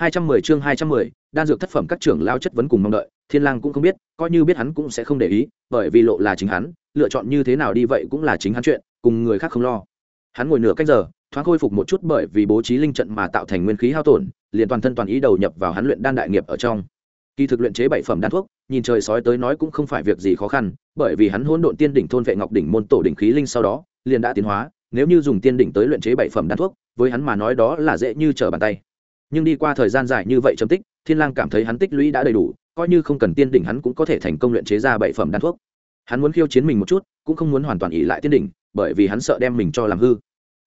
210 chương 210, đan dược thất phẩm các trưởng lao chất vấn cùng mong đợi, Thiên Lang cũng không biết, coi như biết hắn cũng sẽ không để ý, bởi vì lộ là chính hắn, lựa chọn như thế nào đi vậy cũng là chính hắn chuyện, cùng người khác không lo. Hắn ngồi nửa canh giờ, thoáng khôi phục một chút bởi vì bố trí linh trận mà tạo thành nguyên khí hao tổn, liền toàn thân toàn ý đầu nhập vào hắn luyện đan đại nghiệp ở trong. Kỳ thực luyện chế bảy phẩm đan thuốc, nhìn trời sói tới nói cũng không phải việc gì khó khăn, bởi vì hắn hỗn độn tiên đỉnh thôn vệ ngọc đỉnh môn tổ đỉnh khí linh sau đó, liền đã tiến hóa, nếu như dùng tiên đỉnh tới luyện chế bảy phẩm đan thuốc, với hắn mà nói đó là dễ như trở bàn tay nhưng đi qua thời gian dài như vậy chấm tích, thiên lang cảm thấy hắn tích lũy đã đầy đủ, coi như không cần tiên đỉnh hắn cũng có thể thành công luyện chế ra bảy phẩm đan thuốc. Hắn muốn khiêu chiến mình một chút, cũng không muốn hoàn toàn ỉ lại tiên đỉnh, bởi vì hắn sợ đem mình cho làm hư.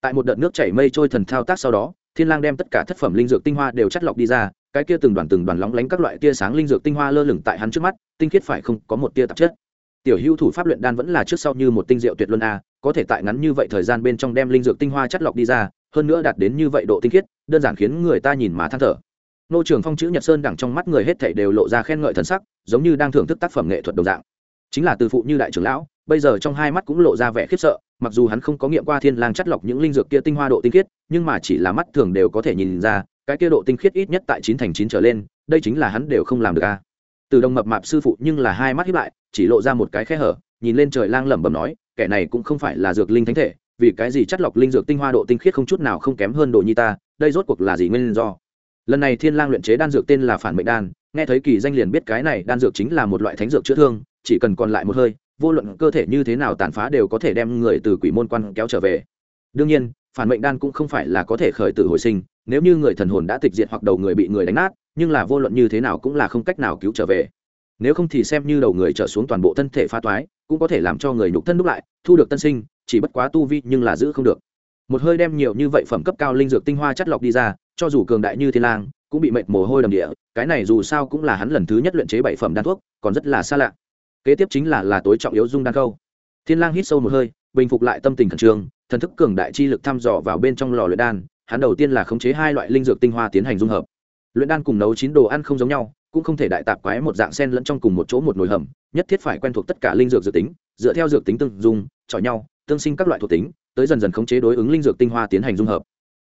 Tại một đợt nước chảy mây trôi thần thao tác sau đó, thiên lang đem tất cả thất phẩm linh dược tinh hoa đều chất lọc đi ra, cái kia từng đoàn từng đoàn lóng lánh các loại tia sáng linh dược tinh hoa lơ lửng tại hắn trước mắt, tinh khiết phải không, có một tia tạp chất. Tiểu hữu thủ pháp luyện đan vẫn là trước sau như một tinh diệu tuyệt luân a, có thể tại ngắn như vậy thời gian bên trong đem linh dược tinh hoa chất lọc đi ra hơn nữa đạt đến như vậy độ tinh khiết, đơn giản khiến người ta nhìn mà than thở. Nô trường phong chữ nhật sơn đẳng trong mắt người hết thảy đều lộ ra khen ngợi thần sắc, giống như đang thưởng thức tác phẩm nghệ thuật đồng dạng. Chính là từ phụ như đại trưởng lão, bây giờ trong hai mắt cũng lộ ra vẻ khiếp sợ, mặc dù hắn không có nghiệm qua thiên lang chắt lọc những linh dược kia tinh hoa độ tinh khiết, nhưng mà chỉ là mắt thường đều có thể nhìn ra, cái kia độ tinh khiết ít nhất tại chín thành chín trở lên, đây chính là hắn đều không làm được a. Từ đồng mập mạp sư phụ nhưng là hai mắt hiếp lại, chỉ lộ ra một cái khe hở, nhìn lên trời lang lẩm bẩm nói, kẻ này cũng không phải là dược linh thánh thể vì cái gì chất lọc linh dược tinh hoa độ tinh khiết không chút nào không kém hơn đồ nhi ta, đây rốt cuộc là gì nguyên do? Lần này thiên lang luyện chế đan dược tên là phản mệnh đan, nghe thấy kỳ danh liền biết cái này đan dược chính là một loại thánh dược chữa thương, chỉ cần còn lại một hơi, vô luận cơ thể như thế nào tàn phá đều có thể đem người từ quỷ môn quan kéo trở về. Đương nhiên, phản mệnh đan cũng không phải là có thể khởi tử hồi sinh, nếu như người thần hồn đã tịch diệt hoặc đầu người bị người đánh nát, nhưng là vô luận như thế nào cũng là không cách nào cứu trở về. Nếu không thì xem như đầu người trở xuống toàn bộ thân thể pha toái, cũng có thể làm cho người nhục thân đúc lại, thu được tân sinh chỉ bất quá tu vi nhưng là giữ không được. Một hơi đem nhiều như vậy phẩm cấp cao linh dược tinh hoa chất lọc đi ra, cho dù cường đại như thiên lang, cũng bị mệt mồ hôi đầm địa, cái này dù sao cũng là hắn lần thứ nhất luyện chế bảy phẩm đan thuốc, còn rất là xa lạ. Kế tiếp chính là là tối trọng yếu dung đan câu. Thiên lang hít sâu một hơi, bình phục lại tâm tình khẩn trương, thần thức cường đại chi lực thăm dò vào bên trong lò luyện đan, hắn đầu tiên là khống chế hai loại linh dược tinh hoa tiến hành dung hợp. Luyện đan cùng nấu chín đồ ăn không giống nhau, cũng không thể đại tạp quái một dạng sen lẫn trong cùng một chỗ một nồi hầm, nhất thiết phải quen thuộc tất cả linh dược dược tính, dựa theo dược tính tương dung, chọi nhau tương sinh các loại thuộc tính, tới dần dần khống chế đối ứng linh dược tinh hoa tiến hành dung hợp.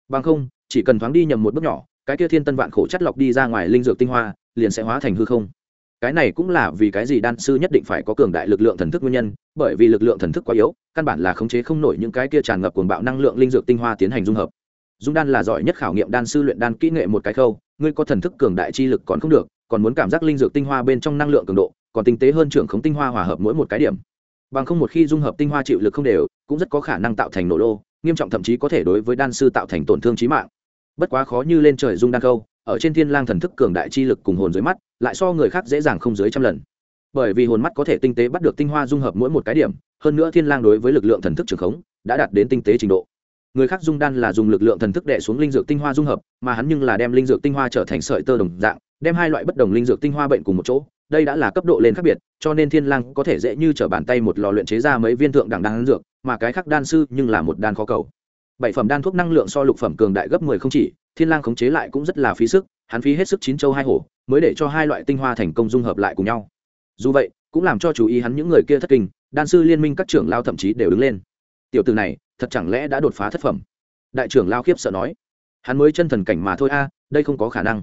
Bằng không, chỉ cần thoáng đi nhầm một bước nhỏ, cái kia thiên tân vạn khổ chất lọc đi ra ngoài linh dược tinh hoa, liền sẽ hóa thành hư không. Cái này cũng là vì cái gì đan sư nhất định phải có cường đại lực lượng thần thức nguyên nhân, bởi vì lực lượng thần thức quá yếu, căn bản là khống chế không nổi những cái kia tràn ngập cuồng bạo năng lượng linh dược tinh hoa tiến hành dung hợp. Dung đan là giỏi nhất khảo nghiệm đan sư luyện đan kỹ nghệ một cái khâu, ngươi có thần thức cường đại chi lực còn không được, còn muốn cảm giác linh dược tinh hoa bên trong năng lượng cường độ, còn tinh tế hơn trưởng khống tinh hoa hòa hợp mỗi một cái điểm bằng không một khi dung hợp tinh hoa chịu lực không đều, cũng rất có khả năng tạo thành nổ lô, nghiêm trọng thậm chí có thể đối với đan sư tạo thành tổn thương trí mạng. Bất quá khó như lên trời dung đan câu, ở trên thiên lang thần thức cường đại chi lực cùng hồn dưới mắt, lại so người khác dễ dàng không dưới trăm lần. Bởi vì hồn mắt có thể tinh tế bắt được tinh hoa dung hợp mỗi một cái điểm, hơn nữa thiên lang đối với lực lượng thần thức trường khống, đã đạt đến tinh tế trình độ. Người khác dung đan là dùng lực lượng thần thức đè xuống linh dược tinh hoa dung hợp, mà hắn nhưng là đem linh dược tinh hoa trở thành sợi tơ đồng dạng, đem hai loại bất đồng linh dược tinh hoa bệnh cùng một chỗ đây đã là cấp độ lên khác biệt, cho nên thiên lang có thể dễ như trở bàn tay một lò luyện chế ra mấy viên thượng đẳng đan dược, mà cái khác đan sư nhưng là một đan khó cầu. Bảy phẩm đan thuốc năng lượng so lục phẩm cường đại gấp 10 không chỉ, thiên lang khống chế lại cũng rất là phí sức, hắn phí hết sức chín châu hai hổ, mới để cho hai loại tinh hoa thành công dung hợp lại cùng nhau. Dù vậy, cũng làm cho chú ý hắn những người kia thất kinh, đan sư liên minh các trưởng lao thậm chí đều đứng lên. Tiểu tử này, thật chẳng lẽ đã đột phá thất phẩm? Đại trưởng lao khiếp sợ nói. Hắn mới chân thần cảnh mà thôi a, đây không có khả năng.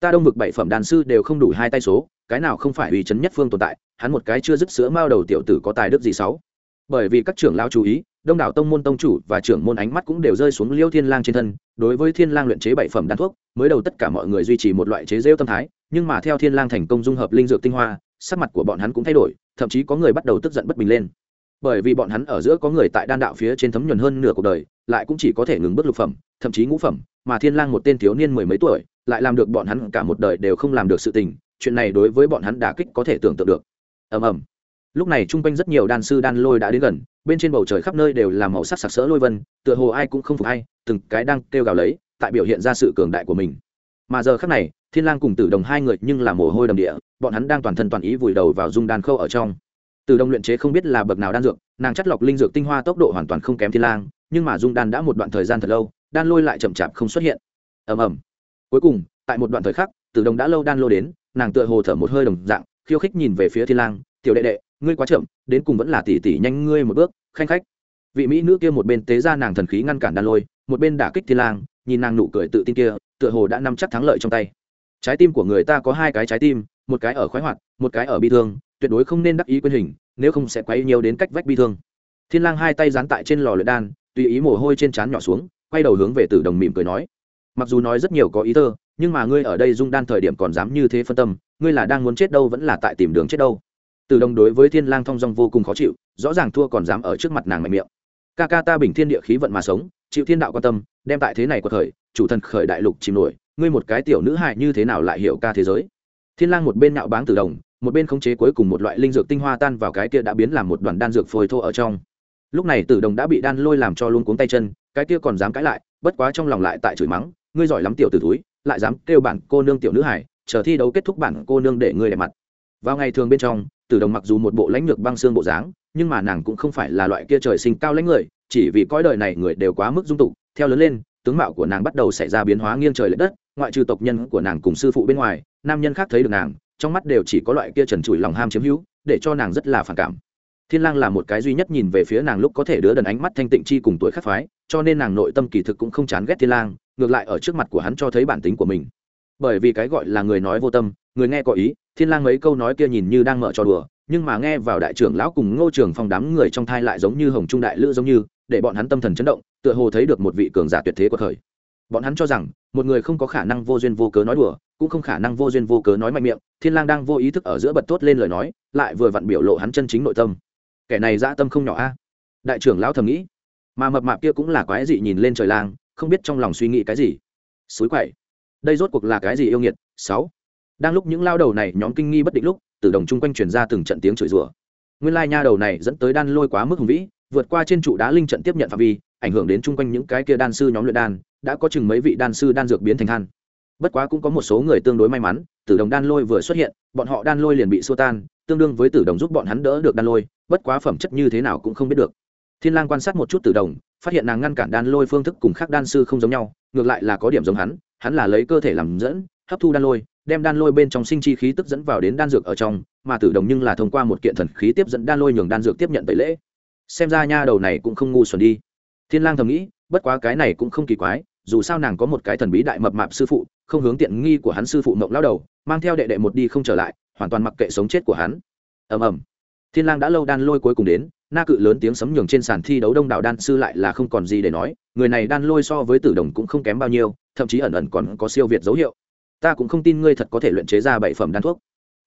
Ta đông vực bảy phẩm đan sư đều không đủ hai tay số cái nào không phải uy chấn nhất phương tồn tại, hắn một cái chưa dứt sữa mao đầu tiểu tử có tài đức gì sáu? Bởi vì các trưởng lao chú ý, đông đảo tông môn tông chủ và trưởng môn ánh mắt cũng đều rơi xuống liêu thiên lang trên thân, đối với thiên lang luyện chế bảy phẩm đan thuốc, mới đầu tất cả mọi người duy trì một loại chế rêu tâm thái, nhưng mà theo thiên lang thành công dung hợp linh dược tinh hoa, sắc mặt của bọn hắn cũng thay đổi, thậm chí có người bắt đầu tức giận bất bình lên. Bởi vì bọn hắn ở giữa có người tại đan đạo phía trên thấm nhuần hơn nửa cuộc đời, lại cũng chỉ có thể ngừng bước lục phẩm, thậm chí ngũ phẩm, mà thiên lang một tên thiếu niên mười mấy tuổi, lại làm được bọn hắn cả một đời đều không làm được sự tình chuyện này đối với bọn hắn đả kích có thể tưởng tượng được. Ầm ầm. Lúc này trung quanh rất nhiều đan sư đan lôi đã đến gần, bên trên bầu trời khắp nơi đều là màu sắc sặc sỡ lôi vân, tựa hồ ai cũng không phục ai, từng cái đang kêu gào lấy, tại biểu hiện ra sự cường đại của mình. Mà giờ khắc này, thiên lang cùng tử đồng hai người nhưng là mồ hôi đầm địa, bọn hắn đang toàn thân toàn ý vùi đầu vào dung đan khâu ở trong. Tử đồng luyện chế không biết là bậc nào đan dược, nàng chất lọc linh dược tinh hoa tốc độ hoàn toàn không kém thiên lang, nhưng mà dung đan đã một đoạn thời gian thật lâu, đan lôi lại chậm chạp không xuất hiện. Ầm ầm. Cuối cùng, tại một đoạn thời khắc, tử đồng đã lâu đan lô đến nàng tựa hồ thở một hơi đồng dạng, khiêu khích nhìn về phía thiên lang, tiểu đệ đệ, ngươi quá chậm, đến cùng vẫn là tỷ tỷ nhanh ngươi một bước, khanh khách. Vị mỹ nữ kia một bên tế ra nàng thần khí ngăn cản đan lôi, một bên đả kích thiên lang, nhìn nàng nụ cười tự tin kia, tựa hồ đã nắm chắc thắng lợi trong tay. Trái tim của người ta có hai cái trái tim, một cái ở khoái hoạt, một cái ở bi thương, tuyệt đối không nên đắc ý quyền hình, nếu không sẽ quấy nhiều đến cách vách bi thương. Thiên lang hai tay dán tại trên lò luyện đan, tùy ý mồ hôi trên trán nhỏ xuống, quay đầu hướng về tử đồng mỉm cười nói. Mặc dù nói rất nhiều có ý thơ nhưng mà ngươi ở đây dung đan thời điểm còn dám như thế phân tâm, ngươi là đang muốn chết đâu vẫn là tại tìm đường chết đâu. Tử đồng đối với thiên lang thong dong vô cùng khó chịu, rõ ràng thua còn dám ở trước mặt nàng mạnh miệng. Ca ca ta bình thiên địa khí vận mà sống, chịu thiên đạo quan tâm, đem tại thế này của thời chủ thần khởi đại lục chìm nổi, ngươi một cái tiểu nữ hại như thế nào lại hiểu ca thế giới? Thiên lang một bên nạo báng tử đồng một bên khống chế cuối cùng một loại linh dược tinh hoa tan vào cái kia đã biến làm một đoàn đan dược phôi thô ở trong. Lúc này tử đồng đã bị đan lôi làm cho luôn cuống tay chân, cái kia còn dám cãi lại, bất quá trong lòng lại tại chửi mắng, ngươi giỏi lắm tiểu tử túi lại dám kêu bản cô nương tiểu nữ hải, chờ thi đấu kết thúc bản cô nương để người đẹp mặt. Vào ngày thường bên trong, tử đồng mặc dù một bộ lãnh lược băng xương bộ dáng, nhưng mà nàng cũng không phải là loại kia trời sinh cao lãnh người, chỉ vì cõi đời này người đều quá mức dung tục. Theo lớn lên, tướng mạo của nàng bắt đầu xảy ra biến hóa nghiêng trời l ệ đất, ngoại trừ tộc nhân của nàng cùng sư phụ bên ngoài, nam nhân khác thấy được nàng, trong mắt đều chỉ có loại kia trần trụi lòng ham chiếm hữu, để cho nàng rất là phản cảm. Thiên lang là một cái duy nhất nhìn về phía nàng lúc có thể đứa đần ánh mắt thanh tịnh chi cùng tuổi khắc phái cho nên nàng nội tâm kỳ thực cũng không chán ghét thiên lang, ngược lại ở trước mặt của hắn cho thấy bản tính của mình. Bởi vì cái gọi là người nói vô tâm, người nghe có ý, thiên lang mấy câu nói kia nhìn như đang mở trò đùa, nhưng mà nghe vào đại trưởng lão cùng ngô trưởng phong đám người trong thai lại giống như hồng trung đại lữ giống như, để bọn hắn tâm thần chấn động, tựa hồ thấy được một vị cường giả tuyệt thế của thời. Bọn hắn cho rằng, một người không có khả năng vô duyên vô cớ nói đùa, cũng không khả năng vô duyên vô cớ nói mạnh miệng, thiên lang đang vô ý thức ở giữa bật tốt lên lời nói, lại vừa vặn biểu lộ hắn chân chính nội tâm. Kẻ này dã tâm không nhỏ a. Đại trưởng lão thầm nghĩ mà mập mạp kia cũng là quái dị nhìn lên trời lang, không biết trong lòng suy nghĩ cái gì. Suối quậy. Đây rốt cuộc là cái gì yêu nghiệt? Sáu. Đang lúc những lao đầu này nhóm kinh nghi bất định lúc từ đồng chung quanh truyền ra từng trận tiếng chửi rủa. Nguyên lai nha đầu này dẫn tới đan lôi quá mức hùng vĩ, vượt qua trên trụ đá linh trận tiếp nhận phạm vi, ảnh hưởng đến chung quanh những cái kia đan sư nhóm luyện đan, đã có chừng mấy vị đan sư đan dược biến thành than. Bất quá cũng có một số người tương đối may mắn, tử đồng đan lôi vừa xuất hiện, bọn họ đan lôi liền bị xua tan, tương đương với tử đồng giúp bọn hắn đỡ được đan lôi, bất quá phẩm chất như thế nào cũng không biết được thiên lang quan sát một chút tử đồng, phát hiện nàng ngăn cản đan lôi phương thức cùng khác đan sư không giống nhau, ngược lại là có điểm giống hắn hắn là lấy cơ thể làm dẫn, hấp thu đan lôi, đem đan lôi bên trong sinh chi khí tức dẫn vào đến đan dược ở trong, mà tử đồng nhưng là thông qua một kiện thần khí tiếp dẫn đan lôi nhường đan dược tiếp nhận tẩy lễ. Xem ra nha đầu này cũng không ngu xuẩn đi. Thiên lang thầm nghĩ, bất quá cái này cũng không kỳ quái, dù sao nàng có một cái thần bí đại mập mạp sư phụ, không hướng tiện nghi của hắn sư phụ mộng lão đầu, mang theo đệ đệ một đi không trở lại, hoàn toàn mặc kệ sống chết của hắn. Ầm ầm. Thiên lang đã lâu đan lôi cuối cùng đến na cự lớn tiếng sấm nhường trên sàn thi đấu đông đảo đan sư lại là không còn gì để nói người này đan lôi so với tử đồng cũng không kém bao nhiêu thậm chí ẩn ẩn còn có siêu việt dấu hiệu. Ta cũng không tin ngươi thật có thể luyện chế ra bảy phẩm đan thuốc.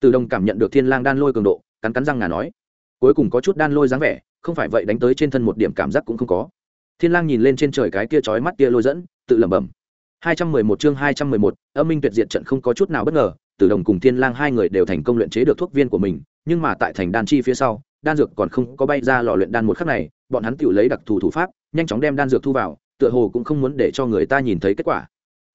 Tử đồng cảm nhận được thiên lang đan lôi cường độ cắn cắn răng ngà nói. Cuối cùng có chút đan lôi dáng vẻ không phải vậy đánh tới trên thân một điểm cảm giác cũng không có. Thiên lang nhìn lên trên trời cái kia chói mắt kia lôi dẫn tự lẩm bẩm. 211 chương 211, âm minh tuyệt diệt trận không có chút nào bất ngờ tử đồng cùng thiên lang hai người đều thành công luyện chế được thuốc viên của mình nhưng mà tại thành đan chi phía sau đan dược còn không có bay ra lò luyện đan một khắc này, bọn hắn tự lấy đặc thù thủ pháp, nhanh chóng đem đan dược thu vào, tựa hồ cũng không muốn để cho người ta nhìn thấy kết quả.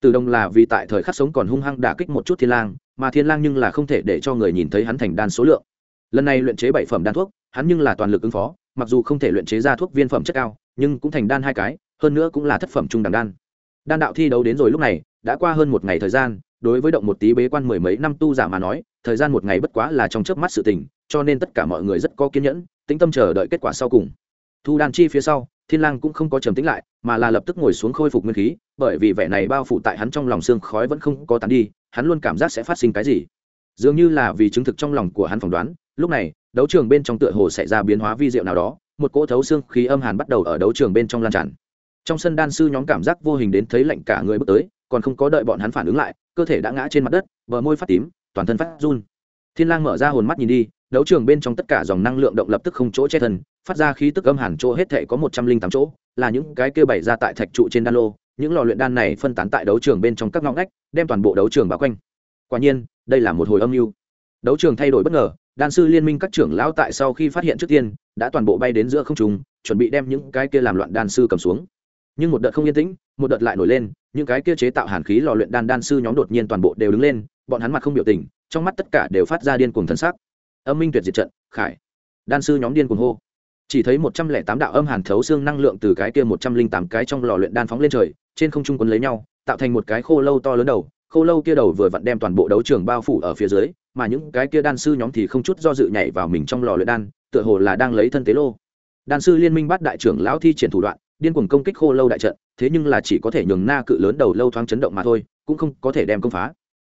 Từ đồng là vì tại thời khắc sống còn hung hăng đả kích một chút thiên lang, mà thiên lang nhưng là không thể để cho người nhìn thấy hắn thành đan số lượng. Lần này luyện chế bảy phẩm đan thuốc, hắn nhưng là toàn lực ứng phó, mặc dù không thể luyện chế ra thuốc viên phẩm chất cao, nhưng cũng thành đan hai cái, hơn nữa cũng là thất phẩm trung đẳng đan. Đan đạo thi đấu đến rồi lúc này, đã qua hơn một ngày thời gian, đối với động một tí bế quan mười mấy năm tu giả mà nói, thời gian một ngày bất quá là trong chớp mắt sự tình cho nên tất cả mọi người rất có kiên nhẫn, tĩnh tâm chờ đợi kết quả sau cùng. Thu đan chi phía sau, thiên lang cũng không có trầm tĩnh lại, mà là lập tức ngồi xuống khôi phục nguyên khí, bởi vì vẻ này bao phủ tại hắn trong lòng xương khói vẫn không có tán đi, hắn luôn cảm giác sẽ phát sinh cái gì. Dường như là vì chứng thực trong lòng của hắn phỏng đoán, lúc này, đấu trường bên trong tựa hồ xảy ra biến hóa vi diệu nào đó, một cỗ thấu xương khí âm hàn bắt đầu ở đấu trường bên trong lan tràn. Trong sân đan sư nhóm cảm giác vô hình đến thấy lạnh cả người bước tới, còn không có đợi bọn hắn phản ứng lại, cơ thể đã ngã trên mặt đất, bờ môi phát tím, toàn thân phát run thiên lang mở ra hồn mắt nhìn đi, đấu trường bên trong tất cả dòng năng lượng động lập tức không chỗ che thân, phát ra khí tức âm hàn chỗ hết thể có một trăm linh tám chỗ, là những cái kia bày ra tại thạch trụ trên đan lô, những lò luyện đan này phân tán tại đấu trường bên trong các ngõ ngách, đem toàn bộ đấu trường bao quanh. Quả nhiên, đây là một hồi âm mưu. Đấu trường thay đổi bất ngờ, đan sư liên minh các trưởng lão tại sau khi phát hiện trước tiên, đã toàn bộ bay đến giữa không trung, chuẩn bị đem những cái kia làm loạn đan sư cầm xuống. Nhưng một đợt không yên tĩnh, một đợt lại nổi lên, những cái kia chế tạo hàn khí lò luyện đan đan sư nhóm đột nhiên toàn bộ đều đứng lên, bọn hắn mặt không biểu tình trong mắt tất cả đều phát ra điên cuồng thần sắc. Âm minh tuyệt diệt trận, khải. Đan sư nhóm điên cuồng hô. Chỉ thấy một trăm lẻ tám đạo âm hàn thấu xương năng lượng từ cái kia một trăm linh tám cái trong lò luyện đan phóng lên trời, trên không trung quấn lấy nhau, tạo thành một cái khô lâu to lớn đầu. Khô lâu kia đầu vừa vặn đem toàn bộ đấu trường bao phủ ở phía dưới, mà những cái kia đan sư nhóm thì không chút do dự nhảy vào mình trong lò luyện đan, tựa hồ là đang lấy thân tế lô. Đan sư liên minh bắt đại trưởng lão thi triển thủ đoạn, điên cuồng công kích khô lâu đại trận, thế nhưng là chỉ có thể nhường na cự lớn đầu lâu thoáng chấn động mà thôi, cũng không có thể đem công phá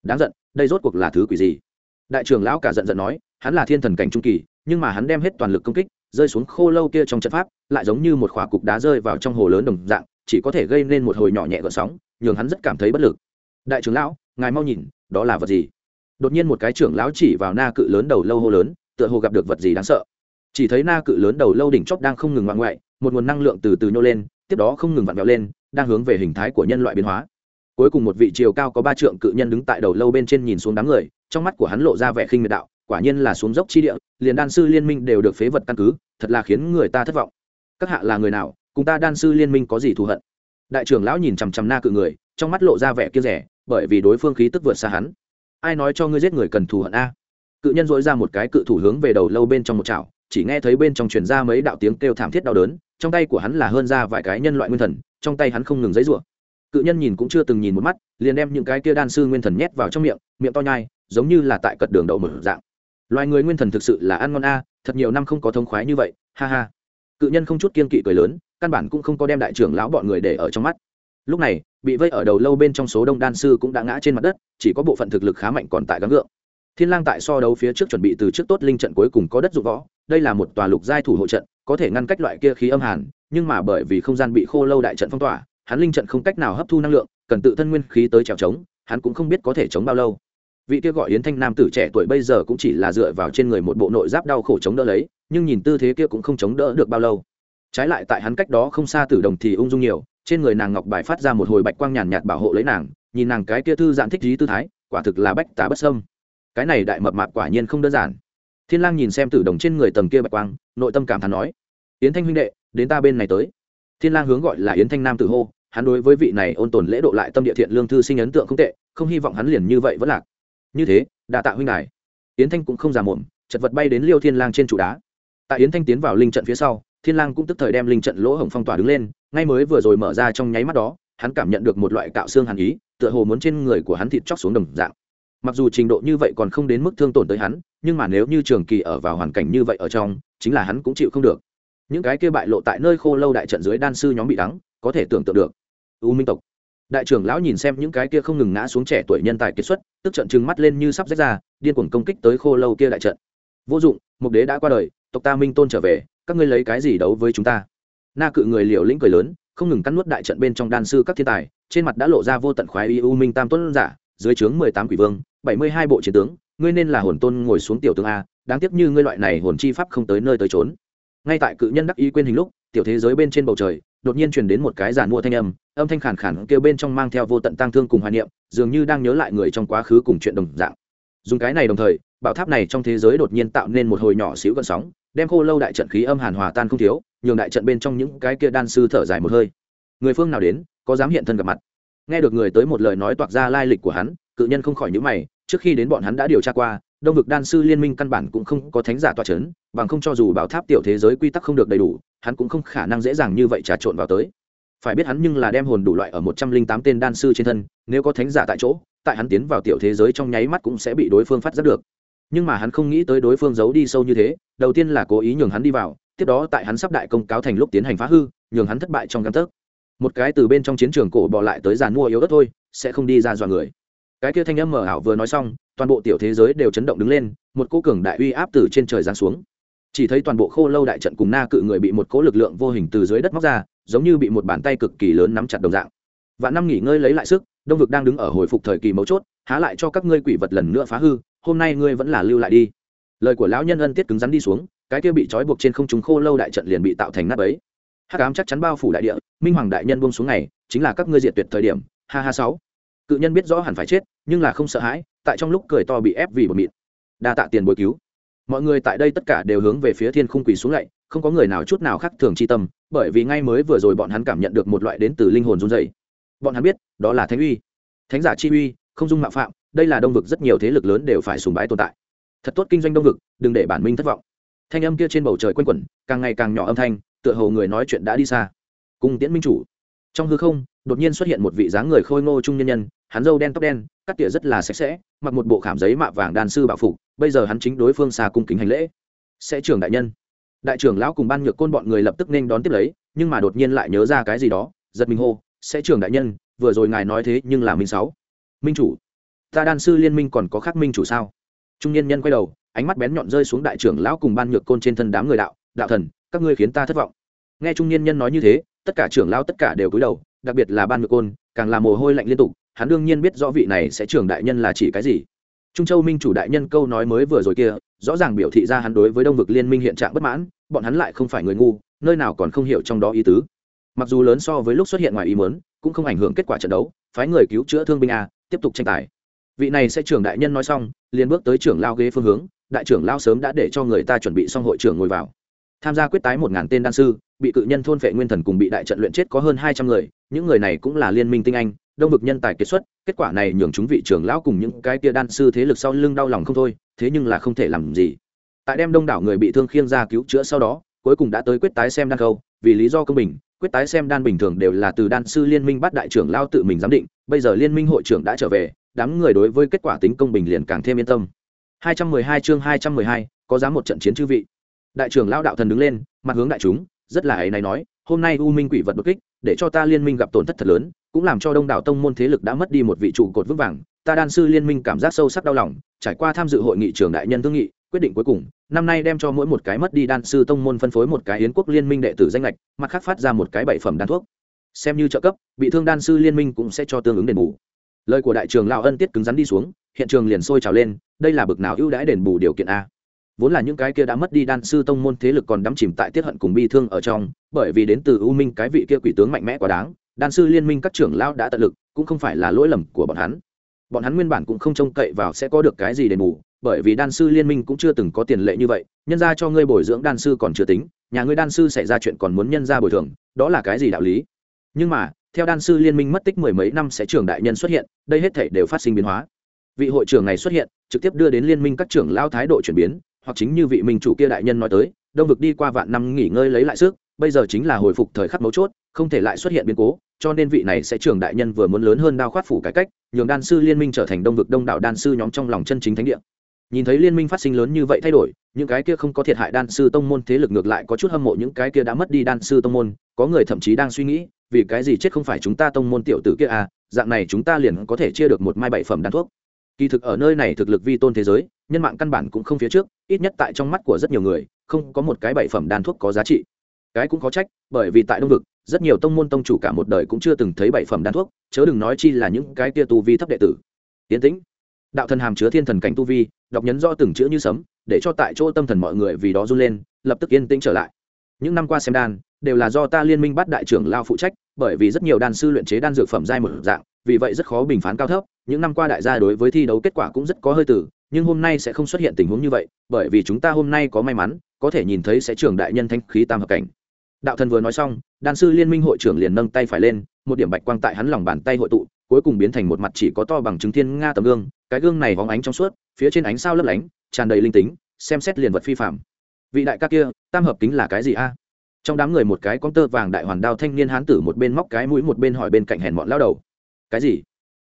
đáng giận, đây rốt cuộc là thứ quỷ gì? Đại trưởng lão cả giận giận nói, hắn là thiên thần cảnh trung kỳ, nhưng mà hắn đem hết toàn lực công kích, rơi xuống khô lâu kia trong trận pháp, lại giống như một khỏa cục đá rơi vào trong hồ lớn đồng dạng, chỉ có thể gây nên một hồi nhỏ nhẹ gợn sóng, nhường hắn rất cảm thấy bất lực. Đại trưởng lão, ngài mau nhìn, đó là vật gì? Đột nhiên một cái trưởng lão chỉ vào na cự lớn đầu lâu hô lớn, tựa hồ gặp được vật gì đáng sợ. Chỉ thấy na cự lớn đầu lâu đỉnh chóp đang không ngừng ngoạn ngoại, một nguồn năng lượng từ từ nhô lên, tiếp đó không ngừng vặn vẹo lên, đang hướng về hình thái của nhân loại biến hóa cuối cùng một vị chiều cao có ba trượng cự nhân đứng tại đầu lâu bên trên nhìn xuống đám người, trong mắt của hắn lộ ra vẻ khinh miệt đạo, quả nhiên là xuống dốc chi địa, liền đan sư liên minh đều được phế vật căn cứ, thật là khiến người ta thất vọng. Các hạ là người nào, cùng ta đan sư liên minh có gì thù hận? Đại trưởng lão nhìn chằm chằm na cự người, trong mắt lộ ra vẻ kia rẻ, bởi vì đối phương khí tức vượt xa hắn. Ai nói cho ngươi giết người cần thù hận a? Cự nhân dỗi ra một cái cự thủ hướng về đầu lâu bên trong một chảo, chỉ nghe thấy bên trong truyền ra mấy đạo tiếng kêu thảm thiết đau đớn, trong tay của hắn là hơn ra vài cái nhân loại nguyên thần, trong tay hắn không ngừng giấy rủa cự nhân nhìn cũng chưa từng nhìn một mắt, liền đem những cái kia đan sư nguyên thần nhét vào trong miệng miệng to nhai, giống như là tại cật đường đậu mở dạng. Loài người nguyên thần thực sự là ăn ngon a, thật nhiều năm không có thông khoái như vậy, ha ha. Cự nhân không chút kiên kỵ cười lớn, căn bản cũng không có đem đại trưởng lão bọn người để ở trong mắt. Lúc này, bị vây ở đầu lâu bên trong số đông đan sư cũng đã ngã trên mặt đất, chỉ có bộ phận thực lực khá mạnh còn tại gắng gượng. Thiên lang tại so đấu phía trước chuẩn bị từ trước tốt linh trận cuối cùng có đất dụng võ, đây là một tòa lục giai thủ hộ trận, có thể ngăn cách loại kia khí âm hàn, nhưng mà bởi vì không gian bị khô lâu đại trận phong tỏa hắn linh trận không cách nào hấp thu năng lượng, cần tự thân nguyên khí tới trèo trống, hắn cũng không biết có thể chống bao lâu. Vị kia gọi yến thanh nam tử trẻ tuổi bây giờ cũng chỉ là dựa vào trên người một bộ nội giáp đau khổ chống đỡ lấy, nhưng nhìn tư thế kia cũng không chống đỡ được bao lâu. Trái lại tại hắn cách đó không xa tử đồng thì ung dung nhiều, trên người nàng ngọc bài phát ra một hồi bạch quang nhàn nhạt bảo hộ lấy nàng, nhìn nàng cái kia thư giãn thích trí tư thái, quả thực là bách tá bất sâm cái này đại mập mạp quả nhiên không đơn giản. Thiên lang nhìn xem tử đồng trên người tầng kia bạch quang, nội tâm cảm thán nói, yến thanh huynh đệ, đến ta bên này tới. Thiên lang hướng gọi là yến thanh nam tử hô hắn đối với vị này ôn tồn lễ độ lại tâm địa thiện lương thư sinh ấn tượng không tệ, không hy vọng hắn liền như vậy vẫn lạc. Như thế đà tạ huynh đài yến thanh cũng không già mồm chật vật bay đến liêu thiên lang trên trụ đá. Tại yến thanh tiến vào linh trận phía sau, thiên lang cũng tức thời đem linh trận lỗ hổng phong tỏa đứng lên, ngay mới vừa rồi mở ra trong nháy mắt đó, hắn cảm nhận được một loại cạo xương hàn ý, tựa hồ muốn trên người của hắn thịt chóc xuống đồng dạng. Mặc dù trình độ như vậy còn không đến mức thương tổn tới hắn, nhưng mà nếu như trường kỳ ở vào hoàn cảnh như vậy ở trong, chính là hắn cũng chịu không được. Những cái kia bại lộ tại nơi khô lâu đại trận dưới đan sư nhóm bị đắng, có thể tưởng tượng được u minh tộc. Đại trưởng lão nhìn xem những cái kia không ngừng ngã xuống trẻ tuổi nhân tài kiệt xuất, tức trận trừng mắt lên như sắp rách ra, điên cuồng công kích tới khô lâu kia đại trận. Vô dụng, mục đế đã qua đời, tộc ta minh tôn trở về, các ngươi lấy cái gì đấu với chúng ta? Na cự người liều lĩnh cười lớn, không ngừng cắt nuốt đại trận bên trong đan sư các thiên tài, trên mặt đã lộ ra vô tận khoái y u minh tam tuấn giả, dưới trướng mười tám quỷ vương, bảy mươi hai bộ chiến tướng, ngươi nên là hồn tôn ngồi xuống tiểu tướng a, đáng tiếc như ngươi loại này hồn chi pháp không tới nơi tới trốn ngay tại cự nhân đắc ý quên hình lúc, tiểu thế giới bên trên bầu trời, đột nhiên truyền đến một cái giàn mua thanh âm âm thanh khàn khàn kêu bên trong mang theo vô tận tang thương cùng hoài niệm, dường như đang nhớ lại người trong quá khứ cùng chuyện đồng dạng. Dùng cái này đồng thời, bảo tháp này trong thế giới đột nhiên tạo nên một hồi nhỏ xíu gợn sóng, đem khô lâu đại trận khí âm hàn hòa tan không thiếu, nhường đại trận bên trong những cái kia đan sư thở dài một hơi. Người phương nào đến, có dám hiện thân gặp mặt? Nghe được người tới một lời nói toạc ra lai lịch của hắn, cự nhân không khỏi nhữ mày, trước khi đến bọn hắn đã điều tra qua, đông vực đan sư liên minh căn bản cũng không có thánh giả toa c h ấ n bằng không cho dù bảo tháp tiểu thế giới quy tắc không được đầy đủ, hắn cũng không khả năng dễ dàng như vậy trà trộn vào tới phải biết hắn nhưng là đem hồn đủ loại ở một trăm linh tám tên đan sư trên thân, nếu có thánh giả tại chỗ, tại hắn tiến vào tiểu thế giới trong nháy mắt cũng sẽ bị đối phương phát giác được. Nhưng mà hắn không nghĩ tới đối phương giấu đi sâu như thế, đầu tiên là cố ý nhường hắn đi vào, tiếp đó tại hắn sắp đại công cáo thành lúc tiến hành phá hư, nhường hắn thất bại trong căn tấc. Một cái từ bên trong chiến trường cổ bỏ lại tới giàn mua yếu ớt thôi, sẽ không đi ra dọa người. Cái kia thanh âm mở ảo vừa nói xong, toàn bộ tiểu thế giới đều chấn động đứng lên, một cô cường đại uy áp từ trên trời giáng xuống. Chỉ thấy toàn bộ khô lâu đại trận cùng na cự người bị một cỗ lực lượng vô hình từ dưới đất móc ra giống như bị một bàn tay cực kỳ lớn nắm chặt đồng dạng. Và năm nghỉ ngơi lấy lại sức, đông vực đang đứng ở hồi phục thời kỳ mấu chốt, há lại cho các ngươi quỷ vật lần nữa phá hư, hôm nay ngươi vẫn là lưu lại đi. Lời của lão nhân ân tiết cứng rắn đi xuống, cái kia bị trói buộc trên không trung khô lâu đại trận liền bị tạo thành nát ấy hắc cám chắc chắn bao phủ đại địa, minh hoàng đại nhân buông xuống này chính là các ngươi diệt tuyệt thời điểm, ha ha sáu. Cự nhân biết rõ hẳn phải chết, nhưng là không sợ hãi, tại trong lúc cười to bị ép vì bột mịn đa tạ tiền bồi cứu. Mọi người tại đây tất cả đều hướng về phía thiên khung quỳ xuống lạy không có người nào chút nào khác thường chi tâm, bởi vì ngay mới vừa rồi bọn hắn cảm nhận được một loại đến từ linh hồn run dày bọn hắn biết, đó là thánh uy. Thánh giả chi uy, không dung mạo phạm, đây là đông vực rất nhiều thế lực lớn đều phải sùng bái tồn tại. Thật tốt kinh doanh đông vực, đừng để bản minh thất vọng. Thanh âm kia trên bầu trời quen quẩn, càng ngày càng nhỏ âm thanh, tựa hồ người nói chuyện đã đi xa. Cùng tiễn minh chủ. Trong hư không, đột nhiên xuất hiện một vị dáng người khôi ngô trung nhân nhân, hắn râu đen tóc đen, cắt tỉa rất là sạch sẽ, mặc một bộ khảm giấy mạ vàng đàn sư bảo phục, bây giờ hắn chính đối phương xa cung kính hành lễ. Sẽ trưởng đại nhân đại trưởng lão cùng ban nhược côn bọn người lập tức nên đón tiếp lấy, nhưng mà đột nhiên lại nhớ ra cái gì đó, giật mình hô, sẽ trưởng đại nhân, vừa rồi ngài nói thế, nhưng là minh sáu. Minh chủ, ta đan sư liên minh còn có khác minh chủ sao? Trung niên nhân quay đầu, ánh mắt bén nhọn rơi xuống đại trưởng lão cùng ban nhược côn trên thân đám người đạo đạo thần, các ngươi khiến ta thất vọng. Nghe trung niên nhân nói như thế, tất cả trưởng lão tất cả đều cúi đầu, đặc biệt là ban nhược côn, càng là mồ hôi lạnh liên tục, hắn đương nhiên biết rõ vị này sẽ trưởng đại nhân là chỉ cái gì trung châu minh chủ đại nhân câu nói mới vừa rồi kia, rõ ràng biểu thị ra hắn đối với đông vực liên minh hiện trạng bất mãn, bọn hắn lại không phải người ngu, nơi nào còn không hiểu trong đó ý tứ. Mặc dù lớn so với lúc xuất hiện ngoài ý mớn cũng không ảnh hưởng kết quả trận đấu, phái người cứu chữa thương binh a, tiếp tục tranh tài. Vị này sẽ trưởng đại nhân nói xong, liền bước tới trưởng lao ghế phương hướng, đại trưởng lao sớm đã để cho người ta chuẩn bị xong hội trưởng ngồi vào. Tham gia quyết tái một ngàn tên đan sư, bị cự nhân thôn vệ nguyên thần cùng bị đại trận luyện chết có hơn hai trăm người, những người này cũng là liên minh tinh anh đông vực nhân tài kiệt xuất kết quả này nhường chúng vị trưởng lão cùng những cái tia đan sư thế lực sau lưng đau lòng không thôi thế nhưng là không thể làm gì. Tại đem đông đảo người bị thương khiêng ra cứu chữa sau đó cuối cùng đã tới quyết tái xem đan câu vì lý do công bình quyết tái xem đan bình thường đều là từ đan sư liên minh bắt đại trưởng lao tự mình giám định bây giờ liên minh hội trưởng đã trở về đám người đối với kết quả tính công bình liền càng thêm yên tâm. 212 chương 212, có dám một trận chiến chư vị. Đại trưởng lao đạo thần đứng lên mặt hướng đại chúng rất là ấy này nói hôm nay u minh quỷ vật đột kích để cho ta liên minh gặp tổn thất thật lớn, cũng làm cho đông đảo tông môn thế lực đã mất đi một vị trụ cột vững vàng. Ta đan sư liên minh cảm giác sâu sắc đau lòng, trải qua tham dự hội nghị trưởng đại nhân thương nghị, quyết định cuối cùng, năm nay đem cho mỗi một cái mất đi đan sư tông môn phân phối một cái yến quốc liên minh đệ tử danh lệch mặt khác phát ra một cái bảy phẩm đan thuốc. Xem như trợ cấp, bị thương đan sư liên minh cũng sẽ cho tương ứng đền bù. Lời của đại trường lao ân tiết cứng rắn đi xuống, hiện trường liền sôi trào lên, đây là bực nào ưu đãi đền bù điều kiện a? Vốn là những cái kia đã mất đi đan sư tông môn thế lực còn đắm chìm tại tiết hận cùng bi thương ở trong, bởi vì đến từ u minh cái vị kia quỷ tướng mạnh mẽ quá đáng, đan sư liên minh các trưởng lao đã tận lực, cũng không phải là lỗi lầm của bọn hắn. Bọn hắn nguyên bản cũng không trông cậy vào sẽ có được cái gì đền bù, bởi vì đan sư liên minh cũng chưa từng có tiền lệ như vậy, nhân ra cho ngươi bồi dưỡng đan sư còn chưa tính, nhà ngươi đan sư xảy ra chuyện còn muốn nhân ra bồi thường, đó là cái gì đạo lý? Nhưng mà, theo đan sư liên minh mất tích mười mấy năm sẽ trưởng đại nhân xuất hiện, đây hết thể đều phát sinh biến hóa. Vị hội trưởng này xuất hiện, trực tiếp đưa đến liên minh các trưởng lao thái độ chuyển biến hoặc chính như vị minh chủ kia đại nhân nói tới, đông vực đi qua vạn năm nghỉ ngơi lấy lại sức, bây giờ chính là hồi phục thời khắc mấu chốt, không thể lại xuất hiện biến cố, cho nên vị này sẽ trưởng đại nhân vừa muốn lớn hơn đao khoát phủ cải cách, nhường đan sư liên minh trở thành đông vực đông đảo đan sư nhóm trong lòng chân chính thánh địa. Nhìn thấy liên minh phát sinh lớn như vậy thay đổi, những cái kia không có thiệt hại đan sư tông môn thế lực ngược lại có chút hâm mộ những cái kia đã mất đi đan sư tông môn, có người thậm chí đang suy nghĩ, vì cái gì chết không phải chúng ta tông môn tiểu tử kia à dạng này chúng ta liền có thể chia được một mai bảy phẩm đan thuốc kỳ thực ở nơi này thực lực vi tôn thế giới, nhân mạng căn bản cũng không phía trước, ít nhất tại trong mắt của rất nhiều người, không có một cái bảy phẩm đan thuốc có giá trị. Cái cũng có trách, bởi vì tại đông vực, rất nhiều tông môn tông chủ cả một đời cũng chưa từng thấy bảy phẩm đan thuốc, chớ đừng nói chi là những cái tia tu vi thấp đệ tử. Tiến tĩnh. Đạo thần hàm chứa thiên thần cảnh tu vi, đọc nhấn rõ từng chữ như sấm, để cho tại chỗ tâm thần mọi người vì đó run lên, lập tức yên tĩnh trở lại. Những năm qua xem đan, đều là do ta liên minh bắt đại trưởng lao phụ trách, bởi vì rất nhiều đan sư luyện chế đan dược phẩm giai một dạng vì vậy rất khó bình phán cao thấp. Những năm qua đại gia đối với thi đấu kết quả cũng rất có hơi tử nhưng hôm nay sẽ không xuất hiện tình huống như vậy, bởi vì chúng ta hôm nay có may mắn, có thể nhìn thấy sẽ trưởng đại nhân thanh khí tam hợp cảnh. Đạo thần vừa nói xong, đan sư liên minh hội trưởng liền nâng tay phải lên, một điểm bạch quang tại hắn lòng bàn tay hội tụ, cuối cùng biến thành một mặt chỉ có to bằng chứng thiên nga tấm gương, cái gương này vóng ánh trong suốt, phía trên ánh sao lấp lánh, tràn đầy linh tính, xem xét liền vật phi phạm. Vị đại ca kia, tam hợp kính là cái gì a? Trong đám người một cái con tơ vàng đại hoàn đao thanh niên hán tử một bên móc cái mũi một bên hỏi bên cạnh hèn mọn lao đầu cái gì?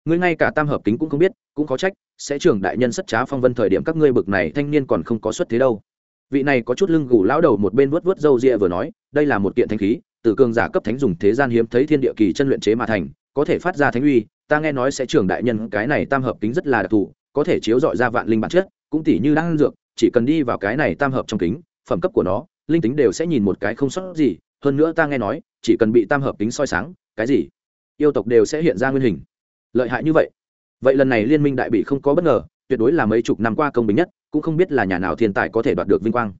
Ngươi ngay cả tam hợp kính cũng không biết, cũng có trách, sẽ trưởng đại nhân sất trá phong vân thời điểm các ngươi bực này thanh niên còn không có xuất thế đâu. Vị này có chút lưng gù lão đầu một bên vớt vớt râu ria vừa nói, đây là một kiện thanh khí, từ cường giả cấp thánh dùng thế gian hiếm thấy thiên địa kỳ chân luyện chế mà thành, có thể phát ra thánh uy, ta nghe nói sẽ trưởng đại nhân, cái này tam hợp kính rất là đặc thù, có thể chiếu dọi ra vạn linh bản chất, cũng tỉ như đang dược, chỉ cần đi vào cái này tam hợp trong kính, phẩm cấp của nó, linh tính đều sẽ nhìn một cái không sót gì, hơn nữa ta nghe nói, chỉ cần bị tam hợp kính soi sáng, cái gì? Yêu tộc đều sẽ hiện ra nguyên hình. Lợi hại như vậy? Vậy lần này liên minh đại bị không có bất ngờ, tuyệt đối là mấy chục năm qua công bình nhất, cũng không biết là nhà nào thiên tài có thể đoạt được vinh quang.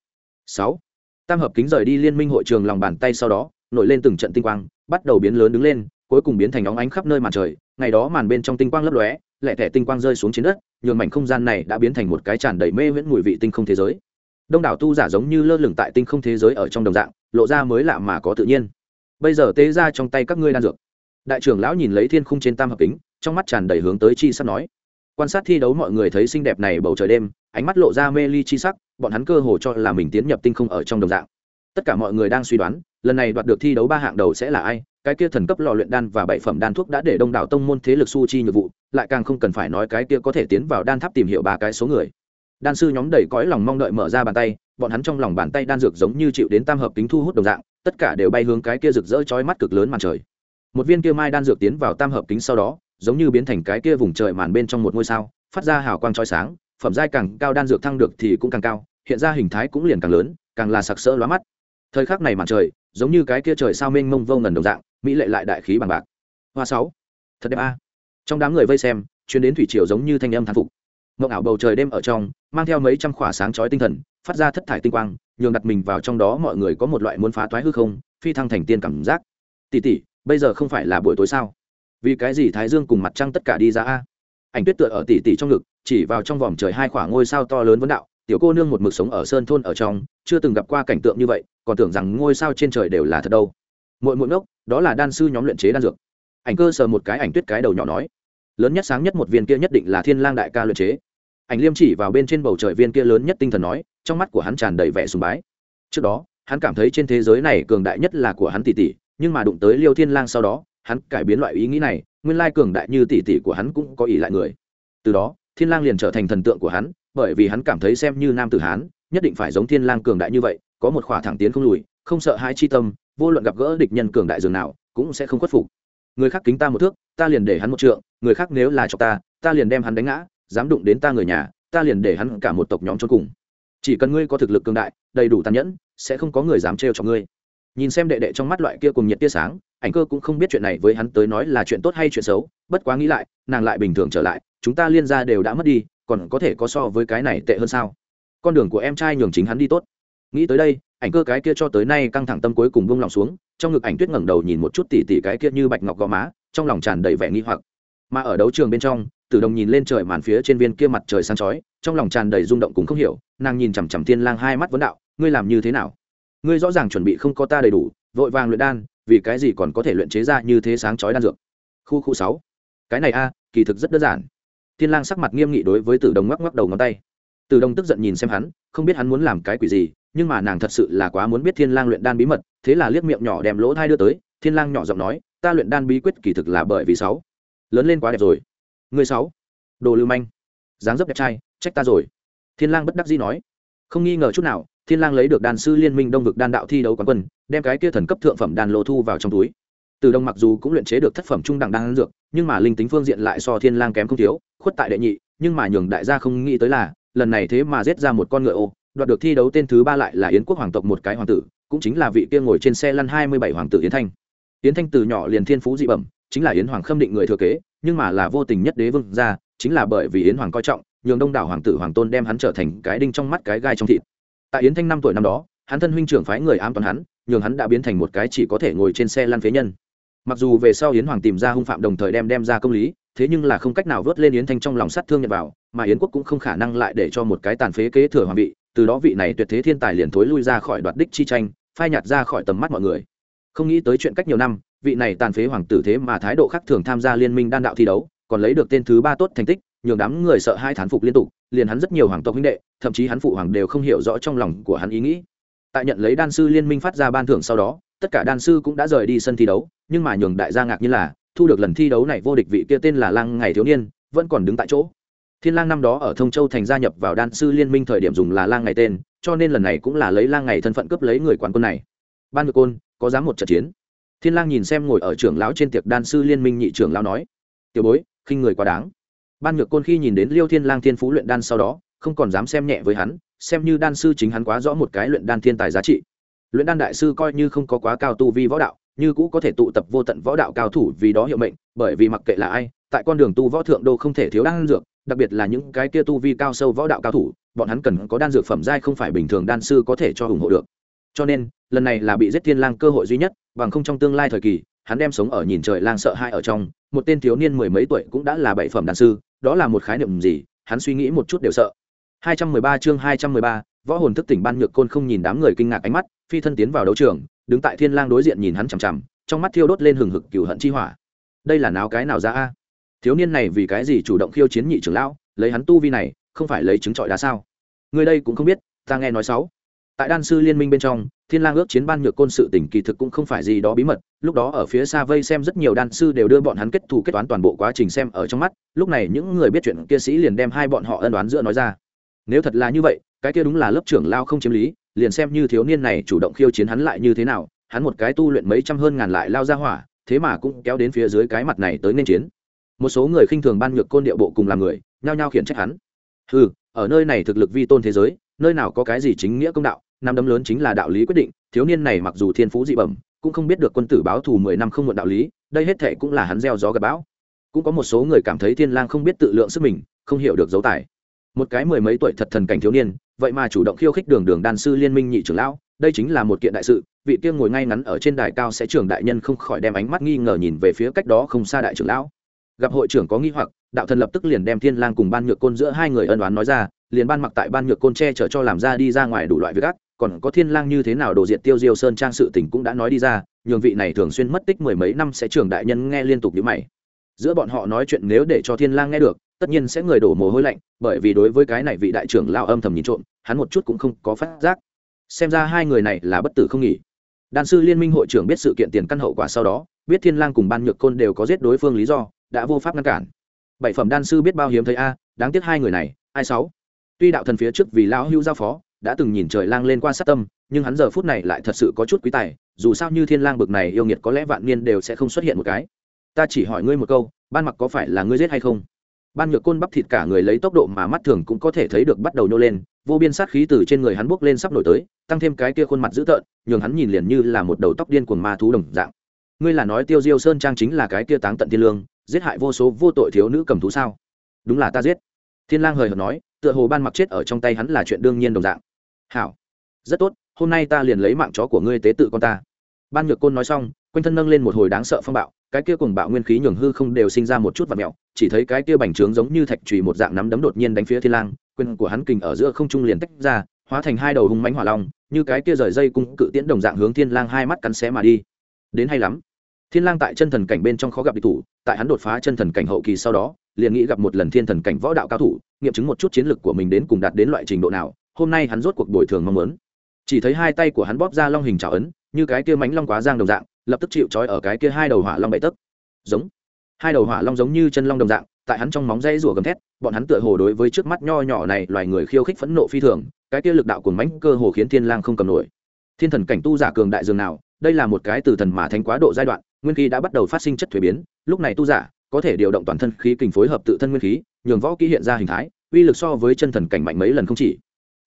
Sáu. Tam hợp kính rời đi liên minh hội trường lòng bàn tay sau đó, nổi lên từng trận tinh quang, bắt đầu biến lớn đứng lên, cuối cùng biến thành óng ánh khắp nơi màn trời. Ngày đó màn bên trong tinh quang lấp lóe lẹ thẻ tinh quang rơi xuống trên đất, nhường mảnh không gian này đã biến thành một cái tràn đầy mê viễn mùi vị tinh không thế giới. Đông đảo tu giả giống như lơ lửng tại tinh không thế giới ở trong đồng dạng, lộ ra mới lạ mà có tự nhiên. Bây giờ tế ra trong tay các ngươi đan dược đại trưởng lão nhìn lấy thiên khung trên tam hợp kính, trong mắt tràn đầy hướng tới chi sắp nói. Quan sát thi đấu mọi người thấy xinh đẹp này bầu trời đêm, ánh mắt lộ ra mê ly chi sắc, bọn hắn cơ hồ cho là mình tiến nhập tinh không ở trong đồng dạng. Tất cả mọi người đang suy đoán, lần này đoạt được thi đấu ba hạng đầu sẽ là ai, cái kia thần cấp lò luyện đan và bảy phẩm đan thuốc đã để đông đảo tông môn thế lực su chi nhiệm vụ, lại càng không cần phải nói cái kia có thể tiến vào đan tháp tìm hiểu ba cái số người. Đan sư nhóm đầy cõi lòng mong đợi mở ra bàn tay, bọn hắn trong lòng bàn tay đan dược giống như chịu đến tam hợp kính thu hút đồng dạng, tất cả đều bay hướng cái kia rực rỡ chói mắt cực lớn màn trời một viên kia mai đan dược tiến vào tam hợp kính sau đó, giống như biến thành cái kia vùng trời màn bên trong một ngôi sao, phát ra hào quang trói sáng, phẩm giai càng cao đan dược thăng được thì cũng càng cao, hiện ra hình thái cũng liền càng lớn, càng là sặc sỡ lóa mắt. Thời khắc này màn trời, giống như cái kia trời sao mênh mông vô ngần đồng dạng, mỹ lệ lại đại khí bằng bạc. Hoa sáu, thật đẹp a. Trong đám người vây xem, chuyến đến thủy triều giống như thanh âm thán phục. Mộng ảo bầu trời đêm ở trong, mang theo mấy trăm khỏa sáng chói tinh thần, phát ra thất thải tinh quang, nhường đặt mình vào trong đó mọi người có một loại muốn phá toái hư không, phi thăng thành tiên cảm giác. Tỉ tỉ bây giờ không phải là buổi tối sao? Vì cái gì thái dương cùng mặt trăng tất cả đi ra a? Ảnh tuyết tựa ở tỉ tỉ trong ngực, chỉ vào trong vòm trời hai khoảng ngôi sao to lớn vấn đạo, tiểu cô nương một mực sống ở sơn thôn ở trong, chưa từng gặp qua cảnh tượng như vậy, còn tưởng rằng ngôi sao trên trời đều là thật đâu. Mỗi mỗi ngốc, đó là đan sư nhóm luyện chế đan dược. Ảnh cơ sờ một cái ảnh tuyết cái đầu nhỏ nói, lớn nhất sáng nhất một viên kia nhất định là thiên lang đại ca luyện chế. Ảnh liêm chỉ vào bên trên bầu trời viên kia lớn nhất tinh thần nói, trong mắt của hắn tràn đầy vẻ sùng bái. Trước đó, hắn cảm thấy trên thế giới này cường đại nhất là của hắn tỷ tỷ nhưng mà đụng tới liêu thiên lang sau đó, hắn cải biến loại ý nghĩ này, nguyên lai cường đại như tỷ tỷ của hắn cũng có ý lại người. Từ đó, thiên lang liền trở thành thần tượng của hắn, bởi vì hắn cảm thấy xem như nam tử hán, nhất định phải giống thiên lang cường đại như vậy, có một khỏa thẳng tiến không lùi, không sợ hãi chi tâm, vô luận gặp gỡ địch nhân cường đại dường nào, cũng sẽ không khuất phục. Người khác kính ta một thước, ta liền để hắn một trượng, người khác nếu là cho ta ta liền đem hắn đánh ngã, dám đụng đến ta người nhà, ta liền để hắn cả một tộc nhóm cho cùng. Chỉ cần ngươi có thực lực cường đại, đầy đủ tàn nhẫn, sẽ không có người dám trêu cho ngươi nhìn xem đệ đệ trong mắt loại kia cùng nhiệt tia sáng, ảnh cơ cũng không biết chuyện này với hắn tới nói là chuyện tốt hay chuyện xấu, bất quá nghĩ lại, nàng lại bình thường trở lại, chúng ta liên gia đều đã mất đi, còn có thể có so với cái này tệ hơn sao? Con đường của em trai nhường chính hắn đi tốt. Nghĩ tới đây, ảnh cơ cái kia cho tới nay căng thẳng tâm cuối cùng buông lòng xuống, trong ngực ảnh tuyết ngẩng đầu nhìn một chút tỉ tỉ cái kia như bạch ngọc gò má, trong lòng tràn đầy vẻ nghi hoặc. Mà ở đấu trường bên trong, tử đồng nhìn lên trời màn phía trên viên kia mặt trời sáng chói, trong lòng tràn đầy rung động cũng không hiểu, nàng nhìn chằm chằm thiên lang hai mắt vấn đạo, ngươi làm như thế nào? Ngươi rõ ràng chuẩn bị không có ta đầy đủ, vội vàng luyện đan, vì cái gì còn có thể luyện chế ra như thế sáng chói đan dược? Khu khu sáu. Cái này a, kỳ thực rất đơn giản. Thiên lang sắc mặt nghiêm nghị đối với tử đồng ngoắc ngoắc đầu ngón tay. Tử đồng tức giận nhìn xem hắn, không biết hắn muốn làm cái quỷ gì, nhưng mà nàng thật sự là quá muốn biết thiên lang luyện đan bí mật, thế là liếc miệng nhỏ đem lỗ thai đưa tới, thiên lang nhỏ giọng nói, ta luyện đan bí quyết kỳ thực là bởi vì sáu. Lớn lên quá đẹp rồi. Người sáu. Đồ lưu manh. Dáng dấp đẹp trai, trách ta rồi. Thiên lang bất đắc dĩ nói. Không nghi ngờ chút nào thiên lang lấy được đan sư liên minh đông vực đan đạo thi đấu quán quân đem cái kia thần cấp thượng phẩm đan lô thu vào trong túi. Từ đông mặc dù cũng luyện chế được thất phẩm trung đẳng đan dược nhưng mà linh tính phương diện lại so thiên lang kém không thiếu khuất tại đệ nhị nhưng mà nhường đại gia không nghĩ tới là lần này thế mà giết ra một con ngựa ô đoạt được thi đấu tên thứ ba lại là yến quốc hoàng tộc một cái hoàng tử cũng chính là vị kia ngồi trên xe lăn hai mươi bảy hoàng tử yến thanh. Yến thanh từ nhỏ liền thiên phú dị bẩm chính là yến hoàng khâm định người thừa kế nhưng mà là vô tình nhất đế vương gia, chính là bởi vì yến hoàng coi trọng nhường đông đảo hoàng tử hoàng tôn đem hắn trở thành cái đinh trong mắt cái gai trong thịt tại yến thanh năm tuổi năm đó, hắn thân huynh trưởng phái người ám toàn hắn, nhường hắn đã biến thành một cái chỉ có thể ngồi trên xe lăn phế nhân. Mặc dù về sau yến hoàng tìm ra hung phạm đồng thời đem đem ra công lý, thế nhưng là không cách nào vớt lên yến thanh trong lòng sát thương nhận vào, mà yến quốc cũng không khả năng lại để cho một cái tàn phế kế thừa hoàng vị, từ đó vị này tuyệt thế thiên tài liền thối lui ra khỏi đoạt đích chi tranh, phai nhạt ra khỏi tầm mắt mọi người. Không nghĩ tới chuyện cách nhiều năm, vị này tàn phế hoàng tử thế mà thái độ khác thường tham gia liên minh đan đạo thi đấu, còn lấy được tên thứ ba tốt thành tích, nhường đám người sợ hai thán phục liên tục, liền hắn rất nhiều hoàng tộc huynh đệ thậm chí hắn phụ hoàng đều không hiểu rõ trong lòng của hắn ý nghĩ. Tại nhận lấy đan sư liên minh phát ra ban thưởng sau đó, tất cả đan sư cũng đã rời đi sân thi đấu, nhưng mà nhường đại gia ngạc như là, thu được lần thi đấu này vô địch vị kia tên là lăng ngày thiếu niên, vẫn còn đứng tại chỗ. Thiên lang năm đó ở thông châu thành gia nhập vào đan sư liên minh thời điểm dùng là lang ngày tên, cho nên lần này cũng là lấy lang ngày thân phận cướp lấy người quán quân này. Ban ngược côn, có dám một trận chiến. Thiên lang nhìn xem ngồi ở trưởng lão trên tiệc đan sư liên minh nhị trưởng lão nói, tiểu bối, khinh người quá đáng. Ban nhược côn khi nhìn đến liêu thiên lang thiên phú luyện đan sau đó không còn dám xem nhẹ với hắn, xem như đan sư chính hắn quá rõ một cái luyện đan thiên tài giá trị. Luyện đan đại sư coi như không có quá cao tu vi võ đạo, như cũ có thể tụ tập vô tận võ đạo cao thủ vì đó hiệu mệnh, bởi vì mặc kệ là ai, tại con đường tu võ thượng đô không thể thiếu đan dược, đặc biệt là những cái kia tu vi cao sâu võ đạo cao thủ, bọn hắn cần có đan dược phẩm giai không phải bình thường đan sư có thể cho ủng hộ được. Cho nên, lần này là bị giết thiên lang cơ hội duy nhất, bằng không trong tương lai thời kỳ, hắn đem sống ở nhìn trời lang sợ hai ở trong, một tên thiếu niên mười mấy tuổi cũng đã là bảy phẩm đan sư, đó là một khái niệm gì, hắn suy nghĩ một chút đều sợ. 213 chương 213, võ hồn thức tỉnh ban nhược côn không nhìn đám người kinh ngạc ánh mắt phi thân tiến vào đấu trường đứng tại thiên lang đối diện nhìn hắn chằm chằm trong mắt thiêu đốt lên hừng hực cừu hận chi hỏa. Đây là náo cái nào ra a? Thiếu niên này vì cái gì chủ động khiêu chiến nhị trưởng lão lấy hắn tu vi này không phải lấy trứng trọi đá sao? Người đây cũng không biết ta nghe nói sáu. Tại đan sư liên minh bên trong thiên lang ước chiến ban nhược côn sự tỉnh kỳ thực cũng không phải gì đó bí mật lúc đó ở phía xa vây xem rất nhiều đan sư đều đưa bọn hắn kết thù kết toán toàn bộ quá trình xem ở trong mắt lúc này những người biết chuyện kia sĩ liền đem hai bọn họ ân đoán giữa nói ra nếu thật là như vậy, cái kia đúng là lớp trưởng lao không chiếm lý, liền xem như thiếu niên này chủ động khiêu chiến hắn lại như thế nào, hắn một cái tu luyện mấy trăm hơn ngàn lại lao ra hỏa, thế mà cũng kéo đến phía dưới cái mặt này tới nên chiến. Một số người khinh thường ban nhược côn điệu bộ cùng làm người, nhao nhao khiển trách hắn. Ừ ở nơi này thực lực vi tôn thế giới, nơi nào có cái gì chính nghĩa công đạo, năm đấm lớn chính là đạo lý quyết định, thiếu niên này mặc dù thiên phú dị bẩm, cũng không biết được quân tử báo thù mười năm không muộn đạo lý, đây hết thệ cũng là hắn gieo gió gặp bão. Cũng có một số người cảm thấy thiên lang không biết tự lượng sức mình, không hiểu được dấu tài một cái mười mấy tuổi thật thần cảnh thiếu niên, vậy mà chủ động khiêu khích đường đường đan sư liên minh nhị trưởng lão, đây chính là một kiện đại sự, vị kia ngồi ngay ngắn ở trên đài cao sẽ trưởng đại nhân không khỏi đem ánh mắt nghi ngờ nhìn về phía cách đó không xa đại trưởng lão. Gặp hội trưởng có nghi hoặc, đạo thần lập tức liền đem thiên lang cùng ban nhược côn giữa hai người ân oán nói ra, liền ban mặc tại ban nhược côn che chở cho làm ra đi ra ngoài đủ loại việc ác, còn có thiên lang như thế nào đồ diện tiêu diêu sơn trang sự tình cũng đã nói đi ra, nhường vị này thường xuyên mất tích mười mấy năm sẽ trưởng đại nhân nghe liên tục như mày. Giữa bọn họ nói chuyện nếu để cho thiên lang nghe được tất nhiên sẽ người đổ mồ hôi lạnh, bởi vì đối với cái này vị đại trưởng lao âm thầm nhìn trộm, hắn một chút cũng không có phát giác. Xem ra hai người này là bất tử không nghỉ. Đan sư liên minh hội trưởng biết sự kiện tiền căn hậu quả sau đó, biết thiên lang cùng ban nhược côn đều có giết đối phương lý do, đã vô pháp ngăn cản. Bảy phẩm đan sư biết bao hiếm thấy a, đáng tiếc hai người này, ai sáu? Tuy đạo thần phía trước vì lão hưu giao phó, đã từng nhìn trời lang lên qua sát tâm, nhưng hắn giờ phút này lại thật sự có chút quý tài, dù sao như thiên lang bực này yêu nghiệt có lẽ vạn niên đều sẽ không xuất hiện một cái. Ta chỉ hỏi ngươi một câu, ban mặc có phải là ngươi giết hay không? Ban nhược côn bắp thịt cả người lấy tốc độ mà mắt thường cũng có thể thấy được bắt đầu nô lên, vô biên sát khí từ trên người hắn buốc lên sắp nổi tới, tăng thêm cái kia khuôn mặt dữ tợn, nhường hắn nhìn liền như là một đầu tóc điên cuồng ma thú đồng dạng. Ngươi là nói tiêu diêu sơn trang chính là cái kia táng tận thiên lương, giết hại vô số vô tội thiếu nữ cầm thú sao? Đúng là ta giết. Thiên lang hời hợt nói, tựa hồ ban mặc chết ở trong tay hắn là chuyện đương nhiên đồng dạng. Hảo. Rất tốt, hôm nay ta liền lấy mạng chó của ngươi tế tự con ta. Ban nhược côn nói xong quanh thân nâng lên một hồi đáng sợ phong bạo, cái kia cùng bạo nguyên khí nhường hư không đều sinh ra một chút vật mẹo, chỉ thấy cái kia bành trướng giống như thạch trùy một dạng nắm đấm đột nhiên đánh phía thiên lang, quyền của hắn kình ở giữa không trung liền tách ra, hóa thành hai đầu hung mãnh hỏa long, như cái kia rời dây cung cự tiễn đồng dạng hướng thiên lang hai mắt cắn xé mà đi. Đến hay lắm. Thiên lang tại chân thần cảnh bên trong khó gặp địch thủ, tại hắn đột phá chân thần cảnh hậu kỳ sau đó, liền nghĩ gặp một lần thiên thần cảnh võ đạo cao thủ, nghiệm chứng một chút chiến lực của mình đến cùng đạt đến loại trình độ nào, hôm nay hắn rốt cuộc bồi thường mong muốn. Chỉ thấy hai tay của hắn bóp ra long hình trào ấn, như cái kia mánh long quá giang đồng dạng lập tức chịu trói ở cái kia hai đầu hỏa long bảy tấc. Giống. Hai đầu hỏa long giống như chân long đồng dạng, tại hắn trong móng dây rủa gầm thét, bọn hắn tựa hồ đối với trước mắt nho nhỏ này loài người khiêu khích phẫn nộ phi thường, cái kia lực đạo cuồng mãnh cơ hồ khiến thiên lang không cầm nổi. Thiên thần cảnh tu giả cường đại dường nào, đây là một cái từ thần mà thánh quá độ giai đoạn, nguyên khí đã bắt đầu phát sinh chất thuế biến, lúc này tu giả có thể điều động toàn thân khí kình phối hợp tự thân nguyên khí, nhường võ kỹ hiện ra hình thái, uy lực so với chân thần cảnh mạnh mấy lần không chỉ.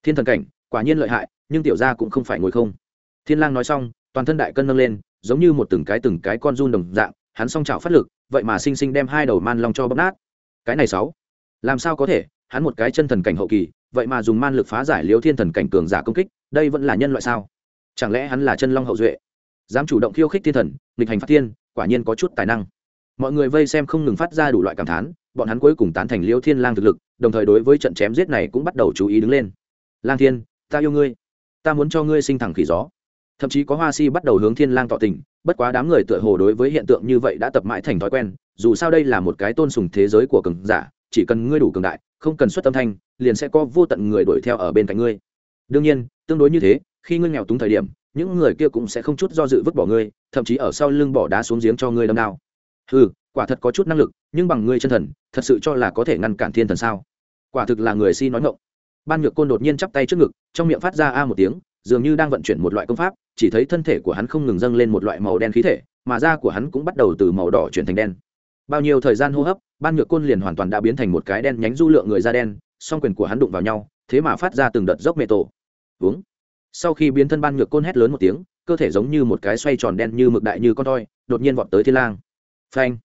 Thiên thần cảnh, quả nhiên lợi hại, nhưng tiểu gia cũng không phải ngồi không. Thiên lang nói xong, toàn thân đại cân nâng lên giống như một từng cái từng cái con run đồng dạng, hắn song trào phát lực, vậy mà sinh sinh đem hai đầu man long cho bóp nát. Cái này sáu, làm sao có thể? Hắn một cái chân thần cảnh hậu kỳ, vậy mà dùng man lực phá giải liêu thiên thần cảnh cường giả công kích, đây vẫn là nhân loại sao? Chẳng lẽ hắn là chân long hậu duệ? Dám chủ động khiêu khích thiên thần, nghịch hành phát thiên, quả nhiên có chút tài năng. Mọi người vây xem không ngừng phát ra đủ loại cảm thán, bọn hắn cuối cùng tán thành liêu thiên lang thực lực, đồng thời đối với trận chém giết này cũng bắt đầu chú ý đứng lên. Lang thiên, ta yêu ngươi. Ta muốn cho ngươi sinh thẳng khỉ gió thậm chí có hoa si bắt đầu hướng thiên lang tỏ tình, bất quá đám người tựa hồ đối với hiện tượng như vậy đã tập mãi thành thói quen, dù sao đây là một cái tôn sùng thế giới của cường giả, chỉ cần ngươi đủ cường đại, không cần xuất tâm thanh, liền sẽ có vô tận người đuổi theo ở bên cạnh ngươi. Đương nhiên, tương đối như thế, khi ngươi nghèo túng thời điểm, những người kia cũng sẽ không chút do dự vứt bỏ ngươi, thậm chí ở sau lưng bỏ đá xuống giếng cho ngươi đâm đao. Ừ quả thật có chút năng lực, nhưng bằng ngươi chân thần, thật sự cho là có thể ngăn cản thiên thần sao? Quả thực là người si nói ngộng ban nhược côn đột nhiên chắp tay trước ngực, trong miệng phát ra a một tiếng dường như đang vận chuyển một loại công pháp, chỉ thấy thân thể của hắn không ngừng dâng lên một loại màu đen khí thể, mà da của hắn cũng bắt đầu từ màu đỏ chuyển thành đen. Bao nhiêu thời gian hô hấp, ban nhược côn liền hoàn toàn đã biến thành một cái đen nhánh du lượng người da đen, song quyền của hắn đụng vào nhau, thế mà phát ra từng đợt dốc mê tổ. Uống sau khi biến thân ban nhược côn hét lớn một tiếng, cơ thể giống như một cái xoay tròn đen như mực đại như con toi, đột nhiên vọt tới thiên lang. Phanh.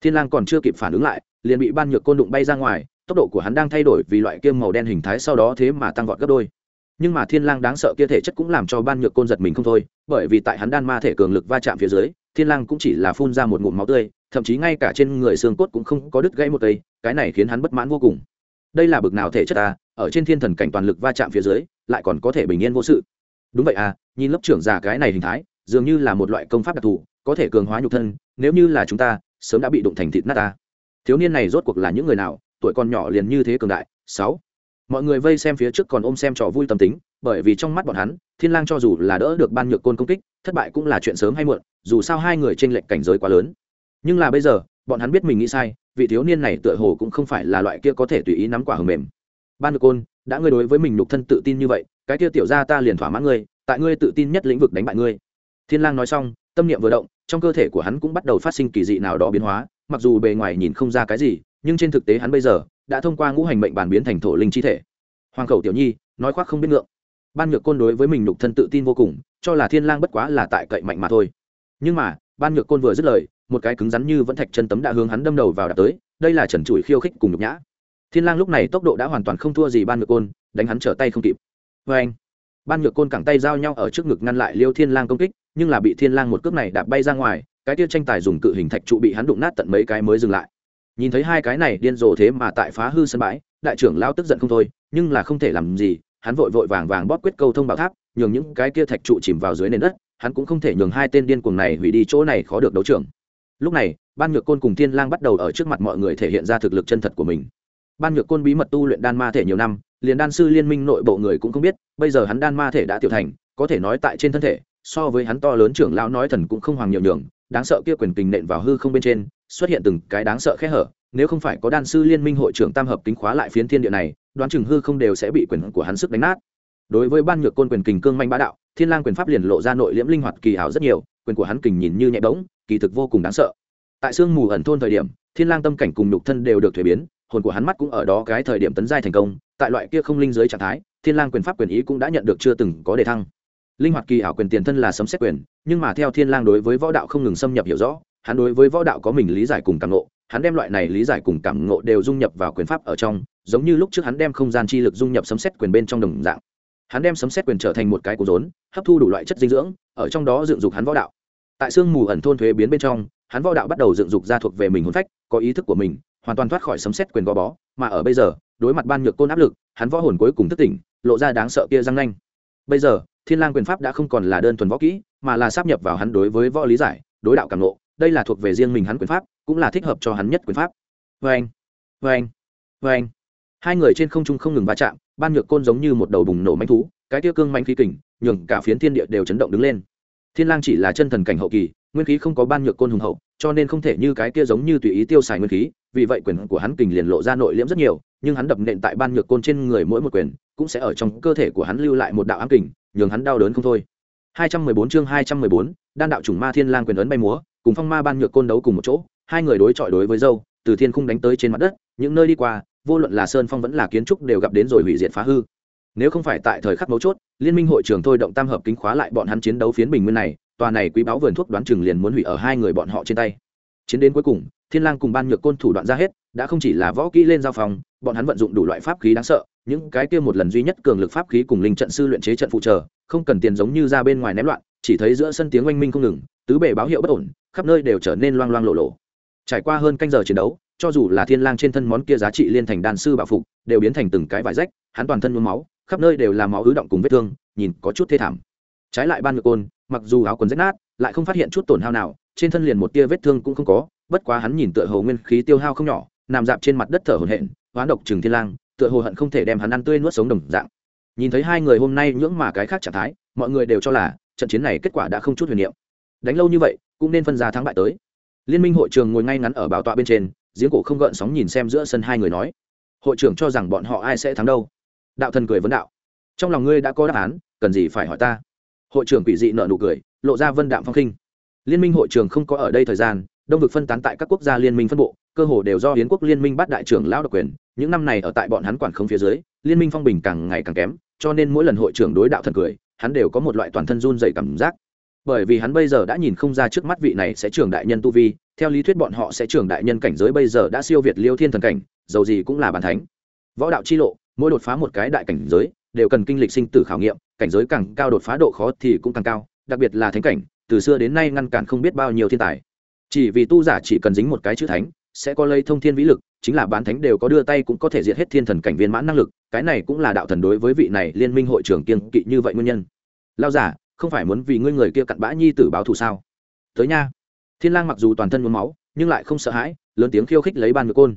Thiên lang còn chưa kịp phản ứng lại, liền bị ban nhược côn đụng bay ra ngoài, tốc độ của hắn đang thay đổi vì loại kiêm màu đen hình thái sau đó thế mà tăng vọt gấp đôi nhưng mà thiên lang đáng sợ kia thể chất cũng làm cho ban nhược côn giật mình không thôi, bởi vì tại hắn đan ma thể cường lực va chạm phía dưới, thiên lang cũng chỉ là phun ra một ngụm máu tươi, thậm chí ngay cả trên người xương cốt cũng không có đứt gãy một cây, cái này khiến hắn bất mãn vô cùng. Đây là bực nào thể chất à ở trên thiên thần cảnh toàn lực va chạm phía dưới, lại còn có thể bình yên vô sự. Đúng vậy à nhìn lớp trưởng già cái này hình thái, dường như là một loại công pháp đặc thù, có thể cường hóa nhục thân, nếu như là chúng ta, sớm đã bị đụng thành thịt nát ta. Thiếu niên này rốt cuộc là những người nào, tuổi còn nhỏ liền như thế cường đại, sáu mọi người vây xem phía trước còn ôm xem trò vui tâm tính, bởi vì trong mắt bọn hắn, thiên lang cho dù là đỡ được ban nhược côn công kích, thất bại cũng là chuyện sớm hay muộn, dù sao hai người trên lệnh cảnh giới quá lớn. Nhưng là bây giờ, bọn hắn biết mình nghĩ sai, vị thiếu niên này tựa hồ cũng không phải là loại kia có thể tùy ý nắm quả hờ mềm. Ban nhược côn, đã ngươi đối với mình nhục thân tự tin như vậy, cái kia tiểu gia ta liền thỏa mãn ngươi, tại ngươi tự tin nhất lĩnh vực đánh bại ngươi. Thiên lang nói xong, tâm niệm vừa động, trong cơ thể của hắn cũng bắt đầu phát sinh kỳ dị nào đó biến hóa, mặc dù bề ngoài nhìn không ra cái gì, nhưng trên thực tế hắn bây giờ đã thông qua ngũ hành mệnh bản biến thành thổ linh chi thể. Hoàng khẩu tiểu nhi, nói khoác không biết ngượng. Ban nhược côn đối với mình nhục thân tự tin vô cùng, cho là thiên lang bất quá là tại cậy mạnh mà thôi. Nhưng mà, ban nhược côn vừa dứt lời, một cái cứng rắn như vẫn thạch chân tấm đã hướng hắn đâm đầu vào đạp tới, đây là trần trụi khiêu khích cùng nhục nhã. Thiên lang lúc này tốc độ đã hoàn toàn không thua gì ban nhược côn, đánh hắn trở tay không kịp. Với anh, ban nhược côn cẳng tay giao nhau ở trước ngực ngăn lại liêu thiên lang công kích, nhưng là bị thiên lang một cước này đạp bay ra ngoài, cái tiêu tranh tài dùng cự hình thạch trụ bị hắn đụng nát tận mấy cái mới dừng lại nhìn thấy hai cái này điên rồ thế mà tại phá hư sân bãi, đại trưởng lao tức giận không thôi, nhưng là không thể làm gì, hắn vội vội vàng vàng bóp quyết câu thông bảo tháp, nhường những cái kia thạch trụ chìm vào dưới nền đất, hắn cũng không thể nhường hai tên điên cuồng này hủy đi chỗ này khó được đấu trưởng lúc này, ban nhược côn cùng thiên lang bắt đầu ở trước mặt mọi người thể hiện ra thực lực chân thật của mình. Ban nhược côn bí mật tu luyện đan ma thể nhiều năm, liền đan sư liên minh nội bộ người cũng không biết, bây giờ hắn đan ma thể đã tiểu thành, có thể nói tại trên thân thể, so với hắn to lớn trưởng lão nói thần cũng không hoàng nhiều nhường, đáng sợ kia quyền tình nện vào hư không bên trên xuất hiện từng cái đáng sợ khe hở, nếu không phải có đan sư liên minh hội trưởng tam hợp kính khóa lại phiến thiên địa này, đoán chừng hư không đều sẽ bị quyền của hắn sức đánh nát. Đối với ban nhược côn quyền kình cương manh bá đạo, thiên lang quyền pháp liền lộ ra nội liễm linh hoạt kỳ hảo rất nhiều, quyền của hắn kình nhìn như nhẹ bỗng, kỳ thực vô cùng đáng sợ. Tại sương mù ẩn thôn thời điểm, thiên lang tâm cảnh cùng nhục thân đều được thuế biến, hồn của hắn mắt cũng ở đó cái thời điểm tấn giai thành công, tại loại kia không linh giới trạng thái, thiên lang quyền pháp quyền ý cũng đã nhận được chưa từng có đề thăng. Linh hoạt kỳ ảo quyền tiền thân là sấm xét quyền, nhưng mà theo thiên lang đối với võ đạo không ngừng xâm nhập hiểu rõ hắn đối với võ đạo có mình lý giải cùng cảm ngộ, hắn đem loại này lý giải cùng cảm ngộ đều dung nhập vào quyền pháp ở trong, giống như lúc trước hắn đem không gian chi lực dung nhập sấm xét quyền bên trong đồng dạng. Hắn đem sấm xét quyền trở thành một cái cổ rốn, hấp thu đủ loại chất dinh dưỡng, ở trong đó dựng dục hắn võ đạo. Tại sương mù ẩn thôn thuế biến bên trong, hắn võ đạo bắt đầu dựng dục ra thuộc về mình hồn phách, có ý thức của mình, hoàn toàn thoát khỏi sấm xét quyền gò bó, mà ở bây giờ, đối mặt ban nhược côn áp lực, hắn võ hồn cuối cùng thức tỉnh, lộ ra đáng sợ kia răng nanh. Bây giờ, thiên lang quyền pháp đã không còn là đơn thuần võ kỹ, mà là sắp nhập vào hắn đối với võ lý giải, đối đạo cảm ngộ đây là thuộc về riêng mình hắn quyền pháp cũng là thích hợp cho hắn nhất quyền pháp. Vê anh vê anh vê anh hai người trên không trung không ngừng va chạm ban nhược côn giống như một đầu bùng nổ manh thú cái tiêu cương manh khí kình nhường cả phiến thiên địa đều chấn động đứng lên. Thiên lang chỉ là chân thần cảnh hậu kỳ nguyên khí không có ban nhược côn hùng hậu cho nên không thể như cái kia giống như tùy ý tiêu xài nguyên khí vì vậy quyền của hắn kình liền lộ ra nội liễm rất nhiều nhưng hắn đập nện tại ban nhược côn trên người mỗi một quyền cũng sẽ ở trong cơ thể của hắn lưu lại một đạo ám kình nhường hắn đau đớn không thôi. 214 chương 214, đan đạo chủng ma thiên lang quyền ấn bay múa cùng phong ma ban nhược côn đấu cùng một chỗ, hai người đối chọi đối với dâu, từ thiên khung đánh tới trên mặt đất, những nơi đi qua, vô luận là sơn phong vẫn là kiến trúc đều gặp đến rồi hủy diệt phá hư. Nếu không phải tại thời khắc mấu chốt, liên minh hội trưởng thôi động tam hợp kính khóa lại bọn hắn chiến đấu phiến bình nguyên này, tòa này quý báo vườn thuốc đoán chừng liền muốn hủy ở hai người bọn họ trên tay. Chiến đến cuối cùng, thiên lang cùng ban nhược côn thủ đoạn ra hết, đã không chỉ là võ kỹ lên giao phòng, bọn hắn vận dụng đủ loại pháp khí đáng sợ, những cái kia một lần duy nhất cường lực pháp khí cùng linh trận sư luyện chế trận phụ trợ, không cần tiền giống như ra bên ngoài ném loạn, chỉ thấy giữa sân tiếng oanh minh không ngừng, tứ bề báo hiệu bất ổn khắp nơi đều trở nên loang loang lộ lộ. Trải qua hơn canh giờ chiến đấu, cho dù là thiên lang trên thân món kia giá trị liên thành đan sư bảo phục, đều biến thành từng cái vải rách, hắn toàn thân nhuốm máu, khắp nơi đều là máu ứ động cùng vết thương, nhìn có chút thê thảm. Trái lại ban ngược côn, mặc dù áo quần rách nát, lại không phát hiện chút tổn hao nào, trên thân liền một tia vết thương cũng không có, bất quá hắn nhìn tựa hồ nguyên khí tiêu hao không nhỏ, nằm dạp trên mặt đất thở hổn hển, hoán độc trừng thiên lang, tựa hồ hận không thể đem hắn ăn tươi nuốt sống đồng dạng. Nhìn thấy hai người hôm nay nhưỡng mà cái khác trạng thái, mọi người đều cho là trận chiến này kết quả đã không chút huyền niệm đánh lâu như vậy, cũng nên phân ra thắng bại tới. Liên minh hội trường ngồi ngay ngắn ở bảo tọa bên trên, giếng cổ không gợn sóng nhìn xem giữa sân hai người nói. Hội trưởng cho rằng bọn họ ai sẽ thắng đâu? Đạo thần cười vấn đạo. Trong lòng ngươi đã có đáp án, cần gì phải hỏi ta? Hội trưởng quỷ dị nợ nụ cười, lộ ra vân đạm phong khinh. Liên minh hội trường không có ở đây thời gian, đông vực phân tán tại các quốc gia liên minh phân bộ, cơ hồ đều do hiến quốc liên minh bắt đại trưởng lão độc quyền. Những năm này ở tại bọn hắn quản không phía dưới, liên minh phong bình càng ngày càng kém, cho nên mỗi lần hội trưởng đối đạo thần cười, hắn đều có một loại toàn thân run dày cảm giác bởi vì hắn bây giờ đã nhìn không ra trước mắt vị này sẽ trưởng đại nhân tu vi, theo lý thuyết bọn họ sẽ trưởng đại nhân cảnh giới bây giờ đã siêu việt liêu thiên thần cảnh, dầu gì cũng là bàn thánh. Võ đạo chi lộ, mỗi đột phá một cái đại cảnh giới, đều cần kinh lịch sinh tử khảo nghiệm, cảnh giới càng cao đột phá độ khó thì cũng càng cao, đặc biệt là thánh cảnh, từ xưa đến nay ngăn cản không biết bao nhiêu thiên tài. Chỉ vì tu giả chỉ cần dính một cái chữ thánh, sẽ có lây thông thiên vĩ lực, chính là bán thánh đều có đưa tay cũng có thể diệt hết thiên thần cảnh viên mãn năng lực, cái này cũng là đạo thần đối với vị này liên minh hội trưởng kiên kỵ như vậy nguyên nhân. Lao giả không phải muốn vì ngươi người kia cặn bã nhi tử báo thù sao? Tới nha. Thiên lang mặc dù toàn thân nhuốm máu, nhưng lại không sợ hãi, lớn tiếng khiêu khích lấy ban nhược côn.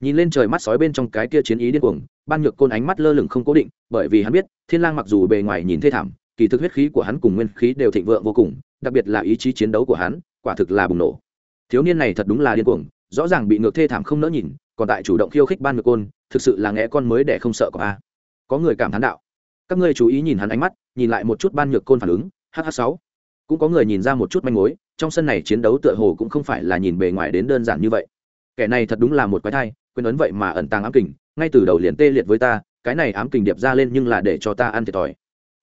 Nhìn lên trời mắt sói bên trong cái kia chiến ý điên cuồng, ban nhược côn ánh mắt lơ lửng không cố định, bởi vì hắn biết, thiên lang mặc dù bề ngoài nhìn thê thảm, kỳ thực huyết khí của hắn cùng nguyên khí đều thịnh vượng vô cùng, đặc biệt là ý chí chiến đấu của hắn, quả thực là bùng nổ. Thiếu niên này thật đúng là điên cuồng, rõ ràng bị ngược thê thảm không nỡ nhìn, còn tại chủ động khiêu khích ban ngược côn, thực sự là nghe con mới để không sợ có a. Có người cảm thán đạo các ngươi chú ý nhìn hắn ánh mắt, nhìn lại một chút ban nhược côn phản ứng hh sáu. Cũng có người nhìn ra một chút manh mối, trong sân này chiến đấu tựa hồ cũng không phải là nhìn bề ngoài đến đơn giản như vậy. Kẻ này thật đúng là một quái thai, quyền ấn vậy mà ẩn tàng ám kình, ngay từ đầu liền tê liệt với ta, cái này ám kình điệp ra lên nhưng là để cho ta ăn thiệt thòi.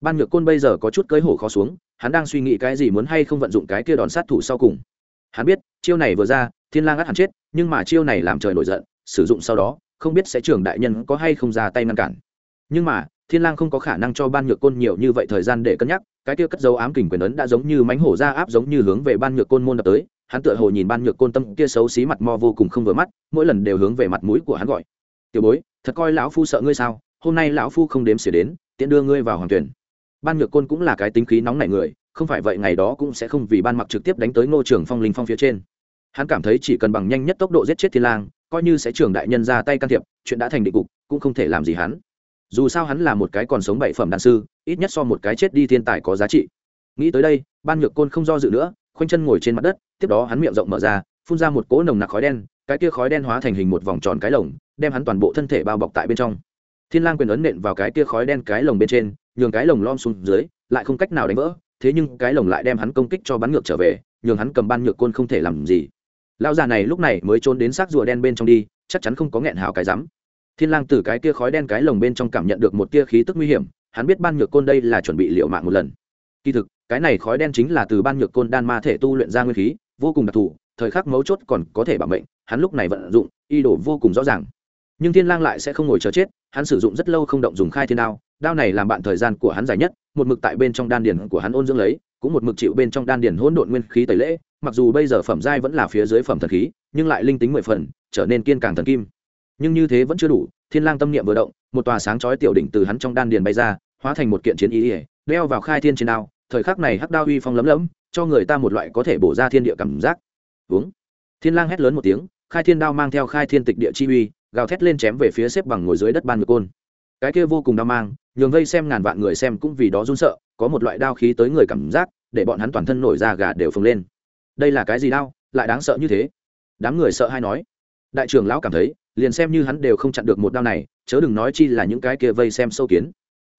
Ban nhược côn bây giờ có chút cưới hổ khó xuống, hắn đang suy nghĩ cái gì muốn hay không vận dụng cái kia đòn sát thủ sau cùng. Hắn biết, chiêu này vừa ra, thiên lang ắt hẳn chết, nhưng mà chiêu này làm trời nổi giận, sử dụng sau đó, không biết sẽ trưởng đại nhân có hay không ra tay ngăn cản. Nhưng mà thiên lang không có khả năng cho ban nhược côn nhiều như vậy thời gian để cân nhắc, cái kia cất dấu ám kình quyền ấn đã giống như mánh hổ ra áp giống như hướng về ban nhược côn môn đập tới, hắn tựa hồ nhìn ban nhược côn tâm kia xấu xí mặt mo vô cùng không vừa mắt, mỗi lần đều hướng về mặt mũi của hắn gọi. Tiểu bối, thật coi lão phu sợ ngươi sao? Hôm nay lão phu không đếm xỉa đến, tiện đưa ngươi vào hoàng tuyển. Ban nhược côn cũng là cái tính khí nóng nảy người, không phải vậy ngày đó cũng sẽ không vì ban mặc trực tiếp đánh tới ngô trường phong linh phong phía trên. Hắn cảm thấy chỉ cần bằng nhanh nhất tốc độ giết chết thiên lang, coi như sẽ trưởng đại nhân ra tay can thiệp, chuyện đã thành định cục, cũng không thể làm gì hắn dù sao hắn là một cái còn sống bảy phẩm đàn sư, ít nhất so một cái chết đi thiên tài có giá trị. Nghĩ tới đây, ban nhược côn không do dự nữa, khoanh chân ngồi trên mặt đất, tiếp đó hắn miệng rộng mở ra, phun ra một cỗ nồng nặc khói đen, cái kia khói đen hóa thành hình một vòng tròn cái lồng, đem hắn toàn bộ thân thể bao bọc tại bên trong. Thiên lang quyền ấn nện vào cái kia khói đen cái lồng bên trên, nhường cái lồng lom xuống dưới, lại không cách nào đánh vỡ, thế nhưng cái lồng lại đem hắn công kích cho bắn ngược trở về, nhường hắn cầm ban nhược côn không thể làm gì. Lão già này lúc này mới trốn đến xác rùa đen bên trong đi, chắc chắn không có nghẹn hào cái rắm thiên lang từ cái kia khói đen cái lồng bên trong cảm nhận được một tia khí tức nguy hiểm, hắn biết ban nhược côn đây là chuẩn bị liệu mạng một lần. Kỳ thực, cái này khói đen chính là từ ban nhược côn đan ma thể tu luyện ra nguyên khí, vô cùng đặc thù, thời khắc mấu chốt còn có thể bảo mệnh, hắn lúc này vận dụng y đổ vô cùng rõ ràng. Nhưng thiên lang lại sẽ không ngồi chờ chết, hắn sử dụng rất lâu không động dùng khai thiên đao đao này làm bạn thời gian của hắn dài nhất, một mực tại bên trong đan điền của hắn ôn dưỡng lấy, cũng một mực chịu bên trong đan điền hỗn độn nguyên khí tẩy lễ, mặc dù bây giờ phẩm giai vẫn là phía dưới phẩm thần khí, nhưng lại linh tính mười phần, trở nên kiên càng thần kim nhưng như thế vẫn chưa đủ, thiên lang tâm niệm vừa động, một tòa sáng chói tiểu đỉnh từ hắn trong đan điền bay ra, hóa thành một kiện chiến ý ỉa đeo vào khai thiên trên đao, thời khắc này hắc đao uy phong lấm lấm, cho người ta một loại có thể bổ ra thiên địa cảm giác. Uống thiên lang hét lớn một tiếng, khai thiên đao mang theo khai thiên tịch địa chi uy, gào thét lên chém về phía xếp bằng ngồi dưới đất ban ngược côn. Cái kia vô cùng đao mang, nhường vây xem ngàn vạn người xem cũng vì đó run sợ, có một loại đao khí tới người cảm giác, để bọn hắn toàn thân nổi da gà đều phồng lên. Đây là cái gì đao? Lại đáng sợ như thế. Đám người sợ hay nói. Đại trưởng lão cảm thấy liền xem như hắn đều không chặn được một đao này, chớ đừng nói chi là những cái kia vây xem sâu kiến.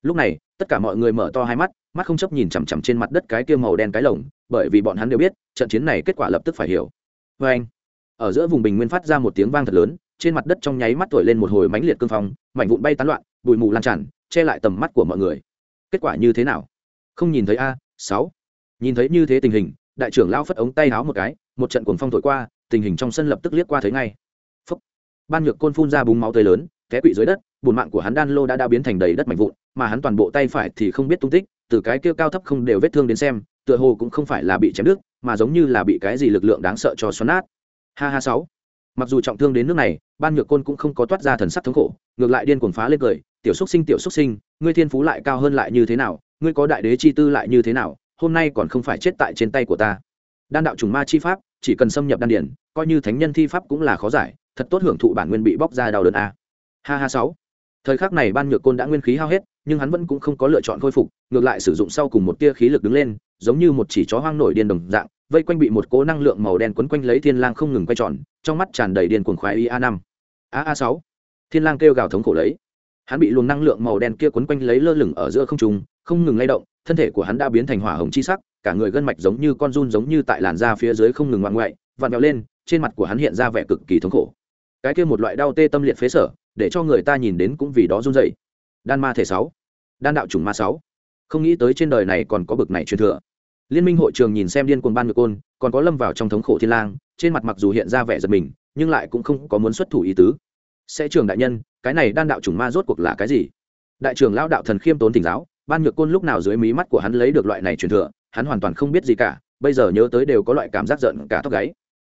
Lúc này, tất cả mọi người mở to hai mắt mắt không chấp nhìn chằm chằm trên mặt đất cái kia màu đen cái lồng, bởi vì bọn hắn đều biết, trận chiến này kết quả lập tức phải hiểu. Vê anh, ở giữa vùng bình nguyên phát ra một tiếng vang thật lớn, trên mặt đất trong nháy mắt thổi lên một hồi mãnh liệt cương phong, mảnh vụn bay tán loạn, bụi mù lan tràn, che lại tầm mắt của mọi người. Kết quả như thế nào? Không nhìn thấy a, sáu. Nhìn thấy như thế tình hình, đại trưởng lao phất ống tay háo một cái, một trận cuồng phong thổi qua, tình hình trong sân lập tức liếc qua thấy ngay ban nhược côn phun ra búng máu tươi lớn, té quỵ dưới đất, bùn mạng của hắn đan lô đã đã biến thành đầy đất mạnh vụn, mà hắn toàn bộ tay phải thì không biết tung tích, từ cái kia cao thấp không đều vết thương đến xem, tựa hồ cũng không phải là bị chém đứt, mà giống như là bị cái gì lực lượng đáng sợ cho xoắn nát. Ha ha sáu. Mặc dù trọng thương đến nước này, ban nhược côn cũng không có toát ra thần sắc thống khổ, ngược lại điên cuồng phá lên cười, tiểu xúc sinh, tiểu xúc sinh, ngươi thiên phú lại cao hơn lại như thế nào, ngươi có đại đế chi tư lại như thế nào, hôm nay còn không phải chết tại trên tay của ta. Đan đạo trùng ma chi pháp, chỉ cần xâm nhập đan điển coi như thánh nhân thi pháp cũng là khó giải thật tốt hưởng thụ bản nguyên bị bóc ra đau đớn a. Ha ha sáu. Thời khắc này ban nhược côn đã nguyên khí hao hết, nhưng hắn vẫn cũng không có lựa chọn khôi phục, ngược lại sử dụng sau cùng một tia khí lực đứng lên, giống như một chỉ chó hoang nổi điên đồng dạng, vây quanh bị một cố năng lượng màu đen quấn quanh lấy thiên lang không ngừng quay tròn, trong mắt tràn đầy điên cuồng khoái a năm. A a sáu. Thiên lang kêu gào thống khổ lấy. Hắn bị luồng năng lượng màu đen kia quấn quanh lấy lơ lửng ở giữa không trung, không ngừng lay động, thân thể của hắn đã biến thành hỏa hồng chi sắc, cả người gân mạch giống như con run giống như tại làn da phía dưới không ngừng ngoạn ngoại, vặn vẹo lên, trên mặt của hắn hiện ra vẻ cực kỳ thống khổ cái kia một loại đau tê tâm liệt phế sở, để cho người ta nhìn đến cũng vì đó run dậy đan ma thể sáu, đan đạo chủng ma sáu. Không nghĩ tới trên đời này còn có bực này truyền thừa. Liên minh hội trường nhìn xem điên cuồng ban ngược côn, còn có lâm vào trong thống khổ thiên lang, trên mặt mặc dù hiện ra vẻ giật mình, nhưng lại cũng không có muốn xuất thủ ý tứ. Sẽ trường đại nhân, cái này đan đạo chủng ma rốt cuộc là cái gì? Đại trưởng lão đạo thần khiêm tốn tỉnh giáo, ban nhược côn lúc nào dưới mí mắt của hắn lấy được loại này truyền thừa, hắn hoàn toàn không biết gì cả, bây giờ nhớ tới đều có loại cảm giác giận cả tóc gáy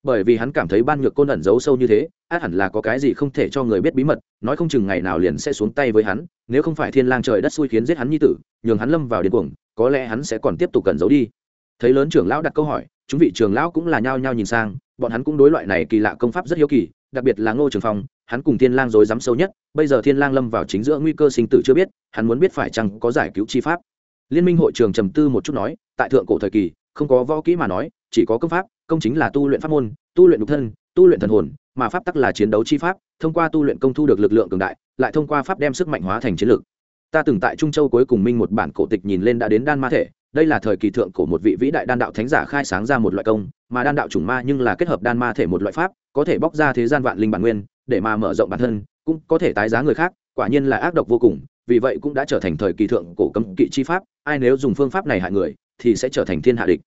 bởi vì hắn cảm thấy ban nhược côn ẩn giấu sâu như thế át hẳn là có cái gì không thể cho người biết bí mật, nói không chừng ngày nào liền sẽ xuống tay với hắn, nếu không phải thiên lang trời đất xui khiến giết hắn như tử, nhường hắn lâm vào điên cuồng, có lẽ hắn sẽ còn tiếp tục cẩn giấu đi. Thấy lớn trưởng lão đặt câu hỏi, chúng vị trưởng lão cũng là nhao nhao nhìn sang, bọn hắn cũng đối loại này kỳ lạ công pháp rất hiếu kỳ, đặc biệt là ngô trường phong, hắn cùng thiên lang rồi dám sâu nhất, bây giờ thiên lang lâm vào chính giữa nguy cơ sinh tử chưa biết, hắn muốn biết phải chăng có giải cứu chi pháp. Liên minh hội trường trầm tư một chút nói, tại thượng cổ thời kỳ, không có võ kỹ mà nói, chỉ có công pháp công chính là tu luyện pháp môn, tu luyện nhục thân, tu luyện thần hồn, mà pháp tắc là chiến đấu chi pháp, thông qua tu luyện công thu được lực lượng cường đại, lại thông qua pháp đem sức mạnh hóa thành chiến lược ta từng tại trung châu cuối cùng minh một bản cổ tịch nhìn lên đã đến đan ma thể, đây là thời kỳ thượng của một vị vĩ đại đan đạo thánh giả khai sáng ra một loại công, mà đan đạo chủng ma nhưng là kết hợp đan ma thể một loại pháp, có thể bóc ra thế gian vạn linh bản nguyên, để mà mở rộng bản thân, cũng có thể tái giá người khác, quả nhiên là ác độc vô cùng, vì vậy cũng đã trở thành thời kỳ thượng cổ cấm kỵ chi pháp, ai nếu dùng phương pháp này hại người, thì sẽ trở thành thiên hạ địch.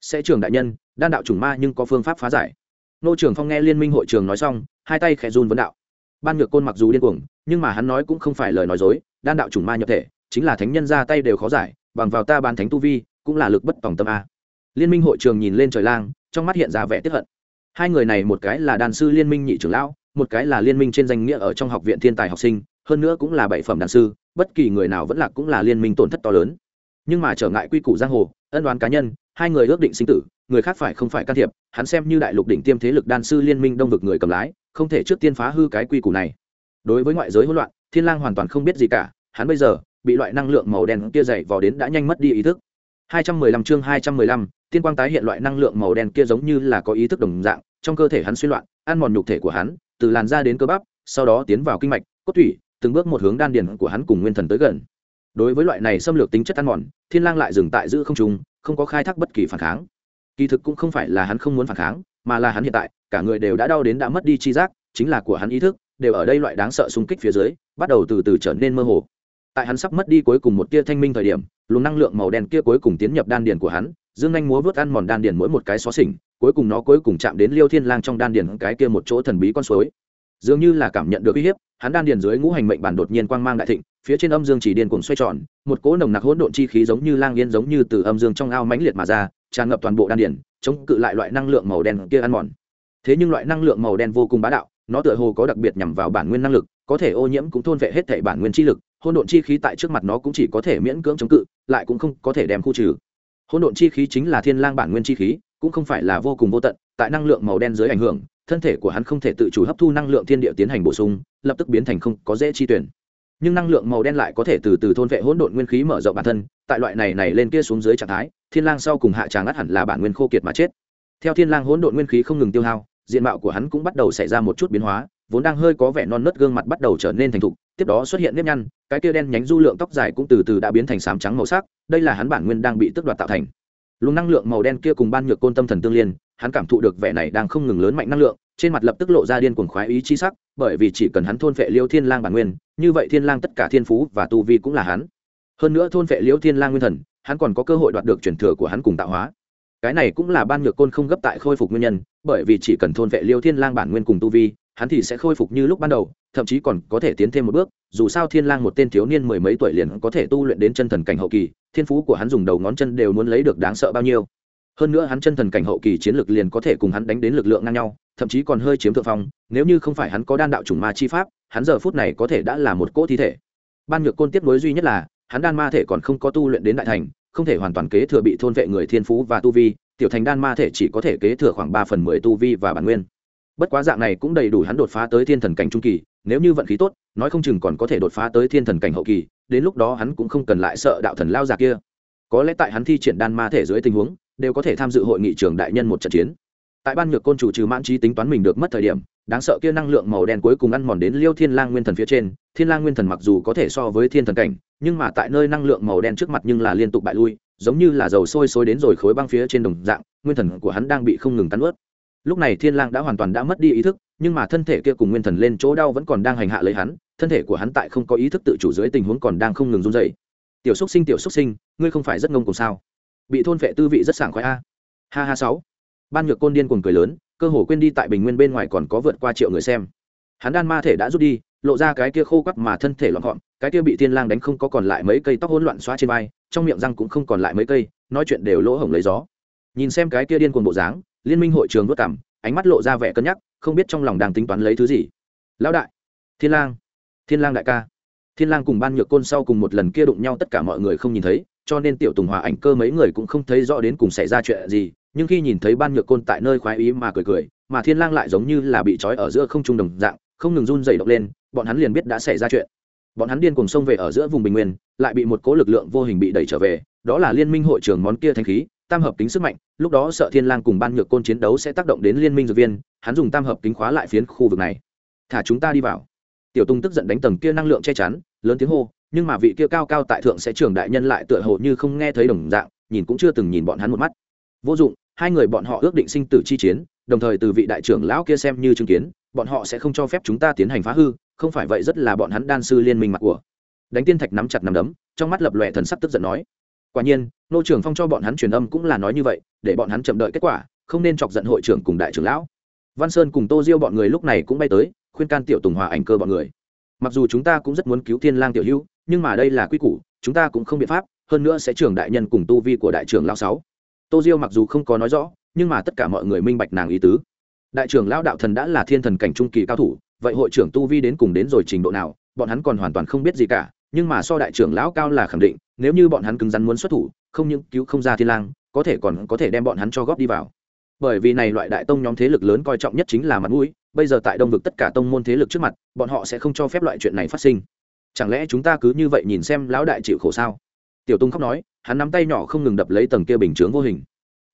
Sẽ trường đại nhân đan đạo chủng ma nhưng có phương pháp phá giải. Nô trường phong nghe liên minh hội trường nói xong, hai tay khẽ run vấn đạo. Ban nhược côn mặc dù điên cuồng, nhưng mà hắn nói cũng không phải lời nói dối, đan đạo chủng ma nhập thể, chính là thánh nhân ra tay đều khó giải, bằng vào ta ban thánh tu vi, cũng là lực bất tòng tâm a. Liên minh hội trường nhìn lên trời lang, trong mắt hiện ra vẻ tiếp hận. Hai người này một cái là đàn sư liên minh nhị trưởng lão, một cái là liên minh trên danh nghĩa ở trong học viện thiên tài học sinh, hơn nữa cũng là bảy phẩm đàn sư, bất kỳ người nào vẫn là cũng là liên minh tổn thất to lớn. Nhưng mà trở ngại quy củ giang hồ, ân đoán cá nhân, hai người ước định sinh tử người khác phải không phải can thiệp hắn xem như đại lục đỉnh tiêm thế lực đan sư liên minh đông vực người cầm lái không thể trước tiên phá hư cái quy củ này. Đối với ngoại giới hỗn loạn thiên lang hoàn toàn không biết gì cả hắn bây giờ bị loại năng lượng màu đen kia dày vò đến đã nhanh mất đi ý thức. 215 chương 215, tiên quang tái hiện loại năng lượng màu đen kia giống như là có ý thức đồng dạng trong cơ thể hắn suy loạn ăn mòn nhục thể của hắn từ làn da đến cơ bắp sau đó tiến vào kinh mạch cốt thủy, từng bước một hướng đan điền của hắn cùng nguyên thần tới gần. Đối với loại này xâm lược tính chất ăn mòn thiên lang lại dừng tại giữ không trung không có khai thác bất kỳ phản kháng kỳ thực cũng không phải là hắn không muốn phản kháng, mà là hắn hiện tại, cả người đều đã đau đến đã mất đi chi giác, chính là của hắn ý thức, đều ở đây loại đáng sợ xung kích phía dưới, bắt đầu từ từ trở nên mơ hồ. Tại hắn sắp mất đi cuối cùng một tia thanh minh thời điểm, luồng năng lượng màu đen kia cuối cùng tiến nhập đan điền của hắn, dương anh múa vớt ăn mòn đan điền mỗi một cái xó xỉnh, cuối cùng nó cuối cùng chạm đến liêu thiên lang trong đan điền cái kia một chỗ thần bí con suối. Dường như là cảm nhận được uy hiếp, hắn đan điền dưới ngũ hành mệnh bản đột nhiên quang mang đại thịnh, phía trên âm dương chỉ điên cuồng xoay tròn, một cỗ nồng nặc hỗn độn chi khí giống như lang yên giống như từ âm dương trong ao mãnh liệt mà ra tràn ngập toàn bộ đan điền, chống cự lại loại năng lượng màu đen kia ăn mòn. Thế nhưng loại năng lượng màu đen vô cùng bá đạo, nó tựa hồ có đặc biệt nhằm vào bản nguyên năng lực, có thể ô nhiễm cũng thôn vệ hết thể bản nguyên chi lực, hỗn độn chi khí tại trước mặt nó cũng chỉ có thể miễn cưỡng chống cự, lại cũng không có thể đem khu trừ. Hỗn độn chi khí chính là thiên lang bản nguyên chi khí, cũng không phải là vô cùng vô tận, tại năng lượng màu đen dưới ảnh hưởng, thân thể của hắn không thể tự chủ hấp thu năng lượng thiên địa tiến hành bổ sung, lập tức biến thành không có dễ chi tuyển. Nhưng năng lượng màu đen lại có thể từ từ thôn vệ hỗn độn nguyên khí mở rộng bản thân, tại loại này này lên kia xuống dưới trạng thái thiên lang sau cùng hạ tràng ngắt hẳn là bản nguyên khô kiệt mà chết. Theo thiên lang hỗn độn nguyên khí không ngừng tiêu hao, diện mạo của hắn cũng bắt đầu xảy ra một chút biến hóa, vốn đang hơi có vẻ non nớt gương mặt bắt đầu trở nên thành thục, tiếp đó xuất hiện nếp nhăn, cái kia đen nhánh du lượng tóc dài cũng từ từ đã biến thành xám trắng màu sắc, đây là hắn bản nguyên đang bị tức đoạt tạo thành. Luồng năng lượng màu đen kia cùng ban nhược côn tâm thần tương liên, hắn cảm thụ được vẻ này đang không ngừng lớn mạnh năng lượng, trên mặt lập tức lộ ra điên cuồng khoái ý chi sắc, bởi vì chỉ cần hắn thôn phệ liêu thiên lang bản nguyên, như vậy thiên lang tất cả thiên phú và tu vi cũng là hắn. Hơn nữa thôn phệ liêu thiên lang nguyên thần hắn còn có cơ hội đoạt được truyền thừa của hắn cùng tạo hóa. Cái này cũng là ban nhược côn không gấp tại khôi phục nguyên nhân, bởi vì chỉ cần thôn vệ liêu thiên lang bản nguyên cùng tu vi, hắn thì sẽ khôi phục như lúc ban đầu, thậm chí còn có thể tiến thêm một bước, dù sao thiên lang một tên thiếu niên mười mấy tuổi liền có thể tu luyện đến chân thần cảnh hậu kỳ, thiên phú của hắn dùng đầu ngón chân đều muốn lấy được đáng sợ bao nhiêu. Hơn nữa hắn chân thần cảnh hậu kỳ chiến lực liền có thể cùng hắn đánh đến lực lượng ngang nhau, thậm chí còn hơi chiếm thượng phong, nếu như không phải hắn có đan đạo chủng ma chi pháp, hắn giờ phút này có thể đã là một cỗ thi thể. Ban nhược côn tiếp nối duy nhất là hắn đan ma thể còn không có tu luyện đến đại thành, không thể hoàn toàn kế thừa bị thôn vệ người thiên phú và tu vi, tiểu thành đan ma thể chỉ có thể kế thừa khoảng ba phần mười tu vi và bản nguyên. Bất quá dạng này cũng đầy đủ hắn đột phá tới thiên thần cảnh trung kỳ, nếu như vận khí tốt, nói không chừng còn có thể đột phá tới thiên thần cảnh hậu kỳ, đến lúc đó hắn cũng không cần lại sợ đạo thần lao già kia. Có lẽ tại hắn thi triển đan ma thể dưới tình huống, đều có thể tham dự hội nghị trường đại nhân một trận chiến. Tại ban nhược côn chủ trừ mãn trí tính toán mình được mất thời điểm, đáng sợ kia năng lượng màu đen cuối cùng ăn mòn đến liêu thiên lang nguyên thần phía trên. Thiên lang nguyên thần mặc dù có thể so với thiên thần cảnh nhưng mà tại nơi năng lượng màu đen trước mặt nhưng là liên tục bại lui, giống như là dầu sôi sôi đến rồi khối băng phía trên đồng dạng, nguyên thần của hắn đang bị không ngừng tắn ướt. Lúc này thiên lang đã hoàn toàn đã mất đi ý thức, nhưng mà thân thể kia cùng nguyên thần lên chỗ đau vẫn còn đang hành hạ lấy hắn, thân thể của hắn tại không có ý thức tự chủ dưới tình huống còn đang không ngừng run rẩy. Tiểu xúc sinh, tiểu xúc sinh, ngươi không phải rất ngông cùng sao? Bị thôn vệ tư vị rất sảng khoái a. Ha ha, sáu. Ban nhược côn điên cuồng cười lớn, cơ hồ quên đi tại bình nguyên bên ngoài còn có vượt qua triệu người xem. Hắn đan ma thể đã rút đi, lộ ra cái kia khô quắt mà thân thể loạn gọn cái kia bị thiên lang đánh không có còn lại mấy cây tóc hỗn loạn xóa trên vai, trong miệng răng cũng không còn lại mấy cây, nói chuyện đều lỗ hổng lấy gió. Nhìn xem cái kia điên cuồng bộ dáng, liên minh hội trường vất cảm, ánh mắt lộ ra vẻ cân nhắc, không biết trong lòng đang tính toán lấy thứ gì. Lão đại, thiên lang thiên lang đại ca. Thiên lang cùng ban nhược côn sau cùng một lần kia đụng nhau tất cả mọi người không nhìn thấy, cho nên tiểu tùng hòa ảnh cơ mấy người cũng không thấy rõ đến cùng xảy ra chuyện gì, nhưng khi nhìn thấy ban nhược côn tại nơi khoái ý mà cười cười, mà thiên lang lại giống như là bị trói ở giữa không trung đồng dạng, không ngừng run rẩy động lên, bọn hắn liền biết đã xảy ra chuyện bọn hắn điên cùng xông về ở giữa vùng bình nguyên, lại bị một cố lực lượng vô hình bị đẩy trở về, đó là liên minh hội trưởng món kia thanh khí, tam hợp kính sức mạnh, lúc đó sợ thiên lang cùng ban nhược côn chiến đấu sẽ tác động đến liên minh dược viên, hắn dùng tam hợp kính khóa lại phiến khu vực này. Thả chúng ta đi vào. Tiểu tung tức giận đánh tầng kia năng lượng che chắn, lớn tiếng hô, nhưng mà vị kia cao cao tại thượng sẽ trưởng đại nhân lại tựa hồ như không nghe thấy đồng dạng, nhìn cũng chưa từng nhìn bọn hắn một mắt. Vô dụng, hai người bọn họ ước định sinh tử chi chiến, đồng thời từ vị đại trưởng lão kia xem như chứng kiến, bọn họ sẽ không cho phép chúng ta tiến hành phá hư không phải vậy rất là bọn hắn đan sư liên minh mặt của. Đánh tiên thạch nắm chặt nắm đấm, trong mắt lập lòe thần sắc tức giận nói. Quả nhiên, nô trưởng phong cho bọn hắn truyền âm cũng là nói như vậy, để bọn hắn chậm đợi kết quả, không nên chọc giận hội trưởng cùng đại trưởng lão. Văn sơn cùng tô diêu bọn người lúc này cũng bay tới, khuyên can tiểu tùng hòa ảnh cơ bọn người. Mặc dù chúng ta cũng rất muốn cứu thiên lang tiểu hữu, nhưng mà đây là quy củ, chúng ta cũng không biện pháp, hơn nữa sẽ trưởng đại nhân cùng tu vi của đại trưởng lão sáu. Tô diêu mặc dù không có nói rõ, nhưng mà tất cả mọi người minh bạch nàng ý tứ. Đại trưởng lão đạo thần đã là thiên thần cảnh trung kỳ cao thủ vậy hội trưởng tu vi đến cùng đến rồi trình độ nào, bọn hắn còn hoàn toàn không biết gì cả, nhưng mà so đại trưởng lão cao là khẳng định, nếu như bọn hắn cứng rắn muốn xuất thủ, không những cứu không ra thiên lang, có thể còn có thể đem bọn hắn cho góp đi vào. Bởi vì này loại đại tông nhóm thế lực lớn coi trọng nhất chính là mặt mũi, bây giờ tại đông vực tất cả tông môn thế lực trước mặt, bọn họ sẽ không cho phép loại chuyện này phát sinh. Chẳng lẽ chúng ta cứ như vậy nhìn xem lão đại chịu khổ sao? Tiểu tung khóc nói, hắn nắm tay nhỏ không ngừng đập lấy tầng kia bình chướng vô hình.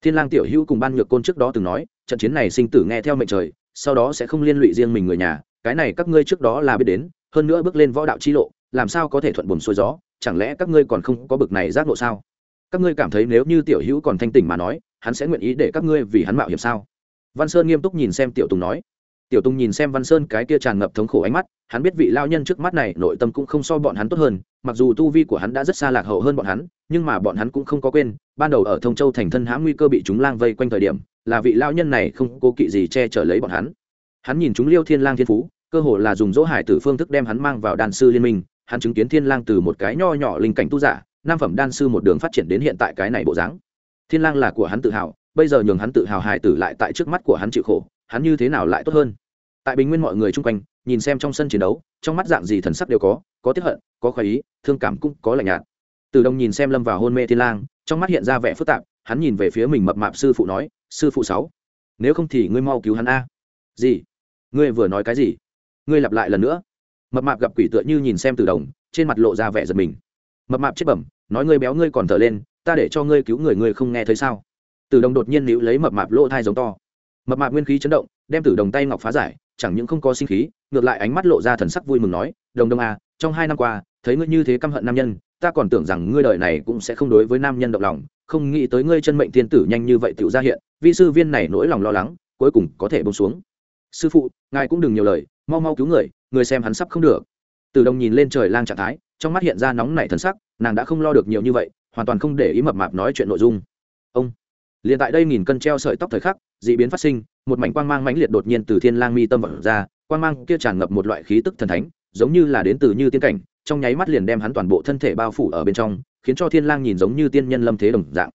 Thiên lang tiểu hữu cùng ban nhược côn trước đó từng nói, trận chiến này sinh tử nghe theo mệnh trời, sau đó sẽ không liên lụy riêng mình người nhà cái này các ngươi trước đó là biết đến, hơn nữa bước lên võ đạo chi lộ, làm sao có thể thuận buồm xuôi gió, chẳng lẽ các ngươi còn không có bực này giác ngộ sao? Các ngươi cảm thấy nếu như tiểu hữu còn thanh tỉnh mà nói, hắn sẽ nguyện ý để các ngươi vì hắn mạo hiểm sao? Văn sơn nghiêm túc nhìn xem tiểu tùng nói. Tiểu tùng nhìn xem văn sơn cái kia tràn ngập thống khổ ánh mắt, hắn biết vị lao nhân trước mắt này nội tâm cũng không so bọn hắn tốt hơn, mặc dù tu vi của hắn đã rất xa lạc hậu hơn bọn hắn, nhưng mà bọn hắn cũng không có quên, ban đầu ở thông châu thành thân hãm nguy cơ bị chúng lang vây quanh thời điểm, là vị lao nhân này không cố kỵ gì che chở lấy bọn hắn. Hắn nhìn chúng liêu thiên lang thiên phú cơ hồ là dùng dỗ hải tử phương thức đem hắn mang vào đan sư liên minh, hắn chứng kiến thiên lang từ một cái nho nhỏ linh cảnh tu giả, nam phẩm đan sư một đường phát triển đến hiện tại cái này bộ dáng. Thiên lang là của hắn tự hào, bây giờ nhường hắn tự hào hải tử lại tại trước mắt của hắn chịu khổ, hắn như thế nào lại tốt hơn? Tại bình nguyên mọi người chung quanh, nhìn xem trong sân chiến đấu, trong mắt dạng gì thần sắc đều có có tiếc hận, có khoái ý, thương cảm cũng có lạnh nhạt. Từ đông nhìn xem lâm vào hôn mê thiên lang, trong mắt hiện ra vẻ phức tạp, hắn nhìn về phía mình mập mạp sư phụ nói, sư phụ sáu, nếu không thì ngươi mau cứu hắn a. Gì? Ngươi vừa nói cái gì? Ngươi lặp lại lần nữa. Mập mạp gặp quỷ tựa như nhìn xem từ đồng, trên mặt lộ ra vẻ giật mình. Mập mạp chết bẩm, nói ngươi béo ngươi còn thở lên, ta để cho ngươi cứu người ngươi không nghe thấy sao? Từ đồng đột nhiên níu lấy mập mạp lỗ thai giống to. Mập mạp nguyên khí chấn động, đem từ đồng tay ngọc phá giải, chẳng những không có sinh khí, ngược lại ánh mắt lộ ra thần sắc vui mừng nói, đồng đồng à trong hai năm qua, thấy ngươi như thế căm hận nam nhân, ta còn tưởng rằng ngươi đời này cũng sẽ không đối với nam nhân động lòng, không nghĩ tới ngươi chân mệnh thiên tử nhanh như vậy tự ra hiện, vi sư viên này nỗi lòng lo lắng, cuối cùng có thể bông xuống. Sư phụ, ngài cũng đừng nhiều lời mau mau cứu người người xem hắn sắp không được. Từ đồng nhìn lên trời lang trạng thái, trong mắt hiện ra nóng nảy thần sắc, nàng đã không lo được nhiều như vậy, hoàn toàn không để ý mập mạp nói chuyện nội dung. Ông, liền tại đây nghìn cân treo sợi tóc thời khắc d ị biến phát sinh, một mảnh quang mang mãnh liệt đột nhiên từ thiên lang mi tâm vật ra, quang mang kia tràn ngập một loại khí tức thần thánh, giống như là đến từ như tiên cảnh, trong nháy mắt liền đem hắn toàn bộ thân thể bao phủ ở bên trong, khiến cho thiên lang nhìn giống như tiên nhân lâm thế đồng dạng.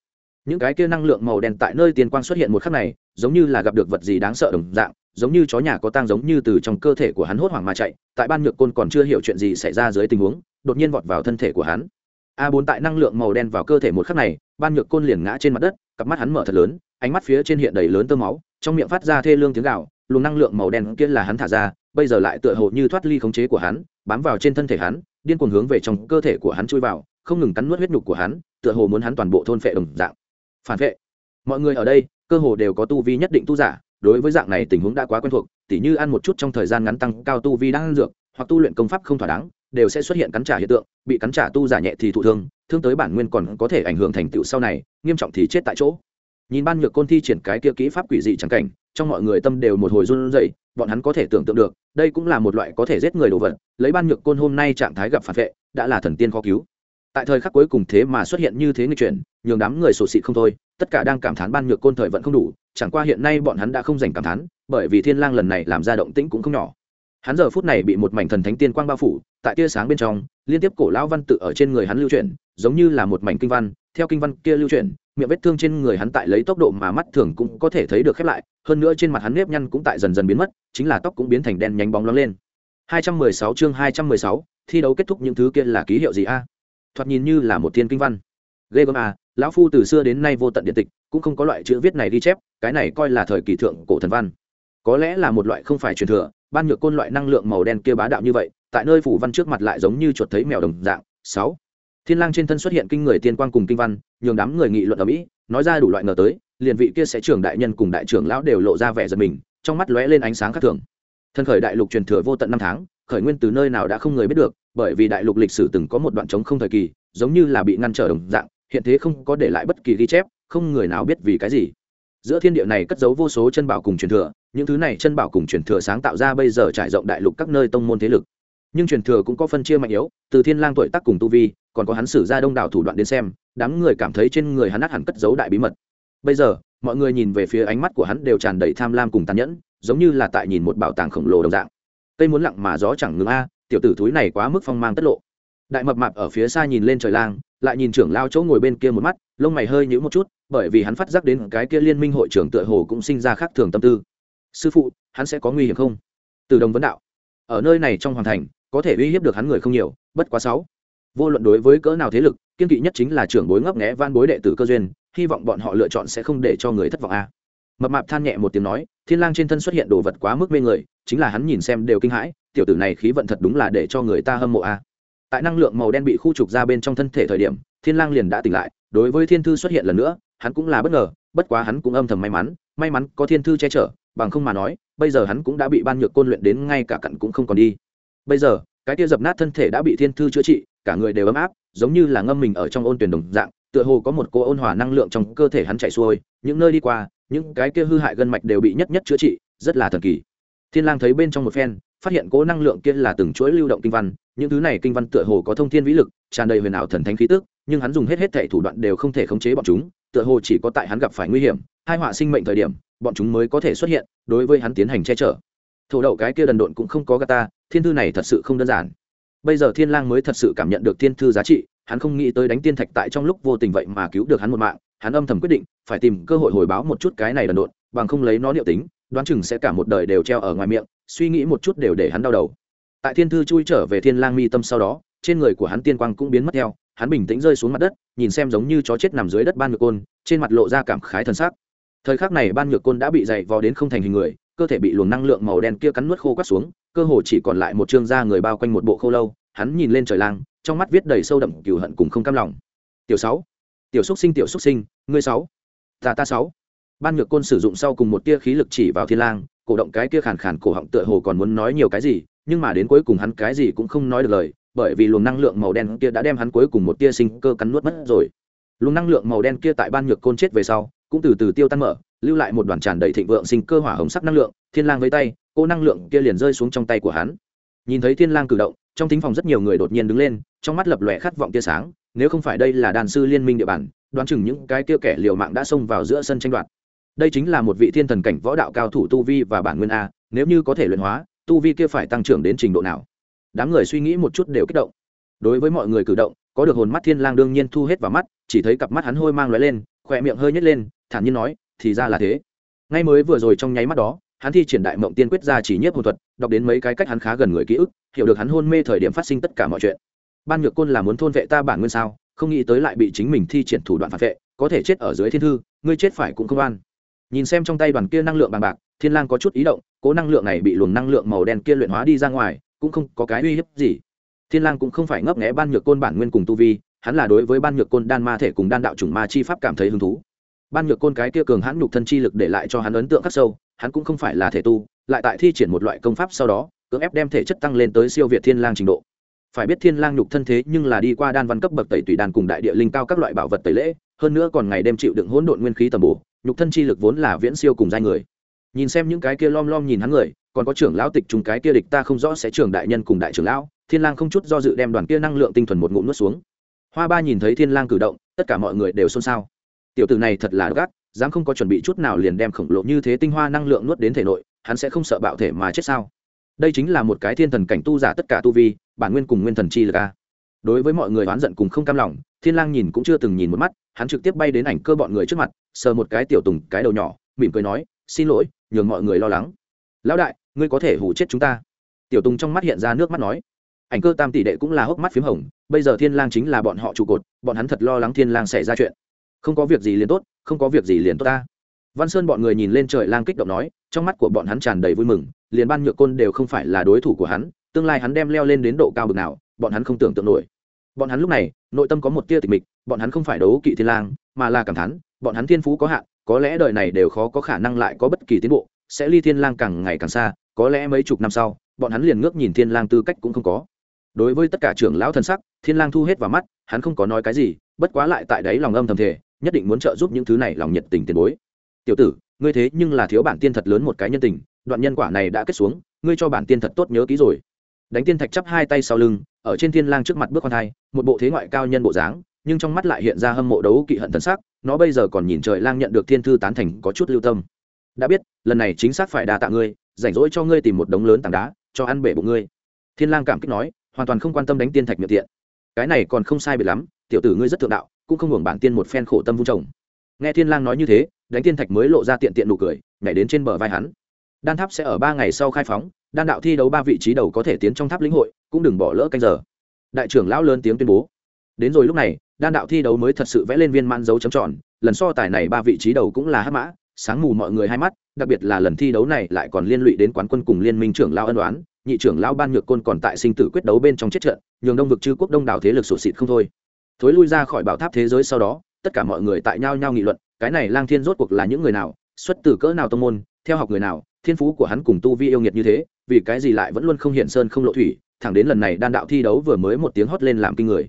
Những cái kia năng lượng màu đen tại nơi tiên quang xuất hiện một khắc này, giống như là gặp được vật gì đáng sợ đồng dạng giống như chó nhà có tang giống như từ trong cơ thể của hắn hốt hoảng mà chạy, tại ban nhược côn còn chưa hiểu chuyện gì xảy ra dưới tình huống, đột nhiên vọt vào thân thể của hắn. A bốn tại năng lượng màu đen vào cơ thể một khắc này, ban nhược côn liền ngã trên mặt đất, cặp mắt hắn mở thật lớn, ánh mắt phía trên hiện đầy lớn tơ máu, trong miệng phát ra thê lương tiếng gạo luồng năng lượng màu đen kia là hắn thả ra, bây giờ lại tựa hồ như thoát ly khống chế của hắn, bám vào trên thân thể hắn, điên cuồng hướng về trong cơ thể của hắn chui vào, không ngừng cắn nuốt huyết nhục của hắn, tựa hồ muốn hắn toàn bộ thôn phệ đồng dạng. Phản vệ. Mọi người ở đây, cơ hồ đều có tu vi nhất định tu giả đối với dạng này tình huống đã quá quen thuộc, tỉ như ăn một chút trong thời gian ngắn tăng cao tu vi đang ăn dược, hoặc tu luyện công pháp không thỏa đáng, đều sẽ xuất hiện cắn trả hiện tượng, bị cắn trả tu giả nhẹ thì thụ thương thương tới bản nguyên còn có thể ảnh hưởng thành tựu sau này, nghiêm trọng thì chết tại chỗ. Nhìn ban nhược côn thi triển cái kia kỹ pháp quỷ dị chẳng cảnh, trong mọi người tâm đều một hồi run rẩy, bọn hắn có thể tưởng tượng được, đây cũng là một loại có thể giết người đồ vật, lấy ban nhược côn hôm nay trạng thái gặp phản vệ, đã là thần tiên khó cứu. Tại thời khắc cuối cùng thế mà xuất hiện như thế người chuyển, nhường đám người sổ xị không thôi tất cả đang cảm thán ban nhược côn thời vẫn không đủ chẳng qua hiện nay bọn hắn đã không dành cảm thán bởi vì thiên lang lần này làm ra động tĩnh cũng không nhỏ. Hắn giờ phút này bị một mảnh thần thánh tiên quang bao phủ tại tia sáng bên trong liên tiếp cổ lão văn tự ở trên người hắn lưu chuyển giống như là một mảnh kinh văn theo kinh văn kia lưu chuyển miệng vết thương trên người hắn tại lấy tốc độ mà mắt thường cũng có thể thấy được khép lại hơn nữa trên mặt hắn nếp nhăn cũng tại dần dần biến mất chính là tóc cũng biến thành đen nhánh bóng loáng lên. 216 chương 216, thi đấu kết thúc những thứ kia là ký hiệu gì a? Thoạt nhìn như là một thiên kinh văn. Ghê gớm à lão phu từ xưa đến nay vô tận điện tịch, cũng không có loại chữ viết này ghi chép, cái này coi là thời kỳ thượng cổ thần văn. Có lẽ là một loại không phải truyền thừa, ban nhược côn loại năng lượng màu đen kia bá đạo như vậy, tại nơi phủ văn trước mặt lại giống như chuột thấy mèo đồng dạng. Sáu, thiên lang trên thân xuất hiện kinh người tiên quang cùng kinh văn, nhường đám người nghị luận ở mỹ, nói ra đủ loại ngờ tới, liền vị kia sẽ trưởng đại nhân cùng đại trưởng lão đều lộ ra vẻ giật mình, trong mắt lóe lên ánh sáng khác thường. Thân khởi đại lục truyền thừa vô tận năm tháng, khởi nguyên từ nơi nào đã không người biết được, bởi vì đại lục lịch sử từng có một đoạn trống không thời kỳ, giống như là bị ngăn trở đồng dạng hiện thế không có để lại bất kỳ ghi chép, không người nào biết vì cái gì. Giữa thiên địa này cất giấu vô số chân bảo cùng truyền thừa, những thứ này chân bảo cùng truyền thừa sáng tạo ra bây giờ trải rộng đại lục các nơi tông môn thế lực. Nhưng truyền thừa cũng có phân chia mạnh yếu, từ thiên lang tuổi tác cùng tu vi, còn có hắn sử ra đông đảo thủ đoạn đến xem, đám người cảm thấy trên người hắn át hẳn cất giấu đại bí mật. Bây giờ, mọi người nhìn về phía ánh mắt của hắn đều tràn đầy tham lam cùng tàn nhẫn, giống như là tại nhìn một bảo tàng khổng lồ đồng dạng. Cây muốn lặng mà gió chẳng ngừng a, tiểu tử thúi này quá mức phong mang tất lộ đại mập mạp ở phía xa nhìn lên trời lang, lại nhìn trưởng lao chỗ ngồi bên kia một mắt, lông mày hơi nhíu một chút, bởi vì hắn phát giác đến cái kia liên minh hội trưởng tựa hồ cũng sinh ra khác thường tâm tư. Sư phụ, hắn sẽ có nguy hiểm không? Từ đồng vấn đạo. Ở nơi này trong hoàng thành, có thể uy hiếp được hắn người không nhiều, bất quá sáu. Vô luận đối với cỡ nào thế lực, kiên kỵ nhất chính là trưởng bối ngấp nghẽ van bối đệ tử cơ duyên, hy vọng bọn họ lựa chọn sẽ không để cho người thất vọng a. Mập mạp than nhẹ một tiếng nói, thiên lang trên thân xuất hiện đồ vật quá mức mê người, chính là hắn nhìn xem đều kinh hãi, tiểu tử này khí vận thật đúng là để cho người ta hâm mộ a tại năng lượng màu đen bị khu trục ra bên trong thân thể thời điểm, thiên lang liền đã tỉnh lại, đối với thiên thư xuất hiện lần nữa, hắn cũng là bất ngờ, bất quá hắn cũng âm thầm may mắn may mắn có thiên thư che chở, bằng không mà nói, bây giờ hắn cũng đã bị ban nhược côn luyện đến ngay cả cặn cũng không còn đi. Bây giờ, cái kia dập nát thân thể đã bị thiên thư chữa trị, cả người đều ấm áp, giống như là ngâm mình ở trong ôn tuyển đồng dạng, tựa hồ có một cô ôn hòa năng lượng trong cơ thể hắn chạy xuôi, những nơi đi qua, những cái kia hư hại gân mạch đều bị nhất nhất chữa trị, rất là thần kỳ. Thiên lang thấy bên trong một phen phát hiện cố năng lượng kia là từng chuỗi lưu động kinh văn, những thứ này kinh văn tựa hồ có thông thiên vĩ lực, tràn đầy huyền ảo thần thánh khí tức, nhưng hắn dùng hết hết thảy thủ đoạn đều không thể khống chế bọn chúng, tựa hồ chỉ có tại hắn gặp phải nguy hiểm, hai họa sinh mệnh thời điểm, bọn chúng mới có thể xuất hiện, đối với hắn tiến hành che chở. Thổ đậu cái kia đần độn cũng không có gata, thiên thư này thật sự không đơn giản. Bây giờ thiên lang mới thật sự cảm nhận được thiên thư giá trị, hắn không nghĩ tới đánh tiên thạch tại trong lúc vô tình vậy mà cứu được hắn một mạng, hắn âm thầm quyết định, phải tìm cơ hội hồi báo một chút cái này đần độn, bằng không lấy nó liệu tính, đoán chừng sẽ cả một đời đều treo ở ngoài miệng suy nghĩ một chút đều để hắn đau đầu. Tại thiên thư chui trở về thiên lang mi tâm sau đó, trên người của hắn tiên quang cũng biến mất theo, hắn bình tĩnh rơi xuống mặt đất, nhìn xem giống như chó chết nằm dưới đất ban nhược côn, trên mặt lộ ra cảm khái thần sắc. Thời khắc này ban nhược côn đã bị dày vò đến không thành hình người, cơ thể bị luồng năng lượng màu đen kia cắn nuốt khô quắt xuống, cơ hồ chỉ còn lại một trương da người bao quanh một bộ khô lâu, hắn nhìn lên trời lang, trong mắt viết đầy sâu đậm cừu hận cùng không cam lòng. Tiểu sáu, tiểu xúc sinh, tiểu xúc sinh, ngươi sáu, ta ta sáu. Ban nhược côn sử dụng sau cùng một tia khí lực chỉ vào thiên lang cổ động cái kia khàn khàn cổ họng tựa hồ còn muốn nói nhiều cái gì, nhưng mà đến cuối cùng hắn cái gì cũng không nói được lời, bởi vì luồng năng lượng màu đen kia đã đem hắn cuối cùng một tia sinh cơ cắn nuốt mất rồi. Luồng năng lượng màu đen kia tại ban nhược côn chết về sau, cũng từ từ tiêu tan mở, lưu lại một đoàn tràn đầy thịnh vượng sinh cơ hỏa hồng sắc năng lượng, thiên lang với tay cô năng lượng kia liền rơi xuống trong tay của hắn. Nhìn thấy thiên lang cử động, trong thính phòng rất nhiều người đột nhiên đứng lên, trong mắt lập lòe khát vọng tia sáng, nếu không phải đây là đàn sư liên minh địa bàn, đoán chừng những cái kia kẻ liều mạng đã xông vào giữa sân tranh đoạt đây chính là một vị thiên thần cảnh võ đạo cao thủ tu vi và bản nguyên a, nếu như có thể luyện hóa, tu vi kia phải tăng trưởng đến trình độ nào? Đám người suy nghĩ một chút đều kích động. Đối với mọi người cử động, có được hồn mắt thiên lang đương nhiên thu hết vào mắt, chỉ thấy cặp mắt hắn hôi mang lóe lên, khỏe miệng hơi nhếch lên, thản nhiên nói, thì ra là thế. Ngay mới vừa rồi trong nháy mắt đó, hắn thi triển đại mộng tiên quyết ra chỉ nhất hồn thuật, đọc đến mấy cái cách hắn khá gần người ký ức, hiểu được hắn hôn mê thời điểm phát sinh tất cả mọi chuyện. Ban nhược côn là muốn thôn vệ ta bản nguyên sao? Không nghĩ tới lại bị chính mình thi triển thủ đoạn phản vệ, có thể chết ở dưới thiên thư, ngươi chết phải cũng không an nhìn xem trong tay đoàn kia năng lượng bằng bạc, thiên lang có chút ý động, cố năng lượng này bị luồng năng lượng màu đen kia luyện hóa đi ra ngoài, cũng không có cái uy hiếp gì. Thiên lang cũng không phải ngấp nghé ban nhược côn bản nguyên cùng tu vi, hắn là đối với ban nhược côn đan ma thể cùng đan đạo chủng ma chi pháp cảm thấy hứng thú. Ban nhược côn cái kia cường hãn nhục thân chi lực để lại cho hắn ấn tượng khắc sâu, hắn cũng không phải là thể tu, lại tại thi triển một loại công pháp sau đó, cưỡng ép đem thể chất tăng lên tới siêu việt thiên lang trình độ. Phải biết thiên lang nhục thân thế nhưng là đi qua đan văn cấp bậc tẩy tùy đan cùng đại địa linh cao các loại bảo vật tẩy lễ hơn nữa còn ngày đêm chịu đựng hỗn độn nguyên khí tầm bổ, nhục thân chi lực vốn là viễn siêu cùng giai người. Nhìn xem những cái kia lom lom nhìn hắn người, còn có trưởng lão tịch trùng cái kia địch ta không rõ sẽ trưởng đại nhân cùng đại trưởng lão, thiên lang không chút do dự đem đoàn kia năng lượng tinh thuần một ngụm nuốt xuống. Hoa ba nhìn thấy thiên lang cử động, tất cả mọi người đều xôn xao. Tiểu tử này thật là gắt dám không có chuẩn bị chút nào liền đem khổng lồ như thế tinh hoa năng lượng nuốt đến thể nội, hắn sẽ không sợ bạo thể mà chết sao? Đây chính là một cái thiên thần cảnh tu giả tất cả tu vi, bản nguyên cùng nguyên thần chi lực a. Đối với mọi người oán giận cùng không cam lòng, thiên lang nhìn cũng chưa từng nhìn một mắt hắn trực tiếp bay đến ảnh cơ bọn người trước mặt, sờ một cái tiểu tùng cái đầu nhỏ, mỉm cười nói, xin lỗi, nhường mọi người lo lắng. Lão đại, ngươi có thể hủ chết chúng ta. Tiểu tùng trong mắt hiện ra nước mắt nói. Ảnh cơ tam tỷ đệ cũng là hốc mắt p h í m hồng, bây giờ thiên lang chính là bọn họ trụ cột, bọn hắn thật lo lắng thiên lang xảy ra chuyện. Không có việc gì liền tốt, không có việc gì liền tốt ta. Văn sơn bọn người nhìn lên trời lang kích động nói, trong mắt của bọn hắn tràn đầy vui mừng, liền ban nhựa côn đều không phải là đối thủ của hắn, tương lai hắn đem leo lên đến độ cao bực nào, bọn hắn không tưởng tượng nổi. Bọn hắn lúc này, nội tâm có một tia tịch mịch bọn hắn không phải đấu kỵ thiên lang mà là cảm thán bọn hắn thiên phú có hạn có lẽ đời này đều khó có khả năng lại có bất kỳ tiến bộ sẽ ly thiên lang càng ngày càng xa có lẽ mấy chục năm sau bọn hắn liền ngước nhìn thiên lang tư cách cũng không có. Đối với tất cả trưởng lão thần sắc thiên lang thu hết vào mắt hắn không có nói cái gì bất quá lại tại đấy lòng âm thầm thể nhất định muốn trợ giúp những thứ này lòng nhiệt tình tiền bối. Tiểu tử ngươi thế nhưng là thiếu bản tiên thật lớn một cái nhân tình đoạn nhân quả này đã kết xuống ngươi cho bản tiên thật tốt nhớ kỹ rồi. Đánh tiên thạch chắp hai tay sau lưng ở trên thiên lang trước mặt bước con hai, một bộ thế ngoại cao nhân bộ dáng nhưng trong mắt lại hiện ra hâm mộ đấu kỵ hận thần sắc nó bây giờ còn nhìn trời lang nhận được thiên thư tán thành có chút lưu tâm. Đã biết, lần này chính xác phải đa tạ ngươi, rảnh rỗi cho ngươi tìm một đống lớn tảng đá, cho ăn bể bụng ngươi. Thiên lang cảm kích nói, hoàn toàn không quan tâm đánh tiên thạch miệng tiện. Cái này còn không sai biệt lắm, tiểu tử ngươi rất thượng đạo, cũng không hưởng bản tiên một phen khổ tâm vung trồng nghe thiên lang nói như thế, đánh tiên thạch mới lộ ra tiện tiện nụ cười, nhảy đến trên bờ vai hắn. Đan tháp sẽ ở ba ngày sau khai phóng, đan đạo thi đấu ba vị trí đầu có thể tiến trong tháp lĩnh hội, cũng đừng bỏ lỡ canh giờ. Đại trưởng lão lớn tiếng tuyên bố. Đến rồi lúc này đan đạo thi đấu mới thật sự vẽ lên viên man dấu chấm tròn, lần so tài này ba vị trí đầu cũng là hắc mã, sáng mù mọi người hai mắt, đặc biệt là lần thi đấu này lại còn liên lụy đến quán quân cùng liên minh trưởng lao ân đoán nhị trưởng lao ban nhược côn còn tại sinh tử quyết đấu bên trong chết trận, nhường đông vực chư quốc đông đảo thế lực sụt xịt không thôi. Thối lui ra khỏi bảo tháp thế giới sau đó, tất cả mọi người tại nhau nhau nghị luận, cái này lang thiên rốt cuộc là những người nào, xuất từ cỡ nào tông môn, theo học người nào, thiên phú của hắn cùng tu vi yêu nghiệt như thế, vì cái gì lại vẫn luôn không hiện sơn không lộ thủy, thẳng đến lần này đan đạo thi đấu vừa mới một tiếng hót lên làm kinh người.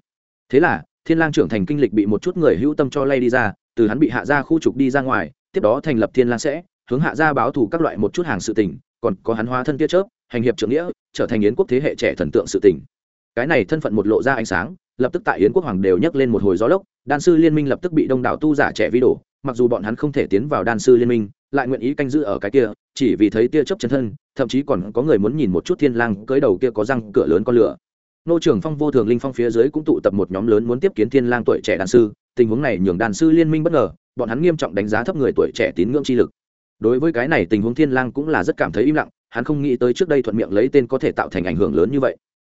Thế là thiên lang trưởng thành kinh lịch bị một chút người hữu tâm cho lay đi ra, từ hắn bị hạ ra khu trục đi ra ngoài, tiếp đó thành lập thiên lang sẽ, hướng hạ ra báo thù các loại một chút hàng sự tình, còn có hắn hóa thân tia chớp, hành hiệp trưởng nghĩa, trở thành yến quốc thế hệ trẻ thần tượng sự tình. Cái này thân phận một lộ ra ánh sáng, lập tức tại yến quốc hoàng đều nhấc lên một hồi gió lốc, đan sư liên minh lập tức bị đông đảo tu giả trẻ vi đổ, mặc dù bọn hắn không thể tiến vào đan sư liên minh, lại nguyện ý canh giữ ở cái kia, chỉ vì thấy tia chớp chân thân, thậm chí còn có người muốn nhìn một chút thiên lang cưới đầu kia có răng, cửa lớn con lửa nô trưởng phong vô thường linh phong phía dưới cũng tụ tập một nhóm lớn muốn tiếp kiến thiên lang tuổi trẻ đàn sư. Tình huống này nhường đàn sư liên minh bất ngờ, bọn hắn nghiêm trọng đánh giá thấp người tuổi trẻ tín ngưỡng chi lực. Đối với cái này tình huống thiên lang cũng là rất cảm thấy im lặng, hắn không nghĩ tới trước đây thuận miệng lấy tên có thể tạo thành ảnh hưởng lớn như vậy.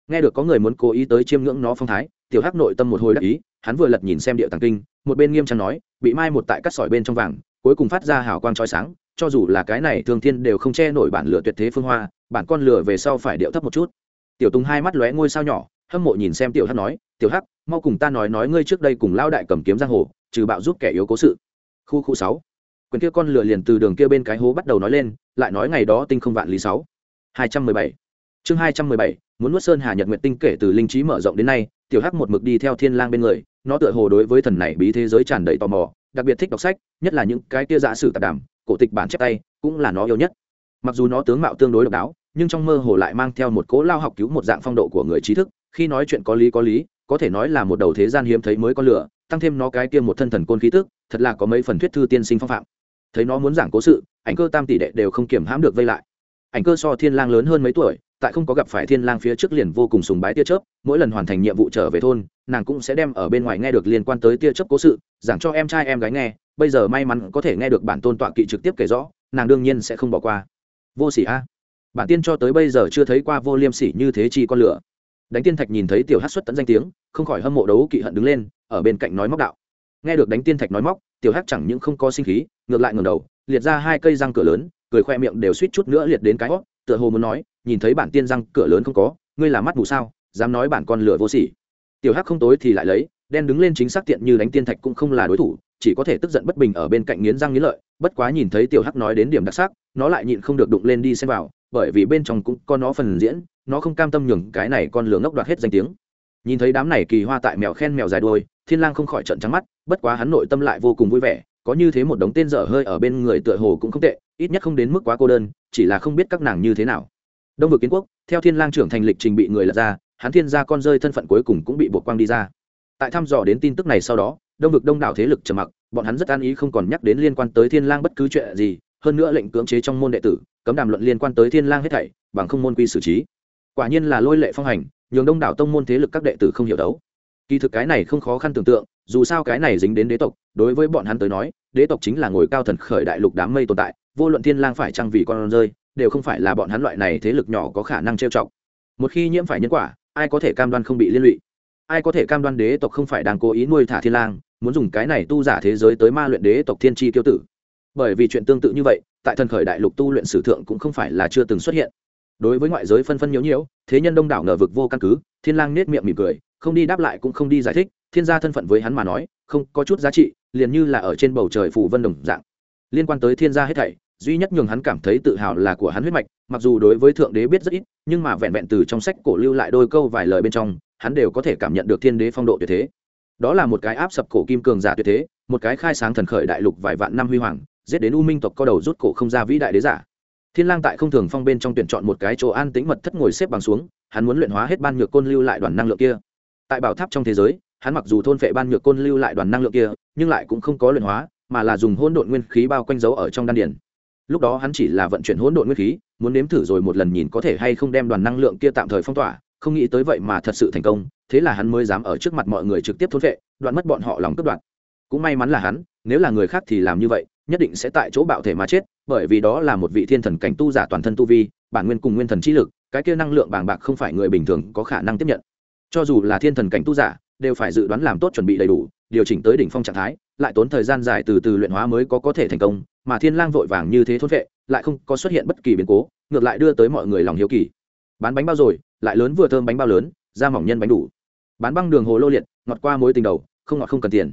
Nghe được có người muốn cố ý tới chiêm ngưỡng nó phong thái, tiểu hắc nội tâm một hồi đắc ý, hắn vừa lật nhìn xem địa tàng kinh, một bên nghiêm trang nói, bị mai một tại cắt sỏi bên trong vàng, cuối cùng phát ra hào quang chói sáng, cho dù là cái này thường thiên đều không che nổi bản lửa tuyệt thế phương hoa, bản con lửa về sau phải điệu thấp một chút tiểu tùng hai mắt lóe ngôi sao nhỏ, hâm mộ nhìn xem tiểu hắc nói, tiểu hắc, mau cùng ta nói nói ngươi trước đây cùng lao đại cầm kiếm giang hồ, trừ bạo giúp kẻ yếu cố sự. Khu khu sáu. Quyền kia con lửa liền từ đường kia bên cái hố bắt đầu nói lên, lại nói ngày đó tinh không vạn lý sáu. Hai trăm mười bảy. Chương hai trăm mười bảy, muốn nuốt sơn hà nhật nguyện tinh kể từ linh trí mở rộng đến nay, tiểu hắc một mực đi theo thiên lang bên người, nó tựa hồ đối với thần này bí thế giới tràn đầy tò mò, đặc biệt thích đọc sách, nhất là những cái kia giả sử tạp đàm, cổ tịch bản chép tay, cũng là nó yêu nhất. Mặc dù nó tướng mạo tương đối độc đáo nhưng trong mơ hồ lại mang theo một cố lao học cứu một dạng phong độ của người trí thức, khi nói chuyện có lý có lý, có thể nói là một đầu thế gian hiếm thấy mới có lửa, tăng thêm nó cái kia một thân thần côn khí tức, thật là có mấy phần thuyết thư tiên sinh phong phạm. Thấy nó muốn giảng cố sự, ảnh cơ tam tỷ đệ đều không kiểm hãm được vây lại. Ảnh cơ so thiên lang lớn hơn mấy tuổi, tại không có gặp phải thiên lang phía trước liền vô cùng sùng bái tia chớp, mỗi lần hoàn thành nhiệm vụ trở về thôn, nàng cũng sẽ đem ở bên ngoài nghe được liên quan tới tia chớp cố sự, giảng cho em trai em gái nghe, bây giờ may mắn có thể nghe được bản tôn tọa kỵ trực tiếp kể rõ, nàng đương nhiên sẽ không bỏ qua. Vô sỉ a bản tiên cho tới bây giờ chưa thấy qua vô liêm sỉ như thế chi con lửa. Đánh tiên thạch nhìn thấy tiểu hát xuất tận danh tiếng, không khỏi hâm mộ đấu kỵ hận đứng lên, ở bên cạnh nói móc đạo. Nghe được đánh tiên thạch nói móc, tiểu hát chẳng những không có sinh khí, ngược lại ngầm đầu, liệt ra hai cây răng cửa lớn, cười khoe miệng đều suýt chút nữa liệt đến cái hót tựa hồ muốn nói, nhìn thấy bản tiên răng cửa lớn không có, ngươi là mắt mù sao, dám nói bản con lửa vô sỉ. Tiểu hắc không tối thì lại lấy, đen đứng lên chính xác tiện như đánh tiên thạch cũng không là đối thủ, chỉ có thể tức giận bất bình ở bên cạnh nghiến răng nghiến lợi, bất quá nhìn thấy tiểu hắc nói đến điểm đặc sắc, nó lại nhịn không được đụng lên đi xem vào bởi vì bên trong cũng có nó phần diễn, nó không cam tâm nhường cái này con lửa ngốc đoạt hết danh tiếng. Nhìn thấy đám này kỳ hoa tại mèo khen mèo dài đuôi, thiên lang không khỏi trận trắng mắt, bất quá hắn nội tâm lại vô cùng vui vẻ, có như thế một đống tên dở hơi ở bên người tựa hồ cũng không tệ, ít nhất không đến mức quá cô đơn, chỉ là không biết các nàng như thế nào. Đông vực kiến quốc, theo thiên lang trưởng thành lịch trình bị người lật ra, hắn thiên gia con rơi thân phận cuối cùng cũng bị buộc quang đi ra. Tại thăm dò đến tin tức này sau đó, đông vực đông đảo thế lực trầm mặc, bọn hắn rất an ý không còn nhắc đến liên quan tới thiên lang bất cứ chuyện gì hơn nữa lệnh cưỡng chế trong môn đệ tử, cấm đàm luận liên quan tới thiên lang hết thảy, bằng không môn quy xử trí. Quả nhiên là lôi lệ phong hành, nhường đông đảo tông môn thế lực các đệ tử không hiểu đấu. Kỳ thực cái này không khó khăn tưởng tượng, dù sao cái này dính đến đế tộc, đối với bọn hắn tới nói, đế tộc chính là ngồi cao thần khởi đại lục đám mây tồn tại, vô luận thiên lang phải trang vì con rơi, đều không phải là bọn hắn loại này thế lực nhỏ có khả năng trêu chọc. Một khi nhiễm phải nhân quả, ai có thể cam đoan không bị liên lụy? Ai có thể cam đoan đế tộc không phải đang cố ý nuôi thả thiên lang, muốn dùng cái này tu giả thế giới tới ma luyện đế tộc thiên chi tiêu tử? Bởi vì chuyện tương tự như vậy, tại thần khởi đại lục tu luyện sử thượng cũng không phải là chưa từng xuất hiện. Đối với ngoại giới phân phân nhiễu nhiễu, thế nhân đông đảo ngờ vực vô căn cứ, thiên lang nết miệng mỉm cười, không đi đáp lại cũng không đi giải thích, thiên gia thân phận với hắn mà nói, không có chút giá trị, liền như là ở trên bầu trời phủ vân đồng dạng. Liên quan tới thiên gia hết thảy, duy nhất nhường hắn cảm thấy tự hào là của hắn huyết mạch, mặc dù đối với thượng đế biết rất ít, nhưng mà vẹn vẹn từ trong sách cổ lưu lại đôi câu vài lời bên trong, hắn đều có thể cảm nhận được thiên đế phong độ tuyệt thế. Đó là một cái áp sập cổ kim cường giả tuyệt thế, một cái khai sáng thần khởi đại lục vài vạn năm huy hoàng giết đến u minh tộc co đầu rút cổ không ra vĩ đại đế giả. Thiên lang tại không thường phong bên trong tuyển chọn một cái chỗ an tĩnh mật thất ngồi xếp bằng xuống, hắn muốn luyện hóa hết ban nhược côn lưu lại đoàn năng lượng kia. Tại bảo tháp trong thế giới, hắn mặc dù thôn phệ ban nhược côn lưu lại đoàn năng lượng kia, nhưng lại cũng không có luyện hóa, mà là dùng hỗn độn nguyên khí bao quanh dấu ở trong đan điển lúc đó hắn chỉ là vận chuyển hỗn độn nguyên khí, muốn nếm thử rồi một lần nhìn có thể hay không đem đoàn năng lượng kia tạm thời phong tỏa, không nghĩ tới vậy mà thật sự thành công, thế là hắn mới dám ở trước mặt mọi người trực tiếp thôn vệ đoạn mất bọn họ lòng cướp đoạt. Cũng may mắn là hắn nếu là người khác thì làm như vậy, nhất định sẽ tại chỗ bạo thể mà chết, bởi vì đó là một vị thiên thần cảnh tu giả toàn thân tu vi, bản nguyên cùng nguyên thần trí lực, cái kia năng lượng bàng bạc không phải người bình thường có khả năng tiếp nhận. Cho dù là thiên thần cảnh tu giả, đều phải dự đoán làm tốt chuẩn bị đầy đủ, điều chỉnh tới đỉnh phong trạng thái, lại tốn thời gian dài từ từ luyện hóa mới có có thể thành công, mà thiên lang vội vàng như thế thôn vệ, lại không có xuất hiện bất kỳ biến cố, ngược lại đưa tới mọi người lòng hiếu kỳ. Bán bánh bao rồi, lại lớn vừa thơm bánh bao lớn, da mỏng nhân bánh đủ. Bán băng đường hồ lô liệt, ngọt qua mối tình đầu, không ngọt không cần tiền.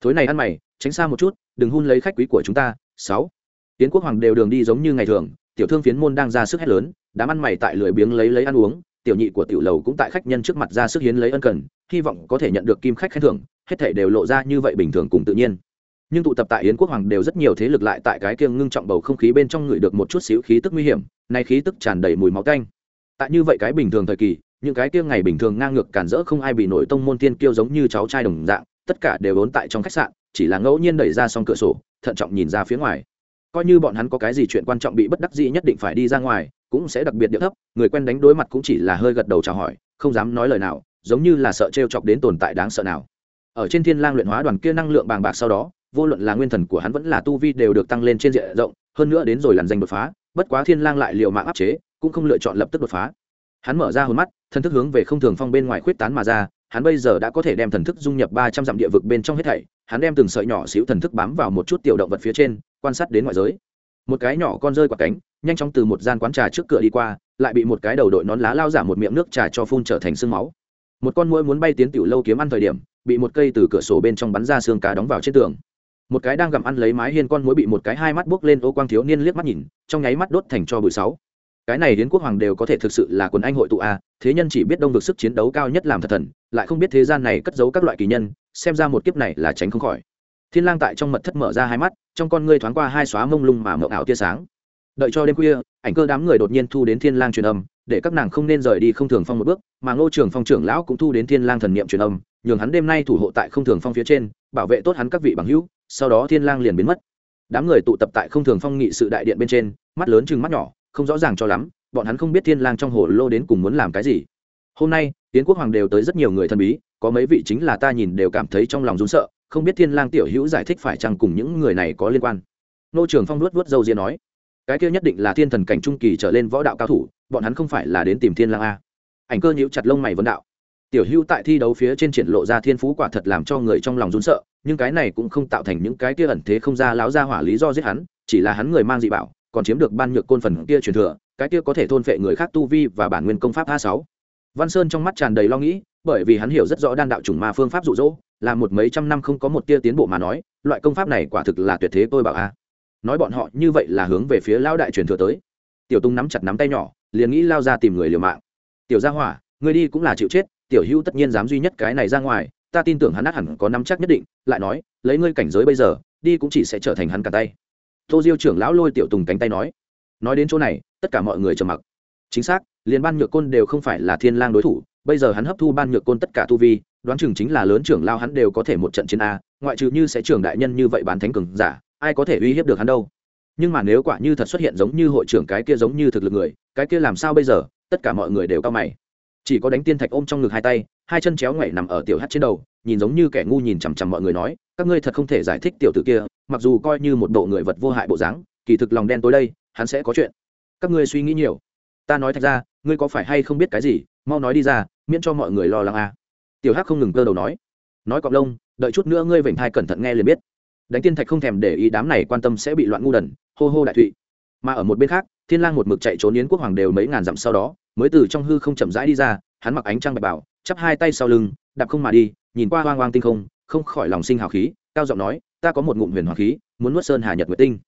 Thối này ăn mày tránh xa một chút, đừng hun lấy khách quý của chúng ta. Sáu. Tiến quốc hoàng đều đường đi giống như ngày thường, tiểu thương phiến môn đang ra sức hét lớn, đám ăn mày tại lười biếng lấy lấy ăn uống, tiểu nhị của tiểu lầu cũng tại khách nhân trước mặt ra sức hiến lấy ân cần, hy vọng có thể nhận được kim khách khen thưởng, hết thể đều lộ ra như vậy bình thường cùng tự nhiên. Nhưng tụ tập tại yến quốc hoàng đều rất nhiều thế lực lại tại cái kiêng ngưng trọng bầu không khí bên trong người được một chút xíu khí tức nguy hiểm, nay khí tức tràn đầy mùi máu canh tại như vậy cái bình thường thời kỳ, những cái kiêng ngày bình thường ngang ngược cản rỡ không ai bị nổi tông môn tiên kiêu giống như cháu trai đồng dạng tất cả đều vốn tại trong khách sạn, chỉ là ngẫu nhiên đẩy ra xong cửa sổ, thận trọng nhìn ra phía ngoài. Coi như bọn hắn có cái gì chuyện quan trọng bị bất đắc dĩ nhất định phải đi ra ngoài, cũng sẽ đặc biệt điệu thấp, người quen đánh đối mặt cũng chỉ là hơi gật đầu chào hỏi, không dám nói lời nào, giống như là sợ t chọc đến tồn tại đáng sợ nào. Ở trên thiên lang luyện hóa đoàn kia năng lượng bàng bạc sau đó, vô luận là nguyên thần của hắn vẫn là tu vi đều được tăng lên trên diện rộng, hơn nữa đến rồi làn danh đột phá, bất quá thiên lang lại liệu mạng áp chế, cũng không lựa chọn lập tức đột phá. Hắn mở ra hồn mắt, thân thức hướng về không thường phong bên ngoài khuyết tán mà ra hắn bây giờ đã có thể đem thần thức dung nhập ba trăm dặm địa vực bên trong hết thảy, hắn đem từng sợi nhỏ xíu thần thức bám vào một chút tiểu động vật phía trên, quan sát đến ngoại giới. Một cái nhỏ con rơi quả cánh, nhanh chóng từ một gian quán trà trước cửa đi qua, lại bị một cái đầu đội nón lá lao giả một miệng nước trà cho phun trở thành sương máu. Một con muỗi muốn bay tiến tiểu lâu kiếm ăn thời điểm, bị một cây từ cửa sổ bên trong bắn ra xương cá đóng vào trên tường. Một cái đang gặm ăn lấy mái hiên con muỗi bị một cái hai mắt buốc lên ô quang thiếu niên liếc mắt nhìn, trong nháy mắt đốt thành cho bụi sáu cái này đến quốc hoàng đều có thể thực sự là quần anh hội tụ a, thế nhân chỉ biết đông vực sức chiến đấu cao nhất làm thật thần, lại không biết thế gian này cất giấu các loại kỳ nhân, xem ra một kiếp này là tránh không khỏi. Thiên lang tại trong mật thất mở ra hai mắt, trong con ngươi thoáng qua hai xóa mông lung mà mộng ảo tia sáng. Đợi cho đêm khuya, ảnh cơ đám người đột nhiên thu đến thiên lang truyền âm, để các nàng không nên rời đi không thường phong một bước, mà ngô trưởng phong trưởng lão cũng thu đến thiên lang thần niệm truyền âm, nhường hắn đêm nay thủ hộ tại không thường phong phía trên, bảo vệ tốt hắn các vị bằng hữu, sau đó thiên lang liền biến mất. Đám người tụ tập tại không thường phong nghị sự đại điện bên trên, mắt lớn chừng mắt nhỏ không rõ ràng cho lắm, bọn hắn không biết thiên lang trong hồ lô đến cùng muốn làm cái gì. Hôm nay tiến quốc hoàng đều tới rất nhiều người thân bí, có mấy vị chính là ta nhìn đều cảm thấy trong lòng run sợ, không biết thiên lang tiểu hữu giải thích phải chăng cùng những người này có liên quan. Nô trường phong nuốt nuốt dâu ria nói, cái kia nhất định là thiên thần cảnh trung kỳ trở lên võ đạo cao thủ, bọn hắn không phải là đến tìm thiên lang a. Ảnh cơ nhíu chặt lông mày vấn đạo, tiểu hữu tại thi đấu phía trên triển lộ ra thiên phú quả thật làm cho người trong lòng run sợ, nhưng cái này cũng không tạo thành những cái kia ẩn thế không ra láo ra hỏa lý do giết hắn, chỉ là hắn người mang dị bảo còn chiếm được ban nhược côn phần kia truyền thừa, cái kia có thể thôn phệ người khác tu vi và bản nguyên công pháp a sáu. Văn sơn trong mắt tràn đầy lo nghĩ, bởi vì hắn hiểu rất rõ đan đạo chủng ma phương pháp dụ dỗ, là một mấy trăm năm không có một tia tiến bộ mà nói, loại công pháp này quả thực là tuyệt thế tôi bảo a. Nói bọn họ như vậy là hướng về phía lão đại truyền thừa tới. Tiểu tung nắm chặt nắm tay nhỏ, liền nghĩ lao ra tìm người liều mạng. Tiểu gia hỏa, người đi cũng là chịu chết, tiểu hữu tất nhiên dám duy nhất cái này ra ngoài, ta tin tưởng hắn át hẳn có nắm chắc nhất định, lại nói, lấy ngươi cảnh giới bây giờ, đi cũng chỉ sẽ trở thành hắn cả tay tô diêu trưởng lão lôi tiểu tùng cánh tay nói nói đến chỗ này, tất cả mọi người trầm mặc. Chính xác, liền ban nhược côn đều không phải là thiên lang đối thủ, bây giờ hắn hấp thu ban nhược côn tất cả tu vi, đoán chừng chính là lớn trưởng lao hắn đều có thể một trận chiến a, ngoại trừ như sẽ trưởng đại nhân như vậy bán thánh cường giả, ai có thể uy hiếp được hắn đâu? Nhưng mà nếu quả như thật xuất hiện giống như hội trưởng cái kia giống như thực lực người, cái kia làm sao bây giờ? Tất cả mọi người đều cao mày. Chỉ có đánh tiên thạch ôm trong ngực hai tay, hai chân chéo ngoảy nằm ở tiểu hát trên đầu, nhìn giống như kẻ ngu nhìn chằm chằm mọi người nói các ngươi thật không thể giải thích tiểu tử kia, mặc dù coi như một bộ người vật vô hại bộ dáng, kỳ thực lòng đen tối đây, hắn sẽ có chuyện. Các ngươi suy nghĩ nhiều. Ta nói thật ra, ngươi có phải hay không biết cái gì? Mau nói đi ra, miễn cho mọi người lo lắng à. tiểu hắc không ngừng cơ đầu nói. Nói cọc lông, đợi chút nữa ngươi vểnh thai cẩn thận nghe liền biết. Đánh tiên thạch không thèm để ý đám này quan tâm sẽ bị loạn ngu đần, hô hô đại thụy. Mà ở một bên khác, thiên lang một mực chạy trốn yến quốc hoàng đều mấy ngàn dặm sau đó, mới từ trong hư không chậm rãi đi ra, hắn mặc ánh trăng bạch bảo, chắp hai tay sau lưng, đạp không mà đi, nhìn qua hoang hoang tinh không không khỏi lòng sinh hào khí, cao giọng nói, ta có một ngụm huyền hoàng khí, muốn nuốt sơn hà nhật nguyệt tinh.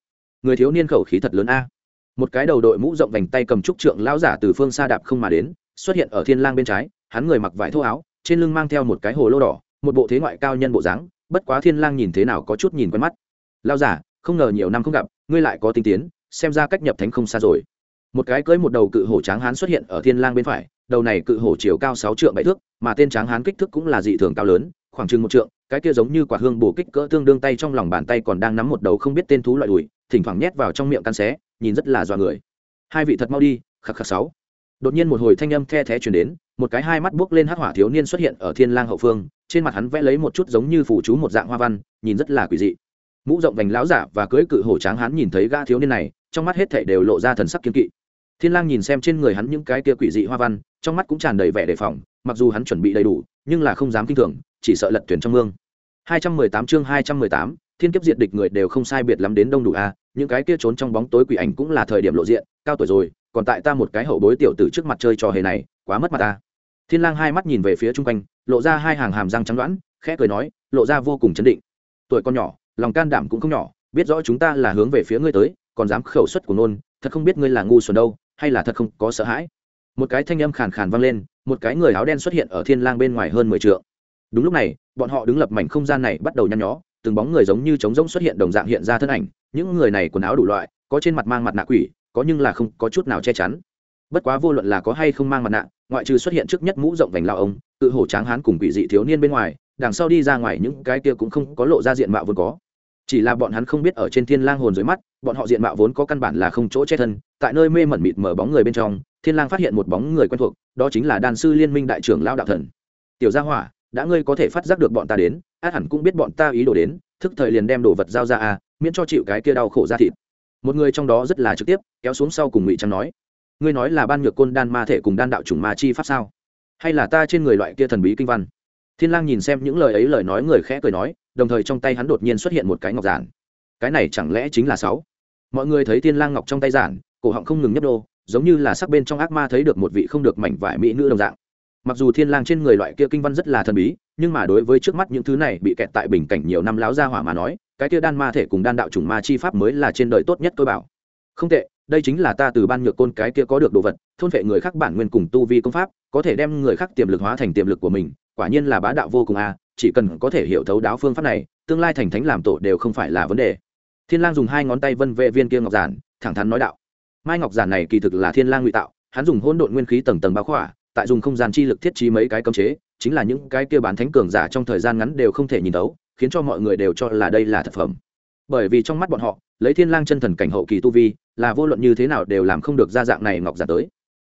Người thiếu niên khẩu khí thật lớn a. Một cái đầu đội mũ rộng vành tay cầm trúc trượng lão giả từ phương xa đạp không mà đến, xuất hiện ở thiên lang bên trái, hắn người mặc vải thô áo, trên lưng mang theo một cái hồ lô đỏ, một bộ thế ngoại cao nhân bộ dáng, bất quá thiên lang nhìn thế nào có chút nhìn quen mắt. Lao giả, không ngờ nhiều năm không gặp, ngươi lại có tinh tiến, xem ra cách nhập thánh không xa rồi. Một cái cưỡi một đầu cự hổ tráng hán xuất hiện ở thiên lang bên phải, đầu này cự hổ chiều cao sáu trượng bảy thước, mà tên tráng hán kích thước cũng là dị thường cao lớn khoảng chừng một trượng, cái kia giống như quả hương bổ kích cỡ tương đương tay trong lòng bàn tay còn đang nắm một đầu không biết tên thú loại đùi, thỉnh thoảng nhét vào trong miệng căn xé, nhìn rất là dọa người. Hai vị thật mau đi, khắc khắc sáu. Đột nhiên một hồi thanh âm the thé truyền đến, một cái hai mắt buốc lên hắc hỏa thiếu niên xuất hiện ở thiên lang hậu phương, trên mặt hắn vẽ lấy một chút giống như phủ chú một dạng hoa văn, nhìn rất là quỷ dị. Mũ rộng vành lão giả và cưỡi cự hổ tráng hắn nhìn thấy gã thiếu niên này, trong mắt hết thảy đều lộ ra thần sắc kiên kỵ. Thiên lang nhìn xem trên người hắn những cái kia quỷ dị hoa văn, trong mắt cũng tràn đầy vẻ đề phòng, mặc dù hắn chuẩn bị đầy đủ nhưng là không dám kinh thường chỉ sợ lật thuyền trong mương. 218 chương 218, thiên kiếp diệt địch người đều không sai biệt lắm đến đông đủ a những cái kia trốn trong bóng tối quỷ ảnh cũng là thời điểm lộ diện cao tuổi rồi còn tại ta một cái hậu bối tiểu tử trước mặt chơi trò hề này quá mất mặt ta thiên lang hai mắt nhìn về phía trung quanh lộ ra hai hàng hàm răng trắng đoán khẽ cười nói lộ ra vô cùng chấn định. Tuổi con nhỏ lòng can đảm cũng không nhỏ biết rõ chúng ta là hướng về phía ngươi tới còn dám khẩu xuất của nôn thật không biết ngươi là ngu xuẩn đâu hay là thật không có sợ hãi. Một cái thanh âm khàn khàn vang lên một cái người áo đen xuất hiện ở thiên lang bên ngoài hơn mười trượng. Đúng lúc này, bọn họ đứng lập mảnh không gian này bắt đầu nhăn nhó, từng bóng người giống như trống rỗng xuất hiện đồng dạng hiện ra thân ảnh. Những người này quần áo đủ loại, có trên mặt mang mặt nạ quỷ, có nhưng là không có chút nào che chắn. Bất quá vô luận là có hay không mang mặt nạ, ngoại trừ xuất hiện trước nhất mũ rộng vành lao ông, tự hổ tráng hán cùng quỷ dị thiếu niên bên ngoài, đằng sau đi ra ngoài những cái kia cũng không có lộ ra diện mạo vốn có. Chỉ là bọn hắn không biết ở trên thiên lang hồn dưới mắt, bọn họ diện mạo vốn có căn bản là không chỗ che thân, tại nơi mê mẩn mịt mở bóng người bên trong thiên lang phát hiện một bóng người quen thuộc, đó chính là đan sư liên minh đại trưởng lao đạo thần. Tiểu gia hỏa, đã ngươi có thể phát giác được bọn ta đến, át hẳn cũng biết bọn ta ý đồ đến, thức thời liền đem đồ vật giao ra a miễn cho chịu cái kia đau khổ ra thịt. Một người trong đó rất là trực tiếp, kéo xuống sau cùng ngụy trang nói, ngươi nói là ban nhược côn đan ma thể cùng đan đạo chủng ma chi pháp sao? Hay là ta trên người loại kia thần bí kinh văn? Thiên lang nhìn xem những lời ấy lời nói người khẽ cười nói, đồng thời trong tay hắn đột nhiên xuất hiện một cái ngọc giản. Cái này chẳng lẽ chính là sáu? Mọi người thấy thiên lang ngọc trong tay giản, cổ họng không ngừng nhấp đô giống như là sắc bên trong ác ma thấy được một vị không được mảnh vải mỹ nữ đồng dạng. Mặc dù thiên lang trên người loại kia kinh văn rất là thần bí, nhưng mà đối với trước mắt những thứ này bị kẹt tại bình cảnh nhiều năm láo ra hỏa mà nói, cái kia đan ma thể cùng đan đạo trùng ma chi pháp mới là trên đời tốt nhất tôi bảo. Không tệ, đây chính là ta từ ban nhược côn cái kia có được đồ vật, thôn vệ người khác bản nguyên cùng tu vi công pháp, có thể đem người khác tiềm lực hóa thành tiềm lực của mình, quả nhiên là bá đạo vô cùng a, chỉ cần có thể hiểu thấu đáo phương pháp này, tương lai thành thánh làm tổ đều không phải là vấn đề. Thiên lang dùng hai ngón tay vân vệ viên kia ngọc giản, thẳng thắn nói đạo mai ngọc giản này kỳ thực là thiên lang ngụy tạo, hắn dùng hỗn độn nguyên khí tầng tầng bao khỏa, tại dùng không gian chi lực thiết trí mấy cái cấm chế, chính là những cái kia bán thánh cường giả trong thời gian ngắn đều không thể nhìn thấu, khiến cho mọi người đều cho là đây là thực phẩm. Bởi vì trong mắt bọn họ, lấy thiên lang chân thần cảnh hậu kỳ tu vi, là vô luận như thế nào đều làm không được ra dạng này ngọc giả tới.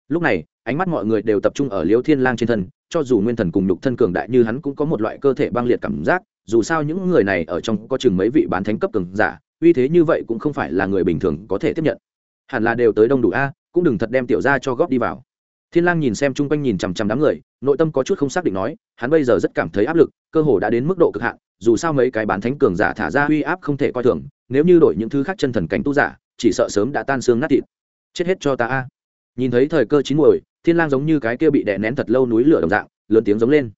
Lúc này, ánh mắt mọi người đều tập trung ở liêu thiên lang trên thân, cho dù nguyên thần cùng nhục thân cường đại như hắn cũng có một loại cơ thể băng liệt cảm giác, dù sao những người này ở trong có chừng mấy vị bán thánh cấp cường giả, uy thế như vậy cũng không phải là người bình thường có thể tiếp nhận hẳn là đều tới đông đủ a, cũng đừng thật đem tiểu gia cho góp đi vào. Thiên lang nhìn xem chung quanh nhìn chằm chằm đám người, nội tâm có chút không xác định nói, hắn bây giờ rất cảm thấy áp lực, cơ hồ đã đến mức độ cực hạn, dù sao mấy cái bán thánh cường giả thả ra uy áp không thể coi thường, nếu như đổi những thứ khác chân thần cảnh tu giả, chỉ sợ sớm đã tan xương nát thịt. Chết hết cho ta a. Nhìn thấy thời cơ chín muồi, thiên lang giống như cái kia bị đè nén thật lâu núi lửa đồng dạng, lớn tiếng giống lên.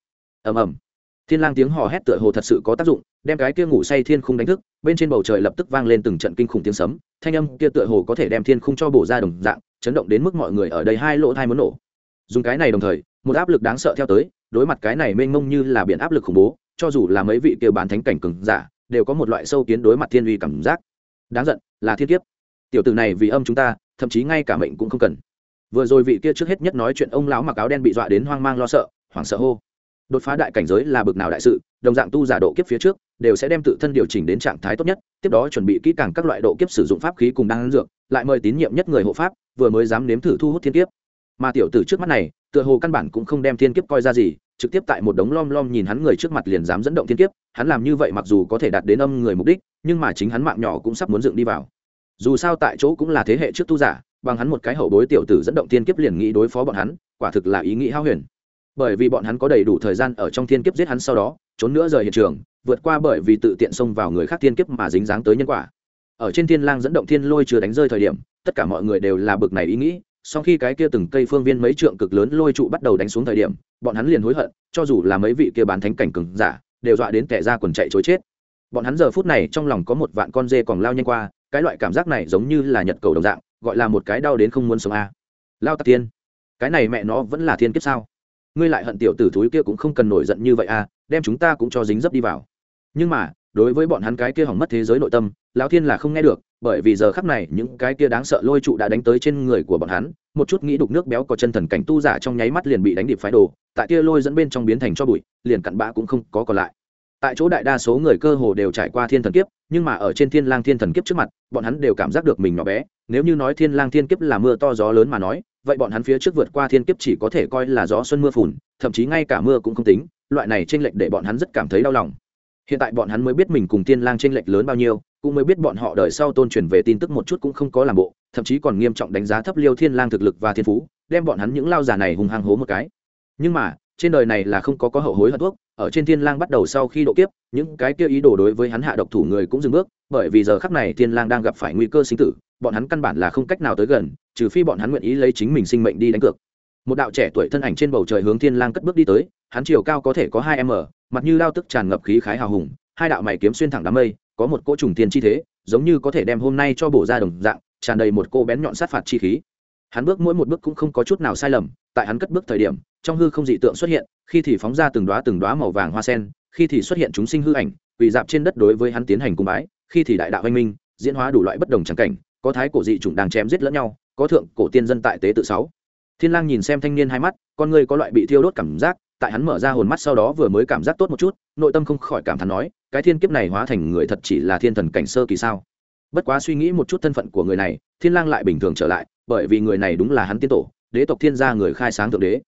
Ầm ầm thiên lang tiếng hò hét tựa hồ thật sự có tác dụng, đem cái kia ngủ say thiên khung đánh thức, bên trên bầu trời lập tức vang lên từng trận kinh khủng tiếng sấm, thanh âm kia tựa hồ có thể đem thiên khung cho bổ ra đồng dạng, chấn động đến mức mọi người ở đây hai lỗ thai muốn nổ. Dùng cái này đồng thời, một áp lực đáng sợ theo tới, đối mặt cái này mênh mông như là biển áp lực khủng bố, cho dù là mấy vị kia bán thánh cảnh cường giả, đều có một loại sâu kiến đối mặt thiên uy cảm giác. Đáng giận, là thiên kiếp. Tiểu tử này vì âm chúng ta, thậm chí ngay cả mệnh cũng không cần. Vừa rồi vị kia trước hết nhất nói chuyện ông lão mặc áo đen bị dọa đến hoang mang lo sợ, hoảng sợ hô đột phá đại cảnh giới là bực nào đại sự, đồng dạng tu giả độ kiếp phía trước đều sẽ đem tự thân điều chỉnh đến trạng thái tốt nhất, tiếp đó chuẩn bị kỹ càng các loại độ kiếp sử dụng pháp khí cùng đan dược, lại mời tín nhiệm nhất người hộ pháp, vừa mới dám nếm thử thu hút thiên kiếp. Mà tiểu tử trước mắt này, tựa hồ căn bản cũng không đem thiên kiếp coi ra gì, trực tiếp tại một đống lom lom nhìn hắn người trước mặt liền dám dẫn động thiên kiếp, hắn làm như vậy mặc dù có thể đạt đến âm người mục đích, nhưng mà chính hắn mạng nhỏ cũng sắp muốn dựng đi vào. Dù sao tại chỗ cũng là thế hệ trước tu giả, bằng hắn một cái hậu bối tiểu tử dẫn động thiên kiếp liền nghĩ đối phó bọn hắn, quả thực là ý nghĩ hao huyền bởi vì bọn hắn có đầy đủ thời gian ở trong thiên kiếp giết hắn sau đó, trốn nữa rời hiện trường, vượt qua bởi vì tự tiện xông vào người khác thiên kiếp mà dính dáng tới nhân quả. Ở trên thiên lang dẫn động thiên lôi chưa đánh rơi thời điểm, tất cả mọi người đều là bực này ý nghĩ, sau khi cái kia từng cây phương viên mấy trượng cực lớn lôi trụ bắt đầu đánh xuống thời điểm, bọn hắn liền hối hận, cho dù là mấy vị kia bán thánh cảnh cừng giả, đều dọa đến kẻ ra quần chạy chối chết. Bọn hắn giờ phút này trong lòng có một vạn con dê còn lao nhanh qua, cái loại cảm giác này giống như là nhật cầu đồng dạng, gọi là một cái đau đến không muốn sống a. À. lao tạc tiên, cái này mẹ nó vẫn là thiên kiếp sao? Ngươi lại hận tiểu tử thúi kia cũng không cần nổi giận như vậy à đem chúng ta cũng cho dính dấp đi vào. Nhưng mà, đối với bọn hắn cái kia hỏng mất thế giới nội tâm, lão thiên là không nghe được, bởi vì giờ khắc này những cái kia đáng sợ lôi trụ đã đánh tới trên người của bọn hắn, một chút nghĩ đục nước béo có chân thần cảnh tu giả trong nháy mắt liền bị đánh điệp phái đồ, tại kia lôi dẫn bên trong biến thành cho bụi, liền cặn bã cũng không có còn lại. Tại chỗ đại đa số người cơ hồ đều trải qua thiên thần kiếp, nhưng mà ở trên thiên lang thiên thần kiếp trước mặt, bọn hắn đều cảm giác được mình nhỏ bé, nếu như nói thiên lang thiên kiếp là mưa to gió lớn mà nói vậy bọn hắn phía trước vượt qua thiên kiếp chỉ có thể coi là gió xuân mưa phùn, thậm chí ngay cả mưa cũng không tính, loại này tranh lệch để bọn hắn rất cảm thấy đau lòng. Hiện tại bọn hắn mới biết mình cùng thiên lang tranh lệch lớn bao nhiêu, cũng mới biết bọn họ đời sau tôn truyền về tin tức một chút cũng không có làm bộ, thậm chí còn nghiêm trọng đánh giá thấp liêu thiên lang thực lực và thiên phú, đem bọn hắn những lao giả này hùng hăng hố một cái. Nhưng mà trên đời này là không có có hậu hối hận thuốc, ở trên thiên lang bắt đầu sau khi độ kiếp, những cái kia ý đồ đối với hắn hạ độc thủ người cũng dừng bước, bởi vì giờ khắc này thiên lang đang gặp phải nguy cơ sinh tử, bọn hắn căn bản là không cách nào tới gần, trừ phi bọn hắn nguyện ý lấy chính mình sinh mệnh đi đánh cược. Một đạo trẻ tuổi thân ảnh trên bầu trời hướng thiên lang cất bước đi tới, hắn chiều cao có thể có hai m, mặt như lao tức tràn ngập khí khái hào hùng, hai đạo mày kiếm xuyên thẳng đám mây, có một cỗ trùng tiền chi thế, giống như có thể đem hôm nay cho bổ ra đồng dạng, tràn đầy một cô bén nhọn sát phạt chi khí. Hắn bước mỗi một bước cũng không có chút nào sai lầm, tại hắn cất bước thời điểm trong hư không dị tượng xuất hiện, khi thì phóng ra từng đoá từng đoá màu vàng hoa sen, khi thì xuất hiện chúng sinh hư ảnh, quỳ dạp trên đất đối với hắn tiến hành cung bái, khi thì đại đạo anh minh, diễn hóa đủ loại bất đồng chẳng cảnh, có thái cổ dị chủng đang chém giết lẫn nhau, có thượng cổ tiên dân tại tế tự sáu. Thiên lang nhìn xem thanh niên hai mắt, con người có loại bị thiêu đốt cảm giác, tại hắn mở ra hồn mắt sau đó vừa mới cảm giác tốt một chút, nội tâm không khỏi cảm thán nói, cái thiên kiếp này hóa thành người thật chỉ là thiên thần cảnh sơ kỳ sao? Bất quá suy nghĩ một chút thân phận của người này, thiên lang lại bình thường trở lại, bởi vì người này đúng là hắn tiên tổ, đế tộc thiên gia người khai sáng thượng đế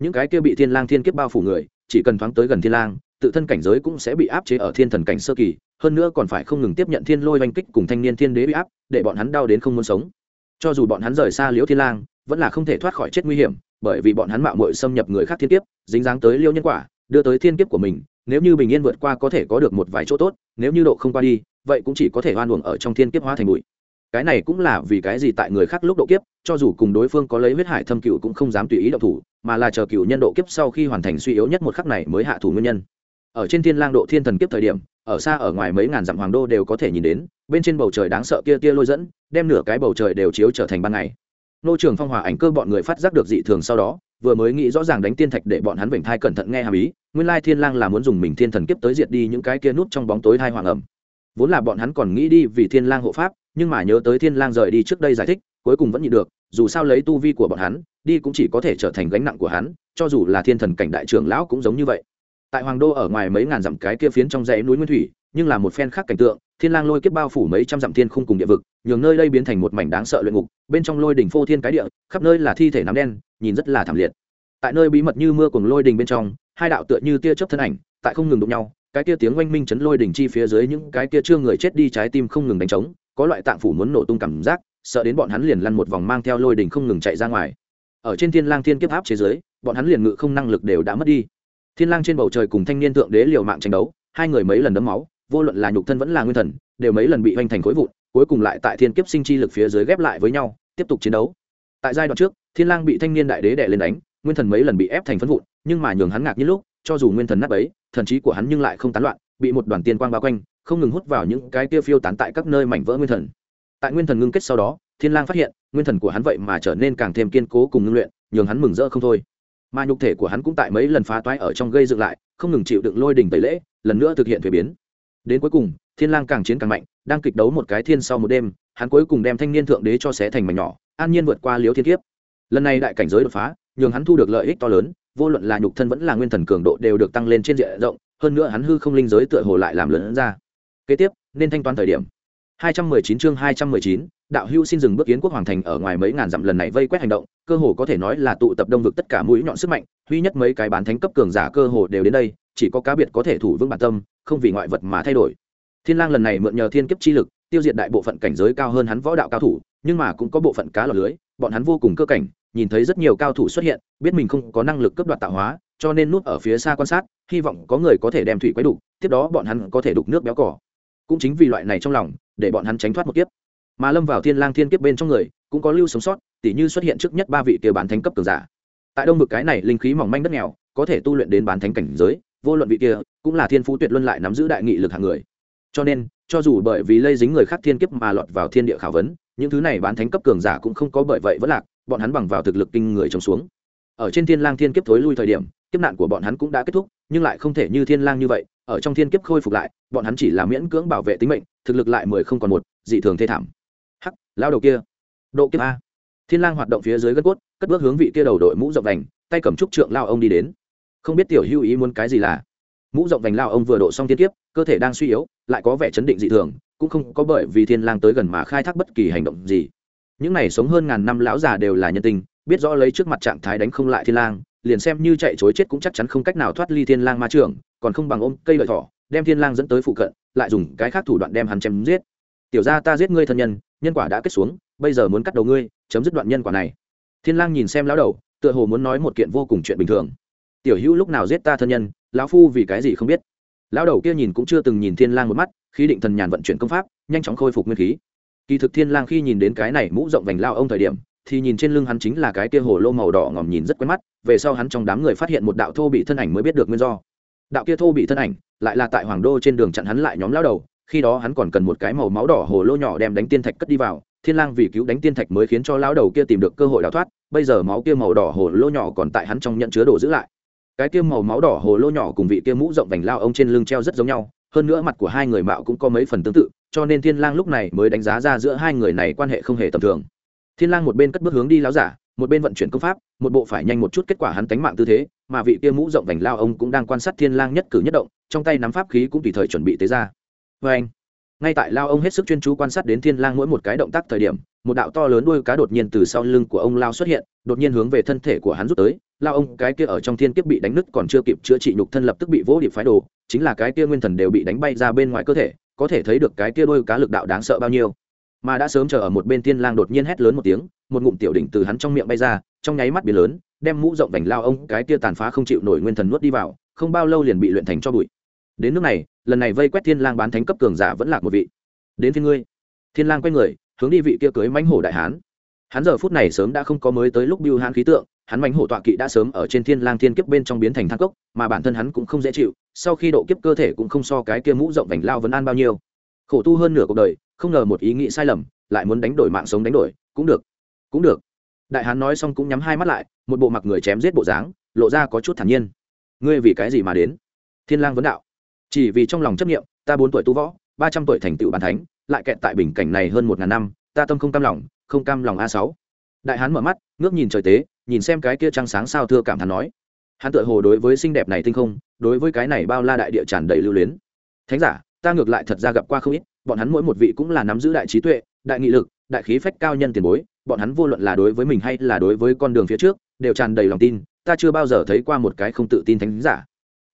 những cái kia bị thiên lang thiên kiếp bao phủ người, chỉ cần thoáng tới gần thiên lang, tự thân cảnh giới cũng sẽ bị áp chế ở thiên thần cảnh sơ kỳ, hơn nữa còn phải không ngừng tiếp nhận thiên lôi oanh kích cùng thanh niên thiên đế bị áp, để bọn hắn đau đến không muốn sống. Cho dù bọn hắn rời xa liễu thiên lang, vẫn là không thể thoát khỏi chết nguy hiểm, bởi vì bọn hắn mạo muội xâm nhập người khác thiên kiếp, dính dáng tới liêu nhân quả, đưa tới thiên kiếp của mình, nếu như bình yên vượt qua có thể có được một vài chỗ tốt, nếu như độ không qua đi, vậy cũng chỉ có thể oan uổng ở trong thiên kiếp hóa thành bụi cái này cũng là vì cái gì tại người khác lúc độ kiếp, cho dù cùng đối phương có lấy huyết hải thâm cựu cũng không dám tùy ý động thủ, mà là chờ cựu nhân độ kiếp sau khi hoàn thành suy yếu nhất một khắc này mới hạ thủ nguyên nhân. Ở trên thiên lang độ thiên thần kiếp thời điểm, ở xa ở ngoài mấy ngàn dặm hoàng đô đều có thể nhìn đến, bên trên bầu trời đáng sợ kia tia lôi dẫn, đem nửa cái bầu trời đều chiếu trở thành ban ngày. Nô trường phong hòa ảnh cơ bọn người phát giác được dị thường sau đó, vừa mới nghĩ rõ ràng đánh tiên thạch để bọn hắn vểnh thai cẩn thận nghe hàm ý, nguyên lai thiên lang là muốn dùng mình thiên thần kiếp tới diệt đi những cái kia nút trong bóng tối thai hoàng ẩm vốn là bọn hắn còn nghĩ đi vì thiên lang hộ pháp, nhưng mà nhớ tới thiên lang rời đi trước đây giải thích, cuối cùng vẫn nhịn được, dù sao lấy tu vi của bọn hắn, đi cũng chỉ có thể trở thành gánh nặng của hắn, cho dù là thiên thần cảnh đại trưởng lão cũng giống như vậy. Tại hoàng đô ở ngoài mấy ngàn dặm cái kia phiến trong dãy núi nguyên thủy, nhưng là một phen khác cảnh tượng, thiên lang lôi kiếp bao phủ mấy trăm dặm thiên khung cùng địa vực, nhường nơi đây biến thành một mảnh đáng sợ luyện ngục, bên trong lôi đỉnh phô thiên cái địa, khắp nơi là thi thể nắm đen, nhìn rất là thảm liệt. Tại nơi bí mật như mưa cùng lôi đỉnh bên trong, hai đạo tựa như tia chớp thân ảnh, tại không ngừng đụng nhau cái kia tiếng oanh minh chấn lôi đỉnh chi phía dưới những cái kia chưa người chết đi trái tim không ngừng đánh trống, có loại tạng phủ muốn nổ tung cảm giác, sợ đến bọn hắn liền lăn một vòng mang theo lôi đỉnh không ngừng chạy ra ngoài. Ở trên thiên lang thiên kiếp áp chế giới bọn hắn liền ngự không năng lực đều đã mất đi. Thiên lang trên bầu trời cùng thanh niên thượng đế liều mạng tranh đấu, hai người mấy lần đấm máu, vô luận là nhục thân vẫn là nguyên thần, đều mấy lần bị hoành thành khối vụn, cuối cùng lại tại thiên kiếp sinh chi lực phía dưới ghép lại với nhau, tiếp tục chiến đấu. Tại giai đoạn trước, thiên lang bị thanh niên đại đế đè lên đánh, nguyên thần mấy lần bị ép thành phân vụn, nhưng mà nhường hắn ngạc như lúc, cho dù nguyên thần nát ấy thần trí của hắn nhưng lại không tán loạn, bị một đoàn tiên quang bao quanh, không ngừng hút vào những cái kia phiêu tán tại các nơi mảnh vỡ nguyên thần. Tại nguyên thần ngưng kết sau đó, thiên lang phát hiện, nguyên thần của hắn vậy mà trở nên càng thêm kiên cố cùng ngưng luyện, nhường hắn mừng rỡ không thôi. Mà nhục thể của hắn cũng tại mấy lần phá toái ở trong gây dựng lại, không ngừng chịu đựng lôi đỉnh tẩy lễ, lần nữa thực hiện thuế biến. Đến cuối cùng, thiên lang càng chiến càng mạnh, đang kịch đấu một cái thiên sau một đêm, hắn cuối cùng đem thanh niên thượng đế cho xé thành mảnh nhỏ, an nhiên vượt qua liếu thiên kiếp. Lần này đại cảnh giới đột phá, nhường hắn thu được lợi ích to lớn vô luận là nhục thân vẫn là nguyên thần cường độ đều được tăng lên trên diện rộng hơn nữa hắn hư không linh giới tựa hồ lại làm lớn ra. Kế tiếp nên thanh toán thời điểm. 219 chương 219, đạo hưu xin dừng bước kiến quốc hoàng thành ở ngoài mấy ngàn dặm lần này vây quét hành động cơ hồ có thể nói là tụ tập đông vực tất cả mũi nhọn sức mạnh huy nhất mấy cái bán thánh cấp cường giả cơ hồ đều đến đây chỉ có cá biệt có thể thủ vững bản tâm không vì ngoại vật mà thay đổi. Thiên lang lần này mượn nhờ thiên kiếp chi lực tiêu diệt đại bộ phận cảnh giới cao hơn hắn võ đạo cao thủ nhưng mà cũng có bộ phận cá lọt lưới, bọn hắn vô cùng cơ cảnh, nhìn thấy rất nhiều cao thủ xuất hiện, biết mình không có năng lực cấp đoạt tạo hóa, cho nên núp ở phía xa quan sát, hy vọng có người có thể đem thủy quấy đủ tiếp đó bọn hắn có thể đục nước béo cỏ. Cũng chính vì loại này trong lòng, để bọn hắn tránh thoát một kiếp. Mà lâm vào thiên lang thiên kiếp bên trong người, cũng có lưu sống sót, tỉ như xuất hiện trước nhất ba vị kia bán thánh cấp cường giả. Tại đông vực cái này linh khí mỏng manh đất nghèo, có thể tu luyện đến bán thánh cảnh giới, vô luận vị kia, cũng là thiên phú tuyệt luân lại nắm giữ đại nghị lực hạng người. Cho nên, cho dù bởi vì lây dính người khác thiên kiếp mà lọt vào thiên địa khảo vấn những thứ này bán thánh cấp cường giả cũng không có bởi vậy vẫn lạc, bọn hắn bằng vào thực lực kinh người trông xuống. Ở trên thiên lang thiên kiếp thối lui thời điểm, kiếp nạn của bọn hắn cũng đã kết thúc, nhưng lại không thể như thiên lang như vậy, ở trong thiên kiếp khôi phục lại, bọn hắn chỉ là miễn cưỡng bảo vệ tính mệnh, thực lực lại mười không còn một, dị thường thê thảm. Hắc, lao đầu kia. Độ kiếp a. Thiên lang hoạt động phía dưới gân cốt, cất bước hướng vị kia đầu đội mũ rộng vành, tay cầm trúc trượng lao ông đi đến. Không biết tiểu hưu ý muốn cái gì là. Mũ rộng vành lao ông vừa độ xong thiên kiếp, cơ thể đang suy yếu, lại có vẻ chấn định dị thường cũng không có bởi vì thiên lang tới gần mà khai thác bất kỳ hành động gì. Những này sống hơn ngàn năm lão già đều là nhân tình, biết rõ lấy trước mặt trạng thái đánh không lại thiên lang, liền xem như chạy chối chết cũng chắc chắn không cách nào thoát ly thiên lang ma trưởng, còn không bằng ôm cây lợi thỏ, đem thiên lang dẫn tới phụ cận, lại dùng cái khác thủ đoạn đem hắn chém giết. Tiểu gia ta giết ngươi thân nhân nhân quả đã kết xuống, bây giờ muốn cắt đầu ngươi, chấm dứt đoạn nhân quả này. Thiên lang nhìn xem lão đầu, tựa hồ muốn nói một kiện vô cùng chuyện bình thường. Tiểu hữu lúc nào giết ta thân nhân, lão phu vì cái gì không biết? Lão đầu kia nhìn cũng chưa từng nhìn thiên lang một mắt, khí định thần nhàn vận chuyển công pháp, nhanh chóng khôi phục nguyên khí. Kỳ thực thiên lang khi nhìn đến cái này mũ rộng vành lao ông thời điểm, thì nhìn trên lưng hắn chính là cái kia hồ lô màu đỏ ngòm nhìn rất quen mắt, về sau hắn trong đám người phát hiện một đạo thô bị thân ảnh mới biết được nguyên do. Đạo kia thô bị thân ảnh, lại là tại hoàng đô trên đường chặn hắn lại nhóm lao đầu, khi đó hắn còn cần một cái màu máu đỏ hồ lô nhỏ đem đánh tiên thạch cất đi vào, thiên lang vì cứu đánh tiên thạch mới khiến cho lão đầu kia tìm được cơ hội đào thoát, bây giờ máu kia màu đỏ hồ lô nhỏ còn tại hắn trong nhận chứa đồ giữ lại cái kia màu máu đỏ hồ lô nhỏ cùng vị kia mũ rộng vành lao ông trên lưng treo rất giống nhau, hơn nữa mặt của hai người mạo cũng có mấy phần tương tự, cho nên thiên lang lúc này mới đánh giá ra giữa hai người này quan hệ không hề tầm thường. Thiên lang một bên cất bước hướng đi lão giả, một bên vận chuyển công pháp, một bộ phải nhanh một chút kết quả hắn tánh mạng tư thế, mà vị kia mũ rộng vành lao ông cũng đang quan sát thiên lang nhất cử nhất động, trong tay nắm pháp khí cũng tùy thời chuẩn bị tế ra. Với anh, ngay tại lao ông hết sức chuyên chú quan sát đến thiên lang mỗi một cái động tác thời điểm, một đạo to lớn đuôi cá đột nhiên từ sau lưng của ông lao xuất hiện, đột nhiên hướng về thân thể của hắn rút tới lao ông cái kia ở trong thiên kiếp bị đánh nứt còn chưa kịp chữa trị nhục thân lập tức bị vỗ điệp phái đồ, chính là cái kia nguyên thần đều bị đánh bay ra bên ngoài cơ thể, có thể thấy được cái kia đuôi cá lực đạo đáng sợ bao nhiêu. Mà đã sớm chờ ở một bên thiên lang đột nhiên hét lớn một tiếng, một ngụm tiểu đỉnh từ hắn trong miệng bay ra, trong nháy mắt biển lớn, đem mũ rộng vành lao ông cái kia tàn phá không chịu nổi nguyên thần nuốt đi vào, không bao lâu liền bị luyện thành cho bụi. Đến nước này, lần này vây quét thiên lang bán thánh cấp cường giả vẫn lạc một vị. Đến thiên ngươi. Thiên lang quay người, hướng đi vị kia cưới mãnh hổ đại hán. Hắn giờ phút này sớm đã không có mới tới lúc biêu hán khí tượng hắn mãnh hổ tọa kỵ đã sớm ở trên thiên lang thiên kiếp bên trong biến thành thang cốc, mà bản thân hắn cũng không dễ chịu, sau khi độ kiếp cơ thể cũng không so cái kia mũ rộng vành lao vấn an bao nhiêu. Khổ tu hơn nửa cuộc đời, không ngờ một ý nghĩ sai lầm, lại muốn đánh đổi mạng sống đánh đổi, cũng được cũng được. Đại hán nói xong cũng nhắm hai mắt lại, một bộ mặc người chém giết bộ dáng, lộ ra có chút thản nhiên. Ngươi vì cái gì mà đến? Thiên lang vấn đạo. Chỉ vì trong lòng chấp niệm, ta bốn tuổi tu võ, ba trăm tuổi thành tựu bàn thánh, lại kẹt tại bình cảnh này hơn một ngàn năm, ta tâm không cam lòng, không cam lòng a sáu đại hán mở mắt, ngước nhìn trời tế, nhìn xem cái kia trăng sáng sao thưa cảm thán nói. Hắn tựa hồ đối với xinh đẹp này tinh không, đối với cái này bao la đại địa tràn đầy lưu luyến. Thánh giả, ta ngược lại thật ra gặp qua không ít, bọn hắn mỗi một vị cũng là nắm giữ đại trí tuệ, đại nghị lực, đại khí phách cao nhân tiền bối, bọn hắn vô luận là đối với mình hay là đối với con đường phía trước, đều tràn đầy lòng tin, ta chưa bao giờ thấy qua một cái không tự tin thánh giả.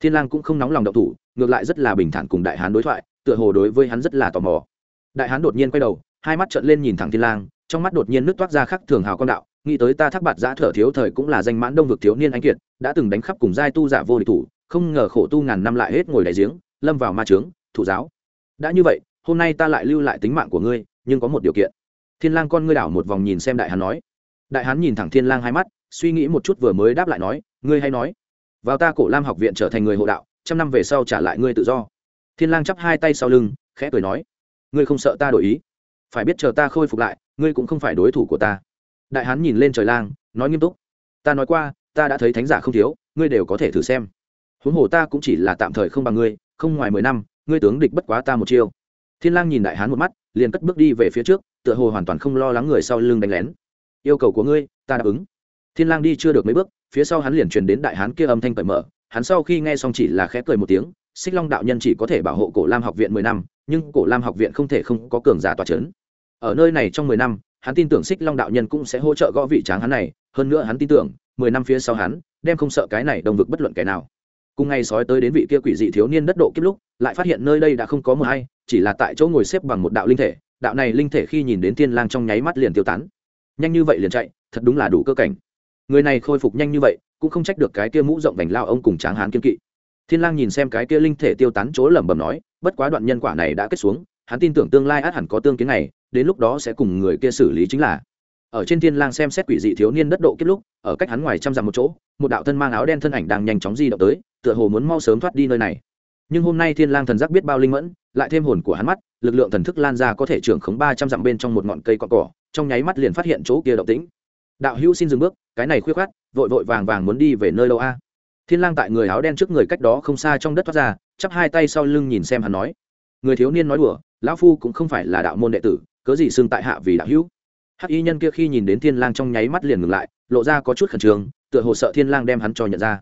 Thiên lang cũng không nóng lòng động thủ, ngược lại rất là bình thản cùng đại hán đối thoại, tựa hồ đối với hắn rất là tò mò. Đại hán đột nhiên quay đầu, hai mắt trợn lên nhìn thẳng thiên lang trong mắt đột nhiên nước toát ra khắc thường hào con đạo, nghĩ tới ta thác bạt giã thở thiếu thời cũng là danh mãn đông vực thiếu niên anh kiệt, đã từng đánh khắp cùng giai tu giả vô địch thủ, không ngờ khổ tu ngàn năm lại hết ngồi đại giếng, lâm vào ma trướng thủ giáo. Đã như vậy, hôm nay ta lại lưu lại tính mạng của ngươi, nhưng có một điều kiện. Thiên lang con ngươi đảo một vòng nhìn xem đại hán nói. Đại hán nhìn thẳng thiên lang hai mắt, suy nghĩ một chút vừa mới đáp lại nói, ngươi hay nói. Vào ta cổ lam học viện trở thành người hộ đạo, trăm năm về sau trả lại ngươi tự do. Thiên lang chắp hai tay sau lưng, khẽ cười nói. Ngươi không sợ ta đổi ý? Phải biết chờ ta khôi phục lại, ngươi cũng không phải đối thủ của ta. Đại hán nhìn lên trời lang, nói nghiêm túc. Ta nói qua, ta đã thấy thánh giả không thiếu, ngươi đều có thể thử xem. Huống hồ ta cũng chỉ là tạm thời không bằng ngươi, không ngoài mười năm, ngươi tướng địch bất quá ta một chiêu. Thiên lang nhìn đại hán một mắt, liền cất bước đi về phía trước, tựa hồ hoàn toàn không lo lắng người sau lưng đánh lén. Yêu cầu của ngươi, ta đáp ứng. Thiên lang đi chưa được mấy bước, phía sau hắn liền truyền đến đại hán kia âm thanh cởi mở. Hắn sau khi nghe xong chỉ là khẽ cười một tiếng xích long đạo nhân chỉ có thể bảo hộ cổ lam học viện mười năm, nhưng cổ lam học viện không thể không có cường giả tòa c h ấ n ở nơi này trong mười năm, hắn tin tưởng xích long đạo nhân cũng sẽ hỗ trợ gõ vị tráng hắn này, hơn nữa hắn tin tưởng, mười năm phía sau hắn, đem không sợ cái này đồng vực bất luận kẻ nào. Cùng ngày sói tới đến vị kia quỷ dị thiếu niên đất độ kiếp lúc, lại phát hiện nơi đây đã không có mờ hay, chỉ là tại chỗ ngồi xếp bằng một đạo linh thể, đạo này linh thể khi nhìn đến thiên lang trong nháy mắt liền tiêu tán. Nhanh như vậy liền chạy, thật đúng là đủ cơ cảnh. Người này khôi phục nhanh như vậy, cũng không trách được cái kia mũ rộng vành lao ông cùng tráng hán kiên kỵ thiên lang nhìn xem cái kia linh thể tiêu tán chỗ lẩm bẩm nói, bất quá đoạn nhân quả này đã kết xuống, hắn tin tưởng tương lai át hẳn có tương kiến này, đến lúc đó sẽ cùng người kia xử lý chính là. Ở trên thiên lang xem xét quỷ dị thiếu niên đất độ kiếp lúc, ở cách hắn ngoài trăm dặm một chỗ, một đạo thân mang áo đen thân ảnh đang nhanh chóng di động tới, tựa hồ muốn mau sớm thoát đi nơi này. Nhưng hôm nay thiên lang thần giác biết bao linh mẫn, lại thêm hồn của hắn mắt, lực lượng thần thức lan ra có thể trưởng khống ba trăm dặm bên trong một ngọn cây cọ cỏ, trong nháy mắt liền phát hiện chỗ kia động tĩnh. Đạo hữu xin dừng bước, cái này khuyết khát vội vội vàng vàng muốn đi về nơi đâu a thiên lang tại người áo đen trước người cách đó không xa trong đất thoát ra chắp hai tay sau lưng nhìn xem hắn nói. Người thiếu niên nói đùa lão phu cũng không phải là đạo môn đệ tử cớ gì xưng tại hạ vì đạo hữu? Hắc y nhân kia khi nhìn đến thiên lang trong nháy mắt liền ngừng lại lộ ra có chút khẩn trương tựa hồ sợ thiên lang đem hắn cho nhận ra.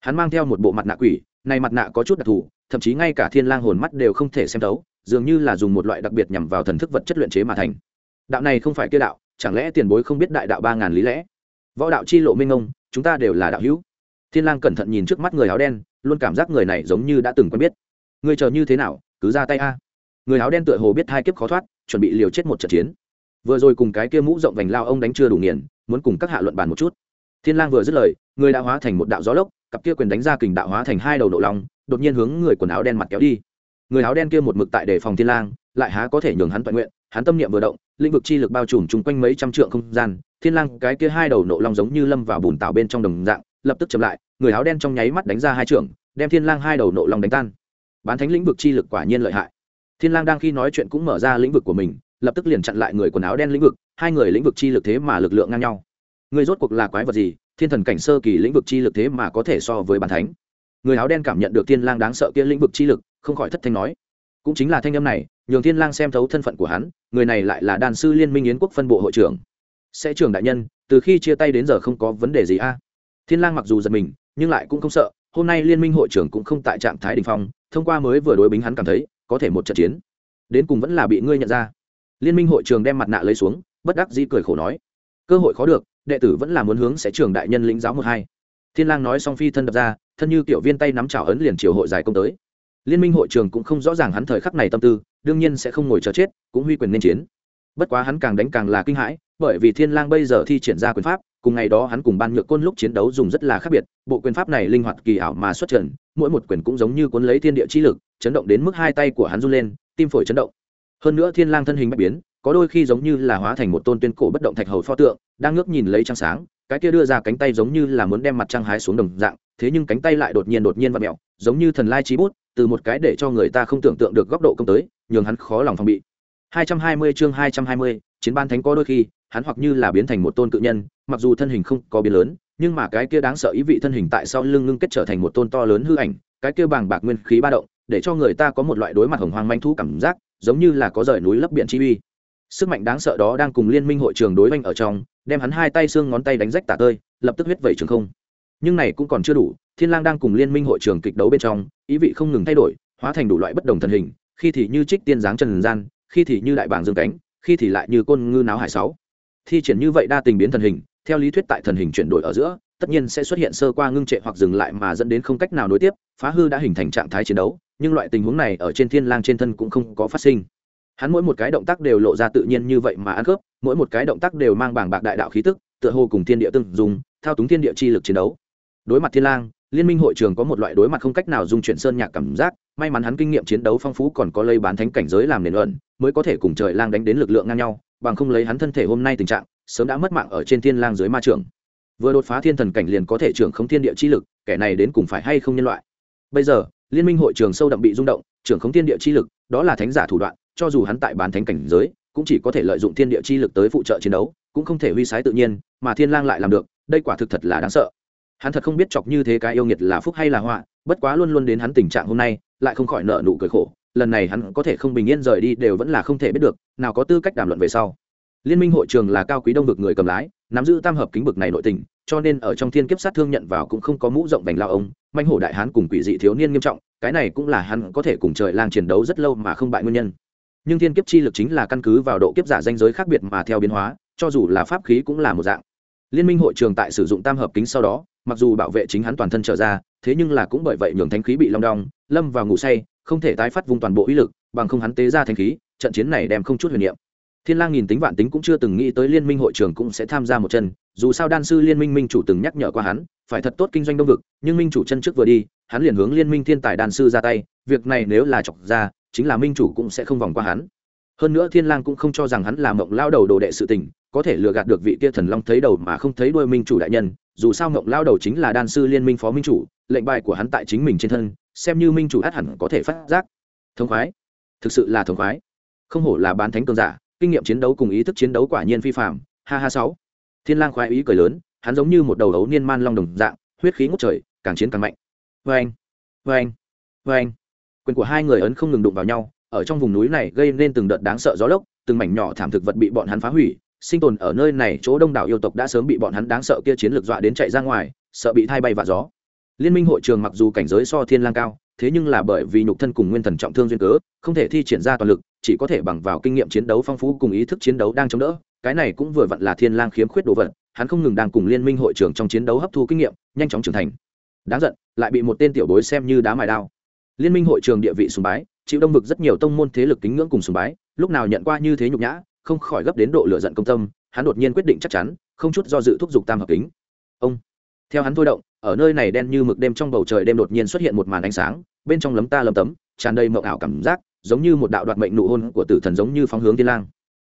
Hắn mang theo một bộ mặt nạ quỷ này mặt nạ có chút đặc thù thậm chí ngay cả thiên lang hồn mắt đều không thể xem thấu dường như là dùng một loại đặc biệt nhằm vào thần thức vật chất luyện chế mà thành. Đạo này không phải kia đạo chẳng lẽ tiền bối không biết đại đạo ba ngàn lý lẽ? Võ đạo chi lộ minh ông, chúng ta đều là đạo hữu thiên lang cẩn thận nhìn trước mắt người áo đen, luôn cảm giác người này giống như đã từng quen biết. Người chờ như thế nào, cứ ra tay a. Người áo đen tựa hồ biết hai kiếp khó thoát, chuẩn bị liều chết một trận chiến. Vừa rồi cùng cái kia mũ rộng vành lao ông đánh chưa đủ nghiền, muốn cùng các hạ luận bàn một chút. Thiên lang vừa dứt lời, người đã hóa thành một đạo gió lốc, cặp kia quyền đánh ra kình đạo hóa thành hai đầu nộ long, đột nhiên hướng người quần áo đen mặt kéo đi. Người áo đen kia một mực tại đề phòng thiên lang, lại há có thể nhường hắn toàn nguyện, hắn tâm niệm vừa động, lĩnh vực chi lực bao trùm chung quanh mấy trăm trượng không gian, thiên lang cái kia hai đầu nộ long giống như lâm vào bùn tảo bên trong đồng dạng, lập tức chậm lại người áo đen trong nháy mắt đánh ra hai trưởng, đem thiên lang hai đầu nộ long đánh tan. Bán thánh lĩnh vực chi lực quả nhiên lợi hại. Thiên lang đang khi nói chuyện cũng mở ra lĩnh vực của mình lập tức liền chặn lại người quần áo đen lĩnh vực hai người lĩnh vực chi lực thế mà lực lượng ngang nhau. Người rốt cuộc là quái vật gì? Thiên thần cảnh sơ kỳ lĩnh vực chi lực thế mà có thể so với bán thánh? Người áo đen cảm nhận được thiên lang đáng sợ kia lĩnh vực chi lực không khỏi thất thanh nói. Cũng chính là thanh âm này nhường thiên lang xem thấu thân phận của hắn người này lại là đàn sư liên minh yến quốc phân bộ hội trưởng. Sẽ trưởng đại nhân từ khi chia tay đến giờ không có vấn đề gì a. Thiên lang mặc dù giật mình nhưng lại cũng không sợ, hôm nay liên minh hội trưởng cũng không tại trạng thái đình phong, thông qua mới vừa đối bính hắn cảm thấy, có thể một trận chiến. Đến cùng vẫn là bị ngươi nhận ra. Liên minh hội trường đem mặt nạ lấy xuống, bất đắc dĩ cười khổ nói, cơ hội khó được, đệ tử vẫn là muốn hướng sẽ trường đại nhân lĩnh giáo một hai. Thiên lang nói xong phi thân đập ra, thân như tiểu viên tay nắm chảo ấn liền triều hội dài công tới. Liên minh hội trường cũng không rõ ràng hắn thời khắc này tâm tư, đương nhiên sẽ không ngồi chờ chết, cũng huy quyền nên chiến. Bất quá hắn càng đánh càng là kinh hãi, bởi vì thiên lang bây giờ thi triển ra quyền pháp cùng ngày đó hắn cùng ban nhược côn lúc chiến đấu dùng rất là khác biệt bộ quyền pháp này linh hoạt kỳ ảo mà xuất trần mỗi một quyền cũng giống như cuốn lấy thiên địa chi lực chấn động đến mức hai tay của hắn run lên tim phổi chấn động. Hơn nữa thiên lang thân hình bất biến có đôi khi giống như là hóa thành một tôn tuyên cổ bất động thạch hầu pho tượng đang ngước nhìn lấy trăng sáng cái kia đưa ra cánh tay giống như là muốn đem mặt trăng hái xuống đồng dạng thế nhưng cánh tay lại đột nhiên đột nhiên vặn mèo giống như thần lai trí bút từ một cái để cho người ta không tưởng tượng được góc độ công tới nhường hắn khó lòng phòng bị. 220 chương 220, chiến ban thánh có đôi khi hắn hoặc như là biến thành một tôn cự nhân, mặc dù thân hình không có biến lớn, nhưng mà cái kia đáng sợ ý vị thân hình tại sau lưng ngưng kết trở thành một tôn to lớn hư ảnh, cái kia bàng bạc nguyên khí ba động, để cho người ta có một loại đối mặt hồng hoang manh thu cảm giác, giống như là có rời núi lấp biển chi uy. Sức mạnh đáng sợ đó đang cùng liên minh hội trường đối oanh ở trong, đem hắn hai tay xương ngón tay đánh rách tả tơi, lập tức huyết vẩy trường không. Nhưng này cũng còn chưa đủ, thiên lang đang cùng liên minh hội trường kịch đấu bên trong, ý vị không ngừng thay đổi, hóa thành đủ loại bất đồng thần hình, khi thì như trích tiên dáng trần gian, khi thì như đại bảng dương cánh, khi thì lại như côn ngư náo hải sáu thi triển như vậy đa tình biến thần hình, theo lý thuyết tại thần hình chuyển đổi ở giữa, tất nhiên sẽ xuất hiện sơ qua ngưng trệ hoặc dừng lại mà dẫn đến không cách nào nối tiếp, phá hư đã hình thành trạng thái chiến đấu, nhưng loại tình huống này ở trên thiên lang trên thân cũng không có phát sinh. Hắn mỗi một cái động tác đều lộ ra tự nhiên như vậy mà ăn khớp, mỗi một cái động tác đều mang bảng bạc đại đạo khí tức, tựa hồ cùng thiên địa tương dùng thao túng thiên địa chi lực chiến đấu. Đối mặt thiên lang, liên minh hội trường có một loại đối mặt không cách nào dung chuyển sơn nhạc cảm giác, may mắn hắn kinh nghiệm chiến đấu phong phú còn có lây bán thánh cảnh giới làm nền luận, mới có thể cùng trời lang đánh đến lực lượng ngang nhau bằng không lấy hắn thân thể hôm nay tình trạng, sớm đã mất mạng ở trên thiên lang dưới ma trường vừa đột phá thiên thần cảnh liền có thể trưởng không thiên địa chi lực, kẻ này đến cùng phải hay không nhân loại? Bây giờ, liên minh hội trường sâu đậm bị rung động, trưởng không thiên địa chi lực, đó là thánh giả thủ đoạn, cho dù hắn tại bán thánh cảnh giới, cũng chỉ có thể lợi dụng thiên địa chi lực tới phụ trợ chiến đấu, cũng không thể huy sái tự nhiên, mà thiên lang lại làm được, đây quả thực thật là đáng sợ. Hắn thật không biết chọc như thế cái yêu nghiệt là phúc hay là họa, bất quá luôn luôn đến hắn tình trạng hôm nay, lại không khỏi nợ nụ cười khổ lần này hắn có thể không bình yên rời đi đều vẫn là không thể biết được, nào có tư cách đàm luận về sau. Liên minh hội trường là cao quý đông vực người cầm lái, nắm giữ tam hợp kính bực này nội tình, cho nên ở trong thiên kiếp sát thương nhận vào cũng không có mũ rộng vành lao ông manh hổ đại hán cùng quỷ dị thiếu niên nghiêm trọng, cái này cũng là hắn có thể cùng trời lang chiến đấu rất lâu mà không bại nguyên nhân. Nhưng thiên kiếp chi lực chính là căn cứ vào độ kiếp giả danh giới khác biệt mà theo biến hóa, cho dù là pháp khí cũng là một dạng. Liên minh hội trường tại sử dụng tam hợp kính sau đó, mặc dù bảo vệ chính hắn toàn thân trở ra, thế nhưng là cũng bởi vậy nhường thánh khí bị long đong, lâm vào ngủ say không thể tái phát vùng toàn bộ uy lực, bằng không hắn tế ra thanh khí, trận chiến này đem không chút huyền niệm. Thiên lang nghìn tính vạn tính cũng chưa từng nghĩ tới liên minh hội trưởng cũng sẽ tham gia một chân dù sao đan sư liên minh minh chủ từng nhắc nhở qua hắn, phải thật tốt kinh doanh đông vực, nhưng minh chủ chân trước vừa đi, hắn liền hướng liên minh thiên tài đan sư ra tay, việc này nếu là chọc ra, chính là minh chủ cũng sẽ không vòng qua hắn. Hơn nữa thiên lang cũng không cho rằng hắn là mộng lao đầu đồ đệ sự tình, có thể lừa gạt được vị kia thần long thấy đầu mà không thấy đuôi minh chủ đại nhân, dù sao mộng lao đầu chính là đan sư liên minh phó minh chủ, lệnh bài của hắn tại chính mình trên thân xem như minh chủ át hẳn có thể phát giác. Thống khoái. Thực sự là thống khoái. Không hổ là bán thánh cường giả, kinh nghiệm chiến đấu cùng ý thức chiến đấu quả nhiên phi phạm ha ha sáu. Thiên lang khoái ý cười lớn, hắn giống như một đầu ấu niên man long đồng dạng, huyết khí ngút trời, càng chiến càng mạnh. Vê anh vê anh vê anh quyền của hai người ấn không ngừng đụng vào nhau, ở trong vùng núi này gây nên từng đợt đáng sợ gió lốc, từng mảnh nhỏ thảm thực vật bị bọn hắn phá hủy, sinh tồn ở nơi này chỗ đông đảo yêu tộc đã sớm bị bọn hắn đáng sợ kia chiến lược dọa đến chạy ra ngoài, sợ bị thay bay và gió liên minh hội trường mặc dù cảnh giới so thiên lang cao, thế nhưng là bởi vì nhục thân cùng nguyên thần trọng thương duyên cớ, không thể thi triển ra toàn lực, chỉ có thể bằng vào kinh nghiệm chiến đấu phong phú cùng ý thức chiến đấu đang chống đỡ. Cái này cũng vừa vặn là thiên lang khiếm khuyết đồ vật, hắn không ngừng đang cùng liên minh hội trưởng trong chiến đấu hấp thu kinh nghiệm, nhanh chóng trưởng thành. Đáng giận, lại bị một tên tiểu bối xem như đá mài đao. Liên minh hội trường địa vị sùng bái, chịu đông vực rất nhiều tông môn thế lực kính ngưỡng cùng sùng bái, lúc nào nhận qua như thế nhục nhã, không khỏi gấp đến độ lửa giận công tâm, hắn đột nhiên quyết định chắc chắn, không chút do dự thúc giục tam hợp kính. Ông, theo hắn thôi động ở nơi này đen như mực đêm trong bầu trời đêm đột nhiên xuất hiện một màn ánh sáng, bên trong lấm ta lấm tấm, tràn đầy mộng ảo cảm giác, giống như một đạo đoạt mệnh nụ hôn của tử thần giống như phóng hướng thiên lang.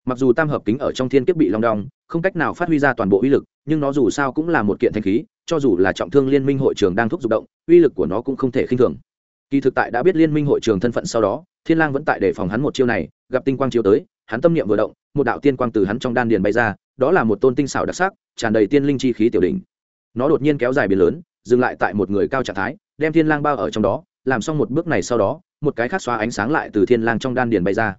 Mặc dù tam hợp kính ở trong thiên kiếp bị long đong, không cách nào phát huy ra toàn bộ uy lực, nhưng nó dù sao cũng là một kiện thanh khí, cho dù là trọng thương liên minh hội trường đang thúc giục động, uy lực của nó cũng không thể khinh thường. Kỳ thực tại đã biết liên minh hội trường thân phận sau đó, thiên lang vẫn tại đề phòng hắn một chiêu này, gặp tinh quang chiếu tới, hắn tâm niệm vừa động, một đạo tiên quang từ hắn trong đan điền bay ra, đó là một tôn tinh xảo đặc sắc, tràn đầy tiên linh chi khí tiểu đỉnh nó đột nhiên kéo dài biển lớn, dừng lại tại một người cao trạng thái, đem thiên lang bao ở trong đó, làm xong một bước này sau đó, một cái khác xóa ánh sáng lại từ thiên lang trong đan điền bay ra.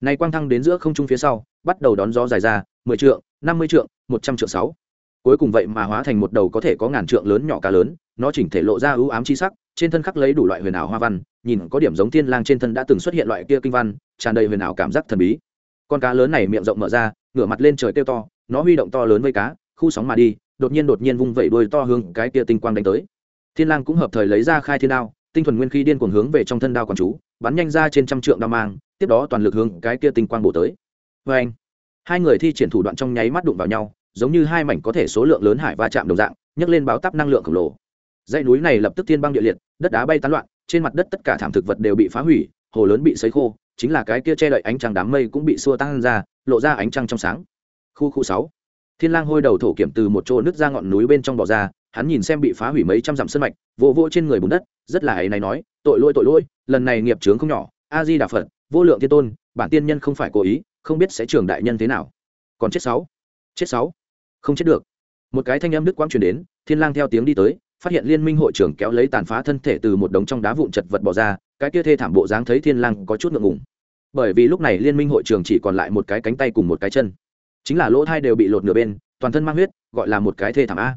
Này quang thăng đến giữa không trung phía sau, bắt đầu đón gió dài ra, mười trượng, năm mươi trượng, một trăm trượng sáu. Cuối cùng vậy mà hóa thành một đầu có thể có ngàn trượng lớn nhỏ cá lớn, nó chỉnh thể lộ ra ưu ám chi sắc, trên thân khắc lấy đủ loại huyền ảo hoa văn, nhìn có điểm giống thiên lang trên thân đã từng xuất hiện loại kia kinh văn, tràn đầy huyền ảo cảm giác thần bí. Con cá lớn này miệng rộng mở ra, ngửa mặt lên trời kêu to, nó huy động to lớn với cá, khu sóng mà đi đột nhiên đột nhiên vung vẩy đuôi to hướng cái kia tinh quang đánh tới. Thiên lang cũng hợp thời lấy ra khai thiên đao, tinh thuần nguyên khí điên cuồng hướng về trong thân đao quán chú, bắn nhanh ra trên trăm trượng đao mang, tiếp đó toàn lực hướng cái kia tinh quang bổ tới. Với anh hai người thi triển thủ đoạn trong nháy mắt đụng vào nhau, giống như hai mảnh có thể số lượng lớn hải va chạm đồng dạng, nhấc lên báo táp năng lượng khổng lồ. Dãy núi này lập tức thiên băng địa liệt, đất đá bay tán loạn, trên mặt đất tất cả thảm thực vật đều bị phá hủy, hồ lớn bị sấy khô, chính là cái kia che đậy ánh trăng đám mây cũng bị xua tan ra, lộ ra ánh trăng trong sáng. Khu khu sáu thiên lang hôi đầu thổ kiểm từ một chỗ nước ra ngọn núi bên trong bò ra, hắn nhìn xem bị phá hủy mấy trăm dặm sân mạch, vỗ vỗ trên người bùn đất, rất là ấy này nói, tội lỗi tội lỗi, lần này nghiệp chướng không nhỏ, a di đà phật, vô lượng thiên tôn, bản tiên nhân không phải cố ý, không biết sẽ trưởng đại nhân thế nào. Còn chết sáu chết sáu, không chết được. Một cái thanh âm đức quang truyền đến, thiên lang theo tiếng đi tới, phát hiện liên minh hội trưởng kéo lấy tàn phá thân thể từ một đống trong đá vụn chật vật bỏ ra, cái kia thê thảm bộ dáng thấy thiên lang có chút ngượng ngùng. Bởi vì lúc này liên minh hội trưởng chỉ còn lại một cái cánh tay cùng một cái chân chính là lỗ thai đều bị lột nửa bên, toàn thân mang huyết, gọi là một cái thê thảm a.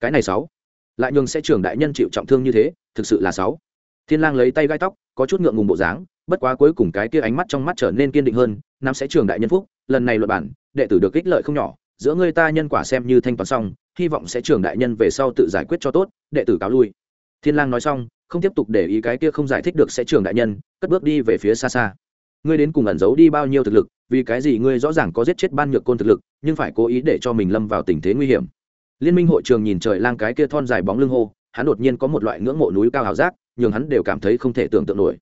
Cái này sáu. Lại nhường sẽ trưởng đại nhân chịu trọng thương như thế, thực sự là sáu. Thiên lang lấy tay gai tóc, có chút ngượng ngùng bộ dáng, bất quá cuối cùng cái kia ánh mắt trong mắt trở nên kiên định hơn nam sẽ trưởng đại nhân phúc, lần này luật bản, đệ tử được ích lợi không nhỏ, giữa ngươi ta nhân quả xem như thanh toán xong, hy vọng sẽ trưởng đại nhân về sau tự giải quyết cho tốt, đệ tử cáo lui. Thiên lang nói xong, không tiếp tục để ý cái kia không giải thích được sẽ trưởng đại nhân, cất bước đi về phía xa xa ngươi đến cùng ẩn giấu đi bao nhiêu thực lực, vì cái gì ngươi rõ ràng có giết chết ban nhược côn thực lực, nhưng phải cố ý để cho mình lâm vào tình thế nguy hiểm. Liên minh hội trường nhìn trời lang cái kia thon dài bóng lưng hô, hắn đột nhiên có một loại ngưỡng mộ núi cao hào giác, nhường hắn đều cảm thấy không thể tưởng tượng nổi.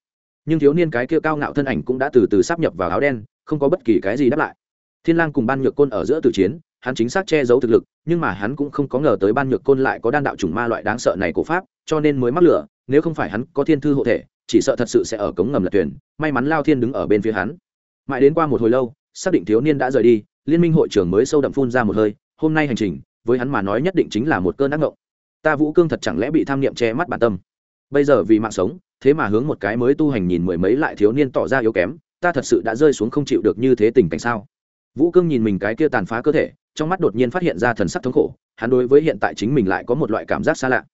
Nhưng thiếu niên cái kia cao ngạo thân ảnh cũng đã từ từ sắp nhập vào áo đen, không có bất kỳ cái gì đáp lại. Thiên lang cùng ban nhược côn ở giữa tử chiến, hắn chính xác che giấu thực lực, nhưng mà hắn cũng không có ngờ tới ban nhược côn lại có đan đạo chủng ma loại đáng sợ này của pháp, cho nên mới mắc lửa, nếu không phải hắn có thiên thư hộ thể chỉ sợ thật sự sẽ ở cống ngầm lật thuyền, may mắn lao thiên đứng ở bên phía hắn. Mãi đến qua một hồi lâu, xác định thiếu niên đã rời đi, liên minh hội trưởng mới sâu đậm phun ra một hơi, hôm nay hành trình, với hắn mà nói nhất định chính là một cơn ác ngộng. Ta vũ cương thật chẳng lẽ bị tham niệm che mắt bản tâm? Bây giờ vì mạng sống, thế mà hướng một cái mới tu hành nhìn mười mấy lại thiếu niên tỏ ra yếu kém, ta thật sự đã rơi xuống không chịu được như thế tình cảnh sao? Vũ cương nhìn mình cái kia tàn phá cơ thể, trong mắt đột nhiên phát hiện ra thần sắc thống khổ, hắn đối với hiện tại chính mình lại có một loại cảm giác xa lạ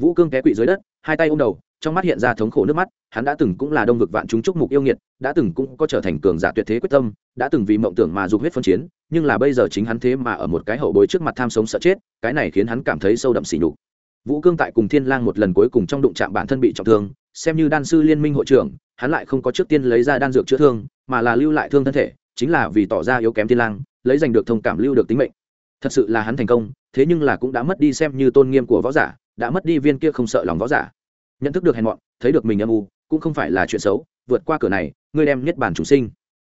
vũ cương té quỵ dưới đất, hai tay ôm đầu, trong mắt hiện ra thống khổ nước mắt, hắn đã từng cũng là đông vực vạn chúng trúc mục yêu nghiệt, đã từng cũng có trở thành cường giả tuyệt thế quyết tâm, đã từng vì mộng tưởng mà dục huyết phân chiến, nhưng là bây giờ chính hắn thế mà ở một cái hậu bối trước mặt tham sống sợ chết, cái này khiến hắn cảm thấy sâu đậm sỉ nhục. Vũ cương tại cùng thiên lang một lần cuối cùng trong đụng chạm bản thân bị trọng thương, xem như đan sư liên minh hội trưởng, hắn lại không có trước tiên lấy ra đan dược chữa thương, mà là lưu lại thương thân thể, chính là vì tỏ ra yếu kém thiên lang, lấy giành được thông cảm lưu được tính mệnh. Thật sự là hắn thành công, thế nhưng là cũng đã mất đi xem như tôn nghiêm của võ giả đã mất đi viên kia không sợ lòng võ giả. Nhận thức được hèn mọn, thấy được mình âm u, cũng không phải là chuyện xấu, vượt qua cửa này, ngươi đem niết bàn chủ sinh.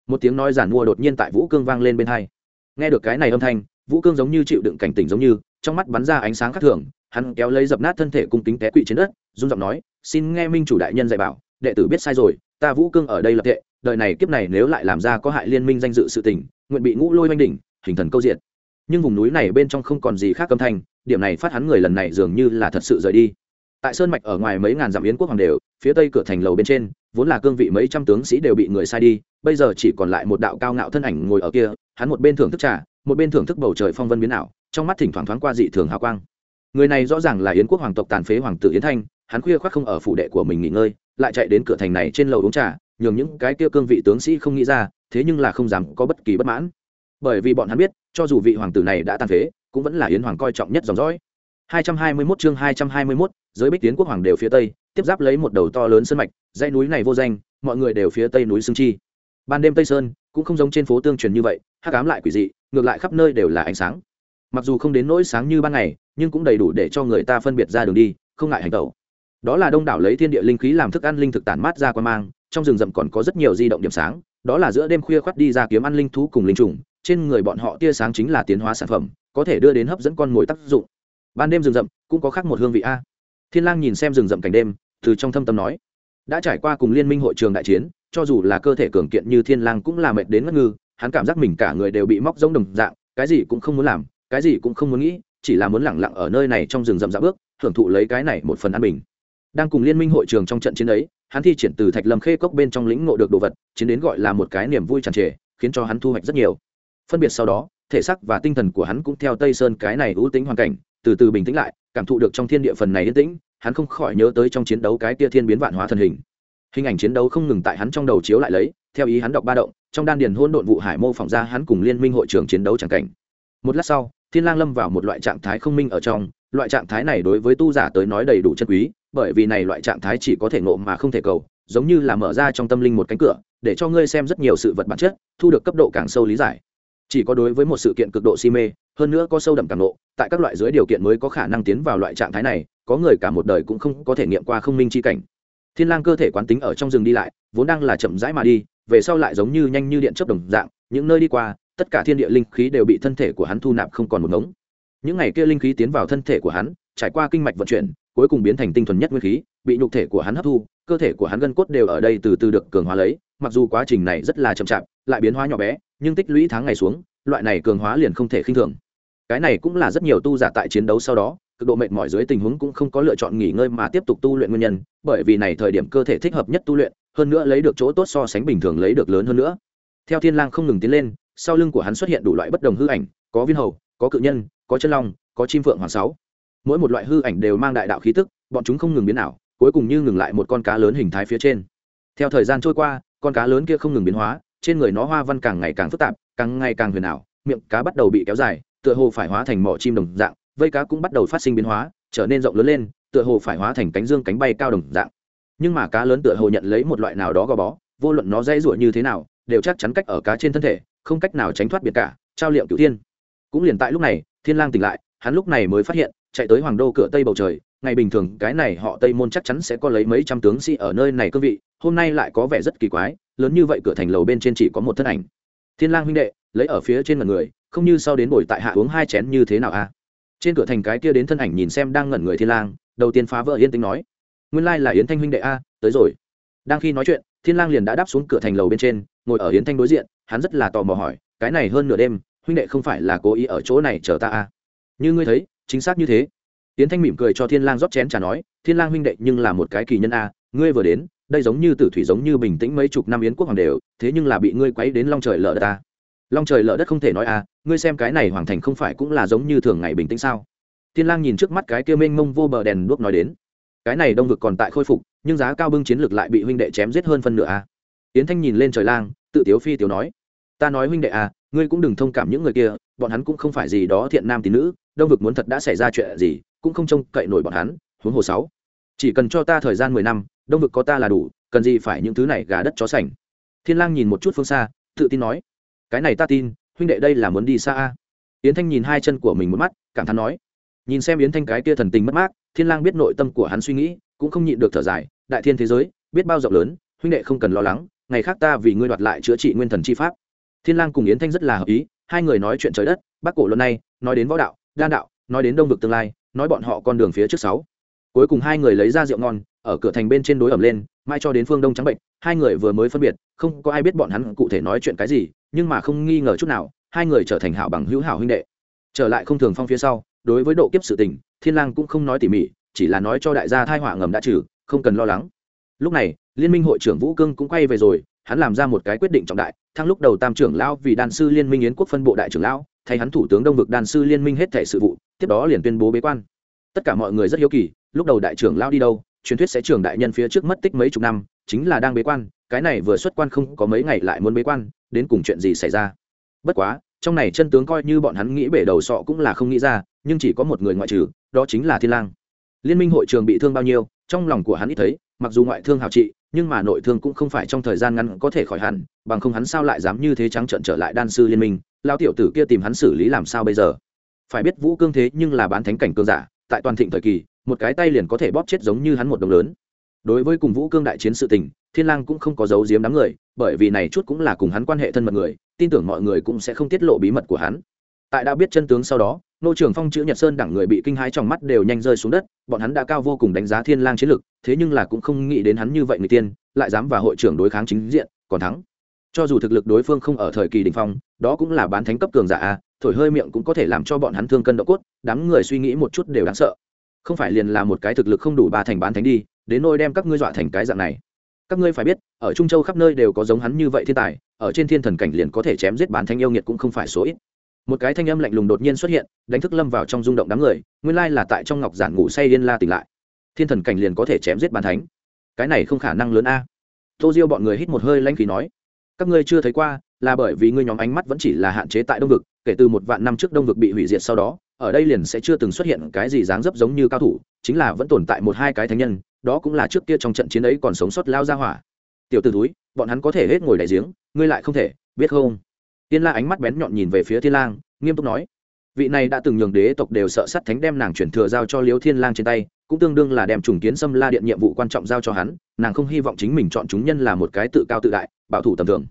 Một tiếng nói giản mua đột nhiên tại vũ cương vang lên bên hai. Nghe được cái này âm thanh, vũ cương giống như chịu đựng cảnh tỉnh giống như, trong mắt bắn ra ánh sáng khác thường, hắn kéo lấy dập nát thân thể cung kính té quỵ trên đất, run giọng nói, xin nghe minh chủ đại nhân dạy bảo, đệ tử biết sai rồi, ta vũ cương ở đây lập tệ đời này kiếp này nếu lại làm ra có hại liên minh danh dự sự tình, nguyện bị ngũ lôi oanh đỉnh, hình thần câu diện nhưng vùng núi này bên trong không còn gì khác âm thanh điểm này phát hắn người lần này dường như là thật sự rời đi. Tại sơn mạch ở ngoài mấy ngàn dặm yến quốc hoàng đều, phía tây cửa thành lầu bên trên, vốn là cương vị mấy trăm tướng sĩ đều bị người sai đi, bây giờ chỉ còn lại một đạo cao ngạo thân ảnh ngồi ở kia, hắn một bên thưởng thức trà, một bên thưởng thức bầu trời phong vân biến ảo, trong mắt thỉnh thoảng thoáng qua dị thường hào quang. Người này rõ ràng là yến quốc hoàng tộc tàn phế hoàng tử yến thanh, hắn khuya khoác không ở phủ đệ của mình nghỉ ngơi, lại chạy đến cửa thành này trên lầu uống trà, nhường những cái kia cương vị tướng sĩ không nghĩ ra, thế nhưng là không dám có bất kỳ bất mãn. Bởi vì bọn hắn biết, cho dù vị hoàng tử này đã tàn phế cũng vẫn là yến hoàng coi trọng nhất dòng dõi. 221 chương 221, giới bích tiến quốc hoàng đều phía tây tiếp giáp lấy một đầu to lớn sơn mạch dãy núi này vô danh mọi người đều phía tây núi sương chi. Ban đêm tây sơn cũng không giống trên phố tương truyền như vậy hắc ám lại quỷ dị ngược lại khắp nơi đều là ánh sáng. Mặc dù không đến nỗi sáng như ban ngày nhưng cũng đầy đủ để cho người ta phân biệt ra đường đi không ngại hành tẩu. Đó là đông đảo lấy thiên địa linh khí làm thức ăn linh thực tản mát ra quan mang trong rừng rậm còn có rất nhiều di động điểm sáng đó là giữa đêm khuya khoắt đi ra kiếm ăn linh thú cùng linh trùng trên người bọn họ tia sáng chính là tiến hóa sản phẩm có thể đưa đến hấp dẫn con mồi tác dụng. Ban đêm rừng rậm cũng có khác một hương vị a. Thiên lang nhìn xem rừng rậm cảnh đêm, từ trong thâm tâm nói, đã trải qua cùng liên minh hội trường đại chiến, cho dù là cơ thể cường kiện như thiên lang cũng là mệt đến ngất ngư, hắn cảm giác mình cả người đều bị móc giống đồng dạng, cái gì cũng không muốn làm, cái gì cũng không muốn nghĩ, chỉ là muốn lặng lặng ở nơi này trong rừng rậm dạo bước thưởng thụ lấy cái này một phần an bình. Đang cùng liên minh hội trường trong trận chiến ấy, hắn thi triển từ thạch lâm khê cốc bên trong lĩnh ngộ được đồ vật, chiến đến gọi là một cái niềm vui tràn trề, khiến cho hắn thu hoạch rất nhiều. Phân biệt sau đó thể xác và tinh thần của hắn cũng theo tây sơn cái này ưu tính hoàn cảnh, từ từ bình tĩnh lại, cảm thụ được trong thiên địa phần này yên tĩnh, hắn không khỏi nhớ tới trong chiến đấu cái tia thiên biến vạn hóa thân hình. Hình ảnh chiến đấu không ngừng tại hắn trong đầu chiếu lại lấy, theo ý hắn đọc ba động, trong đan điền hôn độn vụ hải mô phỏng ra hắn cùng liên minh hội trưởng chiến đấu c cảnh. Một lát sau, thiên lang lâm vào một loại trạng thái không minh ở trong, loại trạng thái này đối với tu giả tới nói đầy đủ chân quý, bởi vì này loại trạng thái chỉ có thể ngộ mà không thể cầu, giống như là mở ra trong tâm linh một cánh cửa, để cho ngươi xem rất nhiều sự vật bản chất, thu được cấp độ càng sâu lý giải chỉ có đối với một sự kiện cực độ si mê, hơn nữa có sâu đậm cảm nộ, tại các loại dưới điều kiện mới có khả năng tiến vào loại trạng thái này, có người cả một đời cũng không có thể nghiệm qua không minh chi cảnh. Thiên lang cơ thể quán tính ở trong rừng đi lại, vốn đang là chậm rãi mà đi, về sau lại giống như nhanh như điện chớp đồng dạng, những nơi đi qua, tất cả thiên địa linh khí đều bị thân thể của hắn thu nạp không còn một ngống. Những ngày kia linh khí tiến vào thân thể của hắn, trải qua kinh mạch vận chuyển, cuối cùng biến thành tinh thuần nhất nguyên khí, bị nhục thể của hắn hấp thu, cơ thể của hắn gân cốt đều ở đây từ từ được cường hóa lấy, mặc dù quá trình này rất là chậm chạp, lại biến hóa nhỏ bé nhưng tích lũy tháng ngày xuống, loại này cường hóa liền không thể khinh thường. Cái này cũng là rất nhiều tu giả tại chiến đấu sau đó, cực độ mệt mỏi dưới tình huống cũng không có lựa chọn nghỉ ngơi mà tiếp tục tu luyện nguyên nhân, bởi vì này thời điểm cơ thể thích hợp nhất tu luyện, hơn nữa lấy được chỗ tốt so sánh bình thường lấy được lớn hơn nữa. Theo thiên lang không ngừng tiến lên, sau lưng của hắn xuất hiện đủ loại bất đồng hư ảnh, có viên hầu, có cự nhân, có chân long, có chim phượng hoàng sáu. Mỗi một loại hư ảnh đều mang đại đạo khí tức, bọn chúng không ngừng biến ảo, cuối cùng như ngừng lại một con cá lớn hình thái phía trên. Theo thời gian trôi qua, con cá lớn kia không ngừng biến hóa trên người nó hoa văn càng ngày càng phức tạp, càng ngày càng huyền ảo, miệng cá bắt đầu bị kéo dài, tựa hồ phải hóa thành mỏ chim đồng dạng, vây cá cũng bắt đầu phát sinh biến hóa, trở nên rộng lớn lên, tựa hồ phải hóa thành cánh dương cánh bay cao đồng dạng. Nhưng mà cá lớn tựa hồ nhận lấy một loại nào đó gò bó, vô luận nó dây ruột như thế nào, đều chắc chắn cách ở cá trên thân thể, không cách nào tránh thoát biệt cả, trao liệm cửu thiên. Cũng liền tại lúc này, thiên lang tỉnh lại, hắn lúc này mới phát hiện, chạy tới hoàng đô cửa tây bầu trời, ngày bình thường, cái này họ tây môn chắc chắn sẽ có lấy mấy trăm tướng sĩ ở nơi này cương vị, hôm nay lại có vẻ rất kỳ quái lớn như vậy cửa thành lầu bên trên chỉ có một thân ảnh. Thiên lang huynh đệ, lấy ở phía trên mặt người, không như sau đến buổi tại hạ uống hai chén như thế nào a trên cửa thành cái kia đến thân ảnh nhìn xem đang ngẩn người thiên lang, đầu tiên phá vỡ yên tĩnh nói, nguyên lai là yến thanh huynh đệ a, tới rồi. Đang khi nói chuyện, thiên lang liền đã đáp xuống cửa thành lầu bên trên, ngồi ở yến thanh đối diện, hắn rất là tò mò hỏi, cái này hơn nửa đêm, huynh đệ không phải là cố ý ở chỗ này chờ ta a? Như ngươi thấy, chính xác như thế. Yến thanh mỉm cười cho thiên lang rót chén trà nói, thiên lang huynh đệ nhưng là một cái kỳ nhân a, ngươi vừa đến đây giống như tử thủy giống như bình tĩnh mấy chục năm yến quốc hoàng đều, thế nhưng là bị ngươi quấy đến long trời lở đất ta. Long trời lở đất không thể nói à ngươi xem cái này hoàng thành không phải cũng là giống như thường ngày bình tĩnh sao? Thiên lang nhìn trước mắt cái kia mênh mông vô bờ đèn đuốc nói đến. Cái này đông vực còn tại khôi phục, nhưng giá cao bưng chiến lược lại bị huynh đệ chém giết hơn phân nửa à. Yến thanh nhìn lên trời lang, tự tiếu phi tiếu nói. Ta nói huynh đệ à ngươi cũng đừng thông cảm những người kia, bọn hắn cũng không phải gì đó thiện nam tín nữ, đông vực muốn thật đã xảy ra chuyện gì, cũng không trông cậy nổi bọn hắn, huống hồ sáu. Chỉ cần cho ta thời gian mười năm đông vực có ta là đủ, cần gì phải những thứ này gà đất chó sành. Thiên lang nhìn một chút phương xa, tự tin nói, cái này ta tin, huynh đệ đây là muốn đi xa a. Yến thanh nhìn hai chân của mình một mắt, cảm thán nói, nhìn xem yến thanh cái kia thần tình mất mát, thiên lang biết nội tâm của hắn suy nghĩ, cũng không nhịn được thở dài, đại thiên thế giới, biết bao rộng lớn, huynh đệ không cần lo lắng, ngày khác ta vì ngươi đoạt lại chữa trị nguyên thần chi pháp. Thiên lang cùng yến thanh rất là hợp ý, hai người nói chuyện trời đất, bắc cổ luận này nói đến võ đạo, đan đạo, nói đến đông vực tương lai, nói bọn họ con đường phía trước sáu cuối cùng hai người lấy ra rượu ngon, ở cửa thành bên trên đối ẩm lên, mai cho đến phương đông trắng bệnh, hai người vừa mới phân biệt, không có ai biết bọn hắn cụ thể nói chuyện cái gì, nhưng mà không nghi ngờ chút nào, hai người trở thành hảo bằng hữu hảo huynh đệ. Trở lại không thường phong phía sau, đối với độ kiếp sự tình, thiên lang cũng không nói tỉ mỉ, chỉ là nói cho đại gia thai họa ngầm đã trừ, không cần lo lắng. Lúc này, liên minh hội trưởng vũ cương cũng quay về rồi, hắn làm ra một cái quyết định trọng đại, thăng lúc đầu tam trưởng lão vì đan sư liên minh yến quốc phân bộ đại trưởng lão, thay hắn thủ tướng đông vực đan sư liên minh hết thể sự vụ, tiếp đó liền tuyên bố bế quan tất cả mọi người rất hiếu kỳ, lúc đầu đại trưởng lao đi đâu, truyền thuyết sẽ trưởng đại nhân phía trước mất tích mấy chục năm, chính là đang bế quan, cái này vừa xuất quan không có mấy ngày lại muốn bế quan, đến cùng chuyện gì xảy ra? Bất quá, trong này chân tướng coi như bọn hắn nghĩ bể đầu sọ cũng là không nghĩ ra, nhưng chỉ có một người ngoại trừ, đó chính là thiên lang. Liên minh hội trường bị thương bao nhiêu, trong lòng của hắn ít thấy, mặc dù ngoại thương hào trị, nhưng mà nội thương cũng không phải trong thời gian ngắn có thể khỏi hẳn, bằng không hắn sao lại dám như thế trắng trợn trở lại đan sư liên minh? Lao tiểu tử kia tìm hắn xử lý làm sao bây giờ? Phải biết vũ cương thế nhưng là bán thánh cảnh cương giả tại toàn thịnh thời kỳ, một cái tay liền có thể bóp chết giống như hắn một đồng lớn. Đối với cùng vũ cương đại chiến sự tình, thiên lang cũng không có giấu giếm đám người, bởi vì này chút cũng là cùng hắn quan hệ thân mật người, tin tưởng mọi người cũng sẽ không tiết lộ bí mật của hắn. Tại đã biết chân tướng sau đó, nô trưởng phong chữ nhật sơn đẳng người bị kinh hãi trong mắt đều nhanh rơi xuống đất, bọn hắn đã cao vô cùng đánh giá thiên lang chiến lực, thế nhưng là cũng không nghĩ đến hắn như vậy người tiên, lại dám vào hội trưởng đối kháng chính diện, còn thắng. Cho dù thực lực đối phương không ở thời kỳ đỉnh phong, đó cũng là bán thánh cấp cường giả a thổi hơi miệng cũng có thể làm cho bọn hắn thương cân độ cốt, đám người suy nghĩ một chút đều đáng sợ. Không phải liền là một cái thực lực không đủ ba thành bán thánh đi, đến nôi đem các ngươi dọa thành cái dạng này. Các ngươi phải biết, ở trung châu khắp nơi đều có giống hắn như vậy thiên tài, ở trên thiên thần cảnh liền có thể chém giết bán thánh yêu nghiệt cũng không phải số ít. Một cái thanh âm lạnh lùng đột nhiên xuất hiện, đánh thức lâm vào trong rung động đám người, nguyên lai là tại trong ngọc giản ngủ say liên la tỉnh lại. Thiên thần cảnh liền có thể chém giết bán thánh. Cái này không khả năng lớn a. Tô diêu bọn người hít một hơi lanh khí nói, các ngươi chưa thấy qua, là bởi vì ngươi nhóm ánh mắt vẫn chỉ là hạn chế tại đông vực kể từ một vạn năm trước đông vực bị hủy diệt sau đó, ở đây liền sẽ chưa từng xuất hiện cái gì dáng dấp giống như cao thủ, chính là vẫn tồn tại một hai cái thánh nhân, đó cũng là trước kia trong trận chiến ấy còn sống sót lao ra hỏa. Tiểu t ử túi bọn hắn có thể hết ngồi đại giếng, ngươi lại không thể, biết không? Tiên la ánh mắt bén nhọn nhìn về phía thiên lang, nghiêm túc nói. Vị này đã từng nhường đế tộc đều sợ sắt thánh đem nàng chuyển thừa giao cho liếu thiên lang trên tay, cũng tương đương là đem trùng kiến xâm la điện nhiệm vụ quan trọng giao cho hắn, nàng không hy vọng chính mình chọn chúng nhân là một cái tự cao tự đại, bảo thủ tầm thường.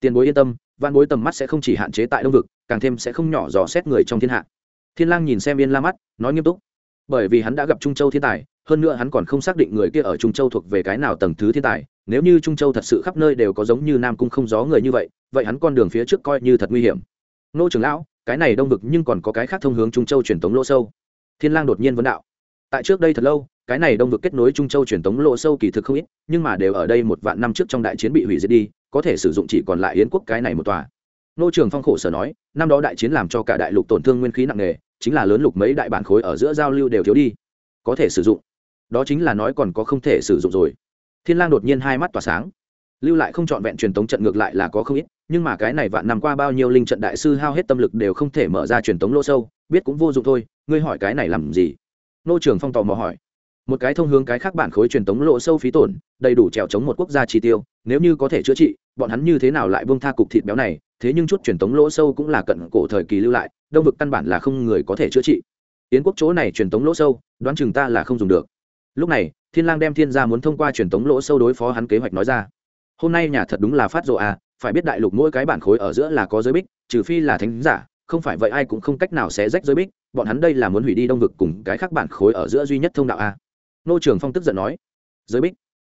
Tiền bối yên tâm văn bối tầm mắt sẽ không chỉ hạn chế tại đông vực càng thêm sẽ không nhỏ dò xét người trong thiên hạ. Thiên lang nhìn xem yên la mắt, nói nghiêm túc. Bởi vì hắn đã gặp trung châu thiên tài, hơn nữa hắn còn không xác định người kia ở trung châu thuộc về cái nào tầng thứ thiên tài. Nếu như trung châu thật sự khắp nơi đều có giống như nam cung không gió người như vậy vậy hắn con đường phía trước coi như thật nguy hiểm. Nô trưởng lão, cái này đông vực nhưng còn có cái khác thông hướng trung châu truyền tống lỗ sâu. Thiên lang đột nhiên vấn đạo. Tại trước đây thật lâu, cái này đông vực kết nối trung châu truyền tống lỗ sâu kỳ thực không ít, nhưng mà đều ở đây một vạn năm trước trong đại chiến bị hủy diệt đi, có thể sử dụng chỉ còn lại yến quốc cái này một tòa nô trường phong khổ sở nói, năm đó đại chiến làm cho cả đại lục tổn thương nguyên khí nặng nề, chính là lớn lục mấy đại bản khối ở giữa giao lưu đều thiếu đi. Có thể sử dụng. Đó chính là nói còn có không thể sử dụng rồi. Thiên lang đột nhiên hai mắt tỏa sáng. Lưu lại không chọn vẹn truyền tống trận ngược lại là có không ít, nhưng mà cái này vạn năm qua bao nhiêu linh trận đại sư hao hết tâm lực đều không thể mở ra truyền tống lỗ sâu, biết cũng vô dụng thôi, ngươi hỏi cái này làm gì? Nô trường phong tò mò hỏi. Một cái thông hướng cái khác bản khối truyền tống lỗ sâu phí tổn, đầy đủ trèo chống một quốc gia chi tiêu, nếu như có thể chữa trị, bọn hắn như thế nào lại buông tha cục thịt béo này thế nhưng chút truyền thống lỗ sâu cũng là cận cổ thời kỳ lưu lại đông vực căn bản là không người có thể chữa trị. Yến quốc chỗ này truyền thống lỗ sâu đoán chừng ta là không dùng được. Lúc này thiên lang đem thiên gia muốn thông qua truyền thống lỗ sâu đối phó hắn kế hoạch nói ra. Hôm nay nhà thật đúng là phát rộ à phải biết đại lục mỗi cái bản khối ở giữa là có giới bích trừ phi là thánh giả không phải vậy ai cũng không cách nào sẽ rách giới bích bọn hắn đây là muốn hủy đi đông vực cùng cái khác bản khối ở giữa duy nhất thông đạo a nô trường phong tức giận nói giới bích?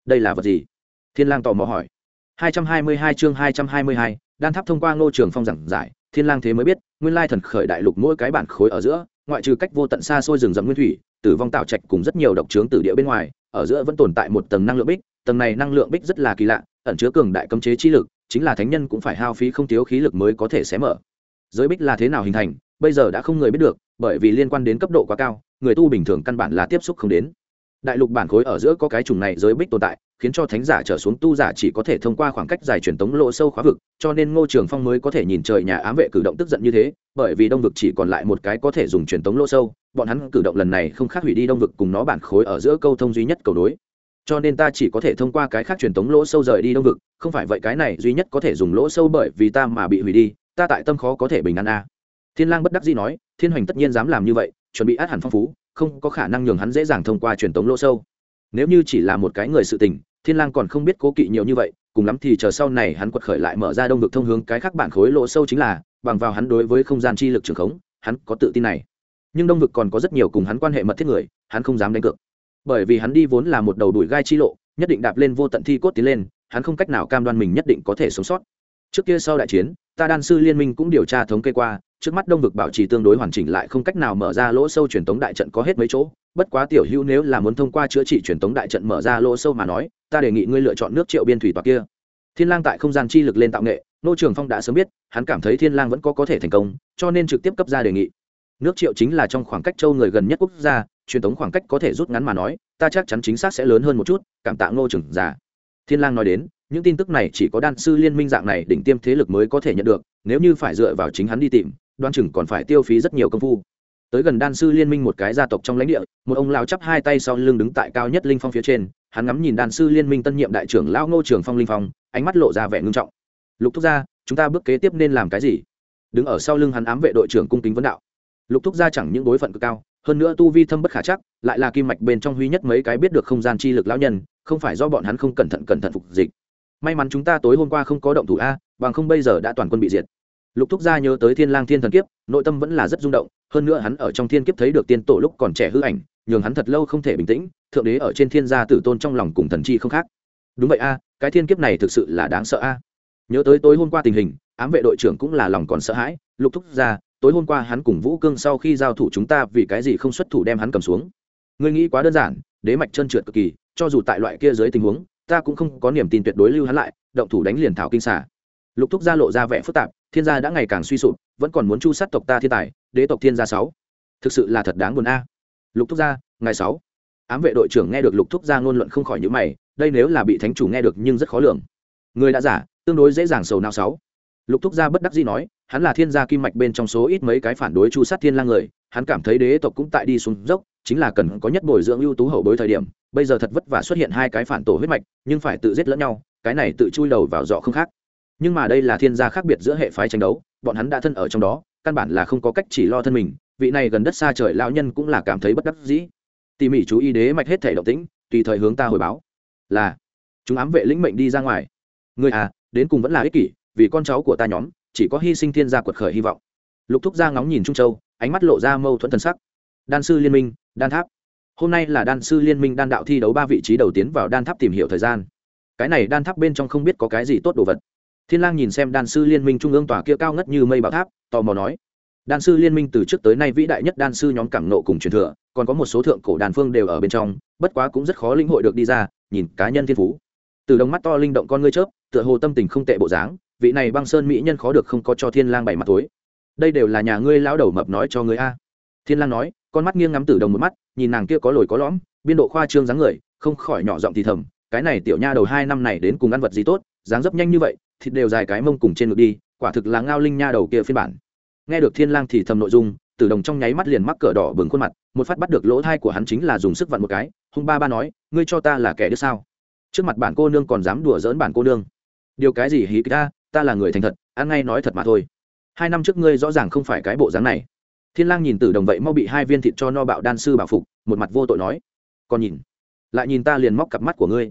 Đây là vật gì? Thiên lang tò mò hỏi. 222 chương 222, đan tháp thông qua ngô trường phong giảng giải, thiên lang thế mới biết, nguyên lai thần khởi đại lục mỗi cái bản khối ở giữa, ngoại trừ cách vô tận xa xôi rừng rậm nguyên thủy, tử vong tạo trạch cùng rất nhiều độc trướng tử địa bên ngoài, ở giữa vẫn tồn tại một tầng năng lượng bích, tầng này năng lượng bích rất là kỳ lạ, ẩn chứa cường đại cấm chế chi lực, chính là thánh nhân cũng phải hao phí không thiếu khí lực mới có thể xé mở. Giới bích là thế nào hình thành, bây giờ đã không người biết được, bởi vì liên quan đến cấp độ quá cao, người tu bình thường căn bản là tiếp xúc không đến. Đại lục bản khối ở giữa có cái chủng này giới bích tồn tại khiến cho thánh giả trở xuống tu giả chỉ có thể thông qua khoảng cách dài truyền tống lộ sâu khóa vực, cho nên ngô trường phong mới có thể nhìn trời nhà ám vệ cử động tức giận như thế, bởi vì đông vực chỉ còn lại một cái có thể dùng truyền tống lộ sâu, bọn hắn cử động lần này không khác hủy đi đông vực cùng nó bản khối ở giữa câu thông duy nhất cầu đối cho nên ta chỉ có thể thông qua cái khác truyền tống lỗ sâu rời đi đông vực, không phải vậy cái này duy nhất có thể dùng lỗ sâu bởi vì ta mà bị hủy đi, ta tại tâm khó có thể bình an a. Thiên lang bất đắc dĩ nói, thiên hoành tất nhiên dám làm như vậy, chuẩn bị át hẳn phong phú, không có khả năng nhường hắn dễ dàng thông qua truyền tống lỗ sâu. Nếu như chỉ là một cái người sự tình thiên lang còn không biết cố kỵ nhiều như vậy, cùng lắm thì chờ sau này hắn quật khởi lại mở ra đông vực thông hướng, cái khác bản khối lỗ sâu chính là, bằng vào hắn đối với không gian chi lực trường khống, hắn có tự tin này. Nhưng đông vực còn có rất nhiều cùng hắn quan hệ mật thiết người, hắn không dám đánh cược. Bởi vì hắn đi vốn là một đầu đuổi gai chi lộ, nhất định đạp lên vô tận thi cốt tiến lên, hắn không cách nào cam đoan mình nhất định có thể sống sót. Trước kia sau đại chiến, ta đan sư liên minh cũng điều tra thống kê qua, trước mắt đông vực bảo trì tương đối hoàn chỉnh lại không cách nào mở ra lỗ sâu truyền tống đại trận có hết mấy chỗ, bất quá tiểu hữu nếu là muốn thông qua chữa trị truyền tống đại trận mở ra lỗ sâu mà nói ta đề nghị ngươi lựa chọn nước triệu biên thủy tòa kia. Thiên lang tại không gian chi lực lên tạo nghệ, nô trường phong đã sớm biết, hắn cảm thấy thiên lang vẫn có có thể thành công, cho nên trực tiếp cấp ra đề nghị. Nước triệu chính là trong khoảng cách châu người gần nhất quốc gia, truyền thống khoảng cách có thể rút ngắn mà nói, ta chắc chắn chính xác sẽ lớn hơn một chút, cảm tạ ngô trưởng già. thiên lang nói đến, những tin tức này chỉ có đan sư liên minh dạng này đỉnh tiêm thế lực mới có thể nhận được, nếu như phải dựa vào chính hắn đi tìm, đoan chừng còn phải tiêu phí rất nhiều công phu. Tới gần đan sư liên minh một cái gia tộc trong lãnh địa, một ông lão chắp hai tay sau lưng đứng tại cao nhất linh phong phía trên hắn ngắm nhìn đan sư liên minh tân nhiệm đại trưởng lão ngô trường phong linh phong, ánh mắt lộ ra vẻ ngưng trọng. Lục thúc gia, chúng ta bước kế tiếp nên làm cái gì? Đứng ở sau lưng hắn ám vệ đội trưởng cung kính vấn đạo. Lục thúc gia chẳng những đối phận cực cao, hơn nữa tu vi thâm bất khả chắc, lại là kim mạch bên trong huy nhất mấy cái biết được không gian chi lực lão nhân, không phải do bọn hắn không cẩn thận cẩn thận phục dịch. May mắn chúng ta tối hôm qua không có động thủ a, bằng không bây giờ đã toàn quân bị diệt. Lục thúc gia nhớ tới thiên lang thiên thần kiếp, nội tâm vẫn là rất rung động, hơn nữa hắn ở trong thiên kiếp thấy được tiên tổ lúc còn trẻ hư ảnh nhường hắn thật lâu không thể bình tĩnh, thượng đế ở trên thiên gia tử tôn trong lòng cùng thần chi không khác. Đúng vậy a, cái thiên kiếp này thực sự là đáng sợ a. Nhớ tới tối hôm qua tình hình, ám vệ đội trưởng cũng là lòng còn sợ hãi, lục thúc gia tối hôm qua hắn cùng vũ cương sau khi giao thủ chúng ta vì cái gì không xuất thủ đem hắn cầm xuống. Ngươi nghĩ quá đơn giản, đế mạch chân trượt cực kỳ, cho dù tại loại kia dưới tình huống, ta cũng không có niềm tin tuyệt đối lưu hắn lại, động thủ đánh liền thảo kinh xả lục thúc gia lộ ra vẻ phức tạp, thiên gia đã ngày càng suy sụp, vẫn còn muốn chu sát tộc ta thiên tài, đế tộc thiên gia sáu. Thực sự là thật đáng buồn a lục thúc gia ngày sáu. Ám vệ đội trưởng nghe được lục thúc gia ngôn luận không khỏi những mày, đây nếu là bị thánh chủ nghe được nhưng rất khó lường. Người đã giả, tương đối dễ dàng sầu nào sáu. Lục thúc gia bất đắc dĩ nói, hắn là thiên gia kim mạch bên trong số ít mấy cái phản đối chu sát thiên lang người, hắn cảm thấy đế tộc cũng tại đi xuống dốc, chính là cần có nhất bồi dưỡng ưu tú hậu bối thời điểm, bây giờ thật vất vả xuất hiện hai cái phản tổ huyết mạch, nhưng phải tự giết lẫn nhau, cái này tự chui đầu vào dọ không khác. Nhưng mà đây là thiên gia khác biệt giữa hệ phái tranh đấu, bọn hắn đã thân ở trong đó, căn bản là không có cách chỉ lo thân mình vị này gần đất xa trời lão nhân cũng là cảm thấy bất đắc dĩ. Tỉ mỉ chú ý đế mạch hết thể động tĩnh, tùy thời hướng ta hồi báo. Là, chúng ám vệ lĩnh mệnh đi ra ngoài. Người à đến cùng vẫn là ích kỷ, vì con cháu của ta nhóm, chỉ có hy sinh thiên gia quật khởi hy vọng. Lục thúc gia ngóng nhìn trung châu, ánh mắt lộ ra mâu thuẫn thân sắc. Đan sư liên minh, đan tháp. Hôm nay là đan sư liên minh đan đạo thi đấu ba vị trí đầu tiến vào đan tháp tìm hiểu thời gian. Cái này đan tháp bên trong không biết có cái gì tốt đồ vật. Thiên lang nhìn xem đan sư liên minh trung ương tòa kia cao ngất như mây bảo tháp, tò mò nói đan sư liên minh từ trước tới nay vĩ đại nhất đan sư nhóm cảm nộ cùng truyền thừa, còn có một số thượng cổ đàn phương đều ở bên trong, bất quá cũng rất khó lĩnh hội được đi ra, nhìn cá nhân thiên phú. Từ đồng mắt to linh động con ngươi chớp, tựa hồ tâm tình không tệ bộ dáng, vị này băng sơn mỹ nhân khó được không có cho thiên lang bảy mặt tối. Đây đều là nhà ngươi lão đầu mập nói cho ngươi a. Thiên lang nói, con mắt nghiêng ngắm tử đồng một mắt, nhìn nàng kia có lồi có lõm, biên độ khoa trương dáng người, không khỏi nhỏ giọng thì thầm, cái này tiểu nha đầu hai năm này đến cùng ăn vật gì tốt, dáng dấp nhanh như vậy, thịt đều dài cái mông cùng trên ngực đi, quả thực là ngao linh nha đầu kia phiên bản nghe được thiên lang thì thầm nội dung, tử đồng trong nháy mắt liền mắc cỡ đỏ bừng khuôn mặt, một phát bắt được lỗ thai của hắn chính là dùng sức vặn một cái, hung ba ba nói, ngươi cho ta là kẻ đứa sao? Trước mặt bản cô nương còn dám đùa giỡn bản cô nương. Điều cái gì hí ta ta là người thành thật, ăn ngay nói thật mà thôi. Hai năm trước ngươi rõ ràng không phải cái bộ dáng này. Thiên lang nhìn tử đồng vậy mau bị hai viên thịt cho no bạo đan sư bảo phục, một mặt vô tội nói còn nhìn, lại nhìn ta liền móc cặp mắt của ngươi.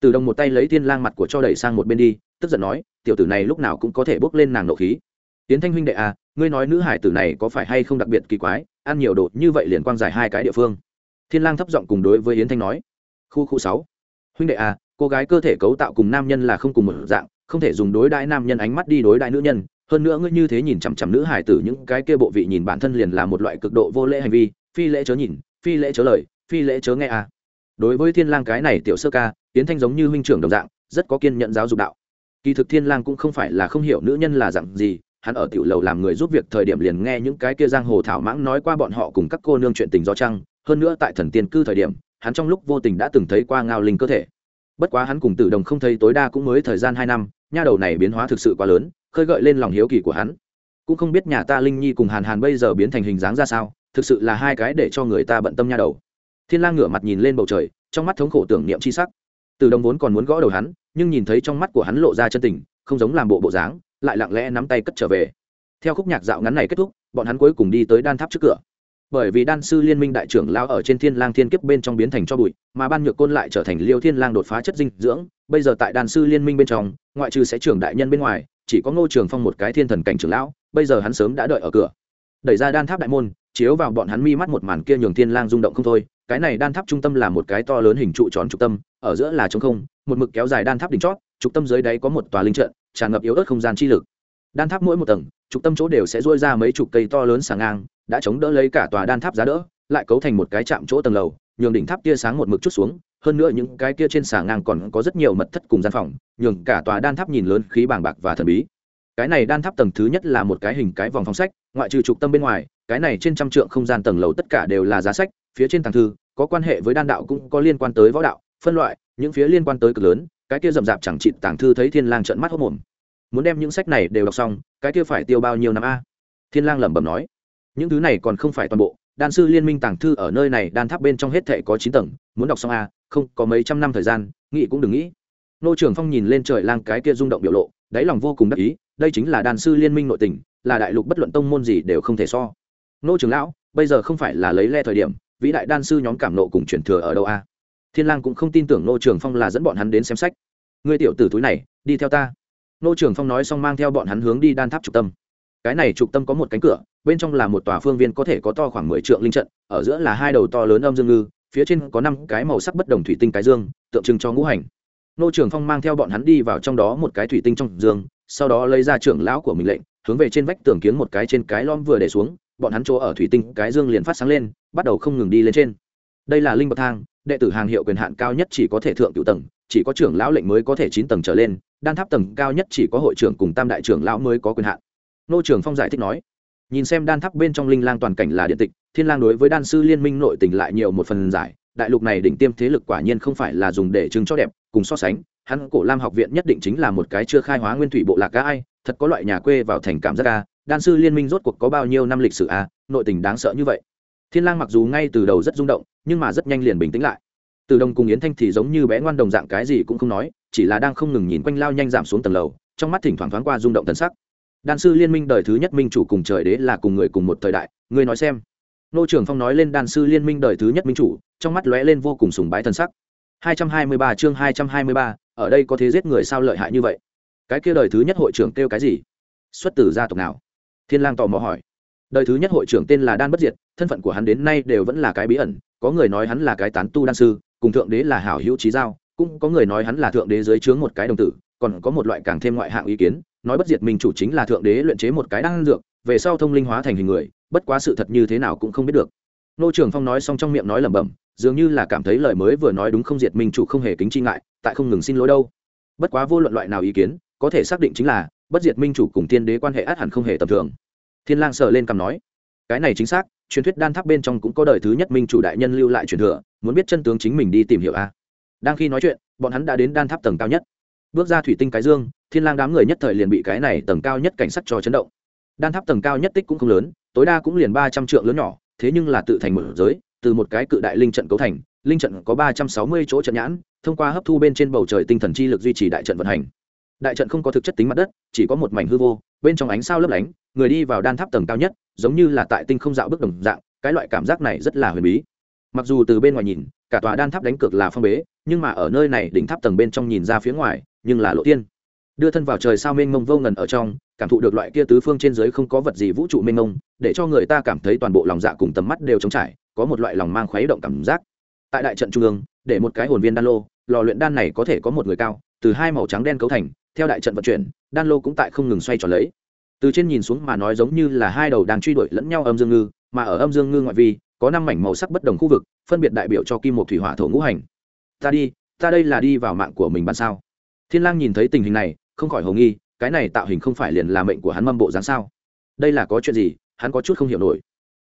Tử đồng một tay lấy thiên lang mặt của cho đẩy sang một bên đi, tức giận nói, tiểu tử này lúc nào cũng có thể bốc lên nàng nộ khí. Tiến thanh huynh đệ à ngươi nói nữ hải tử này có phải hay không đặc biệt kỳ quái, ăn nhiều đồ như vậy liền quang dài hai cái địa phương. Thiên lang thấp giọng cùng đối với yến thanh nói, khu khu sáu. Huynh đệ à cô gái cơ thể cấu tạo cùng nam nhân là không cùng một dạng, không thể dùng đối đại nam nhân ánh mắt đi đối đại nữ nhân. Hơn nữa ngươi như thế nhìn chằm chằm nữ hải tử, những cái kia bộ vị nhìn bản thân liền là một loại cực độ vô lễ hành vi, phi lễ chớ nhìn, phi lễ chớ lời, phi lễ chớ nghe à. Đối với thiên lang cái này tiểu sơ ca, Yến thanh giống như huynh trưởng đồng dạng, rất có kiên nhận giáo dục đạo. Kỳ thực thiên lang cũng không phải là không hiểu nữ nhân là dạng gì hắn ở tiểu lầu làm người giúp việc thời điểm liền nghe những cái kia giang hồ thảo mãng nói qua bọn họ cùng các cô nương chuyện tình do trăng, hơn nữa tại thần tiên cư thời điểm, hắn trong lúc vô tình đã từng thấy qua ngao linh cơ thể. Bất quá hắn cùng tử đồng không thấy tối đa cũng mới thời gian hai năm, nha đầu này biến hóa thực sự quá lớn, khơi gợi lên lòng hiếu kỳ của hắn. Cũng không biết nhà ta linh nhi cùng hàn hàn bây giờ biến thành hình dáng ra sao, thực sự là hai cái để cho người ta bận tâm nha đầu. Thiên lang ngửa mặt nhìn lên bầu trời, trong mắt thống khổ tưởng niệm chi sắc. Tử đồng vốn còn muốn gõ đầu hắn, nhưng nhìn thấy trong mắt của hắn lộ ra chân tình, không giống làm bộ bộ dáng lại lặng lẽ nắm tay cất trở về. Theo khúc nhạc dạo ngắn này kết thúc, bọn hắn cuối cùng đi tới đan tháp trước cửa. Bởi vì đan sư liên minh đại trưởng lao ở trên thiên lang thiên kiếp bên trong biến thành cho bụi, mà ban nhược côn lại trở thành liêu thiên lang đột phá chất dinh dưỡng. Bây giờ tại đan sư liên minh bên trong, ngoại trừ sẽ trưởng đại nhân bên ngoài, chỉ có ngô trường phong một cái thiên thần cảnh trưởng lão, bây giờ hắn sớm đã đợi ở cửa. Đẩy ra đan tháp đại môn, chiếu vào bọn hắn mi mắt một màn kia nhường thiên lang rung động không thôi. Cái này đan tháp trung tâm là một cái to lớn hình trụ tròn trục tâm, ở giữa là trống không, một mực kéo dài đan tháp đỉnh chót, trục tâm dưới đáy có một tòa linh trận tràn ngập yếu ớt không gian chi lực. Đan tháp mỗi một tầng, trục tâm chỗ đều sẽ dôi ra mấy chục cây to lớn sàng ngang, đã chống đỡ lấy cả tòa đan tháp giá đỡ, lại cấu thành một cái chạm chỗ tầng lầu, nhường đỉnh tháp tia sáng một mực chút xuống, hơn nữa những cái kia trên sàng ngang còn có rất nhiều mật thất cùng gian phòng, nhường cả tòa đan tháp nhìn lớn khí bàng bạc và thần bí. Cái này đan tháp tầng thứ nhất là một cái hình cái vòng phong sách, ngoại trừ trục tâm bên ngoài, cái này trên trăm trượng không gian tầng lầu tất cả đều là giá sách, phía trên tàng thư, có quan hệ với đan đạo cũng có liên quan tới võ đạo, phân loại, những phía liên quan tới cực lớn cái kia rậm rạp chẳng chịt tàng thư thấy thiên lang trợn mắt hốt mồm. Muốn đem những sách này đều đọc xong, cái kia phải tiêu bao nhiêu năm a? Thiên lang lẩm bẩm nói. Những thứ này còn không phải toàn bộ, đan sư liên minh tàng thư ở nơi này, đan tháp bên trong hết thệ có chín tầng, muốn đọc xong a, không, có mấy trăm năm thời gian, nghĩ cũng đừng nghĩ. Nô trưởng phong nhìn lên trời lang cái kia rung động biểu lộ, đáy lòng vô cùng đắc ý, đây chính là đan sư liên minh nội tình, là đại lục bất luận tông môn gì đều không thể so. Nô trưởng lão, bây giờ không phải là lấy le thời điểm, vĩ đại đan sư nhóm cảm nộ cùng truyền thừa ở đâu a? Thiên lang cũng không tin tưởng nô trường phong là dẫn bọn hắn đến xem sách. Ngươi tiểu tử túi này, đi theo ta. Nô trường phong nói xong mang theo bọn hắn hướng đi đan tháp trục tâm. Cái này trục tâm có một cánh cửa, bên trong là một tòa phương viên có thể có to khoảng mười trượng linh trận, ở giữa là hai đầu to lớn âm dương ngư, phía trên có năm cái màu sắc bất đồng thủy tinh cái dương, tượng trưng cho ngũ hành. Nô trường phong mang theo bọn hắn đi vào trong đó một cái thủy tinh trong dương, sau đó lấy ra trưởng lão của mình lệnh, hướng về trên vách tường kiếng một cái trên cái lom vừa để xuống, bọn hắn chỗ ở thủy tinh cái dương liền phát sáng lên, bắt đầu không ngừng đi lên trên. Đây là linh bậc thang đệ tử hàng hiệu quyền hạn cao nhất chỉ có thể thượng cựu tầng, chỉ có trưởng lão lệnh mới có thể chín tầng trở lên, đan tháp tầng cao nhất chỉ có hội trưởng cùng tam đại trưởng lão mới có quyền hạn. Nô trưởng phong giải thích nói, nhìn xem đan tháp bên trong linh lang toàn cảnh là điện tịch, thiên lang đối với đan sư liên minh nội tình lại nhiều một phần giải, đại lục này đỉnh tiêm thế lực quả nhiên không phải là dùng để chứng cho đẹp, cùng so sánh, hắn cổ lam học viện nhất định chính là một cái chưa khai hóa nguyên thủy bộ lạc ca ai, thật có loại nhà quê vào thành cảm giác ca đan sư liên minh rốt cuộc có bao nhiêu năm lịch sử a, nội tình đáng sợ như vậy thiên lang mặc dù ngay từ đầu rất rung động nhưng mà rất nhanh liền bình tĩnh lại. Từ đồng cùng yến thanh thì giống như bé ngoan đồng dạng cái gì cũng không nói chỉ là đang không ngừng nhìn quanh lao nhanh giảm xuống tầng lầu trong mắt thỉnh thoảng thoáng qua rung động thần sắc. Đan sư liên minh đời thứ nhất minh chủ cùng trời đế là cùng người cùng một thời đại ngươi nói xem. Nô trưởng phong nói lên đan sư liên minh đời thứ nhất minh chủ trong mắt lóe lên vô cùng sùng bái thần sắc. 223 chương 223, ở đây có thế giết người sao lợi hại như vậy? Cái kia đời thứ nhất hội trưởng kêu cái gì? Xuất từ gia tộc nào? Thiên lang tò mò hỏi đời thứ nhất hội trưởng tên là đan bất diệt, thân phận của hắn đến nay đều vẫn là cái bí ẩn, có người nói hắn là cái tán tu đan sư, cùng thượng đế là hảo hữu trí giao, cũng có người nói hắn là thượng đế dưới trướng một cái đồng tử, còn có một loại càng thêm ngoại hạng ý kiến, nói bất diệt minh chủ chính là thượng đế luyện chế một cái đan dược, về sau thông linh hóa thành hình người, bất quá sự thật như thế nào cũng không biết được. Nô trường phong nói xong trong miệng nói lẩm bẩm, dường như là cảm thấy lời mới vừa nói đúng không diệt minh chủ không hề kính chi ngại, tại không ngừng xin lỗi đâu. Bất quá vô luận loại nào ý kiến, có thể xác định chính là bất diệt minh chủ cùng tiên đế quan hệ át hẳn không hề tầm thường thiên lang sờ lên cầm nói, cái này chính xác, truyền thuyết đan tháp bên trong cũng có đời thứ nhất minh chủ đại nhân lưu lại truyền thừa, muốn biết chân tướng chính mình đi tìm hiểu a đang khi nói chuyện, bọn hắn đã đến đan tháp tầng cao nhất. Bước ra thủy tinh cái dương, thiên lang đám người nhất thời liền bị cái này tầng cao nhất cảnh sắc cho chấn động. Đan tháp tầng cao nhất tích cũng không lớn, tối đa cũng liền ba trăm trượng lớn nhỏ, thế nhưng là tự thành mở giới, từ một cái cự đại linh trận cấu thành, linh trận có ba trăm sáu mươi chỗ trận nhãn, thông qua hấp thu bên trên bầu trời tinh thần chi lực duy trì đại trận vận hành đại trận không có thực chất tính mặt đất, chỉ có một mảnh hư vô, bên trong ánh sao lấp lánh, người đi vào đan tháp tầng cao nhất, giống như là tại tinh không dạo bước đồng dạng, cái loại cảm giác này rất là huyền bí. Mặc dù từ bên ngoài nhìn, cả tòa đan tháp đánh cược là phong bế, nhưng mà ở nơi này đỉnh tháp tầng bên trong nhìn ra phía ngoài, nhưng là lộ tiên. Đưa thân vào trời sao mênh mông vô ngần ở trong, cảm thụ được loại kia tứ phương trên dưới không có vật gì vũ trụ mênh mông, để cho người ta cảm thấy toàn bộ lòng dạ cùng tầm mắt đều trống trải, có một loại lòng mang khuấy động cảm giác. Tại đại trận trung ương, để một cái hồn viên đan lô, lò luyện đan này có thể có một người cao, từ hai màu trắng đen cấu thành theo đại trận vận chuyển, đan lô cũng tại không ngừng xoay tròn lấy. Từ trên nhìn xuống mà nói giống như là hai đầu đang truy đuổi lẫn nhau âm dương ngư, mà ở âm dương ngư ngoại vi, có năm mảnh màu sắc bất đồng khu vực, phân biệt đại biểu cho kim một thủy hỏa thổ ngũ hành. Ta đi, ta đây là đi vào mạng của mình bàn sao? Thiên lang nhìn thấy tình hình này, không khỏi hồ nghi, cái này tạo hình không phải liền là mệnh của hắn mâm bộ dáng sao? Đây là có chuyện gì? Hắn có chút không hiểu nổi.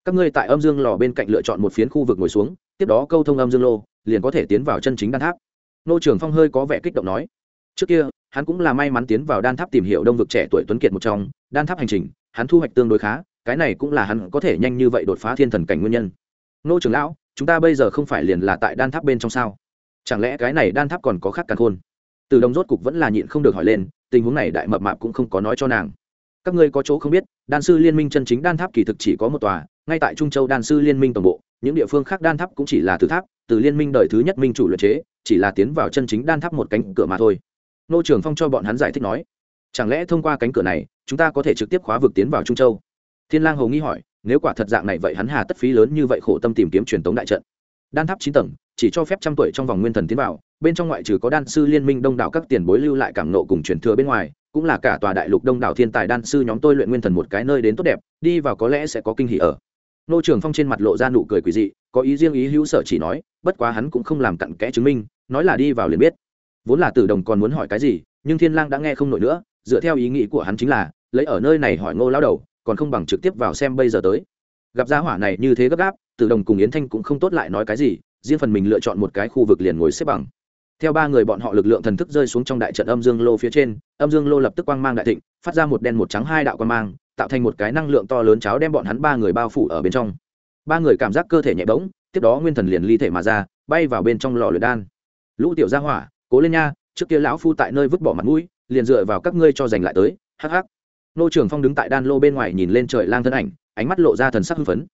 Các ngươi tại âm dương lò bên cạnh lựa chọn một phiến khu vực ngồi xuống, tiếp đó câu thông âm dương lô, liền có thể tiến vào chân chính đan tháp. Nô trưởng phong hơi có vẻ kích động nói trước kia, hắn cũng là may mắn tiến vào đan tháp tìm hiểu đông vực trẻ tuổi tuấn kiệt một trong, đan tháp hành trình, hắn thu hoạch tương đối khá, cái này cũng là hắn có thể nhanh như vậy đột phá thiên thần cảnh nguyên nhân. Nô trưởng lão, chúng ta bây giờ không phải liền là tại đan tháp bên trong sao? Chẳng lẽ cái này đan tháp còn có khác càng khôn? Từ đồng rốt cục vẫn là nhịn không được hỏi lên, tình huống này đại mập mạp cũng không có nói cho nàng. Các ngươi có chỗ không biết, đan sư liên minh chân chính đan tháp kỳ thực chỉ có một tòa, ngay tại trung châu đan sư liên minh toàn bộ, những địa phương khác đan tháp cũng chỉ là từ tháp, từ liên minh đời thứ nhất minh chủ luật chế, chỉ là tiến vào chân chính đan tháp một cánh cửa mà thôi nô Trường phong cho bọn hắn giải thích nói, chẳng lẽ thông qua cánh cửa này, chúng ta có thể trực tiếp khóa vực tiến vào trung châu? Thiên lang hầu nghi hỏi, nếu quả thật dạng này vậy hắn hà tất phí lớn như vậy khổ tâm tìm kiếm truyền tống đại trận. Đan tháp chín tầng, chỉ cho phép trăm tuổi trong vòng nguyên thần tiến vào, bên trong ngoại trừ có đan sư liên minh đông đảo các tiền bối lưu lại cảm nộ cùng truyền thừa bên ngoài, cũng là cả tòa đại lục đông đảo thiên tài đan sư nhóm tôi luyện nguyên thần một cái nơi đến tốt đẹp, đi vào có lẽ sẽ có kinh hỉ ở. Nô trường phong trên mặt lộ ra nụ cười quỳ dị, có ý riêng ý hữu sở chỉ nói, bất quá hắn cũng không làm cặn kẽ chứng minh, nói là đi vào liền biết vốn là tử đồng còn muốn hỏi cái gì, nhưng thiên lang đã nghe không nổi nữa, dựa theo ý nghĩ của hắn chính là, lấy ở nơi này hỏi ngô lao đầu, còn không bằng trực tiếp vào xem bây giờ tới. Gặp gia hỏa này như thế gấp gáp, tử đồng cùng yến thanh cũng không tốt lại nói cái gì, riêng phần mình lựa chọn một cái khu vực liền ngồi xếp bằng. Theo ba người bọn họ lực lượng thần thức rơi xuống trong đại trận âm dương lô phía trên, âm dương lô lập tức quang mang đại thịnh, phát ra một đen một trắng hai đạo quang mang, tạo thành một cái năng lượng to lớn cháo đem bọn hắn ba người bao phủ ở bên trong. Ba người cảm giác cơ thể nhẹ bỗng, tiếp đó nguyên thần liền ly thể mà ra, bay vào bên trong lò luyện đan. Lũ tiểu gia hỏa cố lên nha, trước kia lão phu tại nơi vứt bỏ mặt mũi, liền dựa vào các ngươi cho giành lại tới, hắc hắc. Nô trường phong đứng tại đan lô bên ngoài nhìn lên trời lang thân ảnh, ánh mắt lộ ra thần sắc hưng phấn.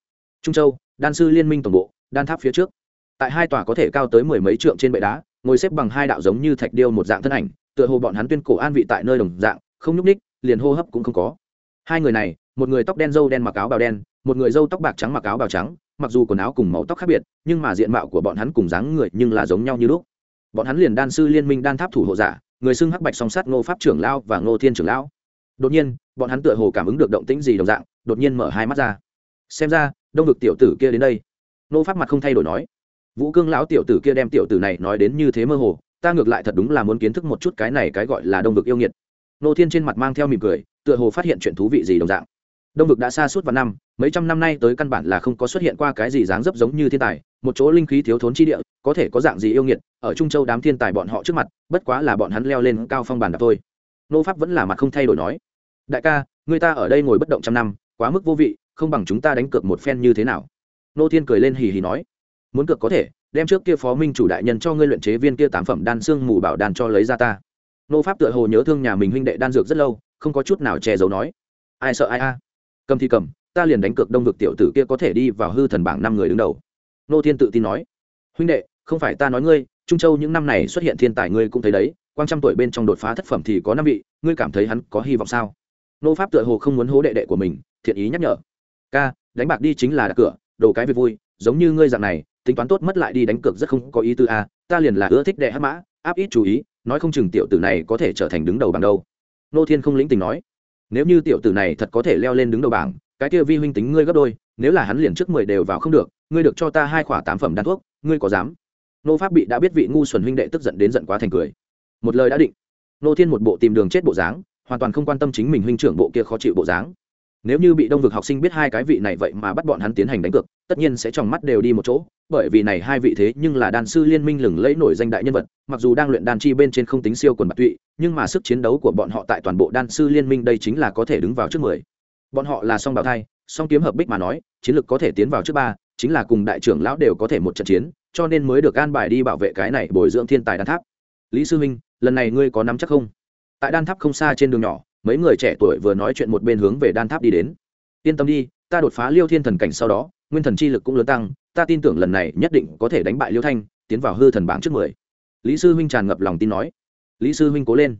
Trung châu, đan sư liên minh tổng bộ, đan tháp phía trước. Tại hai tòa có thể cao tới mười mấy trượng trên bệ đá, ngồi xếp bằng hai đạo giống như thạch điêu một dạng thân ảnh, tựa hồ bọn hắn tuyên cổ an vị tại nơi đồng dạng, không nhúc ních liền hô hấp cũng không có. Hai người này, một người tóc đen dâu đen mặc áo bào đen, một người dâu tóc bạc trắng mặc áo bào trắng, mặc dù quần áo cùng màu tóc khác biệt, nhưng mà diện mạo của bọn hắn cùng dáng người nhưng là giống nhau như lúc bọn hắn liền đan sư liên minh đan tháp thủ hộ giả, người xưng hắc bạch song sát ngô pháp trưởng lão và ngô thiên trưởng lão. Đột nhiên, bọn hắn tựa hồ cảm ứng được động tĩnh gì đồng dạng, đột nhiên mở hai mắt ra. Xem ra, đông vực tiểu tử kia đến đây. Ngô pháp mặt không thay đổi nói. Vũ cương lão tiểu tử kia đem tiểu tử này nói đến như thế mơ hồ, ta ngược lại thật đúng là muốn kiến thức một chút cái này cái gọi là đông vực yêu nghiệt. Nô thiên trên mặt mang theo mỉm cười, tựa hồ phát hiện chuyện thú vị gì đồng dạng đông vực đã xa suốt vào năm, mấy trăm năm nay tới căn bản là không có xuất hiện qua cái gì dáng dấp giống như thiên tài, một chỗ linh khí thiếu thốn chi địa, có thể có dạng gì yêu nghiệt, ở trung châu đám thiên tài bọn họ trước mặt, bất quá là bọn hắn leo lên cao phong bàn đạp thôi. Nô pháp vẫn là mặt không thay đổi nói, đại ca, người ta ở đây ngồi bất động trăm năm, quá mức vô vị, không bằng chúng ta đánh cược một phen như thế nào? Nô thiên cười lên hì hì nói, muốn cược có thể, đem trước kia phó minh chủ đại nhân cho ngươi luyện chế viên kia tám phẩm đan xương mù bảo đan cho lấy ra ta. Nô pháp tựa hồ nhớ thương nhà mình huynh đệ đan dược rất lâu, không có chút nào che giấu nói, ai sợ ai a? Cầm thì cầm, ta liền đánh cược đông vực tiểu tử kia có thể đi vào hư thần bảng năm người đứng đầu. Nô thiên tự tin nói. Huynh đệ, không phải ta nói ngươi, trung châu những năm này xuất hiện thiên tài ngươi cũng thấy đấy, quang trăm tuổi bên trong đột phá thất phẩm thì có năm vị, ngươi cảm thấy hắn có hy vọng sao? Nô pháp tựa hồ không muốn hố đệ đệ của mình, thiện ý nhắc nhở. Ca, đánh bạc đi chính là đặt cửa, đồ cái việc vui, giống như ngươi dạng này, tính toán tốt mất lại đi đánh cược rất không có ý tư a, ta liền là ưa thích đệ hát mã, áp ít chú ý, nói không chừng tiểu tử này có thể trở thành đứng đầu bảng đâu. Nô thiên không lĩnh tình nói nếu như tiểu tử này thật có thể leo lên đứng đầu bảng, cái kia vi huynh tính ngươi gấp đôi, nếu là hắn liền trước mười đều vào không được, ngươi được cho ta hai khỏa tám phẩm đan thuốc, ngươi có dám? Nô pháp bị đã biết vị ngu xuẩn huynh đệ tức giận đến giận quá thành cười. Một lời đã định. Nô thiên một bộ tìm đường chết bộ dáng, hoàn toàn không quan tâm chính mình huynh trưởng bộ kia khó chịu bộ dáng nếu như bị đông vực học sinh biết hai cái vị này vậy mà bắt bọn hắn tiến hành đánh cược, tất nhiên sẽ tròng mắt đều đi một chỗ, bởi vì này hai vị thế nhưng là đan sư liên minh lừng lẫy nổi danh đại nhân vật, mặc dù đang luyện đan chi bên trên không tính siêu quần bạc tụy, nhưng mà sức chiến đấu của bọn họ tại toàn bộ đan sư liên minh đây chính là có thể đứng vào trước mười. Bọn họ là song bào thai, song kiếm hợp bích mà nói, chiến lược có thể tiến vào trước ba, chính là cùng đại trưởng lão đều có thể một trận chiến, cho nên mới được an bài đi bảo vệ cái này bồi dưỡng thiên tài đan tháp. Lý sư minh, lần này ngươi có nắm chắc không? Tại đan tháp không xa trên đường nhỏ mấy người trẻ tuổi vừa nói chuyện một bên hướng về đan tháp đi đến. Yên tâm đi, ta đột phá liêu thiên thần cảnh sau đó, nguyên thần chi lực cũng lớn tăng, ta tin tưởng lần này nhất định có thể đánh bại liêu thanh, tiến vào hư thần bảng trước mười. Lý sư huynh tràn ngập lòng tin nói. Lý sư huynh cố lên.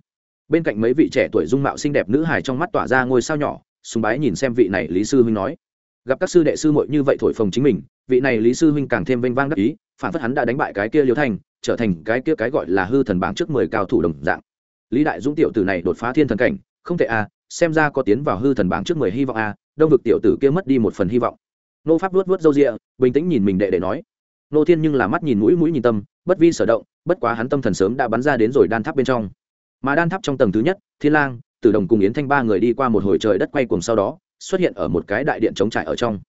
Bên cạnh mấy vị trẻ tuổi dung mạo xinh đẹp nữ hài trong mắt tỏa ra ngôi sao nhỏ, sùng bái nhìn xem vị này lý sư huynh nói. Gặp các sư đệ sư muội như vậy thổi phồng chính mình, vị này lý sư huynh càng thêm vênh vang đắc ý, phản phất hắn đã đánh bại cái kia liêu thanh, trở thành cái kia cái gọi là hư thần bảng trước mười cao thủ đồng dạng. Lý đại dũng tiểu tử này đột phá thiên thần cảnh không thể à, xem ra có tiến vào hư thần bảng trước mười hy vọng à, đông vực tiểu tử kia mất đi một phần hy vọng. Nô pháp luốt vớt râu rịa bình tĩnh nhìn mình đệ để nói. Nô thiên nhưng là mắt nhìn mũi mũi nhìn tâm bất vi sở động bất quá hắn tâm thần sớm đã bắn ra đến rồi đan tháp bên trong. Mà đan tháp trong tầng thứ nhất thiên lang tử đồng cùng yến thanh ba người đi qua một hồi trời đất quay cuồng sau đó xuất hiện ở một cái đại điện chống trải ở trong.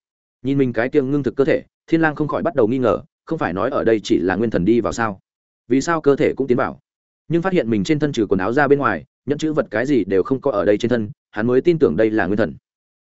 Nhìn mình cái kiêng ngưng thực cơ thể thiên lang không khỏi bắt đầu nghi ngờ không phải nói ở đây chỉ là nguyên thần đi vào sao? Vì sao cơ thể cũng tiến vào? Nhưng phát hiện mình trên thân trừ quần áo ra bên ngoài nhẫn chữ vật cái gì đều không có ở đây trên thân, hắn mới tin tưởng đây là nguyên thần.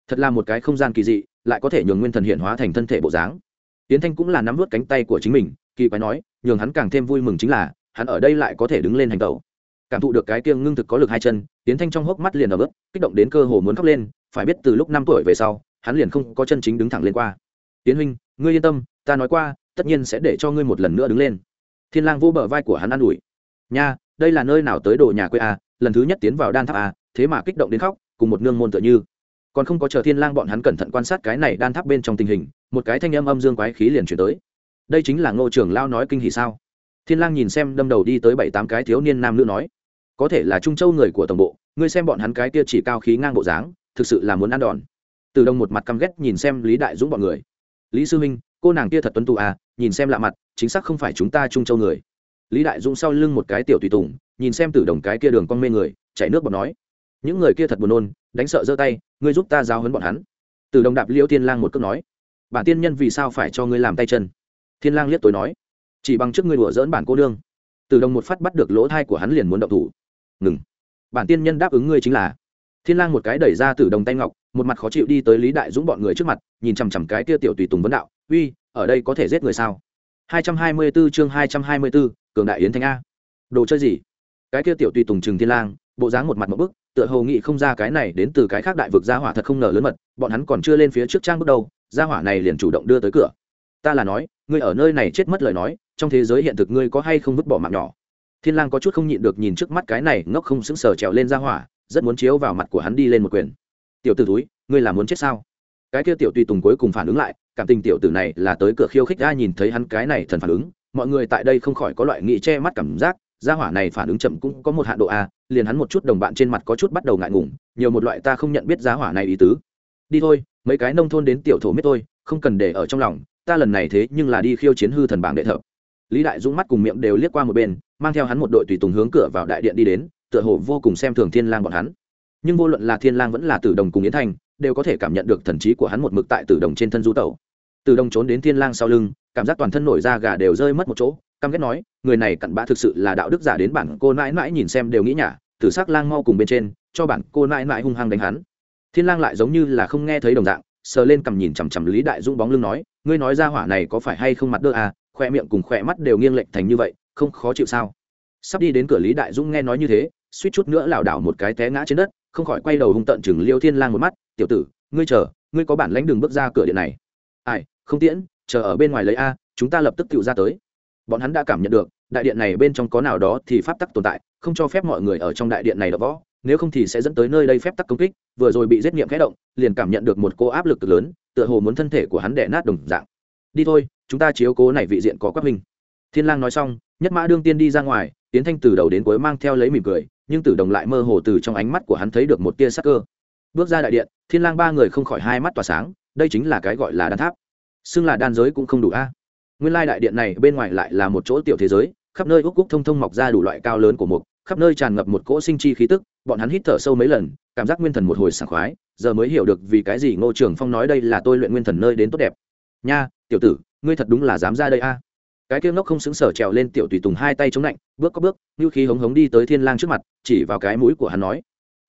Thật là một cái không gian kỳ dị, lại có thể nhường nguyên thần hiện hóa thành thân thể bộ dáng. Tiến thanh cũng là nắm vớt cánh tay của chính mình, kỳ quái nói, nhường hắn càng thêm vui mừng chính là, hắn ở đây lại có thể đứng lên hành tẩu. Cảm thụ được cái kiêng ngưng thực có lực hai chân, tiến thanh trong hốc mắt liền ở bước kích động đến cơ hồ muốn khóc lên, phải biết từ lúc năm tuổi về sau, hắn liền không có chân chính đứng thẳng lên qua. Tiến huynh, ngươi yên tâm, ta nói qua, tất nhiên sẽ để cho ngươi một lần nữa đứng lên. Thiên lang vô bờ vai của hắn an ủi, nha, đây là nơi nào tới đồ nhà quê a lần thứ nhất tiến vào đan tháp a, thế mà kích động đến khóc, cùng một nương môn tựa như. Còn không có chờ thiên lang bọn hắn cẩn thận quan sát cái này đan tháp bên trong tình hình, một cái thanh âm âm dương quái khí liền chuyển tới. Đây chính là ngô trưởng lao nói kinh hỉ sao? Thiên lang nhìn xem đâm đầu đi tới bảy tám cái thiếu niên nam nữ nói, có thể là trung châu người của tổng bộ, ngươi xem bọn hắn cái kia chỉ cao khí ngang bộ dáng, thực sự là muốn ăn đòn. Từ đông một mặt căm ghét nhìn xem lý đại dũng bọn người. Lý sư minh cô nàng kia thật tuấn tú à nhìn xem lạ mặt, chính xác không phải chúng ta trung châu người. Lý đại dũng sau lưng một cái tiểu tùy tùng nhìn xem tử đồng cái kia đường con mê người chảy nước bọt nói. Những người kia thật buồn nôn đánh sợ giơ tay ngươi giúp ta giao hấn bọn hắn. Tử đồng đạp liêu thiên lang một cước nói. Bản tiên nhân vì sao phải cho ngươi làm tay chân? Thiên lang liếc tối nói. Chỉ bằng trước ngươi đùa dỡn bản cô đương tử đồng một phát bắt được lỗ thai của hắn liền muốn động thủ. Ngừng. Bản tiên nhân đáp ứng ngươi chính là. Thiên lang một cái đẩy ra tử đồng tay ngọc một mặt khó chịu đi tới lý đại dũng bọn người trước mặt nhìn chằm chằm cái kia tiểu tùy tùng vấn đạo uy ở đây có thể giết người sao? 224 chương 224, cường đại yến thanh a. Đồ chơi gì? Cái kia tiểu tùy tùng trừng thiên lang, bộ dáng một mặt một bức, tựa hồ nghĩ không ra cái này đến từ cái khác đại vực gia hỏa thật không ngờ lớn mật, bọn hắn còn chưa lên phía trước trang bước đầu gia hỏa này liền chủ động đưa tới cửa. Ta là nói, ngươi ở nơi này chết mất lời nói, trong thế giới hiện thực ngươi có hay không vứt bỏ mạng nhỏ? Thiên lang có chút không nhịn được nhìn trước mắt cái này ngốc không sững sờ trèo lên gia hỏa, rất muốn chiếu vào mặt của hắn đi lên một quyền. Tiểu tử túi ngươi là muốn chết sao? Cái kia tiểu tùy tùng cuối cùng phản ứng lại, cảm tình tiểu tử này là tới cửa khiêu khích ra nhìn thấy hắn cái này thần phản ứng, mọi người tại đây không khỏi có loại nghĩ che mắt cảm giác gia hỏa này phản ứng chậm cũng có một hạn độ a, liền hắn một chút đồng bạn trên mặt có chút bắt đầu ngại ngùng, nhiều một loại ta không nhận biết gia hỏa này ý tứ. Đi thôi, mấy cái nông thôn đến tiểu thổ miết thôi, không cần để ở trong lòng, ta lần này thế nhưng là đi khiêu chiến hư thần bảng đệ thợ lý đại dũng mắt cùng miệng đều liếc qua một bên, mang theo hắn một đội tùy tùng hướng cửa vào đại điện đi đến, tựa hồ vô cùng xem thường thiên lang bọn hắn. Nhưng vô luận là thiên lang vẫn là tử đồng cùng yến thành, đều có thể cảm nhận được thần trí của hắn một mực tại tử đồng trên thân du tẩu. Tử đồng trốn đến thiên lang sau lưng, cảm giác toàn thân nổi da gà đều rơi mất một chỗ căm ghét nói, người này cặn bã thực sự là đạo đức giả đến bản cô nãi nãi nhìn xem đều nghĩ nhả, tử sắc lang mau cùng bên trên, cho bản cô nãi nãi hung hăng đánh hắn. Thiên lang lại giống như là không nghe thấy đồng dạng, sờ lên cầm nhìn chằm chằm lý đại dũng bóng lưng nói, ngươi nói ra hỏa này có phải hay không mặt đơ à khoe miệng cùng khoe mắt đều nghiêng lệch thành như vậy, không khó chịu sao? Sắp đi đến cửa lý đại dũng nghe nói như thế, suýt chút nữa lảo đảo một cái té ngã trên đất, không khỏi quay đầu hung tận chừng liêu thiên lang một mắt, tiểu tử, ngươi chờ, ngươi có bản lãnh đường bước ra cửa điện này. Ai, không tiễn, chờ ở bên ngoài lấy a, chúng ta lập tức tự ra tới bọn hắn đã cảm nhận được, đại điện này bên trong có nào đó thì pháp tắc tồn tại, không cho phép mọi người ở trong đại điện này đập võ, nếu không thì sẽ dẫn tới nơi đây phép tắc công kích, vừa rồi bị giết nghiệm khẽ động, liền cảm nhận được một cô áp lực cực lớn, tựa hồ muốn thân thể của hắn đẻ nát đồng dạng. Đi thôi, chúng ta chiếu cố này vị diện có quắc minh. Thiên lang nói xong, nhất mã đương tiên đi ra ngoài tiến thanh từ đầu đến cuối mang theo lấy mỉm cười, nhưng tử đồng lại mơ hồ từ trong ánh mắt của hắn thấy được một tia sắc cơ. Bước ra đại điện, thiên lang ba người không khỏi hai mắt tỏa sáng, đây chính là cái gọi là đan tháp. Xưng là đan giới cũng không đủ a nguyên lai đại điện này bên ngoài lại là một chỗ tiểu thế giới, khắp nơi úc úc thông thông mọc ra đủ loại cao lớn của mục, khắp nơi tràn ngập một cỗ sinh chi khí tức, bọn hắn hít thở sâu mấy lần, cảm giác nguyên thần một hồi sảng khoái, giờ mới hiểu được vì cái gì ngô trường phong nói đây là tôi luyện nguyên thần nơi đến tốt đẹp. Nha, tiểu tử, ngươi thật đúng là dám ra đây a. Cái kia ngốc không xứng sở trèo lên tiểu tùy tùng hai tay chống lạnh, bước có bước như khí hống hống đi tới thiên lang trước mặt, chỉ vào cái mũi của hắn nói,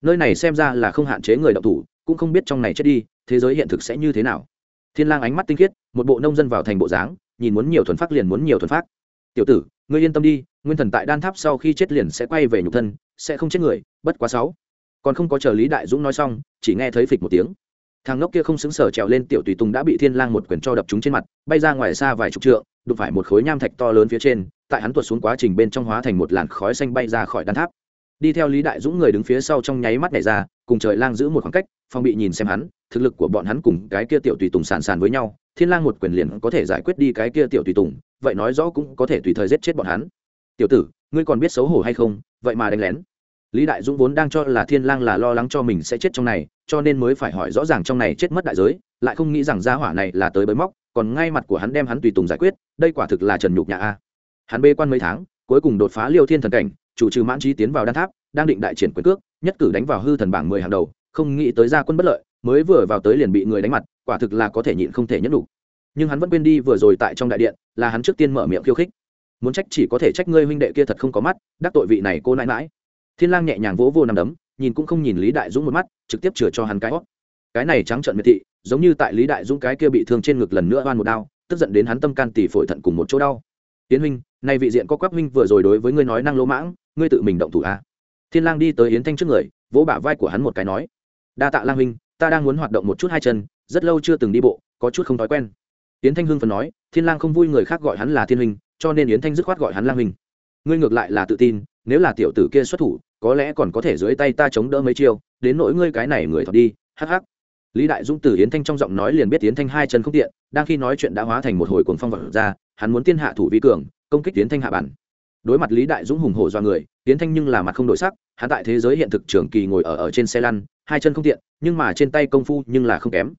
nơi này xem ra là không hạn chế người động thủ, cũng không biết trong này chết đi, thế giới hiện thực sẽ như thế nào. Thiên lang ánh mắt tinh khiết, một bộ nông dân vào thành bộ dáng nhìn muốn nhiều thuần phát liền muốn nhiều thuần phát tiểu tử, ngươi yên tâm đi, nguyên thần tại đan tháp sau khi chết liền sẽ quay về nhục thân, sẽ không chết người, bất quá sáu. Còn không có chờ lý đại dũng nói xong, chỉ nghe thấy phịch một tiếng. Thằng ngốc kia không xứng sở trèo lên tiểu tùy tùng đã bị thiên lang một quyền cho đập trúng trên mặt, bay ra ngoài xa vài chục trượng, đụng phải một khối nham thạch to lớn phía trên, tại hắn tuột xuống quá trình bên trong hóa thành một làn khói xanh bay ra khỏi đan tháp. Đi theo lý đại dũng người đứng phía sau trong nháy mắt này ra, cùng trời lang giữ một khoảng cách phong bị nhìn xem hắn, thực lực của bọn hắn cùng cái kia tiểu tùy tùng sàn sàn với nhau thiên lang một quyền liền có thể giải quyết đi cái kia tiểu tùy tùng, vậy nói rõ cũng có thể tùy thời giết chết bọn hắn. Tiểu tử, ngươi còn biết xấu hổ hay không? Vậy mà đánh lén. Lý đại dũng vốn đang cho là thiên lang là lo lắng cho mình sẽ chết trong này, cho nên mới phải hỏi rõ ràng trong này chết mất đại giới, lại không nghĩ rằng gia hỏa này là tới bới móc, còn ngay mặt của hắn đem hắn tùy tùng giải quyết, đây quả thực là trần nhục nhà a. Hắn bê quan mấy tháng, cuối cùng đột phá liêu thiên thần cảnh, chủ trừ mãn trí tiến vào đan tháp, đang định đại triển quyền cước, nhất cử đánh vào hư thần bảng mười hàng đầu, không nghĩ tới gia quân bất lợi mới vừa vào tới liền bị người đánh mặt, quả thực là có thể nhịn không thể nhẫn đủ nhưng hắn vẫn quên đi vừa rồi tại trong đại điện, là hắn trước tiên mở miệng khiêu khích. Muốn trách chỉ có thể trách ngươi huynh đệ kia thật không có mắt, đắc tội vị này cô nãi mãi thiên lang nhẹ nhàng vỗ vô nằm đấm, nhìn cũng không nhìn lý đại dũng một mắt, trực tiếp chừa cho hắn cái hót cái này trắng trợn miệt thị, giống như tại lý đại dũng cái kia bị thương trên ngực lần nữa oan một đau tức giận đến hắn tâm can tỷ phổi thận cùng một chỗ đau. Tiến huynh, nay vị diện có quắc huynh vừa rồi đối với ngươi nói năng lỗ mãng, ngươi tự mình động thủ a à. thiên lang đi tới yến thanh trước người, vỗ bả vai của hắn một cái nói, đa tạ lang huynh ta đang muốn hoạt động một chút hai chân, rất lâu chưa từng đi bộ, có chút không thói quen. Yến thanh hưng phần nói, thiên lang không vui người khác gọi hắn là thiên huynh, cho nên yến thanh dứt khoát gọi hắn lang huynh. Ngươi ngược lại là tự tin, nếu là tiểu tử kia xuất thủ, có lẽ còn có thể dưới tay ta chống đỡ mấy chiêu, đến nỗi ngươi cái này người thọt đi, hắc hắc. Lý đại dũng từ yến thanh trong giọng nói liền biết yến thanh hai chân không tiện, đang khi nói chuyện đã hóa thành một hồi cuồng phong vật ra, hắn muốn tiên hạ thủ vi cường, công kích yến thanh hạ bản. Đối mặt lý đại dũng hùng hổ do người, yến thanh nhưng là mặt không đổi sắc, hắn tại thế giới hiện thực trường kỳ ngồi ở ở trên xe lăn hai chân không tiện, nhưng mà trên tay công phu nhưng là không kém.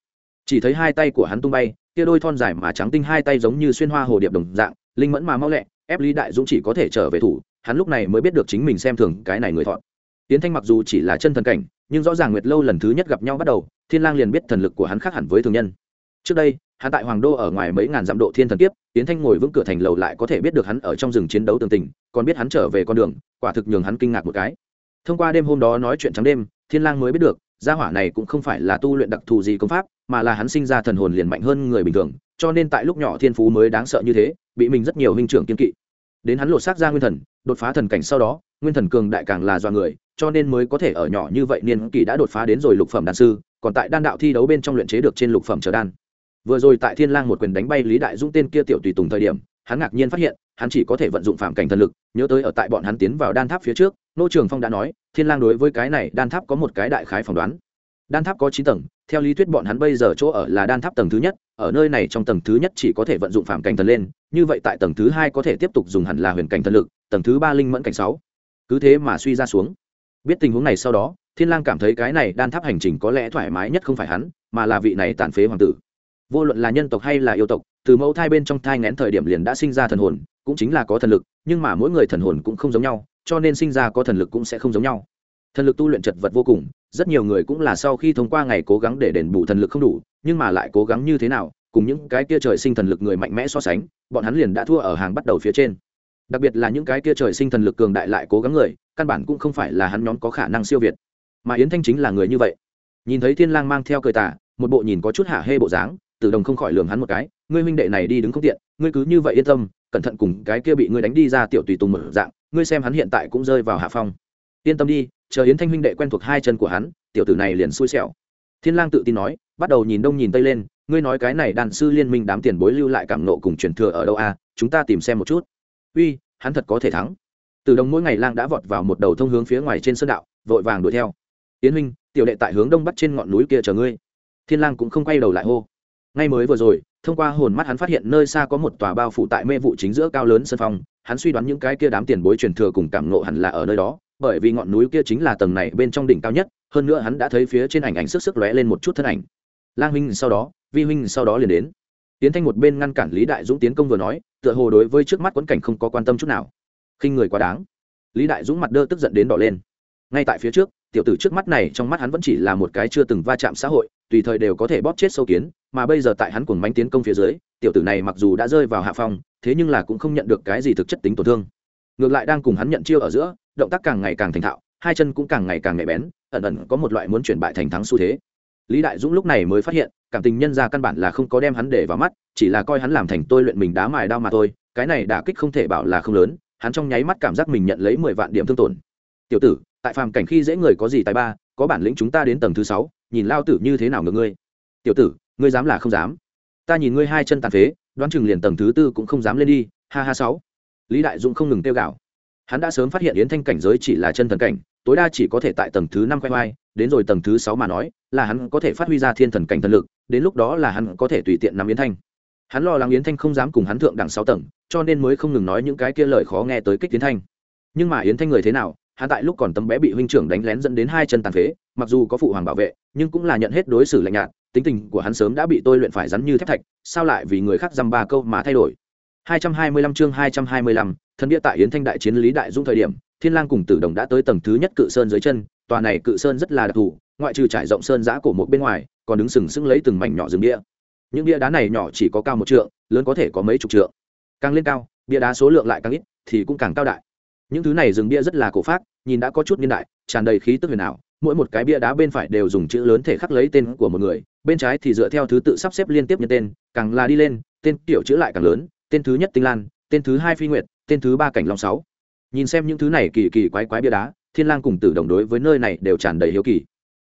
Chỉ thấy hai tay của hắn tung bay, kia đôi thon dài mà trắng tinh hai tay giống như xuyên hoa hồ điệp đồng dạng, linh mẫn mà mau lẹ, ép lý đại dũng chỉ có thể trở về thủ, hắn lúc này mới biết được chính mình xem thường cái này người thọn tiến thanh mặc dù chỉ là chân thần cảnh, nhưng rõ ràng nguyệt lâu lần thứ nhất gặp nhau bắt đầu, thiên lang liền biết thần lực của hắn khác hẳn với thường nhân. Trước đây, hắn tại hoàng đô ở ngoài mấy ngàn dặm độ thiên thần kiếp, tiến thanh ngồi vững cửa thành lầu lại có thể biết được hắn ở trong rừng chiến đấu tường tình, còn biết hắn trở về con đường, quả thực nhường hắn kinh ngạc một cái. Thông qua đêm hôm đó nói chuyện trắng đêm thiên lang mới biết được, gia hỏa này cũng không phải là tu luyện đặc thù gì công pháp, mà là hắn sinh ra thần hồn liền mạnh hơn người bình thường, cho nên tại lúc nhỏ thiên phú mới đáng sợ như thế, bị mình rất nhiều huynh trưởng kiên kỵ. Đến hắn lột xác ra nguyên thần, đột phá thần cảnh sau đó, nguyên thần cường đại càng là do người, cho nên mới có thể ở nhỏ như vậy niên kỳ đã đột phá đến rồi lục phẩm đan sư, còn tại đan đạo thi đấu bên trong luyện chế được trên lục phẩm trở đan. Vừa rồi tại thiên lang một quyền đánh bay lý đại dũng tên kia tiểu tùy tùng thời điểm, hắn ngạc nhiên phát hiện hắn chỉ có thể vận dụng phạm cảnh thần lực, nhớ tới ở tại bọn hắn tiến vào đan tháp phía trước, nô trường phong đã nói, thiên lang đối với cái này, đan tháp có một cái đại khái phỏng đoán. Đan tháp có chín tầng, theo lý thuyết bọn hắn bây giờ chỗ ở là đan tháp tầng thứ nhất, ở nơi này trong tầng thứ nhất chỉ có thể vận dụng phạm cảnh thần lên, như vậy tại tầng thứ hai có thể tiếp tục dùng hẳn là huyền cảnh thần lực, tầng thứ ba linh mẫn cảnh sáu. Cứ thế mà suy ra xuống. Biết tình huống này sau đó, thiên lang cảm thấy cái này đan tháp hành trình có lẽ thoải mái nhất không phải hắn, mà là vị này tàn phế hoàng tử. Vô luận là nhân tộc hay là yêu tộc, từ mẫu thai bên trong thai ngén thời điểm liền đã sinh ra thần hồn cũng chính là có thần lực, nhưng mà mỗi người thần hồn cũng không giống nhau, cho nên sinh ra có thần lực cũng sẽ không giống nhau. Thần lực tu luyện chật vật vô cùng, rất nhiều người cũng là sau khi thông qua ngày cố gắng để đền bù thần lực không đủ, nhưng mà lại cố gắng như thế nào, cùng những cái kia trời sinh thần lực người mạnh mẽ so sánh, bọn hắn liền đã thua ở hàng bắt đầu phía trên. Đặc biệt là những cái kia trời sinh thần lực cường đại lại cố gắng người, căn bản cũng không phải là hắn nhóm có khả năng siêu việt. Mà yến thanh chính là người như vậy. Nhìn thấy thiên lang mang theo cười tà, một bộ nhìn có chút hạ hê bộ dáng, tử đồng không khỏi lường hắn một cái, ngươi huynh đệ này đi đứng không tiện, ngươi cứ như vậy yên tâm cẩn thận cùng cái kia bị ngươi đánh đi ra tiểu tùy tùng mở dạng, ngươi xem hắn hiện tại cũng rơi vào hạ phong. Yên tâm đi, chờ yến thanh huynh đệ quen thuộc hai chân của hắn, tiểu tử này liền xui xẻo. Thiên lang tự tin nói, bắt đầu nhìn đông nhìn tây lên, ngươi nói cái này đàn sư liên minh đám tiền bối lưu lại cảm nộ cùng truyền thừa ở đâu a chúng ta tìm xem một chút. Uy, hắn thật có thể thắng. Từ đồng mỗi ngày lang đã vọt vào một đầu thông hướng phía ngoài trên sơn đạo, vội vàng đuổi theo. Yến huynh, tiểu đệ tại hướng đông bắc trên ngọn núi kia chờ ngươi. Thiên lang cũng không quay đầu lại hô. Ngay mới vừa rồi thông qua hồn mắt hắn phát hiện nơi xa có một tòa bao phủ tại mê vụ chính giữa cao lớn sân phong hắn suy đoán những cái kia đám tiền bối truyền thừa cùng cảm nộ hẳn là ở nơi đó, bởi vì ngọn núi kia chính là tầng này bên trong đỉnh cao nhất, hơn nữa hắn đã thấy phía trên ảnh ảnh sức sức lóe lên một chút thân ảnh. Lang huynh sau đó, vi huynh sau đó liền đến. Tiến thanh một bên ngăn cản lý đại dũng tiến công vừa nói, tựa hồ đối với trước mắt quẫn cảnh không có quan tâm chút nào. Khinh người quá đáng. Lý đại dũng mặt đơ tức giận đến đỏ lên. Ngay tại phía trước, tiểu tử trước mắt này trong mắt hắn vẫn chỉ là một cái chưa từng va chạm xã hội tùy thời đều có thể bóp chết sâu kiến, mà bây giờ tại hắn cùng mánh tiến công phía dưới, tiểu tử này mặc dù đã rơi vào hạ phong, thế nhưng là cũng không nhận được cái gì thực chất tính tổn thương. Ngược lại đang cùng hắn nhận chiêu ở giữa, động tác càng ngày càng thành thạo, hai chân cũng càng ngày càng nhạy bén, ẩn ẩn có một loại muốn chuyển bại thành thắng xu thế. Lý đại dũng lúc này mới phát hiện, cảm tình nhân ra căn bản là không có đem hắn để vào mắt, chỉ là coi hắn làm thành tôi luyện mình đá mài đao mà thôi, cái này đả kích không thể bảo là không lớn, hắn trong nháy mắt cảm giác mình nhận lấy mười vạn điểm thương tổn. Tiểu tử, tại phàm cảnh khi dễ người có gì tài ba, có bản lĩnh chúng ta đến tầng thứ sáu nhìn lao tử như thế nào ngược ngươi. Tiểu tử, ngươi dám là không dám. Ta nhìn ngươi hai chân tàn phế, đoán chừng liền tầng thứ tư cũng không dám lên đi, ha ha sáu. Lý đại dũng không ngừng tiêu gạo hắn đã sớm phát hiện yến thanh cảnh giới chỉ là chân thần cảnh, tối đa chỉ có thể tại tầng thứ năm quay vai, đến rồi tầng thứ sáu mà nói, là hắn có thể phát huy ra thiên thần cảnh thần lực, đến lúc đó là hắn có thể tùy tiện nắm yến thanh. Hắn lo lắng yến thanh không dám cùng hắn thượng đẳng sáu tầng, cho nên mới không ngừng nói những cái kia lời khó nghe tới kích yến thanh. Nhưng mà yến thanh người thế nào, hắn tại lúc còn tấm bé bị huynh trưởng đánh lén dẫn đến hai chân tàn phế mặc dù có phụ hoàng bảo vệ nhưng cũng là nhận hết đối xử lạnh nhạt tính tình của hắn sớm đã bị tôi luyện phải rắn như thép thạch sao lại vì người khác dăm ba câu mà thay đổi? 225 chương 225, thần địa tại yến thanh đại chiến lý đại dung thời điểm thiên lang cùng tử đồng đã tới tầng thứ nhất cự sơn dưới chân tòa này cự sơn rất là đặc thù ngoại trừ trải rộng sơn giã cổ một bên ngoài còn đứng sừng sững lấy từng mảnh nhỏ rừng bia. Những bia đá này nhỏ chỉ có cao một trượng lớn có thể có mấy chục trượng. Càng lên cao bia đá số lượng lại càng ít thì cũng càng cao đại. Những thứ này rừng bia rất là cổ phác nhìn đã có chút niên đại tràn đầy khí tức huyền ảo mỗi một cái bia đá bên phải đều dùng chữ lớn thể khắc lấy tên của một người, bên trái thì dựa theo thứ tự sắp xếp liên tiếp nhân tên, càng là đi lên, tên tiểu chữ lại càng lớn, tên thứ nhất tinh lan, tên thứ hai phi nguyệt, tên thứ ba cảnh long sáu. Nhìn xem những thứ này kỳ kỳ quái quái bia đá, thiên lang cùng tử đồng đối với nơi này đều tràn đầy hiếu kỳ.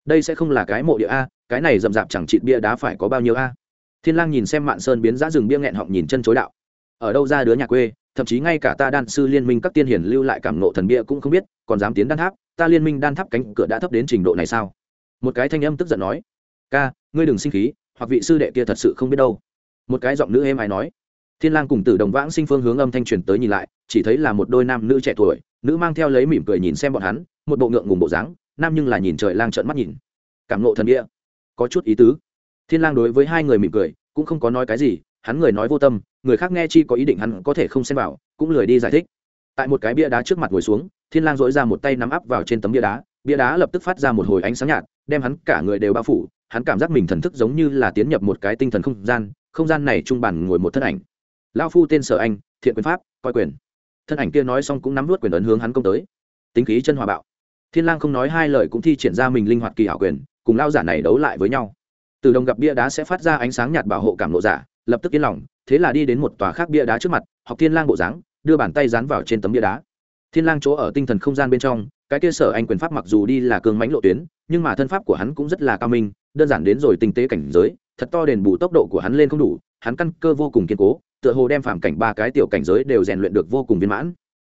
Đây sẽ không là cái mộ địa a, cái này rậm rạp chẳng trị bia đá phải có bao nhiêu a? Thiên lang nhìn xem mạn sơn biến giã rừng bia nghẹn họng nhìn chân chối đạo. Ở đâu ra đứa nhà quê, thậm chí ngay cả ta đan sư liên minh các tiên hiển lưu lại cảm nộ thần bia cũng không biết, còn dám tiến đan tháp ta liên minh đan tháp cánh cửa đã thấp đến trình độ này sao? Một cái thanh âm tức giận nói. Ca, ngươi đừng sinh khí, hoặc vị sư đệ kia thật sự không biết đâu. Một cái giọng nữ êm ai nói. Thiên lang cùng tử đồng vãng sinh phương hướng âm thanh truyền tới nhìn lại, chỉ thấy là một đôi nam nữ trẻ tuổi, nữ mang theo lấy mỉm cười nhìn xem bọn hắn, một bộ ngượng ngùng bộ dáng, nam nhưng là nhìn trời lang trợn mắt nhìn. Cảm ngộ thần địa. Có chút ý tứ. Thiên lang đối với hai người mỉm cười, cũng không có nói cái gì, hắn người nói vô tâm, người khác nghe chi có ý định hắn có thể không xem vào, cũng lười đi giải thích. Tại một cái bia đá trước mặt ngồi xuống thiên lang dỗi ra một tay nắm áp vào trên tấm bia đá bia đá lập tức phát ra một hồi ánh sáng nhạt, đem hắn cả người đều bao phủ, hắn cảm giác mình thần thức giống như là tiến nhập một cái tinh thần không gian không gian này trung bản ngồi một thân ảnh. Lao phu tên sở anh, thiện quyền pháp, coi quyền. Thân ảnh kia nói xong cũng nắm nuốt quyền ấn hướng hắn công tới. Tính khí chân hòa bạo. Thiên lang không nói hai lời cũng thi triển ra mình linh hoạt kỳ hảo quyền, cùng lao giả này đấu lại với nhau. Từ đồng gặp bia đá sẽ phát ra ánh sáng nhạt bảo hộ cảm nộ giả, lập tức yên lòng, thế là đi đến một tòa khác bia đá trước mặt, học thiên lang bộ dáng, đưa bàn tay dán vào trên tấm bia đá thiên lang chỗ ở tinh thần không gian bên trong, cái kia sở anh quyền pháp mặc dù đi là cường mãnh lộ tuyến, nhưng mà thân pháp của hắn cũng rất là cao minh, đơn giản đến rồi tinh tế cảnh giới, thật to đền bù tốc độ của hắn lên không đủ, hắn căn cơ vô cùng kiên cố, tựa hồ đem phạm cảnh ba cái tiểu cảnh giới đều rèn luyện được vô cùng viên mãn.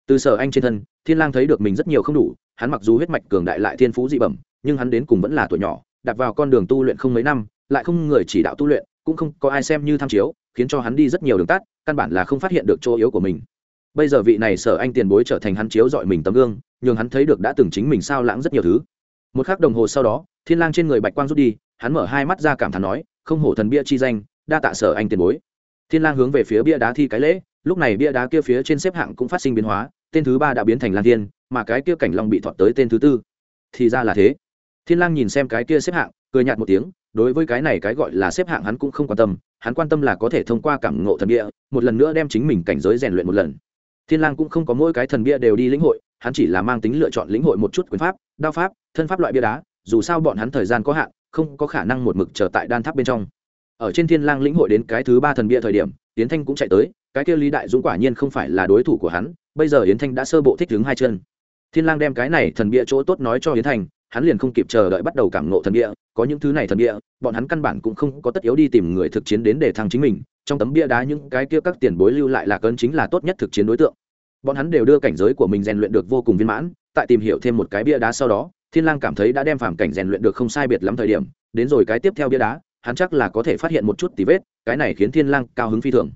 Từ sở anh trên thân, thiên lang thấy được mình rất nhiều không đủ, hắn mặc dù huyết mạch cường đại lại thiên phú dị bẩm, nhưng hắn đến cùng vẫn là tuổi nhỏ đặt vào con đường tu luyện không mấy năm, lại không người chỉ đạo tu luyện, cũng không có ai xem như tham chiếu, khiến cho hắn đi rất nhiều đường tắt, căn bản là không phát hiện được chỗ yếu của mình bây giờ vị này sở anh tiền bối trở thành hắn chiếu dọi mình tấm gương, nhường hắn thấy được đã từng chính mình sao lãng rất nhiều thứ. Một khắc đồng hồ sau đó, thiên lang trên người bạch quang rút đi, hắn mở hai mắt ra cảm thán nói, không hổ thần bia chi danh, đa tạ sở anh tiền bối. Thiên lang hướng về phía bia đá thi cái lễ, lúc này bia đá kia phía trên xếp hạng cũng phát sinh biến hóa, tên thứ ba đã biến thành lan thiên, mà cái kia cảnh long bị thọt tới tên thứ tư. Thì ra là thế. Thiên lang nhìn xem cái kia xếp hạng, cười nhạt một tiếng, đối với cái này cái gọi là xếp hạng hắn cũng không quan tâm, hắn quan tâm là có thể thông qua cảm ngộ thần địa một lần nữa đem chính mình cảnh giới rèn luyện một lần thiên lang cũng không có mỗi cái thần bia đều đi lĩnh hội, hắn chỉ là mang tính lựa chọn lĩnh hội một chút quyền pháp, đao pháp, thân pháp loại bia đá, dù sao bọn hắn thời gian có hạn, không có khả năng một mực chờ tại đan tháp bên trong. Ở trên thiên lang lĩnh hội đến cái thứ ba thần bia thời điểm, yến thanh cũng chạy tới, cái kia lý đại dũng quả nhiên không phải là đối thủ của hắn, bây giờ yến thanh đã sơ bộ thích đứng hai chân. Thiên lang đem cái này thần bia chỗ tốt nói cho yến thanh, hắn liền không kịp chờ đợi bắt đầu cảm ngộ thần bia, có những thứ này thần bia, bọn hắn căn bản cũng không có tất yếu đi tìm người thực chiến đến để thăng chính mình trong tấm bia đá những cái kia các tiền bối lưu lại là cơn chính là tốt nhất thực chiến đối tượng. Bọn hắn đều đưa cảnh giới của mình rèn luyện được vô cùng viên mãn, tại tìm hiểu thêm một cái bia đá sau đó, thiên lang cảm thấy đã đem phàm cảnh rèn luyện được không sai biệt lắm thời điểm, đến rồi cái tiếp theo bia đá, hắn chắc là có thể phát hiện một chút tí vết, cái này khiến thiên lang cao hứng phi thường.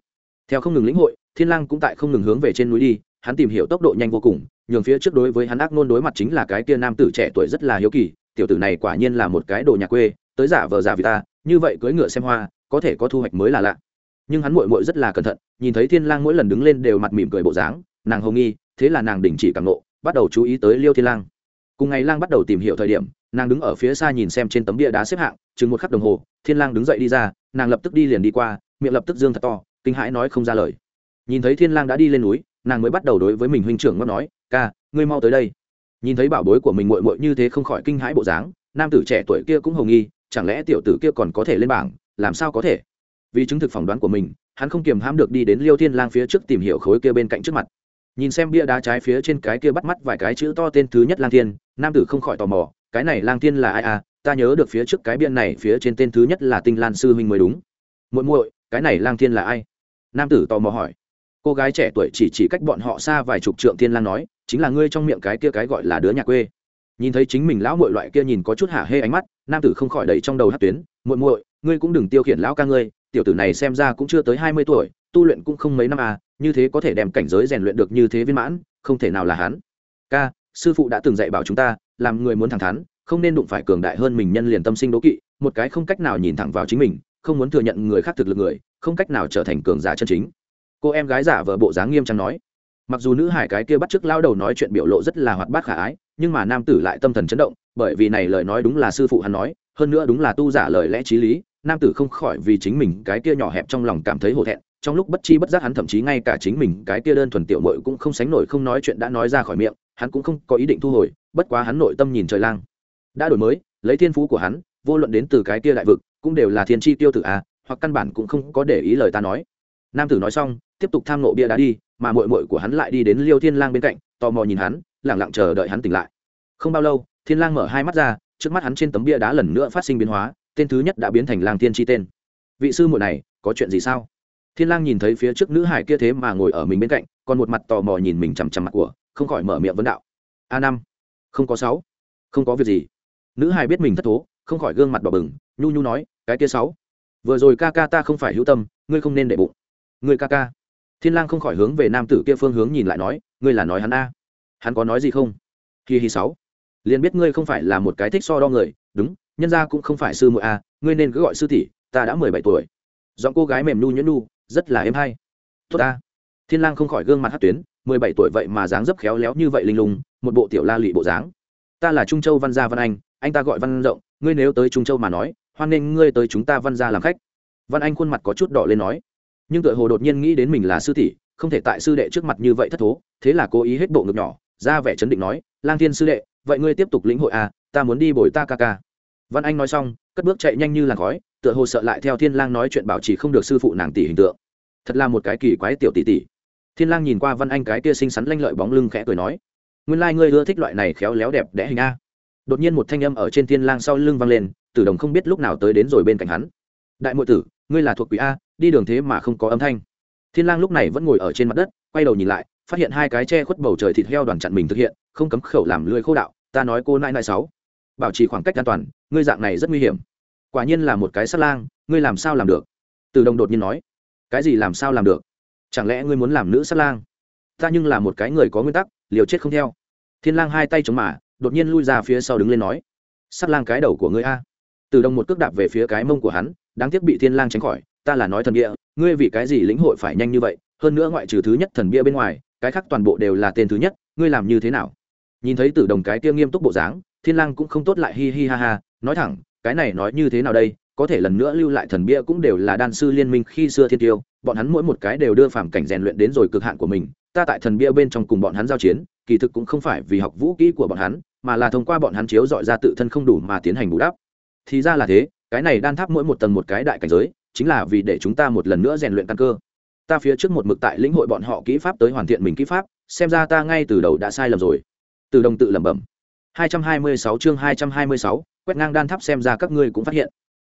Theo không ngừng lĩnh hội, thiên lang cũng tại không ngừng hướng về trên núi đi, hắn tìm hiểu tốc độ nhanh vô cùng, nhường phía trước đối với hắn ác nôn đối mặt chính là cái kia nam tử trẻ tuổi rất là hiếu kỳ, tiểu tử này quả nhiên là một cái đồ nhà quê, tới giả vờ giả vì ta, như vậy cưỡi ngựa xem hoa, có thể có thu hoạch mới là lạ nhưng hắn muội muội rất là cẩn thận, nhìn thấy thiên lang mỗi lần đứng lên đều mặt mỉm cười bộ dáng, nàng hồng nghi, thế là nàng đình chỉ cảm nộ, bắt đầu chú ý tới liêu thiên lang. Cùng ngày lang bắt đầu tìm hiểu thời điểm, nàng đứng ở phía xa nhìn xem trên tấm bia đá xếp hạng, chừng một khắc đồng hồ, thiên lang đứng dậy đi ra, nàng lập tức đi liền đi qua, miệng lập tức dương thật to, kinh hãi nói không ra lời. Nhìn thấy thiên lang đã đi lên núi, nàng mới bắt đầu đối với mình huynh trưởng ngót nói, ca, ngươi mau tới đây. Nhìn thấy bảo bối của mình muội muội như thế không khỏi kinh hãi bộ dáng, nam tử trẻ tuổi kia cũng hồng nghi, chẳng lẽ tiểu tử kia còn có thể lên bảng, làm sao có thể? Vì chứng thực phỏng đoán của mình, hắn không kiềm hãm được đi đến liêu thiên lang phía trước tìm hiểu khối kia bên cạnh trước mặt. Nhìn xem bia đá trái phía trên cái kia bắt mắt vài cái chữ to tên thứ nhất lang thiên, nam tử không khỏi tò mò, cái này lang thiên là ai à? Ta nhớ được phía trước cái bia này phía trên tên thứ nhất là tinh lan sư huynh mới đúng. Muội muội, cái này lang thiên là ai? Nam tử tò mò hỏi. Cô gái trẻ tuổi chỉ chỉ cách bọn họ xa vài chục trượng thiên lang nói, chính là ngươi trong miệng cái kia cái gọi là đứa nhà quê. Nhìn thấy chính mình lão muội loại kia nhìn có chút hả hê ánh mắt, nam tử không khỏi đầy trong đầu hát tuyến. Muội muội, ngươi cũng đừng tiêu khiển lão ca ngươi tiểu tử này xem ra cũng chưa tới hai mươi tuổi, tu luyện cũng không mấy năm à như thế có thể đem cảnh giới rèn luyện được như thế viên mãn, không thể nào là hắn. Ca, sư phụ đã từng dạy bảo chúng ta, làm người muốn thẳng thắn, không nên đụng phải cường đại hơn mình nhân liền tâm sinh đố kỵ, một cái không cách nào nhìn thẳng vào chính mình, không muốn thừa nhận người khác thực lực người, không cách nào trở thành cường giả chân chính. Cô em gái giả vờ bộ dáng nghiêm trang nói. Mặc dù nữ hải cái kia bắt chước lao đầu nói chuyện biểu lộ rất là hoạt bát khả ái, nhưng mà nam tử lại tâm thần chấn động, bởi vì này lời nói đúng là sư phụ hắn nói, hơn nữa đúng là tu giả lời lẽ t r í lý nam tử không khỏi vì chính mình cái kia nhỏ hẹp trong lòng cảm thấy hổ thẹn, trong lúc bất chi bất giác hắn thậm chí ngay cả chính mình cái kia đơn thuần tiểu mội cũng không sánh nổi không nói chuyện đã nói ra khỏi miệng, hắn cũng không có ý định thu hồi, bất quá hắn nội tâm nhìn trời lang. Đã đổi mới, lấy thiên phú của hắn, vô luận đến từ cái kia đại vực, cũng đều là thiên tri tiêu tử a hoặc căn bản cũng không có để ý lời ta nói. Nam tử nói xong, tiếp tục tham nộ bia đá đi, mà mội mội của hắn lại đi đến liêu thiên lang bên cạnh, tò mò nhìn hắn lẳng lặng chờ đợi hắn tỉnh lại. Không bao lâu, thiên lang mở hai mắt ra, trước mắt hắn trên tấm bia đá lần nữa phát sinh biến hóa tên thứ nhất đã biến thành lang thiên chi tên. Vị sư muội này, có chuyện gì sao? Thiên lang nhìn thấy phía trước nữ hải kia thế mà ngồi ở mình bên cạnh, còn một mặt tò mò nhìn mình chằm chằm mặt của, không khỏi mở miệng vấn đạo. A năm, không có sáu, không có việc gì. Nữ hải biết mình thất thố, không khỏi gương mặt đỏ bừng, nhu nhu nói, cái kia sáu. Vừa rồi ca ca ta không phải hữu tâm, ngươi không nên để bụng. Ngươi ca ca. Thiên lang không khỏi hướng về nam tử kia phương hướng nhìn lại nói, ngươi là nói hắn a. Hắn có nói gì không? Kỳ hi sáu. Liền biết ngươi không phải là một cái thích so đo người, đúng nhân gia cũng không phải sư muội a, ngươi nên cứ gọi sư tỷ, ta đã mười bảy tuổi. Giọng cô gái mềm nu nhuyễn nu, rất là êm hay. Tốt ta. Thiên lang không khỏi gương mặt hất tuyến, mười bảy tuổi vậy mà dáng dấp khéo léo như vậy linh lung, một bộ tiểu la lị bộ dáng. Ta là trung châu văn gia văn anh anh ta gọi văn rộng, ngươi nếu tới trung châu mà nói, hoan nghênh ngươi tới chúng ta văn gia làm khách. Văn anh khuôn mặt có chút đỏ lên nói. Nhưng tựa hồ đột nhiên nghĩ đến mình là sư tỷ, không thể tại sư đệ trước mặt như vậy thất thố, thế là cố ý hết bộ ngực nhỏ, ra vẻ chấn định nói, lang thiên sư đệ, vậy ngươi tiếp tục lĩnh hội à ta muốn đi bồi ta ca ca văn anh nói xong, cất bước chạy nhanh như làn khói, tựa hồ sợ lại theo thiên lang nói chuyện bảo trì không được sư phụ nàng tỷ hình tượng. Thật là một cái kỳ quái tiểu tỷ tỷ. Thiên lang nhìn qua văn anh cái kia xinh xắn lanh lợi bóng lưng khẽ cười nói, nguyên lai like ngươi ưa thích loại này khéo léo đẹp đẽ hình a. Đột nhiên một thanh âm ở trên thiên lang sau lưng vang lên, tử đồng không biết lúc nào tới đến rồi bên cạnh hắn. Đại muội tử, ngươi là thuộc quỷ a, đi đường thế mà không có âm thanh. Thiên lang lúc này vẫn ngồi ở trên mặt đất, quay đầu nhìn lại, phát hiện hai cái che khuất bầu trời thịt heo đoàn chặn mình thực hiện, không cấm khẩu làm lưỡi khô đạo, ta nói cô nãi nãi sáu bảo trì khoảng cách an toàn, ngươi dạng này rất nguy hiểm. Quả nhiên là một cái sát lang, ngươi làm sao làm được? Từ đồng đột nhiên nói. Cái gì làm sao làm được? Chẳng lẽ ngươi muốn làm nữ sát lang? Ta nhưng là một cái người có nguyên tắc, liều chết không theo. Thiên lang hai tay chống mà, đột nhiên lui ra phía sau đứng lên nói. Sát lang cái đầu của ngươi a. Từ đồng một cước đạp về phía cái mông của hắn, đáng tiếc bị thiên lang tránh khỏi, ta là nói thần bia, ngươi vì cái gì lĩnh hội phải nhanh như vậy? Hơn nữa ngoại trừ thứ nhất thần bia bên ngoài, cái khác toàn bộ đều là tên thứ nhất, ngươi làm như thế nào? Nhìn thấy tử đồng cái kia nghiêm túc bộ dáng, thiên lang cũng không tốt lại hi hi ha ha, nói thẳng, cái này nói như thế nào đây, có thể lần nữa lưu lại thần bia cũng đều là đan sư liên minh khi xưa thiên tiêu, bọn hắn mỗi một cái đều đưa phàm cảnh rèn luyện đến rồi cực hạn của mình, ta tại thần bia bên trong cùng bọn hắn giao chiến, kỳ thực cũng không phải vì học vũ kỹ của bọn hắn, mà là thông qua bọn hắn chiếu dọi ra tự thân không đủ mà tiến hành bù đắp. Thì ra là thế, cái này đan tháp mỗi một tầng một cái đại cảnh giới, chính là vì để chúng ta một lần nữa rèn luyện căn cơ. Ta phía trước một mực tại lĩnh hội bọn họ kỹ pháp tới hoàn thiện mình kỹ pháp, xem ra ta ngay từ đầu đã sai lầm rồi từ đồng tự lẩm bẩm. 226 chương 226, quét ngang đan tháp xem ra các ngươi cũng phát hiện.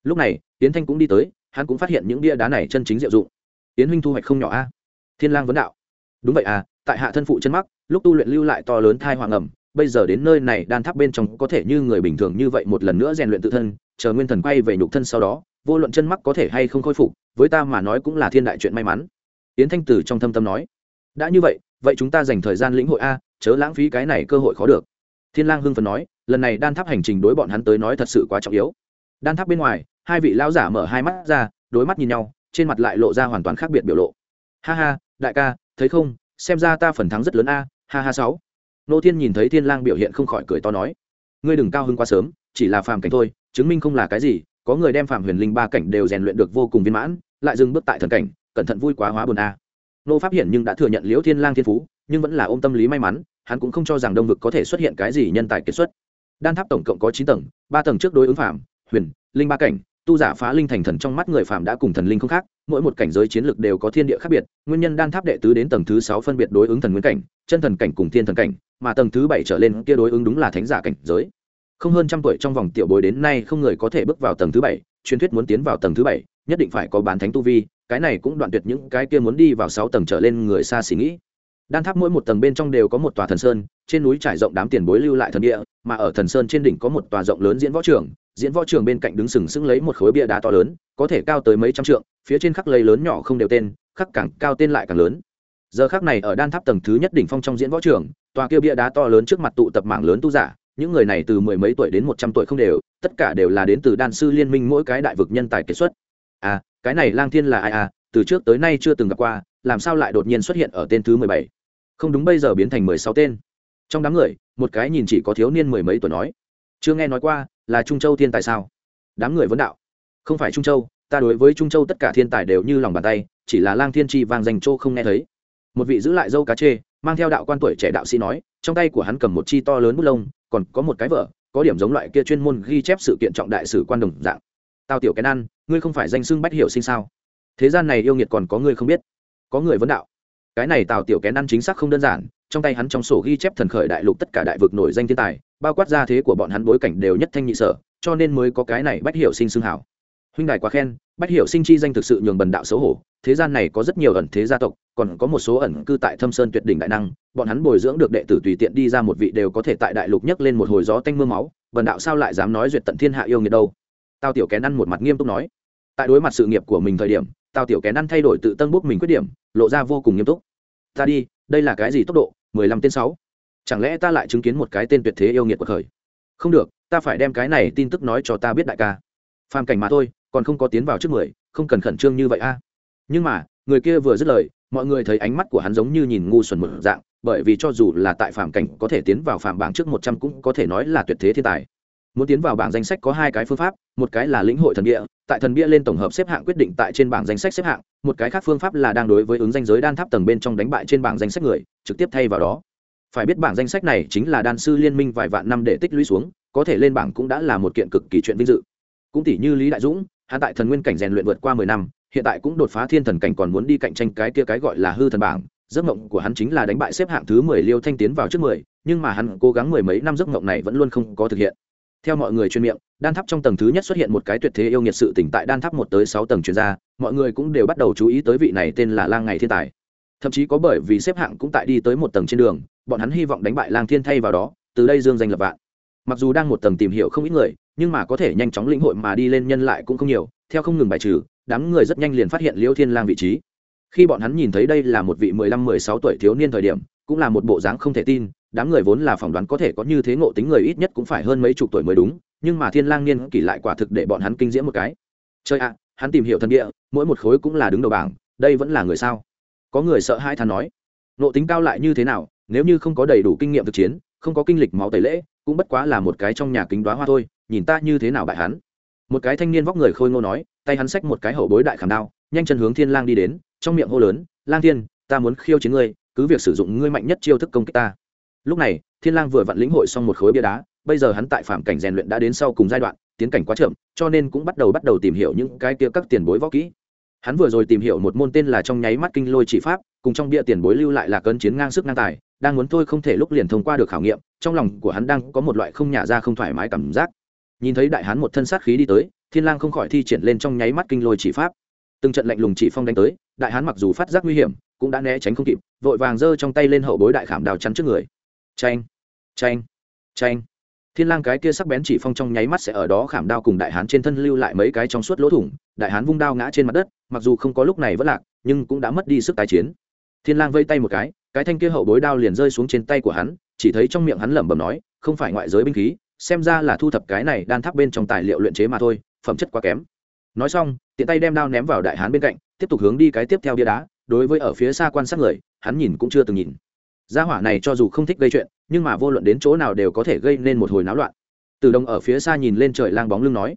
Lúc này tiến thanh cũng đi tới hắn cũng phát hiện những bia đá này chân chính diệu dụng. Tiến huynh thu hoạch không nhỏ a. Thiên lang vấn đạo. Đúng vậy à tại hạ thân phụ chân mắc lúc tu luyện lưu lại to lớn thai hoàng ẩm bây giờ đến nơi này đan tháp bên trong có thể như người bình thường như vậy một lần nữa rèn luyện tự thân chờ nguyên thần quay về nhục thân sau đó vô luận chân mắc có thể hay không khôi phục với ta mà nói cũng là thiên đại chuyện may mắn. Yến thanh tử trong thâm tâm nói. Đã như vậy vậy chúng ta dành thời gian lĩnh hội a chớ lãng phí cái này cơ hội khó được. Thiên lang hưng phấn nói, lần này đan tháp hành trình đối bọn hắn tới nói thật sự quá trọng yếu. Đan tháp bên ngoài, hai vị lão giả mở hai mắt ra, đối mắt nhìn nhau, trên mặt lại lộ ra hoàn toàn khác biệt biểu lộ. Ha ha, đại ca, thấy không, xem ra ta phần thắng rất lớn a, ha ha sáu. Nô thiên nhìn thấy thiên lang biểu hiện không khỏi cười to nói, ngươi đừng cao hứng quá sớm, chỉ là phàm cảnh thôi, chứng minh không là cái gì, có người đem phàm huyền linh ba cảnh đều rèn luyện được vô cùng viên mãn, lại dừng bước tại thần cảnh, cẩn thận vui quá hóa buồn a. Nô pháp hiển nhưng đã thừa nhận liễu thiên lang thiên phú nhưng vẫn là ôm tâm lý may mắn, hắn cũng không cho rằng đông vực có thể xuất hiện cái gì nhân tài kiệt xuất. Đan tháp tổng cộng có chín tầng, ba tầng trước đối ứng phàm, huyền, linh ba cảnh, tu giả phá linh thành thần trong mắt người phàm đã cùng thần linh không khác, mỗi một cảnh giới chiến lược đều có thiên địa khác biệt, nguyên nhân đan tháp đệ tứ đến tầng thứ sáu phân biệt đối ứng thần nguyên cảnh, chân thần cảnh cùng thiên thần cảnh, mà tầng thứ bảy trở lên kia đối ứng đúng là thánh giả cảnh giới. Không hơn trăm tuổi trong vòng tiểu bối đến nay không người có thể bước vào tầng thứ bảy, truyền thuyết muốn tiến vào tầng thứ bảy, nhất định phải có bán thánh tu vi, cái này cũng đoạn tuyệt những cái kia muốn đi vào sáu tầng trở lên người xa xỉ nghĩ đan tháp mỗi một tầng bên trong đều có một tòa thần sơn, trên núi trải rộng đám tiền bối lưu lại thần địa, mà ở thần sơn trên đỉnh có một tòa rộng lớn diễn võ trường, diễn võ trường bên cạnh đứng sừng sững lấy một khối bia đá to lớn, có thể cao tới mấy trăm trượng, phía trên khắc lấy lớn nhỏ không đều tên, khắc càng cao tên lại càng lớn. Giờ khắc này ở đan tháp tầng thứ nhất đỉnh phong trong diễn võ trường, tòa kia bia đá to lớn trước mặt tụ tập mảng lớn tu giả, những người này từ mười mấy tuổi đến một trăm tuổi không đều, tất cả đều là đến từ đan sư liên minh mỗi cái đại vực nhân tài kết xuất. À cái này lang thiên là ai à? Từ trước tới nay chưa từng gặp qua, làm sao lại đột nhiên xuất hiện ở tên thứ mười bảy? Không đúng bây giờ biến thành mười sáu tên. Trong đám người, một cái nhìn chỉ có thiếu niên mười mấy tuổi nói, chưa nghe nói qua, là trung châu thiên tài sao? Đám người vấn đạo, không phải trung châu, ta đối với trung châu tất cả thiên tài đều như lòng bàn tay, chỉ là lang thiên tri vàng danh châu không nghe thấy. Một vị giữ lại dâu cá chê, mang theo đạo quan tuổi trẻ đạo sĩ nói, trong tay của hắn cầm một chi to lớn bút lông, còn có một cái vở, có điểm giống loại kia chuyên môn ghi chép sự kiện trọng đại sử quan đồng dạng. Tao tiểu cái ăn, ngươi không phải danh xưng bách hiểu sinh sao? Thế gian này yêu nghiệt còn có ngươi không biết. Có người vấn đạo cái này tào tiểu kén ăn chính xác không đơn giản, trong tay hắn trong sổ ghi chép thần khởi đại lục tất cả đại vực nổi danh thiên tài, bao quát gia thế của bọn hắn bối cảnh đều nhất thanh nhị sở, cho nên mới có cái này bách hiểu sinh xưng hảo. Huynh đài quá khen, bách hiểu sinh chi danh thực sự nhường bần đạo xấu hổ, thế gian này có rất nhiều ẩn thế gia tộc, còn có một số ẩn cư tại thâm sơn tuyệt đỉnh đại năng, bọn hắn bồi dưỡng được đệ tử tùy tiện đi ra một vị đều có thể tại đại lục nhấc lên một hồi gió tanh mưa máu, bần đạo sao lại dám nói duyệt tận thiên hạ yêu nghiệt đâu? Tao tiểu kén ăn một mặt nghiêm túc nói. Tại đối mặt sự nghiệp của mình thời điểm tao tiểu kén ăn thay đổi tự tân bút mình khuyết điểm, lộ ra vô cùng nghiêm túc ta đi, đây là cái gì tốc độ, mười lăm tên sáu? Chẳng lẽ ta lại chứng kiến một cái tên tuyệt thế yêu nghiệt của khởi? Không được, ta phải đem cái này tin tức nói cho ta biết đại ca. Phàm cảnh mà thôi, còn không có tiến vào trước mười, không cần khẩn trương như vậy a. Nhưng mà, người kia vừa dứt lời, mọi người thấy ánh mắt của hắn giống như nhìn ngu xuẩn một dạng, bởi vì cho dù là tại phàm cảnh có thể tiến vào phàm bảng trước một trăm cũng có thể nói là tuyệt thế thiên tài muốn tiến vào bảng danh sách có hai cái phương pháp, một cái là lĩnh hội thần bia, tại thần bia lên tổng hợp xếp hạng quyết định tại trên bảng danh sách xếp hạng, một cái khác phương pháp là đang đối với ứng danh giới đan tháp tầng bên trong đánh bại trên bảng danh sách người, trực tiếp thay vào đó. Phải biết bảng danh sách này chính là đan sư liên minh vài vạn năm để tích lũy xuống, có thể lên bảng cũng đã là một kiện cực kỳ chuyện vinh dự. Cũng tỷ như lý đại dũng, hắn tại thần nguyên cảnh rèn luyện vượt qua mười năm, hiện tại cũng đột phá thiên thần cảnh còn muốn đi cạnh tranh cái kia cái gọi là hư thần bảng. Giấc mộng của hắn chính là đánh bại xếp hạng thứ mười liêu thanh tiến vào trước mười, nhưng mà hắn cố gắng mười mấy năm giấc mộng này vẫn luôn không có thực hiện theo mọi người chuyên miệng, đan tháp trong tầng thứ nhất xuất hiện một cái tuyệt thế yêu nghiệt sự tỉnh tại đan tháp một tới sáu tầng chuyên gia, mọi người cũng đều bắt đầu chú ý tới vị này tên là lang ngày thiên tài. Thậm chí có bởi vì xếp hạng cũng tại đi tới một tầng trên đường, bọn hắn hy vọng đánh bại lang thiên thay vào đó, từ đây dương danh lập vạn. Mặc dù đang một tầng tìm hiểu không ít người, nhưng mà có thể nhanh chóng lĩnh hội mà đi lên nhân lại cũng không nhiều, theo không ngừng bài trừ, đám người rất nhanh liền phát hiện liễu thiên lang vị trí. Khi bọn hắn nhìn thấy đây là một vị mười lăm, mười sáu tuổi thiếu niên thời điểm cũng là một bộ dáng không thể tin, đám người vốn là phỏng đoán có thể có như thế ngộ tính người ít nhất cũng phải hơn mấy chục tuổi mới đúng, nhưng mà thiên lang niên kỷ lại quả thực để bọn hắn kinh diễm một cái. Chơi ạ, hắn tìm hiểu thần địa, mỗi một khối cũng là đứng đầu bảng, đây vẫn là người sao? Có người sợ hai thằng nói. Ngộ tính cao lại như thế nào, nếu như không có đầy đủ kinh nghiệm thực chiến, không có kinh lịch máu tẩy lễ, cũng bất quá là một cái trong nhà kính đoá hoa thôi, nhìn ta như thế nào bại hắn? Một cái thanh niên vóc người khôi ngô nói, tay hắn xách một cái hậu bối đại khảm đao, nhanh chân hướng thiên lang đi đến, trong miệng hô lớn, lang thiên, ta muốn khiêu chiến ngươi cứ việc sử dụng ngươi mạnh nhất chiêu thức công kích ta. Lúc này, thiên lang vừa vặn lĩnh hội xong một khối bia đá, bây giờ hắn tại phạm cảnh rèn luyện đã đến sau cùng giai đoạn, tiến cảnh quá chậm, cho nên cũng bắt đầu bắt đầu tìm hiểu những cái kia các tiền bối võ kỹ. Hắn vừa rồi tìm hiểu một môn tên là trong nháy mắt kinh lôi chỉ pháp, cùng trong bia tiền bối lưu lại là cơn chiến ngang sức ngang tài, đang muốn thôi không thể lúc liền thông qua được khảo nghiệm, trong lòng của hắn đang có một loại không nhả ra không thoải mái cảm giác. Nhìn thấy đại hán một thân sát khí đi tới, thiên lang không khỏi thi triển lên trong nháy mắt kinh lôi chỉ pháp. Từng trận lạnh lùng chỉ phong đánh tới, đại hán mặc dù phát giác nguy hiểm cũng đã né tránh không kịp, vội vàng giơ trong tay lên hậu bối đại khảm đào chắn trước người. Tranh tranh tranh thiên lang cái kia sắc bén chỉ phong trong nháy mắt sẽ ở đó khảm đao cùng đại hán trên thân lưu lại mấy cái trong suốt lỗ thủng, đại hán vung đao ngã trên mặt đất, mặc dù không có lúc này vẫn lạc, nhưng cũng đã mất đi sức tái chiến. Thiên lang vây tay một cái cái thanh kia hậu bối đao liền rơi xuống trên tay của hắn, chỉ thấy trong miệng hắn lẩm bẩm nói, không phải ngoại giới binh khí, xem ra là thu thập cái này đan tháp bên trong tài liệu luyện chế mà thôi, phẩm chất quá kém. Nói xong, tiện tay đem đao ném vào đại hán bên cạnh, tiếp tục hướng đi cái tiếp theo bia đá đối với ở phía xa quan sát người, hắn nhìn cũng chưa từng nhìn. Gia hỏa này cho dù không thích gây chuyện, nhưng mà vô luận đến chỗ nào đều có thể gây nên một hồi náo loạn. Từ đông ở phía xa nhìn lên trời lang bóng lưng nói,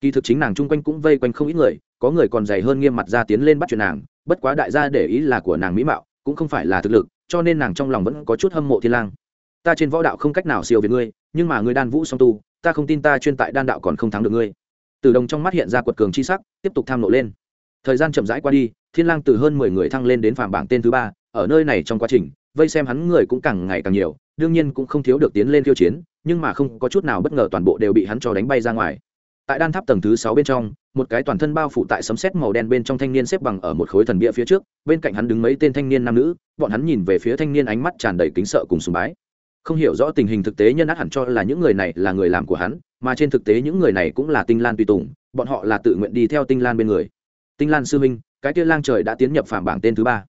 kỳ thực chính nàng chung quanh cũng vây quanh không ít người, có người còn dày hơn nghiêm mặt ra tiến lên bắt chuyện nàng, bất quá đại gia để ý là của nàng mỹ mạo, cũng không phải là thực lực, cho nên nàng trong lòng vẫn có chút hâm mộ thiên lang. Ta trên võ đạo không cách nào siêu việt ngươi, nhưng mà ngươi đan vũ song tu, ta không tin ta chuyên tại đan đạo còn không thắng được ngươi. Từ đồng trong mắt hiện ra quật cường chi sắc, tiếp tục tham nộ lên. Thời gian chậm rãi qua đi thiên lang từ hơn mười người thăng lên đến phàm bảng tên thứ ba, ở nơi này trong quá trình, vây xem hắn người cũng càng ngày càng nhiều, đương nhiên cũng không thiếu được tiến lên khiêu chiến, nhưng mà không có chút nào bất ngờ toàn bộ đều bị hắn cho đánh bay ra ngoài. Tại đan tháp tầng thứ sáu bên trong, một cái toàn thân bao phủ tại sấm sét màu đen bên trong thanh niên xếp bằng ở một khối thần bia phía trước, bên cạnh hắn đứng mấy tên thanh niên nam nữ, bọn hắn nhìn về phía thanh niên ánh mắt tràn đầy kính sợ cùng sùng bái. Không hiểu rõ tình hình thực tế nhân át hẳn cho là những người này là người làm của hắn, mà trên thực tế những người này cũng là tinh lan tùy tùng, bọn họ là tự nguyện đi theo tinh lan bên người. Tinh lan sư minh cái kia lang trời đã tiến nhập phàm bảng tên thứ ba.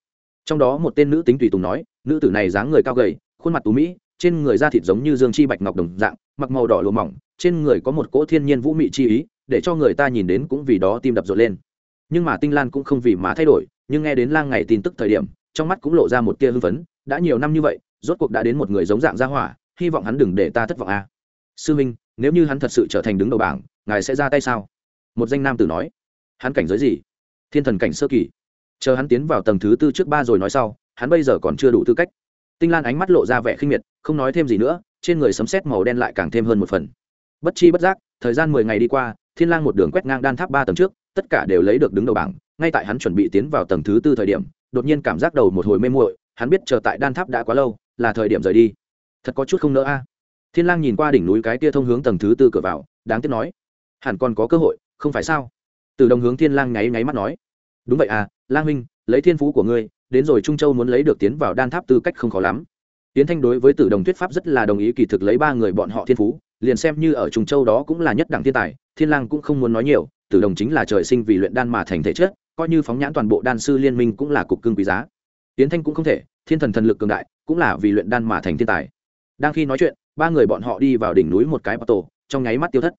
Trong đó một tên nữ tính tùy tùng nói, nữ tử này dáng người cao gầy, khuôn mặt tú mỹ, trên người da thịt giống như dương chi bạch ngọc đồng dạng, mặc màu đỏ lùa mỏng, trên người có một cỗ thiên nhiên vũ mị chi ý, để cho người ta nhìn đến cũng vì đó tim đập rộn lên. Nhưng mà tinh lan cũng không vì mà thay đổi, nhưng nghe đến lang ngày tin tức thời điểm, trong mắt cũng lộ ra một tia hưng phấn, đã nhiều năm như vậy, rốt cuộc đã đến một người giống dạng gia hỏa, hy vọng hắn đừng để ta thất vọng a. À. sư minh, nếu như hắn thật sự trở thành đứng đầu bảng, ngài sẽ ra tay sao? Một danh nam tử nói. Hắn cảnh giới gì? Thiên thần cảnh sơ kỳ. Chờ hắn tiến vào tầng thứ tư trước ba rồi nói sau, hắn bây giờ còn chưa đủ tư cách. Tinh lan ánh mắt lộ ra vẻ khinh miệt, không nói thêm gì nữa, trên người sấm sét màu đen lại càng thêm hơn một phần. Bất chi bất giác, thời gian mười ngày đi qua, thiên lang một đường quét ngang đan tháp ba tầng trước, tất cả đều lấy được đứng đầu bảng. Ngay tại hắn chuẩn bị tiến vào tầng thứ tư thời điểm, đột nhiên cảm giác đầu một hồi mê muội, hắn biết chờ tại đan tháp đã quá lâu, là thời điểm rời đi. Thật có chút không nỡ a. Thiên lang nhìn qua đỉnh núi cái kia thông hướng tầng thứ tư cửa vào, đáng tiếc nói, hẳn còn có cơ hội, không phải sao? Từ đồng hướng thiên lang nháy nháy mắt nói, đúng vậy à lang huynh, lấy thiên phú của ngươi, đến rồi trung châu muốn lấy được tiến vào đan tháp tư cách không khó lắm. Tiến thanh đối với tử đồng thuyết pháp rất là đồng ý kỳ thực lấy ba người bọn họ thiên phú, liền xem như ở trung châu đó cũng là nhất đẳng thiên tài, thiên lang cũng không muốn nói nhiều tử đồng chính là trời sinh vì luyện đan mà thành thể chất, coi như phóng nhãn toàn bộ đan sư liên minh cũng là cục cưng quý giá. Tiến thanh cũng không thể, thiên thần thần lực cường đại, cũng là vì luyện đan mà thành thiên tài. Đang khi nói chuyện, ba người bọn họ đi vào đỉnh núi một cái tổ trong nháy mắt tiêu thất.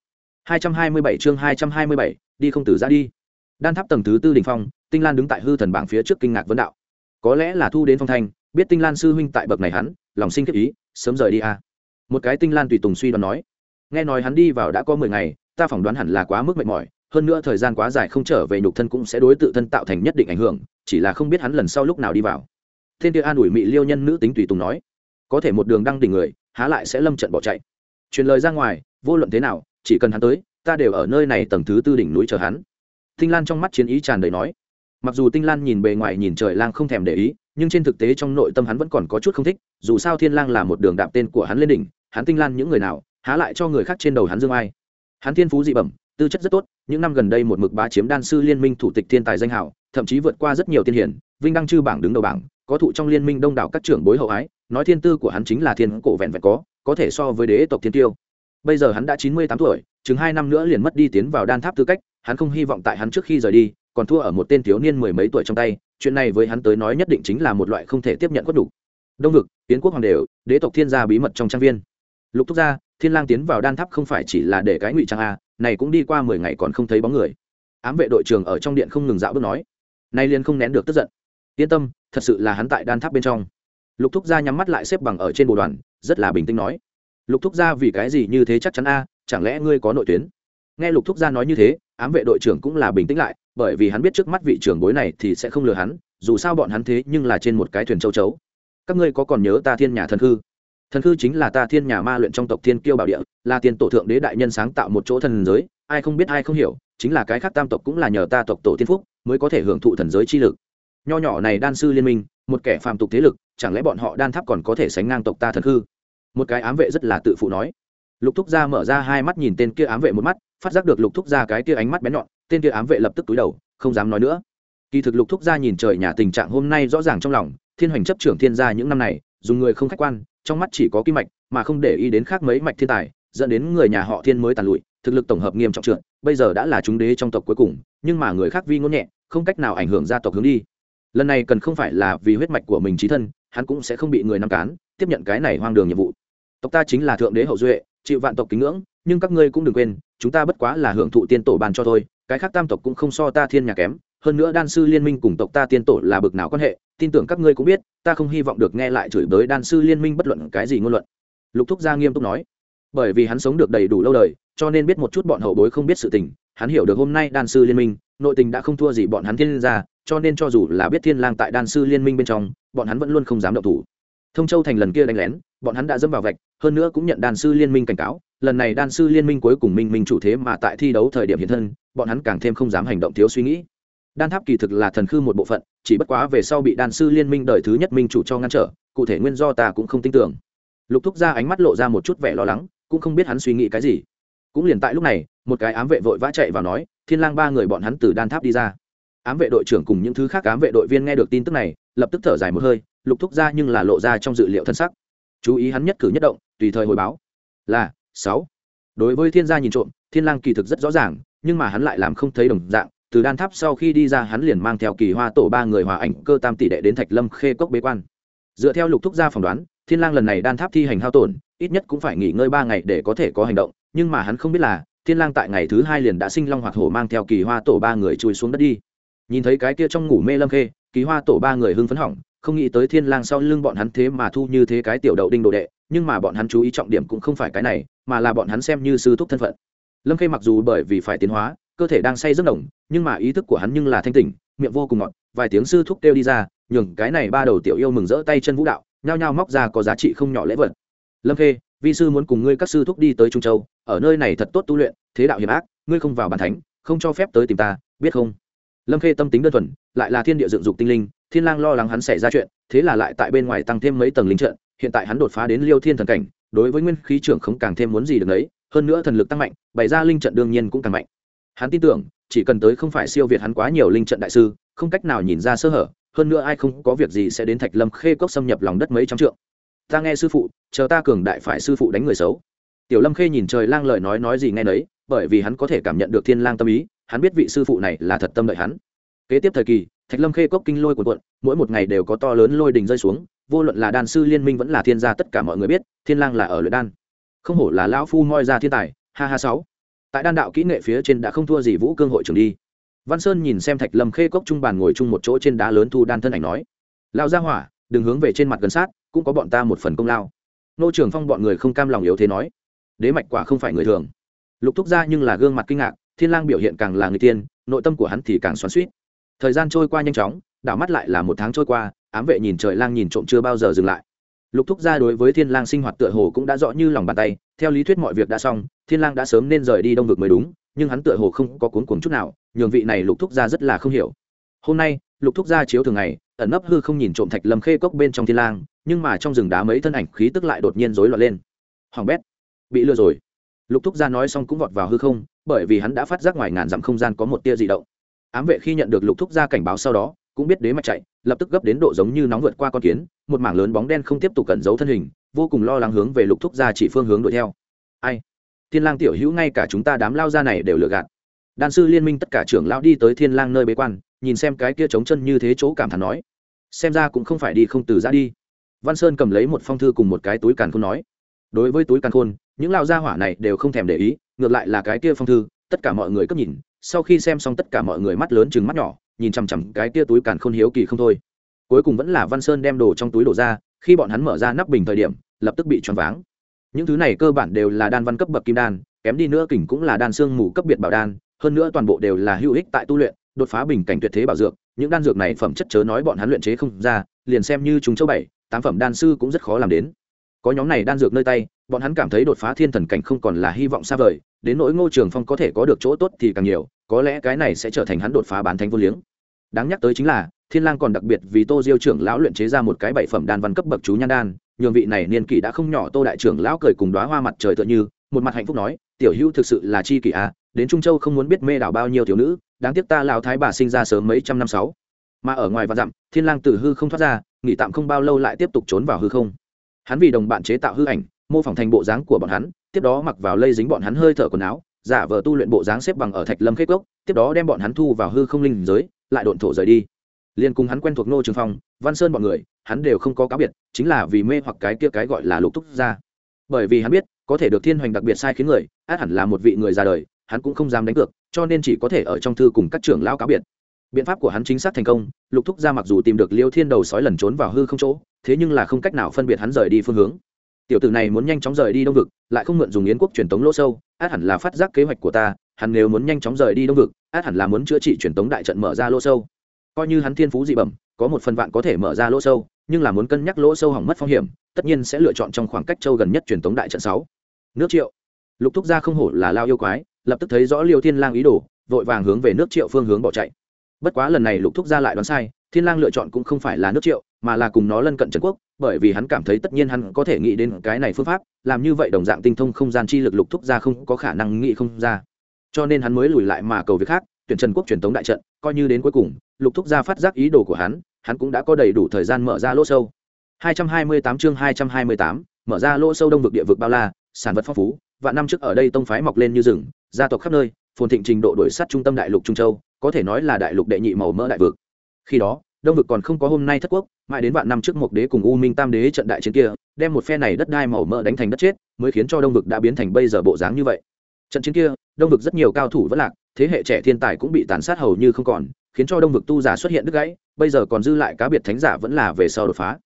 227 chương 227, đi không tử ra đi. Đan tháp tầng thứ tư đỉnh phong tinh lan đứng tại hư thần bảng phía trước kinh ngạc vấn đạo. Có lẽ là thu đến phong thanh biết tinh lan sư huynh tại bậc này hắn lòng sinh kiếp ý sớm rời đi a à. một cái tinh lan tùy tùng suy đoán nói. Nghe nói hắn đi vào đã có mười ngày ta phỏng đoán hẳn là quá mức mệt mỏi hơn nữa thời gian quá dài không trở về nhục thân cũng sẽ đối tự thân tạo thành nhất định ảnh hưởng chỉ là không biết hắn lần sau lúc nào đi vào. Thiên địa an ủi mị liêu nhân nữ tính tùy tùng nói. Có thể một đường đăng đỉnh người há lại sẽ lâm trận bỏ chạy. Truyền lời ra ngoài vô luận thế nào chỉ cần hắn tới, ta đều ở nơi này tầng thứ tư đỉnh núi chờ hắn. Tinh lan trong mắt chiến ý tràn đầy nói. Mặc dù tinh lan nhìn bề ngoài nhìn trời lang không thèm để ý, nhưng trên thực tế trong nội tâm hắn vẫn còn có chút không thích, dù sao thiên lang là một đường đạp tên của hắn lên đỉnh, hắn tinh lan những người nào, há lại cho người khác trên đầu hắn dương ai. Hắn thiên phú dị bẩm, tư chất rất tốt, những năm gần đây một mực bá chiếm đan sư liên minh thủ tịch thiên tài danh hảo thậm chí vượt qua rất nhiều tiên hiển, vinh đăng chư bảng đứng đầu bảng, có thụ trong liên minh đông đảo các trưởng bối hậu ái, nói thiên tư của hắn chính là thiên cổ vẹn vẹn có có thể so với đế tộc thiên tiêu bây giờ hắn đã chín mươi tám tuổi, chừng hai năm nữa liền mất đi tiến vào đan tháp tư cách, hắn không hy vọng tại hắn trước khi rời đi, còn thua ở một tên thiếu niên mười mấy tuổi trong tay, chuyện này với hắn tới nói nhất định chính là một loại không thể tiếp nhận quất đủ. Đông vực tiến quốc hoàng đều, đế tộc thiên gia bí mật trong trang viên. Lục thúc gia, thiên lang tiến vào đan tháp không phải chỉ là để cái ngụy trang a, này cũng đi qua mười ngày còn không thấy bóng người. Ám vệ đội trưởng ở trong điện không ngừng dạo bước nói, nay liền không nén được tức giận. Yên tâm, thật sự là hắn tại đan tháp bên trong. Lục thúc gia nhắm mắt lại xếp bằng ở trên bồ đoàn, rất là bình tĩnh nói lục thúc gia vì cái gì như thế chắc chắn a, chẳng lẽ ngươi có nội tuyến? Nghe lục thúc gia nói như thế, ám vệ đội trưởng cũng là bình tĩnh lại, bởi vì hắn biết trước mắt vị trưởng bối này thì sẽ không lừa hắn, dù sao bọn hắn thế nhưng là trên một cái thuyền châu chấu. Các ngươi có còn nhớ ta thiên nhà thần hư thần hư chính là ta thiên nhà ma luyện trong tộc thiên kiêu bảo địa, là tiền tổ thượng đế đại nhân sáng tạo một chỗ thần giới, ai không biết ai không hiểu, chính là cái khác tam tộc cũng là nhờ ta tộc tổ tiên phúc mới có thể hưởng thụ thần giới chi lực. Nho nhỏ này đan sư liên minh, một kẻ phàm tục thế lực, chẳng lẽ bọn họ đan tháp còn có thể sánh ngang tộc ta thần hư một cái ám vệ rất là tự phụ nói. Lục thúc gia mở ra hai mắt nhìn tên kia ám vệ một mắt, phát giác được lục thúc gia cái kia ánh mắt bén nhọn, tên kia ám vệ lập tức túi đầu, không dám nói nữa. Kỳ thực lục thúc gia nhìn trời nhà tình trạng hôm nay rõ ràng trong lòng, thiên hoành chấp trưởng thiên gia những năm này, dùng người không khách quan, trong mắt chỉ có kim mạch, mà không để ý đến khác mấy mạch thiên tài, dẫn đến người nhà họ thiên mới tàn lụi, thực lực tổng hợp nghiêm trọng trượt, bây giờ đã là chúng đế trong tộc cuối cùng, nhưng mà người khác vi ngôn nhẹ, không cách nào ảnh hưởng gia tộc hướng đi. Lần này cần không phải là vì huyết mạch của mình trí thân, hắn cũng sẽ không bị người nắm cán, tiếp nhận cái này hoang đường nhiệm vụ tộc ta chính là thượng đế hậu duệ, chịu vạn tộc kính ngưỡng, nhưng các ngươi cũng đừng quên, chúng ta bất quá là hưởng thụ tiên tổ bàn cho thôi, cái khác tam tộc cũng không so ta thiên nhà kém, hơn nữa đan sư liên minh cùng tộc ta tiên tổ là bực nào quan hệ, tin tưởng các ngươi cũng biết, ta không hy vọng được nghe lại chửi bới đan sư liên minh bất luận cái gì ngôn luận. Lục thúc gia nghiêm túc nói. Bởi vì hắn sống được đầy đủ lâu đời, cho nên biết một chút bọn hậu bối không biết sự tình, hắn hiểu được hôm nay đan sư liên minh, nội tình đã không thua gì bọn hắn thiên gia, cho nên cho dù là biết thiên lang tại đan sư liên minh bên trong, bọn hắn vẫn luôn không dám động thủ thông châu thành lần kia đánh lén, bọn hắn đã dâm vào vạch, hơn nữa cũng nhận đàn sư liên minh cảnh cáo, lần này đàn sư liên minh cuối cùng minh minh chủ thế mà tại thi đấu thời điểm hiện thân, bọn hắn càng thêm không dám hành động thiếu suy nghĩ. Đan tháp kỳ thực là thần khư một bộ phận, chỉ bất quá về sau bị đàn sư liên minh đời thứ nhất minh chủ cho ngăn trở, cụ thể nguyên do ta cũng không tin tưởng. Lục thúc ra ánh mắt lộ ra một chút vẻ lo lắng, cũng không biết hắn suy nghĩ cái gì. Cũng liền tại lúc này, một cái ám vệ vội vã chạy vào nói, thiên lang ba người bọn hắn từ đan tháp đi ra ám vệ đội trưởng cùng những thứ khác ám vệ đội viên nghe được tin tức này, lập tức thở dài một hơi, lục thúc ra nhưng là lộ ra trong dự liệu thân sắc. Chú ý hắn nhất cử nhất động, tùy thời hồi báo. Là, sáu. Đối với thiên gia nhìn trộm, thiên lang kỳ thực rất rõ ràng, nhưng mà hắn lại làm không thấy đồng dạng, từ đan tháp sau khi đi ra hắn liền mang theo kỳ hoa tổ ba người hòa ảnh cơ tam tỷ đệ đến thạch lâm khê cốc bế quan. Dựa theo lục thúc gia phỏng đoán, thiên lang lần này đan tháp thi hành hao tổn, ít nhất cũng phải nghỉ ngơi ba ngày để có thể có hành động, nhưng mà hắn không biết là, thiên lang tại ngày thứ hai liền đã sinh long hoạt hổ mang theo kỳ hoa tổ ba người chui xuống đất đi nhìn thấy cái kia trong ngủ mê lâm khê, kỳ hoa tổ ba người hưng phấn hỏng, không nghĩ tới thiên lang sau lưng bọn hắn thế mà thu như thế cái tiểu đậu đinh đồ đệ, nhưng mà bọn hắn chú ý trọng điểm cũng không phải cái này, mà là bọn hắn xem như sư thúc thân phận. Lâm khê mặc dù bởi vì phải tiến hóa, cơ thể đang say rất nồng, nhưng mà ý thức của hắn nhưng là thanh tỉnh, miệng vô cùng ngọt, vài tiếng sư thúc kêu đi ra, nhường cái này ba đầu tiểu yêu mừng rỡ tay chân vũ đạo, nhao nhao móc ra có giá trị không nhỏ lễ vật. Lâm khê, vi sư muốn cùng ngươi các sư thúc đi tới trung châu, ở nơi này thật tốt tu luyện, thế đạo hiểm ác, ngươi không vào bàn thánh, không cho phép tới tìm ta, biết không? Lâm khê tâm tính đơn thuần, lại là thiên địa dựng dục tinh linh, thiên lang lo lắng hắn xảy ra chuyện, thế là lại tại bên ngoài tăng thêm mấy tầng linh trận, hiện tại hắn đột phá đến liêu thiên thần cảnh, đối với nguyên khí trưởng không càng thêm muốn gì được đấy hơn nữa thần lực tăng mạnh, bày ra linh trận đương nhiên cũng càng mạnh. Hắn tin tưởng, chỉ cần tới không phải siêu việt hắn quá nhiều linh trận đại sư, không cách nào nhìn ra sơ hở, hơn nữa ai không có việc gì sẽ đến thạch lâm khê cốc xâm nhập lòng đất mấy trăm trượng. Ta nghe sư phụ, chờ ta cường đại phải sư phụ đánh người xấu. Tiểu lâm khê nhìn trời lang lời nói nói gì nghe nấy, bởi vì hắn có thể cảm nhận được thiên lang tâm ý hắn biết vị sư phụ này là thật tâm đợi hắn. Kế tiếp thời kỳ, thạch lâm khê cốc kinh lôi của quận mỗi một ngày đều có to lớn lôi đình rơi xuống, vô luận là đan sư liên minh vẫn là thiên gia tất cả mọi người biết, thiên lang là ở luyện đan. Không hổ là lão phu moi ra thiên tài, ha ha sáu. Tại đan đạo kỹ nghệ phía trên đã không thua gì vũ cương hội trưởng đi. Văn sơn nhìn xem thạch lâm khê cốc trung bàn ngồi chung một chỗ trên đá lớn thu đan thân ảnh nói lao ra hỏa, đừng hướng về trên mặt gần sát, cũng có bọn ta một phần công lao. Nô trưởng phong bọn người không cam lòng yếu thế nói, đế mạch quả không phải người thường. Lục thúc ra nhưng là gương mặt kinh ngạc thiên lang biểu hiện càng là người tiên, nội tâm của hắn thì càng xoắn suýt thời gian trôi qua nhanh chóng, đảo mắt lại là một tháng trôi qua, ám vệ nhìn trời lang nhìn trộm chưa bao giờ dừng lại. Lục thúc gia đối với thiên lang sinh hoạt tựa hồ cũng đã rõ như lòng bàn tay, theo lý thuyết mọi việc đã xong, thiên lang đã sớm nên rời đi đông vực mới đúng, nhưng hắn tựa hồ không có cuốn cuồng chút nào, nhường vị này lục thúc gia rất là không hiểu. Hôm nay, lục thúc gia chiếu thường ngày, ẩn nấp hư không nhìn trộm thạch lâm khê cốc bên trong thiên lang, nhưng mà trong rừng đá mấy thân ảnh khí tức lại đột nhiên rối loạn lên. Hoàng bét, bị lừa rồi. Lục thúc gia nói xong cũng vọt vào hư không bởi vì hắn đã phát giác ngoài ngàn dặm không gian có một tia dị động. Ám vệ khi nhận được lục thúc gia cảnh báo sau đó, cũng biết đế mạch chạy, lập tức gấp đến độ giống như nóng vượt qua con kiến, một mảng lớn bóng đen không tiếp tục cẩn giấu thân hình, vô cùng lo lắng hướng về lục thúc gia chỉ phương hướng đuổi theo. Ai? Thiên lang tiểu hữu ngay cả chúng ta đám lao ra này đều lừa gạt. Đan sư liên minh tất cả trưởng lão đi tới thiên lang nơi bế quan, nhìn xem cái kia trống chân như thế chỗ cảm thán nói. Xem ra cũng không phải đi không từ ra đi. Văn sơn cầm lấy một phong thư cùng một cái túi càn khôn nói. Đối với túi càn khôn, những lao gia hỏa này đều không thèm để ý ngược lại là cái kia phong thư, tất cả mọi người cấp nhìn, sau khi xem xong tất cả mọi người mắt lớn chừng mắt nhỏ, nhìn chằm chằm cái kia túi càn khôn hiếu kỳ không thôi. Cuối cùng vẫn là văn sơn đem đồ trong túi đổ ra, khi bọn hắn mở ra nắp bình thời điểm, lập tức bị choáng váng. Những thứ này cơ bản đều là đan văn cấp bậc kim đan, kém đi nữa kỉnh cũng là đan xương mù cấp biệt bảo đan, hơn nữa toàn bộ đều là hữu ích tại tu luyện, đột phá bình cảnh tuyệt thế bảo dược, những đan dược này phẩm chất chớ nói bọn hắn luyện chế không ra, liền xem như chúng châu bảy, tám phẩm đan sư cũng rất khó làm đến. Có nhóm này đan dược nơi tay bọn hắn cảm thấy đột phá thiên thần cảnh không còn là hy vọng xa vời đến nỗi ngô trường phong có thể có được chỗ tốt thì càng nhiều có lẽ cái này sẽ trở thành hắn đột phá bán thánh vô liếng. Đáng nhắc tới chính là thiên lang còn đặc biệt vì tô diêu trưởng lão luyện chế ra một cái bảy phẩm đan văn cấp bậc chú nhan đan nhường vị này niên kỷ đã không nhỏ tô đại trưởng lão cười cùng đóa hoa mặt trời tựa như một mặt hạnh phúc nói tiểu hữu thực sự là chi kỷ à, đến trung châu không muốn biết mê đảo bao nhiêu thiếu nữ đáng tiếc ta lão thái bà sinh ra sớm mấy trăm năm sáu. Mà ở ngoài và dặm thiên lang từ hư không thoát ra nghỉ tạm không bao lâu lại tiếp tục trốn vào hư không. Hắn vì đồng bạn chế tạo hư ảnh mô phỏng thành bộ dáng của bọn hắn, tiếp đó mặc vào lây dính bọn hắn hơi thở quần áo, giả vờ tu luyện bộ dáng xếp bằng ở thạch lâm khết gốc tiếp đó đem bọn hắn thu vào hư không linh giới, lại độn thổ rời đi. Liên cùng hắn quen thuộc nô trường phong, văn sơn bọn người, hắn đều không có cáo biệt, chính là vì mê hoặc cái kia cái gọi là lục túc ra bởi vì hắn biết, có thể được thiên hoành đặc biệt sai khiến người, át hẳn là một vị người ra đời, hắn cũng không dám đánh cược, cho nên chỉ có thể ở trong thư cùng các trưởng lão cáo biệt. Biện pháp của hắn chính xác thành công, lục thúc ra mặc dù tìm được liêu thiên đầu sói lần trốn vào hư không chỗ, thế nhưng là không cách nào phân biệt hắn rời đi phương hướng tiểu tử này muốn nhanh chóng rời đi đông vực, lại không mượn dùng yến quốc truyền tống lỗ sâu, át hẳn là phát giác kế hoạch của ta, hắn nếu muốn nhanh chóng rời đi đông vực, át hẳn là muốn chữa trị truyền tống đại trận mở ra lỗ sâu. Coi như hắn thiên phú dị bẩm, có một phần vạn có thể mở ra lỗ sâu, nhưng là muốn cân nhắc lỗ sâu hỏng mất phong hiểm, tất nhiên sẽ lựa chọn trong khoảng cách châu gần nhất truyền tống đại trận sáu. Nước triệu. Lục thúc gia không hổ là lao yêu quái, lập tức thấy rõ liêu thiên lang ý đồ, vội vàng hướng về nước triệu phương hướng bỏ chạy. Bất quá lần này lục thúc gia lại đoán sai, thiên lang lựa chọn cũng không phải là nước triệu mà là cùng nó lân cận trần quốc bởi vì hắn cảm thấy tất nhiên hắn có thể nghĩ đến cái này phương pháp làm như vậy đồng dạng tinh thông không gian chi lực lục thúc gia không có khả năng nghĩ không ra. Cho nên hắn mới lùi lại mà cầu việc khác tuyển trần quốc truyền tống đại trận coi như đến cuối cùng lục thúc gia phát giác ý đồ của hắn hắn cũng đã có đầy đủ thời gian mở ra lỗ sâu. 228 chương 228, mở ra lỗ sâu đông vực địa vực bao la sản vật phong phú và năm trước ở đây tông phái mọc lên như rừng gia tộc khắp nơi phồn thịnh trình độ đổi sắt trung tâm đại lục trung châu có thể nói là đại lục đệ nhị màu mỡ đại vực. Khi đó đông vực còn không có hôm nay thất quốc, mãi đến vạn năm trước một đế cùng u minh tam đế trận đại chiến kia, đem một phe này đất đai màu mỡ đánh thành đất chết, mới khiến cho đông vực đã biến thành bây giờ bộ dáng như vậy. Trận chiến kia, đông vực rất nhiều cao thủ vẫn lạc, thế hệ trẻ thiên tài cũng bị tàn sát hầu như không còn, khiến cho đông vực tu giả xuất hiện đứt gãy, bây giờ còn dư lại cá biệt thánh giả vẫn là về sau đột phá.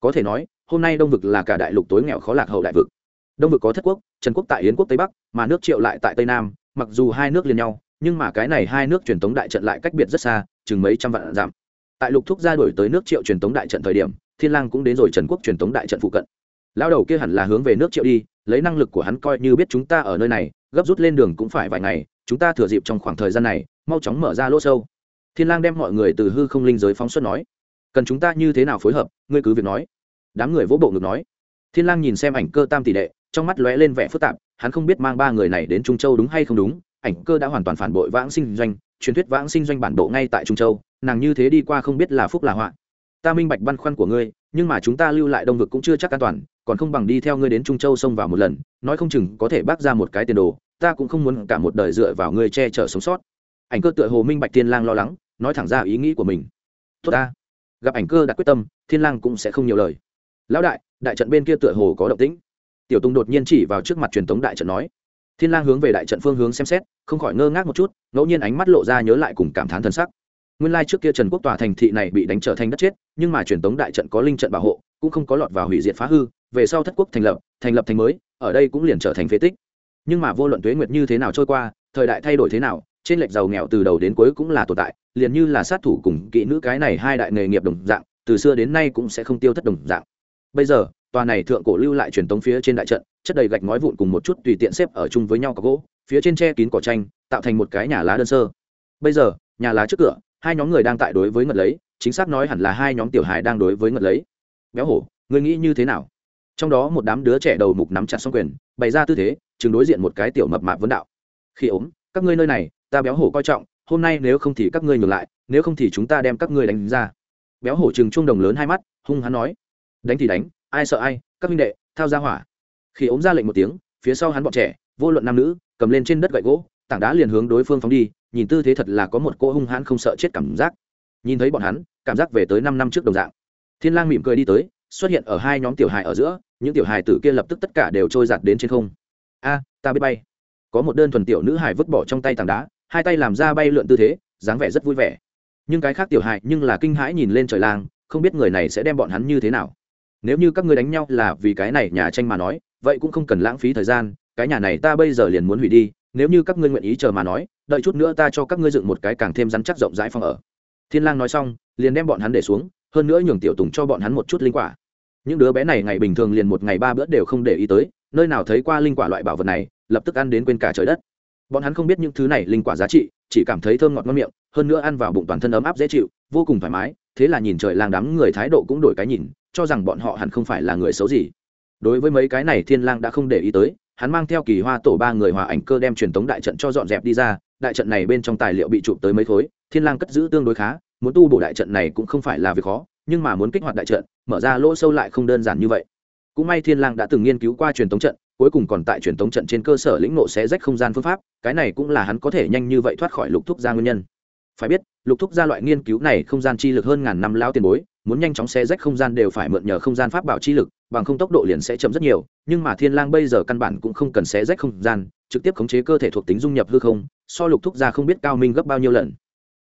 Có thể nói, hôm nay đông vực là cả đại lục tối nghèo khó lạc hậu đại vực. Đông vực có thất quốc, trần quốc tại yến quốc tây bắc, mà nước triệu lại tại tây nam, mặc dù hai nước liền nhau, nhưng mà cái này hai nước truyền thống đại trận lại cách biệt rất xa, chừng mấy trăm vạn dặm tại lục thúc ra đổi tới nước triệu truyền tống đại trận thời điểm, thiên lang cũng đến rồi trần quốc truyền tống đại trận phụ cận. Lao đầu kia hẳn là hướng về nước triệu đi, lấy năng lực của hắn coi như biết chúng ta ở nơi này, gấp rút lên đường cũng phải vài ngày, chúng ta thừa dịp trong khoảng thời gian này, mau chóng mở ra lỗ sâu. Thiên lang đem mọi người từ hư không linh giới phóng xuất nói, cần chúng ta như thế nào phối hợp, ngươi cứ việc nói. Đám người vỗ bộ ngực nói. Thiên lang nhìn xem ảnh cơ tam tỷ đệ, trong mắt lóe lên vẻ phức tạp, hắn không biết mang ba người này đến trung châu đúng hay không đúng, ảnh cơ đã hoàn toàn phản bội vãng sinh doanh, truyền thuyết vãng sinh doanh bản bộ ngay tại trung châu nàng như thế đi qua không biết là phúc là họa. Ta minh bạch băn khoăn của ngươi, nhưng mà chúng ta lưu lại đông vực cũng chưa chắc an toàn, còn không bằng đi theo ngươi đến trung châu xông vào một lần, nói không chừng có thể bác ra một cái tiền đồ, ta cũng không muốn cả một đời dựa vào ngươi che chở sống sót. Ảnh cơ tựa hồ minh bạch thiên lang lo lắng, nói thẳng ra ý nghĩ của mình. Tốt ta. Gặp ảnh cơ đặt quyết tâm, thiên lang cũng sẽ không nhiều lời. Lão đại đại trận bên kia tựa hồ có động tĩnh. Tiểu tùng đột nhiên chỉ vào trước mặt truyền thống đại trận nói. Thiên lang hướng về đại trận phương hướng xem xét, không khỏi ngơ ngác một chút, ngẫu nhiên ánh mắt lộ ra nhớ lại cùng cảm thán thần sắc nguyên lai trước kia trần quốc tòa thành thị này bị đánh trở thành đất chết, nhưng mà truyền tống đại trận có linh trận bảo hộ, cũng không có lọt vào hủy diệt phá hư, về sau thất quốc thành lập thành lập thành mới, ở đây cũng liền trở thành phế tích. Nhưng mà vô luận tuế nguyệt như thế nào trôi qua, thời đại thay đổi thế nào, trên lệch giàu nghèo từ đầu đến cuối cũng là tồn tại, liền như là sát thủ cùng kỹ nữ cái này hai đại nghề nghiệp đồng dạng, từ xưa đến nay cũng sẽ không tiêu thất đồng dạng. Bây giờ, tòa này thượng cổ lưu lại truyền tống phía trên đại trận, chất đầy gạch ngói vụn cùng một chút tùy tiện xếp ở chung với nhau có gỗ, phía trên tre kín cỏ tranh, tạo thành một cái nhà lá đơn sơ. Bây giờ, nhà lá trước cửa hai nhóm người đang tại đối với ngật lấy, chính xác nói hẳn là hai nhóm tiểu hài đang đối với ngật lấy. Béo hổ người nghĩ như thế nào? Trong đó một đám đứa trẻ đầu mục nắm chặt xong quyền, bày ra tư thế, chừng đối diện một cái tiểu mập mạp vấn đạo. Khi ốm, các ngươi nơi này, ta béo hổ coi trọng, hôm nay nếu không thì các ngươi ngược lại, nếu không thì chúng ta đem các ngươi đánh ra. Béo hổ chừng chuông đồng lớn hai mắt, hung hắn nói. Đánh thì đánh, ai sợ ai, các minh đệ, thao ra hỏa. Khi ốm ra lệnh một tiếng, phía sau hắn bọn trẻ, vô luận nam nữ, cầm lên trên đất gậy gỗ tảng đá liền hướng đối phương phóng đi, nhìn tư thế thật là có một cô hung hãn không sợ chết cảm giác. Nhìn thấy bọn hắn, cảm giác về tới năm năm trước đồng dạng. Thiên lang mỉm cười đi tới, xuất hiện ở hai nhóm tiểu hài ở giữa, những tiểu hài tử kia lập tức tất cả đều trôi giạt đến trên không. A, ta biết bay. Có một đơn thuần tiểu nữ hài vứt bỏ trong tay tảng đá, hai tay làm ra bay lượn tư thế, dáng vẻ rất vui vẻ. Nhưng cái khác tiểu hài nhưng là kinh hãi nhìn lên trời lang, không biết người này sẽ đem bọn hắn như thế nào. Nếu như các ngươi đánh nhau là vì cái này nhà tranh mà nói, vậy cũng không cần lãng phí thời gian, cái nhà này ta bây giờ liền muốn hủy đi nếu như các ngươi nguyện ý chờ mà nói, đợi chút nữa ta cho các ngươi dựng một cái càng thêm rắn chắc rộng rãi phòng ở. Thiên lang nói xong, liền đem bọn hắn để xuống, hơn nữa nhường tiểu tùng cho bọn hắn một chút linh quả. Những đứa bé này ngày bình thường liền một ngày ba bữa đều không để ý tới, nơi nào thấy qua linh quả loại bảo vật này, lập tức ăn đến quên cả trời đất. Bọn hắn không biết những thứ này linh quả giá trị, chỉ cảm thấy thơm ngọt ngon miệng, hơn nữa ăn vào bụng toàn thân ấm áp dễ chịu, vô cùng thoải mái, thế là nhìn trời lang đám người thái độ cũng đổi cái nhìn, cho rằng bọn họ hẳn không phải là người xấu gì. Đối với mấy cái này thiên lang đã không để ý tới hắn mang theo kỳ hoa tổ ba người hòa ảnh cơ đem truyền tống đại trận cho dọn dẹp đi ra, đại trận này bên trong tài liệu bị chụp tới mấy khối, thiên lang cất giữ tương đối khá, muốn tu bổ đại trận này cũng không phải là việc khó, nhưng mà muốn kích hoạt đại trận, mở ra lỗ sâu lại không đơn giản như vậy. Cũng may thiên lang đã từng nghiên cứu qua truyền tống trận, cuối cùng còn tại truyền tống trận trên cơ sở lĩnh ngộ xé rách không gian phương pháp, cái này cũng là hắn có thể nhanh như vậy thoát khỏi lục thúc gia nguyên nhân. Phải biết, lục thúc gia loại nghiên cứu này không gian chi lực hơn ngàn năm lao tiền bối muốn nhanh chóng xé rách không gian đều phải mượn nhờ không gian pháp bảo chi lực, bằng không tốc độ liền sẽ chậm rất nhiều, nhưng mà thiên lang bây giờ căn bản cũng không cần xé rách không gian, trực tiếp khống chế cơ thể thuộc tính dung nhập hư không, so lục thúc ra không biết cao minh gấp bao nhiêu lần.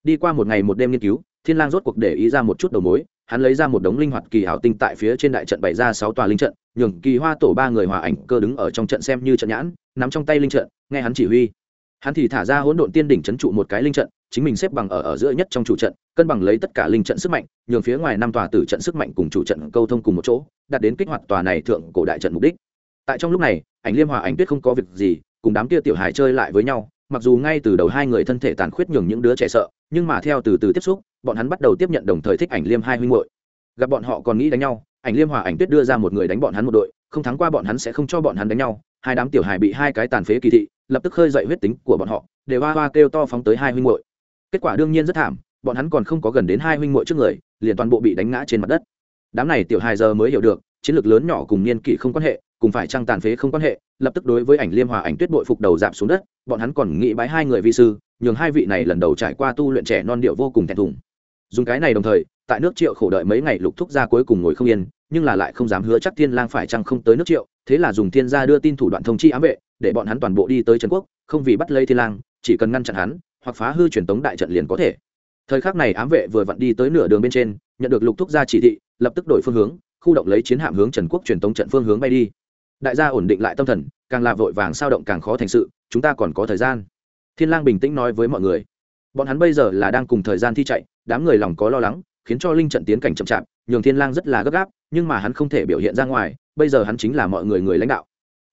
Đi qua một ngày một đêm nghiên cứu, thiên lang rốt cuộc để ý ra một chút đầu mối, hắn lấy ra một đống linh hoạt kỳ hảo tinh tại phía trên đại trận bày ra sáu tòa linh trận, nhường kỳ hoa tổ ba người hòa ảnh cơ đứng ở trong trận xem như trận nhãn, nắm trong tay linh trận, nghe hắn chỉ huy. Hắn thì thả ra hỗn độn tiên đỉnh chấn trụ một cái linh trận chính mình xếp bằng ở ở giữa nhất trong chủ trận, cân bằng lấy tất cả linh trận sức mạnh, nhường phía ngoài năm tòa tử trận sức mạnh cùng chủ trận câu thông cùng một chỗ, đạt đến kích hoạt tòa này thượng cổ đại trận mục đích. Tại trong lúc này, ảnh liêm hòa, ảnh tuyết không có việc gì, cùng đám kia tiểu hài chơi lại với nhau, mặc dù ngay từ đầu hai người thân thể tàn khuyết nhường những đứa trẻ sợ, nhưng mà theo từ từ tiếp xúc, bọn hắn bắt đầu tiếp nhận đồng thời thích ảnh liêm hai huynh muội. Gặp bọn họ còn nghĩ đánh nhau, ảnh liêm hòa, ảnh tuyết đưa ra một người đánh bọn hắn một đội, không thắng qua bọn hắn sẽ không cho bọn hắn đánh nhau, hai đám tiểu hài bị hai cái tàn phế kỳ thị, lập tức khơi dậy huyết tính của bọn họ để hoa hoa kêu to phóng tới hai huynh muội kết quả đương nhiên rất thảm, bọn hắn còn không có gần đến hai huynh muội trước người, liền toàn bộ bị đánh ngã trên mặt đất. Đám này tiểu hài giờ mới hiểu được, chiến lược lớn nhỏ cùng niên kỷ không quan hệ, cùng phải trăng tàn phế không quan hệ, lập tức đối với ảnh liêm hòa ảnh tuyết bội phục đầu giảm xuống đất, bọn hắn còn nghĩ bái hai người vi sư, nhường hai vị này lần đầu trải qua tu luyện trẻ non điệu vô cùng thẹn thùng. Dùng cái này đồng thời, tại nước triệu khổ đợi mấy ngày lục thúc ra cuối cùng ngồi không yên, nhưng là lại không dám hứa chắc thiên lang phải chăng không tới nước triệu, thế là dùng thiên gia đưa tin thủ đoạn thông chi ám vệ, để bọn hắn toàn bộ đi tới trần quốc, không vì bắt lấy thiên lang, chỉ cần ngăn chặn hắn hoặc phá hư truyền tống đại trận liền có thể. Thời khắc này ám vệ vừa vặn đi tới nửa đường bên trên, nhận được lục thúc gia chỉ thị, lập tức đổi phương hướng, khu động lấy chiến hạm hướng trần quốc truyền tống trận phương hướng bay đi. Đại gia ổn định lại tâm thần, càng là vội vàng sao động càng khó thành sự, chúng ta còn có thời gian. Thiên lang bình tĩnh nói với mọi người. Bọn hắn bây giờ là đang cùng thời gian thi chạy, đám người lòng có lo lắng, khiến cho linh trận tiến cảnh chậm chạp, nhường thiên lang rất là gấp gáp, nhưng mà hắn không thể biểu hiện ra ngoài, bây giờ hắn chính là mọi người người lãnh đạo.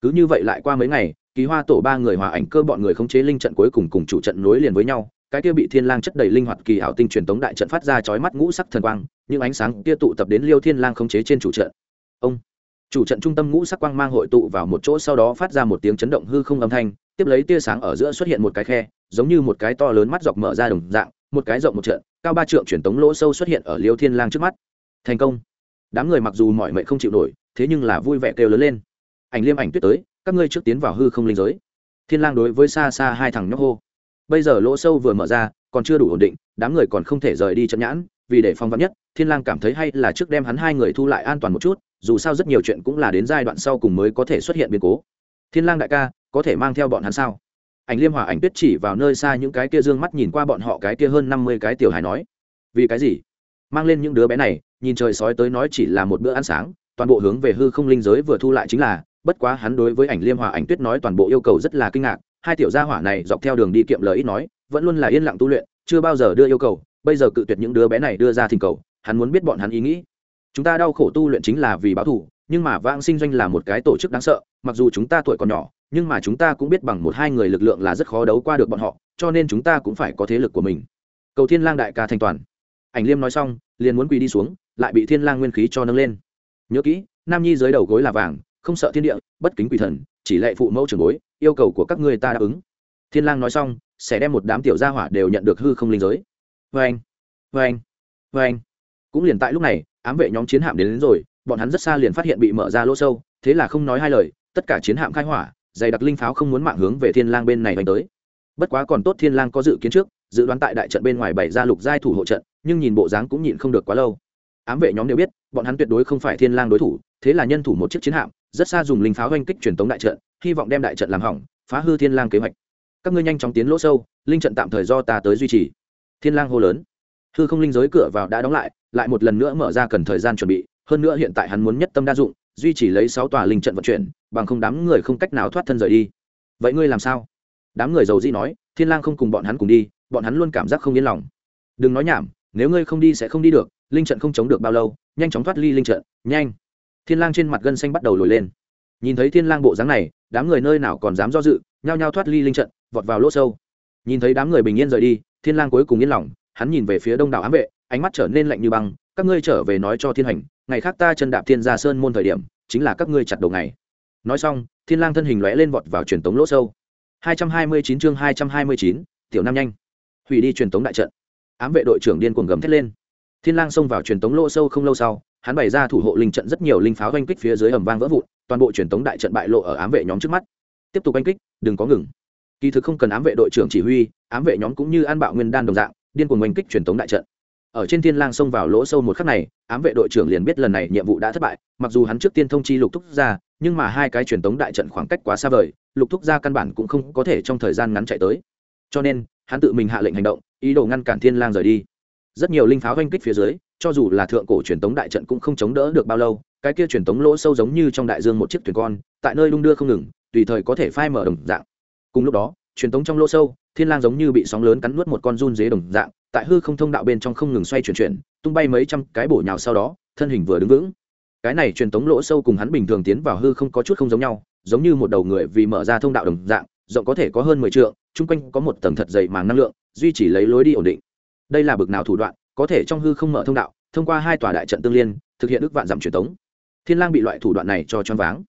Cứ như vậy lại qua mấy ngày ký hoa tổ ba người hòa ảnh cơ bọn người khống chế linh trận cuối cùng cùng chủ trận nối liền với nhau, cái kia bị thiên lang chất đầy linh hoạt kỳ ảo tinh truyền tống đại trận phát ra chói mắt ngũ sắc thần quang, những ánh sáng kia tụ tập đến liêu thiên lang khống chế trên chủ trận. Ông, chủ trận trung tâm ngũ sắc quang mang hội tụ vào một chỗ sau đó phát ra một tiếng chấn động hư không âm thanh, tiếp lấy tia sáng ở giữa xuất hiện một cái khe, giống như một cái to lớn mắt dọc mở ra đồng dạng, một cái rộng một trận, cao ba trượng truyền tống lỗ sâu xuất hiện ở liêu thiên lang trước mắt. Thành công. Đám người mặc dù mọi mệt không chịu nổi, thế nhưng là vui vẻ kêu lớn lên. Ảnh liêm ảnh tuyết tới các ngươi trước tiến vào hư không linh giới. Thiên lang đối với xa xa hai thằng nhóc hô. Bây giờ lỗ sâu vừa mở ra, còn chưa đủ ổn định, đám người còn không thể rời đi trận nhãn, vì để phong vắn nhất, thiên lang cảm thấy hay là trước đem hắn hai người thu lại an toàn một chút, dù sao rất nhiều chuyện cũng là đến giai đoạn sau cùng mới có thể xuất hiện biến cố. Thiên lang đại ca, có thể mang theo bọn hắn sao? Ảnh liêm hòa ảnh tuyết chỉ vào nơi xa những cái kia dương mắt nhìn qua bọn họ cái kia hơn năm mươi cái tiểu hài nói. Vì cái gì? Mang lên những đứa bé này, nhìn trời sói tới nói chỉ là một bữa ăn sáng, toàn bộ hướng về hư không linh giới vừa thu lại chính là bất quá hắn đối với ảnh liêm hòa ảnh tuyết nói toàn bộ yêu cầu rất là kinh ngạc, hai tiểu gia hỏa này dọc theo đường đi kiệm lời ít nói, vẫn luôn là yên lặng tu luyện, chưa bao giờ đưa yêu cầu, bây giờ cự tuyệt những đứa bé này đưa ra thỉnh cầu, hắn muốn biết bọn hắn ý nghĩ. Chúng ta đau khổ tu luyện chính là vì báo thù, nhưng mà vãng sinh doanh là một cái tổ chức đáng sợ, mặc dù chúng ta tuổi còn nhỏ, nhưng mà chúng ta cũng biết bằng một hai người lực lượng là rất khó đấu qua được bọn họ, cho nên chúng ta cũng phải có thế lực của mình. Cầu thiên lang đại ca thành toàn. Ảnh liêm nói xong, liền muốn quỳ đi xuống, lại bị thiên lang nguyên khí cho nâng lên. Nhớ kỹ, nam nhi dưới đầu gối là vàng không sợ thiên địa bất kính quỷ thần chỉ lệ phụ mẫu trưởng bối yêu cầu của các ngươi ta đáp ứng. Thiên lang nói xong sẽ đem một đám tiểu gia hỏa đều nhận được hư không linh giới. Với anh với anh với anh cũng liền tại lúc này ám vệ nhóm chiến hạm đến, đến rồi bọn hắn rất xa liền phát hiện bị mở ra lỗ sâu thế là không nói hai lời tất cả chiến hạm khai hỏa dày đặc linh pháo không muốn mạng hướng về thiên lang bên này đánh tới. Bất quá còn tốt thiên lang có dự kiến trước dự đoán tại đại trận bên ngoài bảy ra lục giai thủ hộ trận nhưng nhìn bộ dáng cũng nhịn không được quá lâu ám vệ nhóm đều biết, bọn hắn tuyệt đối không phải thiên lang đối thủ, thế là nhân thủ một chiếc chiến hạm, rất xa dùng linh pháo oanh kích truyền tống đại trận, hy vọng đem đại trận làm hỏng, phá hư thiên lang kế hoạch. Các ngươi nhanh chóng tiến lỗ sâu, linh trận tạm thời do ta tới duy trì. Thiên lang hô lớn. Hư không linh giới cửa vào đã đóng lại lại một lần nữa mở ra cần thời gian chuẩn bị, hơn nữa hiện tại hắn muốn nhất tâm đa dụng, duy trì lấy sáu tòa linh trận vận chuyển, bằng không đám người không cách nào thoát thân rời đi. Vậy ngươi làm sao? Đám người giàu dĩ nói, thiên lang không cùng bọn hắn cùng đi, bọn hắn luôn cảm giác không yên lòng. Đừng nói nhảm, nếu ngươi không đi sẽ không đi được linh trận không chống được bao lâu nhanh chóng thoát ly linh trận nhanh. Thiên lang trên mặt gân xanh bắt đầu lồi lên. Nhìn thấy thiên lang bộ dáng này đám người nơi nào còn dám do dự nhao nhao thoát ly linh trận vọt vào lỗ sâu. Nhìn thấy đám người bình yên rời đi thiên lang cuối cùng yên lòng hắn nhìn về phía đông đảo ám vệ ánh mắt trở nên lạnh như băng các ngươi trở về nói cho thiên hành ngày khác ta chân đạp thiên gia sơn môn thời điểm chính là các ngươi chặt đầu ngày. Nói xong thiên lang thân hình lóe lên vọt vào truyền tống lỗ sâu. 229 chương 229, tiểu nam nhanh. Hủy đi truyền tống đại trận. Ám vệ đội trưởng điên cuồng gầm thét lên thiên lang xông vào truyền tống lỗ sâu không lâu sau, hắn bày ra thủ hộ linh trận rất nhiều linh pháo oanh kích phía dưới ầm vang vỡ vụn, toàn bộ truyền tống đại trận bại lộ ở ám vệ nhóm trước mắt. Tiếp tục oanh kích, đừng có ngừng. Kỳ thực không cần ám vệ đội trưởng chỉ huy, ám vệ nhóm cũng như an bạo nguyên đan đồng dạng, điên cuồng oanh kích truyền tống đại trận. Ở trên thiên lang xông vào lỗ sâu một khắc này, ám vệ đội trưởng liền biết lần này nhiệm vụ đã thất bại, mặc dù hắn trước tiên thông chi lục thúc ra, nhưng mà hai cái truyền tống đại trận khoảng cách quá xa vời, lục thúc ra căn bản cũng không có thể trong thời gian ngắn chạy tới. Cho nên, hắn tự mình hạ lệnh hành động, ý đồ ngăn cản thiên lang rời đi rất nhiều linh pháo oanh kích phía dưới, cho dù là thượng cổ truyền tống đại trận cũng không chống đỡ được bao lâu, cái kia truyền tống lỗ sâu giống như trong đại dương một chiếc thuyền con, tại nơi đung đưa không ngừng, tùy thời có thể phai mở đồng dạng. Cùng lúc đó, truyền tống trong lỗ sâu, thiên lang giống như bị sóng lớn cắn nuốt một con run dế đồng dạng, tại hư không thông đạo bên trong không ngừng xoay chuyển chuyển, tung bay mấy trăm cái bổ nhào sau đó, thân hình vừa đứng vững. Cái này truyền tống lỗ sâu cùng hắn bình thường tiến vào hư không có chút không giống nhau, giống như một đầu người vì mở ra thông đạo đồng dạng, rộng có thể có hơn mười trượng, chung quanh có một tầng thật dày màng năng lượng, duy trì lấy lối đi ổn định đây là bực nào thủ đoạn, có thể trong hư không mở thông đạo, thông qua hai tòa đại trận tương liên, thực hiện ước vạn dặm truyền tống. Thiên lang bị loại thủ đoạn này cho choáng váng.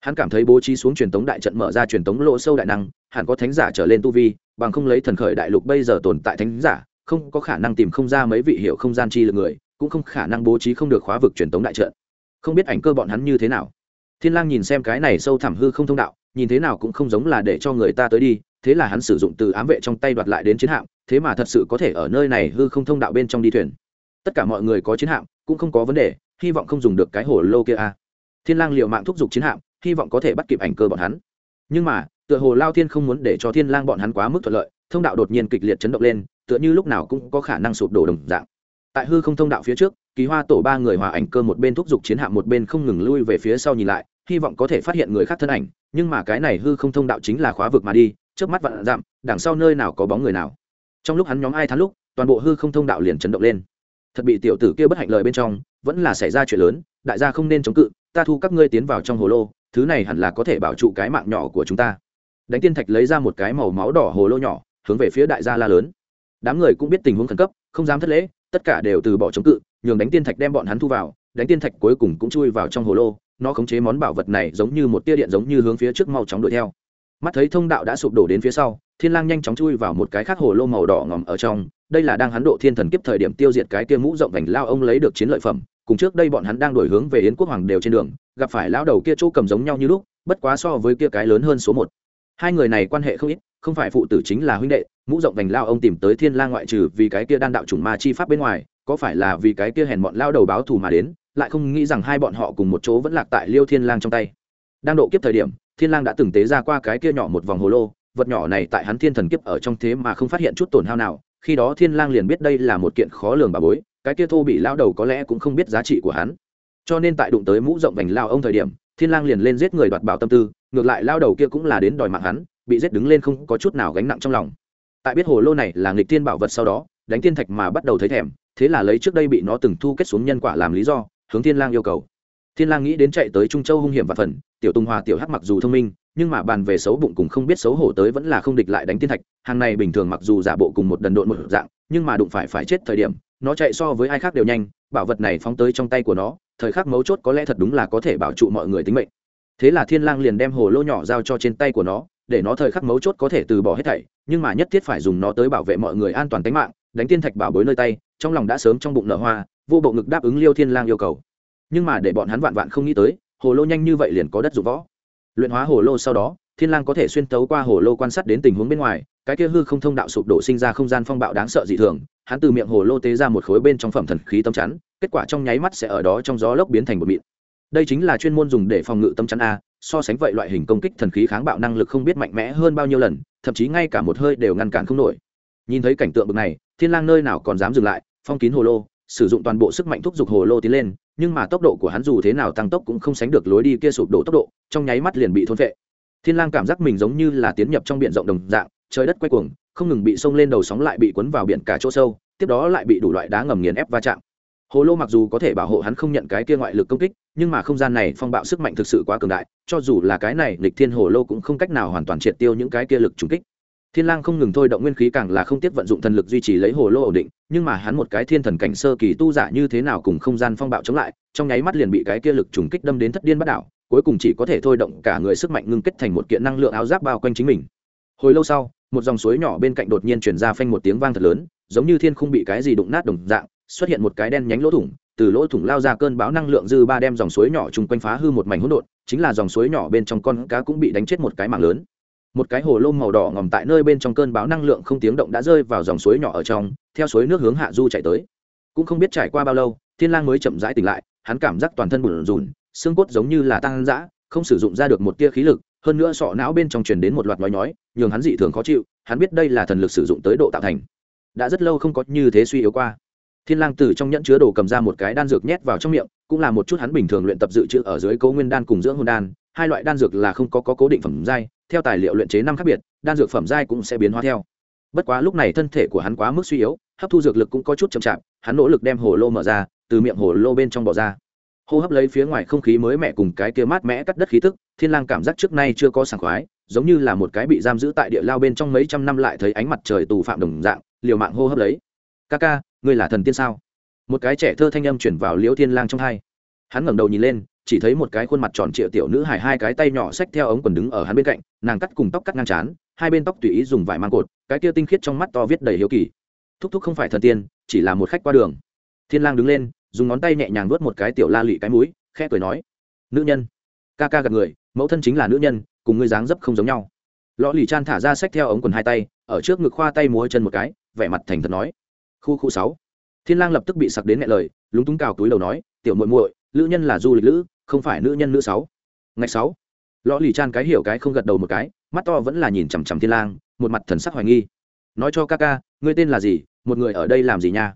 Hắn cảm thấy bố trí xuống truyền tống đại trận mở ra truyền tống lỗ sâu đại năng, hẳn có thánh giả trở lên tu vi, bằng không lấy thần khởi đại lục bây giờ tồn tại thánh giả, không có khả năng tìm không ra mấy vị hiệu không gian chi lực người, cũng không khả năng bố trí không được khóa vực truyền tống đại trận. Không biết ảnh cơ bọn hắn như thế nào. Thiên lang nhìn xem cái này sâu thẳm hư không thông đạo, nhìn thế nào cũng không giống là để cho người ta tới đi thế là hắn sử dụng từ ám vệ trong tay đoạt lại đến chiến hạm, thế mà thật sự có thể ở nơi này hư không thông đạo bên trong đi thuyền. Tất cả mọi người có chiến hạm, cũng không có vấn đề, hy vọng không dùng được cái hồ lô kia a. Thiên lang liệu mạng thúc giục chiến hạm, hy vọng có thể bắt kịp ảnh cơ bọn hắn. Nhưng mà, tựa hồ lao thiên không muốn để cho thiên lang bọn hắn quá mức thuận lợi, thông đạo đột nhiên kịch liệt chấn động lên, tựa như lúc nào cũng có khả năng sụp đổ đồng dạng. Tại hư không thông đạo phía trước, kỳ hoa tổ ba người hòa ảnh cơ một bên thúc giục chiến hạm một bên không ngừng lui về phía sau nhìn lại, hy vọng có thể phát hiện người khác thân ảnh, nhưng mà cái này hư không thông đạo chính là khóa vực mà đi trước mắt vạn dặm, đằng sau nơi nào có bóng người nào. Trong lúc hắn nhóm ai thắng lúc, toàn bộ hư không thông đạo liền chấn động lên. Thật bị tiểu tử kia bất hạnh lời bên trong, vẫn là xảy ra chuyện lớn, đại gia không nên chống cự, ta thu các ngươi tiến vào trong hồ lô, thứ này hẳn là có thể bảo trụ cái mạng nhỏ của chúng ta. Đánh tiên thạch lấy ra một cái màu máu đỏ hồ lô nhỏ, hướng về phía đại gia la lớn. Đám người cũng biết tình huống khẩn cấp, không dám thất lễ, tất cả đều từ bỏ chống cự, nhường đánh tiên thạch đem bọn hắn thu vào, đánh tiên thạch cuối cùng cũng chui vào trong hồ lô, nó khống chế món bảo vật này giống như một tia điện giống như hướng phía trước mau chóng đuổi theo mắt thấy thông đạo đã sụp đổ đến phía sau, thiên lang nhanh chóng chui vào một cái khác hồ lô màu đỏ ngòm ở trong. Đây là đang hắn độ thiên thần kiếp thời điểm tiêu diệt cái kia mũ rộng vành lao ông lấy được chiến lợi phẩm. Cùng trước đây bọn hắn đang đổi hướng về yến quốc hoàng đều trên đường, gặp phải lão đầu kia chỗ cầm giống nhau như lúc, bất quá so với kia cái lớn hơn số một. Hai người này quan hệ không ít, không phải phụ tử chính là huynh đệ, mũ rộng vành lao ông tìm tới thiên lang ngoại trừ vì cái kia đan đạo chủng ma chi pháp bên ngoài, có phải là vì cái kia hèn bọn lao đầu báo thù mà đến, lại không nghĩ rằng hai bọn họ cùng một chỗ vẫn lạc tại liêu thiên lang trong tay đang độ kiếp thời điểm, thiên lang đã từng tế ra qua cái kia nhỏ một vòng hồ lô, vật nhỏ này tại hắn thiên thần kiếp ở trong thế mà không phát hiện chút tổn hao nào, khi đó thiên lang liền biết đây là một kiện khó lường bà bối, cái kia thô bị lao đầu có lẽ cũng không biết giá trị của hắn. Cho nên tại đụng tới mũ rộng vành lao ông thời điểm, thiên lang liền lên giết người đoạt bảo tâm tư, ngược lại lao đầu kia cũng là đến đòi mạng hắn, bị giết đứng lên không có chút nào gánh nặng trong lòng. Tại biết hồ lô này là nghịch thiên bảo vật sau đó, đánh thiên thạch mà bắt đầu thấy thèm, thế là lấy trước đây bị nó từng thu kết xuống nhân quả làm lý do, hướng thiên lang yêu cầu. Thiên lang nghĩ đến chạy tới trung châu hung hiểm và phần tiểu tùng hòa tiểu hắc mặc dù thông minh, nhưng mà bàn về xấu bụng cùng không biết xấu hổ tới vẫn là không địch lại đánh thiên thạch, hàng này bình thường mặc dù giả bộ cùng một đần độn một dạng, nhưng mà đụng phải phải chết thời điểm, nó chạy so với ai khác đều nhanh, bảo vật này phóng tới trong tay của nó, thời khắc mấu chốt có lẽ thật đúng là có thể bảo trụ mọi người tính mệnh. Thế là thiên lang liền đem hồ lô nhỏ giao cho trên tay của nó, để nó thời khắc mấu chốt có thể từ bỏ hết thảy, nhưng mà nhất thiết phải dùng nó tới bảo vệ mọi người an toàn tính mạng, đánh tiên thạch bảo bối nơi tay, trong lòng đã sớm trong bụng nở hoa, vô bộ ngực đáp ứng liêu thiên lang yêu cầu. Nhưng mà để bọn hắn vạn vạn không nghĩ tới hồ lô nhanh như vậy liền có đất dụng võ. Luyện hóa hồ lô sau đó, thiên lang có thể xuyên tấu qua hồ lô quan sát đến tình huống bên ngoài, cái kia hư không thông đạo sụp đổ sinh ra không gian phong bạo đáng sợ dị thường, hắn từ miệng hồ lô tế ra một khối bên trong phẩm thần khí tâm chắn, kết quả trong nháy mắt sẽ ở đó trong gió lốc biến thành một mịn. Đây chính là chuyên môn dùng để phòng ngự tâm chắn a, so sánh vậy loại hình công kích thần khí kháng bạo năng lực không biết mạnh mẽ hơn bao nhiêu lần, thậm chí ngay cả một hơi đều ngăn cản không nổi. Nhìn thấy cảnh tượng bực này, thiên lang nơi nào còn dám dừng lại, phong kín hồ lô, sử dụng toàn bộ sức mạnh thúc giục hồ lô tiến lên nhưng mà tốc độ của hắn dù thế nào tăng tốc cũng không sánh được lối đi kia sụp đổ tốc độ, trong nháy mắt liền bị thôn vệ thiên lang cảm giác mình giống như là tiến nhập trong biển rộng đồng dạng, trời đất quay cuồng, không ngừng bị sông lên đầu sóng lại bị cuốn vào biển cả chỗ sâu, tiếp đó lại bị đủ loại đá ngầm nghiền ép va chạm. Hồ lô mặc dù có thể bảo hộ hắn không nhận cái kia ngoại lực công kích, nhưng mà không gian này phong bạo sức mạnh thực sự quá cường đại, cho dù là cái này lịch thiên hồ lô cũng không cách nào hoàn toàn triệt tiêu những cái kia lực trùng kích. Thiên lang không ngừng thôi động nguyên khí càng là không tiếp vận dụng thần lực duy trì lấy hồ lô ổn định nhưng mà hắn một cái thiên thần cảnh sơ kỳ tu giả như thế nào cùng không gian phong bạo chống lại, trong nháy mắt liền bị cái kia lực trùng kích đâm đến thất điên bắt đảo, cuối cùng chỉ có thể thôi động cả người sức mạnh ngưng kết thành một kiện năng lượng áo giáp bao quanh chính mình. Hồi lâu sau, một dòng suối nhỏ bên cạnh đột nhiên truyền ra phanh một tiếng vang thật lớn, giống như thiên không bị cái gì đụng nát đồng dạng, xuất hiện một cái đen nhánh lỗ thủng, từ lỗ thủng lao ra cơn bão năng lượng dư ba đem dòng suối nhỏ chung quanh phá hư một mảnh hỗn độn, chính là dòng suối nhỏ bên trong con cá cũng bị đánh chết một cái mạng lớn một cái hồ lô màu đỏ ngòm tại nơi bên trong cơn bão năng lượng không tiếng động đã rơi vào dòng suối nhỏ ở trong, theo suối nước hướng hạ du chạy tới. Cũng không biết trải qua bao lâu, thiên lang mới chậm rãi tỉnh lại, hắn cảm giác toàn thân bùn rùn, xương cốt giống như là tăng dã không sử dụng ra được một tia khí lực, hơn nữa sọ não bên trong truyền đến một loạt nói nhói, nhường hắn dị thường khó chịu, hắn biết đây là thần lực sử dụng tới độ tạo thành. Đã rất lâu không có như thế suy yếu qua thiên lang từ trong nhẫn chứa đồ cầm ra một cái đan dược nhét vào trong miệng cũng là một chút hắn bình thường luyện tập dự trữ ở dưới cố nguyên đan cùng dưỡng hồn đan. Hai loại đan dược là không có, có cố định phẩm giai theo tài liệu luyện chế năm khác biệt đan dược phẩm giai cũng sẽ biến hóa theo. Bất quá lúc này thân thể của hắn quá mức suy yếu hấp thu dược lực cũng có chút chậm chạp hắn nỗ lực đem hồ lô mở ra từ miệng hồ lô bên trong bỏ ra. Hô hấp lấy phía ngoài không khí mới mẻ cùng cái kia mát mẽ cắt đất khí tức thiên lang cảm giác trước nay chưa có sảng khoái giống như là một cái bị giam giữ tại địa lao bên trong mấy trăm năm lại thấy ánh mặt trời tù phạm đồng dạng liều mạng hô hấp lấy. Ca ca ngươi là thần tiên sao? Một cái trẻ thơ thanh âm chuyển vào liễu thiên lang trong hai. Hắn ngẩng đầu nhìn lên, chỉ thấy một cái khuôn mặt tròn trịa tiểu nữ hài hai cái tay nhỏ xách theo ống quần đứng ở hắn bên cạnh, nàng cắt cùng tóc cắt ngang chán hai bên tóc tùy ý dùng vải mang cột, cái kia tinh khiết trong mắt to viết đầy hiếu kỳ. Thúc thúc không phải thần tiên, chỉ là một khách qua đường. Thiên lang đứng lên, dùng ngón tay nhẹ nhàng vuốt một cái tiểu la lị cái mũi, khẽ cười nói, nữ nhân. Ca ca gặp người, mẫu thân chính là nữ nhân, cùng ngươi dáng dấp không giống nhau. Lọ lì chan thả ra xách theo ống quần hai tay, ở trước ngực khoa tay múa chân một cái, vẻ mặt thành thật nói khu khu sáu. Thiên lang lập tức bị sặc đến mẹ lời, lúng túng cào túi đầu nói, tiểu muội muội nữ nhân là du lịch nữ không phải nữ nhân nữ sáu. Ngày sáu. Lõ lì chan cái hiểu cái không gật đầu một cái, mắt to vẫn là nhìn chằm chằm thiên lang, một mặt thần sắc hoài nghi. Nói cho ca ca, ngươi tên là gì? Một người ở đây làm gì nha?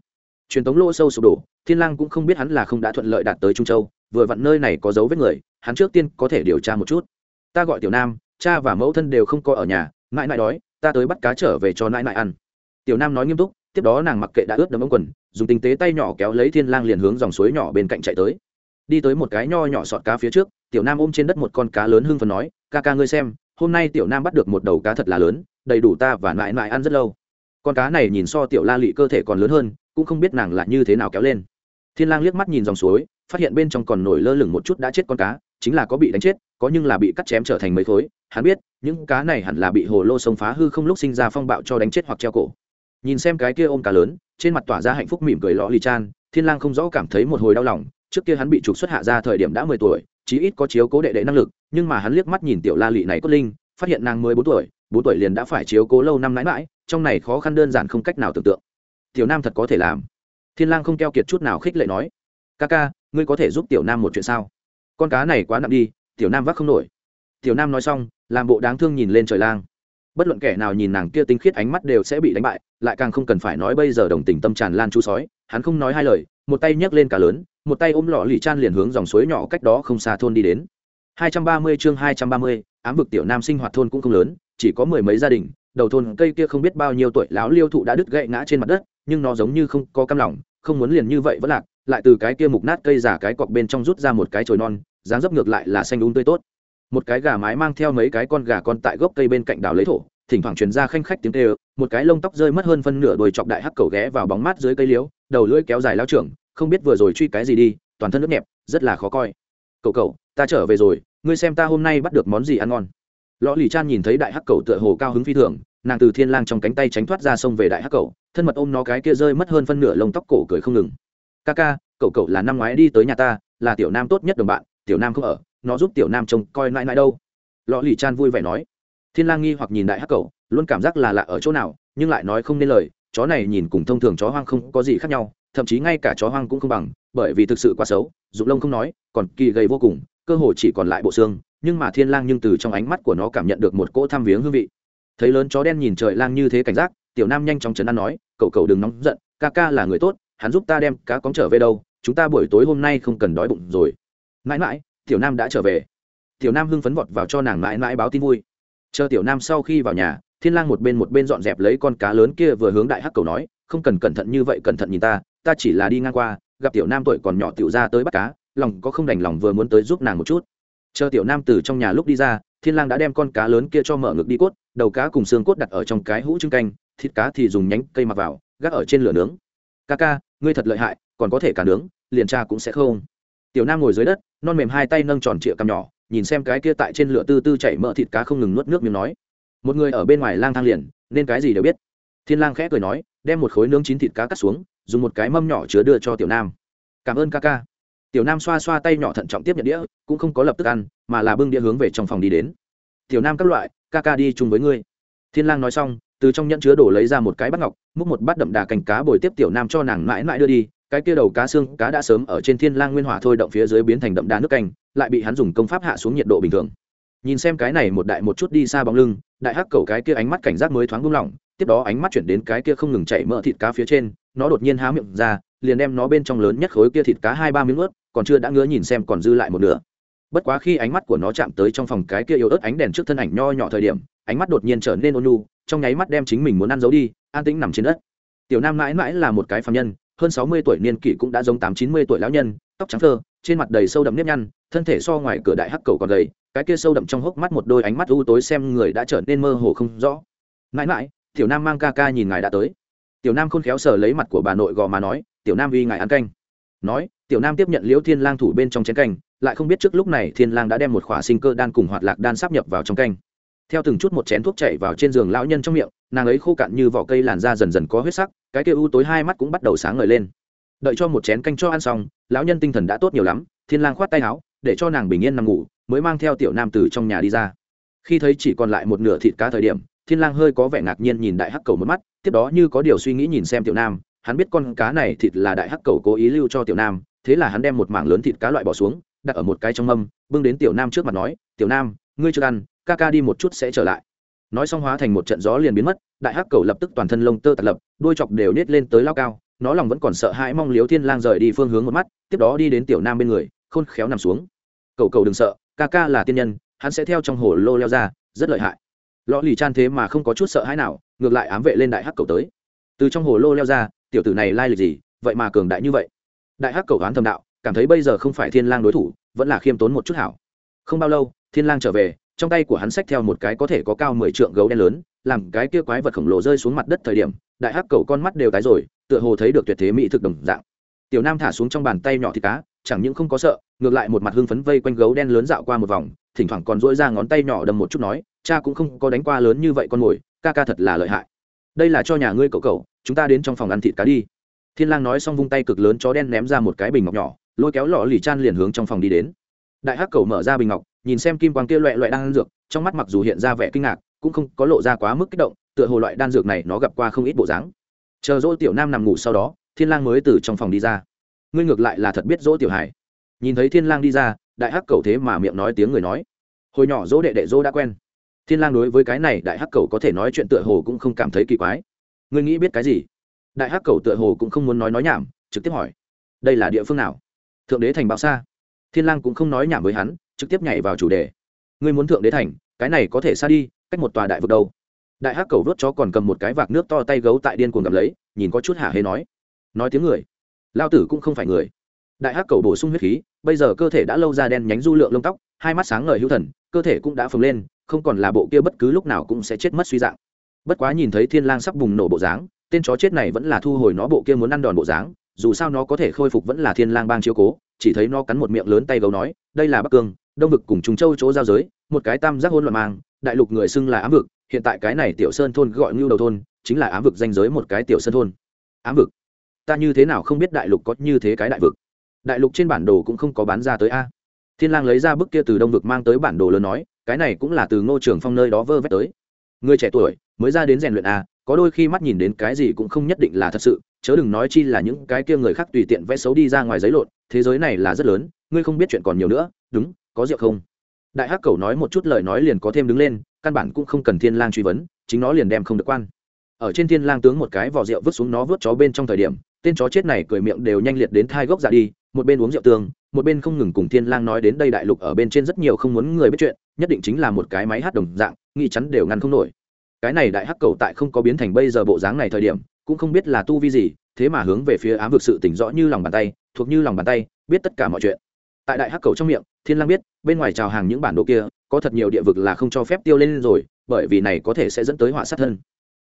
Truyền thống lỗ sâu sụp đổ, thiên lang cũng không biết hắn là không đã thuận lợi đạt tới trung châu, vừa vặn nơi này có dấu vết người, hắn trước tiên có thể điều tra một chút. Ta gọi tiểu nam, cha và mẫu thân đều không có ở nhà, mãi mãi đói, ta tới bắt cá trở về cho nãi nãi ăn. Tiểu nam nói nghiêm túc tiếp đó nàng mặc kệ đã ướt đấm ống quần, dùng tinh tế tay nhỏ kéo lấy thiên lang liền hướng dòng suối nhỏ bên cạnh chạy tới. Đi tới một cái nho nhỏ sọt cá phía trước, tiểu nam ôm trên đất một con cá lớn hưng phấn nói, ca ca ngươi xem, hôm nay tiểu nam bắt được một đầu cá thật là lớn, đầy đủ ta và nãi nãi ăn rất lâu. Con cá này nhìn so tiểu la lị cơ thể còn lớn hơn, cũng không biết nàng là như thế nào kéo lên. Thiên lang liếc mắt nhìn dòng suối, phát hiện bên trong còn nổi lơ lửng một chút đã chết con cá, chính là có bị đánh chết, có nhưng là bị cắt chém trở thành mấy khối. Hắn biết, những cá này hẳn là bị hồ lô sông phá hư không lúc sinh ra phong bạo cho đánh chết hoặc treo cổ nhìn xem cái kia ôm cá lớn, trên mặt tỏa ra hạnh phúc mỉm cười lọ lì chan, thiên lang không rõ cảm thấy một hồi đau lòng, trước kia hắn bị trục xuất hạ ra thời điểm đã mười tuổi, chí ít có chiếu cố đệ đệ năng lực, nhưng mà hắn liếc mắt nhìn tiểu la lị này cốt linh, phát hiện nàng mười bốn tuổi bốn tuổi liền đã phải chiếu cố lâu năm mãi mãi, trong này khó khăn đơn giản không cách nào tưởng tượng. Tiểu nam thật có thể làm. Thiên lang không keo kiệt chút nào khích lệ nói, ca ca, ngươi có thể giúp tiểu nam một chuyện sao? Con cá này quá nặng đi, tiểu nam vác không nổi. Tiểu nam nói xong, làm bộ đáng thương nhìn lên trời lang bất luận kẻ nào nhìn nàng kia tinh khiết ánh mắt đều sẽ bị đánh bại lại càng không cần phải nói bây giờ đồng tình tâm tràn lan chú sói hắn không nói hai lời một tay nhấc lên cả lớn một tay ôm lọ lì chan liền hướng dòng suối nhỏ cách đó không xa thôn đi đến. 230 chương 230, ám vực tiểu nam sinh hoạt thôn cũng không lớn chỉ có mười mấy gia đình đầu thôn cây kia không biết bao nhiêu tuổi lão liêu thụ đã đứt gãy ngã trên mặt đất nhưng nó giống như không có cam lòng không muốn liền như vậy vẫn lạc lại từ cái kia mục nát cây giả cái cọc bên trong rút ra một cái chồi non dáng dấp ngược lại là xanh đúng tươi tốt một cái gà mái mang theo mấy cái con gà con tại gốc cây bên cạnh đào lấy thổ, thỉnh thoảng truyền ra khanh khách tiếng kêu, một cái lông tóc rơi mất hơn phân nửa đồi chọc đại hắc cầu ghé vào bóng mát dưới cây liễu đầu lưỡi kéo dài lao trưởng, không biết vừa rồi truy cái gì đi, toàn thân nước nhẹp, rất là khó coi. Cậu cậu, ta trở về rồi, ngươi xem ta hôm nay bắt được món gì ăn ngon. Lõ lì chan nhìn thấy đại hắc cầu tựa hồ cao hứng phi thường, nàng từ thiên lang trong cánh tay tránh thoát ra sông về đại hắc cầu, thân mật ôm nó cái kia rơi mất hơn phân nửa lông tóc cổ cười không ngừng. Ca ca, cậu cậu là năm ngoái đi tới nhà ta, là tiểu nam tốt nhất đồng bạn, tiểu nam không ở nó giúp tiểu nam trông coi nãi nãi đâu. Lò lì chan vui vẻ nói. Thiên lang nghi hoặc nhìn đại hắc cầu luôn cảm giác là lạ ở chỗ nào, nhưng lại nói không nên lời, chó này nhìn cùng thông thường chó hoang không có gì khác nhau, thậm chí ngay cả chó hoang cũng không bằng, bởi vì thực sự quá xấu dụng lông không nói, còn kỳ gầy vô cùng, cơ hồ chỉ còn lại bộ xương, nhưng mà thiên lang nhưng từ trong ánh mắt của nó cảm nhận được một cỗ tham viếng hương vị. Thấy lớn chó đen nhìn trời lang như thế cảnh giác, tiểu nam nhanh chóng chấn an nói, cậu cậu đừng nóng giận, ca ca là người tốt, hắn giúp ta đem cá cóng trở về đâu, chúng ta buổi tối hôm nay không cần đói bụng rồi. Mãi mãi tiểu nam đã trở về. Tiểu nam hưng phấn vọt vào cho nàng mãi mãi báo tin vui. Chờ tiểu nam sau khi vào nhà, thiên lang một bên một bên dọn dẹp lấy con cá lớn kia vừa hướng đại hắc cầu nói, không cần cẩn thận như vậy, cẩn thận nhìn ta ta chỉ là đi ngang qua, gặp tiểu nam tuổi còn nhỏ tiểu ra tới bắt cá, lòng có không đành lòng vừa muốn tới giúp nàng một chút. Chờ tiểu nam từ trong nhà lúc đi ra, thiên lang đã đem con cá lớn kia cho mở ngực đi cốt, đầu cá cùng xương cốt đặt ở trong cái hũ trứng canh, thịt cá thì dùng nhánh cây mặc vào, gác ở trên lửa nướng. Ca ca, ngươi thật lợi hại, còn có thể cả nướng, liền cha cũng sẽ không tiểu nam ngồi dưới đất, non mềm hai tay nâng tròn trịa cằm nhỏ, nhìn xem cái kia tại trên lửa tư tư chảy mỡ thịt cá không ngừng nuốt nước miếng nói. Một người ở bên ngoài lang thang liền, nên cái gì đều biết. Thiên lang khẽ cười nói, đem một khối nướng chín thịt cá cắt xuống, dùng một cái mâm nhỏ chứa đưa cho tiểu nam. Cảm ơn ca ca. Tiểu nam xoa xoa tay nhỏ thận trọng tiếp nhận đĩa, cũng không có lập tức ăn, mà là bưng đĩa hướng về trong phòng đi đến. Tiểu nam các loại, ca ca đi chung với ngươi. Thiên lang nói xong, từ trong nhẫn chứa đổ lấy ra một cái bát ngọc, múc một bát đậm đà cành cá bồi tiếp tiểu nam cho nàng mãi mãi đưa đi cái kia đầu cá xương cá đã sớm ở trên thiên lang nguyên hỏa thôi động phía dưới biến thành đậm đà nước canh, lại bị hắn dùng công pháp hạ xuống nhiệt độ bình thường. Nhìn xem cái này một đại một chút đi xa bóng lưng, đại hắc cầu cái kia ánh mắt cảnh giác mới thoáng buông lỏng, tiếp đó ánh mắt chuyển đến cái kia không ngừng chảy mỡ thịt cá phía trên, nó đột nhiên há miệng ra, liền đem nó bên trong lớn nhất khối kia thịt cá hai ba miếng ướt, còn chưa đã ngứa nhìn xem còn dư lại một nửa. Bất quá khi ánh mắt của nó chạm tới trong phòng cái kia yếu ớt ánh đèn trước thân ảnh nho nhỏ thời điểm, ánh mắt đột nhiên trở nên ôn nhu, trong nháy mắt đem chính mình muốn ăn giấu đi, an tĩnh nằm trên đất. Tiểu nam mãi mãi là một cái phạm nhân hơn sáu mươi tuổi niên kỷ cũng đã giống tám chín mươi tuổi lão nhân, tóc trắng thơ, trên mặt đầy sâu đậm nếp nhăn, thân thể so ngoài cửa đại hắc cầu còn gầy, cái kia sâu đậm trong hốc mắt một đôi ánh mắt u tối xem người đã trở nên mơ hồ không rõ. Mãi mãi, tiểu nam mang ca ca nhìn ngài đã tới. Tiểu nam khôn khéo sờ lấy mặt của bà nội gò mà nói, tiểu nam uy ngài ăn canh. Nói, tiểu nam tiếp nhận liễu thiên lang thủ bên trong chén canh, lại không biết trước lúc này thiên lang đã đem một khỏa sinh cơ đan cùng hoạt lạc đan sắp nhập vào trong canh. Theo từng chút một chén thuốc chảy vào trên giường lão nhân trong miệng, nàng ấy khô cạn như vỏ cây làn da dần dần có huyết sắc cái kia u tối hai mắt cũng bắt đầu sáng ngời lên. Đợi cho một chén canh cho ăn xong, lão nhân tinh thần đã tốt nhiều lắm, thiên lang khoát tay áo, để cho nàng bình yên nằm ngủ, mới mang theo tiểu nam từ trong nhà đi ra. Khi thấy chỉ còn lại một nửa thịt cá thời điểm, thiên lang hơi có vẻ ngạc nhiên nhìn đại hắc cầu một mắt, tiếp đó như có điều suy nghĩ nhìn xem tiểu nam, hắn biết con cá này thịt là đại hắc cầu cố ý lưu cho tiểu nam, thế là hắn đem một mảng lớn thịt cá loại bỏ xuống, đặt ở một cái trong mâm, bưng đến tiểu nam trước mặt nói, tiểu nam, ngươi chưa ăn, ca ca đi một chút sẽ trở lại nói xong hóa thành một trận gió liền biến mất, đại hắc cầu lập tức toàn thân lông tơ tạt lập, đuôi chọc đều nết lên tới lao cao, nó lòng vẫn còn sợ hãi mong liếu thiên lang rời đi phương hướng một mắt, tiếp đó đi đến tiểu nam bên người, khôn khéo nằm xuống. Cầu cầu đừng sợ, ca ca là tiên nhân, hắn sẽ theo trong hồ lô leo ra, rất lợi hại. Lọ lì chan thế mà không có chút sợ hãi nào, ngược lại ám vệ lên đại hắc cầu tới. Từ trong hồ lô leo ra, tiểu tử này lai lịch gì, vậy mà cường đại như vậy. Đại hắc cầu đoán thầm đạo, cảm thấy bây giờ không phải thiên lang đối thủ, vẫn là khiêm tốn một chút hảo. Không bao lâu, thiên lang trở về trong tay của hắn xách theo một cái có thể có cao mười trượng gấu đen lớn, làm cái kia quái vật khổng lồ rơi xuống mặt đất thời điểm, đại hắc cầu con mắt đều tái rồi, tựa hồ thấy được tuyệt thế mỹ thực đồng dạng. Tiểu nam thả xuống trong bàn tay nhỏ thịt cá, chẳng những không có sợ, ngược lại một mặt hưng phấn vây quanh gấu đen lớn dạo qua một vòng, thỉnh thoảng còn dỗi ra ngón tay nhỏ đầm một chút nói, cha cũng không có đánh qua lớn như vậy con mồi, ca ca thật là lợi hại. Đây là cho nhà ngươi cậu cậu, chúng ta đến trong phòng ăn thịt cá đi. Thiên lang nói xong vung tay cực lớn chó đen ném ra một cái bình ngọc nhỏ, lôi kéo lọ lì chan liền hướng trong phòng đi đến. Đại hắc cầu mở ra bình ngọc nhìn xem kim quang kia loẹ loẹ đang ăn dược, trong mắt mặc dù hiện ra vẻ kinh ngạc, cũng không có lộ ra quá mức kích động, tựa hồ loại đan dược này nó gặp qua không ít bộ dáng. Chờ dỗ tiểu nam nằm ngủ sau đó, thiên lang mới từ trong phòng đi ra. Ngươi ngược lại là thật biết dỗ tiểu hải. Nhìn thấy thiên lang đi ra, đại hắc cầu thế mà miệng nói tiếng người nói. Hồi nhỏ dỗ đệ đệ dỗ đã quen. Thiên lang đối với cái này đại hắc cầu có thể nói chuyện tựa hồ cũng không cảm thấy kỳ quái. Ngươi nghĩ biết cái gì? Đại hắc cầu tựa hồ cũng không muốn nói nói nhảm, trực tiếp hỏi. Đây là địa phương nào? Thượng đế thành bao xa thiên lang cũng không nói nhảm với hắn trực tiếp nhảy vào chủ đề. Ngươi muốn thượng đế thành, cái này có thể xa đi, cách một tòa đại vực đâu. Đại hắc cầu vớt chó còn cầm một cái vạc nước to tay gấu tại điên cuồng cầm lấy, nhìn có chút hả hê nói. Nói tiếng người. Lao tử cũng không phải người. Đại hắc cầu bổ sung huyết khí, bây giờ cơ thể đã lâu ra đen nhánh du lượng lông tóc, hai mắt sáng ngời hữu thần, cơ thể cũng đã phồng lên, không còn là bộ kia bất cứ lúc nào cũng sẽ chết mất suy dạng. Bất quá nhìn thấy thiên lang sắp bùng nổ bộ dáng, tên chó chết này vẫn là thu hồi nó bộ kia muốn ăn đòn bộ dáng, dù sao nó có thể khôi phục vẫn là thiên lang bang chiếu cố, chỉ thấy nó cắn một miệng lớn tay gấu nói, đây là bắc cương đông vực cùng trung châu chỗ giao giới, một cái tam giác hỗn loạn mang, đại lục người xưng là ám vực, hiện tại cái này tiểu sơn thôn gọi ngưu đầu thôn, chính là ám vực danh giới một cái tiểu sơn thôn. Ám vực? Ta như thế nào không biết đại lục có như thế cái đại vực? Đại lục trên bản đồ cũng không có bán ra tới a. Thiên lang lấy ra bức kia từ đông vực mang tới bản đồ lớn nói, cái này cũng là từ ngô trường phong nơi đó vơ vét tới. Người trẻ tuổi, mới ra đến rèn luyện a, có đôi khi mắt nhìn đến cái gì cũng không nhất định là thật sự, chớ đừng nói chi là những cái kia người khác tùy tiện vẽ xấu đi ra ngoài giấy lộn, thế giới này là rất lớn, ngươi không biết chuyện còn nhiều nữa, đúng có rượu không? Đại hắc cầu nói một chút lời nói liền có thêm đứng lên, căn bản cũng không cần thiên lang truy vấn, chính nó liền đem không được quan. Ở trên thiên lang tướng một cái vỏ rượu vứt xuống nó vớt chó bên trong thời điểm, tên chó chết này cười miệng đều nhanh liệt đến thai gốc ra đi, một bên uống rượu tương, một bên không ngừng cùng thiên lang nói đến đây đại lục ở bên trên rất nhiều không muốn người biết chuyện, nhất định chính là một cái máy hát đồng dạng, nghĩ chắn đều ngăn không nổi. Cái này đại hắc cầu tại không có biến thành bây giờ bộ dáng này thời điểm, cũng không biết là tu vi gì, thế mà hướng về phía ám vực sự tỉnh rõ như lòng bàn tay, thuộc như lòng bàn tay, biết tất cả mọi chuyện tại đại hắc cầu trong miệng, thiên lang biết, bên ngoài chào hàng những bản đồ kia, có thật nhiều địa vực là không cho phép tiêu lên rồi, bởi vì này có thể sẽ dẫn tới họa sát thân.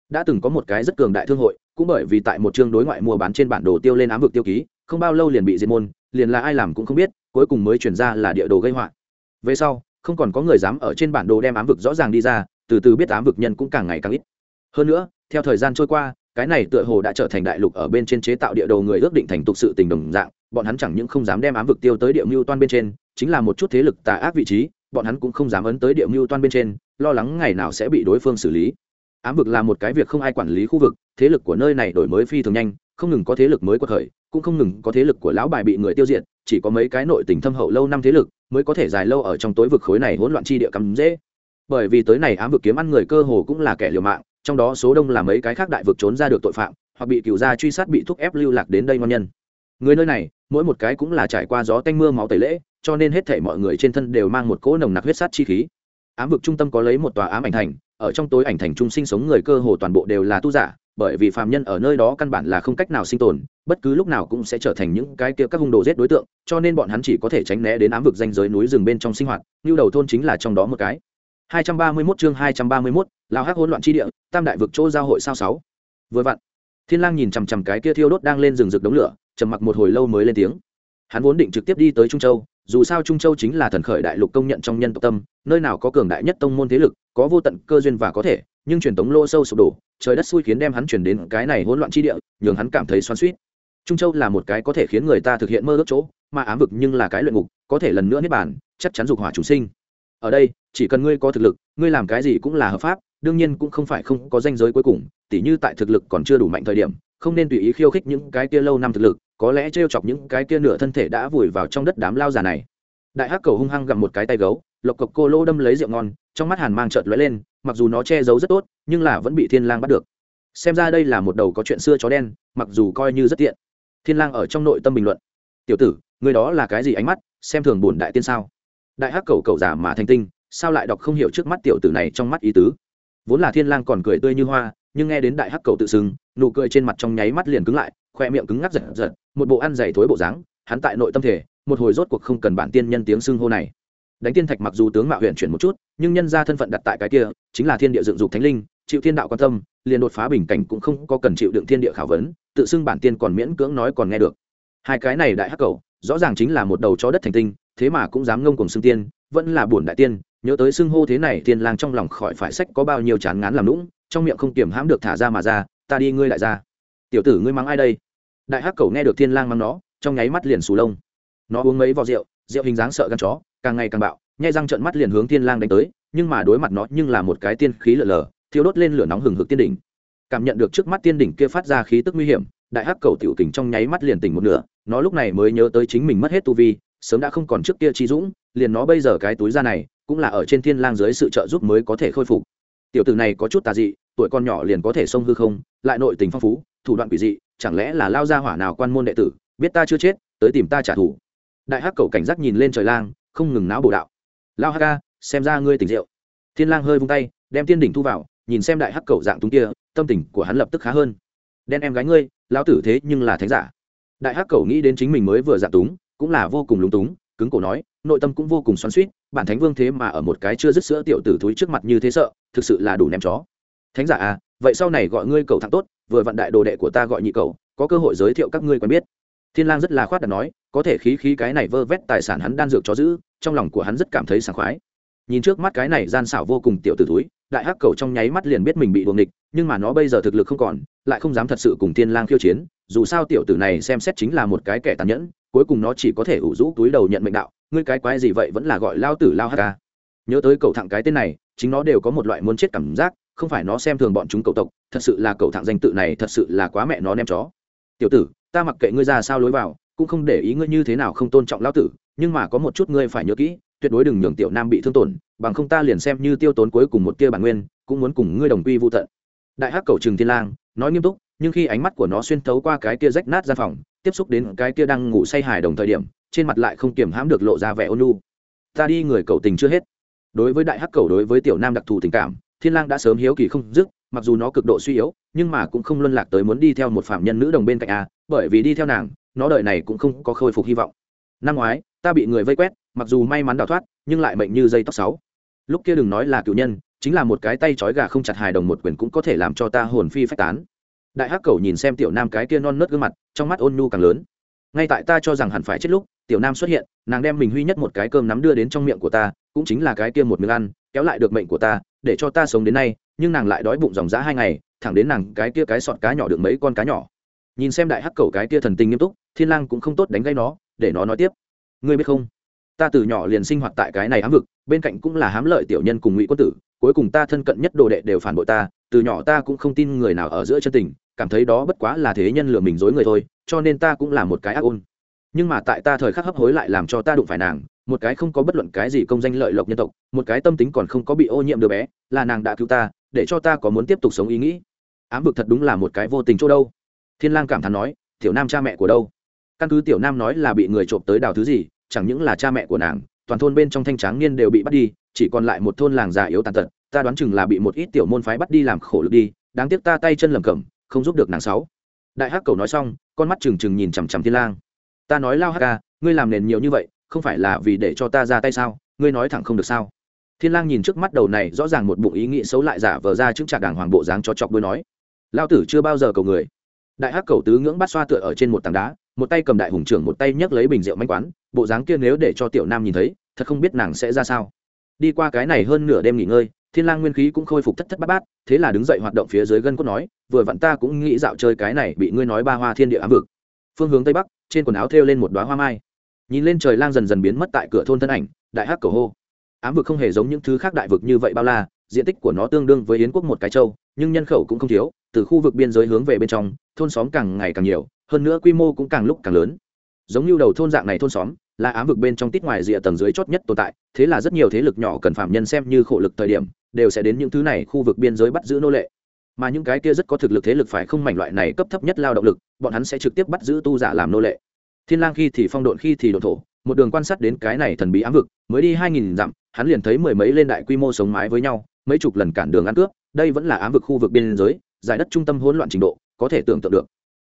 Đã từng có một cái rất cường đại thương hội, cũng bởi vì tại một chương đối ngoại mua bán trên bản đồ tiêu lên ám vực tiêu ký, không bao lâu liền bị diệt môn, liền là ai làm cũng không biết, cuối cùng mới chuyển ra là địa đồ gây họa. Về sau, không còn có người dám ở trên bản đồ đem ám vực rõ ràng đi ra, từ từ biết ám vực nhân cũng càng ngày càng ít. Hơn nữa, theo thời gian trôi qua cái này tựa hồ đã trở thành đại lục ở bên trên chế tạo địa đồ người ước định thành tục sự tình đồng dạng, bọn hắn chẳng những không dám đem ám vực tiêu tới địa mưu toan bên trên, chính là một chút thế lực tà ác vị trí, bọn hắn cũng không dám ấn tới địa mưu toan bên trên, lo lắng ngày nào sẽ bị đối phương xử lý. Ám vực là một cái việc không ai quản lý khu vực, thế lực của nơi này đổi mới phi thường nhanh, không ngừng có thế lực mới quật khởi, cũng không ngừng có thế lực của lão bài bị người tiêu diệt, chỉ có mấy cái nội tình thâm hậu lâu năm thế lực mới có thể dài lâu ở trong tối vực khối này hỗn loạn chi địa cắm dễ. Bởi vì tới này ám vực kiếm ăn người cơ hồ cũng là kẻ liều mạng trong đó số đông là mấy cái khác đại vực trốn ra được tội phạm, hoặc bị cựu gia truy sát bị thúc ép lưu lạc đến đây ngon nhân. Người nơi này, mỗi một cái cũng là trải qua gió tanh mưa máu tẩy lễ, cho nên hết thể mọi người trên thân đều mang một cỗ nồng nặc huyết sát chi khí. Ám vực trung tâm có lấy một tòa ám ảnh thành, ở trong tối ảnh thành trung sinh sống người cơ hồ toàn bộ đều là tu giả, bởi vì phàm nhân ở nơi đó căn bản là không cách nào sinh tồn, bất cứ lúc nào cũng sẽ trở thành những cái kia các hung đồ giết đối tượng, cho nên bọn hắn chỉ có thể tránh né đến ám vực danh giới núi rừng bên trong sinh hoạt như đầu thôn chính là trong đó một cái. 231 chương 231, lao hắc hỗn loạn chi địa tam đại vực chỗ giao hội sao sáu. Vừa vặn thiên lang nhìn chằm chằm cái kia thiêu đốt đang lên rừng rực đống lửa trầm mặc một hồi lâu mới lên tiếng. Hắn vốn định trực tiếp đi tới trung châu dù sao trung châu chính là thần khởi đại lục công nhận trong nhân tộc tâm nơi nào có cường đại nhất tông môn thế lực có vô tận cơ duyên và có thể nhưng truyền tống lô sâu sụp đổ trời đất xui khiến đem hắn chuyển đến cái này hỗn loạn chi địa nhường hắn cảm thấy xoắn xuýt. Trung châu là một cái có thể khiến người ta thực hiện mơ ước chỗ mà ám vực nhưng là cái luyện ngục có thể lần nữa niết bàn chắc chắn dục hỏa chủ sinh ở đây, chỉ cần ngươi có thực lực, ngươi làm cái gì cũng là hợp pháp, đương nhiên cũng không phải không có danh giới cuối cùng, tỉ như tại thực lực còn chưa đủ mạnh thời điểm, không nên tùy ý khiêu khích những cái kia lâu năm thực lực, có lẽ trêu chọc những cái kia nửa thân thể đã vùi vào trong đất đám lao già này. Đại hắc cầu hung hăng gặm một cái tay gấu, lộc cộc cô lô đâm lấy rượu ngon, trong mắt hàn mang trợt lóe lên, mặc dù nó che giấu rất tốt, nhưng là vẫn bị thiên lang bắt được. Xem ra đây là một đầu có chuyện xưa chó đen, mặc dù coi như rất tiện. Thiên lang ở trong nội tâm bình luận. Tiểu tử người đó là cái gì ánh mắt, xem thường buồn đại tiên sao? Đại hắc cầu cầu giả mà thành tinh, sao lại đọc không hiểu trước mắt tiểu tử này trong mắt ý tứ? Vốn là thiên lang còn cười tươi như hoa, nhưng nghe đến đại hắc cầu tự xưng, nụ cười trên mặt trong nháy mắt liền cứng lại, khoe miệng cứng ngắc giật giật, một bộ ăn dày thối bộ dáng, hắn tại nội tâm thể một hồi rốt cuộc không cần bản tiên nhân tiếng xưng hô này. Đánh tiên thạch mặc dù tướng mạo huyện chuyển một chút, nhưng nhân ra thân phận đặt tại cái kia, chính là thiên địa dựng dục thánh linh, chịu thiên đạo quan tâm, liền đột phá bình cảnh cũng không có cần chịu đựng thiên địa khảo vấn, tự xưng bản tiên còn miễn cưỡng nói còn nghe được. Hai cái này đại hắc cầu, rõ ràng chính là một đầu chó đất thành tinh thế mà cũng dám ngông cùng xưng tiên, vẫn là buồn đại tiên, nhớ tới xưng hô thế này tiên lang trong lòng khỏi phải sách có bao nhiêu chán ngán làm lũng trong miệng không kiểm hãm được thả ra mà ra, ta đi, ngươi lại ra. Tiểu tử, ngươi mắng ai đây? Đại hắc cầu nghe được thiên lang mắng nó, trong nháy mắt liền sù lông. Nó uống mấy vò rượu rượu hình dáng sợ gan chó, càng ngày càng bạo, nhai răng trợn mắt liền hướng thiên lang đánh tới, nhưng mà đối mặt nó nhưng là một cái tiên khí lở lở, thiêu đốt lên lửa nóng hừng hực tiên đỉnh. Cảm nhận được trước mắt tiên đỉnh kia phát ra khí tức nguy hiểm, đại hắc cầu tiểu kình trong nháy mắt liền tỉnh một nửa, nó lúc này mới nhớ tới chính mình mất hết tu vi sớm đã không còn trước kia chi dũng, liền nó bây giờ cái túi da này cũng là ở trên thiên lang dưới sự trợ giúp mới có thể khôi phục. Tiểu tử này có chút tà dị, tuổi con nhỏ liền có thể xông hư không, lại nội tình phong phú, thủ đoạn quỷ dị, chẳng lẽ là lao ra hỏa nào quan môn đệ tử, biết ta chưa chết, tới tìm ta trả thù. Đại hắc cầu cảnh giác nhìn lên trời lang, không ngừng náo bổ đạo. Lao hắc ca, xem ra ngươi tỉnh rượu. Thiên lang hơi vung tay, đem tiên đỉnh thu vào, nhìn xem đại hắc cầu dạng túng kia, tâm tình của hắn lập tức khá hơn. Đen em gái ngươi, lão tử thế nhưng là thánh giả. Đại hắc cầu nghĩ đến chính mình mới vừa dạng túng cũng là vô cùng lúng túng, cứng cổ nói, nội tâm cũng vô cùng xoắn suýt bản thánh vương thế mà ở một cái chưa dứt sữa tiểu tử thúi trước mặt như thế sợ, thực sự là đủ ném chó. Thánh giả à vậy sau này gọi ngươi cầu thẳng tốt, vừa vặn đại đồ đệ của ta gọi nhị cầu, có cơ hội giới thiệu các ngươi quen biết. Thiên lang rất là khoát đặt nói, có thể khí khí cái này vơ vét tài sản hắn đan dược cho giữ, trong lòng của hắn rất cảm thấy sảng khoái. Nhìn trước mắt cái này gian xảo vô cùng tiểu tử thúi, đại hắc cầu trong nháy mắt liền biết mình bị đuồng địch nhưng mà nó bây giờ thực lực không còn, lại không dám thật sự cùng thiên lang khiêu chiến, dù sao tiểu tử này xem xét chính là một cái kẻ tàn nhẫn cuối cùng nó chỉ có thể ủ rũ túi đầu nhận mệnh đạo, ngươi cái quái gì vậy vẫn là gọi lao tử lao hát ca? Nhớ tới cầu thẳng cái tên này, chính nó đều có một loại muốn chết cảm giác, không phải nó xem thường bọn chúng cầu tộc, thật sự là cầu thẳng danh tự này thật sự là quá mẹ nó nem chó. Tiểu tử, ta mặc kệ ngươi ra sao lối vào, cũng không để ý ngươi như thế nào không tôn trọng lao tử, nhưng mà có một chút ngươi phải nhớ kỹ, tuyệt đối đừng nhường tiểu nam bị thương tổn, bằng không ta liền xem như tiêu tốn cuối cùng một tia bản nguyên, cũng muốn cùng ngươi đồng quy vô tận. Đại hắc cầu trừng thiên lang nói nghiêm túc, nhưng khi ánh mắt của nó xuyên thấu qua cái kia rách nát ra phòng tiếp xúc đến cái kia đang ngủ say hài đồng thời điểm, trên mặt lại không kiềm hãm được lộ ra vẻ ôn nhu. Ta đi người cầu tình chưa hết. Đối với đại hắc cầu đối với tiểu nam đặc thù tình cảm, thiên lang đã sớm hiếu kỳ không dứt, mặc dù nó cực độ suy yếu, nhưng mà cũng không luân lạc tới muốn đi theo một phạm nhân nữ đồng bên cạnh a, bởi vì đi theo nàng, nó đợi này cũng không có khôi phục hy vọng. Năm ngoái, ta bị người vây quét, mặc dù may mắn đào thoát, nhưng lại mệnh như dây tóc sáu. Lúc kia đừng nói là cựu nhân, chính là một cái tay trói gà không chặt hài đồng một quyền cũng có thể làm cho ta hồn phi phách tán đại hắc cầu nhìn xem tiểu nam cái kia non nớt gương mặt, trong mắt ôn nhu càng lớn. Ngay tại ta cho rằng hẳn phải chết lúc, tiểu nam xuất hiện, nàng đem mình huy nhất một cái cơm nắm đưa đến trong miệng của ta, cũng chính là cái kia một miếng ăn, kéo lại được mệnh của ta, để cho ta sống đến nay, nhưng nàng lại đói bụng dòng dã hai ngày, thẳng đến nàng cái kia cái sọt cá nhỏ được mấy con cá nhỏ. Nhìn xem đại hắc cầu cái kia thần tình nghiêm túc, thiên lang cũng không tốt đánh gây nó, để nó nói tiếp. Ngươi biết không? Ta từ nhỏ liền sinh hoạt tại cái này ám vực, bên cạnh cũng là hám lợi tiểu nhân cùng ngụy quân tử, cuối cùng ta thân cận nhất đồ đệ đều phản bội ta, từ nhỏ ta cũng không tin người nào ở giữa chân tình cảm thấy đó bất quá là thế nhân lừa mình dối người thôi, cho nên ta cũng là một cái ác ôn. Nhưng mà tại ta thời khắc hấp hối lại làm cho ta đụng phải nàng, một cái không có bất luận cái gì công danh lợi lộc nhân tộc, một cái tâm tính còn không có bị ô nhiễm đứa bé, là nàng đã cứu ta, để cho ta có muốn tiếp tục sống ý nghĩ. Ám vực thật đúng là một cái vô tình chỗ đâu? Thiên lang cảm thán nói, tiểu nam cha mẹ của đâu? Căn cứ tiểu nam nói là bị người trộm tới đào thứ gì, chẳng những là cha mẹ của nàng, toàn thôn bên trong thanh tráng niên đều bị bắt đi, chỉ còn lại một thôn làng già yếu tàn tật, ta đoán chừng là bị một ít tiểu môn phái bắt đi làm khổ lực đi, đáng tiếc ta tay chân lầm cẩm không giúp được nàng sáu. Đại hắc cầu nói xong, con mắt trừng trừng nhìn chằm chằm thiên lang. Ta nói lao hắc ca, ngươi làm nền nhiều như vậy, không phải là vì để cho ta ra tay sao? Ngươi nói thẳng không được sao? Thiên lang nhìn trước mắt đầu này, rõ ràng một bụng ý nghĩ xấu lại giả vờ ra chứng trạc đàng hoàng bộ dáng cho chọc đôi nói. Lao tử chưa bao giờ cầu người. Đại hắc cầu tứ ngưỡng bắt xoa tựa ở trên một tảng đá, một tay cầm đại hùng trưởng một tay nhấc lấy bình rượu manh quán, bộ dáng kia nếu để cho tiểu nam nhìn thấy, thật không biết nàng sẽ ra sao. Đi qua cái này hơn nửa đêm nghỉ ngơi thiên lang nguyên khí cũng khôi phục thất thất bát bát, thế là đứng dậy hoạt động phía dưới gân cốt nói, vừa vặn ta cũng nghĩ dạo chơi cái này bị ngươi nói ba hoa thiên địa ám vực. Phương hướng tây bắc, trên quần áo thêu lên một đóa hoa mai. Nhìn lên trời lang dần dần biến mất tại cửa thôn thân ảnh, đại hắc cầu hô. Ám vực không hề giống những thứ khác đại vực như vậy bao la, diện tích của nó tương đương với yến quốc một cái châu, nhưng nhân khẩu cũng không thiếu, từ khu vực biên giới hướng về bên trong, thôn xóm càng ngày càng nhiều, hơn nữa quy mô cũng càng lúc càng lớn. Giống như đầu thôn dạng này thôn xóm, là ám vực bên trong tít ngoài rìa tầng dưới chót nhất tồn tại, thế là rất nhiều thế lực nhỏ cần phạm nhân xem như khổ lực thời điểm đều sẽ đến những thứ này khu vực biên giới bắt giữ nô lệ. Mà những cái kia rất có thực lực thế lực phải không mảnh loại này cấp thấp nhất lao động lực, bọn hắn sẽ trực tiếp bắt giữ tu giả làm nô lệ. Thiên lang khi thì phong độn, khi thì độn thổ, một đường quan sát đến cái này thần bí ám vực, mới đi hai nghìn dặm, hắn liền thấy mười mấy lên đại quy mô sống mái với nhau, mấy chục lần cản đường ăn cướp, đây vẫn là ám vực khu vực biên giới, giải đất trung tâm hỗn loạn trình độ, có thể tưởng tượng được.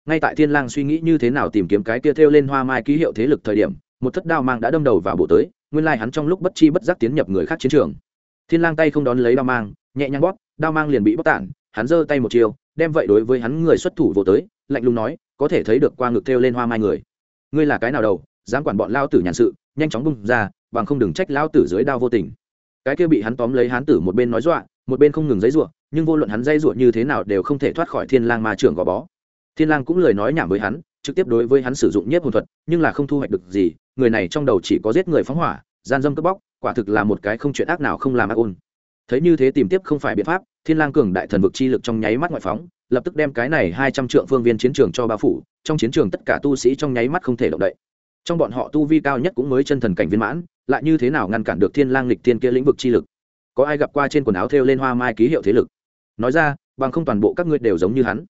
Ngay tại thiên lang suy nghĩ như thế nào tìm kiếm cái kia theo lên hoa mai ký hiệu thế lực thời điểm, một thất đao mang đã đâm đầu vào bộ tới, nguyên lai hắn trong lúc bất chi bất giác tiến nhập người khác chiến trường thiên lang tay không đón lấy đao mang, nhẹ nhàng bóp, đao mang liền bị bóp tản, hắn giơ tay một chiều, đem vậy đối với hắn người xuất thủ vô tới, lạnh lùng nói, có thể thấy được qua ngực thêu lên hoa mai người. Ngươi là cái nào đầu, dám quản bọn lao tử nhàn sự, nhanh chóng bung ra, bằng không đừng trách lao tử dưới đao vô tình. Cái kia bị hắn tóm lấy hắn tử một bên nói dọa, một bên không ngừng giấy rủa nhưng vô luận hắn dây rủa như thế nào đều không thể thoát khỏi thiên lang ma trưởng gò bó. Thiên lang cũng lời nói nhảm với hắn, trực tiếp đối với hắn sử dụng nhiếp hồn thuật, nhưng là không thu hoạch được gì, người này trong đầu chỉ có giết người phóng hỏa, gian dâm cướp bóc quả thực là một cái không chuyện ác nào không làm ác ôn. Thấy như thế tìm tiếp không phải biện pháp, thiên lang cường đại thần vực chi lực trong nháy mắt ngoại phóng, lập tức đem cái này hai trăm trượng phương viên chiến trường cho bao phủ, trong chiến trường tất cả tu sĩ trong nháy mắt không thể động đậy. Trong bọn họ tu vi cao nhất cũng mới chân thần cảnh viên mãn, lại như thế nào ngăn cản được thiên lang lịch thiên kia lĩnh vực chi lực? Có ai gặp qua trên quần áo thêu lên hoa mai ký hiệu thế lực? Nói ra, bằng không toàn bộ các ngươi đều giống như hắn.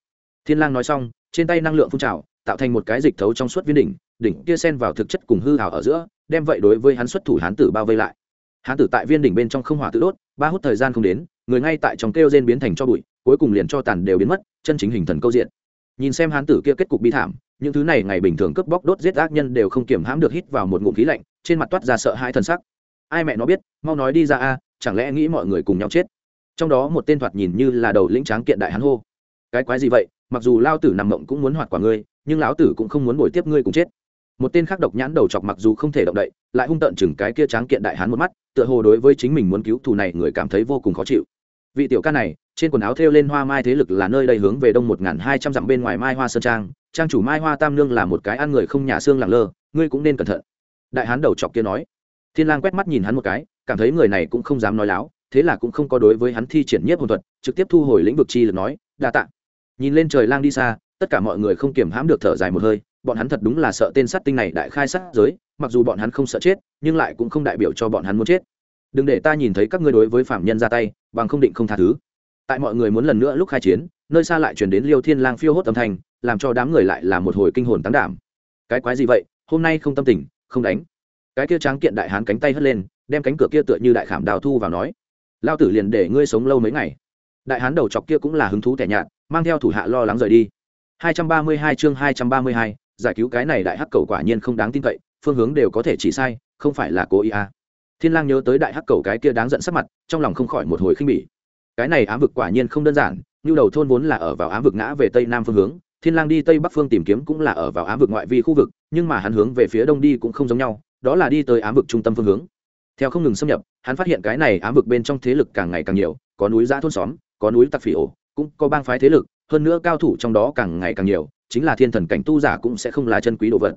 Thiên lang nói xong, trên tay năng lượng phun trào, tạo thành một cái dịch thấu trong suốt viên đỉnh đỉnh kia xen vào thực chất cùng hư hào ở giữa, đem vậy đối với hắn xuất thủ hán tử bao vây lại hán tử tại viên đỉnh bên trong không hỏa tự đốt, ba hút thời gian không đến, người ngay tại trong kêu gen biến thành cho bụi, cuối cùng liền cho tàn đều biến mất, chân chính hình thần câu diện. Nhìn xem hán tử kia kết cục bi thảm, những thứ này ngày bình thường cướp bóc đốt giết ác nhân đều không kiểm hãm được hít vào một ngụm khí lạnh, trên mặt toát ra sợ hãi thần sắc. Ai mẹ nó biết, mau nói đi ra a, chẳng lẽ nghĩ mọi người cùng nhau chết? Trong đó một tên thoạt nhìn như là đầu lĩnh tráng kiện đại hán hô. Cái quái gì vậy, mặc dù lao tử nằm mộng cũng muốn hoạt quả ngươi, nhưng lão tử cũng không muốn bồi tiếp ngươi cùng chết một tên khác độc nhãn đầu chọc mặc dù không thể động đậy, lại hung tợn chừng cái kia tráng kiện đại hán một mắt, tựa hồ đối với chính mình muốn cứu thù này người cảm thấy vô cùng khó chịu. Vị tiểu ca này, trên quần áo thêu lên hoa mai thế lực là nơi đây hướng về đông một nghìn hai trăm dặm bên ngoài mai hoa sơn trang trang chủ mai hoa tam nương là một cái ăn người không nhà xương lẳng lơ, ngươi cũng nên cẩn thận. Đại hán đầu chọc kia nói. Thiên lang quét mắt nhìn hắn một cái, cảm thấy người này cũng không dám nói láo, thế là cũng không có đối với hắn thi triển nhiếp hồn thuật, trực tiếp thu hồi lĩnh vực chi lực nói, đa tạ. Nhìn lên trời lang đi xa, tất cả mọi người không kiềm hãm được thở dài một hơi bọn hắn thật đúng là sợ tên sát tinh này đại khai sát giới mặc dù bọn hắn không sợ chết nhưng lại cũng không đại biểu cho bọn hắn muốn chết. Đừng để ta nhìn thấy các ngươi đối với phạm nhân ra tay bằng không định không tha thứ. Tại mọi người muốn lần nữa lúc khai chiến nơi xa lại chuyển đến liêu thiên lang phiêu hốt âm thanh làm cho đám người lại là một hồi kinh hồn tăng đảm. Cái quái gì vậy? Hôm nay không tâm tình không đánh. Cái kia tráng kiện đại hán cánh tay hất lên đem cánh cửa kia tựa như đại khảm đào thu vào nói lao tử liền để ngươi sống lâu mấy ngày. Đại hán đầu chọc kia cũng là hứng thú tẻ nhạt mang theo thủ hạ lo lắng rời đi. 232 chương 232, giải cứu cái này đại hắc cầu quả nhiên không đáng tin cậy, phương hướng đều có thể chỉ sai, không phải là cố ý à. thiên lang nhớ tới đại hắc cầu cái kia đáng giận sắc mặt, trong lòng không khỏi một hồi khinh bỉ cái này ám vực quả nhiên không đơn giản, như đầu thôn vốn là ở vào ám vực ngã về tây nam phương hướng, thiên lang đi tây bắc phương tìm kiếm cũng là ở vào ám vực ngoại vi khu vực, nhưng mà hắn hướng về phía đông đi cũng không giống nhau, đó là đi tới ám vực trung tâm phương hướng theo không ngừng xâm nhập, hắn phát hiện cái này ám vực bên trong thế lực càng ngày càng nhiều, có núi giã thôn xóm, có núi tặc phỉ ổ, cũng có bang phái thế lực, hơn nữa cao thủ trong đó càng ngày càng nhiều chính là thiên thần cảnh tu giả cũng sẽ không là chân quý đồ vật.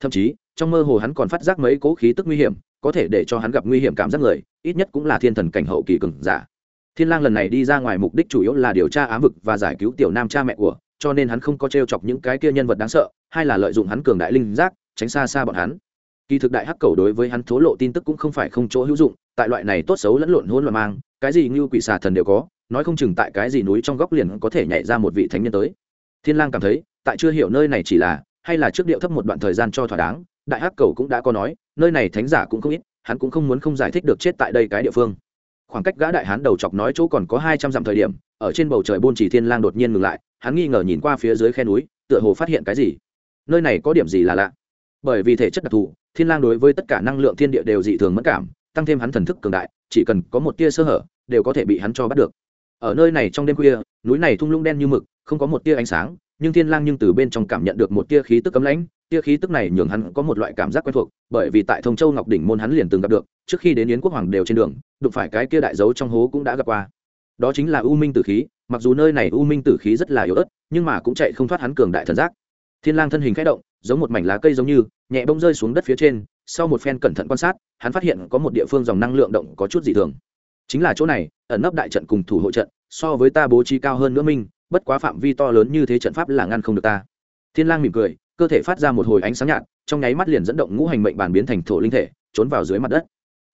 Thậm chí, trong mơ hồ hắn còn phát giác mấy cố khí tức nguy hiểm, có thể để cho hắn gặp nguy hiểm cảm giác người, ít nhất cũng là thiên thần cảnh hậu kỳ cường giả. Thiên lang lần này đi ra ngoài mục đích chủ yếu là điều tra ám vực và giải cứu tiểu nam cha mẹ của, cho nên hắn không có treo chọc những cái kia nhân vật đáng sợ hay là lợi dụng hắn cường đại linh giác, tránh xa xa bọn hắn. Kỳ thực đại hắc cầu đối với hắn thố lộ tin tức cũng không phải không chỗ hữu dụng, tại loại này tốt xấu lẫn lộn hỗn loạn mang, cái gì như quỷ xà thần đều có, nói không chừng tại cái gì núi trong góc liền có thể nhảy ra một vị thánh nhân tới. Thiên lang cảm thấy tại chưa hiểu nơi này chỉ là, hay là trước điệu thấp một đoạn thời gian cho thỏa đáng, đại hắc cầu cũng đã có nói, nơi này thánh giả cũng không ít, hắn cũng không muốn không giải thích được chết tại đây cái địa phương. Khoảng cách gã đại hán đầu chọc nói chỗ còn có hai trăm dặm thời điểm, ở trên bầu trời buôn chỉ thiên lang đột nhiên ngừng lại, hắn nghi ngờ nhìn qua phía dưới khe núi, tựa hồ phát hiện cái gì. Nơi này có điểm gì là lạ? Bởi vì thể chất đặc thù, thiên lang đối với tất cả năng lượng thiên địa đều dị thường mất cảm, tăng thêm hắn thần thức cường đại, chỉ cần có một tia sơ hở, đều có thể bị hắn cho bắt được. Ở nơi này trong đêm khuya, núi này thung lũng đen như mực, không có một tia ánh sáng nhưng thiên lang nhưng từ bên trong cảm nhận được một tia khí tức cấm lãnh, tia khí tức này nhường hắn có một loại cảm giác quen thuộc, bởi vì tại thông châu ngọc đỉnh môn hắn liền từng gặp được, trước khi đến yến quốc hoàng đều trên đường, đụng phải cái kia đại dấu trong hố cũng đã gặp qua. Đó chính là u minh tử khí, mặc dù nơi này u minh tử khí rất là yếu ớt, nhưng mà cũng chạy không thoát hắn cường đại thần giác. Thiên lang thân hình khẽ động, giống một mảnh lá cây giống như, nhẹ bông rơi xuống đất phía trên, sau một phen cẩn thận quan sát, hắn phát hiện có một địa phương dòng năng lượng động có chút dị thường. Chính là chỗ này, ẩn nấp đại trận cùng thủ hộ trận, so với ta bố trí cao hơn nữa minh bất quá phạm vi to lớn như thế trận pháp là ngăn không được ta. Thiên lang mỉm cười, cơ thể phát ra một hồi ánh sáng nhạt, trong nháy mắt liền dẫn động ngũ hành mệnh bản biến thành thổ linh thể, trốn vào dưới mặt đất.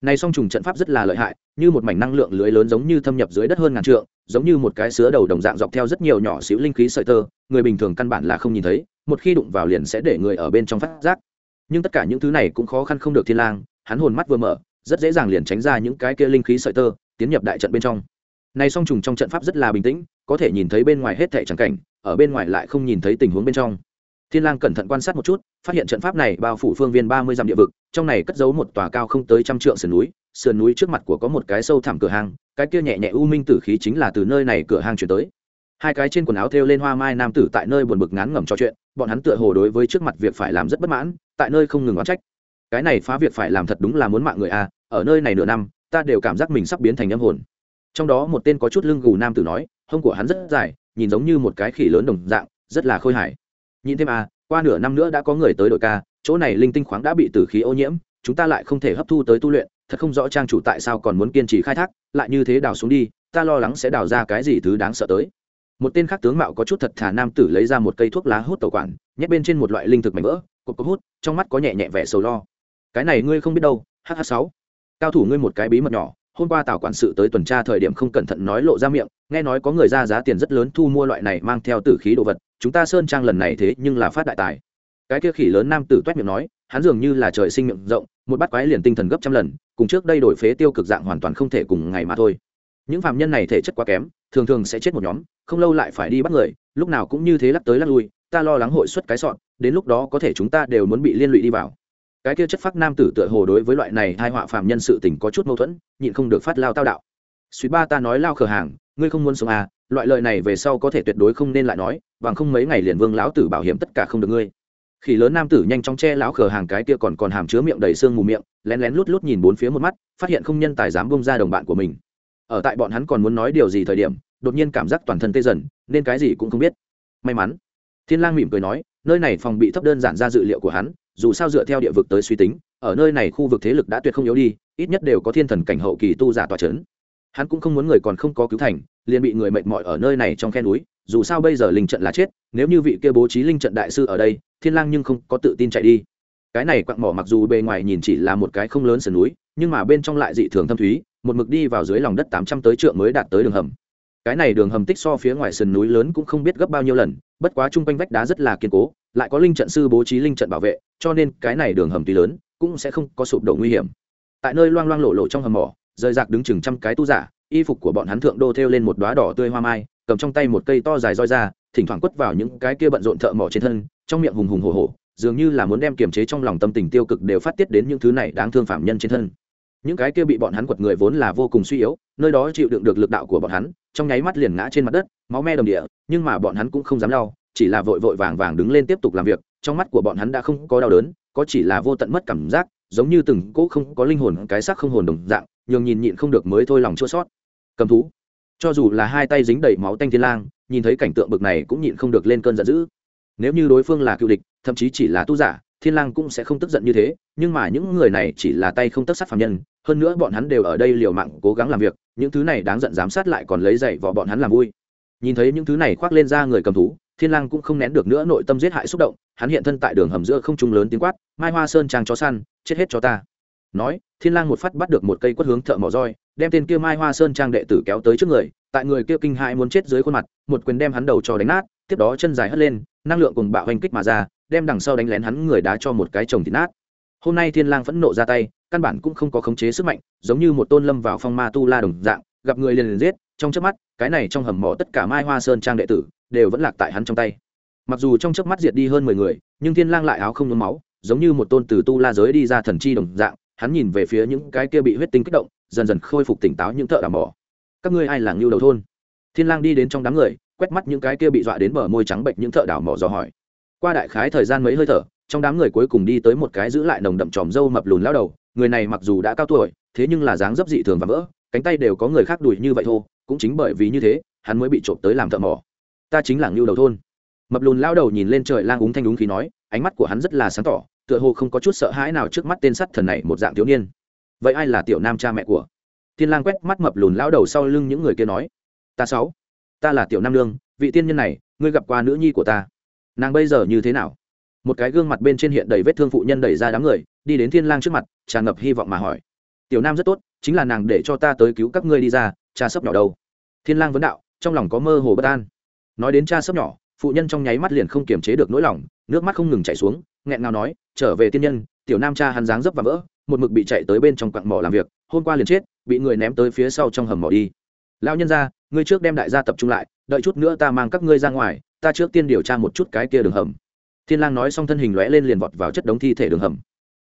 Này song trùng trận pháp rất là lợi hại, như một mảnh năng lượng lưới lớn giống như thâm nhập dưới đất hơn ngàn trượng, giống như một cái sứa đầu đồng dạng dọc theo rất nhiều nhỏ xíu linh khí sợi tơ, người bình thường căn bản là không nhìn thấy, một khi đụng vào liền sẽ để người ở bên trong phát giác. Nhưng tất cả những thứ này cũng khó khăn không được thiên lang, hắn hồn mắt vừa mở, rất dễ dàng liền tránh ra những cái kia linh khí sợi tơ, tiến nhập đại trận bên trong này song trùng trong trận pháp rất là bình tĩnh, có thể nhìn thấy bên ngoài hết thảy chẳng cảnh, ở bên ngoài lại không nhìn thấy tình huống bên trong. Thiên lang cẩn thận quan sát một chút, phát hiện trận pháp này bao phủ phương viên ba mươi dặm địa vực, trong này cất giấu một tòa cao không tới trăm trượng sườn núi sườn núi trước mặt của có một cái sâu thẳm cửa hang, cái kia nhẹ nhẹ u minh tử khí chính là từ nơi này cửa hang chuyển tới. Hai cái trên quần áo thêu lên hoa mai nam tử tại nơi buồn bực ngán ngẩm trò chuyện, bọn hắn tựa hồ đối với trước mặt việc phải làm rất bất mãn, tại nơi không ngừng oán trách. Cái này phá việc phải làm thật đúng là muốn mạng người a, ở nơi này nửa năm, ta đều cảm giác mình sắp biến thành âm hồn trong đó một tên có chút lưng gù nam tử nói, hông của hắn rất dài, nhìn giống như một cái khỉ lớn đồng dạng, rất là khôi hài. Nhìn thêm a qua nửa năm nữa đã có người tới đội ca, chỗ này linh tinh khoáng đã bị tử khí ô nhiễm, chúng ta lại không thể hấp thu tới tu luyện, thật không rõ trang chủ tại sao còn muốn kiên trì khai thác, lại như thế đào xuống đi, ta lo lắng sẽ đào ra cái gì thứ đáng sợ tới. Một tên khác tướng mạo có chút thật thà nam tử lấy ra một cây thuốc lá hút tẩu quản, nhét bên trên một loại linh thực mảnh vỡ cột cột hút, trong mắt có nhẹ nhẹ vẻ sầu lo. Cái này ngươi không biết đâu hh sáu. Cao thủ ngươi một cái bí mật nhỏ hôm qua tào quản sự tới tuần tra thời điểm không cẩn thận nói lộ ra miệng, nghe nói có người ra giá tiền rất lớn thu mua loại này mang theo tử khí đồ vật, chúng ta sơn trang lần này thế nhưng là phát đại tài. Cái kia khỉ lớn nam tử toét miệng nói, hắn dường như là trời sinh miệng rộng, một bát quái liền tinh thần gấp trăm lần, cùng trước đây đổi phế tiêu cực dạng hoàn toàn không thể cùng ngày mà thôi. Những phạm nhân này thể chất quá kém, thường thường sẽ chết một nhóm, không lâu lại phải đi bắt người, lúc nào cũng như thế lắc tới lắc lui, ta lo lắng hội xuất cái sọn, đến lúc đó có thể chúng ta đều muốn bị liên lụy đi vào cái kia chất phác nam tử tựa hồ đối với loại này hai họa phạm nhân sự tình có chút mâu thuẫn, nhịn không được phát lao tao đạo. Suy ba ta nói lao khờ hàng, ngươi không muốn sống à loại lời này về sau có thể tuyệt đối không nên lại nói, bằng không mấy ngày liền vương lão tử bảo hiểm tất cả không được ngươi. Khỉ lớn nam tử nhanh chóng che lão khờ hàng cái kia còn còn hàm chứa miệng đầy xương mù miệng, lén lén lút lút nhìn bốn phía một mắt, phát hiện không nhân tài dám bông ra đồng bạn của mình. Ở tại bọn hắn còn muốn nói điều gì thời điểm, đột nhiên cảm giác toàn thân tê dần, nên cái gì cũng không biết. May mắn. Thiên lang mỉm cười nói, nơi này phòng bị thấp đơn giản ra dự liệu của hắn dù sao dựa theo địa vực tới suy tính, ở nơi này khu vực thế lực đã tuyệt không yếu đi, ít nhất đều có thiên thần cảnh hậu kỳ tu giả tọa chấn. Hắn cũng không muốn người còn không có cứu thành, liền bị người mệt mỏi ở nơi này trong khe núi, dù sao bây giờ linh trận là chết, nếu như vị kia bố trí linh trận đại sư ở đây, thiên lang nhưng không có tự tin chạy đi. Cái này quặng mỏ mặc dù bề ngoài nhìn chỉ là một cái không lớn sườn núi, nhưng mà bên trong lại dị thường thâm thúy, một mực đi vào dưới lòng đất tám trăm tới trượng mới đạt tới đường hầm. Cái này đường hầm tích so phía ngoài sườn núi lớn cũng không biết gấp bao nhiêu lần, bất quá chung quanh vách đá rất là kiên cố lại có linh trận sư bố trí linh trận bảo vệ, cho nên cái này đường hầm tuy lớn, cũng sẽ không có sụp đổ nguy hiểm tại nơi loang loang lộ lộ trong hầm mỏ, rời rạc đứng chừng trăm cái tu giả, y phục của bọn hắn thượng đô thêu lên một đóa đỏ tươi hoa mai, cầm trong tay một cây to dài roi ra, thỉnh thoảng quất vào những cái kia bận rộn thợ mỏ trên thân, trong miệng hùng hùng hổ hổ, dường như là muốn đem kiềm chế trong lòng tâm tình tiêu cực đều phát tiết đến những thứ này đáng thương phạm nhân trên thân những cái kia bị bọn hắn quật người vốn là vô cùng suy yếu, nơi đó chịu đựng được lực đạo của bọn hắn, trong nháy mắt liền ngã trên mặt đất, máu me đồng địa, nhưng mà bọn hắn cũng không dám đau chỉ là vội vội vàng vàng đứng lên tiếp tục làm việc, trong mắt của bọn hắn đã không có đau đớn, có chỉ là vô tận mất cảm giác, giống như từng cỗ không có linh hồn, cái xác không hồn đồng dạng, nhường nhìn nhịn không được mới thôi lòng chua sót cầm thú. Cho dù là hai tay dính đầy máu tanh thiên lang, nhìn thấy cảnh tượng bực này cũng nhịn không được lên cơn giận dữ. Nếu như đối phương là cựu địch, thậm chí chỉ là tu giả, thiên lang cũng sẽ không tức giận như thế, nhưng mà những người này chỉ là tay không tất sát phạm nhân, hơn nữa bọn hắn đều ở đây liều mạng cố gắng làm việc, những thứ này đáng giận giám sát lại còn lấy dạy vò bọn hắn làm vui. Nhìn thấy những thứ này khoác lên ra người cầm thú thiên lang cũng không nén được nữa nội tâm giết hại xúc động, hắn hiện thân tại đường hầm giữa không trung lớn tiếng quát, mai hoa sơn trang chó săn, chết hết cho ta. Nói, thiên lang một phát bắt được một cây quất hướng thợ mỏ roi, đem tên kia mai hoa sơn trang đệ tử kéo tới trước người, tại người kia kinh hãi muốn chết dưới khuôn mặt, một quyền đem hắn đầu cho đánh nát, tiếp đó chân dài hất lên, năng lượng cùng bạo hành kích mà ra, đem đằng sau đánh lén hắn người đá cho một cái chồng thịt nát. Hôm nay thiên lang phẫn nộ ra tay, căn bản cũng không có khống chế sức mạnh, giống như một tôn lâm vào phong ma tu la đồng dạng, gặp người liền liền giết, trong chớp mắt, cái này trong hầm mỏ tất cả mai hoa sơn trang đệ tử đều vẫn lạc tại hắn trong tay. Mặc dù trong chớp mắt diệt đi hơn mười người, nhưng thiên lang lại áo không nhuốm máu, giống như một tôn từ tu la giới đi ra thần chi đồng dạng, hắn nhìn về phía những cái kia bị huyết tinh kích động, dần dần khôi phục tỉnh táo những thợ đào mỏ. Các ngươi ai làng lưu đầu thôn? Thiên lang đi đến trong đám người, quét mắt những cái kia bị dọa đến bờ môi trắng bệnh những thợ đào mỏ dò hỏi. Qua đại khái thời gian mấy hơi thở, trong đám người cuối cùng đi tới một cái giữ lại nồng đậm tròm râu mập lùn lao đầu, người này mặc dù đã cao tuổi, thế nhưng là dáng dấp dị thường và vỡ, cánh tay đều có người khác đùi như vậy thô cũng chính bởi vì như thế, hắn mới bị trộm tới làm thợ mỏ ta chính là ngưu đầu thôn. Mập lùn lao đầu nhìn lên trời lang úng thanh đúng khí nói, ánh mắt của hắn rất là sáng tỏ, tựa hồ không có chút sợ hãi nào trước mắt tên sắt thần này một dạng thiếu niên. Vậy ai là tiểu nam cha mẹ của? Thiên lang quét mắt mập lùn lao đầu sau lưng những người kia nói, ta sáu, ta là tiểu nam lương vị tiên nhân này, ngươi gặp qua nữ nhi của ta. Nàng bây giờ như thế nào? Một cái gương mặt bên trên hiện đầy vết thương phụ nhân đẩy ra đám người, đi đến thiên lang trước mặt, tràn ngập hy vọng mà hỏi, tiểu nam rất tốt, chính là nàng để cho ta tới cứu các ngươi đi ra, cha sấp nhỏ đầu. thiên lang vấn đạo, trong lòng có mơ hồ bất an nói đến cha sấp nhỏ, phụ nhân trong nháy mắt liền không kiềm chế được nỗi lòng, nước mắt không ngừng chảy xuống, nghẹn ngào nói, trở về tiên nhân. Tiểu nam cha hắn dáng dấp và vỡ, một mực bị chạy tới bên trong quặng mỏ làm việc, hôm qua liền chết, bị người ném tới phía sau trong hầm mỏ đi. Lão nhân gia, ngươi trước đem đại gia tập trung lại, đợi chút nữa ta mang các ngươi ra ngoài, ta trước tiên điều tra một chút cái kia đường hầm. Thiên lang nói xong thân hình lóe lên liền vọt vào chất đống thi thể đường hầm.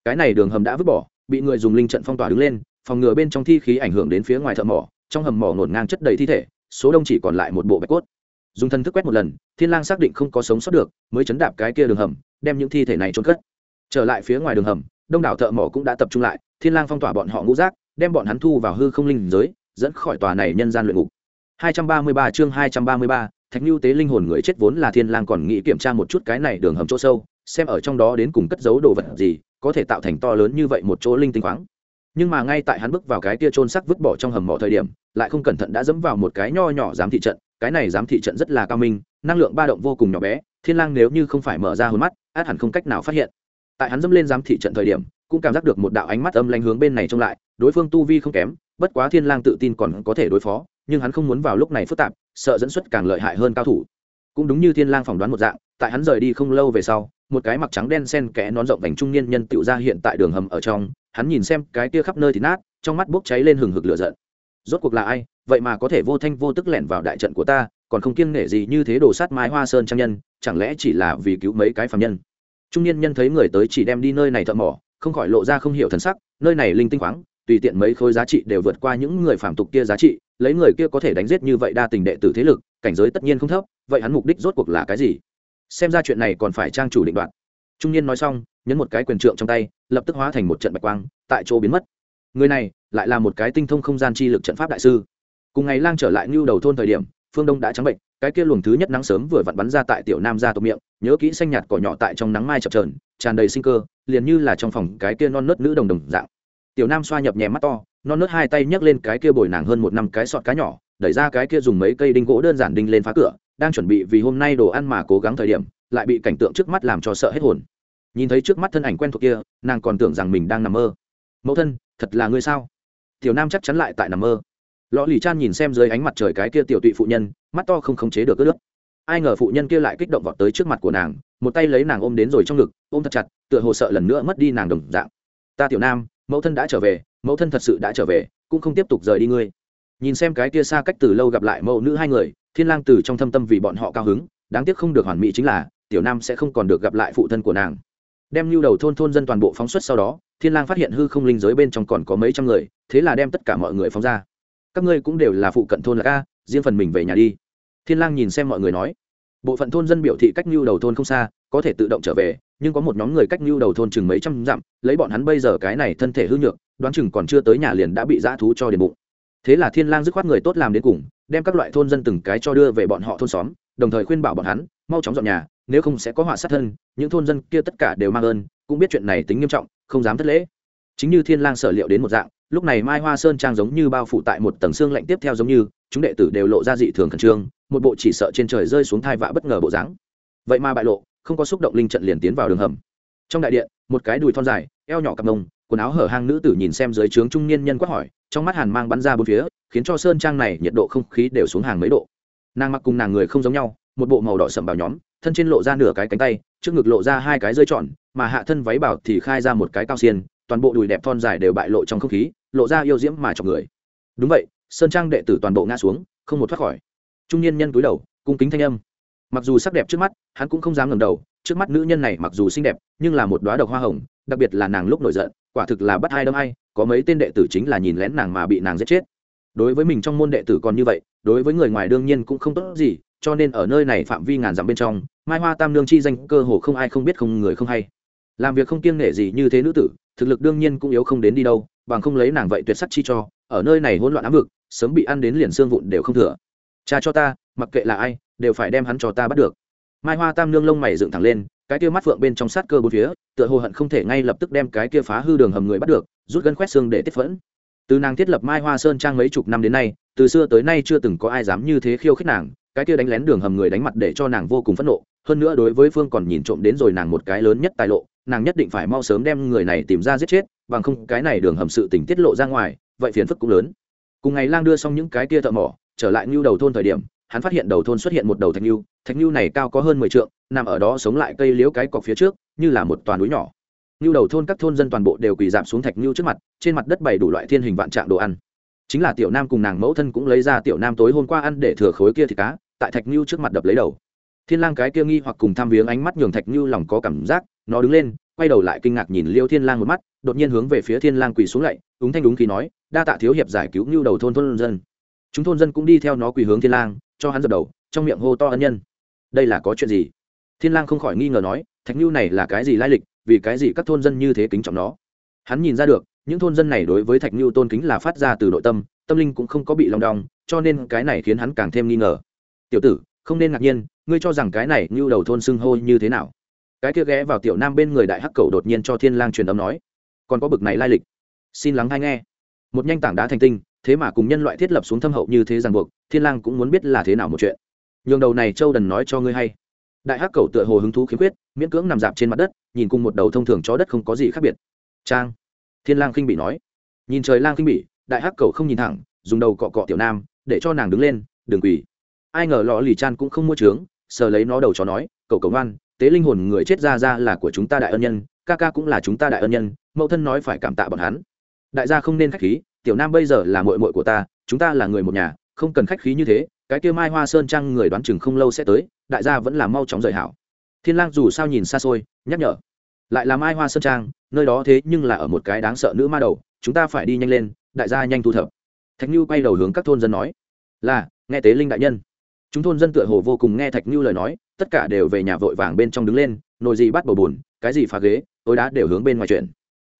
Cái này đường hầm đã vứt bỏ, bị người dùng linh trận phong tỏa đứng lên, phòng ngừa bên trong thi khí ảnh hưởng đến phía ngoài thợ mỏ, trong hầm mỏ ngổn ngang chất đầy thi thể, số đông chỉ còn lại một bộ bạch cốt dùng thân thức quét một lần thiên lang xác định không có sống sót được mới chấn đạp cái kia đường hầm đem những thi thể này trôn cất. Trở lại phía ngoài đường hầm đông đảo thợ mỏ cũng đã tập trung lại thiên lang phong tỏa bọn họ ngũ giác đem bọn hắn thu vào hư không linh giới dẫn khỏi tòa này nhân gian luyện ngục. 233 chương 233, thạch lưu tế linh hồn người chết vốn là thiên lang còn nghĩ kiểm tra một chút cái này đường hầm chỗ sâu xem ở trong đó đến cùng cất giấu đồ vật gì có thể tạo thành to lớn như vậy một chỗ linh tinh khoáng. Nhưng mà ngay tại hắn bước vào cái kia trôn sắc vứt bỏ trong hầm mỏ thời điểm lại không cẩn thận đã dẫm vào một cái nho nhỏ giám thị trận cái này giám thị trận rất là cao minh, năng lượng ba động vô cùng nhỏ bé, thiên lang nếu như không phải mở ra hồn mắt, át hẳn không cách nào phát hiện. Tại hắn dẫm lên giám thị trận thời điểm, cũng cảm giác được một đạo ánh mắt âm lanh hướng bên này trông lại, đối phương tu vi không kém, bất quá thiên lang tự tin còn có thể đối phó, nhưng hắn không muốn vào lúc này phức tạp, sợ dẫn xuất càng lợi hại hơn cao thủ. Cũng đúng như thiên lang phỏng đoán một dạng, tại hắn rời đi không lâu về sau, một cái mặc trắng đen sen kẽ nón rộng vành trung niên nhân tựu ra hiện tại đường hầm ở trong, hắn nhìn xem cái kia khắp nơi thì nát, trong mắt bốc cháy lên hừng hực lửa giận rốt cuộc là ai, vậy mà có thể vô thanh vô tức lẻn vào đại trận của ta, còn không kiêng nể gì như thế đồ sát mái hoa sơn trang nhân, chẳng lẽ chỉ là vì cứu mấy cái phạm nhân? Trung niên nhân thấy người tới chỉ đem đi nơi này thợ mỏ, không khỏi lộ ra không hiểu thần sắc, nơi này linh tinh khoáng, tùy tiện mấy khối giá trị đều vượt qua những người phạm tục kia giá trị, lấy người kia có thể đánh giết như vậy đa tình đệ tử thế lực, cảnh giới tất nhiên không thấp, vậy hắn mục đích rốt cuộc là cái gì? Xem ra chuyện này còn phải trang chủ định đoạt. Trung niên nói xong, nhấn một cái quyền trượng trong tay, lập tức hóa thành một trận bạch quang, tại chỗ biến mất người này lại là một cái tinh thông không gian chi lực trận pháp đại sư. Cùng ngày lang trở lại ngưu đầu thôn thời điểm, phương đông đã trắng bệnh, cái kia luồng thứ nhất nắng sớm vừa vặn bắn ra tại tiểu nam ra tộc miệng, nhớ kỹ xanh nhạt cỏ nhỏ tại trong nắng mai chập trờn tràn đầy sinh cơ, liền như là trong phòng cái kia non nớt nữ đồng đồng dạng. Tiểu nam xoa nhập nhẹ mắt to, non nớt hai tay nhấc lên cái kia bồi nàng hơn một năm cái sọt cá nhỏ, đẩy ra cái kia dùng mấy cây đinh gỗ đơn giản đinh lên phá cửa, đang chuẩn bị vì hôm nay đồ ăn mà cố gắng thời điểm, lại bị cảnh tượng trước mắt làm cho sợ hết hồn. Nhìn thấy trước mắt thân ảnh quen thuộc kia, nàng còn tưởng rằng mình đang nằm mơ. Mẫu thân thật là ngươi sao? Tiểu nam chắc chắn lại tại nằm mơ. Lọ lì chan nhìn xem dưới ánh mặt trời cái kia tiểu tụy phụ nhân, mắt to không khống chế được ướt nước ai ngờ phụ nhân kia lại kích động vọt tới trước mặt của nàng, một tay lấy nàng ôm đến rồi trong ngực, ôm thật chặt, tựa hồ sợ lần nữa mất đi nàng đồng dạng. Ta tiểu nam, mẫu thân đã trở về, mẫu thân thật sự đã trở về, cũng không tiếp tục rời đi ngươi. Nhìn xem cái kia xa cách từ lâu gặp lại mẫu nữ hai người, thiên lang từ trong thâm tâm vì bọn họ cao hứng, đáng tiếc không được hoàn mỹ chính là, tiểu nam sẽ không còn được gặp lại phụ thân của nàng đem lưu đầu thôn thôn dân toàn bộ phóng xuất sau đó, thiên lang phát hiện hư không linh giới bên trong còn có mấy trăm người, thế là đem tất cả mọi người phóng ra. Các ngươi cũng đều là phụ cận thôn là ca riêng phần mình về nhà đi. Thiên lang nhìn xem mọi người nói. Bộ phận thôn dân biểu thị cách lưu đầu thôn không xa, có thể tự động trở về, nhưng có một nhóm người cách lưu đầu thôn chừng mấy trăm dặm, lấy bọn hắn bây giờ cái này thân thể hư nhược, đoán chừng còn chưa tới nhà liền đã bị dã thú cho điền bụng. Thế là thiên lang dứt khoát người tốt làm đến cùng, đem các loại thôn dân từng cái cho đưa về bọn họ thôn xóm, đồng thời khuyên bảo bọn hắn mau chóng dọn nhà, nếu không sẽ có họa sát thân, những thôn dân kia tất cả đều mang ơn, cũng biết chuyện này tính nghiêm trọng, không dám thất lễ. Chính như thiên lang sở liệu đến một dạng, lúc này mai hoa sơn trang giống như bao phủ tại một tầng xương lạnh tiếp theo giống như, chúng đệ tử đều lộ ra dị thường khẩn trương, một bộ chỉ sợ trên trời rơi xuống thai vạ bất ngờ bộ dáng. Vậy mà bại lộ, không có xúc động linh trận liền tiến vào đường hầm. Trong đại điện, một cái đùi thon dài, eo nhỏ cặp mông, quần áo hở hang nữ tử nhìn xem dưới trướng trung niên nhân quát hỏi, trong mắt hàn mang bắn ra bốn phía, khiến cho sơn trang này nhiệt độ không khí đều xuống hàng mấy độ. Nàng mặc cùng nàng người không giống nhau một bộ màu đỏ sậm bảo nhóm, thân trên lộ ra nửa cái cánh tay, trước ngực lộ ra hai cái rơi tròn, mà hạ thân váy bảo thì khai ra một cái cao xiên, toàn bộ đùi đẹp thon dài đều bại lộ trong không khí, lộ ra yêu diễm mà chọc người. Đúng vậy, sơn trang đệ tử toàn bộ ngã xuống, không một thoát khỏi. Trung niên nhân túi đầu, cung kính thanh âm. Mặc dù sắc đẹp trước mắt, hắn cũng không dám ngẩng đầu, trước mắt nữ nhân này mặc dù xinh đẹp, nhưng là một đoá độc hoa hồng, đặc biệt là nàng lúc nổi giận, quả thực là bắt hai đâm hai có mấy tên đệ tử chính là nhìn lén nàng mà bị nàng giết chết. Đối với mình trong môn đệ tử còn như vậy, đối với người ngoài đương nhiên cũng không tốt gì cho nên ở nơi này phạm vi ngàn dặm bên trong, mai hoa tam nương chi danh cơ hồ không ai không biết, không người không hay. Làm việc không kiêng nể gì như thế nữ tử, thực lực đương nhiên cũng yếu không đến đi đâu, bằng không lấy nàng vậy tuyệt sắc chi cho, ở nơi này hỗn loạn ám vực, sớm bị ăn đến liền xương vụn đều không thừa. Cha cho ta, mặc kệ là ai, đều phải đem hắn cho ta bắt được. Mai hoa tam nương lông mày dựng thẳng lên, cái kia mắt phượng bên trong sát cơ bốn phía, tựa hồ hận không thể ngay lập tức đem cái kia phá hư đường hầm người bắt được, rút gân khoét xương để tiết phẫn. Từ nàng thiết lập mai hoa sơn trang mấy chục năm đến nay, từ xưa tới nay chưa từng có ai dám như thế khiêu khích nàng cái kia đánh lén đường hầm người đánh mặt để cho nàng vô cùng phẫn nộ, hơn nữa đối với phương còn nhìn trộm đến rồi nàng một cái lớn nhất tài lộ, nàng nhất định phải mau sớm đem người này tìm ra giết chết, bằng không cái này đường hầm sự tình tiết lộ ra ngoài, vậy phiền phức cũng lớn. Cùng ngày lang đưa xong những cái kia thợ mỏ, trở lại ngưu đầu thôn thời điểm, hắn phát hiện đầu thôn xuất hiện một đầu thạch ngưu thạch ngưu này cao có hơn mười trượng, nằm ở đó sống lại cây liếu cái cọc phía trước, như là một toàn núi nhỏ. Ngưu đầu thôn các thôn dân toàn bộ đều quỳ dạp xuống thạch ngưu trước mặt, trên mặt đất bày đủ loại thiên hình vạn trạng đồ ăn. Chính là tiểu nam cùng nàng mẫu thân cũng lấy ra tiểu nam tối hôm qua ăn để thừa khối kia thịt cá tại thạch như trước mặt đập lấy đầu. Thiên lang cái kia nghi hoặc cùng tham viếng ánh mắt nhường thạch như lòng có cảm giác, nó đứng lên, quay đầu lại kinh ngạc nhìn liêu thiên lang một mắt, đột nhiên hướng về phía thiên lang quỳ xuống lạy, úng thanh đúng khi nói, đa tạ thiếu hiệp giải cứu như đầu thôn thôn dân. Chúng thôn dân cũng đi theo nó quỳ hướng thiên lang, cho hắn dập đầu, trong miệng hô to ân nhân. Đây là có chuyện gì? Thiên lang không khỏi nghi ngờ nói, thạch như này là cái gì lai lịch, vì cái gì các thôn dân như thế kính trọng nó? Hắn nhìn ra được, những thôn dân này đối với thạch như tôn kính là phát ra từ nội tâm tâm linh cũng không có bị lòng đong, cho nên cái này khiến hắn càng thêm nghi ngờ tiểu tử, không nên ngạc nhiên, ngươi cho rằng cái này như đầu thôn xưng hô như thế nào? Cái kia ghé vào tiểu nam bên người đại hắc cầu đột nhiên cho thiên lang truyền âm nói, còn có bực này lai lịch. Xin lắng hay nghe. Một nhanh tảng đá thành tinh, thế mà cùng nhân loại thiết lập xuống thâm hậu như thế ràng buộc, thiên lang cũng muốn biết là thế nào một chuyện. Nhường đầu này châu đần nói cho ngươi hay. Đại hắc cầu tựa hồ hứng thú khiếm khuyết, miễn cưỡng nằm dạp trên mặt đất, nhìn cùng một đầu thông thường chó đất không có gì khác biệt. Trang. Thiên lang khinh bị nói. Nhìn trời lang khinh bị đại hắc cầu không nhìn thẳng, dùng đầu cọ cọ tiểu nam, để cho nàng đứng lên, đừng quỳ ai ngờ lọ lì chan cũng không mua trướng, sờ lấy nó đầu chó nói, cậu cầu ngoan, tế linh hồn người chết ra ra là của chúng ta đại ân nhân, ca ca cũng là chúng ta đại ân nhân, mẫu thân nói phải cảm tạ bọn hắn. Đại gia không nên khách khí, tiểu nam bây giờ là muội muội của ta, chúng ta là người một nhà, không cần khách khí như thế, cái kia mai hoa sơn trăng người đoán chừng không lâu sẽ tới, đại gia vẫn là mau chóng rời hảo. Thiên lang dù sao nhìn xa xôi, nhắc nhở, lại là mai hoa sơn trang nơi đó thế nhưng là ở một cái đáng sợ nữ ma đầu, chúng ta phải đi nhanh lên, đại gia nhanh thu thập. Thạch nhu quay đầu hướng các thôn dân nói, là, nghe tế linh đại nhân chúng thôn dân tựa hồ vô cùng nghe thạch như lời nói, tất cả đều về nhà vội vàng bên trong đứng lên, nồi gì bắt bầu bùn, cái gì phá ghế, tối đá đều hướng bên ngoài chuyện.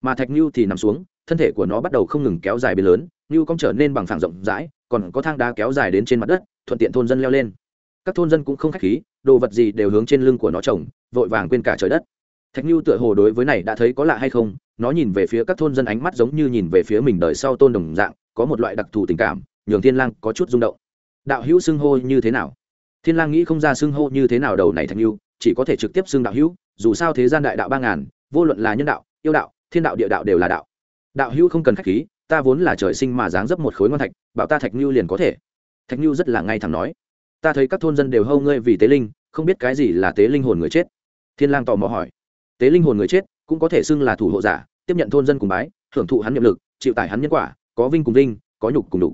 mà thạch như thì nằm xuống, thân thể của nó bắt đầu không ngừng kéo dài bên lớn như cong trở nên bằng phẳng rộng rãi, còn có thang đá kéo dài đến trên mặt đất, thuận tiện thôn dân leo lên. Các thôn dân cũng không khách khí, đồ vật gì đều hướng trên lưng của nó trồng, vội vàng quên cả trời đất. Thạch như tựa hồ đối với này đã thấy có lạ hay không, nó nhìn về phía các thôn dân ánh mắt giống như nhìn về phía mình đời sau tôn đồng dạng, có một loại đặc thù tình cảm, nhường thiên lang có chút rung động đạo hữu xưng hô như thế nào? Thiên lang nghĩ không ra xưng hô như thế nào đầu này thạch nhu chỉ có thể trực tiếp xưng đạo hữu, dù sao thế gian đại đạo ba ngàn, vô luận là nhân đạo, yêu đạo, thiên đạo, địa đạo đều là đạo. Đạo hữu không cần khách khí, ta vốn là trời sinh mà dáng dấp một khối ngon thạch, bảo ta thạch lưu liền có thể. Thạch lưu rất là ngay thẳng nói. Ta thấy các thôn dân đều hâu ngươi vì tế linh, không biết cái gì là tế linh hồn người chết. Thiên lang tò mò hỏi. Tế linh hồn người chết cũng có thể xưng là thủ hộ giả, tiếp nhận thôn dân cùng bái, hưởng thụ hắn nhiệm lực, chịu tải hắn nhân quả, có vinh cùng vinh, có nhục cùng đủ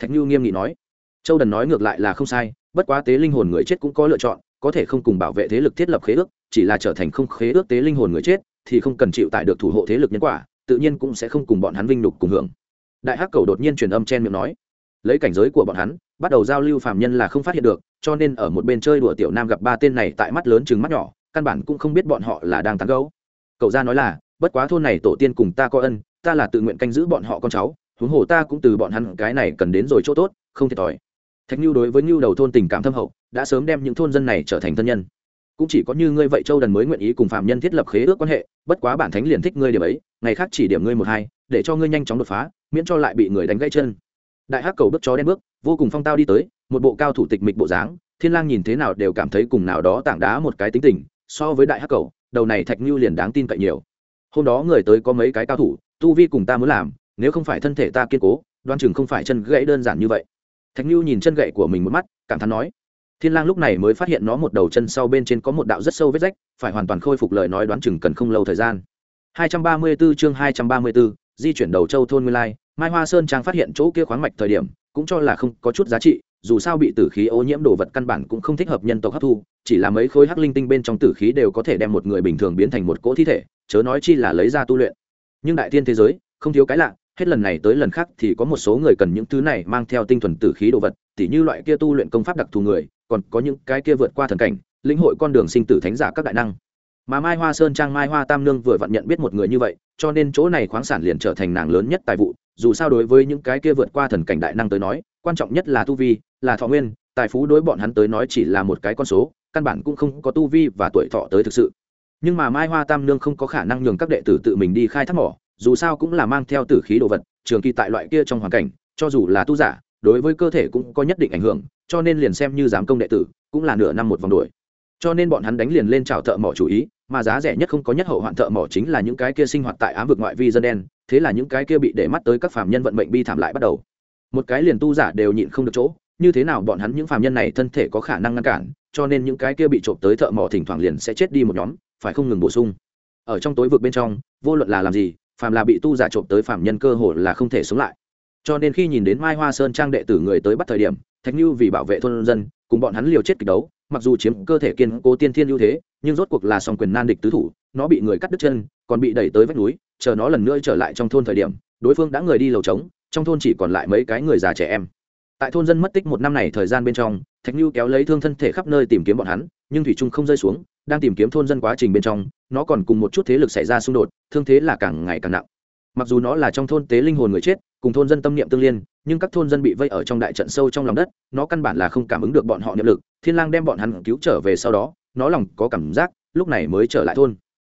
thạch lưu nghiêm nghị nói châu đần nói ngược lại là không sai, bất quá tế linh hồn người chết cũng có lựa chọn, có thể không cùng bảo vệ thế lực thiết lập khế ước, chỉ là trở thành không khế ước tế linh hồn người chết, thì không cần chịu tải được thủ hộ thế lực nhân quả, tự nhiên cũng sẽ không cùng bọn hắn vinh nhục cùng hưởng. Đại hắc cầu đột nhiên truyền âm chen miệng nói, lấy cảnh giới của bọn hắn, bắt đầu giao lưu phàm nhân là không phát hiện được, cho nên ở một bên chơi đùa tiểu nam gặp ba tên này tại mắt lớn chừng mắt nhỏ, căn bản cũng không biết bọn họ là đang tán gấu cậu ra nói là, bất quá thôn này tổ tiên cùng ta có ân, ta là tự nguyện canh giữ bọn họ con cháu, huống hồ ta cũng từ bọn hắn cái này cần đến rồi chỗ tốt, không thiệt thòi thạch nhu đối với nhu đầu thôn tình cảm thâm hậu, đã sớm đem những thôn dân này trở thành thân nhân. Cũng chỉ có như ngươi vậy châu đần mới nguyện ý cùng phạm nhân thiết lập khế ước quan hệ, bất quá bản thánh liền thích ngươi điểm ấy, ngày khác chỉ điểm ngươi một hai, để cho ngươi nhanh chóng đột phá, miễn cho lại bị người đánh gãy chân. Đại hắc cầu bước chó đen bước, vô cùng phong tao đi tới, một bộ cao thủ tịch mịch bộ dáng, thiên lang nhìn thế nào đều cảm thấy cùng nào đó tảng đá một cái tính tình, so với đại hắc cầu, đầu này thạch như liền đáng tin cậy nhiều. Hôm đó người tới có mấy cái cao thủ, tu vi cùng ta muốn làm, nếu không phải thân thể ta kiên cố, đoan chừng không phải chân gãy đơn giản như vậy thạch như nhìn chân gậy của mình một mắt cảm thán nói thiên lang lúc này mới phát hiện nó một đầu chân sau bên trên có một đạo rất sâu vết rách phải hoàn toàn khôi phục lời nói đoán chừng cần không lâu thời gian. 234 chương 234, di chuyển đầu châu thôn nguyên lai mai hoa sơn trang phát hiện chỗ kia khoáng mạch thời điểm cũng cho là không có chút giá trị dù sao bị tử khí ô nhiễm đồ vật căn bản cũng không thích hợp nhân tộc hấp thu chỉ là mấy khối hắc linh tinh bên trong tử khí đều có thể đem một người bình thường biến thành một cỗ thi thể chớ nói chi là lấy ra tu luyện. Nhưng đại thiên thế giới không thiếu cái lạ hết lần này tới lần khác thì có một số người cần những thứ này mang theo tinh thuần tử khí đồ vật, tỉ như loại kia tu luyện công pháp đặc thù người, còn có những cái kia vượt qua thần cảnh, lĩnh hội con đường sinh tử thánh giả các đại năng. Mà mai hoa sơn trang mai hoa tam nương vừa vặn nhận biết một người như vậy, cho nên chỗ này khoáng sản liền trở thành nàng lớn nhất tài vụ, dù sao đối với những cái kia vượt qua thần cảnh đại năng tới nói, quan trọng nhất là tu vi, là thọ nguyên, tài phú đối bọn hắn tới nói chỉ là một cái con số, căn bản cũng không có tu vi và tuổi thọ tới thực sự. Nhưng mà mai hoa tam nương không có khả năng nhường các đệ tử tự mình đi khai thác mỏ dù sao cũng là mang theo tử khí đồ vật, trường kỳ tại loại kia trong hoàn cảnh, cho dù là tu giả, đối với cơ thể cũng có nhất định ảnh hưởng, cho nên liền xem như giám công đệ tử, cũng là nửa năm một vòng đuổi. Cho nên bọn hắn đánh liền lên trào thợ mỏ chủ ý, mà giá rẻ nhất không có nhất hậu hoạn thợ mỏ chính là những cái kia sinh hoạt tại ám vực ngoại vi dân đen, thế là những cái kia bị để mắt tới các phạm nhân vận mệnh bi thảm lại bắt đầu. Một cái liền tu giả đều nhịn không được chỗ, như thế nào bọn hắn những phạm nhân này thân thể có khả năng ngăn cản, cho nên những cái kia bị trộm tới thợ mỏ thỉnh thoảng liền sẽ chết đi một nhóm, phải không ngừng bổ sung. Ở trong tối vực bên trong, vô luận là làm gì phàm là bị tu giả trộm tới phạm nhân cơ hồ là không thể sống lại. Cho nên khi nhìn đến mai hoa sơn trang đệ tử người tới bắt thời điểm, thạch như vì bảo vệ thôn dân, cùng bọn hắn liều chết kịch đấu, mặc dù chiếm cơ thể kiên cố tiên thiên ưu thế, nhưng rốt cuộc là song quyền nan địch tứ thủ, nó bị người cắt đứt chân, còn bị đẩy tới vách núi, chờ nó lần nữa trở lại trong thôn thời điểm, đối phương đã người đi lầu trống, trong thôn chỉ còn lại mấy cái người già trẻ em. Tại thôn dân mất tích một năm này thời gian bên trong, thạch như kéo lấy thương thân thể khắp nơi tìm kiếm bọn hắn, nhưng thủy trung không rơi xuống đang tìm kiếm thôn dân quá trình bên trong, nó còn cùng một chút thế lực xảy ra xung đột, thương thế là càng ngày càng nặng. Mặc dù nó là trong thôn tế linh hồn người chết, cùng thôn dân tâm niệm tương liên, nhưng các thôn dân bị vây ở trong đại trận sâu trong lòng đất, nó căn bản là không cảm ứng được bọn họ niệm lực, thiên lang đem bọn hắn cứu trở về sau đó, nó lòng có cảm giác, lúc này mới trở lại thôn.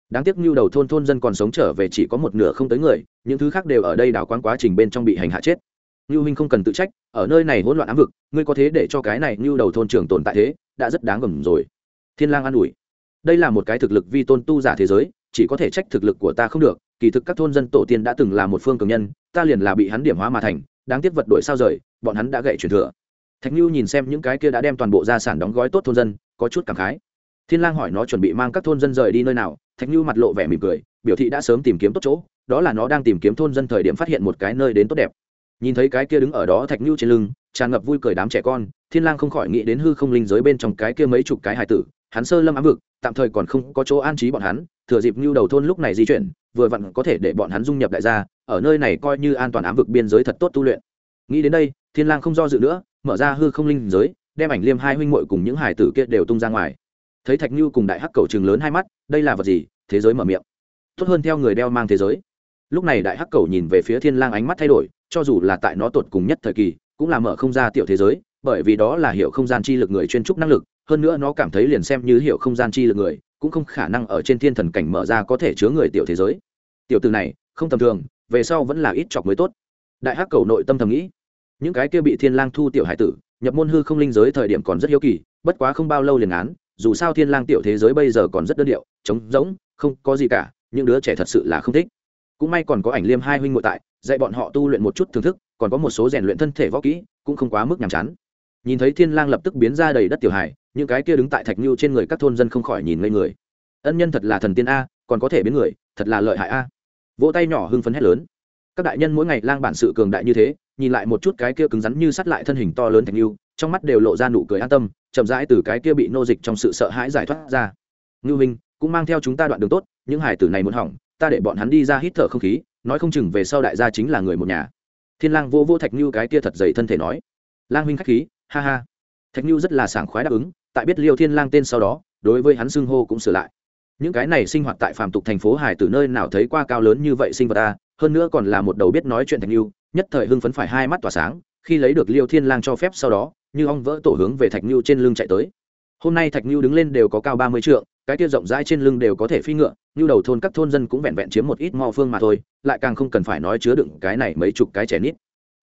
Đáng tiếc nhu đầu thôn thôn dân còn sống trở về chỉ có một nửa không tới người, những thứ khác đều ở đây đảo quán quá trình bên trong bị hành hạ chết. Nhu minh không cần tự trách, ở nơi này hỗn loạn ám vực, ngươi có thế để cho cái này nhu đầu thôn trường tồn tại thế, đã rất đáng gầm rồi. Thiên lang an ủi đây là một cái thực lực vi tôn tu giả thế giới, chỉ có thể trách thực lực của ta không được, kỳ thực các thôn dân tổ tiên đã từng là một phương cường nhân, ta liền là bị hắn điểm hóa mà thành, đáng tiếc vật đổi sao rời, bọn hắn đã gậy truyền thừa. Thạch như nhìn xem những cái kia đã đem toàn bộ gia sản đóng gói tốt thôn dân, có chút cảm khái. Thiên lang hỏi nó chuẩn bị mang các thôn dân rời đi nơi nào, thạch như mặt lộ vẻ mỉm cười, biểu thị đã sớm tìm kiếm tốt chỗ, đó là nó đang tìm kiếm thôn dân thời điểm phát hiện một cái nơi đến tốt đẹp. Nhìn thấy cái kia đứng ở đó thạch như trên lưng, tràn ngập vui cười đám trẻ con, thiên lang không khỏi nghĩ đến hư không linh giới bên trong cái kia mấy chục cái hải tử hắn sơ lâm ám vực, tạm thời còn không có chỗ an trí bọn hắn, thừa dịp nhu đầu thôn lúc này di chuyển, vừa vặn có thể để bọn hắn dung nhập đại gia, ở nơi này coi như an toàn ám vực biên giới thật tốt tu luyện. Nghĩ đến đây, thiên lang không do dự nữa, mở ra hư không linh giới, đem ảnh liêm hai huynh muội cùng những hải tử kia đều tung ra ngoài. Thấy thạch như cùng đại hắc cầu trường lớn hai mắt, đây là vật gì? Thế giới mở miệng. Tốt hơn theo người đeo mang thế giới. Lúc này đại hắc cầu nhìn về phía thiên lang ánh mắt thay đổi, cho dù là tại nó tột cùng nhất thời kỳ, cũng là mở không ra tiểu thế giới, bởi vì đó là hiểu không gian chi lực người chuyên trúc năng lực hơn nữa nó cảm thấy liền xem như hiểu không gian chi lực người, cũng không khả năng ở trên thiên thần cảnh mở ra có thể chứa người tiểu thế giới. Tiểu từ này, không tầm thường, về sau vẫn là ít chọc mới tốt. Đại hắc cầu nội tâm thầm nghĩ, những cái kia bị thiên lang thu tiểu hải tử, nhập môn hư không linh giới thời điểm còn rất hiếu kỳ, bất quá không bao lâu liền án, dù sao thiên lang tiểu thế giới bây giờ còn rất đơn điệu, trống rỗng, không có gì cả, những đứa trẻ thật sự là không thích. Cũng may còn có ảnh liêm hai huynh muội tại, dạy bọn họ tu luyện một chút thưởng thức, còn có một số rèn luyện thân thể võ kỹ, cũng không quá mức nhàm chán. Nhìn thấy thiên lang lập tức biến ra đầy đất tiểu hải những cái kia đứng tại thạch nhu trên người các thôn dân không khỏi nhìn ngây người. Ân nhân thật là thần tiên a, còn có thể biến người, thật là lợi hại a. Vỗ tay nhỏ hưng phấn hét lớn. Các đại nhân mỗi ngày lang bản sự cường đại như thế, nhìn lại một chút cái kia cứng rắn như sắt lại thân hình to lớn thạch nhu, trong mắt đều lộ ra nụ cười an tâm, chậm rãi từ cái kia bị nô dịch trong sự sợ hãi giải thoát ra. Ngưu minh, cũng mang theo chúng ta đoạn đường tốt, những hải tử này muốn hỏng, ta để bọn hắn đi ra hít thở không khí, nói không chừng về sau đại gia chính là người một nhà. Thiên lang vô vô thạch nhu cái kia thật dày thân thể nói. Lang huynh khách khí, ha ha. Thạch nhu rất là sảng khoái đáp ứng tại biết liêu thiên lang tên sau đó, đối với hắn xưng hô cũng sửa lại. Những cái này sinh hoạt tại phàm tục thành phố hải từ nơi nào thấy qua cao lớn như vậy sinh vật ta hơn nữa còn là một đầu biết nói chuyện thạch lưu nhất thời hưng phấn phải hai mắt tỏa sáng, khi lấy được liêu thiên lang cho phép sau đó, như ong vỡ tổ hướng về thạch lưu trên lưng chạy tới. Hôm nay thạch lưu đứng lên đều có cao ba mươi trượng, cái kia rộng rãi trên lưng đều có thể phi ngựa như đầu thôn các thôn dân cũng vẹn vẹn chiếm một ít mò phương mà thôi, lại càng không cần phải nói chứa đựng cái này mấy chục cái trẻ nít.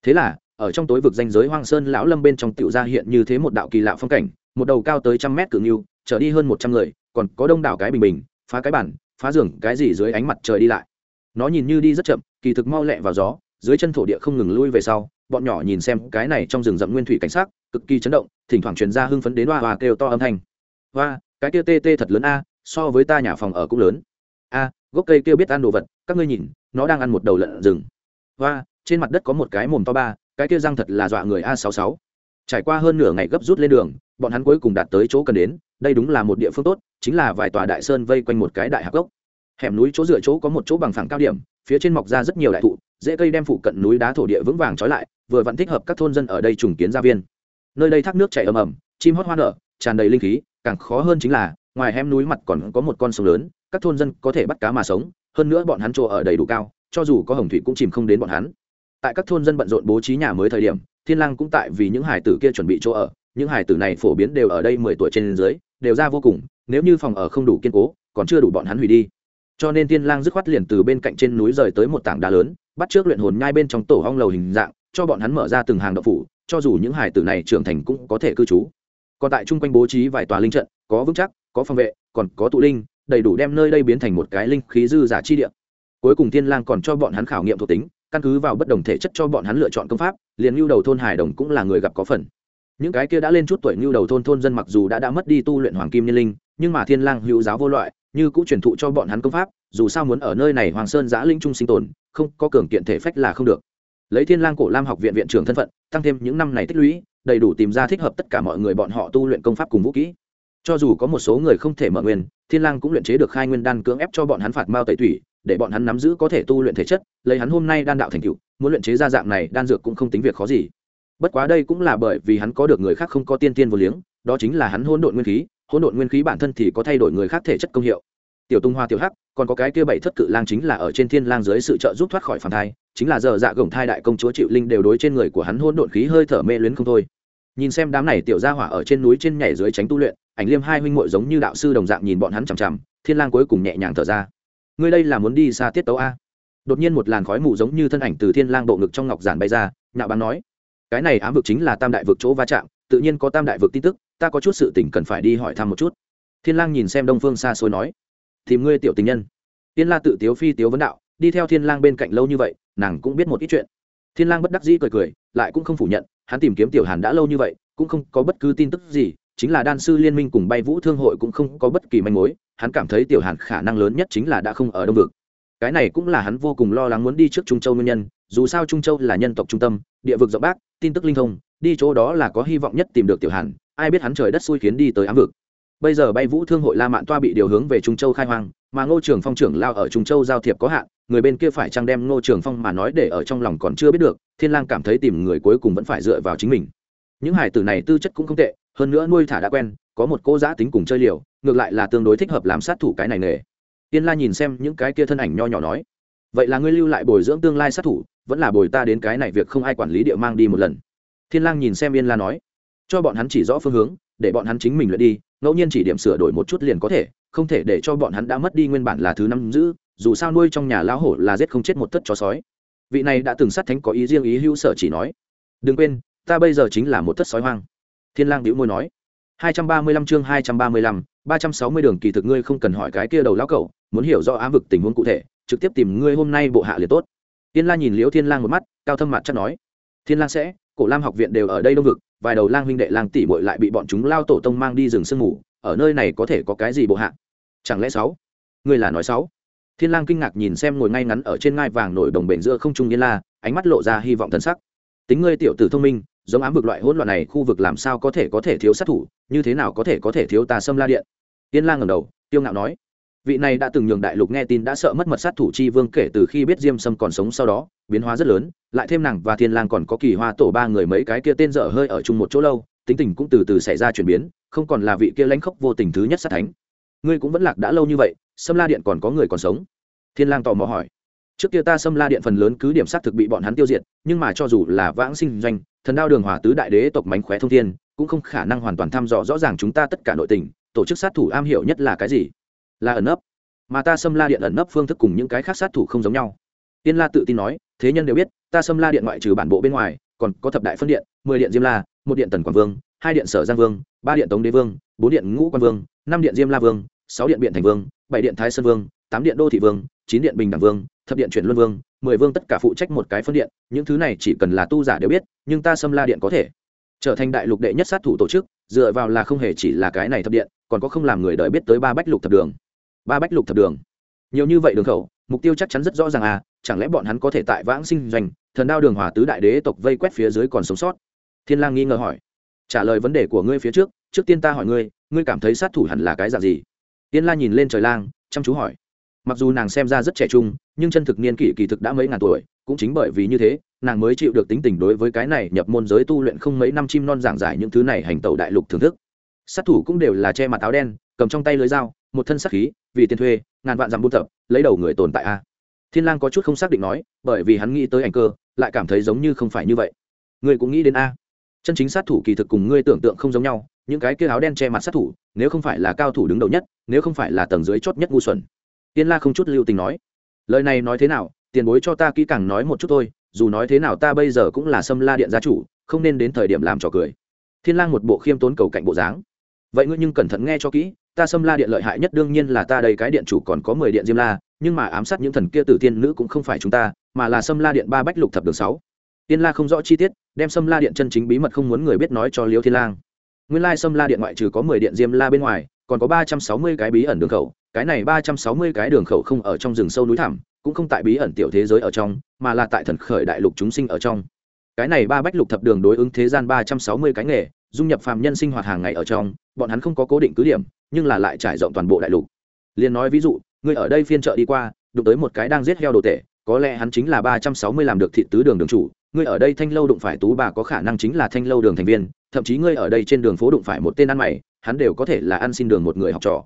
Thế là, ở trong tối vực danh giới hoang sơn lão lâm bên trong tiểu gia hiện như thế một đạo kỳ lạ phong cảnh một đầu cao tới trăm mét cự ngưu trở đi hơn một trăm người, còn có đông đảo cái bình bình, phá cái bản phá giường, cái gì dưới ánh mặt trời đi lại. Nó nhìn như đi rất chậm, kỳ thực mau lẹ vào gió, dưới chân thổ địa không ngừng lui về sau, bọn nhỏ nhìn xem cái này trong rừng rậm nguyên thủy cảnh sát cực kỳ chấn động, thỉnh thoảng truyền ra hưng phấn đến hoa hoa kêu to âm thanh. Hoa, cái kia tê tê thật lớn a, so với ta nhà phòng ở cũng lớn. A, gốc cây kêu biết ăn đồ vật, các ngươi nhìn, nó đang ăn một đầu lợn rừng. Hoa, trên mặt đất có một cái mồm to ba, cái kia răng thật là dọa người a sáu sáu. Trải qua hơn nửa ngày gấp rút lên đường bọn hắn cuối cùng đạt tới chỗ cần đến, đây đúng là một địa phương tốt, chính là vài tòa đại sơn vây quanh một cái đại hạc gốc. Hẻm núi chỗ dựa chỗ có một chỗ bằng phẳng cao điểm, phía trên mọc ra rất nhiều đại thụ, dễ cây đem phụ cận núi đá thổ địa vững vàng trói lại, vừa vặn thích hợp các thôn dân ở đây trùng kiến gia viên. Nơi đây thác nước chảy ầm ầm, chim hót hoa nở, tràn đầy linh khí, càng khó hơn chính là, ngoài hẻm núi mặt còn có một con sông lớn, các thôn dân có thể bắt cá mà sống, hơn nữa bọn hắn chỗ ở đầy đủ cao, cho dù có hồng thủy cũng chìm không đến bọn hắn. Tại các thôn dân bận rộn bố trí nhà mới thời điểm, thiên lang cũng tại vì những hải tử kia chuẩn bị chỗ ở những hải tử này phổ biến đều ở đây mười tuổi trên dưới, đều ra vô cùng, nếu như phòng ở không đủ kiên cố, còn chưa đủ bọn hắn hủy đi. Cho nên tiên lang dứt khoát liền từ bên cạnh trên núi rời tới một tảng đá lớn, bắt trước luyện hồn nhai bên trong tổ hong lầu hình dạng, cho bọn hắn mở ra từng hàng đậu phủ, cho dù những hải tử này trưởng thành cũng có thể cư trú. Còn tại trung quanh bố trí vài tòa linh trận, có vững chắc, có phòng vệ, còn có tụ linh, đầy đủ đem nơi đây biến thành một cái linh khí dư giả chi địa. Cuối cùng tiên lang còn cho bọn hắn khảo nghiệm thuộc tính, căn cứ vào bất đồng thể chất cho bọn hắn lựa chọn công pháp, liền lưu đầu thôn hải đồng cũng là người gặp có phần những cái kia đã lên chút tuổi như đầu thôn thôn dân mặc dù đã đã mất đi tu luyện hoàng kim niên linh, nhưng mà thiên lang hữu giáo vô loại, như cũng truyền thụ cho bọn hắn công pháp, dù sao muốn ở nơi này hoàng sơn giã linh trung sinh tồn, không có cường kiện thể phách là không được. Lấy thiên lang cổ lam học viện viện trưởng thân phận, tăng thêm những năm này tích lũy, đầy đủ tìm ra thích hợp tất cả mọi người bọn họ tu luyện công pháp cùng vũ kỹ. Cho dù có một số người không thể mở nguyên, thiên lang cũng luyện chế được khai nguyên đan cưỡng ép cho bọn hắn phạt mao tẩy thủy để bọn hắn nắm giữ có thể tu luyện thể chất, lấy hắn hôm nay đan đạo thành tựu, muốn luyện chế ra dạng này đan dược cũng không tính việc khó gì bất quá đây cũng là bởi vì hắn có được người khác không có tiên tiên vô liếng, đó chính là hắn hỗn độn nguyên khí, hỗn độn nguyên khí bản thân thì có thay đổi người khác thể chất công hiệu. Tiểu tung hoa, tiểu hắc, còn có cái kia bảy thất cự lang chính là ở trên thiên lang dưới sự trợ giúp thoát khỏi phản thai, chính là giờ dạ gồng thai đại công chúa chịu linh đều đối trên người của hắn hỗn độn khí hơi thở mê luyến không thôi. Nhìn xem đám này tiểu gia hỏa ở trên núi trên nhảy dưới tránh tu luyện, ảnh liêm hai huynh muội giống như đạo sư đồng dạng nhìn bọn hắn chằm chằm, thiên lang cuối cùng nhẹ nhàng thở ra. Ngươi đây là muốn đi xa tiết tấu a? Đột nhiên một làn khói mù giống như thân ảnh từ thiên lang bộ ngực trong ngọc giản bay ra, nhạo bán nói cái này ám vực chính là tam đại vực chỗ va chạm, tự nhiên có tam đại vực tin tức, ta có chút sự tình cần phải đi hỏi thăm một chút. Thiên lang nhìn xem đông phương xa xôi nói, tìm ngươi tiểu tình nhân. Tiên la tự tiếu phi tiếu vấn đạo, đi theo thiên lang bên cạnh lâu như vậy, nàng cũng biết một ít chuyện. Thiên lang bất đắc dĩ cười cười, lại cũng không phủ nhận, hắn tìm kiếm tiểu hàn đã lâu như vậy, cũng không có bất cứ tin tức gì, chính là đan sư liên minh cùng bay vũ thương hội cũng không có bất kỳ manh mối, hắn cảm thấy tiểu hàn khả năng lớn nhất chính là đã không ở đông vực. Cái này cũng là hắn vô cùng lo lắng muốn đi trước trung châu nguyên nhân, dù sao trung châu là nhân tộc trung tâm, địa vực rộng bác tin tức linh thông, đi chỗ đó là có hy vọng nhất tìm được tiểu hàn, ai biết hắn trời đất xui khiến đi tới ám vực. Bây giờ bay vũ thương hội la mạn toa bị điều hướng về trung châu khai hoang, mà ngô trường phong trưởng lao ở trung châu giao thiệp có hạn, người bên kia phải chăng đem ngô trường phong mà nói để ở trong lòng còn chưa biết được, thiên lang cảm thấy tìm người cuối cùng vẫn phải dựa vào chính mình. Những hải tử này tư chất cũng không tệ, hơn nữa nuôi thả đã quen, có một cô giã tính cùng chơi liều, ngược lại là tương đối thích hợp làm sát thủ cái này nghề. Tiên la nhìn xem những cái kia thân ảnh nho nhỏ nói, vậy là ngươi lưu lại bồi dưỡng tương lai sát thủ vẫn là bồi ta đến cái này việc không ai quản lý địa mang đi một lần. Thiên lang nhìn xem yên la nói cho bọn hắn chỉ rõ phương hướng để bọn hắn chính mình luyện đi ngẫu nhiên chỉ điểm sửa đổi một chút liền có thể không thể để cho bọn hắn đã mất đi nguyên bản là thứ năm giữ dù sao nuôi trong nhà lão hổ là giết không chết một tất chó sói. Vị này đã từng sát thánh có ý riêng ý hữu sở chỉ nói đừng quên ta bây giờ chính là một tất sói hoang. Thiên lang đĩu môi nói 235 chương 235, 360 đường kỳ thực ngươi không cần hỏi cái kia đầu lão cẩu muốn hiểu rõ ám vực tình huống cụ thể trực tiếp tìm ngươi hôm nay bộ hạ liền tốt thiên La nhìn liễu thiên lang một mắt, cao thâm mặt chắc nói, thiên lang sẽ, cổ lam học viện đều ở đây đông vực, vài đầu lang huynh đệ lang tỷ muội lại bị bọn chúng lao tổ tông mang đi rừng sương ngủ ở nơi này có thể có cái gì bộ hạ? Chẳng lẽ sáu? Ngươi là nói sáu. Thiên lang kinh ngạc nhìn xem ngồi ngay ngắn ở trên ngai vàng nổi đồng bền giữa không trung yên la, ánh mắt lộ ra hy vọng thần sắc. Tính ngươi tiểu tử thông minh, giống ám vực loại hỗn loạn này khu vực làm sao có thể có thể thiếu sát thủ, như thế nào có thể có thể thiếu ta sâm la điện? Yên la ngẩng đầu tiêu ngạo nói vị này đã từng nhường đại lục nghe tin đã sợ mất mật sát thủ chi vương kể từ khi biết diêm sâm còn sống sau đó, biến hóa rất lớn, lại thêm nàng và thiên lang còn có kỳ hoa tổ ba người mấy cái kia tên dở hơi ở chung một chỗ lâu, tính tình cũng từ từ xảy ra chuyển biến, không còn là vị kia lãnh khốc vô tình thứ nhất sát thánh. Ngươi cũng vẫn lạc đã lâu như vậy, sâm la điện còn có người còn sống? Thiên lang tò mò hỏi. Trước kia ta sâm la điện phần lớn cứ điểm sát thực bị bọn hắn tiêu diệt, nhưng mà cho dù là vãng sinh doanh, thần đao đường hòa tứ đại đế tộc mánh khóe thông thiên, cũng không khả năng hoàn toàn thăm dò rõ ràng chúng ta tất cả nội tình, tổ chức sát thủ am hiểu nhất là cái gì? Là ẩn nấp. Mà ta xâm la điện ẩn nấp phương thức cùng những cái khác sát thủ không giống nhau. Tiên la tự tin nói, thế nhân đều biết, ta xâm la điện ngoại trừ bản bộ bên ngoài, còn có thập đại phân điện, mười điện diêm la, một điện tần quảng vương, hai điện sở giang vương, ba điện tống đế vương, bốn điện ngũ quan vương, năm điện diêm la vương, sáu điện biện thành vương, bảy điện thái sơn vương, tám điện đô thị vương, chín điện bình đẳng vương, thập điện chuyển luân vương, mười vương tất cả phụ trách một cái phân điện, những thứ này chỉ cần là tu giả đều biết, nhưng ta xâm la điện có thể. Trở thành đại lục đệ nhất sát thủ tổ chức, dựa vào là không hề chỉ là cái này thập điện, còn có không làm người đợi biết tới ba bách lục thập đường ba bách lục thập đường. Nhiều như vậy đường khẩu, mục tiêu chắc chắn rất rõ ràng à chẳng lẽ bọn hắn có thể tại vãng sinh doanh, thần đao đường hòa tứ đại đế tộc vây quét phía dưới còn sống sót? Thiên lang nghi ngờ hỏi. Trả lời vấn đề của ngươi phía trước trước tiên ta hỏi ngươi ngươi cảm thấy sát thủ hẳn là cái dạng gì? Tiên la nhìn lên trời lang, chăm chú hỏi. Mặc dù nàng xem ra rất trẻ trung, nhưng chân thực niên kỷ kỳ thực đã mấy ngàn tuổi, cũng chính bởi vì như thế, nàng mới chịu được tính tình đối với cái này nhập môn giới tu luyện không mấy năm chim non giảng giải những thứ này hành tẩu đại lục thưởng thức. Sát thủ cũng đều là che mặt áo đen, cầm trong tay lưới dao một thân sát khí, vì tiền thuê, ngàn vạn dặm buôn tập, lấy đầu người tồn tại a. Thiên lang có chút không xác định nói, bởi vì hắn nghĩ tới ảnh cơ, lại cảm thấy giống như không phải như vậy. Ngươi cũng nghĩ đến a. Chân chính sát thủ kỳ thực cùng ngươi tưởng tượng không giống nhau, những cái kia áo đen che mặt sát thủ, nếu không phải là cao thủ đứng đầu nhất, nếu không phải là tầng dưới chót nhất ngu xuẩn. Tiên la không chút lưu tình nói. Lời này nói thế nào, tiền bối cho ta kỹ càng nói một chút thôi, dù nói thế nào ta bây giờ cũng là sâm la điện gia chủ, không nên đến thời điểm làm trò cười. Thiên lang một bộ khiêm tốn cầu cạnh bộ dáng. Vậy ngươi nhưng cẩn thận nghe cho kỹ ta xâm la điện lợi hại nhất đương nhiên là ta đây cái điện chủ còn có mười điện diêm la, nhưng mà ám sát những thần kia tử tiên nữ cũng không phải chúng ta, mà là xâm la điện ba bách lục thập đường sáu. Tiên la không rõ chi tiết, đem xâm la điện chân chính bí mật không muốn người biết nói cho liêu thiên lang. Nguyên lai xâm la điện ngoại trừ có mười điện diêm la bên ngoài, còn có ba trăm sáu mươi cái bí ẩn đường khẩu, cái này ba trăm sáu mươi cái đường khẩu không ở trong rừng sâu núi thẳm, cũng không tại bí ẩn tiểu thế giới ở trong, mà là tại thần khởi đại lục chúng sinh ở trong. Cái này ba bách lục thập đường đối ứng thế gian ba trăm sáu mươi cái nghề dung nhập phàm nhân sinh hoạt hàng ngày ở trong, bọn hắn không có cố định cứ điểm, nhưng là lại trải rộng toàn bộ đại lục. Liền nói ví dụ người ở đây phiên chợ đi qua, đụng tới một cái đang giết heo đồ tể, có lẽ hắn chính là ba trăm sáu mươi làm được thị tứ đường đường chủ, ngươi ở đây thanh lâu đụng phải tú bà có khả năng chính là thanh lâu đường thành viên, thậm chí ngươi ở đây trên đường phố đụng phải một tên ăn mày, hắn đều có thể là ăn xin đường một người học trò.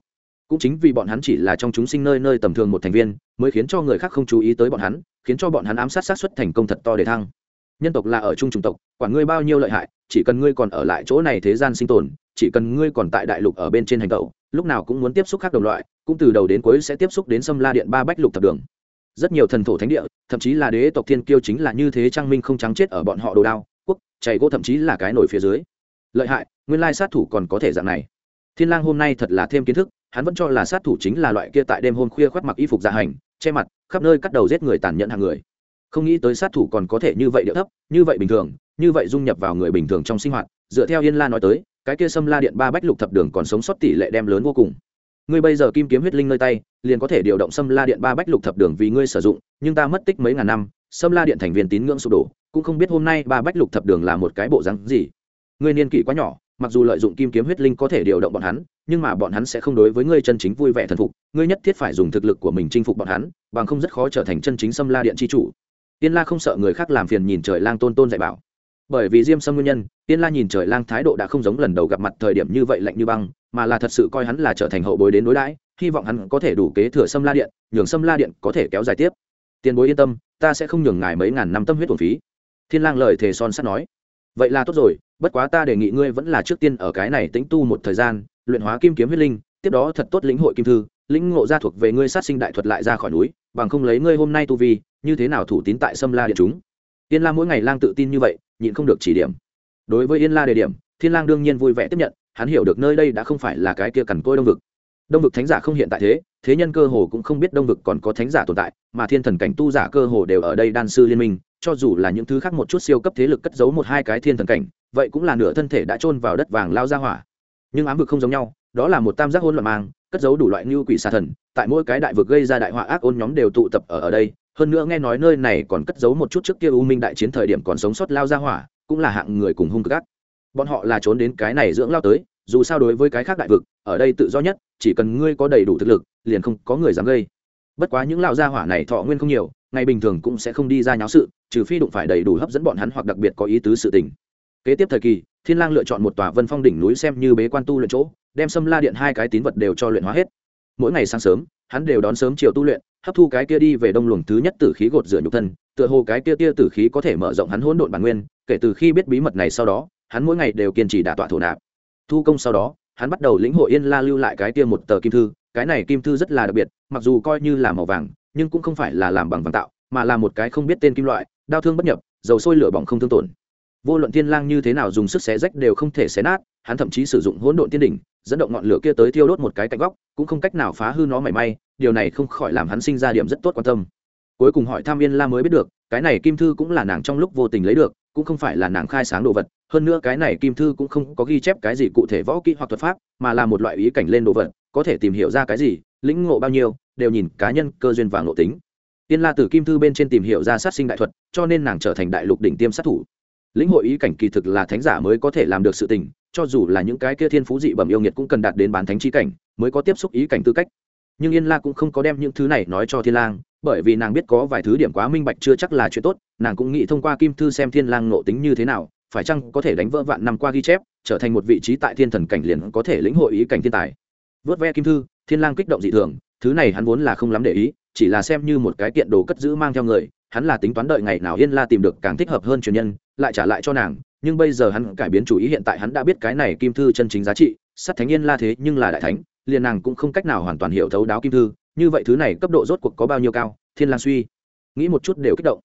Cũng chính vì bọn hắn chỉ là trong chúng sinh nơi nơi tầm thường một thành viên, mới khiến cho người khác không chú ý tới bọn hắn, khiến cho bọn hắn ám sát sát xuất thành công thật to để thăng. Nhân tộc là ở chung chủng tộc, quản ngươi bao nhiêu lợi hại chỉ cần ngươi còn ở lại chỗ này thế gian sinh tồn, chỉ cần ngươi còn tại đại lục ở bên trên hành tẩu, lúc nào cũng muốn tiếp xúc khác đồng loại, cũng từ đầu đến cuối sẽ tiếp xúc đến sâm la điện ba bách lục thập đường. Rất nhiều thần thổ thánh địa, thậm chí là đế tộc thiên kiêu chính là như thế trang minh không trắng chết ở bọn họ đồ đao, quốc, chảy gỗ thậm chí là cái nổi phía dưới. Lợi hại, nguyên lai sát thủ còn có thể dạng này. Thiên lang hôm nay thật là thêm kiến thức, hắn vẫn cho là sát thủ chính là loại kia tại đêm hôm khuya khoác mặc y phục dạ hành, che mặt, khắp nơi cắt đầu giết người tàn nhẫn hàng người. Không nghĩ tới sát thủ còn có thể như vậy điệu thấp, như vậy bình thường như vậy dung nhập vào người bình thường trong sinh hoạt, dựa theo yên la nói tới, cái kia xâm la điện ba bách lục thập đường còn sống sót tỷ lệ đem lớn vô cùng. Ngươi bây giờ kim kiếm huyết linh nơi tay, liền có thể điều động xâm la điện ba bách lục thập đường vì ngươi sử dụng, nhưng ta mất tích mấy ngàn năm xâm la điện thành viên tín ngưỡng sụp đổ, cũng không biết hôm nay ba bách lục thập đường là một cái bộ rắn gì. Ngươi niên kỷ quá nhỏ, mặc dù lợi dụng kim kiếm huyết linh có thể điều động bọn hắn, nhưng mà bọn hắn sẽ không đối với ngươi chân chính vui vẻ thần phục, ngươi nhất thiết phải dùng thực lực của mình chinh phục bọn hắn, bằng không rất khó trở thành chân chính xâm la điện c h i chủ. Tiên la không sợ người khác làm phiền nhìn trời lang tôn tôn dạy bảo bởi vì diêm sâm nguyên nhân, tiên la nhìn trời lang thái độ đã không giống lần đầu gặp mặt thời điểm như vậy lạnh như băng, mà là thật sự coi hắn là trở thành hậu bối đến đối đãi, hy vọng hắn có thể đủ kế thừa sâm la điện, nhường sâm la điện có thể kéo dài tiếp. Tiền bối yên tâm, ta sẽ không nhường ngài mấy ngàn năm tâm huyết thuần phí. Thiên lang lời thề son sắt nói. Vậy là tốt rồi, bất quá ta đề nghị ngươi vẫn là trước tiên ở cái này tĩnh tu một thời gian, luyện hóa kim kiếm huyết linh, tiếp đó thật tốt lĩnh hội kim thư, lĩnh ngộ ra thuộc về ngươi sát sinh đại thuật lại ra khỏi núi, bằng không lấy ngươi hôm nay tu vi, như thế nào thủ tín tại sâm la điện chúng? Yên la mỗi ngày lang tự tin như vậy, nhịn không được chỉ điểm. Đối với yên la đề điểm, thiên lang đương nhiên vui vẻ tiếp nhận, hắn hiểu được nơi đây đã không phải là cái kia cằn côi đông vực. Đông vực thánh giả không hiện tại thế thế nhân cơ hồ cũng không biết đông vực còn có thánh giả tồn tại, mà thiên thần cảnh tu giả cơ hồ đều ở đây đan sư liên minh, cho dù là những thứ khác một chút siêu cấp thế lực cất giấu một hai cái thiên thần cảnh, vậy cũng là nửa thân thể đã chôn vào đất vàng lao ra hỏa. Nhưng ám vực không giống nhau, đó là một tam giác hôn loạn mang, cất giấu đủ loại như quỷ xà thần, tại mỗi cái đại vực gây ra đại họa ác ôn nhóm đều tụ tập ở ở đây hơn nữa nghe nói nơi này còn cất giấu một chút trước kia u minh đại chiến thời điểm còn sống sót lao ra hỏa, cũng là hạng người cùng hung cực ác bọn họ là trốn đến cái này dưỡng lao tới, dù sao đối với cái khác đại vực, ở đây tự do nhất, chỉ cần ngươi có đầy đủ thực lực, liền không có người dám gây. Bất quá những lao gia hỏa này thọ nguyên không nhiều, ngày bình thường cũng sẽ không đi ra nháo sự, trừ phi đụng phải đầy đủ hấp dẫn bọn hắn hoặc đặc biệt có ý tứ sự tình. Kế tiếp thời kỳ, thiên lang lựa chọn một tòa vân phong đỉnh núi xem như bế quan tu luyện chỗ, đem sâm la điện hai cái tín vật đều cho luyện hóa hết. Mỗi ngày sáng sớm hắn đều đón sớm chiều tu luyện, hấp thu cái kia đi về đông luồng thứ nhất tử khí gột rửa nhục thân, tựa hồ cái kia tia tử khí có thể mở rộng hắn hỗn độn bản nguyên, kể từ khi biết bí mật này sau đó, hắn mỗi ngày đều kiên trì đả tọa thổ nạp. Thu công sau đó, hắn bắt đầu lĩnh hội yên la lưu lại cái kia một tờ kim thư, cái này kim thư rất là đặc biệt, mặc dù coi như là màu vàng, nhưng cũng không phải là làm bằng vàng tạo, mà là một cái không biết tên kim loại đau thương bất nhập, dầu sôi lửa bỏng không thương tổn. Vô luận thiên lang như thế nào dùng sức xé rách đều không thể xé nát, hắn thậm chí sử dụng hỗn độn tiên đỉnh, dẫn động ngọn lửa kia tới thiêu đốt một cái cạnh góc, cũng không cách nào phá hư nó mảy may điều này không khỏi làm hắn sinh ra điểm rất tốt quan tâm. Cuối cùng hỏi tham yên la mới biết được, cái này kim thư cũng là nàng trong lúc vô tình lấy được, cũng không phải là nàng khai sáng đồ vật. Hơn nữa cái này kim thư cũng không có ghi chép cái gì cụ thể võ kỹ hoặc thuật pháp, mà là một loại ý cảnh lên đồ vật, có thể tìm hiểu ra cái gì, lĩnh ngộ bao nhiêu, đều nhìn cá nhân, cơ duyên và ngộ tính. Tiên la từ kim thư bên trên tìm hiểu ra sát sinh đại thuật, cho nên nàng trở thành đại lục đỉnh tiêm sát thủ. Lĩnh hội ý cảnh kỳ thực là thánh giả mới có thể làm được sự tình, cho dù là những cái kia thiên phú dị bẩm yêu nghiệt cũng cần đạt đến bán thánh chi cảnh, mới có tiếp xúc ý cảnh tư cách nhưng yên la cũng không có đem những thứ này nói cho thiên lang, bởi vì nàng biết có vài thứ điểm quá minh bạch chưa chắc là chuyện tốt, nàng cũng nghĩ thông qua kim thư xem thiên lang nộ tính như thế nào, phải chăng có thể đánh vỡ vạn năm qua ghi chép, trở thành một vị trí tại thiên thần cảnh liền có thể lĩnh hội ý cảnh thiên tài. Vớt ve kim thư, thiên lang kích động dị thường, thứ này hắn vốn là không lắm để ý, chỉ là xem như một cái kiện đồ cất giữ mang theo người, hắn là tính toán đợi ngày nào yên la tìm được càng thích hợp hơn truyền nhân, lại trả lại cho nàng, nhưng bây giờ hắn cải biến chủ ý hiện tại hắn đã biết cái này kim thư chân chính giá trị, sắt thánh yên la thế nhưng là đại thánh liền nàng cũng không cách nào hoàn toàn hiểu thấu đáo kim thư, như vậy thứ này cấp độ rốt cuộc có bao nhiêu cao, thiên lang suy. Nghĩ một chút đều kích động.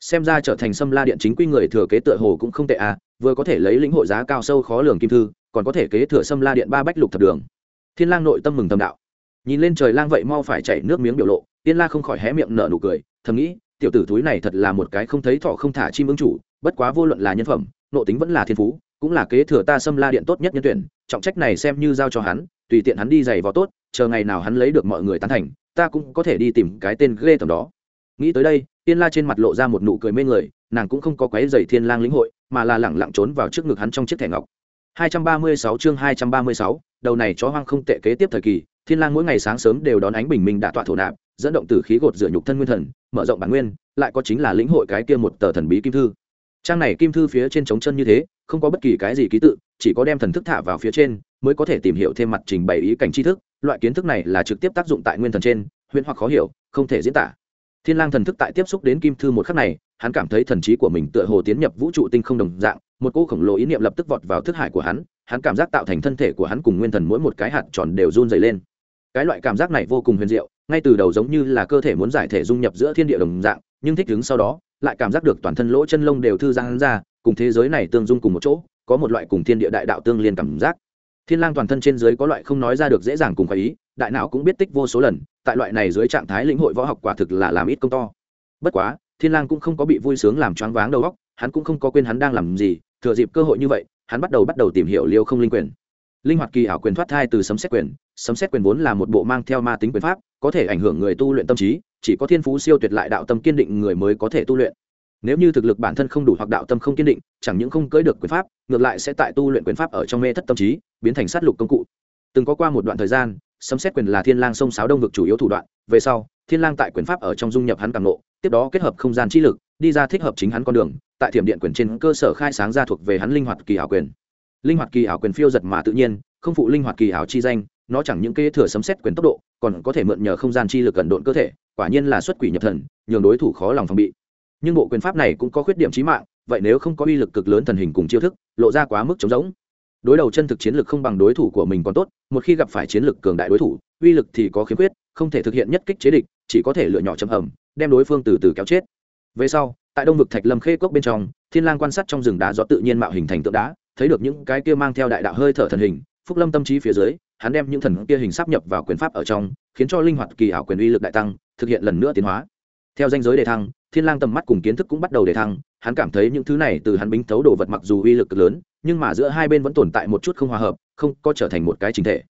Xem ra trở thành sâm la điện chính quy người thừa kế tựa hồ cũng không tệ à vừa có thể lấy lĩnh hội giá cao sâu khó lường kim thư, còn có thể kế thừa sâm la điện ba bách lục thập đường. Thiên lang nội tâm mừng tâm đạo. Nhìn lên trời lang vậy mau phải chảy nước miếng biểu lộ, tiên la không khỏi hé miệng nở nụ cười, thầm nghĩ, tiểu tử túi này thật là một cái không thấy thọ không thả chim ứng chủ, bất quá vô luận là nhân phẩm nộ tính vẫn là thiên phú, cũng là kế thừa ta xâm la điện tốt nhất nhân tuyển, trọng trách này xem như giao cho hắn tùy tiện hắn đi giày vò tốt chờ ngày nào hắn lấy được mọi người tán thành ta cũng có thể đi tìm cái tên ghê tầm đó. Nghĩ tới đây tiên la trên mặt lộ ra một nụ cười mê người nàng cũng không có quấy giày thiên lang lĩnh hội mà là lẳng lặng trốn vào trước ngực hắn trong chiếc thẻ ngọc. 236 chương 236, đầu này chó hoang không tệ kế tiếp thời kỳ thiên lang mỗi ngày sáng sớm đều đón ánh bình minh đã tọa thổ nạp dẫn động tử khí gột rửa nhục thân nguyên thần mở rộng bản nguyên lại có chính là lĩnh hội cái kia một tờ thần bí kim thư. Trang này kim thư phía trên trống chân như thế không có bất kỳ cái gì ký tự chỉ có đem thần thức thả vào phía trên mới có thể tìm hiểu thêm mặt trình bày ý cảnh tri thức, loại kiến thức này là trực tiếp tác dụng tại nguyên thần trên huyễn hoặc khó hiểu, không thể diễn tả. Thiên lang thần thức tại tiếp xúc đến kim thư một khắc này, hắn cảm thấy thần trí của mình tựa hồ tiến nhập vũ trụ tinh không đồng dạng, một cô khổng lồ ý niệm lập tức vọt vào thức hải của hắn hắn cảm giác tạo thành thân thể của hắn cùng nguyên thần mỗi một cái hạt tròn đều run dày lên. Cái loại cảm giác này vô cùng huyền diệu, ngay từ đầu giống như là cơ thể muốn giải thể dung nhập giữa thiên địa đồng dạng, nhưng thích ứng sau đó, lại cảm giác được toàn thân lỗ chân lông đều thư giãn ra, cùng thế giới này tương dung cùng một chỗ, có một loại cùng thiên địa đại đạo tương liên cảm giác thiên lang toàn thân trên dưới có loại không nói ra được dễ dàng cùng phải ý, đại não cũng biết tích vô số lần, tại loại này dưới trạng thái lĩnh hội võ học quả thực là làm ít công to. Bất quá, thiên lang cũng không có bị vui sướng làm choáng váng đầu óc, hắn cũng không có quên hắn đang làm gì, thừa dịp cơ hội như vậy, hắn bắt đầu bắt đầu tìm hiểu liêu không linh quyền. Linh hoạt kỳ ảo quyền thoát thai từ sấm xét quyền, sấm xét quyền vốn là một bộ mang theo ma tính quyền pháp, có thể ảnh hưởng người tu luyện tâm trí, chỉ có thiên phú siêu tuyệt lại đạo tâm kiên định người mới có thể tu luyện nếu như thực lực bản thân không đủ hoặc đạo tâm không kiên định, chẳng những không cưỡi được quyền pháp, ngược lại sẽ tại tu luyện quyền pháp ở trong mê thất tâm trí, biến thành sát lục công cụ. Từng có qua một đoạn thời gian, sấm xét quyền là thiên lang sông sáo đông vực chủ yếu thủ đoạn, về sau, thiên lang tại quyền pháp ở trong dung nhập hắn càng nộ tiếp đó kết hợp không gian trí lực, đi ra thích hợp chính hắn con đường, tại thiểm điện quyền trên cơ sở khai sáng ra thuộc về hắn linh hoạt kỳ ảo quyền. Linh hoạt kỳ ảo quyền phiêu giật mà tự nhiên, không phụ linh hoạt kỳ ảo chi danh, nó chẳng những kế thừa sấm xét quyền tốc độ, còn có thể mượn nhờ không gian chi lực cẩn độn cơ thể, quả nhiên là xuất quỷ nhập thần, nhường đối thủ khó lòng phòng bị nhưng bộ quyền pháp này cũng có khuyết điểm chí mạng, vậy nếu không có uy lực cực lớn thần hình cùng chiêu thức, lộ ra quá mức chống giống đối đầu chân thực chiến lực không bằng đối thủ của mình còn tốt, một khi gặp phải chiến lực cường đại đối thủ, uy lực thì có khiếm khuyết, không thể thực hiện nhất kích chế địch, chỉ có thể lựa nhỏ chấm hầm đem đối phương từ từ kéo chết. Về sau, tại đông vực thạch lâm khê cốc bên trong, thiên lang quan sát trong rừng đá do tự nhiên mạo hình thành tượng đá, thấy được những cái kia mang theo đại đạo hơi thở thần hình, phúc lâm tâm trí phía dưới, hắn đem những thần kia hình sắp nhập vào quyền pháp ở trong, khiến cho linh hoạt kỳ ảo quyền uy lực đại tăng, thực hiện lần nữa tiến hóa. Theo danh giới đề thăng thiên lang tầm mắt cùng kiến thức cũng bắt đầu để thăng, hắn cảm thấy những thứ này từ hắn bính thấu đồ vật mặc dù uy lực cực lớn, nhưng mà giữa hai bên vẫn tồn tại một chút không hòa hợp, không có trở thành một cái chính thể.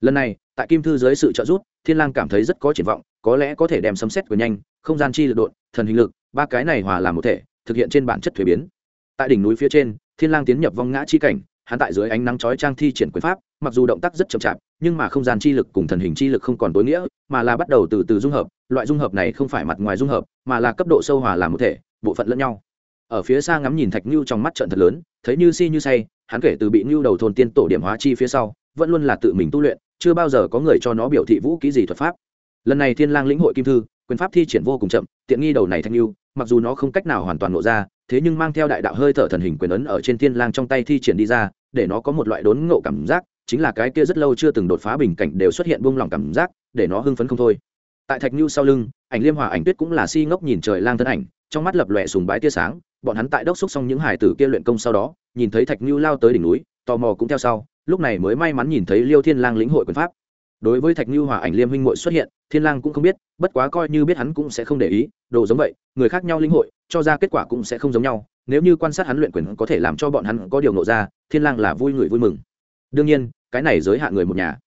Lần này, tại kim thư dưới sự trợ giúp, thiên lang cảm thấy rất có triển vọng, có lẽ có thể đem sấm xét của nhanh, không gian chi lực đột thần hình lực, ba cái này hòa làm một thể, thực hiện trên bản chất thuế biến. Tại đỉnh núi phía trên, thiên lang tiến nhập vong ngã chi cảnh, hắn tại dưới ánh nắng chói trang thi triển quyền pháp, mặc dù động tác rất chậm chạp nhưng mà không gian chi lực cùng thần hình chi lực không còn tối nghĩa, mà là bắt đầu từ từ dung hợp, loại dung hợp này không phải mặt ngoài dung hợp, mà là cấp độ sâu hòa làm một thể, bộ phận lẫn nhau. Ở phía xa ngắm nhìn thạch nhu trong mắt trận thật lớn, thấy như si như say, hắn kể từ bị nhu đầu thôn tiên tổ điểm hóa chi phía sau, vẫn luôn là tự mình tu luyện, chưa bao giờ có người cho nó biểu thị vũ ký gì thuật pháp. Lần này thiên lang lĩnh hội kim thư, quyền pháp thi triển vô cùng chậm, tiện nghi đầu này Thạch lưu mặc dù nó không cách nào hoàn toàn lộ ra, thế nhưng mang theo đại đạo hơi thở thần hình quyền ấn ở trên thiên lang trong tay thi triển đi ra, để nó có một loại đốn ngộ cảm giác chính là cái kia rất lâu chưa từng đột phá bình cảnh đều xuất hiện buông lỏng cảm giác, để nó hưng phấn không thôi. Tại thạch nhu sau lưng, ảnh liêm hòa, ảnh tuyết cũng là si ngốc nhìn trời lang thân ảnh, trong mắt lập lòe sùng bái tia sáng, bọn hắn tại đốc xúc xong những hải tử kia luyện công sau đó, nhìn thấy thạch nhu lao tới đỉnh núi, tò mò cũng theo sau, lúc này mới may mắn nhìn thấy liêu thiên lang lĩnh hội quyền pháp. Đối với thạch nhu hòa, ảnh liêm huynh muội xuất hiện, thiên lang cũng không biết, bất quá coi như biết hắn cũng sẽ không để ý, đồ giống vậy, người khác nhau lĩnh hội, cho ra kết quả cũng sẽ không giống nhau, nếu như quan sát hắn luyện quyền có thể làm cho bọn hắn có điều nộ ra, thiên lang là vui người vui mừng. Đương nhiên cái này giới hạn người một nhà.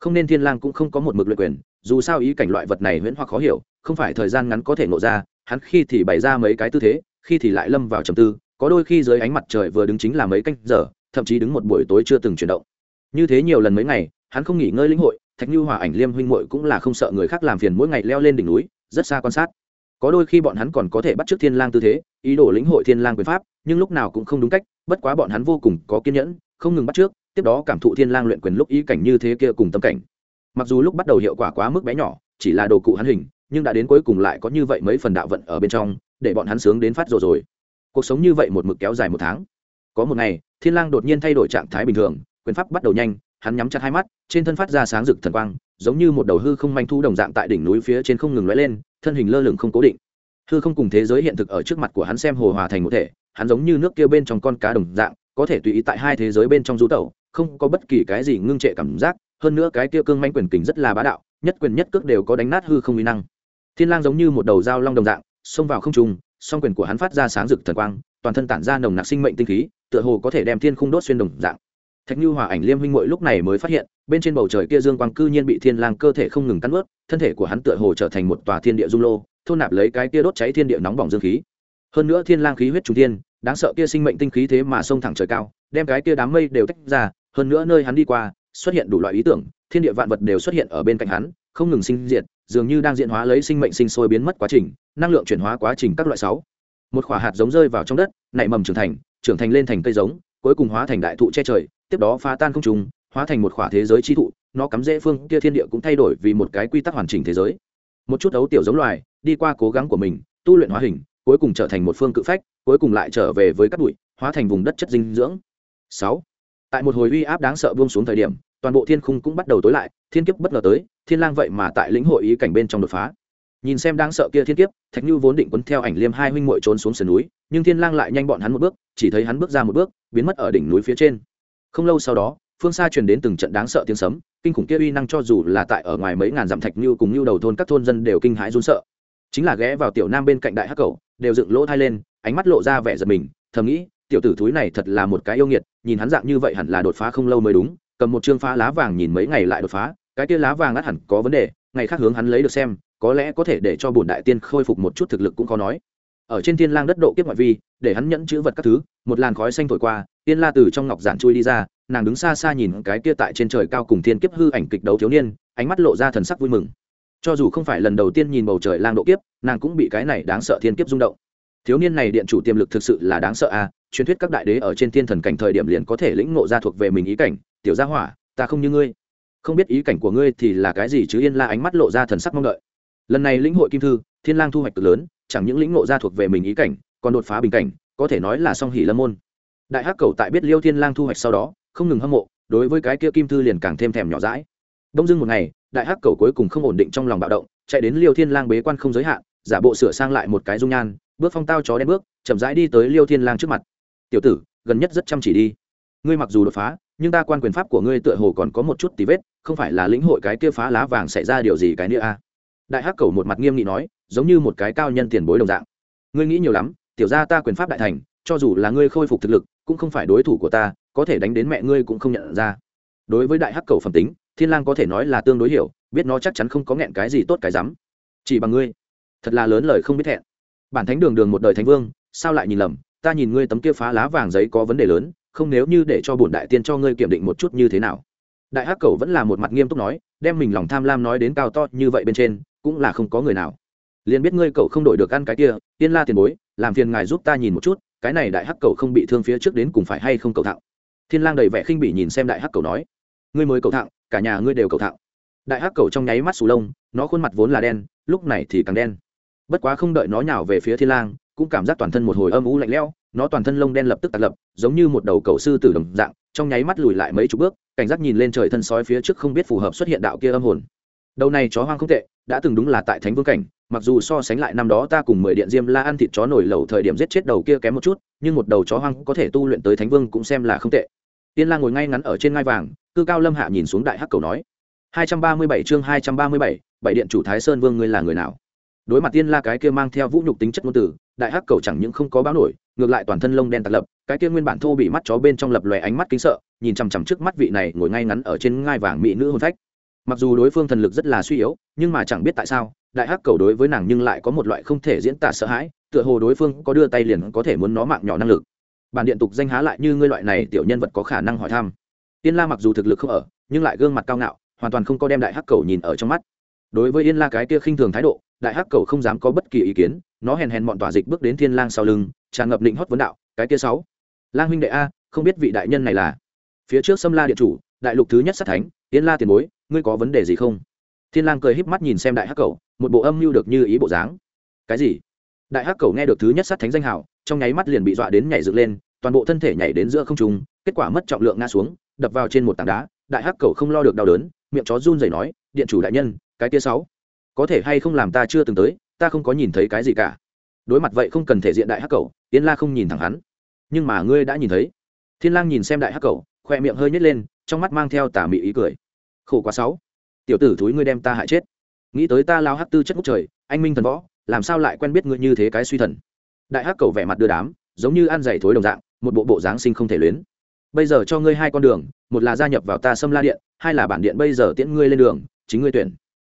Không nên thiên lang cũng không có một mực luyện quyền, dù sao ý cảnh loại vật này huyễn hoặc khó hiểu, không phải thời gian ngắn có thể ngộ ra, hắn khi thì bày ra mấy cái tư thế, khi thì lại lâm vào trầm tư, có đôi khi dưới ánh mặt trời vừa đứng chính là mấy canh giờ, thậm chí đứng một buổi tối chưa từng chuyển động. Như thế nhiều lần mấy ngày, hắn không nghỉ ngơi lĩnh hội, thạch như hòa ảnh liêm huynh muội cũng là không sợ người khác làm phiền mỗi ngày leo lên đỉnh núi, rất xa quan sát. Có đôi khi bọn hắn còn có thể bắt chước thiên lang tư thế, ý đồ lĩnh hội thiên lang quyền pháp, nhưng lúc nào cũng không đúng cách, bất quá bọn hắn vô cùng có kiên nhẫn, không ngừng bắt trước tiếp đó cảm thụ thiên lang luyện quyền lúc ý cảnh như thế kia cùng tâm cảnh. Mặc dù lúc bắt đầu hiệu quả quá mức bé nhỏ, chỉ là đồ cụ hắn hình, nhưng đã đến cuối cùng lại có như vậy mấy phần đạo vận ở bên trong, để bọn hắn sướng đến phát rồi rồi. Cuộc sống như vậy một mực kéo dài một tháng. Có một ngày, thiên lang đột nhiên thay đổi trạng thái bình thường, quyền pháp bắt đầu nhanh, hắn nhắm chặt hai mắt, trên thân phát ra sáng rực thần quang, giống như một đầu hư không manh thu đồng dạng tại đỉnh núi phía trên không ngừng lóe lên, thân hình lơ lửng không cố định. Hư không cùng thế giới hiện thực ở trước mặt của hắn xem hồ hòa thành một thể, hắn giống như nước kia bên trong con cá đồng dạng, có thể tùy ý tại hai thế giới bên trong du tẩu không có bất kỳ cái gì ngưng trệ cảm giác, hơn nữa cái kia cương manh quyền kình rất là bá đạo, nhất quyền nhất cước đều có đánh nát hư không uy năng. Thiên lang giống như một đầu dao long đồng dạng, xông vào không trung, song quyền của hắn phát ra sáng rực thần quang, toàn thân tản ra nồng nặc sinh mệnh tinh khí, tựa hồ có thể đem thiên khung đốt xuyên đồng dạng. Thạch như hòa ảnh liêm huynh muội lúc này mới phát hiện, bên trên bầu trời kia dương quang cư nhiên bị thiên lang cơ thể không ngừng cắn nuốt, thân thể của hắn tựa hồ trở thành một tòa thiên địa dung lô, thôn nạp lấy cái kia đốt cháy thiên địa nóng bỏng dương khí. Hơn nữa thiên lang khí huyết trung thiên, đáng sợ kia sinh mệnh tinh khí thế mà xông thẳng trời cao, đem cái kia đám mây đều tách ra hơn nữa nơi hắn đi qua, xuất hiện đủ loại ý tưởng, thiên địa vạn vật đều xuất hiện ở bên cạnh hắn, không ngừng sinh diệt, dường như đang diễn hóa lấy sinh mệnh sinh sôi biến mất quá trình, năng lượng chuyển hóa quá trình các loại sáu. Một quả hạt giống rơi vào trong đất, nảy mầm trưởng thành trưởng thành lên thành cây giống, cuối cùng hóa thành đại thụ che trời, tiếp đó phá tan không trùng hóa thành một quả thế giới chi thụ, nó cắm rễ phương kia thiên địa cũng thay đổi vì một cái quy tắc hoàn chỉnh thế giới. Một chút ấu tiểu giống loài, đi qua cố gắng của mình, tu luyện hóa hình, cuối cùng trở thành một phương cự phách, cuối cùng lại trở về với các bụi, hóa thành vùng đất chất dinh dưỡng. Sáu tại một hồi uy áp đáng sợ buông xuống thời điểm, toàn bộ thiên khung cũng bắt đầu tối lại, thiên kiếp bất ngờ tới, thiên lang vậy mà tại lĩnh hội ý cảnh bên trong đột phá. Nhìn xem đáng sợ kia thiên kiếp, thạch như vốn định quấn theo ảnh liêm hai huynh muội trốn xuống sườn núi, nhưng thiên lang lại nhanh bọn hắn một bước, chỉ thấy hắn bước ra một bước, biến mất ở đỉnh núi phía trên. Không lâu sau đó, phương xa truyền đến từng trận đáng sợ tiếng sấm, kinh khủng kia uy năng cho dù là tại ở ngoài mấy ngàn dặm thạch như cùng như đầu thôn các thôn dân đều kinh hãi run sợ. Chính là ghé vào tiểu nam bên cạnh đại hắc cầu đều dựng lỗ thai lên, ánh mắt lộ ra vẻ giật mình, thầm nghĩ tiểu tử thúi này thật là một cái yêu nghiệt, nhìn hắn dạng như vậy hẳn là đột phá không lâu mới đúng, cầm một chương phá lá vàng nhìn mấy ngày lại đột phá, cái kia lá vàng ắt hẳn có vấn đề, ngày khác hướng hắn lấy được xem, có lẽ có thể để cho bổn đại tiên khôi phục một chút thực lực cũng khó nói. Ở trên thiên lang đất độ kiếp ngoại vi, để hắn nhẫn chữ vật các thứ, một làn khói xanh thổi qua, tiên la từ trong ngọc giản chui đi ra, nàng đứng xa xa nhìn cái kia tại trên trời cao cùng thiên kiếp hư ảnh kịch đấu thiếu niên, ánh mắt lộ ra thần sắc vui mừng. Cho dù không phải lần đầu tiên nhìn bầu trời lang độ kiếp, nàng cũng bị cái này đáng sợ thiên kiếp rung động thiếu niên này điện chủ tiềm lực thực sự là đáng sợ a à? truyền thuyết các đại đế ở trên thiên thần cảnh thời điểm liền có thể lĩnh ngộ ra thuộc về mình ý cảnh. Tiểu gia hỏa, ta không như ngươi. Không biết ý cảnh của ngươi thì là cái gì chứ? Yên la ánh mắt lộ ra thần sắc mong đợi. Lần này lĩnh hội kim thư, thiên lang thu hoạch cực lớn, chẳng những lĩnh ngộ ra thuộc về mình ý cảnh, còn đột phá bình cảnh, có thể nói là song hỷ lâm môn. Đại hắc cầu tại biết liêu thiên lang thu hoạch sau đó, không ngừng hâm mộ, đối với cái kia kim thư liền càng thêm thèm nhỏ dãi. Đông dưng một ngày, đại hắc cầu cuối cùng không ổn định trong lòng bạo động, chạy đến liêu thiên lang bế quan không giới hạn giả bộ sửa sang lại một cái dung nhan, bước phong tao chó đen bước, chậm rãi đi tới liêu thiên lang trước mặt. Tiểu tử, gần nhất rất chăm chỉ đi. Ngươi mặc dù đột phá, nhưng ta quan quyền pháp của ngươi tựa hồ còn có một chút tí vết, không phải là lĩnh hội cái kia phá lá vàng xảy ra điều gì cái nữa a? À? đại hắc cầu một mặt nghiêm nghị nói, giống như một cái cao nhân tiền bối đồng dạng. Ngươi nghĩ nhiều lắm, tiểu gia ta quyền pháp đại thành, cho dù là ngươi khôi phục thực lực, cũng không phải đối thủ của ta, có thể đánh đến mẹ ngươi cũng không nhận ra. Đối với đại hắc cầu phẩm tính, thiên lang có thể nói là tương đối hiểu, biết nó chắc chắn không có nghẹn cái gì tốt cái dám chỉ bằng ngươi thật là lớn lời không biết thẹn. Bản thánh đường đường một đời thánh vương, sao lại nhìn lầm? Ta nhìn ngươi tấm kia phá lá vàng giấy có vấn đề lớn, không nếu như để cho bổn đại tiên cho ngươi kiểm định một chút như thế nào. Đại hắc cầu vẫn là một mặt nghiêm túc nói, đem mình lòng tham lam nói đến cao to như vậy bên trên, cũng là không có người nào. Liền biết ngươi cậu không đổi được ăn cái kia, tiên la tiền bối, làm phiền ngài giúp ta nhìn một chút, cái này đại hắc cầu không bị thương phía trước đến cùng phải hay không cầu thạo thiên lang đầy vẻ khinh bỉ nhìn xem đại hắc cầu nói, ngươi mới cầu thạo cả nhà ngươi đều cầu thạo đại hắc cầu trong nháy mắt sù lông, nó khuôn mặt vốn là đen, lúc này thì càng đen bất quá không đợi nó nhào về phía thiên lang, cũng cảm giác toàn thân một hồi âm u lạnh lẽo, nó toàn thân lông đen lập tức tạt lập, giống như một đầu cầu sư tử đồng dạng, trong nháy mắt lùi lại mấy chục bước, cảnh giác nhìn lên trời thân sói phía trước không biết phù hợp xuất hiện đạo kia âm hồn. Đầu này chó hoang không tệ, đã từng đúng là tại thánh vương cảnh, mặc dù so sánh lại năm đó ta cùng mười điện diêm la ăn thịt chó nổi lẩu thời điểm giết chết đầu kia kém một chút, nhưng một đầu chó hoang có thể tu luyện tới thánh vương cũng xem là không tệ. Tiên la ngồi ngay ngắn ở trên ngai vàng, cư cao lâm hạ nhìn xuống đại hắc cầu nói. Hai trăm ba mươi bảy chương hai trăm ba mươi bảy bảy điện chủ thái sơn vương ngươi là người nào? Đối mặt tiên la cái kia mang theo vũ nhục tính chất ngôn từ, đại hắc cầu chẳng những không có báo nổi, ngược lại toàn thân lông đen tạt lập, cái kia nguyên bản thô bị mắt chó bên trong lập lòe ánh mắt kính sợ, nhìn chằm chằm trước mắt vị này ngồi ngay ngắn ở trên ngai vàng mỹ nữ hôn phách. Mặc dù đối phương thần lực rất là suy yếu, nhưng mà chẳng biết tại sao, đại hắc cầu đối với nàng nhưng lại có một loại không thể diễn tả sợ hãi, tựa hồ đối phương có đưa tay liền có thể muốn nó mạng nhỏ năng lực. Bản điện tục danh há lại như ngươi loại này tiểu nhân vật có khả năng hỏi thăm. Tiên la mặc dù thực lực không ở, nhưng lại gương mặt cao ngạo, hoàn toàn không có đem đại hắc cầu nhìn ở trong mắt. Đối với yên la cái kia khinh thường thái độ đại hắc cầu không dám có bất kỳ ý kiến, nó hèn hèn bọn tỏa dịch bước đến thiên lang sau lưng, tràn ngập định hót vấn đạo, cái kia sáu, lang huynh đệ a, không biết vị đại nhân này là? Phía trước sâm la điện chủ, đại lục thứ nhất sát thánh, yên la tiền bối, ngươi có vấn đề gì không? Thiên lang cười híp mắt nhìn xem đại hắc cầu, một bộ âm mưu được như ý bộ dáng. Cái gì? Đại hắc cầu nghe được thứ nhất sát thánh danh hào, trong nháy mắt liền bị dọa đến nhảy dựng lên, toàn bộ thân thể nhảy đến giữa không trung, kết quả mất trọng lượng ngã xuống, đập vào trên một tảng đá. Đại hắc cầu không lo được đau đớn, miệng chó run rẩy nói, điện chủ đại nhân, cái kia sáu có thể hay không làm ta chưa từng tới, ta không có nhìn thấy cái gì cả. Đối mặt vậy không cần thể diện đại hắc cầu yến la không nhìn thẳng hắn. Nhưng mà ngươi đã nhìn thấy. Thiên lang nhìn xem đại hắc cầu khoe miệng hơi nhếch lên, trong mắt mang theo tà mị ý cười. Khổ quá sáu. Tiểu tử thúi ngươi đem ta hại chết. Nghĩ tới ta lao hắc tư chất ngút trời, anh minh thần võ, làm sao lại quen biết ngươi như thế cái suy thần? Đại hắc cầu vẻ mặt đưa đám, giống như ăn dày thối đồng dạng, một bộ bộ dáng sinh không thể luyến. Bây giờ cho ngươi hai con đường, một là gia nhập vào ta sâm la điện, hai là bản điện bây giờ tiễn ngươi lên đường, chính ngươi tuyển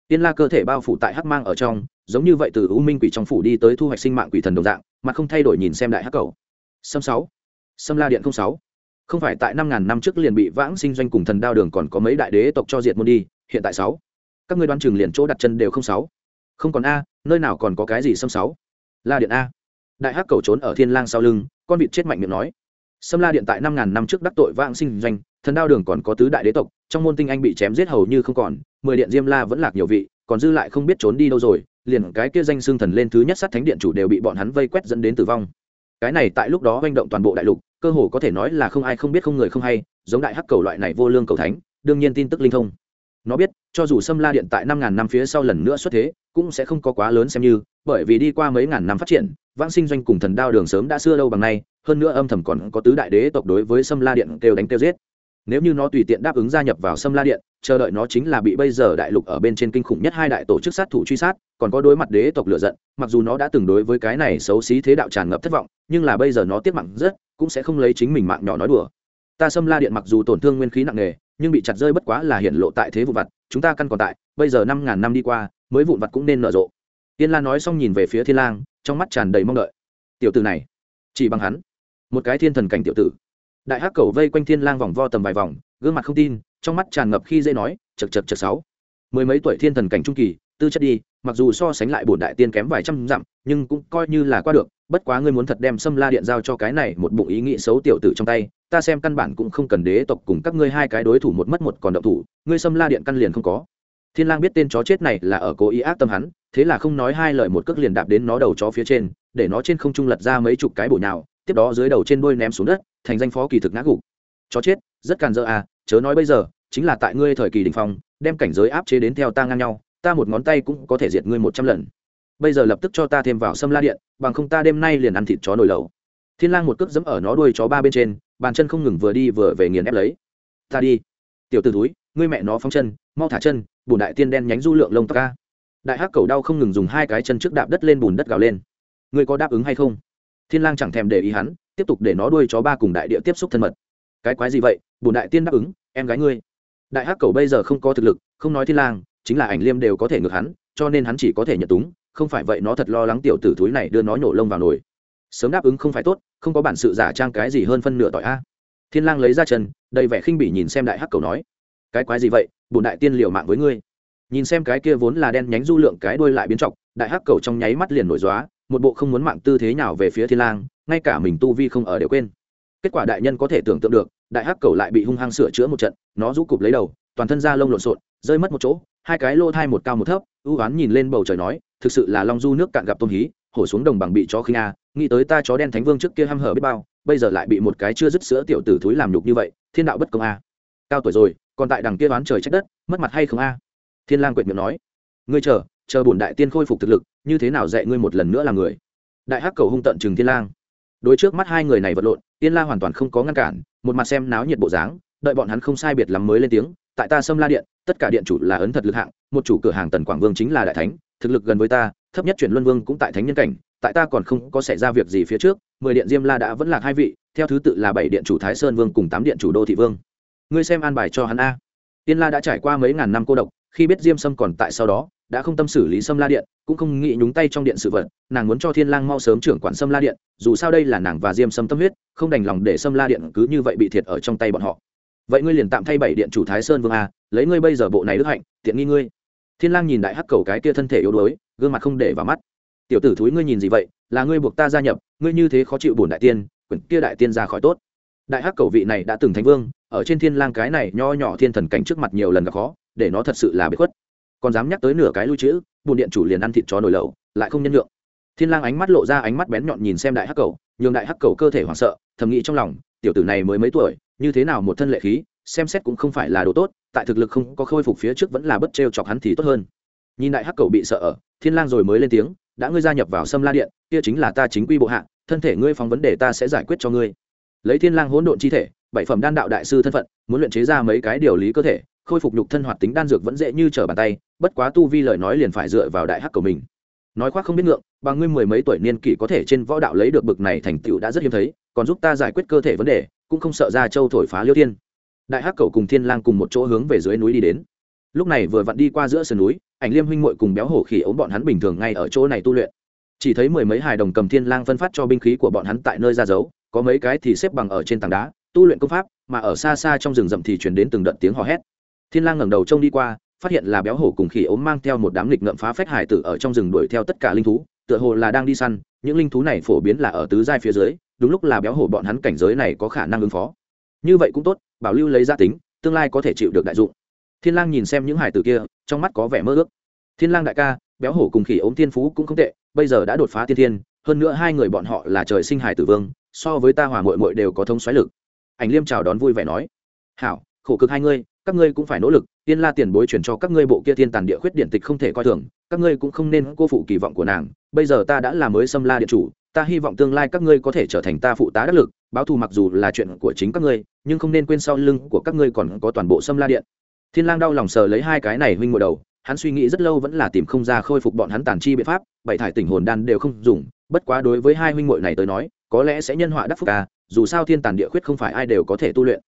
tiên la cơ thể bao phủ tại hắc mang ở trong, giống như vậy từ u minh quỷ trong phủ đi tới thu hoạch sinh mạng quỷ thần đồng dạng, mà không thay đổi nhìn xem đại hắc cầu. Sâm sáu, sâm la điện không sáu. Không phải tại năm ngàn năm trước liền bị vãng sinh doanh cùng thần đao đường còn có mấy đại đế tộc cho diệt môn đi, hiện tại sáu. Các ngươi đoán chừng liền chỗ đặt chân đều không sáu. Không còn a, nơi nào còn có cái gì xâm sáu? La điện a. Đại hắc cầu trốn ở thiên lang sau lưng, con vịt chết mạnh miệng nói. Sâm la điện tại năm ngàn năm trước đắc tội vãng sinh doanh, thần đao đường còn có tứ đại đế tộc, trong môn tinh anh bị chém giết hầu như không còn, mười điện diêm la vẫn lạc nhiều vị, còn dư lại không biết trốn đi đâu rồi, liền cái kia danh xương thần lên thứ nhất sát thánh điện chủ đều bị bọn hắn vây quét dẫn đến tử vong. Cái này tại lúc đó hoành động toàn bộ đại lục, cơ hồ có thể nói là không ai không biết không người không hay, giống đại hắc cầu loại này vô lương cầu thánh, đương nhiên tin tức linh thông. Nó biết, cho dù Sâm la điện tại năm ngàn năm phía sau lần nữa xuất thế, cũng sẽ không có quá lớn xem như bởi vì đi qua mấy ngàn năm phát triển, vãng sinh doanh cùng thần đao đường sớm đã xưa đâu bằng nay, hơn nữa âm thầm còn có tứ đại đế tộc đối với sâm la điện kêu đánh kêu giết. Nếu như nó tùy tiện đáp ứng gia nhập vào sâm la điện, chờ đợi nó chính là bị bây giờ đại lục ở bên trên kinh khủng nhất hai đại tổ chức sát thủ truy sát, còn có đối mặt đế tộc lựa giận, mặc dù nó đã từng đối với cái này xấu xí thế đạo tràn ngập thất vọng, nhưng là bây giờ nó tiếc mặn rất, cũng sẽ không lấy chính mình mạng nhỏ nói đùa. Ta sâm la điện mặc dù tổn thương nguyên khí nặng nề, nhưng bị chặt rơi bất quá là hiện lộ tại thế vụ vặt, chúng ta căn còn tại, bây giờ năm ngàn năm đi qua, mới vụn vặt cũng nên nở rộ tiên la nói xong nhìn về phía thiên lang, trong mắt tràn đầy mong đợi. Tiểu tử này, chỉ bằng hắn, một cái thiên thần cảnh tiểu tử. Đại hắc cầu vây quanh thiên lang vòng vo tầm vài vòng, gương mặt không tin, trong mắt tràn ngập khi dễ nói chật chật chật sáu. Mười mấy tuổi thiên thần cảnh trung kỳ, tư chất đi, mặc dù so sánh lại bổn đại tiên kém vài trăm dặm, nhưng cũng coi như là qua được, bất quá ngươi muốn thật đem xâm la điện giao cho cái này một bụng ý nghĩ xấu tiểu tử trong tay, ta xem căn bản cũng không cần đế tộc cùng các ngươi hai cái đối thủ một mất một còn động thủ, ngươi xâm la điện căn liền không có. Thiên lang biết tên chó chết này là ở cố ý ác tâm hắn thế là không nói hai lời một cước liền đạp đến nó đầu chó phía trên, để nó trên không trung lật ra mấy chục cái bổ nhào, tiếp đó dưới đầu trên đuôi ném xuống đất, thành danh phó kỳ thực ngã gục. Chó chết, rất càn dỡ à chớ nói bây giờ, chính là tại ngươi thời kỳ đỉnh phong, đem cảnh giới áp chế đến theo ta ngang nhau, ta một ngón tay cũng có thể diệt ngươi một trăm lần. Bây giờ lập tức cho ta thêm vào sâm la điện, bằng không ta đêm nay liền ăn thịt chó nồi lẩu. Thiên lang một cước dẫm ở nó đuôi chó ba bên trên, bàn chân không ngừng vừa đi vừa về nghiền ép lấy. Ta đi. Tiểu tử túi ngươi mẹ nó phóng chân, mau thả chân bùn đại tiên đen nhánh du lượng lông tóc ca đại hắc cầu đau không ngừng dùng hai cái chân trước đạp đất lên bùn đất gào lên. Ngươi có đáp ứng hay không? Thiên lang chẳng thèm để ý hắn, tiếp tục để nó đuôi chó ba cùng đại địa tiếp xúc thân mật. Cái quái gì vậy? Bùn đại tiên đáp ứng, em gái ngươi. Đại hắc cầu bây giờ không có thực lực, không nói thiên lang, chính là ảnh liêm đều có thể ngược hắn, cho nên hắn chỉ có thể nhận túng, không phải vậy nó thật lo lắng tiểu tử thúi này đưa nó nhổ lông vào nồi. Sớm đáp ứng không phải tốt, không có bản sự giả trang cái gì hơn phân nửa tỏi a. Thiên lang lấy ra chân, đầy vẻ khinh bỉ nhìn xem đại hắc cầu nói, cái quái gì vậy? Bùn đại tiên liều mạng với ngươi nhìn xem cái kia vốn là đen nhánh du lượng cái đuôi lại biến trọc, đại hắc cầu trong nháy mắt liền nổi dóa, một bộ không muốn mạng tư thế nào về phía thiên lang, ngay cả mình tu vi không ở đều quên. Kết quả đại nhân có thể tưởng tượng được, đại hắc cầu lại bị hung hăng sửa chữa một trận, nó rũ cụp lấy đầu, toàn thân da lông lộn xộn, rơi mất một chỗ, hai cái lô thai một cao một thấp, ưu oán nhìn lên bầu trời nói, thực sự là long du nước cạn gặp tôm hí, hổ xuống đồng bằng bị chó khinh a, nghĩ tới ta chó đen thánh vương trước kia hăm hở biết bao, bây giờ lại bị một cái chưa dứt sữa tiểu tử thúi làm nhục như vậy, thiên đạo bất công a. Cao tuổi rồi, còn tại đằng kia đoán trời trách đất, mất mặt hay không a? Thiên lang quyệt miệng nói, ngươi chờ chờ bổn đại tiên khôi phục thực lực, như thế nào dạy ngươi một lần nữa là người? Đại hắc cầu hung tận chừng thiên lang. Đối trước mắt hai người này vật lộn, tiên la hoàn toàn không có ngăn cản, một mặt xem náo nhiệt bộ dáng, đợi bọn hắn không sai biệt lắm mới lên tiếng, tại ta sâm la điện, tất cả điện chủ là ấn thật lực hạng, một chủ cửa hàng tần quảng vương chính là đại thánh, thực lực gần với ta, thấp nhất chuyển luân vương cũng tại thánh nhân cảnh, tại ta còn không có xảy ra việc gì phía trước, mười điện diêm la đã vẫn là hai vị, theo thứ tự là bảy điện chủ thái sơn vương cùng tám điện chủ đô thị vương. Ngươi xem an bài cho hắn a. Tiên la đã trải qua mấy ngàn năm cô độc khi biết diêm sâm còn tại sau đó, đã không tâm xử lý sâm la điện, cũng không nghĩ nhúng tay trong điện sự vật, nàng muốn cho thiên lang mau sớm trưởng quản sâm la điện, dù sao đây là nàng và diêm sâm tâm huyết, không đành lòng để sâm la điện cứ như vậy bị thiệt ở trong tay bọn họ. Vậy ngươi liền tạm thay bảy điện chủ thái sơn vương a, lấy ngươi bây giờ bộ này đức hạnh, tiện nghi ngươi. Thiên lang nhìn đại hắc cầu cái kia thân thể yếu đuối, gương mặt không để vào mắt. Tiểu tử thúi ngươi nhìn gì vậy, là ngươi buộc ta gia nhập, ngươi như thế khó chịu bổn đại tiên, quyển kia đại tiên ra khỏi tốt. Đại hắc cầu vị này đã từng thánh vương, ở trên thiên lang cái này nho nhỏ thiên thần cảnh trước mặt nhiều lần gặp khó để nó thật sự là bị khuất. Còn dám nhắc tới nửa cái lưu trữ, bùn điện chủ liền ăn thịt chó nổi lẩu, lại không nhân lượng thiên lang ánh mắt lộ ra ánh mắt bén nhọn nhìn xem đại hắc cầu, nhường đại hắc cầu cơ thể hoảng sợ, thầm nghĩ trong lòng, tiểu tử này mới mấy tuổi, như thế nào một thân lệ khí, xem xét cũng không phải là đồ tốt, tại thực lực không có khôi phục phía trước vẫn là bất trêu chọc hắn thì tốt hơn. Nhìn đại hắc cầu bị sợ ở, thiên lang rồi mới lên tiếng, đã ngươi gia nhập vào sâm la điện, kia chính là ta chính quy bộ hạ, thân thể ngươi phóng vấn đề ta sẽ giải quyết cho ngươi. Lấy thiên lang hỗn độn chi thể, bảy phẩm đan đạo đại sư thân phận, muốn luyện chế ra mấy cái điều lý cơ thể khôi phục nhục thân hoạt tính đan dược vẫn dễ như trở bàn tay, bất quá tu vi lời nói liền phải dựa vào đại hắc của mình. Nói khoác không biết ngượng bằng ngươi mười mấy tuổi niên kỷ có thể trên võ đạo lấy được bực này thành tựu đã rất hiếm thấy, còn giúp ta giải quyết cơ thể vấn đề, cũng không sợ ra châu thổi phá liêu thiên. Đại hắc cầu cùng thiên lang cùng một chỗ hướng về dưới núi đi đến. Lúc này vừa vặn đi qua giữa sườn núi, ảnh liêm huynh muội cùng béo hổ khỉ ốm bọn hắn bình thường ngay ở chỗ này tu luyện. Chỉ thấy mười mấy hài đồng cầm thiên lang phân phát cho binh khí của bọn hắn tại nơi ra giấu có mấy cái thì xếp bằng ở trên tảng đá, tu luyện công pháp, mà ở xa xa trong rừng rậm thì truyền đến từng đợt tiếng hò hét thiên lang ngẩng đầu trông đi qua, phát hiện là béo hổ cùng khỉ ốm mang theo một đám lịch ngợm phá phách hải tử ở trong rừng đuổi theo tất cả linh thú, tựa hồ là đang đi săn, những linh thú này phổ biến là ở tứ giai phía dưới, đúng lúc là béo hổ bọn hắn cảnh giới này có khả năng ứng phó. Như vậy cũng tốt, bảo lưu lấy gia tính, tương lai có thể chịu được đại dụng. Thiên lang nhìn xem những hải tử kia, trong mắt có vẻ mơ ước. Thiên lang đại ca, béo hổ cùng khỉ ốm thiên phú cũng không tệ, bây giờ đã đột phá tiên thiên, hơn nữa hai người bọn họ là trời sinh hải tử vương, so với ta hòa muội muội đều có thông xoáy lực. Ảnh liêm chào đón vui vẻ nói, hảo, khổ cực hai ngươi các ngươi cũng phải nỗ lực, tiên la tiền bối chuyển cho các ngươi bộ kia thiên tàn địa khuyết điện tịch không thể coi thường, các ngươi cũng không nên cô phụ kỳ vọng của nàng, bây giờ ta đã là mới xâm la điện chủ, ta hy vọng tương lai các ngươi có thể trở thành ta phụ tá đắc lực, báo thù mặc dù là chuyện của chính các ngươi, nhưng không nên quên sau lưng của các ngươi còn có toàn bộ xâm la điện. Thiên lang đau lòng sờ lấy hai cái này huynh ngồi đầu, hắn suy nghĩ rất lâu vẫn là tìm không ra khôi phục bọn hắn tàn chi biện pháp, bảy thải tỉnh hồn đan đều không dùng, bất quá đối với hai huynh muội này tới nói, có lẽ sẽ nhân họa đắc phúc ca dù sao thiên tàn địa khuyết không phải ai đều có thể tu luyện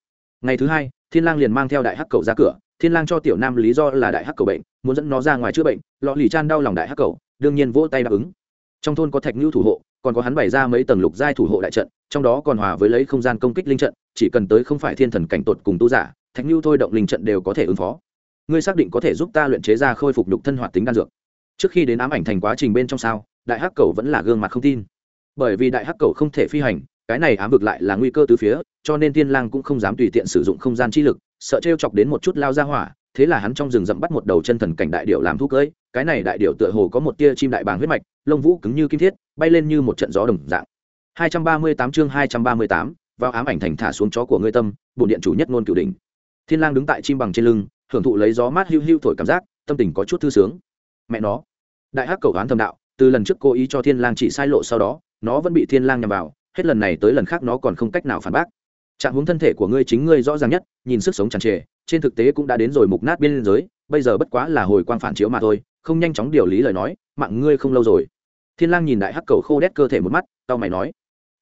ngày thứ hai, thiên lang liền mang theo đại hắc cầu ra cửa. Thiên lang cho tiểu nam lý do là đại hắc cầu bệnh, muốn dẫn nó ra ngoài chữa bệnh. Lọ lì chan đau lòng đại hắc cầu, đương nhiên vỗ tay đáp ứng. Trong thôn có thạch lưu thủ hộ, còn có hắn bày ra mấy tầng lục giai thủ hộ đại trận, trong đó còn hòa với lấy không gian công kích linh trận, chỉ cần tới không phải thiên thần cảnh tột cùng tu giả, thạch lưu thôi động linh trận đều có thể ứng phó. Ngươi xác định có thể giúp ta luyện chế ra khôi phục nhục thân hoạt tính đan dược. Trước khi đến ám ảnh thành quá trình bên trong sao, đại hắc cầu vẫn là gương mặt không tin. Bởi vì đại hắc cầu không thể phi hành cái này ám vực lại là nguy cơ từ phía cho nên Thiên lang cũng không dám tùy tiện sử dụng không gian chi lực sợ treo chọc đến một chút lao ra hỏa thế là hắn trong rừng rậm bắt một đầu chân thần cảnh đại Điểu làm thú cưỡi cái này đại Điểu tựa hồ có một tia chim đại bàng huyết mạch lông vũ cứng như kim thiết bay lên như một trận gió đồng dạng. 238 chương 238, vào ám ảnh thành thả xuống chó của ngươi tâm bổn điện chủ nhất ngôn cửu đỉnh. Thiên lang đứng tại chim bằng trên lưng hưởng thụ lấy gió mát hưu hưu thổi cảm giác tâm tình có chút thư sướng. Mẹ nó đại hắc cầu đoán thầm đạo từ lần trước cố ý cho thiên lang chỉ sai lộ sau đó nó vẫn bị thiên lang nhầm vào hết lần này tới lần khác nó còn không cách nào phản bác. Trạng huống thân thể của ngươi chính ngươi rõ ràng nhất, nhìn sức sống tràn trề, trên thực tế cũng đã đến rồi mục nát biên giới, bây giờ bất quá là hồi quang phản chiếu mà thôi, không nhanh chóng điều lý lời nói, mạng ngươi không lâu rồi. Thiên lang nhìn đại hắc cầu khô đét cơ thể một mắt tao mày nói,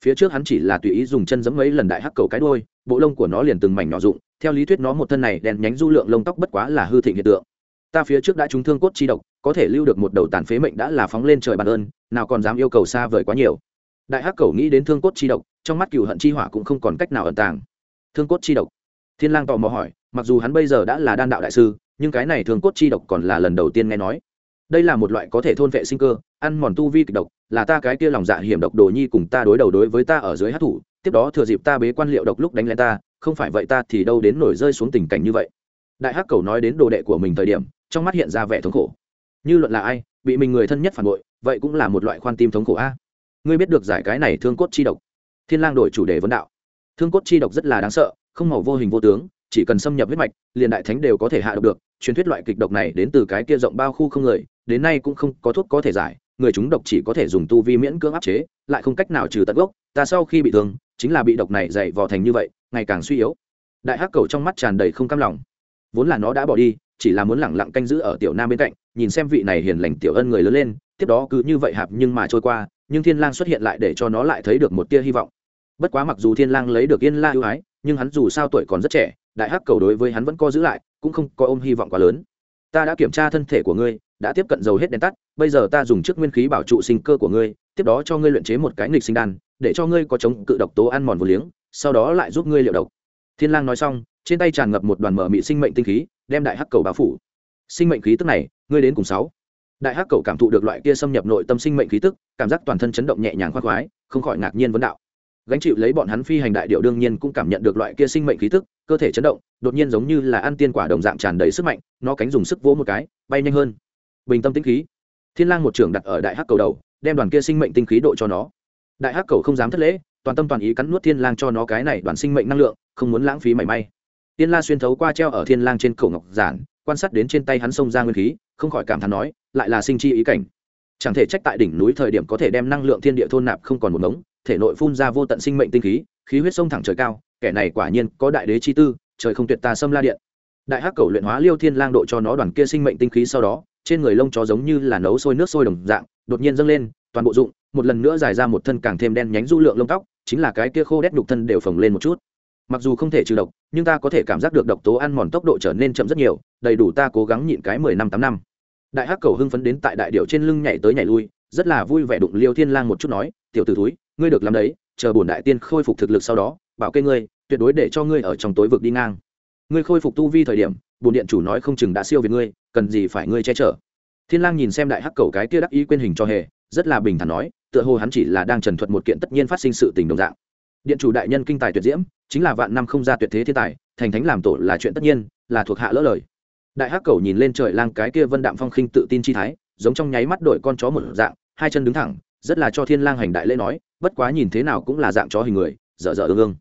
phía trước hắn chỉ là tùy ý dùng chân giẫm mấy lần đại hắc cầu cái đuôi, bộ lông của nó liền từng mảnh nhỏ dụng theo lý thuyết nó một thân này đèn nhánh du lượng lông tóc bất quá là hư thịnh hiện tượng. Ta phía trước đã trúng thương cốt chi độc, có thể lưu được một đầu tàn phế mệnh đã là phóng lên trời bàn ơn, nào còn dám yêu cầu xa vời quá nhiều đại hắc cầu nghĩ đến thương cốt chi độc, trong mắt cựu hận chi hỏa cũng không còn cách nào ẩn tàng. Thương cốt chi độc? Thiên lang tò mò hỏi, mặc dù hắn bây giờ đã là đan đạo đại sư, nhưng cái này thương cốt chi độc còn là lần đầu tiên nghe nói. Đây là một loại có thể thôn vệ sinh cơ, ăn mòn tu vi kịch độc, là ta cái kia lòng dạ hiểm độc đồ nhi cùng ta đối đầu đối với ta ở dưới hát thủ, tiếp đó thừa dịp ta bế quan liệu độc lúc đánh lên ta, không phải vậy ta thì đâu đến nổi rơi xuống tình cảnh như vậy. Đại hắc cầu nói đến đồ đệ của mình thời điểm, trong mắt hiện ra vẻ thống khổ. Như luận là ai, bị mình người thân nhất phản bội, vậy cũng là một loại khoan tim thống khổ a ngươi biết được giải cái này thương cốt chi độc. Thiên lang đổi chủ đề vấn đạo. Thương cốt chi độc rất là đáng sợ, không màu vô hình vô tướng, chỉ cần xâm nhập huyết mạch, liền đại thánh đều có thể hạ độc được. Truyền thuyết loại kịch độc này đến từ cái kia rộng bao khu không người, đến nay cũng không có thuốc có thể giải, người chúng độc chỉ có thể dùng tu vi miễn cưỡng áp chế, lại không cách nào trừ tận gốc. Ta sau khi bị thương, chính là bị độc này dày vò thành như vậy, ngày càng suy yếu. Đại hắc cầu trong mắt tràn đầy không cam lòng. Vốn là nó đã bỏ đi, chỉ là muốn lẳng lặng canh giữ ở tiểu nam bên cạnh, nhìn xem vị này hiền lành tiểu ân người lớn lên tiếp đó cứ như vậy hạp nhưng mà trôi qua, nhưng thiên lang xuất hiện lại để cho nó lại thấy được một tia hy vọng. Bất quá mặc dù thiên lang lấy được yên la ưu ái, nhưng hắn dù sao tuổi còn rất trẻ, đại hắc cầu đối với hắn vẫn co giữ lại, cũng không có ôm hy vọng quá lớn. Ta đã kiểm tra thân thể của ngươi, đã tiếp cận dầu hết đèn tắt, bây giờ ta dùng trước nguyên khí bảo trụ sinh cơ của ngươi, tiếp đó cho ngươi luyện chế một cái nghịch sinh đan, để cho ngươi có chống cự độc tố ăn mòn vô liếng, sau đó lại giúp ngươi liệu độc. Thiên lang nói xong, trên tay tràn ngập một đoàn mở mị sinh mệnh tinh khí, đem đại hắc cầu bao phủ. Sinh mệnh khí tức này, ngươi đến cùng sáu đại hắc cầu cảm thụ được loại kia xâm nhập nội tâm sinh mệnh khí tức, cảm giác toàn thân chấn động nhẹ nhàng khoác khoái, không khỏi ngạc nhiên vấn đạo. Gánh chịu lấy bọn hắn phi hành đại điệu đương nhiên cũng cảm nhận được loại kia sinh mệnh khí tức, cơ thể chấn động, đột nhiên giống như là ăn tiên quả đồng dạng tràn đầy sức mạnh, nó cánh dùng sức vỗ một cái, bay nhanh hơn. Bình tâm tinh khí. Thiên lang một trưởng đặt ở đại hắc cầu đầu, đem đoàn kia sinh mệnh tinh khí độ cho nó. Đại hắc cầu không dám thất lễ, toàn tâm toàn ý cắn nuốt thiên lang cho nó cái này đoàn sinh mệnh năng lượng, không muốn lãng phí mảy may. Tiên la xuyên thấu qua treo ở thiên lang trên cổ ngọc giản quan sát đến trên tay hắn xông ra nguyên khí, không khỏi cảm thán nói, lại là sinh chi ý cảnh. Chẳng thể trách tại đỉnh núi thời điểm có thể đem năng lượng thiên địa thôn nạp không còn một ngống, thể nội phun ra vô tận sinh mệnh tinh khí khí huyết sông thẳng trời cao, kẻ này quả nhiên có đại đế chi tư, trời không tuyệt ta xâm la điện. Đại hắc cầu luyện hóa liêu thiên lang độ cho nó đoàn kia sinh mệnh tinh khí sau đó, trên người lông chó giống như là nấu sôi nước sôi đồng dạng, đột nhiên dâng lên, toàn bộ dụng, một lần nữa dài ra một thân càng thêm đen nhánh du lượng lông tóc, chính là cái kia khô đét đục thân đều phồng lên một chút mặc dù không thể trừ độc, nhưng ta có thể cảm giác được độc tố ăn mòn tốc độ trở nên chậm rất nhiều, đầy đủ ta cố gắng nhịn cái mười năm tám năm. Đại hắc cầu hưng phấn đến tại đại điệu trên lưng nhảy tới nhảy lui, rất là vui vẻ đụng liêu thiên lang một chút nói, tiểu t ử túi ngươi được làm đấy, chờ bổn đại tiên khôi phục thực lực sau đó, bảo kê ngươi, tuyệt đối để cho ngươi ở trong tối vực đi ngang. Ngươi khôi phục tu vi thời điểm, bổn điện chủ nói không chừng đã siêu việt ngươi, cần gì phải ngươi che chở. Thiên lang nhìn xem đại hắc cầu cái kia đắc ý quên hình cho hề, rất là bình thản nói, tựa hồ hắn chỉ là đang trần thuật một kiện tất nhiên phát sinh sự tình đồng dạng điện chủ đại nhân kinh tài tuyệt diễm, chính là vạn năm không ra tuyệt thế thiên tài, thành thánh làm tổ là chuyện tất nhiên, là thuộc hạ lỡ lời. Đại hắc cầu nhìn lên trời lang cái kia vân đạm phong khinh tự tin chi thái, giống trong nháy mắt đổi con chó một dạng, hai chân đứng thẳng, rất là cho thiên lang hành đại lễ nói, bất quá nhìn thế nào cũng là dạng chó hình người, dở dở ương ương.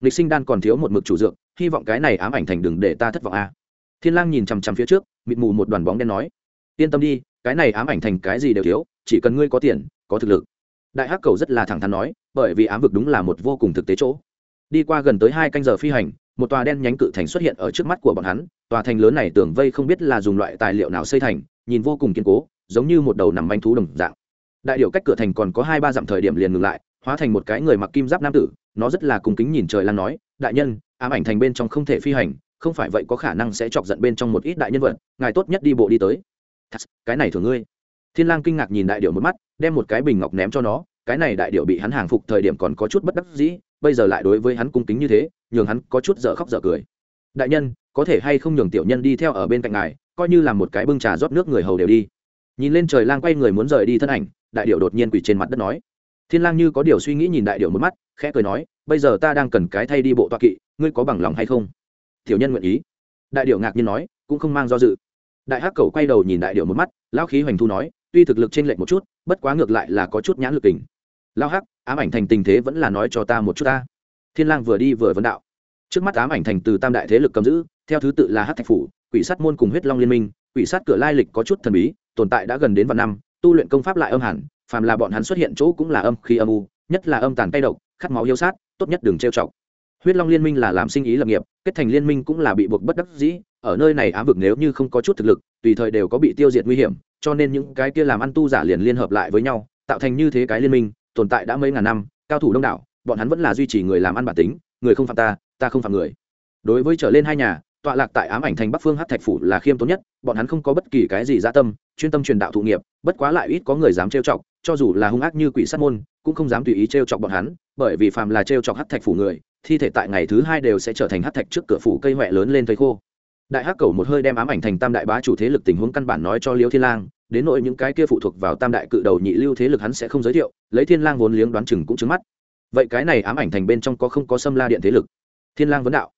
Lịch sinh đan còn thiếu một mực chủ dược, hy vọng cái này ám ảnh thành đừng để ta thất vọng a. Thiên lang nhìn chằm chằm phía trước, mịt mù một đoàn bóng đen nói, yên tâm đi, cái này ám ảnh thành cái gì đều thiếu, chỉ cần ngươi có tiền, có thực lực đại hắc cầu rất là thẳng thắn nói bởi vì ám vực đúng là một vô cùng thực tế chỗ. Đi qua gần tới hai canh giờ phi hành một tòa đen nhánh cự thành xuất hiện ở trước mắt của bọn hắn. Tòa thành lớn này tưởng vây không biết là dùng loại tài liệu nào xây thành nhìn vô cùng kiên cố giống như một đầu nằm manh thú đồng dạng. Đại điệu cách cửa thành còn có hai ba dặm thời điểm liền ngừng lại hóa thành một cái người mặc kim giáp nam tử nó rất là cung kính nhìn trời lan nói đại nhân ám ảnh thành bên trong không thể phi hành không phải vậy có khả năng sẽ chọc giận bên trong một ít đại nhân vật ngài tốt nhất đi bộ đi tới. Thật, cái này thường ngươi thiên lang kinh ngạc nhìn đại điệu một mắt, đem một cái bình ngọc ném cho nó, cái này đại điệu bị hắn hàng phục thời điểm còn có chút bất đắc dĩ, bây giờ lại đối với hắn cung kính như thế, nhường hắn có chút dở khóc dở cười. Đại nhân, có thể hay không nhường tiểu nhân đi theo ở bên cạnh ngài, coi như là một cái bưng trà rót nước người hầu đều đi. Nhìn lên trời lang quay người muốn rời đi thân ảnh, đại điệu đột nhiên quỳ trên mặt đất nói. Thiên lang như có điều suy nghĩ nhìn đại điệu một mắt, khẽ cười nói, bây giờ ta đang cần cái thay đi bộ toa kỵ, ngươi có bằng lòng hay không? Tiểu nhân nguyện ý. Đại điệu ngạc nhiên nói, cũng không mang do dự. Đại hắc cầu quay đầu nhìn đại điệu một mắt, lão khí hoành thu nói tuy thực lực trên lệch một chút, bất quá ngược lại là có chút nhãn lực tình. Lão hắc, ám ảnh thành tình thế vẫn là nói cho ta một chút ta. Thiên lang vừa đi vừa vấn đạo. Trước mắt ám ảnh thành từ tam đại thế lực cầm giữ, theo thứ tự là hắc thạch phủ, quỷ sát môn cùng huyết long liên minh. Quỷ sát cửa lai lịch có chút thần bí, tồn tại đã gần đến vạn năm, tu luyện công pháp lại âm hẳn, phàm là bọn hắn xuất hiện chỗ cũng là âm khi âm u, nhất là âm tàn tay độc, khát máu yêu sát, tốt nhất đừng trêu chọc. Huyết long liên minh là làm sinh ý lập nghiệp kết thành liên minh cũng là bị buộc bất đắc dĩ, ở nơi này ám vực nếu như không có chút thực lực, tùy thời đều có bị tiêu diệt nguy hiểm, cho nên những cái kia làm ăn tu giả liền liên hợp lại với nhau, tạo thành như thế cái liên minh, tồn tại đã mấy ngàn năm, cao thủ đông đảo, bọn hắn vẫn là duy trì người làm ăn bản tính, người không phạm ta ta không phạm người. Đối với trở lên hai nhà, tọa lạc tại ám ảnh thành bắc phương hát thạch phủ là khiêm tốn nhất, bọn hắn không có bất kỳ cái gì gia tâm, chuyên tâm truyền đạo thụ nghiệp, bất quá lại ít có người dám trêu chọc, cho dù là hung ác như quỷ sát môn, cũng không dám tùy ý trêu chọc bọn hắn, bởi vì phàm là trêu chọc hát thạch phủ người thi thể tại ngày thứ hai đều sẽ trở thành hát thạch trước cửa phủ cây huệ lớn lên thấy khô. Đại hắc cầu một hơi đem ám ảnh thành tam đại bá chủ thế lực tình huống căn bản nói cho liêu thiên lang, đến nội những cái kia phụ thuộc vào tam đại cự đầu nhị lưu thế lực hắn sẽ không giới thiệu, lấy thiên lang vốn liếng đoán chừng cũng trứng mắt. Vậy cái này ám ảnh thành bên trong có không có xâm la điện thế lực? Thiên lang vấn đạo.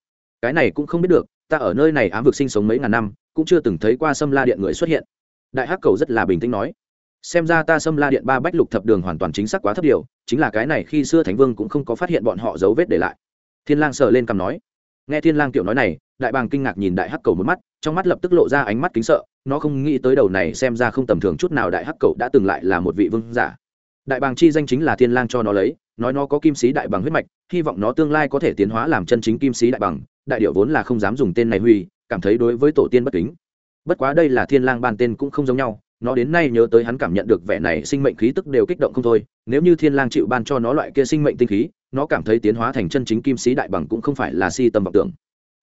Cái này cũng không biết được, ta ở nơi này ám vực sinh sống mấy ngàn năm, cũng chưa từng thấy qua xâm la điện người xuất hiện. Đại hắc cầu rất là bình tĩnh nói. Xem ra ta xâm la điện ba bách lục thập đường hoàn toàn chính xác quá thấp điều, chính là cái này khi xưa thánh vương cũng không có phát hiện bọn họ dấu vết để lại thiên lang sờ lên cằm nói. Nghe thiên lang tiểu nói này, đại bàng kinh ngạc nhìn đại hắc cầu một mắt, trong mắt lập tức lộ ra ánh mắt kính sợ, nó không nghĩ tới đầu này xem ra không tầm thường chút nào đại hắc cầu đã từng lại là một vị vương giả. Đại bàng chi danh chính là thiên lang cho nó lấy, nói nó có kim sĩ đại bằng huyết mạch, hy vọng nó tương lai có thể tiến hóa làm chân chính kim sĩ đại bằng đại điệu vốn là không dám dùng tên này huy, cảm thấy đối với tổ tiên bất kính. Bất quá đây là thiên lang ban tên cũng không giống nhau nó đến nay nhớ tới hắn cảm nhận được vẻ này sinh mệnh khí tức đều kích động không thôi. Nếu như thiên lang chịu ban cho nó loại kia sinh mệnh tinh khí, nó cảm thấy tiến hóa thành chân chính kim sĩ đại bằng cũng không phải là si tâm vọng tưởng.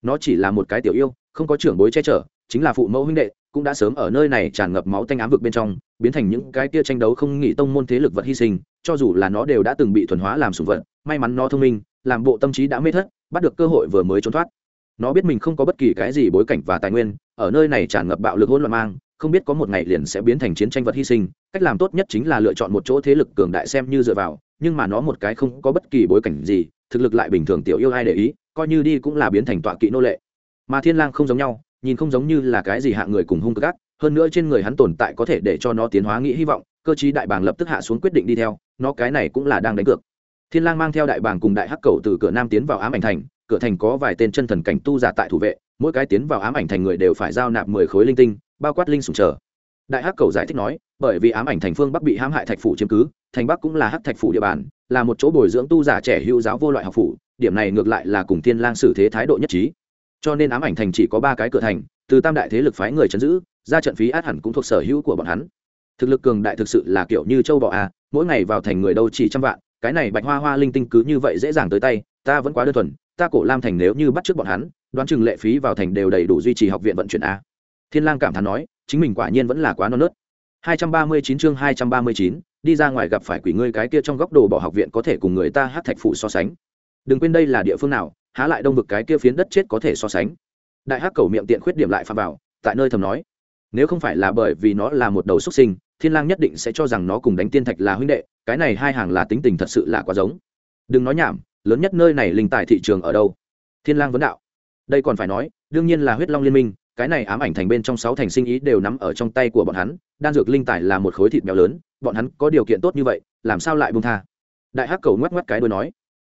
Nó chỉ là một cái tiểu yêu, không có trưởng bối che chở, chính là phụ mẫu huynh đệ, cũng đã sớm ở nơi này tràn ngập máu tanh ám vực bên trong, biến thành những cái kia tranh đấu không nghỉ tông môn thế lực vật hy sinh, cho dù là nó đều đã từng bị thuần hóa làm sủng vật, may mắn nó thông minh, làm bộ tâm trí đã mê thất, bắt được cơ hội vừa mới trốn thoát. Nó biết mình không có bất kỳ cái gì bối cảnh và tài nguyên, ở nơi này tràn ngập bạo lực hỗn loạn mang không biết có một ngày liền sẽ biến thành chiến tranh vật hy sinh, cách làm tốt nhất chính là lựa chọn một chỗ thế lực cường đại xem như dựa vào, nhưng mà nó một cái không có bất kỳ bối cảnh gì, thực lực lại bình thường tiểu yêu ai để ý, coi như đi cũng là biến thành tọa kỵ nô lệ. Mà thiên lang không giống nhau, nhìn không giống như là cái gì hạng người cùng hung cực ác, hơn nữa trên người hắn tồn tại có thể để cho nó tiến hóa nghĩ hy vọng, cơ chí đại bàng lập tức hạ xuống quyết định đi theo, nó cái này cũng là đang đánh cược. Thiên lang mang theo đại bàng cùng đại hắc cầu từ cửa nam tiến vào ám ảnh thành, cửa thành có vài tên chân thần cảnh tu giả tại thủ vệ, mỗi cái tiến vào ám ảnh thành người đều phải giao nạp mười khối linh tinh bao quát linh sủng trở đại hắc cầu giải thích nói, bởi vì ám ảnh thành phương bắc bị hãm hại thạch phủ chiếm cứ, thành bắc cũng là hắc thạch phủ địa bàn, là một chỗ bồi dưỡng tu giả trẻ hữu giáo vô loại học phủ, điểm này ngược lại là cùng thiên lang xử thế thái độ nhất trí. Cho nên ám ảnh thành chỉ có ba cái cửa thành, từ tam đại thế lực phái người chấn giữ, ra trận phí át hẳn cũng thuộc sở hữu của bọn hắn. Thực lực cường đại thực sự là kiểu như châu bò à mỗi ngày vào thành người đâu chỉ trăm vạn, cái này bạch hoa hoa linh tinh cứ như vậy dễ dàng tới tay, ta vẫn quá đơn thuần, ta cổ lam thành nếu như bắt trước bọn hắn, đoán chừng lệ phí vào thành đều đầy đủ duy trì học viện vận chuyển a thiên lang cảm thán nói chính mình quả nhiên vẫn là quá non nớt. 239 chương 239, đi ra ngoài gặp phải quỷ ngươi cái kia trong góc đồ bỏ học viện có thể cùng người ta hát thạch phụ so sánh. Đừng quên đây là địa phương nào há lại đông vực cái kia phiến đất chết có thể so sánh. Đại hắc cầu miệng tiện khuyết điểm lại phạm vào tại nơi thầm nói nếu không phải là bởi vì nó là một đầu xuất sinh thiên lang nhất định sẽ cho rằng nó cùng đánh tiên thạch là huynh đệ cái này hai hàng là tính tình thật sự là quá giống. Đừng nói nhảm lớn nhất nơi này linh tài thị trường ở đâu? Thiên lang vấn đạo. Đây còn phải nói đương nhiên là huyết long liên minh cái này ám ảnh thành bên trong sáu thành sinh ý đều nắm ở trong tay của bọn hắn, đan dược linh tài là một khối thịt béo lớn, bọn hắn có điều kiện tốt như vậy, làm sao lại bông tha? Đại hắc cầu ngoắc ngoắc cái đôi nói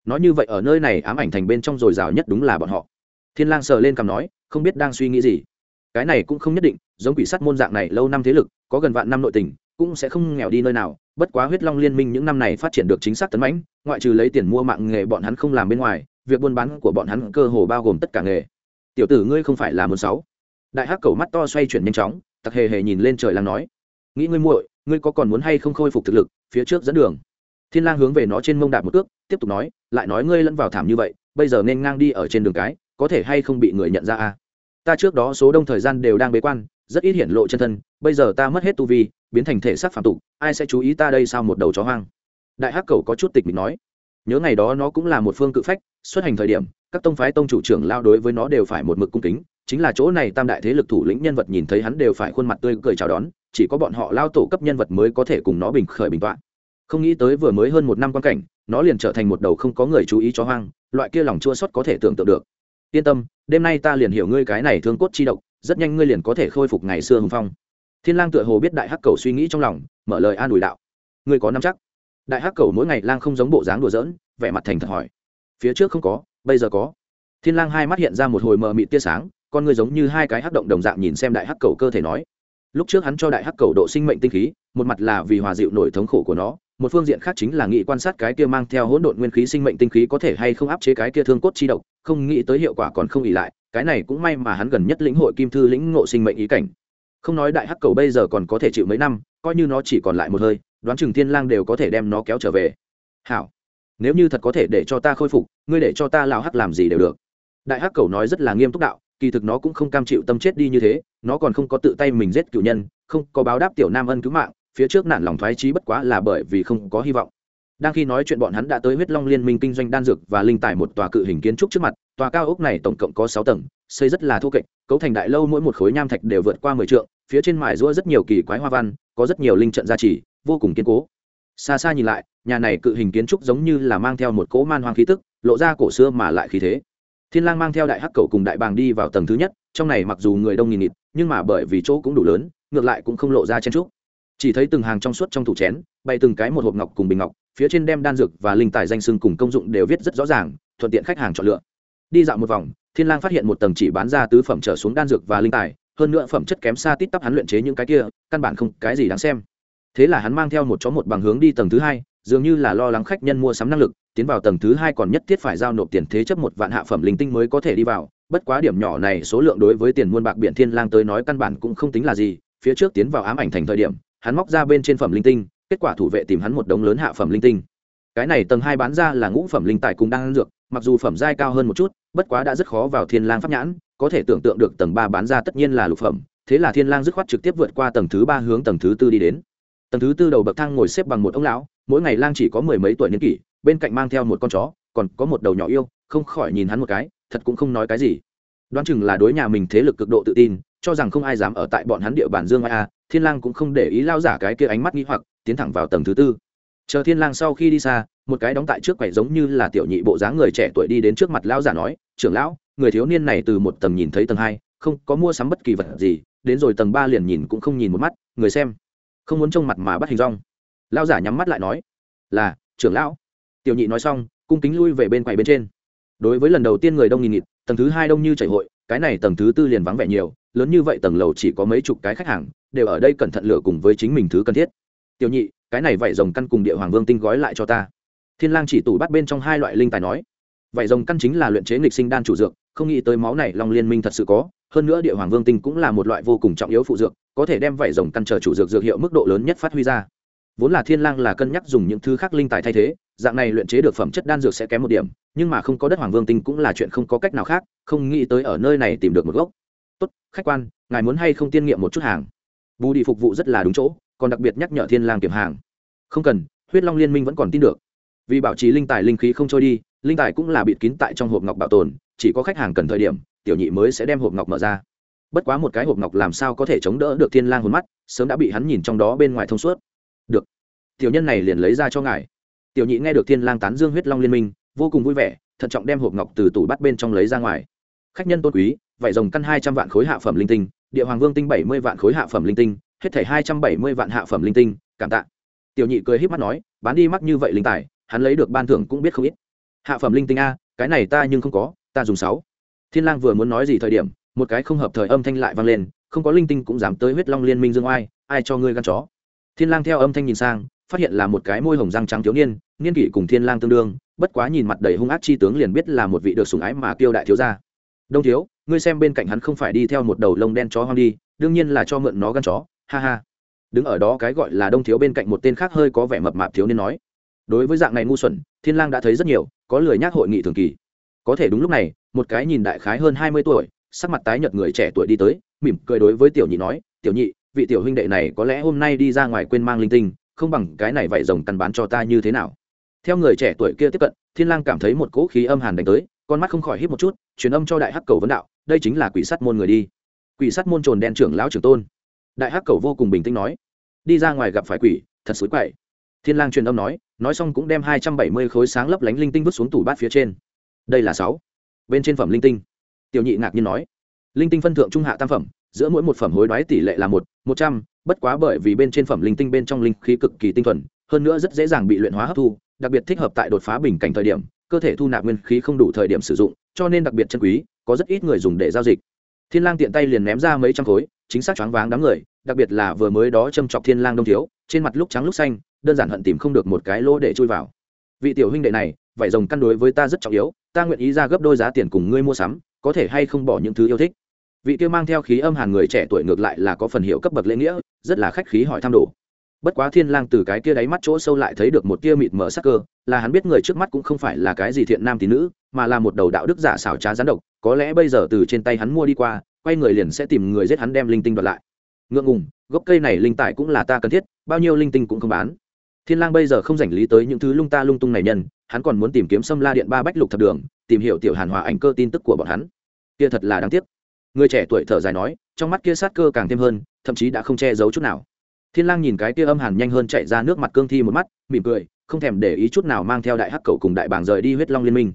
nói như vậy ở nơi này ám ảnh thành bên trong dồi dào nhất đúng là bọn họ. Thiên lang sờ lên cằm nói, không biết đang suy nghĩ gì. Cái này cũng không nhất định, giống quỷ sắt môn dạng này lâu năm thế lực, có gần vạn năm nội tình, cũng sẽ không nghèo đi nơi nào, bất quá huyết long liên minh những năm này phát triển được chính xác tấn mãnh, ngoại trừ lấy tiền mua mạng nghề bọn hắn không làm bên ngoài, việc buôn bán của bọn hắn cơ hồ bao gồm tất cả nghề. Tiểu tử ngươi không phải là muốn sáu đại hắc cầu mắt to xoay chuyển nhanh chóng, tặc hề hề nhìn lên trời lang nói, nghĩ ngươi muội, ngươi có còn muốn hay không khôi phục thực lực, phía trước dẫn đường thiên lang hướng về nó trên mông đạp một cước, tiếp tục nói, lại nói ngươi lẫn vào thảm như vậy, bây giờ nên ngang đi ở trên đường cái, có thể hay không bị người nhận ra à? ta trước đó số đông thời gian đều đang bế quan, rất ít hiển lộ chân thân, bây giờ ta mất hết tu vi, biến thành thể xác phạm tục, ai sẽ chú ý ta đây sao một đầu chó hoang đại hắc cầu có chút tịch mình nói, nhớ ngày đó nó cũng là một phương cự phách, xuất hành thời điểm, các tông phái tông chủ trưởng lao đối với nó đều phải một mực cung kính chính là chỗ này tam đại thế lực thủ lĩnh nhân vật nhìn thấy hắn đều phải khuôn mặt tươi cười chào đón, chỉ có bọn họ lao tổ cấp nhân vật mới có thể cùng nó bình khởi bình tọa. Không nghĩ tới vừa mới hơn một năm quan cảnh, nó liền trở thành một đầu không có người chú ý cho hoang, loại kia lòng chua xuất có thể tưởng tượng được. Yên tâm, đêm nay ta liền hiểu ngươi cái này thương cốt chi độc, rất nhanh ngươi liền có thể khôi phục ngày xưa hùng phong. Thiên lang tựa hồ biết đại hắc cầu suy nghĩ trong lòng, mở lời an ủi đạo. Ngươi có nắm chắc? Đại hắc cầu mỗi ngày lang không giống bộ dáng đùa giỡn, vẻ mặt thành thật hỏi. Phía trước không có, bây giờ có. Thiên lang hai mắt hiện ra một hồi mờ mịt tia sáng con ngươi giống như hai cái hắc động đồng dạng nhìn xem đại hắc cầu cơ thể nói. Lúc trước hắn cho đại hắc cầu độ sinh mệnh tinh khí, một mặt là vì hòa dịu nổi thống khổ của nó, một phương diện khác chính là nghĩ quan sát cái kia mang theo hỗn độn nguyên khí sinh mệnh tinh khí có thể hay không áp chế cái kia thương cốt chi độc, không nghĩ tới hiệu quả còn không ỉ lại, cái này cũng may mà hắn gần nhất lĩnh hội kim thư lĩnh ngộ sinh mệnh ý cảnh. Không nói đại hắc cầu bây giờ còn có thể chịu mấy năm, coi như nó chỉ còn lại một hơi, đoán chừng thiên lang đều có thể đem nó kéo trở về. Hảo, nếu như thật có thể để cho ta khôi phục, ngươi để cho ta lao hắc làm gì đều được. Đại hắc cầu nói rất là nghiêm túc đạo kỳ thực nó cũng không cam chịu tâm chết đi như thế, nó còn không có tự tay mình giết cựu nhân, không có báo đáp tiểu nam ân cứu mạng, phía trước nạn lòng thoái trí bất quá là bởi vì không có hy vọng. Đang khi nói chuyện bọn hắn đã tới huyết long liên minh kinh doanh đan dược và linh tài một tòa cự hình kiến trúc trước mặt, tòa cao ốc này tổng cộng có sáu tầng, xây rất là thô kệch, cấu thành đại lâu mỗi một khối nham thạch đều vượt qua mười trượng, phía trên mài rũa rất nhiều kỳ quái hoa văn, có rất nhiều linh trận gia trì, vô cùng kiên cố. Xa xa nhìn lại, nhà này cự hình kiến trúc giống như là mang theo một cỗ man hoang khí tức, lộ ra cổ xưa mà lại khí thế thiên lang mang theo đại hắc cầu cùng đại bàng đi vào tầng thứ nhất, trong này mặc dù người đông nghìn nghịt, nhưng mà bởi vì chỗ cũng đủ lớn, ngược lại cũng không lộ ra chen trúc. Chỉ thấy từng hàng trong suốt trong thủ chén, bày từng cái một hộp ngọc cùng bình ngọc, phía trên đem đan dược và linh tài danh sưng cùng công dụng đều viết rất rõ ràng, thuận tiện khách hàng chọn lựa. Đi dạo một vòng, thiên lang phát hiện một tầng chỉ bán ra tứ phẩm trở xuống đan dược và linh tài, hơn nữa phẩm chất kém xa tít tắp hắn luyện chế những cái kia, căn bản không cái gì đáng xem. Thế là hắn mang theo một chó một bằng hướng đi tầng thứ hai dường như là lo lắng khách nhân mua sắm năng lực, tiến vào tầng thứ hai còn nhất thiết phải giao nộp tiền thế chấp một vạn hạ phẩm linh tinh mới có thể đi vào. Bất quá điểm nhỏ này số lượng đối với tiền muôn bạc biển thiên lang tới nói căn bản cũng không tính là gì. Phía trước tiến vào ám ảnh thành thời điểm, hắn móc ra bên trên phẩm linh tinh, kết quả thủ vệ tìm hắn một đống lớn hạ phẩm linh tinh. Cái này tầng hai bán ra là ngũ phẩm linh tài cùng đang ăn dược, mặc dù phẩm giai cao hơn một chút, bất quá đã rất khó vào thiên lang pháp nhãn, có thể tưởng tượng được tầng ba bán ra tất nhiên là lục phẩm, thế là thiên lang dứt khoát trực tiếp vượt qua tầng thứ ba hướng tầng thứ tư đi đến. Tầng thứ tư đầu bậc thang ngồi xếp bằng một ông lão mỗi ngày lang chỉ có mười mấy tuổi niên kỷ, bên cạnh mang theo một con chó, còn có một đầu nhỏ yêu, không khỏi nhìn hắn một cái, thật cũng không nói cái gì. Đoán chừng là đối nhà mình thế lực cực độ tự tin, cho rằng không ai dám ở tại bọn hắn địa bàn dương a, thiên lang cũng không để ý lao giả cái kia ánh mắt nghi hoặc, tiến thẳng vào tầng thứ tư. Chờ thiên lang sau khi đi xa, một cái đóng tại trước quầy giống như là tiểu nhị bộ dáng người trẻ tuổi đi đến trước mặt lão giả nói, trưởng lão, người thiếu niên này từ một tầng nhìn thấy tầng hai, không có mua sắm bất kỳ vật gì, đến rồi tầng ba liền nhìn cũng không nhìn một mắt, người xem. Không muốn trông mặt mà bắt hình rong lão giả nhắm mắt lại nói, là, trưởng lão. Tiểu nhị nói xong, cung kính lui về bên quầy bên trên. Đối với lần đầu tiên người đông nghìn nghịt, tầng thứ hai đông như chảy hội, cái này tầng thứ tư liền vắng vẻ nhiều, lớn như vậy tầng lầu chỉ có mấy chục cái khách hàng, đều ở đây cẩn thận lựa cùng với chính mình thứ cần thiết. Tiểu nhị, cái này vảy rồng căn cùng địa hoàng vương tinh gói lại cho ta. Thiên lang chỉ tủ bắt bên trong hai loại linh tài nói vảy rồng căn chính là luyện chế nghịch sinh đan chủ dược, không nghĩ tới máu này long liên minh thật sự có, hơn nữa địa hoàng vương tinh cũng là một loại vô cùng trọng yếu phụ dược, có thể đem vảy rồng căn chờ chủ dược dược hiệu mức độ lớn nhất phát huy ra vốn là thiên lang là cân nhắc dùng những thứ khác linh tài thay thế, dạng này luyện chế được phẩm chất đan dược sẽ kém một điểm, nhưng mà không có đất hoàng vương tinh cũng là chuyện không có cách nào khác, không nghĩ tới ở nơi này tìm được một gốc. Tốt, khách quan, ngài muốn hay không tiên nghiệm một chút hàng? Bù đi phục vụ rất là đúng chỗ, còn đặc biệt nhắc nhở thiên lang kiểm hàng. Không cần, huyết long liên minh vẫn còn tin được. Vì bảo trì linh tài linh khí không trôi đi, linh tài cũng là bịt kín tại trong hộp ngọc bảo tồn, chỉ có khách hàng cần thời điểm, tiểu nhị mới sẽ đem hộp ngọc mở ra. Bất quá một cái hộp ngọc làm sao có thể chống đỡ được thiên lang hồn mắt, sớm đã bị hắn nhìn trong đó bên ngoài thông suốt được. Tiểu nhân này liền lấy ra cho ngài. Tiểu nhị nghe được thiên lang tán dương huyết long liên minh, vô cùng vui vẻ, thận trọng đem hộp ngọc từ tủ bắt bên trong lấy ra ngoài. Khách nhân tôn quý, vải rồng căn hai trăm vạn khối hạ phẩm linh tinh, địa hoàng vương tinh bảy mươi vạn khối hạ phẩm linh tinh, hết thảy hai trăm bảy mươi vạn hạ phẩm linh tinh, cảm tạ. Tiểu nhị cười híp mắt nói, bán đi mắc như vậy linh tài, hắn lấy được ban thưởng cũng biết không ít. Hạ phẩm linh tinh a, cái này ta nhưng không có, ta dùng sáu. Thiên lang vừa muốn nói gì thời điểm, một cái không hợp thời âm thanh lại vang lên, không có linh tinh cũng dám tới huyết long liên minh dương oai, ai cho ngươi gan chó? Thiên lang theo âm thanh nhìn sang, phát hiện là một cái môi hồng răng trắng thiếu niên niên kỷ cùng thiên lang tương đương, bất quá nhìn mặt đầy hung ác chi tướng liền biết là một vị được sủng ái mà kiêu đại thiếu gia. Đông thiếu, ngươi xem bên cạnh hắn không phải đi theo một đầu lông đen chó hoang đi, đương nhiên là cho mượn nó gan chó, ha ha. Đứng ở đó cái gọi là đông thiếu bên cạnh một tên khác hơi có vẻ mập mạp thiếu niên nói, đối với dạng này ngu xuẩn, thiên lang đã thấy rất nhiều, có lười nhác hội nghị thường kỳ. Có thể đúng lúc này, một cái nhìn đại khái hơn hai mươi tuổi, sắc mặt tái nhợt người trẻ tuổi đi tới, mỉm cười đối với tiểu nhị nói, tiểu nhị vị tiểu huynh đệ này có lẽ hôm nay đi ra ngoài quên mang linh tinh, không bằng cái này vậy rồng căn bán cho ta như thế nào. Theo người trẻ tuổi kia tiếp cận, thiên lang cảm thấy một cỗ khí âm hàn đánh tới, con mắt không khỏi hít một chút, truyền âm cho đại hắc cầu vấn đạo, đây chính là quỷ sắt môn người đi. Quỷ sắt môn trồn đen trưởng lão trưởng tôn. Đại hắc cầu vô cùng bình tĩnh nói, đi ra ngoài gặp phải quỷ, thật xối quậy. Thiên lang truyền âm nói nói xong cũng đem hai trăm bảy mươi khối sáng lấp lánh linh tinh vứt xuống tủ bát phía trên. Đây là sáu. Bên trên phẩm linh tinh. Tiểu nhị ngạc nhiên nói, linh tinh phân thượng trung hạ tam phẩm giữa mỗi một phẩm hối đoái tỷ lệ là một một trăm, bất quá bởi vì bên trên phẩm linh tinh bên trong linh khí cực kỳ tinh thuần, hơn nữa rất dễ dàng bị luyện hóa hấp thu, đặc biệt thích hợp tại đột phá bình cảnh thời điểm, cơ thể thu nạp nguyên khí không đủ thời điểm sử dụng, cho nên đặc biệt chân quý, có rất ít người dùng để giao dịch. Thiên lang tiện tay liền ném ra mấy trăm khối, chính xác choáng váng đám người, đặc biệt là vừa mới đó châm chọc thiên lang đông thiếu, trên mặt lúc trắng lúc xanh, đơn giản hận tìm không được một cái lỗ để chui vào. Vị tiểu huynh đệ này, vải rồng căn đối với ta rất trọng yếu, ta nguyện ý ra gấp đôi giá tiền cùng ngươi mua sắm, có thể hay không bỏ những thứ yêu thích? Vị kia mang theo khí âm hàn người trẻ tuổi ngược lại là có phần hiệu cấp bậc lễ nghĩa, rất là khách khí hỏi thăm đồ. Bất quá thiên lang từ cái kia đáy mắt chỗ sâu lại thấy được một tia mịt mờ sắc cơ, là hắn biết người trước mắt cũng không phải là cái gì thiện nam tín nữ, mà là một đầu đạo đức giả xảo trá gián độc, có lẽ bây giờ từ trên tay hắn mua đi qua, quay người liền sẽ tìm người giết hắn đem linh tinh đoạt lại. Ngượng ngùng, gốc cây này linh tài cũng là ta cần thiết, bao nhiêu linh tinh cũng không bán. Thiên lang bây giờ không rảnh lý tới những thứ lung ta lung tung này nhân, hắn còn muốn tìm kiếm sâm la điện ba bách lục thập đường, tìm hiểu tiểu hàn hòa ảnh cơ tin tức của bọn hắn. Kia thật là đáng tiếc người trẻ tuổi thở dài nói trong mắt kia sát cơ càng thêm hơn thậm chí đã không che giấu chút nào. Thiên lang nhìn cái kia âm hàn nhanh hơn chạy ra nước mặt cương thi một mắt mỉm cười không thèm để ý chút nào mang theo đại hắc cầu cùng đại bảng rời đi huyết long liên minh.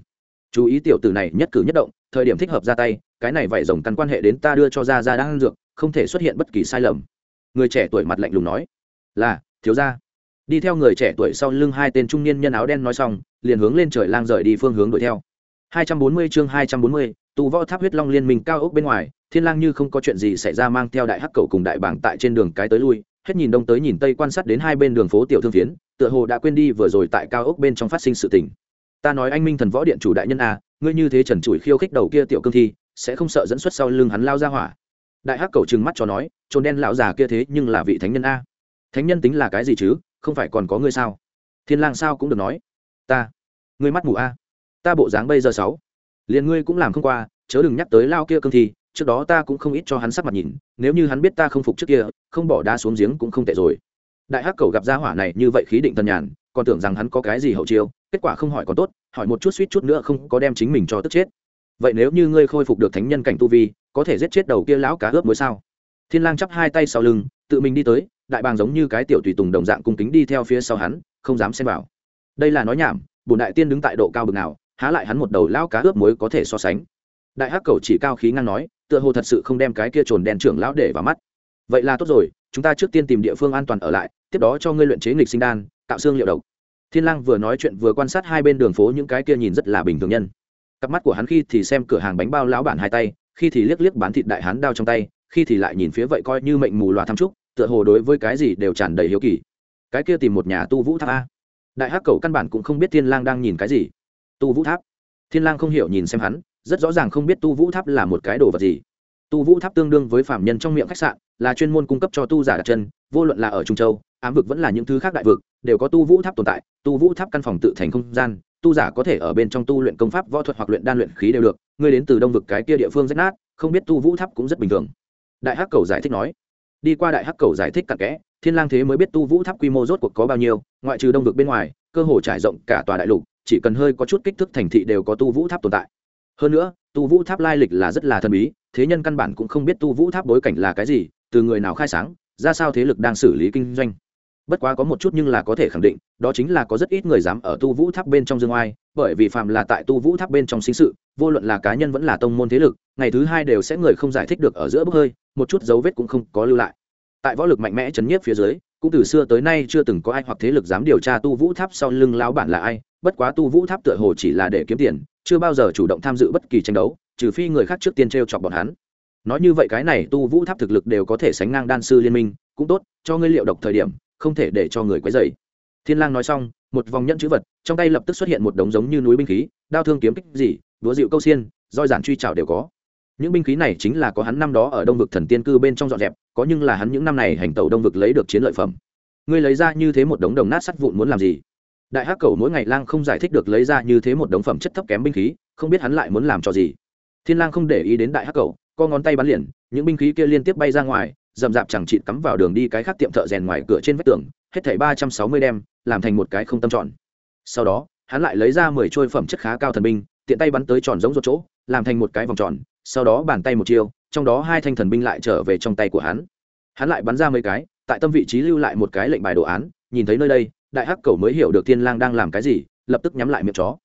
Chú ý tiểu tử này nhất cử nhất động thời điểm thích hợp ra tay cái này vảy rồng căn quan hệ đến ta đưa cho ra ra đang dược không thể xuất hiện bất kỳ sai lầm. Người trẻ tuổi mặt lạnh lùng nói là thiếu gia. Đi theo người trẻ tuổi sau lưng hai tên trung niên nhân áo đen nói xong liền hướng lên trời lang rời đi phương hướng đuổi theo. 240 chương 240, tu võ tháp huyết long liên minh cao ốc bên ngoài, thiên lang như không có chuyện gì xảy ra mang theo đại hắc cầu cùng đại bảng tại trên đường cái tới lui, hết nhìn đông tới nhìn tây quan sát đến hai bên đường phố tiểu thương phiến, tựa hồ đã quên đi vừa rồi tại cao ốc bên trong phát sinh sự tình. Ta nói anh minh thần võ điện chủ đại nhân a ngươi như thế trần trụi khiêu khích đầu kia tiểu cương thi, sẽ không sợ dẫn xuất sau lưng hắn lao ra hỏa. Đại hắc cầu trừng mắt cho nói, trồn đen lão già kia thế nhưng là vị thánh nhân a. Thánh nhân tính là cái gì chứ, không phải còn có ngươi sao? Thiên lang sao cũng được nói. Ta, ngươi mắt mù a. Ta bộ dáng bây giờ sáu liền ngươi cũng làm không qua, chớ đừng nhắc tới lao kia cương thi, trước đó ta cũng không ít cho hắn sắc mặt nhìn, nếu như hắn biết ta không phục trước kia, không bỏ đá xuống giếng cũng không tệ rồi. Đại hắc cầu gặp gia hỏa này như vậy khí định thần nhàn, còn tưởng rằng hắn có cái gì hậu chiêu, kết quả không hỏi còn tốt, hỏi một chút suýt chút nữa không có đem chính mình cho tức chết. Vậy nếu như ngươi khôi phục được thánh nhân cảnh tu vi, có thể giết chết đầu kia lão cá ướp muối sao? Thiên lang chắp hai tay sau lưng, tự mình đi tới, đại bàng giống như cái tiểu tùy tùng đồng dạng cung kính đi theo phía sau hắn, không dám xem vào. Đây là nói nhảm, bổn đại tiên đứng tại độ cao bực nào há lại hắn một đầu lão cá ướp muối có thể so sánh. Đại hắc cầu chỉ cao khí ngang nói, tựa hồ thật sự không đem cái kia trồn đen trưởng lão để vào mắt. Vậy là tốt rồi, chúng ta trước tiên tìm địa phương an toàn ở lại, tiếp đó cho ngươi luyện chế nghịch sinh đan, tạo xương liệu độc. Thiên lang vừa nói chuyện vừa quan sát hai bên đường phố những cái kia nhìn rất là bình thường nhân. Cặp mắt của hắn khi thì xem cửa hàng bánh bao lão bản hai tay, khi thì liếc liếc bán thịt đại hán đao trong tay, khi thì lại nhìn phía vậy coi như mệnh mù loà tham trúc, tựa hồ đối với cái gì đều tràn đầy hiếu kỳ. Cái kia tìm một nhà tu vũ tháp a. Đại hắc cầu căn bản cũng không biết thiên lang đang nhìn cái gì tu vũ tháp. Thiên lang không hiểu nhìn xem hắn, rất rõ ràng không biết tu vũ tháp là một cái đồ vật gì. Tu vũ tháp tương đương với phạm nhân trong miệng khách sạn, là chuyên môn cung cấp cho tu giả đặt chân, vô luận là ở trung châu, ám vực vẫn là những thứ khác đại vực, đều có tu vũ tháp tồn tại. Tu vũ tháp căn phòng tự thành không gian, tu giả có thể ở bên trong tu luyện công pháp, võ thuật hoặc luyện đan luyện khí đều được. Ngươi đến từ đông vực cái kia địa phương rách nát, không biết tu vũ tháp cũng rất bình thường. Đại hắc cầu giải thích nói, đi qua đại hắc cầu giải thích cặn kẽ, thiên lang thế mới biết tu vũ tháp quy mô rốt cuộc có bao nhiêu, ngoại trừ đông vực bên ngoài, cơ hồ trải rộng cả tòa đại lục chỉ cần hơi có chút kích thước thành thị đều có tu vũ tháp tồn tại. Hơn nữa, tu vũ tháp lai lịch là rất là thần bí, thế nhân căn bản cũng không biết tu vũ tháp bối cảnh là cái gì, từ người nào khai sáng, ra sao thế lực đang xử lý kinh doanh. Bất quá có một chút nhưng là có thể khẳng định, đó chính là có rất ít người dám ở tu vũ tháp bên trong dương oai, bởi vì phạm là tại tu vũ tháp bên trong sinh sự, vô luận là cá nhân vẫn là tông môn thế lực, ngày thứ hai đều sẽ người không giải thích được ở giữa bốc hơi, một chút dấu vết cũng không có lưu lại. Tại võ lực mạnh mẽ chấn nhiếp phía dưới, cũng từ xưa tới nay chưa từng có ai hoặc thế lực dám điều tra tu vũ tháp sau lưng lão bản là ai bất quá tu vũ tháp tựa hồ chỉ là để kiếm tiền, chưa bao giờ chủ động tham dự bất kỳ tranh đấu, trừ phi người khác trước tiên t r e o chọc bọn hắn. Nói như vậy cái này tu vũ tháp thực lực đều có thể sánh ngang đan sư liên minh, cũng tốt, cho ngươi liệu độc thời điểm, không thể để cho người quấy dày thiên lang nói xong, một vòng nhẫn chữ vật, trong tay lập tức xuất hiện một đống giống như núi binh khí, đao thương kiếm kích gì đúa dịu câu xiên, roi giản truy trào đều có. Những binh khí này chính là có hắn năm đó ở đông vực thần tiên cư bên trong dọn dẹp, có nhưng là hắn những năm này hành tẩu đông vực lấy được chiến lợi phẩm. Ngươi lấy ra như thế một đống đồng nát sắt vụn muốn làm gì? Đại hắc cầu mỗi ngày lang không giải thích được lấy ra như thế một đống phẩm chất thấp kém binh khí, không biết hắn lại muốn làm cho gì. Thiên lang không để ý đến đại hắc cầu co ngón tay bắn liền, những binh khí kia liên tiếp bay ra ngoài dầm dạp chẳng chịt cắm vào đường đi cái khác tiệm thợ rèn ngoài cửa trên vách tường, hết thảy ba trăm sáu mươi đem, làm thành một cái không tâm tròn sau đó, hắn lại lấy ra mười trôi phẩm chất khá cao thần binh, tiện tay bắn tới tròn giống ruột chỗ, làm thành một cái vòng tròn, sau đó bàn tay một chiêu, trong đó hai thanh thần binh lại trở về trong tay của hắn. Hắn lại bắn ra mấy cái, tại tâm vị trí lưu lại một cái lệnh bài đồ án, nhìn thấy nơi đây đại hắc cầu mới hiểu được thiên lang đang làm cái gì, lập tức nhắm lại miệng chó.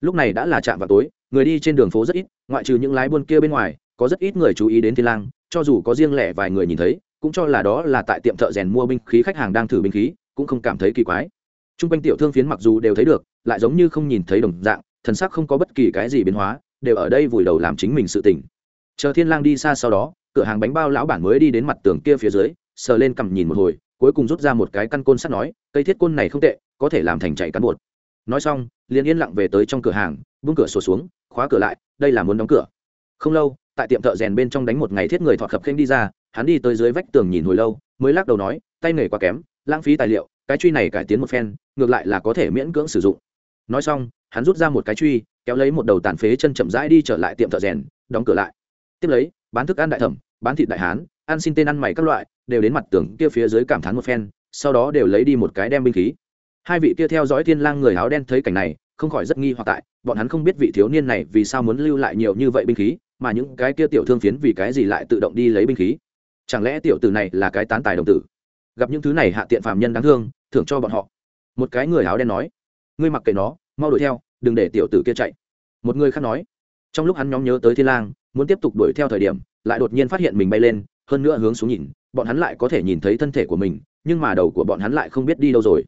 Lúc này đã là trạm vào tối, người đi trên đường phố rất ít, ngoại trừ những lái buôn kia bên ngoài, có rất ít người chú ý đến thiên lang, cho dù có riêng lẻ vài người nhìn thấy, cũng cho là đó là tại tiệm thợ rèn mua binh khí khách hàng đang thử binh khí, cũng không cảm thấy kỳ quái. Trung quanh tiểu thương phiến mặc dù đều thấy được, lại giống như không nhìn thấy đồng dạng, thần sắc không có bất kỳ cái gì biến hóa, đều ở đây vùi đầu làm chính mình sự tỉnh chờ thiên lang đi xa sau đó, cửa hàng bánh bao lão bản mới đi đến mặt tường kia phía dưới, sờ lên cầm nhìn một hồi, cuối cùng rút ra một cái căn côn sắt nói cây thiết côn này không tệ, có thể làm thành chạy cán bột. Nói xong, liền yên lặng về tới trong cửa hàng, buông cửa sổ xuống, khóa cửa lại, đây là muốn đóng cửa. Không lâu, tại tiệm thợ rèn bên trong đánh một ngày thiết người thọt khập khênh đi ra, hắn đi tới dưới vách tường nhìn hồi lâu, mới lắc đầu nói, tay nghề quá kém, lãng phí tài liệu, cái truy này cải tiến một phen, ngược lại là có thể miễn cưỡng sử dụng. Nói xong, hắn rút ra một cái truy, kéo lấy một đầu tàn phế chân chậm rãi đi trở lại tiệm thợ rèn, đóng cửa lại. Tiếp lấy, bán thức ăn đại thẩm, bán thịt đại hán, ăn xin tên ăn mày các loại, đều đến mặt tường kia phía dưới cảm thán một phen sau đó đều lấy đi một cái đem binh khí. Hai vị kia theo dõi thiên lang người áo đen thấy cảnh này, không khỏi rất nghi hoặc tại, bọn hắn không biết vị thiếu niên này vì sao muốn lưu lại nhiều như vậy binh khí, mà những cái kia tiểu thương phiến vì cái gì lại tự động đi lấy binh khí. Chẳng lẽ tiểu tử này là cái tán tài đồng tử? Gặp những thứ này hạ tiện phạm nhân đáng thương, thưởng cho bọn họ. Một cái người áo đen nói, ngươi mặc kệ nó, mau đuổi theo, đừng để tiểu tử kia chạy. Một người khác nói, trong lúc hắn nhóm nhớ tới thiên lang, muốn tiếp tục đuổi theo thời điểm, lại đột nhiên phát hiện mình bay lên, hơn nữa hướng xuống nhìn, bọn hắn lại có thể nhìn thấy thân thể của mình nhưng mà đầu của bọn hắn lại không biết đi đâu rồi.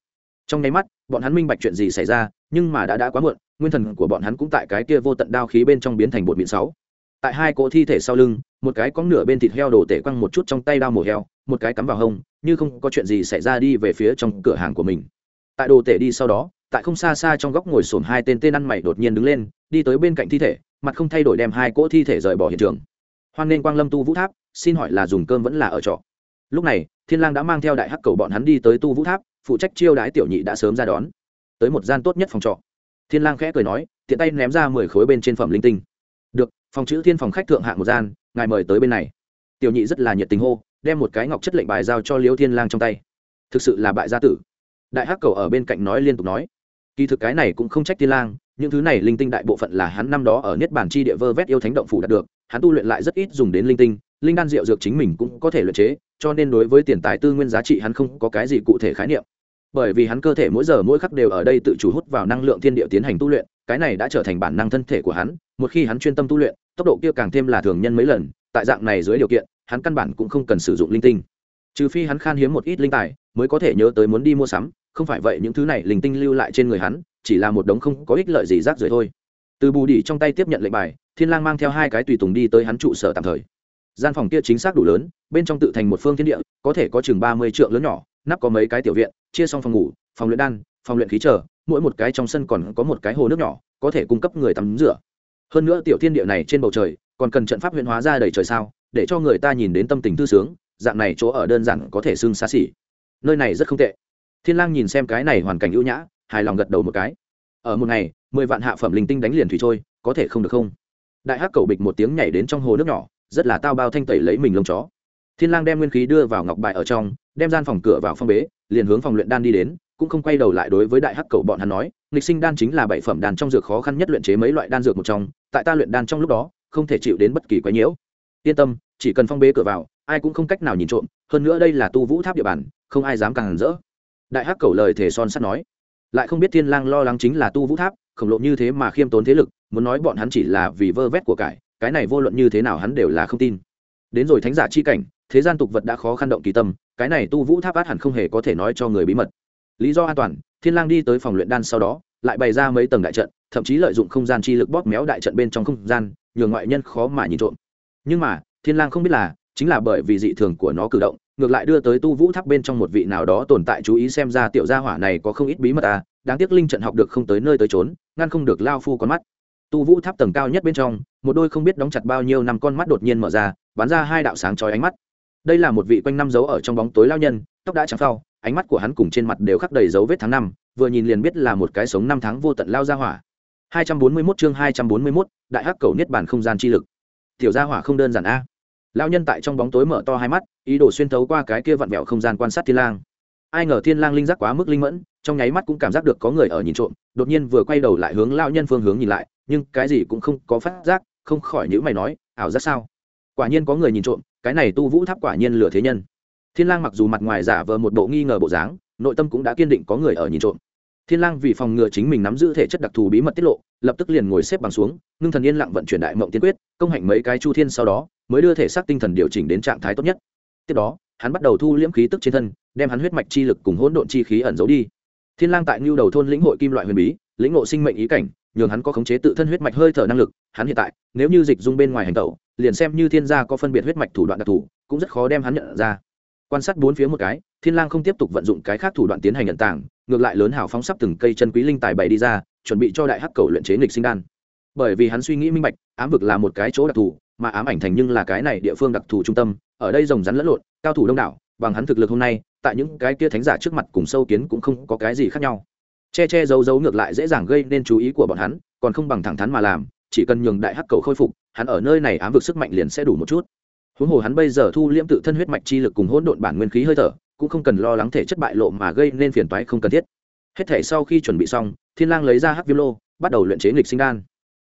Trong nháy mắt, bọn hắn minh bạch chuyện gì xảy ra, nhưng mà đã đã quá muộn, nguyên thần của bọn hắn cũng tại cái kia vô tận đao khí bên trong biến thành bột mịn sáu. Tại hai cỗ thi thể sau lưng, một cái có nửa bên thịt heo đổ tể quăng một chút trong tay đao mổ heo, một cái cắm vào hông, như không có chuyện gì xảy ra đi về phía trong cửa hàng của mình. Tại đồ tể đi sau đó, tại không xa xa trong góc ngồi sồn hai tên tên ăn mày đột nhiên đứng lên, đi tới bên cạnh thi thể, mặt không thay đổi đem hai cỗ thi thể rời bỏ hiện trường. Hoan nên quang lâm tu vũ tháp, xin hỏi là dùng cơm vẫn là ở trọ? Lúc này, thiên lang đã mang theo đại hắc cầu bọn hắn đi tới tu vũ tháp, phụ trách chiêu đái tiểu nhị đã sớm ra đón. Tới một gian tốt nhất phòng trọ. Thiên lang khẽ cười nói, tiện tay ném ra mười khối bên trên phẩm linh tinh. Được, phòng chữ thiên phòng khách thượng hạng một gian, ngài mời tới bên này. Tiểu nhị rất là nhiệt tình hô, đem một cái ngọc chất lệnh bài giao cho liêu thiên lang trong tay. Thực sự là bại gia tử. Đại hắc cầu ở bên cạnh nói liên tục nói. Kỳ thực cái này cũng không trách thiên lang, những thứ này linh tinh đại bộ phận là hắn năm đó ở niết bản chi địa vơ vét yêu thánh động phủ đạt được, hắn tu luyện lại rất ít dùng đến linh tinh linh đan rượu dược chính mình cũng có thể luyện chế, cho nên đối với tiền tài tư nguyên giá trị hắn không có cái gì cụ thể khái niệm. Bởi vì hắn cơ thể mỗi giờ mỗi khắc đều ở đây tự chủ hút vào năng lượng thiên địa tiến hành tu luyện, cái này đã trở thành bản năng thân thể của hắn, một khi hắn chuyên tâm tu luyện, tốc độ kia càng thêm là thường nhân mấy lần, tại dạng này dưới điều kiện, hắn căn bản cũng không cần sử dụng linh tinh. Trừ phi hắn khan hiếm một ít linh tài, mới có thể nhớ tới muốn đi mua sắm, không phải vậy những thứ này linh tinh lưu lại trên người hắn, chỉ là một đống không có ích lợi gì rác rưởi thôi. Từ bù đỉ trong tay tiếp nhận lệnh bài, thiên lang mang theo hai cái tùy tùng đi tới hắn trụ sở tạm thời gian phòng kia chính xác đủ lớn, bên trong tự thành một phương thiên địa, có thể có chừng ba mươi trượng lớn nhỏ, nắp có mấy cái tiểu viện, chia xong phòng ngủ, phòng luyện đan, phòng luyện khí trở mỗi một cái trong sân còn có một cái hồ nước nhỏ, có thể cung cấp người tắm rửa. Hơn nữa tiểu thiên địa này trên bầu trời, còn cần trận pháp huyện hóa ra đầy trời sao, để cho người ta nhìn đến tâm tình thư sướng, dạng này chỗ ở đơn giản có thể xưng xa xỉ. Nơi này rất không tệ. Thiên lang nhìn xem cái này hoàn cảnh ưu nhã, hài lòng gật đầu một cái. Ở một ngày, mười vạn hạ phẩm linh tinh đánh liền thủy trôi, có thể không được không? Đại hắc cầu bịch một tiếng nhảy đến trong hồ nước nhỏ rất là tao bao thanh tẩy lấy mình lông chó. Thiên lang đem nguyên khí đưa vào ngọc bài ở trong, đem gian phòng cửa vào phong bế, liền hướng phòng luyện đan đi đến, cũng không quay đầu lại đối với đại hắc cầu bọn hắn nói, nghịch sinh đan chính là bảy phẩm đan trong dược khó khăn nhất luyện chế mấy loại đan dược một trong, tại ta luyện đan trong lúc đó, không thể chịu đến bất kỳ quái nhiễu. Yên tâm, chỉ cần phong bế cửa vào, ai cũng không cách nào nhìn trộm, hơn nữa đây là tu vũ tháp địa bàn, không ai dám càng rỡ. Đại hắc cầu lời thể son sắt nói, lại không biết thiên lang lo lắng chính là tu vũ tháp, khổng lộ như thế mà khiêm tốn thế lực, muốn nói bọn hắn chỉ là vì vơ vét của cải cái này vô luận như thế nào hắn đều là không tin. Đến rồi thánh giả chi cảnh, thế gian tục vật đã khó khăn động kỳ tâm, cái này tu vũ tháp át hẳn không hề có thể nói cho người bí mật. Lý do an toàn, thiên lang đi tới phòng luyện đan sau đó, lại bày ra mấy tầng đại trận, thậm chí lợi dụng không gian chi lực bóp méo đại trận bên trong không gian, nhường ngoại nhân khó mà nhìn trộm. Nhưng mà, thiên lang không biết là, chính là bởi vì dị thường của nó cử động, ngược lại đưa tới tu vũ tháp bên trong một vị nào đó tồn tại chú ý xem ra tiểu gia hỏa này có không ít bí mật à đáng tiếc linh trận học được không tới nơi tới trốn ngăn không được lao phu con mắt tu vũ tháp tầng cao nhất bên trong một đôi không biết đóng chặt bao nhiêu năm con mắt đột nhiên mở ra bắn ra hai đạo sáng chói ánh mắt. Đây là một vị quanh năm dấu ở trong bóng tối lao nhân tóc đã trắng phao ánh mắt của hắn cùng trên mặt đều khắc đầy dấu vết tháng năm vừa nhìn liền biết là một cái sống năm tháng vô tận lao ra hỏa. 241 chương 241, đại hắc cầu niết bàn không gian chi lực. Tiểu gia hỏa không đơn giản a. Lao nhân tại trong bóng tối mở to hai mắt ý đồ xuyên thấu qua cái kia vặn vẹo không gian quan sát thiên lang. Ai ngờ thiên lang linh giác quá mức linh mẫn trong nháy mắt cũng cảm giác được có người ở nhìn trộm đột nhiên vừa quay đầu lại hướng lao nhân phương hướng nhìn lại nhưng cái gì cũng không có phát giác, không khỏi những mày nói, ảo giác sao? Quả nhiên có người nhìn trộm, cái này tu vũ tháp quả nhiên lừa thế nhân. Thiên lang mặc dù mặt ngoài giả vờ một bộ nghi ngờ bộ dáng, nội tâm cũng đã kiên định có người ở nhìn trộm. Thiên lang vì phòng ngừa chính mình nắm giữ thể chất đặc thù bí mật tiết lộ, lập tức liền ngồi xếp bằng xuống, ngưng thần yên lặng vận chuyển đại mộng tiên quyết, công hạnh mấy cái chu thiên sau đó, mới đưa thể xác tinh thần điều chỉnh đến trạng thái tốt nhất. Tiếp đó, hắn bắt đầu thu liễm khí tức trên thân, đem hắn huyết mạch chi lực cùng hỗn độn chi khí ẩn giấu đi. Thiên lang tại lưu đầu thôn lĩnh hội kim loại huyền bí, lĩnh ngộ sinh mệnh ý cảnh nhường hắn có khống chế tự thân huyết mạch hơi thở năng lực, hắn hiện tại, nếu như dịch dung bên ngoài hành tẩu, liền xem như thiên gia có phân biệt huyết mạch thủ đoạn đặc thù, cũng rất khó đem hắn nhận ra. Quan sát bốn phía một cái, thiên lang không tiếp tục vận dụng cái khác thủ đoạn tiến hành nhận tảng ngược lại lớn hào phóng sắp từng cây chân quý linh tài bày đi ra, chuẩn bị cho đại hắc cầu luyện chế nghịch sinh đan. Bởi vì hắn suy nghĩ minh bạch, ám vực là một cái chỗ đặc thù, mà ám ảnh thành nhưng là cái này địa phương đặc thù trung tâm, ở đây rồng rắn lẫn lộn, cao thủ đông đảo, bằng hắn thực lực hôm nay, tại những cái kia thánh giả trước mặt cùng sâu kiến cũng không có cái gì khác nhau che che giấu giấu ngược lại dễ dàng gây nên chú ý của bọn hắn, còn không bằng thẳng thắn mà làm, chỉ cần nhường đại hắc cầu khôi phục, hắn ở nơi này ám vực sức mạnh liền sẽ đủ một chút. Huống hồ hắn bây giờ thu liễm tự thân huyết mạch chi lực cùng hỗn độn bản nguyên khí hơi thở, cũng không cần lo lắng thể chất bại lộ mà gây nên phiền toái không cần thiết. Hết thể sau khi chuẩn bị xong, thiên lang lấy ra hắc viêm lô, bắt đầu luyện chế nghịch sinh đan.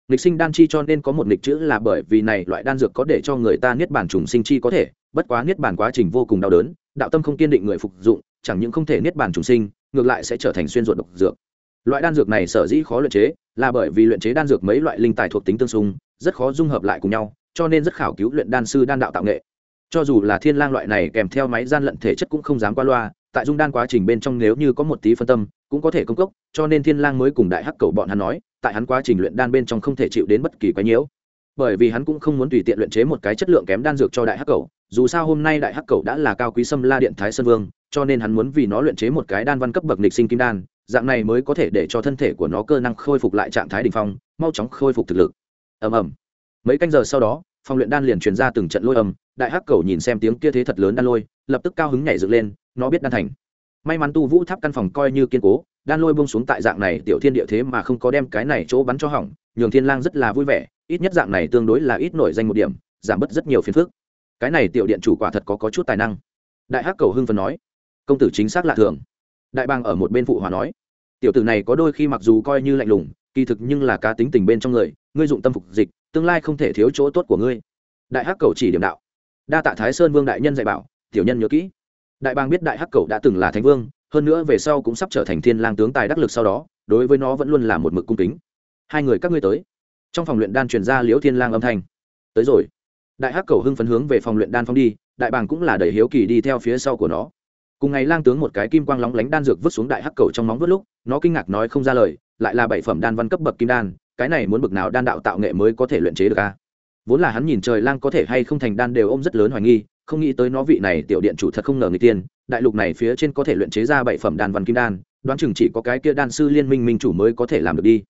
Nghịch sinh đan chi cho nên có một nghịch chữ là bởi vì này loại đan dược có để cho người ta niết bàn trùng sinh chi có thể, bất quá niết bàn quá trình vô cùng đau đớn, đạo tâm không kiên định người phục dụng, chẳng những không thể niết bàn trùng sinh ngược lại sẽ trở thành xuyên ruột độc dược. Loại đan dược này sở dĩ khó luyện chế, là bởi vì luyện chế đan dược mấy loại linh tài thuộc tính tương xung, rất khó dung hợp lại cùng nhau, cho nên rất khảo cứu luyện đan sư đan đạo tạo nghệ. Cho dù là thiên lang loại này kèm theo máy gian lận thể chất cũng không dám qua loa, tại dung đan quá trình bên trong nếu như có một tí phân tâm, cũng có thể công cốc, cho nên thiên lang mới cùng đại hắc cầu bọn hắn nói, tại hắn quá trình luyện đan bên trong không thể chịu đến bất kỳ quái nhiễu. Bởi vì hắn cũng không muốn tùy tiện luyện chế một cái chất lượng kém đan dược cho đại hắc cầu, dù sao hôm nay đại hắc cầu đã là cao quý sâm la điện thái sơn vương cho nên hắn muốn vì nó luyện chế một cái đan văn cấp bậc nịch sinh kim đan, dạng này mới có thể để cho thân thể của nó cơ năng khôi phục lại trạng thái đỉnh phong, mau chóng khôi phục thực lực. Ầm ầm. Mấy canh giờ sau đó, phòng luyện đan liền truyền ra từng trận lôi âm, đại hắc cầu nhìn xem tiếng kia thế thật lớn đan lôi, lập tức cao hứng nhảy dựng lên, nó biết đan thành. May mắn tu vũ tháp căn phòng coi như kiên cố, đan lôi bông xuống tại dạng này tiểu thiên địa thế mà không có đem cái này chỗ bắn cho hỏng, nhường thiên lang rất là vui vẻ, ít nhất dạng này tương đối là ít nổi danh một điểm, giảm bớt rất nhiều phiền phức. Cái này tiểu điện chủ quả thật có có chút tài năng. Đại hắc cầu hưng phấn nói công tử chính xác lạ thường. Đại bang ở một bên phụ hòa nói, tiểu tử này có đôi khi mặc dù coi như lạnh lùng, kỳ thực nhưng là cá tính tình bên trong người, ngươi dụng tâm phục dịch, tương lai không thể thiếu chỗ tốt của ngươi. Đại hắc cầu chỉ điểm đạo. Đa tạ thái sơn vương đại nhân dạy bảo, tiểu nhân nhớ kỹ. Đại bang biết đại hắc cầu đã từng là thánh vương, hơn nữa về sau cũng sắp trở thành thiên lang tướng tài đắc lực sau đó, đối với nó vẫn luôn là một mực cung kính. Hai người các ngươi tới. Trong phòng luyện đan truyền ra liễu thiên lang âm thanh. Tới rồi. Đại hắc cầu hưng phấn hướng về phòng luyện đan phong đi, đại bàng cũng là đầy hiếu kỳ đi theo phía sau của nó cùng ngày lang tướng một cái kim quang lóng lánh đan dược vứt xuống đại hắc cầu trong móng vớt lúc, nó kinh ngạc nói không ra lời, lại là bảy phẩm đan văn cấp bậc kim đan, cái này muốn bực nào đan đạo tạo nghệ mới có thể luyện chế được a? Vốn là hắn nhìn trời lang có thể hay không thành đan đều ôm rất lớn hoài nghi, không nghĩ tới nó vị này tiểu điện chủ thật không ngờ người tiên, đại lục này phía trên có thể luyện chế ra bảy phẩm đan văn kim đan, đoán chừng chỉ có cái kia đan sư liên minh minh chủ mới có thể làm được đi.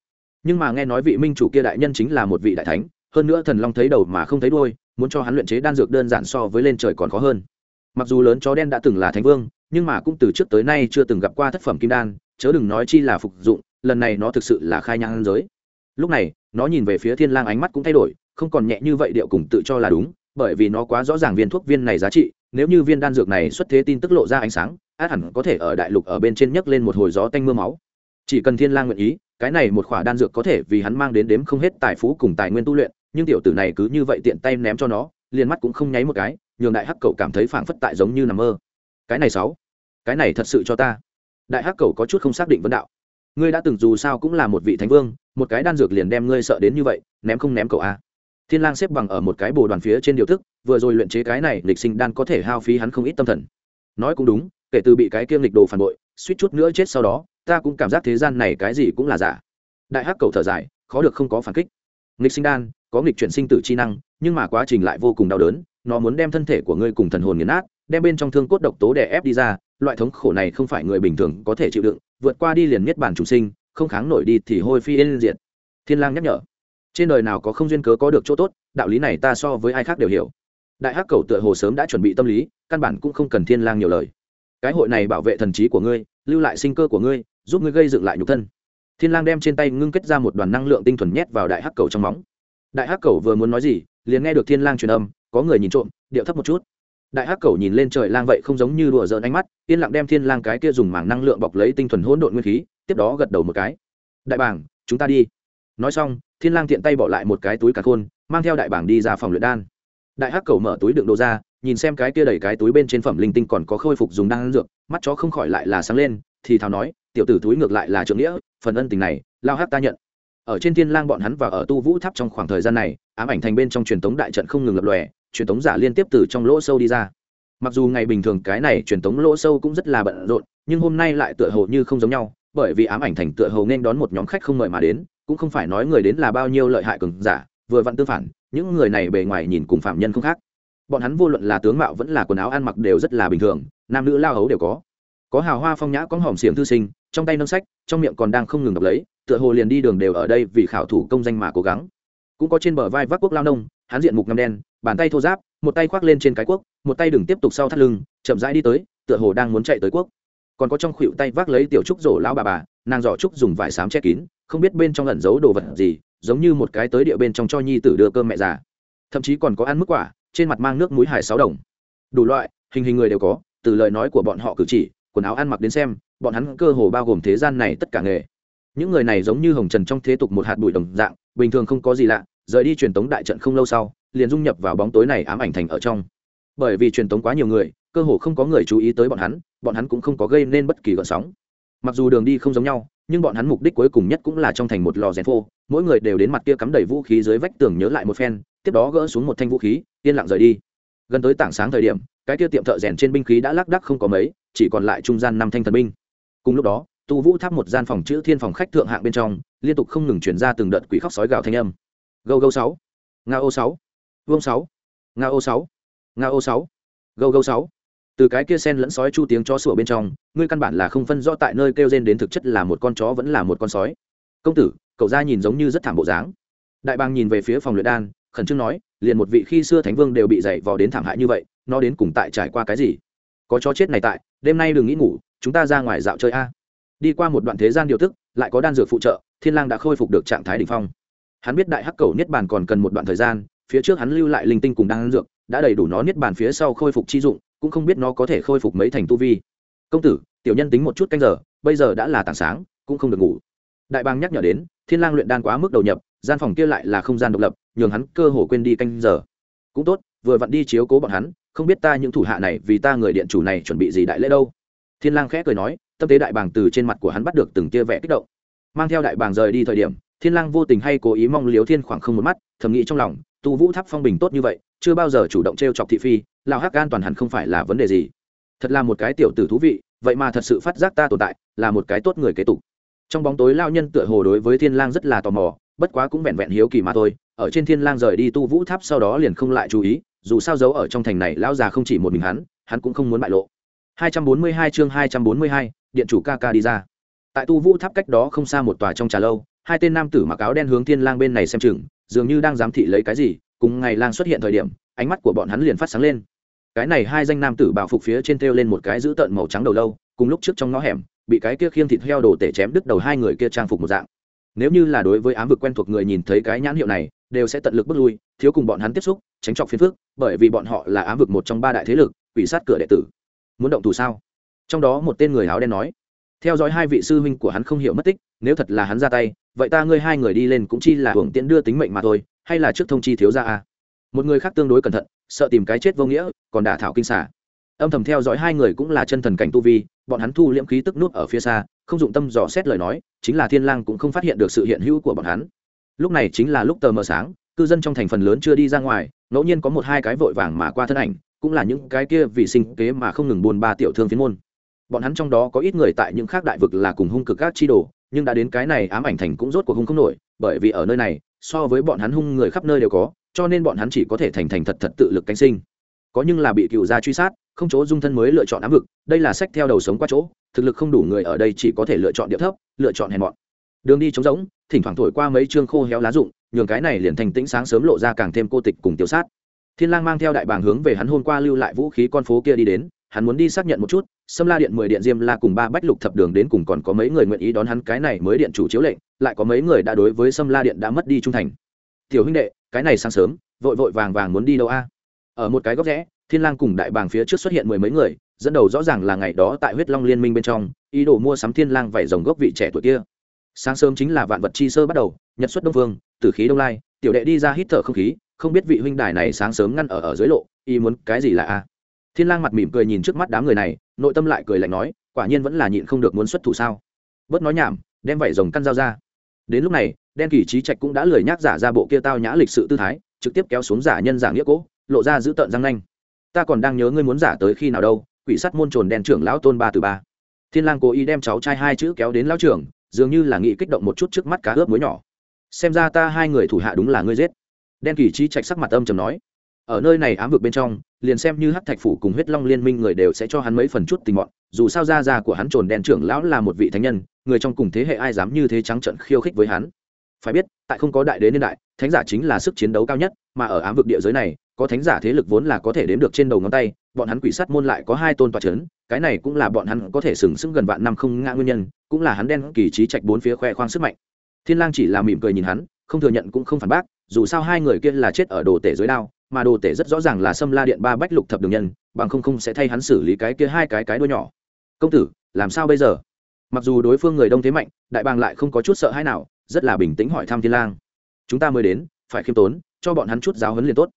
Nhưng mà nghe nói vị minh chủ kia đại nhân chính là một vị đại thánh, hơn nữa thần long thấy đầu mà không thấy đuôi, muốn cho hắn luyện chế đan dược đơn giản so với lên trời còn khó hơn. Mặc dù lớn chó đen đã từng là thánh vương nhưng mà cũng từ trước tới nay chưa từng gặp qua thất phẩm kim đan, chớ đừng nói chi là phục dụng, lần này nó thực sự là khai nhang giới. Lúc này, nó nhìn về phía thiên lang ánh mắt cũng thay đổi, không còn nhẹ như vậy điệu cùng tự cho là đúng, bởi vì nó quá rõ ràng viên thuốc viên này giá trị, nếu như viên đan dược này xuất thế tin tức lộ ra ánh sáng, át hẳn có thể ở đại lục ở bên trên nhấc lên một hồi gió tanh mưa máu. Chỉ cần thiên lang nguyện ý, cái này một khỏa đan dược có thể vì hắn mang đến đếm không hết tài phú cùng tài nguyên tu luyện, nhưng tiểu tử này cứ như vậy tiện tay ném cho nó, liền mắt cũng không nháy một cái, nhường đại hắc cậu cảm thấy phảng phất tại giống như nằm mơ cái này sáu, cái này thật sự cho ta. Đại hắc Cầu có chút không xác định vấn đạo. Ngươi đã từng dù sao cũng là một vị thánh vương, một cái đan dược liền đem ngươi sợ đến như vậy, ném không ném cậu a à. thiên lang xếp bằng ở một cái bồ đoàn phía trên điều thức, vừa rồi luyện chế cái này lịch sinh đan có thể hao phí hắn không ít tâm thần. Nói cũng đúng, kể từ bị cái kiêm lịch đồ phản bội, suýt chút nữa chết sau đó, ta cũng cảm giác thế gian này cái gì cũng là giả. Đại hắc cầu thở dài, khó được không có phản kích. Nghịch sinh đan, có nghịch chuyển sinh tử chi năng, nhưng mà quá trình lại vô cùng đau đớn, nó muốn đem thân thể của ngươi cùng thần hồn nghiền nát đem bên trong thương cốt độc tố đè ép đi ra, loại thống khổ này không phải người bình thường có thể chịu đựng, vượt qua đi liền miết bản chủ sinh, không kháng nổi đi thì hôi phi yên diệt. Thiên lang nhắc nhở. Trên đời nào có không duyên cớ có được chỗ tốt, đạo lý này ta so với ai khác đều hiểu. Đại hắc cầu tựa hồ sớm đã chuẩn bị tâm lý, căn bản cũng không cần thiên lang nhiều lời. Cái hội này bảo vệ thần trí của ngươi, lưu lại sinh cơ của ngươi, giúp ngươi gây dựng lại nhục thân. Thiên lang đem trên tay ngưng kết ra một đoàn năng lượng tinh thuần nhét vào đại hắc cầu trong móng. Đại hắc cầu vừa muốn nói gì, liền nghe được thiên lang truyền âm, có người nhìn trộm, điệu thấp một chút đại hắc cầu nhìn lên trời lang vậy không giống như đùa giỡn ánh mắt, yên lặng đem thiên lang cái kia dùng mảng năng lượng bọc lấy tinh thuần hỗn độn nguyên khí, tiếp đó gật đầu một cái. Đại bảng, chúng ta đi. Nói xong, thiên lang tiện tay bỏ lại một cái túi cả khôn, mang theo đại bảng đi ra phòng luyện đan. Đại hắc cầu mở túi đựng đồ ra, nhìn xem cái kia đầy cái túi bên trên phẩm linh tinh còn có khôi phục dùng đan dược, mắt chó không khỏi lại là sáng lên, thì thào nói, tiểu tử túi ngược lại là trưởng nghĩa, phần ân tình này, lao hắc ta nhận. Ở trên thiên lang bọn hắn và ở tu vũ tháp trong khoảng thời gian này, ám ảnh thành bên trong truyền tống đại trận không ngừng lập lòe truyền tống giả liên tiếp từ trong lỗ sâu đi ra. Mặc dù ngày bình thường cái này truyền tống lỗ sâu cũng rất là bận rộn, nhưng hôm nay lại tựa hồ như không giống nhau, bởi vì ám ảnh thành tựa hồ nên đón một nhóm khách không mời mà đến, cũng không phải nói người đến là bao nhiêu lợi hại cường giả, vừa vặn tương phản, những người này bề ngoài nhìn cùng phạm nhân không khác. Bọn hắn vô luận là tướng mạo vẫn là quần áo ăn mặc đều rất là bình thường, nam nữ lao hấu đều có. Có hào hoa phong nhã, có hòm xiềng thư sinh, trong tay nâng sách, trong miệng còn đang không ngừng đọc lấy, tựa hồ liền đi đường đều ở đây vì khảo thủ công danh mà cố gắng. Cũng có trên bờ vai vác quốc lao nông hắn diện mục ngâm đen, bàn tay thô giáp, một tay khoác lên trên cái quốc một tay đừng tiếp tục sau thắt lưng, chậm rãi đi tới, tựa hồ đang muốn chạy tới quốc còn có trong khuỷu tay vác lấy tiểu trúc rổ lão bà bà, nàng giỏ trúc dùng vải xám che kín, không biết bên trong lẩn giấu đồ vật gì, giống như một cái tới địa bên trong cho nhi tử đưa cơm mẹ già. Thậm chí còn có ăn mức quả, trên mặt mang nước muối hải sáu đồng. Đủ loại, hình hình người đều có, từ lời nói của bọn họ cử chỉ, quần áo ăn mặc đến xem, bọn hắn cơ hồ bao gồm thế gian này tất cả nghề. Những người này giống như hồng trần trong thế tục một hạt bụi đồng dạng, bình thường không có gì lạ rời đi truyền tống đại trận không lâu sau, liền dung nhập vào bóng tối này ám ảnh thành ở trong. Bởi vì truyền tống quá nhiều người, cơ hồ không có người chú ý tới bọn hắn bọn hắn cũng không có gây nên bất kỳ gợn sóng. Mặc dù đường đi không giống nhau, nhưng bọn hắn mục đích cuối cùng nhất cũng là trong thành một lò rèn phô, mỗi người đều đến mặt kia cắm đầy vũ khí dưới vách tường nhớ lại một phen, tiếp đó gỡ xuống một thanh vũ khí, yên lặng rời đi. Gần tới tảng sáng thời điểm, cái kia tiệm thợ rèn trên binh khí đã lác đắc không có mấy, chỉ còn lại trung gian năm thanh thần binh. Cùng lúc đó, tu vũ tháp một gian phòng chữ thiên phòng khách thượng hạng bên trong, liên tục không ngừng chuyển ra từng đợt quỷ khóc sói gào thanh âm gâu gâu sáu. Nga ô sáu. Vương sáu. Nga ô sáu. Nga ô sáu. Gâu gâu sáu. Từ cái kia sen lẫn sói chu tiếng chó sủa bên trong, ngươi căn bản là không phân rõ tại nơi kêu rên đến thực chất là một con chó vẫn là một con sói. Công tử, cậu ra nhìn giống như rất thảm bộ dáng. Đại bàng nhìn về phía phòng luyện đan, khẩn trương nói, liền một vị khi xưa thánh vương đều bị dày vò đến thảm hại như vậy, nó đến cùng tại trải qua cái gì? Có chó chết này tại, đêm nay đừng nghĩ ngủ, chúng ta ra ngoài dạo chơi a. Đi qua một đoạn thế gian điều tức, lại có đan dược phụ trợ, thiên lang đã khôi phục được trạng thái đỉnh phong hắn biết đại hắc cầu niết bàn còn cần một đoạn thời gian, phía trước hắn lưu lại linh tinh cùng đan dược, đã đầy đủ nó niết bàn phía sau khôi phục chi dụng, cũng không biết nó có thể khôi phục mấy thành tu vi. Công tử, tiểu nhân tính một chút canh giờ, bây giờ đã là tảng sáng, cũng không được ngủ. Đại bang nhắc nhở đến, thiên lang luyện đan quá mức đầu nhập, gian phòng kia lại là không gian độc lập, nhường hắn cơ hồ quên đi canh giờ. Cũng tốt, vừa vặn đi chiếu cố bọn hắn, không biết ta những thủ hạ này vì ta người điện chủ này chuẩn bị gì đại lễ đâu. Thiên lang khẽ cười nói, tâm tế đại bàng từ trên mặt của hắn bắt được từng tia vẻ kích động. Mang theo đại bàng rời đi thời điểm thiên lang vô tình hay cố ý mong liếu thiên khoảng không một mắt thầm nghĩ trong lòng tu vũ tháp phong bình tốt như vậy chưa bao giờ chủ động treo chọc thị phi lão hắc an toàn hẳn không phải là vấn đề gì. Thật là một cái tiểu tử thú vị vậy mà thật sự phát giác ta tồn tại là một cái tốt người kế tục. Trong bóng tối lao nhân tựa hồ đối với thiên lang rất là tò mò bất quá cũng vẹn vẹn hiếu kỳ mà thôi ở trên thiên lang rời đi tu vũ tháp sau đó liền không lại chú ý dù sao giấu ở trong thành này lão già không chỉ một mình hắn hắn cũng không muốn bại lộ. 242 chương 242, điện chủ ca ca đi ra. Tại tu vũ tháp cách đó không xa một tòa trong trà lâu hai tên nam tử mặc áo đen hướng thiên lang bên này xem chừng, dường như đang giám thị lấy cái gì, cùng ngày lang xuất hiện thời điểm, ánh mắt của bọn hắn liền phát sáng lên. Cái này hai danh nam tử bảo phục phía trên treo lên một cái giữ tợn màu trắng đầu lâu, cùng lúc trước trong ngõ hẻm, bị cái kia khiêng thịt heo đồ tể chém đứt đầu hai người kia trang phục một dạng. Nếu như là đối với ám vực quen thuộc người nhìn thấy cái nhãn hiệu này, đều sẽ tận lực bước lui, thiếu cùng bọn hắn tiếp xúc, tránh trọc phiền phức, bởi vì bọn họ là ám vực một trong ba đại thế lực, quỷ sát cửa đệ tử. Muốn động thủ sao? Trong đó một tên người áo đen nói. Theo dõi hai vị sư huynh của hắn không hiểu mất tích nếu thật là hắn ra tay, vậy ta ngươi hai người đi lên cũng chi là hưởng tiện đưa tính mệnh mà thôi, hay là trước thông chi thiếu ra à? một người khác tương đối cẩn thận, sợ tìm cái chết vô nghĩa, còn đả thảo kinh xả. Âm thầm theo dõi hai người cũng là chân thần cảnh tu vi, bọn hắn thu liễm khí tức nút ở phía xa, không dụng tâm dò xét lời nói, chính là thiên lang cũng không phát hiện được sự hiện hữu của bọn hắn. Lúc này chính là lúc tờ mờ sáng, cư dân trong thành phần lớn chưa đi ra ngoài, ngẫu nhiên có một hai cái vội vàng mà qua thân ảnh, cũng là những cái kia vì sinh kế mà không ngừng buồn ba tiểu thương phiến môn. Bọn hắn trong đó có ít người tại những khác đại vực là cùng hung cực các chi đồ nhưng đã đến cái này ám ảnh thành cũng rốt cuộc hung không nổi, bởi vì ở nơi này, so với bọn hắn hung người khắp nơi đều có, cho nên bọn hắn chỉ có thể thành thành thật thật tự lực cánh sinh. Có nhưng là bị cựu gia truy sát, không chỗ dung thân mới lựa chọn ám vực, đây là sách theo đầu sống qua chỗ, thực lực không đủ người ở đây chỉ có thể lựa chọn địa thấp, lựa chọn hèn mọn. Đường đi trống rỗng, thỉnh thoảng thổi qua mấy chương khô héo lá rụng, nhường cái này liền thành tĩnh sáng sớm lộ ra càng thêm cô tịch cùng tiêu sát. Thiên lang mang theo đại bàng hướng về hắn hôm qua lưu lại vũ khí con phố kia đi đến, hắn muốn đi xác nhận một chút sâm la điện mười điện diêm la cùng ba bách lục thập đường đến cùng còn có mấy người nguyện ý đón hắn cái này mới điện chủ chiếu lệnh lại có mấy người đã đối với sâm la điện đã mất đi trung thành. Tiểu huynh đệ cái này sáng sớm vội vội vàng vàng muốn đi đâu a? Ở một cái góc rẽ thiên lang cùng đại bàng phía trước xuất hiện mười mấy người dẫn đầu rõ ràng là ngày đó tại huyết long liên minh bên trong ý đồ mua sắm thiên lang vảy rồng gốc vị trẻ tuổi kia. Sáng sớm chính là vạn vật chi sơ bắt đầu nhật xuất đông Vương, tử khí đông lai tiểu đệ đi ra hít thở không khí không biết vị huynh đài này sáng sớm ngăn ở ở dưới lộ ý muốn cái gì là a? Thiên lang mặt mỉm cười nhìn trước mắt đám người này nội tâm lại cười lạnh nói, quả nhiên vẫn là nhịn không được muốn xuất thủ sao? Bớt nói nhảm, đem vảy rồng căn dao ra. Đến lúc này, đen kỳ trí trạch cũng đã lười nhác giả ra bộ kia tao nhã lịch sự tư thái, trực tiếp kéo xuống giả nhân giả nghĩa cố, lộ ra giữ tợn răng nanh. Ta còn đang nhớ ngươi muốn giả tới khi nào đâu, quỷ sắt môn trồn đen trưởng lão tôn ba từ ba. Thiên lang cố ý đem cháu trai hai chữ kéo đến lão trưởng, dường như là nghĩ kích động một chút trước mắt cá ướp muối nhỏ. Xem ra ta hai người thủ hạ đúng là ngươi giết. Đen kỳ trí trạch sắc mặt âm trầm nói, ở nơi này ám vực bên trong liền xem như hắc thạch phủ cùng huyết long liên minh người đều sẽ cho hắn mấy phần chút tình mọn dù sao gia gia của hắn trồn đen trưởng lão là một vị thánh nhân, người trong cùng thế hệ ai dám như thế trắng trận khiêu khích với hắn? Phải biết, tại không có đại đế niên đại, thánh giả chính là sức chiến đấu cao nhất, mà ở ám vực địa giới này, có thánh giả thế lực vốn là có thể đếm được trên đầu ngón tay, bọn hắn quỷ sát môn lại có hai tôn tòa c h ấ n cái này cũng là bọn hắn có thể sừng sững gần vạn năm không ngã nguyên nhân, cũng là hắn đen kỳ trí trạch bốn phía khoe khoang sức mạnh. Thiên lang chỉ là mỉm cười nhìn hắn, không thừa nhận cũng không phản bác, dù sao hai người kia là chết ở đồ tể dưới đao mà đồ tể rất rõ ràng là xâm la điện ba bách lục thập đường nhân, bằng không không sẽ thay hắn xử lý cái kia hai cái cái đuôi nhỏ. Công tử, làm sao bây giờ? Mặc dù đối phương người đông thế mạnh, đại bàng lại không có chút sợ hãi nào, rất là bình tĩnh hỏi thăm thiên lang. Chúng ta mới đến, phải khiêm tốn, cho bọn hắn chút giáo huấn liền tốt.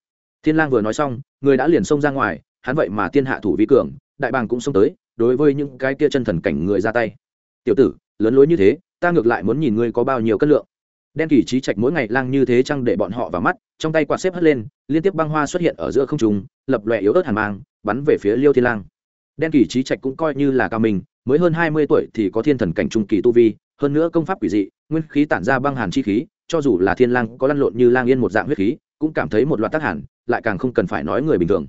Thiên lang vừa nói xong, người đã liền xông ra ngoài, hắn vậy mà tiên hạ thủ vi cường, đại bàng cũng xông tới, đối với những cái kia chân thần cảnh người ra tay. Tiểu tử, lớn lối như thế, ta ngược lại muốn nhìn ngươi có bao nhiêu cân lượng đen kỳ trí trạch mỗi ngày lang như thế chăng để bọn họ vào mắt, trong tay quạt xếp hất lên, liên tiếp băng hoa xuất hiện ở giữa không trung, lập lòe yếu ớt hàn mang, bắn về phía liêu thiên lang. Đen kỳ trí trạch cũng coi như là cao mình mới hơn hai mươi tuổi thì có thiên thần cảnh trung kỳ tu vi, hơn nữa công pháp quỷ dị, nguyên khí tản ra băng hàn chi khí, cho dù là thiên lang có lăn lộn như lang yên một dạng huyết khí, cũng cảm thấy một loạt tác hàn, lại càng không cần phải nói người bình thường.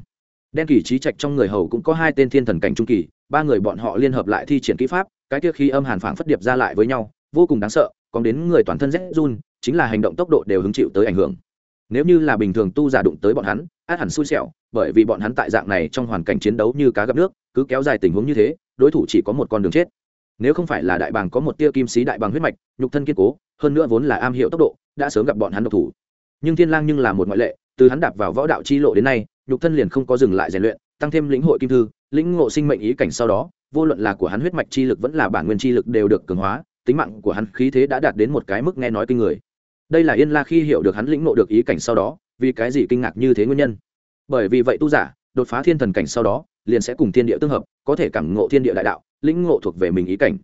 Đen kỳ trí trạch trong người hầu cũng có hai tên thiên thần cảnh trung kỳ, ba người bọn họ liên hợp lại thi triển kỹ pháp, cái kia khí âm hàn phảng phất điệp ra lại với nhau, vô cùng đáng sợ còn đến người toàn thân rét run, chính là hành động tốc độ đều hứng chịu tới ảnh hưởng. Nếu như là bình thường tu giả đụng tới bọn hắn, át hẳn xui xẻo, bởi vì bọn hắn tại dạng này trong hoàn cảnh chiến đấu như cá gặp nước, cứ kéo dài tình huống như thế, đối thủ chỉ có một con đường chết. Nếu không phải là đại bàng có một tia kim sĩ đại bàng huyết mạch, nhục thân kiên cố, hơn nữa vốn là am hiểu tốc độ, đã sớm gặp bọn hắn độc thủ. Nhưng thiên lang nhưng là một ngoại lệ, từ hắn đạp vào võ đạo chi lộ đến nay, nhục thân liền không có dừng lại rèn luyện, tăng thêm lĩnh hội kim thư, lĩnh ngộ sinh mệnh ý cảnh sau đó, vô luận là của hắn huyết mạch chi lực vẫn là bản nguyên chi lực đều được cường hóa tính mạng của hắn khí thế đã đạt đến một cái mức nghe nói kinh người. Đây là yên la khi hiểu được hắn lĩnh ngộ được ý cảnh sau đó, vì cái gì kinh ngạc như thế nguyên nhân? Bởi vì vậy tu giả, đột phá thiên thần cảnh sau đó, liền sẽ cùng thiên địa tương hợp, có thể cảm ngộ thiên địa đại đạo, lĩnh ngộ thuộc về mình ý cảnh.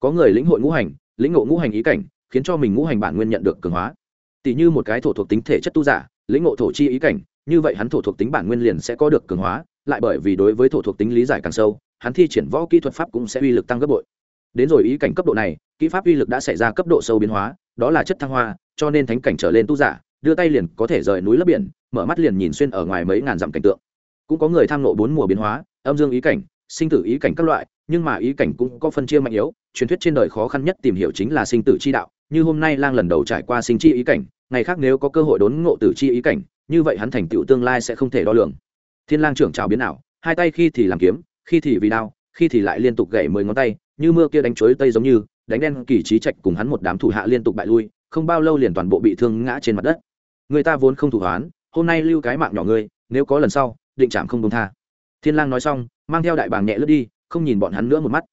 Có người lĩnh hội ngũ hành, lĩnh ngộ ngũ hành ý cảnh, khiến cho mình ngũ hành bản nguyên nhận được cường hóa. Tỷ như một cái thổ thuộc tính thể chất tu giả, lĩnh ngộ thổ chi ý cảnh, như vậy hắn thổ thuộc tính bản nguyên liền sẽ có được cường hóa, lại bởi vì đối với thổ thuộc tính lý giải càng sâu, hắn thi triển võ kỹ thuật pháp cũng sẽ uy lực tăng gấp bội đến rồi ý cảnh cấp độ này, kỹ pháp uy lực đã xảy ra cấp độ sâu biến hóa, đó là chất thăng hoa, cho nên thánh cảnh trở lên tu giả, đưa tay liền có thể rời núi lấp biển, mở mắt liền nhìn xuyên ở ngoài mấy ngàn dặm cảnh tượng. Cũng có người tham nộ bốn mùa biến hóa, âm dương ý cảnh, sinh tử ý cảnh các loại, nhưng mà ý cảnh cũng có phân chia mạnh yếu, truyền thuyết trên đời khó khăn nhất tìm hiểu chính là sinh tử chi đạo, như hôm nay lang lần đầu trải qua sinh chi ý cảnh, ngày khác nếu có cơ hội đốn ngộ tử chi ý cảnh, như vậy hắn thành tựu tương lai sẽ không thể đo lường. Thiên lang trưởng trào biến ảo, hai tay khi thì làm kiếm, khi thì vì đao, khi thì lại liên tục gậy mười ngón tay như mưa kia đánh chuối tây giống như, đánh đen kỳ trí trạch cùng hắn một đám thủ hạ liên tục bại lui, không bao lâu liền toàn bộ bị thương ngã trên mặt đất. Người ta vốn không thủ hoán, hôm nay lưu cái mạng nhỏ ngươi, nếu có lần sau, định chạm không công tha. Thiên lang nói xong, mang theo đại bàng nhẹ lướt đi, không nhìn bọn hắn nữa một mắt.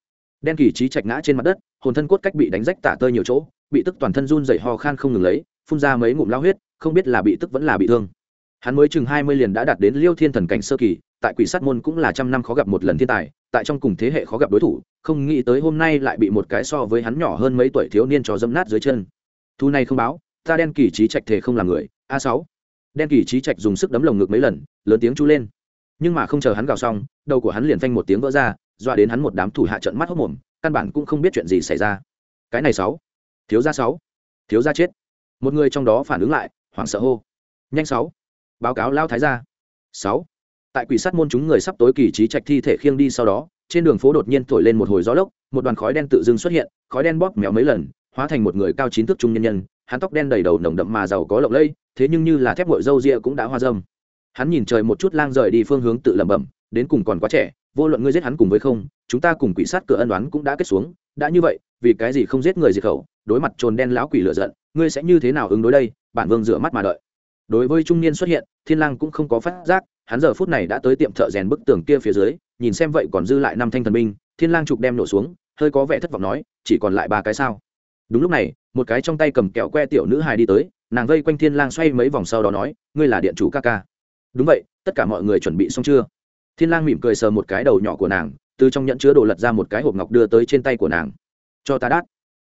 Đen kỳ trí trạch ngã trên mặt đất, hồn thân cốt cách bị đánh rách tả tơi nhiều chỗ, bị tức toàn thân run dậy ho khan không ngừng lấy, phun ra mấy ngụm lao huyết, không biết là bị tức vẫn là bị thương. Hắn mới chừng hai mươi liền đã đạt đến liêu thiên thần cảnh sơ kỳ, tại quỷ sát môn cũng là trăm năm khó gặp một lần thiên tài tại trong cùng thế hệ khó gặp đối thủ, không nghĩ tới hôm nay lại bị một cái so với hắn nhỏ hơn mấy tuổi thiếu niên cho dẫm nát dưới chân. Thu này không báo, ta đen kỳ trí trạch thể không là người, a sáu. Đen kỳ trí trạch dùng sức đấm lồng ngực mấy lần, lớn tiếng chú lên. Nhưng mà không chờ hắn gào xong, đầu của hắn liền phanh một tiếng vỡ ra, dọa đến hắn một đám thủ hạ trận mắt hốc mồm, căn bản cũng không biết chuyện gì xảy ra. Cái này sáu. Thiếu gia sáu. Thiếu gia chết. Một người trong đó phản ứng lại, hoảng sợ hô. Nhanh sáu. Báo cáo lao thái gia. Sáu tại quỷ sát môn chúng người sắp tối kỳ trí trạch thi thể khiêng đi sau đó, trên đường phố đột nhiên thổi lên một hồi gió lốc, một đoàn khói đen tự dưng xuất hiện, khói đen bóp méo mấy lần, hóa thành một người cao chín thước trung nhân nhân, hắn tóc đen đầy đầu nồng đậm mà giàu có lộng lẫy, thế nhưng như là thép ngội râu ria cũng đã hoa dâm. Hắn nhìn trời một chút lang rời đi phương hướng tự lẩm bẩm, đến cùng còn quá trẻ, vô luận ngươi giết hắn cùng với không, chúng ta cùng quỷ sát cửa ân đoán cũng đã kết xuống, đã như vậy, vì cái gì không giết người diệt khẩu, đối mặt trồn đen lão quỷ lựa giận, ngươi sẽ như thế nào ứng đối đây, bản vương rửa mắt mà đợi. Đối với trung niên xuất hiện, thiên lang cũng không có phát giác hắn giờ phút này đã tới tiệm thợ rèn bức tường kia phía dưới, nhìn xem vậy còn dư lại năm thanh thần binh, thiên lang trục đem nổ xuống, hơi có vẻ thất vọng nói, chỉ còn lại ba cái sao. Đúng lúc này, một cái trong tay cầm kẹo que tiểu nữ hài đi tới, nàng vây quanh thiên lang xoay mấy vòng sau đó nói, ngươi là điện chủ ca ca. Đúng vậy, tất cả mọi người chuẩn bị xong chưa? Thiên lang mỉm cười sờ một cái đầu nhỏ của nàng, từ trong nhẫn chứa đồ lật ra một cái hộp ngọc đưa tới trên tay của nàng. Cho ta đát.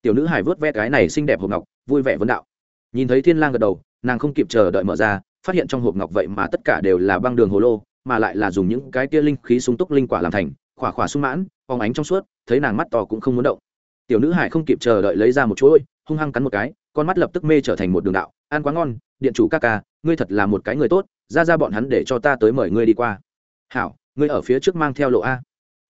Tiểu nữ hài vớt ve cái này xinh đẹp hộp ngọc, vui vẻ vấn đạo. Nhìn thấy thiên lang gật đầu, nàng không kịp chờ đợi mở ra phát hiện trong hộp ngọc vậy mà tất cả đều là băng đường hồ lô, mà lại là dùng những cái kia linh khí súng túc linh quả làm thành, khỏa khỏa sung mãn, phóng ánh trong suốt, thấy nàng mắt to cũng không muốn động. Tiểu nữ hải không kịp chờ đợi lấy ra một chuỗi, hung hăng cắn một cái, con mắt lập tức mê trở thành một đường đạo, ăn quá ngon, điện chủ ca ca, ngươi thật là một cái người tốt, ra ra bọn hắn để cho ta tới mời ngươi đi qua. Hảo, ngươi ở phía trước mang theo lộ a.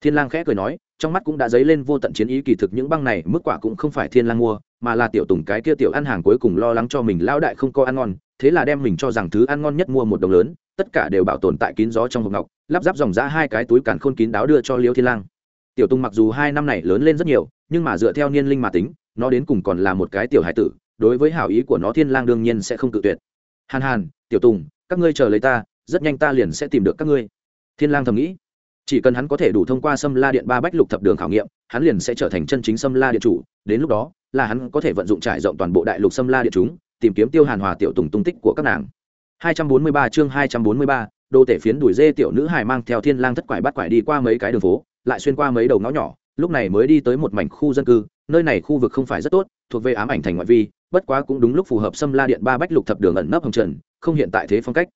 Thiên lang khẽ cười nói trong mắt cũng đã dấy lên vô tận chiến ý, kỳ thực những băng này mức quả cũng không phải thiên lang mua, mà là tiểu tùng cái kia tiểu ăn hàng cuối cùng lo lắng cho mình lão đại không có ăn ngon, thế là đem mình cho rằng thứ ăn ngon nhất mua một đồng lớn, tất cả đều bảo tồn tại kín gió trong hộp ngọc, lắp ráp dòng ra hai cái túi càn khôn kín đáo đưa cho liêu thiên lang. Tiểu tùng mặc dù hai năm này lớn lên rất nhiều, nhưng mà dựa theo niên linh mà tính, nó đến cùng còn là một cái tiểu hải tử, đối với hảo ý của nó thiên lang đương nhiên sẽ không cự tuyệt. Hàn hàn, tiểu tùng, các ngươi chờ lấy ta, rất nhanh ta liền sẽ tìm được các ngươi. Thiên lang thầm nghĩ chỉ cần hắn có thể đủ thông qua sâm la điện ba bách lục thập đường khảo nghiệm hắn liền sẽ trở thành chân chính sâm la điện chủ đến lúc đó là hắn có thể vận dụng trải rộng toàn bộ đại lục sâm la điện chúng tìm kiếm tiêu hàn hòa tiểu tùng tung tích của các nàng 243 chương 243, đô tể phiến đuổi dê tiểu nữ hài mang theo thiên lang thất quải bắt quải đi qua mấy cái đường phố lại xuyên qua mấy đầu ngõ nhỏ lúc này mới đi tới một mảnh khu dân cư nơi này khu vực không phải rất tốt thuộc về ám ảnh thành ngoại vi bất quá cũng đúng lúc phù hợp xâm la điện ba bách lục thập đường ẩn nấp hồng trần không hiện tại thế phong cách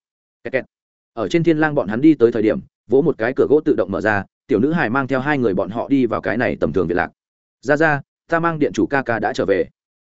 kẹt kẹt. ở trên thiên lang bọn hắn đi tới thời điểm vỗ một cái cửa gỗ tự động mở ra, tiểu nữ hải mang theo hai người bọn họ đi vào cái này tầm thường việt lạc. Ra ra, ta mang điện chủ ca ca đã trở về.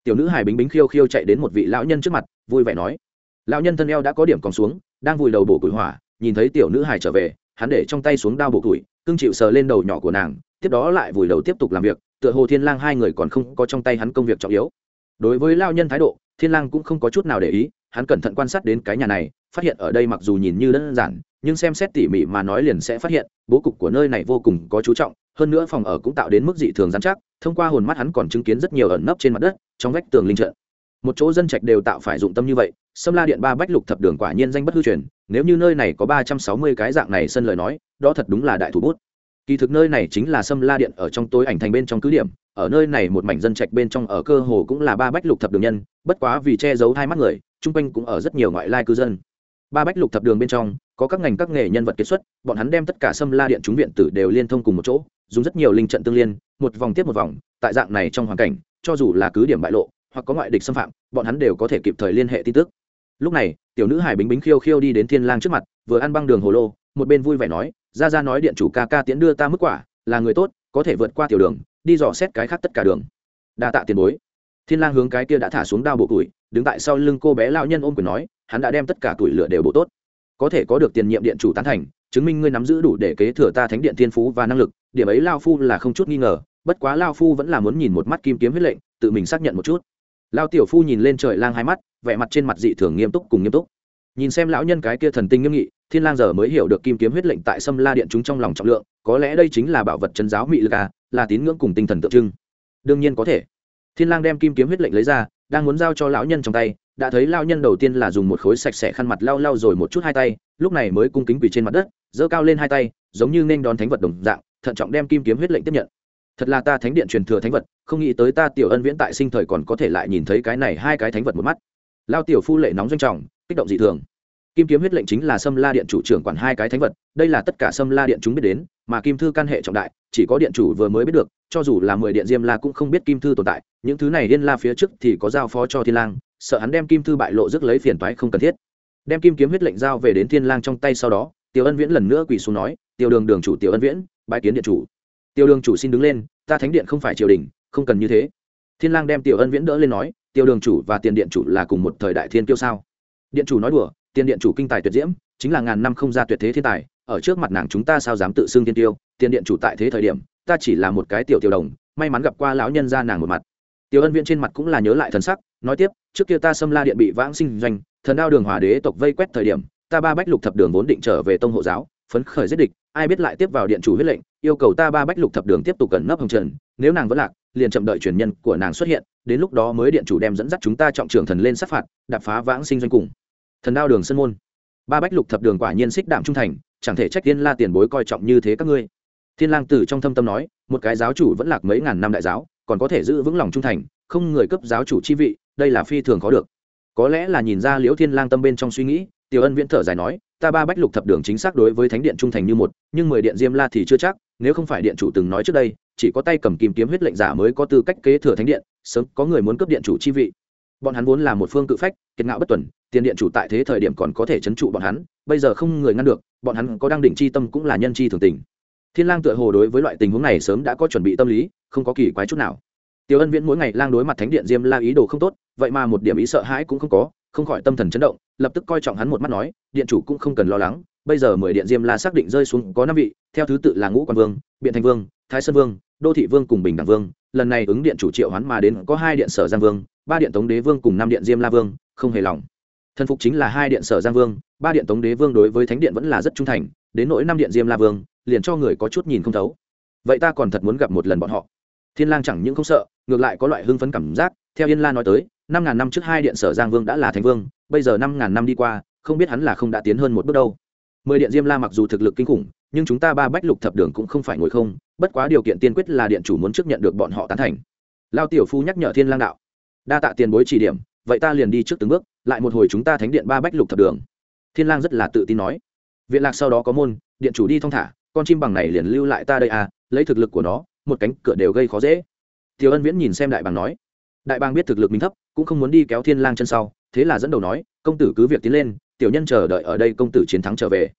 Tiểu nữ hải bính bính khiêu khiêu chạy đến một vị lão nhân trước mặt, vui vẻ nói. Lão nhân thân eo đã có điểm còn xuống, đang vùi đầu bổ củi hỏa, nhìn thấy tiểu nữ hải trở về, hắn để trong tay xuống đao bổ củi, cưng chịu sờ lên đầu nhỏ của nàng, tiếp đó lại vùi đầu tiếp tục làm việc, tựa hồ thiên lang hai người còn không có trong tay hắn công việc trọng yếu. Đối với lao nhân thái độ, thiên lang cũng không có chút nào để ý, hắn cẩn thận quan sát đến cái nhà này, phát hiện ở đây mặc dù nhìn như đơn giản nhưng xem xét tỉ mỉ mà nói liền sẽ phát hiện, bố cục của nơi này vô cùng có chú trọng, hơn nữa phòng ở cũng tạo đến mức dị thường giám chắc, thông qua hồn mắt hắn còn chứng kiến rất nhiều ẩn nấp trên mặt đất, trong vách tường linh trận. Một chỗ dân trạch đều tạo phải dụng tâm như vậy, sâm la điện ba bách lục thập đường quả nhiên danh bất hư truyền, nếu như nơi này có ba trăm sáu mươi cái dạng này sân lời nói, đó thật đúng là đại thủ bút. Kỳ thực nơi này chính là sâm la điện ở trong tối ảnh thành bên trong cứ điểm, ở nơi này một mảnh dân trạch bên trong ở cơ hồ cũng là ba bách lục thập đường nhân, bất quá vì che giấu hai mắt người, chung quanh cũng ở rất nhiều ngoại lai cư dân. Ba bách lục thập đường bên trong có các ngành các nghề nhân vật kiệt xuất, bọn hắn đem tất cả sâm la điện chúng viện tử đều liên thông cùng một chỗ, dùng rất nhiều linh trận tương liên, một vòng tiếp một vòng, tại dạng này trong hoàn cảnh, cho dù là cứ điểm bại lộ, hoặc có ngoại địch xâm phạm, bọn hắn đều có thể kịp thời liên hệ tin tức. Lúc này, tiểu nữ hải bính bính khiêu khiêu đi đến thiên lang trước mặt, vừa ăn băng đường hồ lô, một bên vui vẻ nói, ra ra nói điện chủ ca ca tiễn đưa ta mức quả, là người tốt, có thể vượt qua tiểu đường, đi dò xét cái khác tất cả đường. Đa tạ tiền bối. Thiên lang hướng cái kia đã thả xuống đao bộ tuổi, đứng tại sau lưng cô bé lão nhân ôm quyền nói, hắn đã đem tất cả tuổi lửa đều bộ tốt có thể có được tiền nhiệm điện chủ tán thành, chứng minh ngươi nắm giữ đủ để kế thừa ta thánh điện thiên phú và năng lực, điểm ấy lao phu là không chút nghi ngờ, bất quá lao phu vẫn là muốn nhìn một mắt kim kiếm huyết lệnh, tự mình xác nhận một chút. Lao tiểu phu nhìn lên trời lang hai mắt, vẻ mặt trên mặt dị thường nghiêm túc cùng nghiêm túc. Nhìn xem lão nhân cái kia thần tinh nghiêm nghị, thiên lang giờ mới hiểu được kim kiếm huyết lệnh tại sâm la điện chúng trong lòng trọng lượng, có lẽ đây chính là bảo vật chân giáo mỹ lực à là tín ngưỡng cùng tinh thần tượng trưng. Đương nhiên có thể. Thiên lang đem kim kiếm huyết lệnh lấy ra, đang muốn giao cho lão nhân trong tay đã thấy lao nhân đầu tiên là dùng một khối sạch sẽ khăn mặt lau lau rồi một chút hai tay, lúc này mới cung kính quỳ trên mặt đất, giơ cao lên hai tay, giống như nên đón thánh vật đồng dạng, thận trọng đem kim kiếm huyết lệnh tiếp nhận. Thật là ta thánh điện truyền thừa thánh vật, không nghĩ tới ta tiểu ân viễn tại sinh thời còn có thể lại nhìn thấy cái này hai cái thánh vật một mắt. Lao tiểu phu lệ nóng doanh trọng, kích động dị thường. Kim kiếm huyết lệnh chính là sâm la điện chủ trưởng quản hai cái thánh vật, đây là tất cả sâm la điện chúng biết đến, mà kim thư căn hệ trọng đại, chỉ có điện chủ vừa mới biết được, cho dù là mười điện diêm la cũng không biết kim thư tồn tại, những thứ này liên la phía trước thì có giao phó cho thiên lang sợ hắn đem kim thư bại lộ rước lấy phiền toái không cần thiết. Đem kim kiếm huyết lệnh giao về đến thiên lang trong tay sau đó, tiểu ân viễn lần nữa quỳ xuống nói, tiểu đường đường chủ, tiểu ân viễn, bái kiến điện chủ. Tiểu đường chủ xin đứng lên, ta thánh điện không phải triều đình, không cần như thế. Thiên lang đem tiểu ân viễn đỡ lên nói, tiểu đường chủ và tiền điện chủ là cùng một thời đại thiên kiêu sao? Điện chủ nói đùa, tiền điện chủ kinh tài tuyệt diễm, chính là ngàn năm không ra tuyệt thế thiên tài, ở trước mặt nàng chúng ta sao dám tự xưng thiên tiêu tiền điện chủ tại thế thời điểm, ta chỉ là một cái tiểu tiểu đồng, may mắn gặp qua lão nhân gia nàng một mặt. Tiểu ân viễn trên mặt cũng là nhớ lại thần sắc nói tiếp, trước kia ta xâm la điện bị vãng sinh doanh, thần đao đường hòa đế tộc vây quét thời điểm, ta ba bách lục thập đường vốn định trở về tông hộ giáo, phấn khởi giết địch, ai biết lại tiếp vào điện chủ huyết lệnh, yêu cầu ta ba bách lục thập đường tiếp tục cẩn nấp hồng trần, nếu nàng vẫn lạc, liền chậm đợi truyền nhân của nàng xuất hiện, đến lúc đó mới điện chủ đem dẫn dắt chúng ta trọng trưởng thần lên sát phạt, đạp phá vãng sinh doanh cùng. Thần đao đường sân môn. Ba bách lục thập đường quả nhiên xích đảm trung thành, chẳng thể trách tiên la tiền bối coi trọng như thế các ngươi. Thiên lang tử trong thâm tâm nói, một cái giáo chủ vẫn lạc mấy ngàn năm đại giáo, còn có thể giữ vững lòng trung thành, không người cấp giáo chủ chi vị đây là phi thường khó được. Có lẽ là nhìn ra liễu thiên lang tâm bên trong suy nghĩ, tiểu ân viễn thở dài nói, ta ba bách lục thập đường chính xác đối với thánh điện trung thành như một, nhưng mười điện diêm la thì chưa chắc, nếu không phải điện chủ từng nói trước đây, chỉ có tay cầm kim kiếm huyết lệnh giả mới có tư cách kế thừa thánh điện, sớm có người muốn cấp điện chủ chi vị. Bọn hắn vốn là một phương cự phách, kiệt ngạo bất tuần, tiền điện chủ tại thế thời điểm còn có thể chấn trụ bọn hắn, bây giờ không người ngăn được, bọn hắn có đang định chi tâm cũng là nhân chi thường tình. Thiên lang tựa hồ đối với loại tình huống này sớm đã có chuẩn bị tâm lý, không có kỳ quái chút nào tiểu ân viễn mỗi ngày lang đối mặt thánh điện diêm la ý đồ không tốt, vậy mà một điểm ý sợ hãi cũng không có, không khỏi tâm thần chấn động, lập tức coi trọng hắn một mắt nói, điện chủ cũng không cần lo lắng, bây giờ mười điện diêm la xác định rơi xuống có năm vị, theo thứ tự là ngũ quan vương, biện thành vương, thái sơn vương, đô thị vương cùng bình đẳng vương, lần này ứng điện chủ triệu hắn mà đến có hai điện sở giang vương, ba điện tống đế vương cùng năm điện diêm la vương, không hề lòng. Thần phục chính là hai điện sở giang vương, ba điện tống đế vương đối với thánh điện vẫn là rất trung thành, đến nỗi năm điện diêm la vương, liền cho người có chút nhìn không thấu. Vậy ta còn thật muốn gặp một lần bọn họ. Thiên lang chẳng những không sợ ngược lại có loại hưng phấn cảm giác, theo yên la nói tới, năm ngàn năm trước hai điện sở giang vương đã là thánh vương, bây giờ năm ngàn năm đi qua, không biết hắn là không đã tiến hơn một bước đâu. Mười điện diêm la mặc dù thực lực kinh khủng, nhưng chúng ta ba bách lục thập đường cũng không phải ngồi không, bất quá điều kiện tiên quyết là điện chủ muốn trước nhận được bọn họ tán thành. Lao tiểu phu nhắc nhở thiên lang đạo, đa tạ tiền bối chỉ điểm, vậy ta liền đi trước từng bước, lại một hồi chúng ta thánh điện ba bách lục thập đường. Thiên lang rất là tự tin nói. Viện lạc sau đó có môn, điện chủ đi thong thả, con chim bằng này liền lưu lại ta đây à lấy thực lực của nó, một cánh cửa đều gây khó dễ tiểu ân viễn nhìn xem đại bàng nói, đại bàng biết thực lực mình thấp, cũng không muốn đi kéo thiên lang chân sau, thế là dẫn đầu nói, công tử cứ việc tiến lên, tiểu nhân chờ đợi ở đây công tử chiến thắng trở về.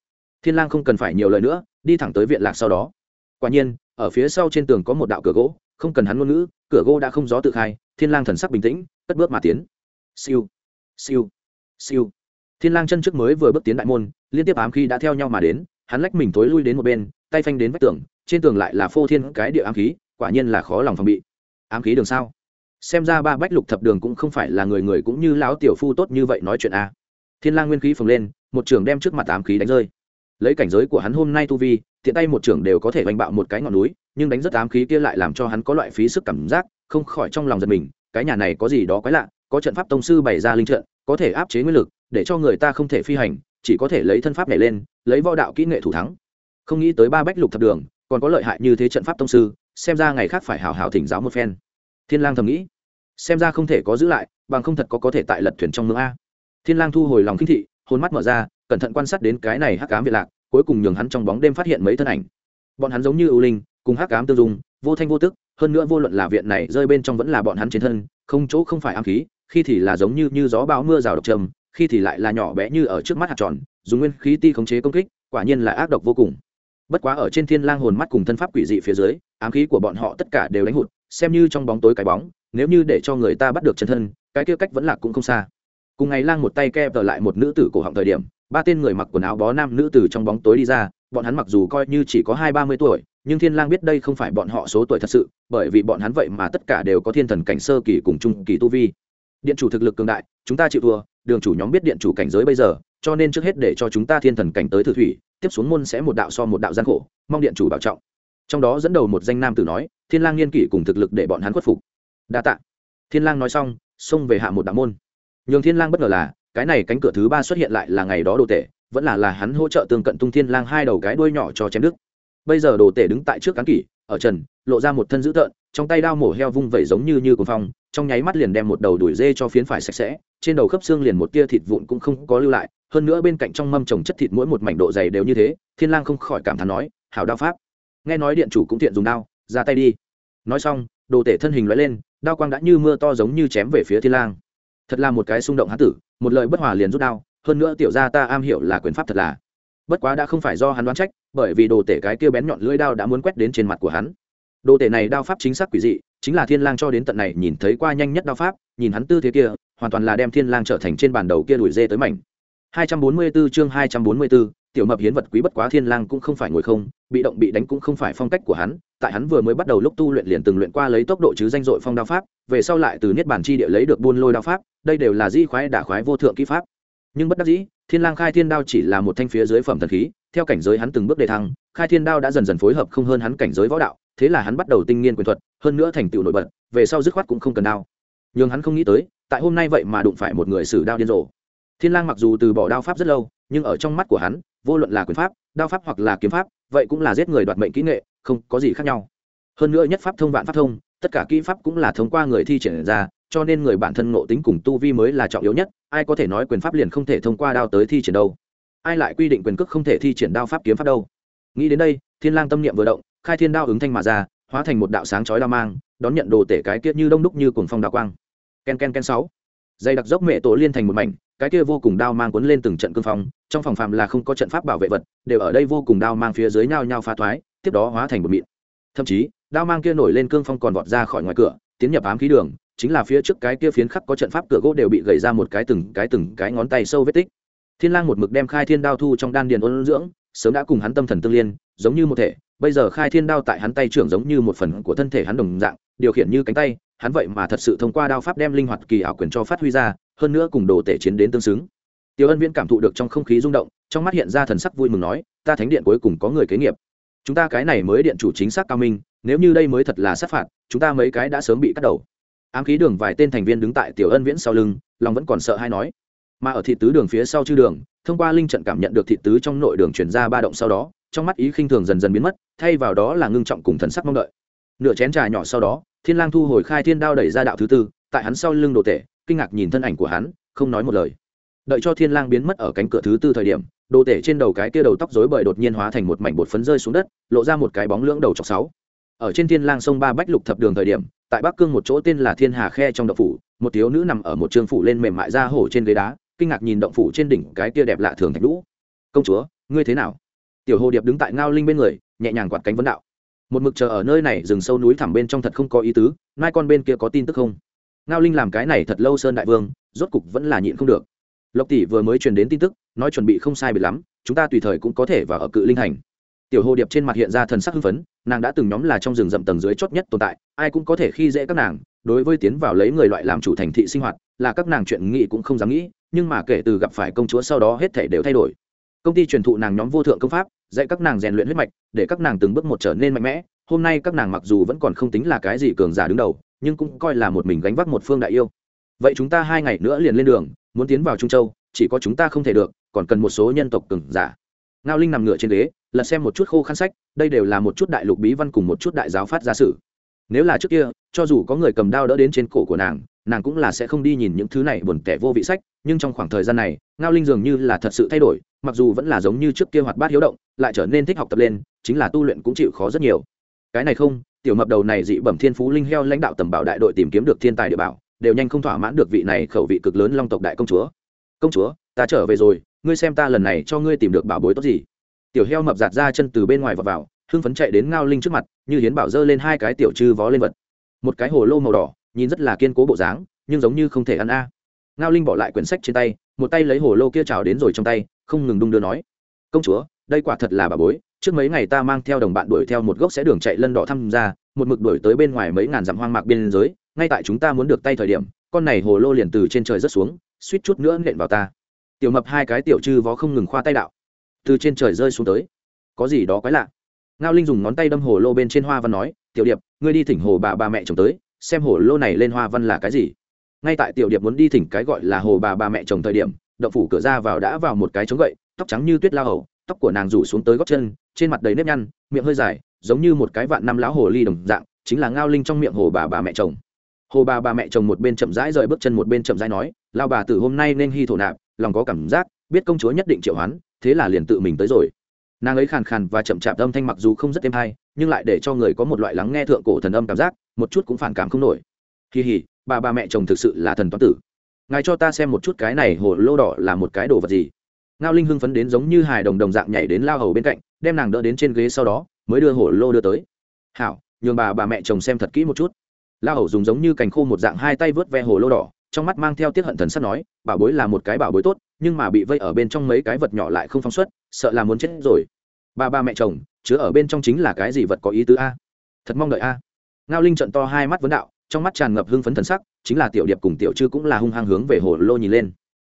Thiên lang không cần phải nhiều lời nữa, đi thẳng tới viện lạc sau đó. Quả nhiên, ở phía sau trên tường có một đạo cửa gỗ, không cần hắn ngôn ngữ, cửa gỗ đã không gió tự khai, thiên lang thần sắc bình tĩnh, cất bước mà tiến. Siêu siêu siêu. Thiên lang chân trước mới vừa bước tiến đại môn, liên tiếp ám khí đã theo nhau mà đến, hắn lách mình tối lui đến một bên, tay phanh đến vách tường, trên tường lại là phô thiên cái địa ám khí, quả nhiên là khó lòng phòng bị ám khí đường sao? Xem ra ba bách lục thập đường cũng không phải là người người cũng như lão tiểu phu tốt như vậy nói chuyện a thiên lang nguyên khí phồng lên, một trường đem trước mặt ám khí đánh rơi. Lấy cảnh giới của hắn hôm nay tu vi, tiện tay một trường đều có thể đánh bạo một cái ngọn núi, nhưng đánh rất ám khí kia lại làm cho hắn có loại phí sức cảm giác, không khỏi trong lòng giật mình, cái nhà này có gì đó quái lạ, có trận pháp tông sư bày ra linh trận, có thể áp chế nguyên lực, để cho người ta không thể phi hành, chỉ có thể lấy thân pháp nhảy lên, lấy võ đạo kỹ nghệ thủ thắng. Không nghĩ tới ba bách lục thập đường, còn có lợi hại như thế trận pháp tông sư xem ra ngày khác phải hào hào thỉnh giáo một phen. Thiên lang thầm nghĩ. Xem ra không thể có giữ lại, bằng không thật có có thể tại lật thuyền trong mương a. Thiên lang thu hồi lòng kinh thị, hồn mắt mở ra, cẩn thận quan sát đến cái này hắc ám việt lạc, cuối cùng nhường hắn trong bóng đêm phát hiện mấy thân ảnh. Bọn hắn giống như ưu linh, cùng hắc ám tương dung, vô thanh vô tức, hơn nữa vô luận là viện này, rơi bên trong vẫn là bọn hắn trên thân, không chỗ không phải ám khí, khi thì là giống như như gió bão mưa rào độc trầm, khi thì lại là nhỏ bé như ở trước mắt hạt tròn, dùng nguyên khí ti khống chế công kích, quả nhiên là ác độc vô cùng bất quá ở trên thiên lang hồn mắt cùng thân pháp quỷ dị phía dưới, ám khí của bọn họ tất cả đều đánh hụt, xem như trong bóng tối cái bóng, nếu như để cho người ta bắt được chân thân, cái kia cách vẫn là cũng không xa. Cùng ngày lang một tay kẹp tờ lại một nữ tử cổ họng thời điểm, ba tên người mặc quần áo bó nam nữ tử trong bóng tối đi ra, bọn hắn mặc dù coi như chỉ có hai ba mươi tuổi, nhưng thiên lang biết đây không phải bọn họ số tuổi thật sự, bởi vì bọn hắn vậy mà tất cả đều có thiên thần cảnh sơ kỳ cùng trung kỳ tu vi. Điện chủ thực lực cường đại, chúng ta chịu thua, đường chủ nhóm biết điện chủ cảnh giới bây giờ, cho nên trước hết để cho chúng ta thiên thần cảnh tới thử thủy tiếp xuống môn sẽ một đạo so một đạo gian khổ, mong điện chủ bảo trọng. Trong đó dẫn đầu một danh nam tử nói, thiên lang niên kỷ cùng thực lực để bọn hắn khuất phục. Đa tạ. Thiên lang nói xong, xông về hạ một đạo môn. Nhường thiên lang bất ngờ là, cái này cánh cửa thứ ba xuất hiện lại là ngày đó đồ tể, vẫn là là hắn hỗ trợ tương cận tung thiên lang hai đầu cái đuôi nhỏ cho chém đứt. Bây giờ đồ tể đứng tại trước cán kỷ, ở trần, lộ ra một thân dữ tợn, trong tay đao mổ heo vung vẩy giống như như cuồng phong, trong nháy mắt liền đem một đầu đuổi dê cho phiến phải sạch sẽ, trên đầu khớp xương liền một tia thịt vụn cũng không có lưu lại hơn nữa bên cạnh trong mâm trồng chất thịt mỗi một mảnh độ dày đều như thế, thiên lang không khỏi cảm thán nói, hảo đao pháp. Nghe nói điện chủ cũng tiện dùng đao, ra tay đi. Nói xong, đồ tể thân hình lóe lên, đao quang đã như mưa to giống như chém về phía thiên lang. Thật là một cái xung động hán tử, một lời bất hòa liền rút đao, hơn nữa tiểu gia ta am hiểu là quyền pháp thật là. Bất quá đã không phải do hắn đoán trách, bởi vì đồ tể cái kia bén nhọn lưỡi đao đã muốn quét đến trên mặt của hắn. Đồ tể này đao pháp chính xác quỷ dị, chính là thiên lang cho đến tận này nhìn thấy qua nhanh nhất đao pháp, nhìn hắn tư thế kia, hoàn toàn là đem thiên lang trở thành trên bàn đầu kia đuổi dê tới mảnh. 244 chương 244, tiểu mập hiến vật quý bất quá thiên lang cũng không phải ngồi không bị động bị đánh cũng không phải phong cách của hắn tại hắn vừa mới bắt đầu lúc tu luyện liền từng luyện qua lấy tốc độ chứ danh dội phong đao pháp về sau lại từ niết bản chi địa lấy được buôn lôi đao pháp đây đều là di khoái đả khoái vô thượng kỹ pháp. Nhưng bất đắc dĩ thiên lang khai thiên đao chỉ là một thanh phía dưới phẩm thần khí theo cảnh giới hắn từng bước đề thăng khai thiên đao đã dần dần phối hợp không hơn hắn cảnh giới võ đạo thế là hắn bắt đầu tinh nghiên quyền thuật hơn nữa thành tựu nổi bật về sau dứt khoát cũng không cần đao. Nhưng hắn không nghĩ tới tại hôm nay vậy mà đụng phải một người sử đao điên rồ thiên lang mặc dù từ bỏ đao pháp rất lâu, nhưng ở trong mắt của hắn, vô luận là quyền pháp, đao pháp hoặc là kiếm pháp, vậy cũng là giết người đoạt mệnh kỹ nghệ, không có gì khác nhau. Hơn nữa nhất pháp thông vạn pháp thông, tất cả kỹ pháp cũng là thông qua người thi triển ra, cho nên người bản thân ngộ tính cùng tu vi mới là trọng yếu nhất, ai có thể nói quyền pháp liền không thể thông qua đao tới thi triển đâu. Ai lại quy định quyền cước không thể thi triển đao pháp kiếm pháp đâu. Nghĩ đến đây, thiên lang tâm niệm vừa động, khai thiên đao ứng thanh mà ra, hóa thành một đạo sáng chói đao mang, đón nhận đồ tể cái kia như đông đúc như cuồng phong đao quang. Ken ken ken sáu dây đặc dốc mẹ tổ liên thành một mảnh, cái kia vô cùng đao mang cuốn lên từng trận cương phong, trong phòng phàm là không có trận pháp bảo vệ vật, đều ở đây vô cùng đao mang phía dưới nhau nhau phá thoái, tiếp đó hóa thành một mịn. Thậm chí, đao mang kia nổi lên cương phong còn vọt ra khỏi ngoài cửa, tiến nhập ám khí đường, chính là phía trước cái kia phiến khắc có trận pháp cửa gỗ đều bị gầy ra một cái từng cái từng cái ngón tay sâu vết tích. Thiên lang một mực đem khai thiên đao thu trong đan điền ôn dưỡng, sớm đã cùng hắn tâm thần tương liên, giống như một thể, bây giờ khai thiên đao tại hắn tay trưởng giống như một phần của thân thể hắn đồng dạng, điều khiển như cánh tay hắn vậy mà thật sự thông qua đao pháp đem linh hoạt kỳ ảo quyền cho phát huy ra, hơn nữa cùng đồ tể chiến đến tương xứng. Tiêu ân viễn cảm thụ được trong không khí rung động, trong mắt hiện ra thần sắc vui mừng nói, ta thánh điện cuối cùng có người kế nghiệp. Chúng ta cái này mới điện chủ chính xác cao minh, nếu như đây mới thật là sát phạt, chúng ta mấy cái đã sớm bị cắt đầu. Ám khí đường vài tên thành viên đứng tại tiểu ân viễn sau lưng, lòng vẫn còn sợ hay nói, mà ở thị tứ đường phía sau chư đường, thông qua linh trận cảm nhận được thị tứ trong nội đường chuyển ra ba động sau đó, trong mắt ý khinh thường dần dần biến mất, thay vào đó là ngưng trọng cùng thần sắc mong đợi. Nửa chén trà nhỏ sau đó thiên lang thu hồi khai thiên đao đẩy ra đạo thứ tư, tại hắn sau lưng đồ tể, kinh ngạc nhìn thân ảnh của hắn, không nói một lời. Đợi cho thiên lang biến mất ở cánh cửa thứ tư thời điểm, đồ tể trên đầu cái kia đầu tóc rối bời đột nhiên hóa thành một mảnh bột phấn rơi xuống đất, lộ ra một cái bóng lưỡng đầu chọc sáu. Ở trên thiên lang sông ba bách lục thập đường thời điểm, tại bắc cương một chỗ tên là thiên hà khe trong động phủ, một thiếu nữ nằm ở một trường phủ lên mềm mại ra hổ trên ghế đá, kinh ngạc nhìn động phủ trên đỉnh cái kia đẹp lạ thường thạch lũ công chúa, ngươi thế nào? Tiểu hồ điệp đứng tại ngao linh bên người, nhẹ nhàng quạt cánh vấn đạo một mực chờ ở nơi này rừng sâu núi thẳm bên trong thật không có ý tứ, mai con bên kia có tin tức không? Ngao linh làm cái này thật lâu sơn đại vương, rốt cục vẫn là nhịn không được. Lộc tỷ vừa mới truyền đến tin tức, nói chuẩn bị không sai biệt lắm, chúng ta tùy thời cũng có thể vào ở cự linh hành tiểu hồ điệp trên mặt hiện ra thần sắc hưng phấn, nàng đã từng nhóm là trong rừng rậm tầng dưới chót nhất tồn tại, ai cũng có thể khi dễ các nàng, đối với tiến vào lấy người loại làm chủ thành thị sinh hoạt, là các nàng chuyện nghị cũng không dám nghĩ, nhưng mà kể từ gặp phải công chúa sau đó hết thể đều thay đổi công ty truyền thụ nàng nhóm vô thượng công pháp, dạy các nàng rèn luyện huyết mạch, để các nàng từng bước một trở nên mạnh mẽ. Hôm nay các nàng mặc dù vẫn còn không tính là cái gì cường giả đứng đầu, nhưng cũng coi là một mình gánh vác một phương đại yêu. Vậy chúng ta hai ngày nữa liền lên đường, muốn tiến vào trung châu, chỉ có chúng ta không thể được, còn cần một số nhân tộc cường giả. Ngao linh nằm ngửa trên ghế, lật xem một chút khô khăn sách, đây đều là một chút đại lục bí văn cùng một chút đại giáo phát gia sử. Nếu là trước kia, cho dù có người cầm đao đỡ đến trên cổ của nàng nàng cũng là sẽ không đi nhìn những thứ này buồn tẻ vô vị sách, nhưng trong khoảng thời gian này, ngao linh dường như là thật sự thay đổi mặc dù vẫn là giống như trước kia hoạt bát hiếu động, lại trở nên thích học tập lên, chính là tu luyện cũng chịu khó rất nhiều. Cái này không, tiểu mập đầu này dị bẩm thiên phú linh heo lãnh đạo tầm bảo đại đội tìm kiếm được thiên tài địa bảo, đều nhanh không thỏa mãn được vị này khẩu vị cực lớn long tộc đại công chúa. Công chúa, ta trở về rồi, ngươi xem ta lần này cho ngươi tìm được bảo bối tốt gì. Tiểu heo mập giạt ra chân từ bên ngoài và vào, hưng phấn chạy đến ngao linh trước mặt, như hiến bảo dơ lên hai cái tiểu chư vó lên vật. Một cái hồ lô màu đỏ, nhìn rất là kiên cố bộ dáng, nhưng giống như không thể ăn a. Ngao linh bỏ lại quyển sách trên tay một tay lấy hồ lô kia trào đến rồi trong tay, không ngừng đung đưa nói, công chúa, đây quả thật là bà bối, trước mấy ngày ta mang theo đồng bạn đuổi theo một gốc sẽ đường chạy lân đỏ thăm ra, một mực đuổi tới bên ngoài mấy ngàn dặm hoang mạc biên giới, ngay tại chúng ta muốn được tay thời điểm, con này hồ lô liền từ trên trời rớt xuống, suýt chút nữa nện vào ta. Tiểu mập hai cái tiểu chư vó không ngừng khoa tay đạo, từ trên trời rơi xuống tới, có gì đó quái lạ. Ngao linh dùng ngón tay đâm hồ lô bên trên hoa văn nói, tiểu điệp, ngươi đi thỉnh hồ bà bà mẹ chồng tới, xem hồ lô này lên hoa văn là cái gì ngay tại tiểu điệp muốn đi thỉnh cái gọi là hồ bà bà mẹ chồng thời điểm, động phủ cửa ra vào đã vào một cái trống gậy, tóc trắng như tuyết la hầu, tóc của nàng rủ xuống tới gót chân, trên mặt đầy nếp nhăn, miệng hơi dài, giống như một cái vạn năm lão hồ ly đồng dạng, chính là ngao linh trong miệng hồ bà bà mẹ chồng. Hồ bà bà mẹ chồng một bên chậm rãi rời bước chân một bên chậm rãi nói lao bà từ hôm nay nên hy thổ nạp, lòng có cảm giác, biết công chúa nhất định triệu hoán, thế là liền tự mình tới rồi. Nàng ấy khàn khàn và chậm chạp âm thanh mặc dù không rất êm hay, nhưng lại để cho người có một loại lắng nghe thượng cổ thần âm cảm giác, một chút cũng phản cảm không nổi. Kỳ hỉ bà bà mẹ chồng thực sự là thần toán tử. Ngài cho ta xem một chút cái này hồ lô đỏ là một cái đồ vật gì. Ngao linh hưng phấn đến giống như hài đồng đồng dạng nhảy đến lao hầu bên cạnh, đem nàng đỡ đến trên ghế sau đó, mới đưa hổ lô đưa tới. Hảo, nhường bà bà mẹ chồng xem thật kỹ một chút. Lao hầu dùng giống như cành khô một dạng hai tay vớt ve hồ lô đỏ, trong mắt mang theo tiết hận thần sắt nói bảo bối là một cái bảo bối tốt, nhưng mà bị vây ở bên trong mấy cái vật nhỏ lại không phóng xuất, sợ là muốn chết rồi. Ba ba mẹ chồng, chứa ở bên trong chính là cái gì vật có ý tứ a? Thật mong đợi a. Ngao linh trận to hai mắt vấn đạo trong mắt tràn ngập hưng phấn thần sắc, chính là tiểu điệp cùng tiểu chư cũng là hung hăng hướng về hồ lô nhìn lên.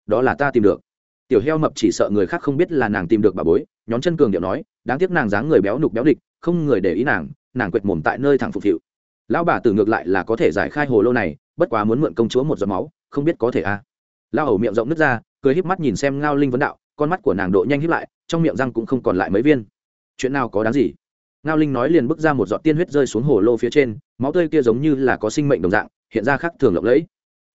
Đó là ta tìm được. Tiểu heo mập chỉ sợ người khác không biết là nàng tìm được bà bối, nhón chân cường điệu nói, đáng tiếc nàng dáng người béo nục béo địch, không người để ý nàng nàng quệt mồm tại nơi thẳng phục hiệu. Lão bà tử ngược lại là có thể giải khai hồ lô này, bất quá muốn mượn công chúa một giọt máu, không biết có thể a. À. lao miệng rộng nứt ra, cười híp mắt nhìn xem ngao linh vấn đạo, con mắt của nàng độ nhanh híp lại, trong miệng răng cũng không còn lại mấy viên. Chuyện nào có đáng gì? Ngao linh nói liền bước ra một giọt tiên huyết rơi xuống hồ lô phía trên, máu tươi kia giống như là có sinh mệnh đồng dạng, hiện ra khác thường lộng lẫy.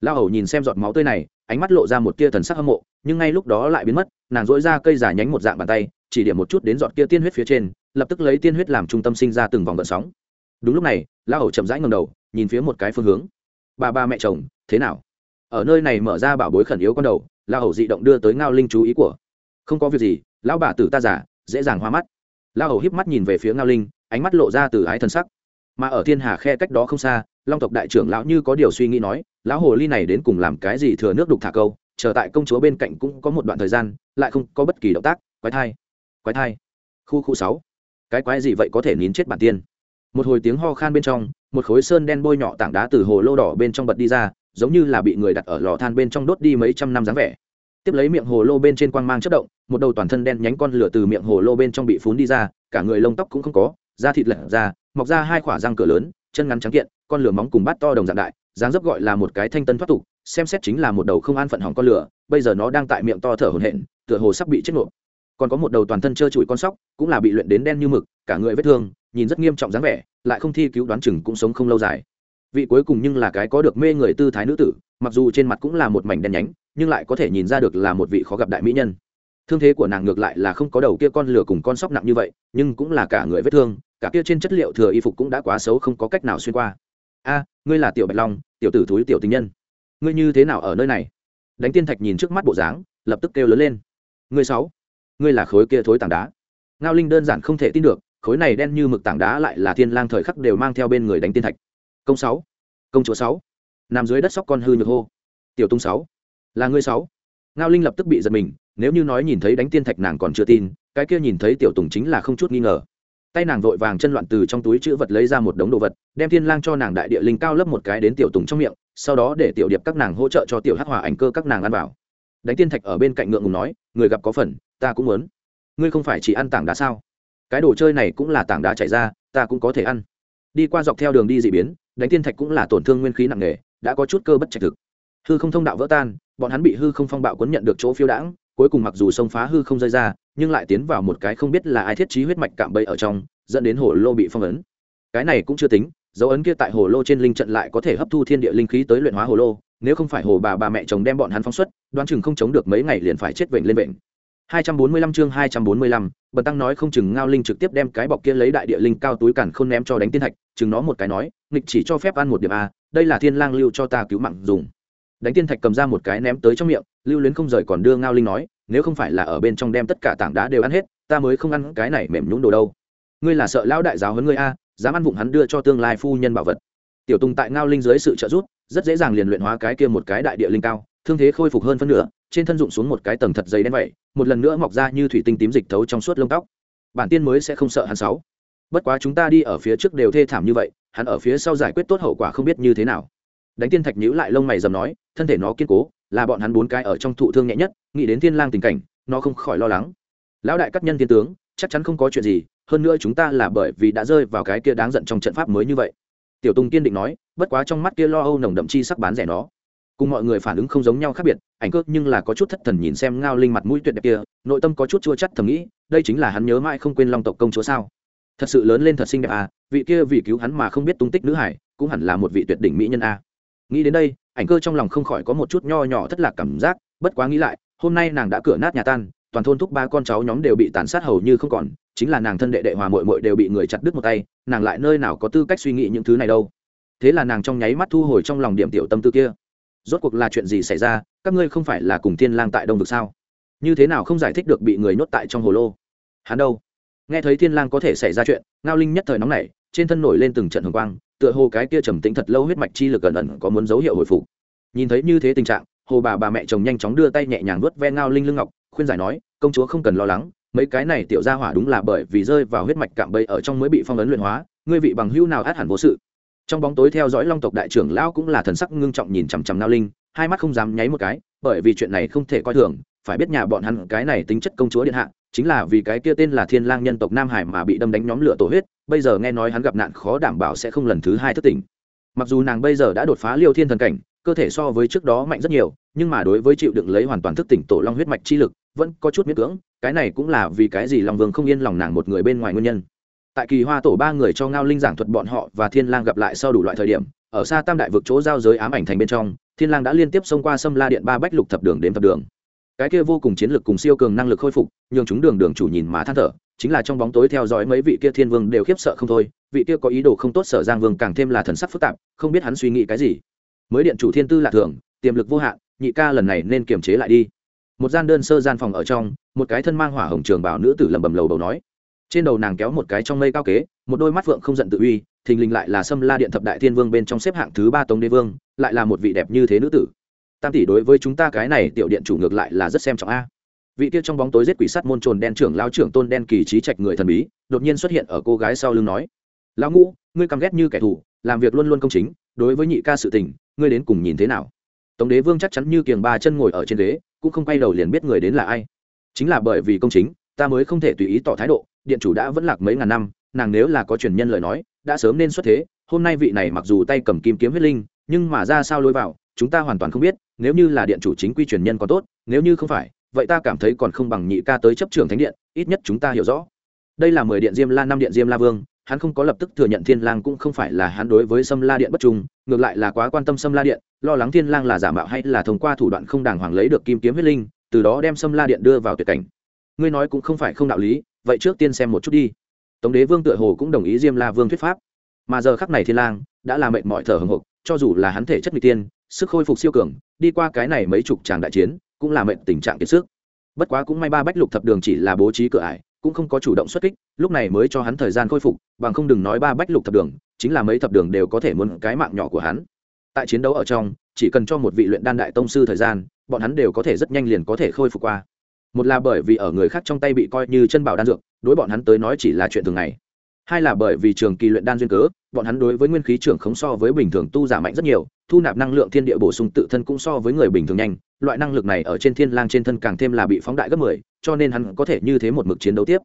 Lao hầu nhìn xem giọt máu tươi này, ánh mắt lộ ra một tia thần sắc hâm mộ, nhưng ngay lúc đó lại biến mất, nàng dỗi ra cây giả nhánh một dạng bàn tay, chỉ điểm một chút đến giọt kia tiên huyết phía trên, lập tức lấy tiên huyết làm trung tâm sinh ra từng vòng gợn sóng. Đúng lúc này lao hầu chậm rãi ngầm đầu, nhìn phía một cái phương hướng. Bà ba mẹ chồng, thế nào? Ở nơi này mở ra bảo bối khẩn yếu con đầu lao hầu dị động đưa tới ngao linh chú ý của. Không có việc gì, lão bà tử ta giả dễ dàng hoa mắt lao hầu híp mắt nhìn về phía ngao linh, ánh mắt lộ ra từ ái thân sắc. Mà ở thiên hà khe cách đó không xa, long tộc đại trưởng lão như có điều suy nghĩ nói, lão hồ ly này đến cùng làm cái gì thừa nước đục thả câu, chờ tại công chúa bên cạnh cũng có một đoạn thời gian, lại không có bất kỳ động tác, quái thai quái thai. Khu khu sáu. Cái quái gì vậy có thể nín chết bản tiên? Một hồi tiếng ho khan bên trong, một khối sơn đen bôi nhọ tảng đá từ hồ lô đỏ bên trong bật đi ra, giống như là bị người đặt ở lò than bên trong đốt đi mấy trăm năm dáng vẻ tiếp lấy miệng hồ lô bên trên quang mang chất động, một đầu toàn thân đen nhánh con lửa từ miệng hồ lô bên trong bị phún đi ra, cả người lông tóc cũng không có, da thịt lật ra mọc ra hai khỏa răng cửa lớn, chân ngắn trắng kiện, con lửa móng cùng bát to đồng dạng đại, dáng dấp gọi là một cái thanh tân thoát tục, xem xét chính là một đầu không an phận hỏng con lửa, bây giờ nó đang tại miệng to thở hổn hển, tựa hồ sắp bị chết nộp còn có một đầu toàn thân trơ trụi con sóc, cũng là bị luyện đến đen như mực, cả người vết thương, nhìn rất nghiêm trọng dáng vẻ, lại không thi cứu đoán chừng cũng sống không lâu dài vị cuối cùng nhưng là cái có được mê người tư thái nữ tử, mặc dù trên mặt cũng là một mảnh đen nhánh, nhưng lại có thể nhìn ra được là một vị khó gặp đại mỹ nhân. Thương thế của nàng ngược lại là không có đầu kia con lửa cùng con sóc nặng như vậy, nhưng cũng là cả người vết thương, cả kia trên chất liệu thừa y phục cũng đã quá xấu không có cách nào xuyên qua. A, ngươi là tiểu bạch long, tiểu tử thúi tiểu tình nhân. Ngươi như thế nào ở nơi này? Đánh tiên thạch nhìn trước mắt bộ dáng, lập tức kêu lớn lên. Ngươi sáu, ngươi là khối kia thối tảng đá. Ngao linh đơn giản không thể tin được, khối này đen như mực tảng đá lại là thiên lang thời khắc đều mang theo bên người đánh tiên thạch công sáu. Công chúa sáu. Nằm dưới đất sóc con hư nhược hô. Tiểu tung sáu. Là ngươi sáu. Ngao linh lập tức bị giật mình, nếu như nói nhìn thấy đánh tiên thạch nàng còn chưa tin, cái kia nhìn thấy tiểu tùng chính là không chút nghi ngờ. Tay nàng vội vàng chân loạn từ trong túi chữ vật lấy ra một đống đồ vật, đem thiên lang cho nàng đại địa linh cao lấp một cái đến tiểu tùng trong miệng, sau đó để tiểu điệp các nàng hỗ trợ cho tiểu hắc hòa ảnh cơ các nàng ăn vào. Đánh tiên thạch ở bên cạnh ngượng ngùng nói, người gặp có phần, ta cũng muốn. Ngươi không phải chỉ ăn tảng đá sao? Cái đồ chơi này cũng là tảng đá chảy ra, ta cũng có thể ăn. Đi qua dọc theo đường đi dị biến đánh tiên thạch cũng là tổn thương nguyên khí nặng nề, đã có chút cơ bất trạch thực. Hư không thông đạo vỡ tan, bọn hắn bị hư không phong bạo quấn nhận được chỗ phiêu đãng, cuối cùng mặc dù sông phá hư không rơi ra, nhưng lại tiến vào một cái không biết là ai thiết trí huyết mạch cạm bẫy ở trong, dẫn đến hồ lô bị phong ấn. Cái này cũng chưa tính, dấu ấn kia tại hồ lô trên linh trận lại có thể hấp thu thiên địa linh khí tới luyện hóa hồ lô, nếu không phải hồ bà bà mẹ chồng đem bọn hắn phóng xuất, đoán chừng không chống được mấy ngày liền phải chết vệnh lên vệnh. 245 chương 245, Bần tăng nói không chừng Ngao Linh trực tiếp đem cái bọc kia lấy đại địa linh cao túi cản không ném cho đánh tiên thạch, chừng nó một cái nói, nghịch chỉ cho phép ăn một điểm a, đây là thiên lang lưu cho ta cứu mạng dùng. Đánh tiên thạch cầm ra một cái ném tới trong miệng, lưu luyến không rời còn đưa Ngao Linh nói, nếu không phải là ở bên trong đem tất cả tảng đá đều ăn hết, ta mới không ăn cái này mềm nhũn đồ đâu. Ngươi là sợ lão đại giáo huấn ngươi a, dám ăn vụng hắn đưa cho tương lai phu nhân bảo vật. Tiểu Tùng tại Ngao Linh dưới sự trợ giúp, rất dễ dàng liền luyện hóa cái kia một cái đại địa linh cao, thương thế khôi phục hơn phân nửa, trên thân dụng xuống một cái tầng thật dày đen vậy một lần nữa mọc ra như thủy tinh tím dịch thấu trong suốt lông tóc. Bản tiên mới sẽ không sợ hắn sáu. Bất quá chúng ta đi ở phía trước đều thê thảm như vậy hắn ở phía sau giải quyết tốt hậu quả không biết như thế nào. Đánh tiên thạch nhíu lại lông mày dầm nói thân thể nó kiên cố là bọn hắn bốn cái ở trong thụ thương nhẹ nhất nghĩ đến thiên lang tình cảnh nó không khỏi lo lắng. Lão đại các nhân thiên tướng chắc chắn không có chuyện gì hơn nữa chúng ta là bởi vì đã rơi vào cái kia đáng giận trong trận pháp mới như vậy. Tiểu tùng kiên định nói bất quá trong mắt kia lo âu nồng đậm chi sắc bán rẻ nó cùng mọi người phản ứng không giống nhau khác biệt, ảnh cơ nhưng là có chút thất thần nhìn xem ngao linh mặt mũi tuyệt đẹp kia, nội tâm có chút chua chắt thầm nghĩ, đây chính là hắn nhớ mãi không quên long tộc công chúa sao? Thật sự lớn lên thật xinh đẹp à vị kia vì cứu hắn mà không biết tung tích nữ hải, cũng hẳn là một vị tuyệt đỉnh mỹ nhân à. nghĩ đến đây, ảnh cơ trong lòng không khỏi có một chút nho nhỏ thất lạc cảm giác, bất quá nghĩ lại, hôm nay nàng đã cửa nát nhà tan, toàn thôn thúc ba con cháu nhóm đều bị tàn sát hầu như không còn, chính là nàng thân đệ đệ hòa mội mội đều bị người chặt đứt một tay, nàng lại nơi nào có tư cách suy nghĩ những thứ này đâu. Thế là nàng trong nháy mắt thu hồi trong lòng điểm tiểu tâm tư kia rốt cuộc là chuyện gì xảy ra, các ngươi không phải là cùng thiên lang tại đông vực sao? Như thế nào không giải thích được bị người nhốt tại trong hồ lô? Hắn đâu? Nghe thấy thiên lang có thể xảy ra chuyện, ngao linh nhất thời nóng nảy, trên thân nổi lên từng trận hồng quang, tựa hồ cái kia trầm tĩnh thật lâu huyết mạch chi lực gần ẩn có muốn dấu hiệu hồi phục. Nhìn thấy như thế tình trạng, hồ bà bà mẹ chồng nhanh chóng đưa tay nhẹ nhàng vuốt ve ngao linh lưng ngọc, khuyên giải nói, công chúa không cần lo lắng, mấy cái này tiểu gia hỏa đúng là bởi vì rơi vào huyết mạch cạm bẫy ở trong mới bị phong ấn luyện hóa, ngươi vị bằng hữu nào át hẳn vô sự? Trong bóng tối theo dõi long tộc đại trưởng lão cũng là thần sắc ngưng trọng nhìn chằm chằm Nao linh, hai mắt không dám nháy một cái, bởi vì chuyện này không thể coi thường, phải biết nhà bọn hắn cái này tính chất công chúa điện hạ, chính là vì cái kia tên là thiên lang nhân tộc nam hải mà bị đâm đánh nhóm lửa tổ huyết, bây giờ nghe nói hắn gặp nạn khó đảm bảo sẽ không lần thứ hai thất tỉnh mặc dù nàng bây giờ đã đột phá liêu thiên thần cảnh, cơ thể so với trước đó mạnh rất nhiều, nhưng mà đối với chịu đựng lấy hoàn toàn thức tỉnh tổ long huyết mạch chi lực, vẫn có chút miễn cưỡng, cái này cũng là vì cái gì long vương không yên lòng nàng một người bên ngoài nguyên nhân tại kỳ hoa tổ ba người cho ngao linh giảng thuật bọn họ và thiên lang gặp lại sau đủ loại thời điểm, ở xa tam đại vực chỗ giao giới ám ảnh thành bên trong, thiên lang đã liên tiếp xông qua sâm la điện ba bách lục thập đường đến thập đường. Cái kia vô cùng chiến lược cùng siêu cường năng lực khôi phục, nhường chúng đường đường chủ nhìn má than thở, chính là trong bóng tối theo dõi mấy vị kia thiên vương đều khiếp sợ không thôi, vị kia có ý đồ không tốt sở giang vương càng thêm là thần sắc phức tạp, không biết hắn suy nghĩ cái gì. Mới điện chủ thiên tư lạ thường, tiềm lực vô hạn, nhị ca lần này nên kiềm chế lại đi. Một gian đơn sơ gian phòng ở trong, một cái thân mang hỏa hồng trường bảo nữ tử lẩm bẩm lầu đầu nói trên đầu nàng kéo một cái trong mây cao kế, một đôi mắt phượng không giận tự uy, thình lình lại là sâm la điện thập đại thiên vương bên trong xếp hạng thứ ba tống đế vương, lại là một vị đẹp như thế nữ tử. Tam tỷ đối với chúng ta cái này tiểu điện chủ ngược lại là rất xem trọng a. Vị kia trong bóng tối giết quỷ sắt môn trồn đen trưởng lao trưởng tôn đen kỳ trí trạch người thần bí, đột nhiên xuất hiện ở cô gái sau lưng nói, lão ngũ, ngươi căm ghét như kẻ thù, làm việc luôn luôn công chính, đối với nhị ca sự tình, ngươi đến cùng nhìn thế nào? Tống đế vương chắc chắn như kiềng ba chân ngồi ở trên ghế, cũng không quay đầu liền biết người đến là ai. Chính là bởi vì công chính ta mới không thể tùy ý tỏ thái độ, điện chủ đã vẫn lạc mấy ngàn năm, nàng nếu là có truyền nhân lời nói, đã sớm nên xuất thế, hôm nay vị này mặc dù tay cầm kim kiếm huyết linh, nhưng mà ra sao lôi vào, chúng ta hoàn toàn không biết, nếu như là điện chủ chính quy truyền nhân còn tốt, nếu như không phải, vậy ta cảm thấy còn không bằng nhị ca tới chấp trường thánh điện, ít nhất chúng ta hiểu rõ. Đây là mười điện diêm la, năm điện diêm la vương, hắn không có lập tức thừa nhận thiên lang cũng không phải là hắn đối với sâm la điện bất trung, ngược lại là quá quan tâm sâm la điện, lo lắng thiên lang là giả mạo hay là thông qua thủ đoạn không đàng hoàng lấy được kim kiếm huyết linh, từ đó đem sâm la điện đưa vào tuyệt cảnh ngươi nói cũng không phải không đạo lý, vậy trước tiên xem một chút đi. Tống đế vương tựa hồ cũng đồng ý diêm la vương thuyết pháp. Mà giờ khắc này thiên lang đã là mệnh mọi thở hồng hộc, cho dù là hắn thể chất n tiên, sức khôi phục siêu cường, đi qua cái này mấy chục tràng đại chiến, cũng là mệnh tình trạng kiệt sức. Bất quá cũng may ba bách lục thập đường chỉ là bố trí cửa ải, cũng không có chủ động xuất kích, lúc này mới cho hắn thời gian khôi phục, bằng không đừng nói ba bách lục thập đường, chính là mấy thập đường đều có thể muốn cái mạng nhỏ của hắn. Tại chiến đấu ở trong, chỉ cần cho một vị luyện đan đại tông sư thời gian, bọn hắn đều có thể rất nhanh liền có thể khôi phục qua một là bởi vì ở người khác trong tay bị coi như chân bảo đan dược đối bọn hắn tới nói chỉ là chuyện thường ngày. Hai là bởi vì trường kỳ luyện đan duyên cớ bọn hắn đối với nguyên khí trưởng khống so với bình thường tu giả mạnh rất nhiều thu nạp năng lượng thiên địa bổ sung tự thân cũng so với người bình thường nhanh loại năng lực này ở trên thiên lang trên thân càng thêm là bị phóng đại gấp mười, cho nên hắn có thể như thế một mực chiến đấu tiếp.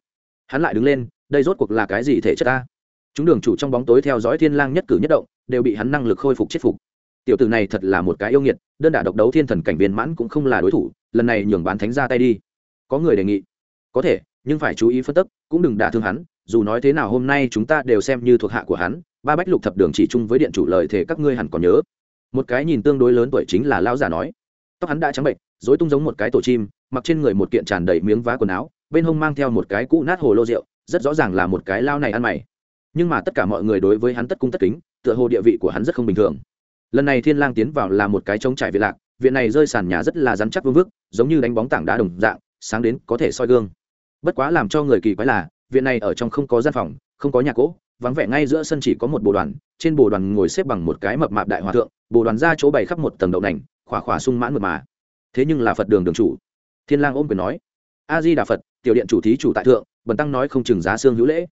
Hắn lại đứng lên đây rốt cuộc là cái gì thể chất ta? Chúng đường chủ trong bóng tối theo dõi thiên lang nhất cử nhất động đều bị hắn năng lực khôi phục chết phục. Tiểu tử này thật là một cái yêu nghiệt đơn đả độc đấu thiên thần cảnh viên mãn cũng không là đối thủ lần này nhường bán thánh ra tay đi có người đề nghị. Có thể, nhưng phải chú ý phân tích, cũng đừng đả thương hắn, dù nói thế nào hôm nay chúng ta đều xem như thuộc hạ của hắn, ba bách lục thập đường chỉ chung với điện chủ lời thể các ngươi hẳn còn nhớ. Một cái nhìn tương đối lớn tuổi chính là lão giả nói. Tóc hắn đã trắng bệnh dối tung giống một cái tổ chim, mặc trên người một kiện tràn đầy miếng vá quần áo, bên hông mang theo một cái cũ nát hồ lô rượu, rất rõ ràng là một cái lao này ăn mày. Nhưng mà tất cả mọi người đối với hắn tất cung tất kính, tựa hồ địa vị của hắn rất không bình thường. Lần này thiên lang tiến vào là một cái trống trải viện lạc, viện này rơi sàn nhà rất là rắn chắc vương vức, giống như đánh bóng tảng đá đồng dạng sáng đến có thể soi gương. Bất quá làm cho người kỳ quái là, viện này ở trong không có gian phòng, không có nhà cỗ, vắng vẻ ngay giữa sân chỉ có một bồ đoàn, trên bồ đoàn ngồi xếp bằng một cái mập mạp đại hòa thượng, bồ đoàn ra chỗ bày khắp một tầng đậu nành, khỏa khỏa sung mãn mượt mà. Thế nhưng là phật đường đường chủ. Thiên lang ôm quyền nói a di đà phật, tiểu điện chủ thí chủ tại thượng, bần tăng nói không chừng giá xương hữu lễ.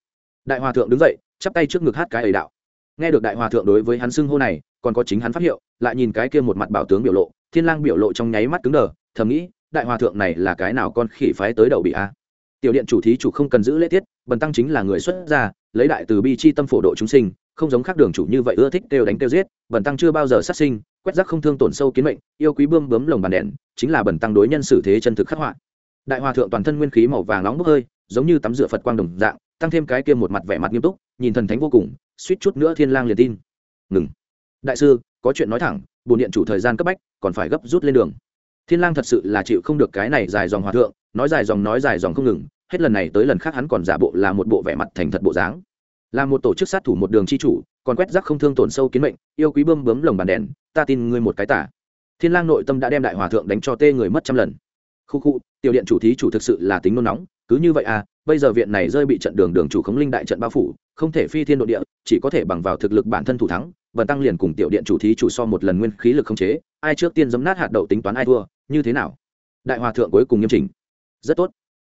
Đại hòa thượng đứng dậy, chắp tay trước ngực hát cái ấy đạo. Nghe được đại hòa thượng đối với hắn xưng hô này, còn có chính hắn phát hiệu, lại nhìn cái kia một mặt bảo tướng biểu lộ, thiên lang biểu lộ trong nháy mắt cứng đờ, thầm nghĩ đại hòa thượng này là cái nào con khỉ phái tới đầu bị a? Tiểu điện chủ thí chủ không cần giữ lễ tiết, bần tăng chính là người xuất gia, lấy đại từ bi chi tâm phổ độ chúng sinh, không giống khác đường chủ như vậy ưa thích đều đánh tiêu giết, bần tăng chưa bao giờ sát sinh, quét rác không thương tổn sâu kiến mệnh, yêu quý bươm bướm lồng bàn đèn, chính là bần tăng đối nhân xử thế chân thực khắc họa. Đại hòa thượng toàn thân nguyên khí màu vàng nóng bốc hơi, giống như tắm rửa phật quang đồng dạng, tăng thêm cái kia một mặt vẻ mặt nghiêm túc, nhìn thần thánh vô cùng, suýt chút nữa thiên lang liền tin. Ngừng. Đại sư, có chuyện nói thẳng bồn điện chủ thời gian cấp bách, còn phải gấp rút lên đường thiên lang thật sự là chịu không được cái này dài dòng hòa thượng, nói dài dòng nói dài dòng không ngừng, hết lần này tới lần khác hắn còn giả bộ là một bộ vẻ mặt thành thật bộ dáng. Là một tổ chức sát thủ một đường chi chủ, còn quét rác không thương tổn sâu kiến mệnh, yêu quý bơm bướm lồng bàn đèn, ta tin ngươi một cái tả. Thiên lang nội tâm đã đem đại hòa thượng đánh cho tê người mất trăm lần. Khu khu, tiểu điện chủ thí chủ thực sự là tính nôn nóng, cứ như vậy à bây giờ viện này rơi bị trận đường đường chủ khống linh đại trận bao phủ, không thể phi thiên độ địa, chỉ có thể bằng vào thực lực bản thân thủ thắng, bần tăng liền cùng tiểu điện chủ thí chủ so một lần nguyên khí lực khống chế, ai trước tiên giấm nát hạt đậu tính toán ai thua như thế nào? Đại hòa thượng cuối cùng nghiêm chỉnh. Rất tốt.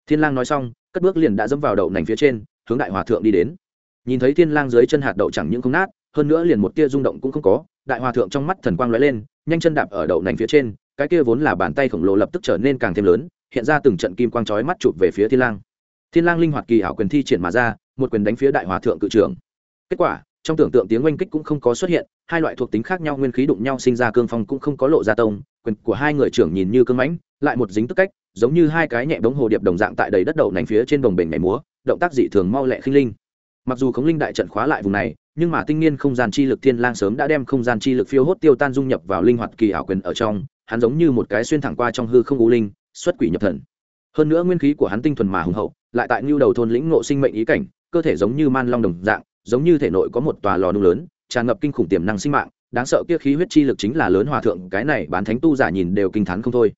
Thiên lang nói xong, cất bước liền đã dẫm vào đậu nành phía trên, hướng đại hòa thượng đi đến. Nhìn thấy thiên lang dưới chân hạt đậu chẳng những không nát, hơn nữa liền một tia rung động cũng không có, đại hòa thượng trong mắt thần quang lóe lên, nhanh chân đạp ở đậu nành phía trên, cái kia vốn là bàn tay khổng lồ lập tức trở nên càng thêm lớn, hiện ra từng trận kim quang chói mắt chụp về phía thiên lang. Thiên lang linh hoạt kỳ ảo quyền thi triển mà ra, một quyền đánh phía đại hòa thượng cự trưởng. Kết quả, trong tưởng tượng tiếng oanh kích cũng không có xuất hiện, hai loại thuộc tính khác nhau nguyên khí đụng nhau sinh ra cương phong cũng không có lộ ra tông quyền của hai người trưởng nhìn như cứng mãnh, lại một dính tức cách, giống như hai cái nhẹ bóng hồ điệp đồng dạng tại đầy đất đậu nành phía trên đồng bể nhảy múa, động tác dị thường mau lẹ khinh linh. Mặc dù khống linh đại trận khóa lại vùng này, nhưng mà tinh niên không gian chi lực thiên lang sớm đã đem không gian chi lực phiêu hốt tiêu tan dung nhập vào linh hoạt kỳ ảo quyền ở trong, hắn giống như một cái xuyên thẳng qua trong hư không u linh, xuất quỷ nhập thần. Hơn nữa nguyên khí của hắn tinh thuần mà hùng hậu, lại tại nhu đầu thôn lĩnh ngộ sinh mệnh ý cảnh, cơ thể giống như man long đồng dạng, giống như thể nội có một tòa lò nung lớn, tràn ngập kinh khủng tiềm năng sinh mạng đáng sợ kia khí huyết chi lực chính là lớn hòa thượng cái này bán thánh tu giả nhìn đều kinh thán không thôi.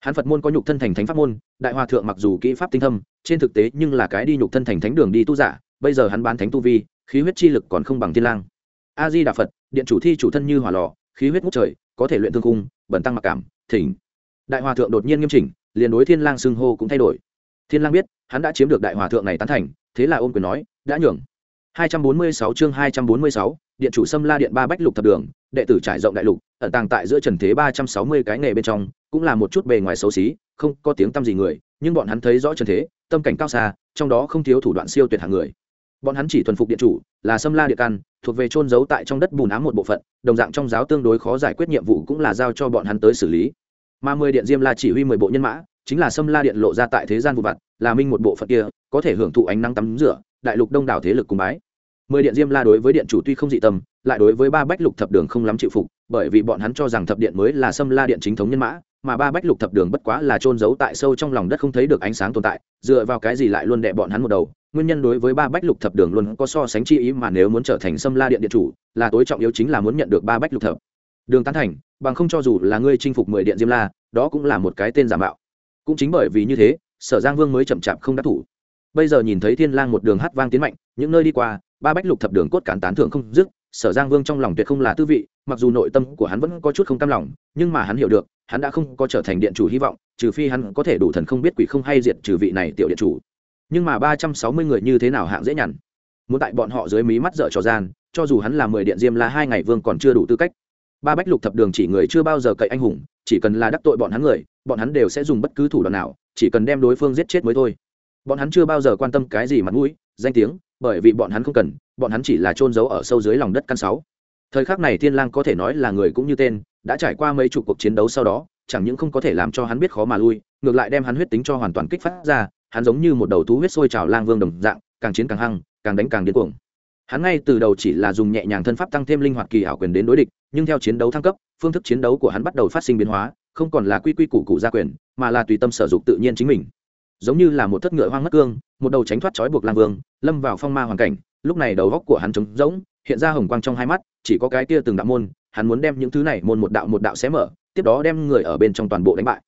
Hắn phật môn có nhục thân thành thánh pháp môn đại hòa thượng mặc dù kỹ pháp tinh thâm trên thực tế nhưng là cái đi nhục thân thành thánh đường đi tu giả bây giờ hắn bán thánh tu vi khí huyết chi lực còn không bằng thiên lang. A di đà phật điện chủ thi chủ thân như hỏa lò khí huyết ngút trời có thể luyện thương cung bẩn tăng mặc cảm thỉnh. Đại hòa thượng đột nhiên nghiêm chỉnh liền đối thiên lang xưng hô cũng thay đổi. Thiên lang biết hắn đã chiếm được đại hòa thượng này tán thành thế là ôm quyền nói đã nhường. 246 chương 246, điện chủ xâm La điện ba bách lục thập đường, đệ tử trải rộng đại lục, ẩn tàng tại giữa trần thế 360 cái nghề bên trong, cũng là một chút bề ngoài xấu xí, không có tiếng tăm gì người, nhưng bọn hắn thấy rõ trần thế, tâm cảnh cao xa, trong đó không thiếu thủ đoạn siêu tuyệt hạng người. Bọn hắn chỉ thuần phục điện chủ, là xâm La địa căn, thuộc về trôn giấu tại trong đất bùn ám một bộ phận, đồng dạng trong giáo tương đối khó giải quyết nhiệm vụ cũng là giao cho bọn hắn tới xử lý. Mà 10 điện Diêm La chỉ huy 10 bộ nhân mã, chính là xâm La điện lộ ra tại thế gian vụ vặt, là minh một bộ phận kia, có thể hưởng thụ ánh nắng tắm rửa, đại lục đông đảo thế lực cùng bái mười điện diêm la đối với điện chủ tuy không dị tâm, lại đối với ba bách lục thập đường không lắm chịu phục, bởi vì bọn hắn cho rằng thập điện mới là xâm la điện chính thống nhân mã, mà ba bách lục thập đường bất quá là trôn giấu tại sâu trong lòng đất không thấy được ánh sáng tồn tại, dựa vào cái gì lại luôn đệ bọn hắn một đầu. Nguyên nhân đối với ba bách lục thập đường luôn có so sánh chi ý mà nếu muốn trở thành xâm la điện điện chủ, là tối trọng yếu chính là muốn nhận được ba bách lục thập đường tán thành, bằng không cho dù là ngươi chinh phục mười điện diêm la, đó cũng là một cái tên giả mạo. Cũng chính bởi vì như thế, sở giang vương mới chậm chạp không đắc thủ. Bây giờ nhìn thấy thiên lang một đường hát vang tiến mạnh, những nơi đi qua ba bách lục thập đường cốt cán tán thưởng không dứt, sở giang vương trong lòng tuyệt không là tư vị, mặc dù nội tâm của hắn vẫn có chút không cam lòng, nhưng mà hắn hiểu được, hắn đã không có trở thành điện chủ hy vọng, trừ phi hắn có thể đủ thần không biết quỷ không hay diệt trừ vị này tiểu điện chủ. Nhưng mà ba trăm sáu mươi người như thế nào hạng dễ nhằn? Muốn tại bọn họ dưới mí mắt dở trò gian, cho dù hắn là mười điện diêm là hai ngày vương còn chưa đủ tư cách. Ba bách lục thập đường chỉ người chưa bao giờ cậy anh hùng, chỉ cần là đắc tội bọn hắn người, bọn hắn đều sẽ dùng bất cứ thủ đoạn nào, chỉ cần đem đối phương giết chết mới thôi. Bọn hắn chưa bao giờ quan tâm cái gì mặt mũi, danh tiếng bởi vì bọn hắn không cần, bọn hắn chỉ là trôn giấu ở sâu dưới lòng đất căn sáu. Thời khắc này thiên lang có thể nói là người cũng như tên, đã trải qua mấy chục cuộc chiến đấu sau đó, chẳng những không có thể làm cho hắn biết khó mà lui, ngược lại đem hắn huyết tính cho hoàn toàn kích phát ra, hắn giống như một đầu thú huyết sôi trào lang vương đồng dạng, càng chiến càng hăng, càng đánh càng điên cuồng. Hắn ngay từ đầu chỉ là dùng nhẹ nhàng thân pháp tăng thêm linh hoạt kỳ ảo quyền đến đối địch, nhưng theo chiến đấu thăng cấp, phương thức chiến đấu của hắn bắt đầu phát sinh biến hóa, không còn là quy quy củ cụ gia quyền, mà là tùy tâm sở dụng tự nhiên chính mình giống như là một thất ngựa hoang mất cương, một đầu tránh thoát trói buộc lang vương, lâm vào phong ma hoàn cảnh, lúc này đầu góc của hắn trống rỗng, hiện ra hồng quang trong hai mắt, chỉ có cái kia từng đạo môn, hắn muốn đem những thứ này môn một đạo một đạo xé mở, tiếp đó đem người ở bên trong toàn bộ đánh bại.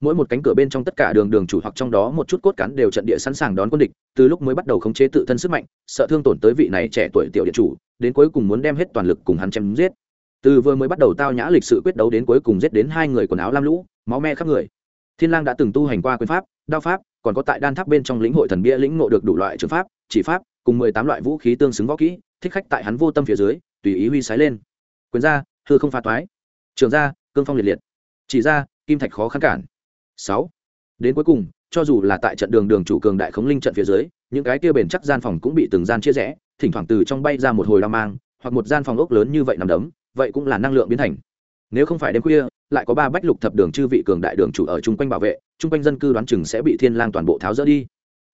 Mỗi một cánh cửa bên trong tất cả đường đường chủ hoặc trong đó một chút cốt cán đều trận địa sẵn sàng đón quân địch, từ lúc mới bắt đầu khống chế tự thân sức mạnh, sợ thương tổn tới vị này trẻ tuổi tiểu điện chủ, đến cuối cùng muốn đem hết toàn lực cùng hắn chém giết. Từ vừa mới bắt đầu tao nhã lịch sự quyết đấu đến cuối cùng giết đến hai người quần áo lam lũ, máu me khắp người. Thiên lang đã từng tu hành qua quyền pháp, đao pháp còn có tại đan tháp bên trong lĩnh hội thần bia lĩnh ngộ được đủ loại trường pháp, chỉ pháp, cùng mười tám loại vũ khí tương xứng võ kỹ, thích khách tại hắn vô tâm phía dưới, tùy ý huy sái lên. Quyền ra hư không phá toái. Trường ra cương phong liệt liệt. Chỉ ra kim thạch khó khăn cản. Sáu. Đến cuối cùng, cho dù là tại trận đường đường chủ cường đại khống linh trận phía dưới, những cái kia bền chắc gian phòng cũng bị từng gian chia rẽ, thỉnh thoảng từ trong bay ra một hồi lao mang, hoặc một gian phòng ốc lớn như vậy nằm đấm, vậy cũng là năng lượng biến thành nếu không phải đêm khuya, lại có ba bách lục thập đường chư vị cường đại đường chủ ở chung quanh bảo vệ, chung quanh dân cư đoán chừng sẽ bị thiên lang toàn bộ tháo rỡ đi.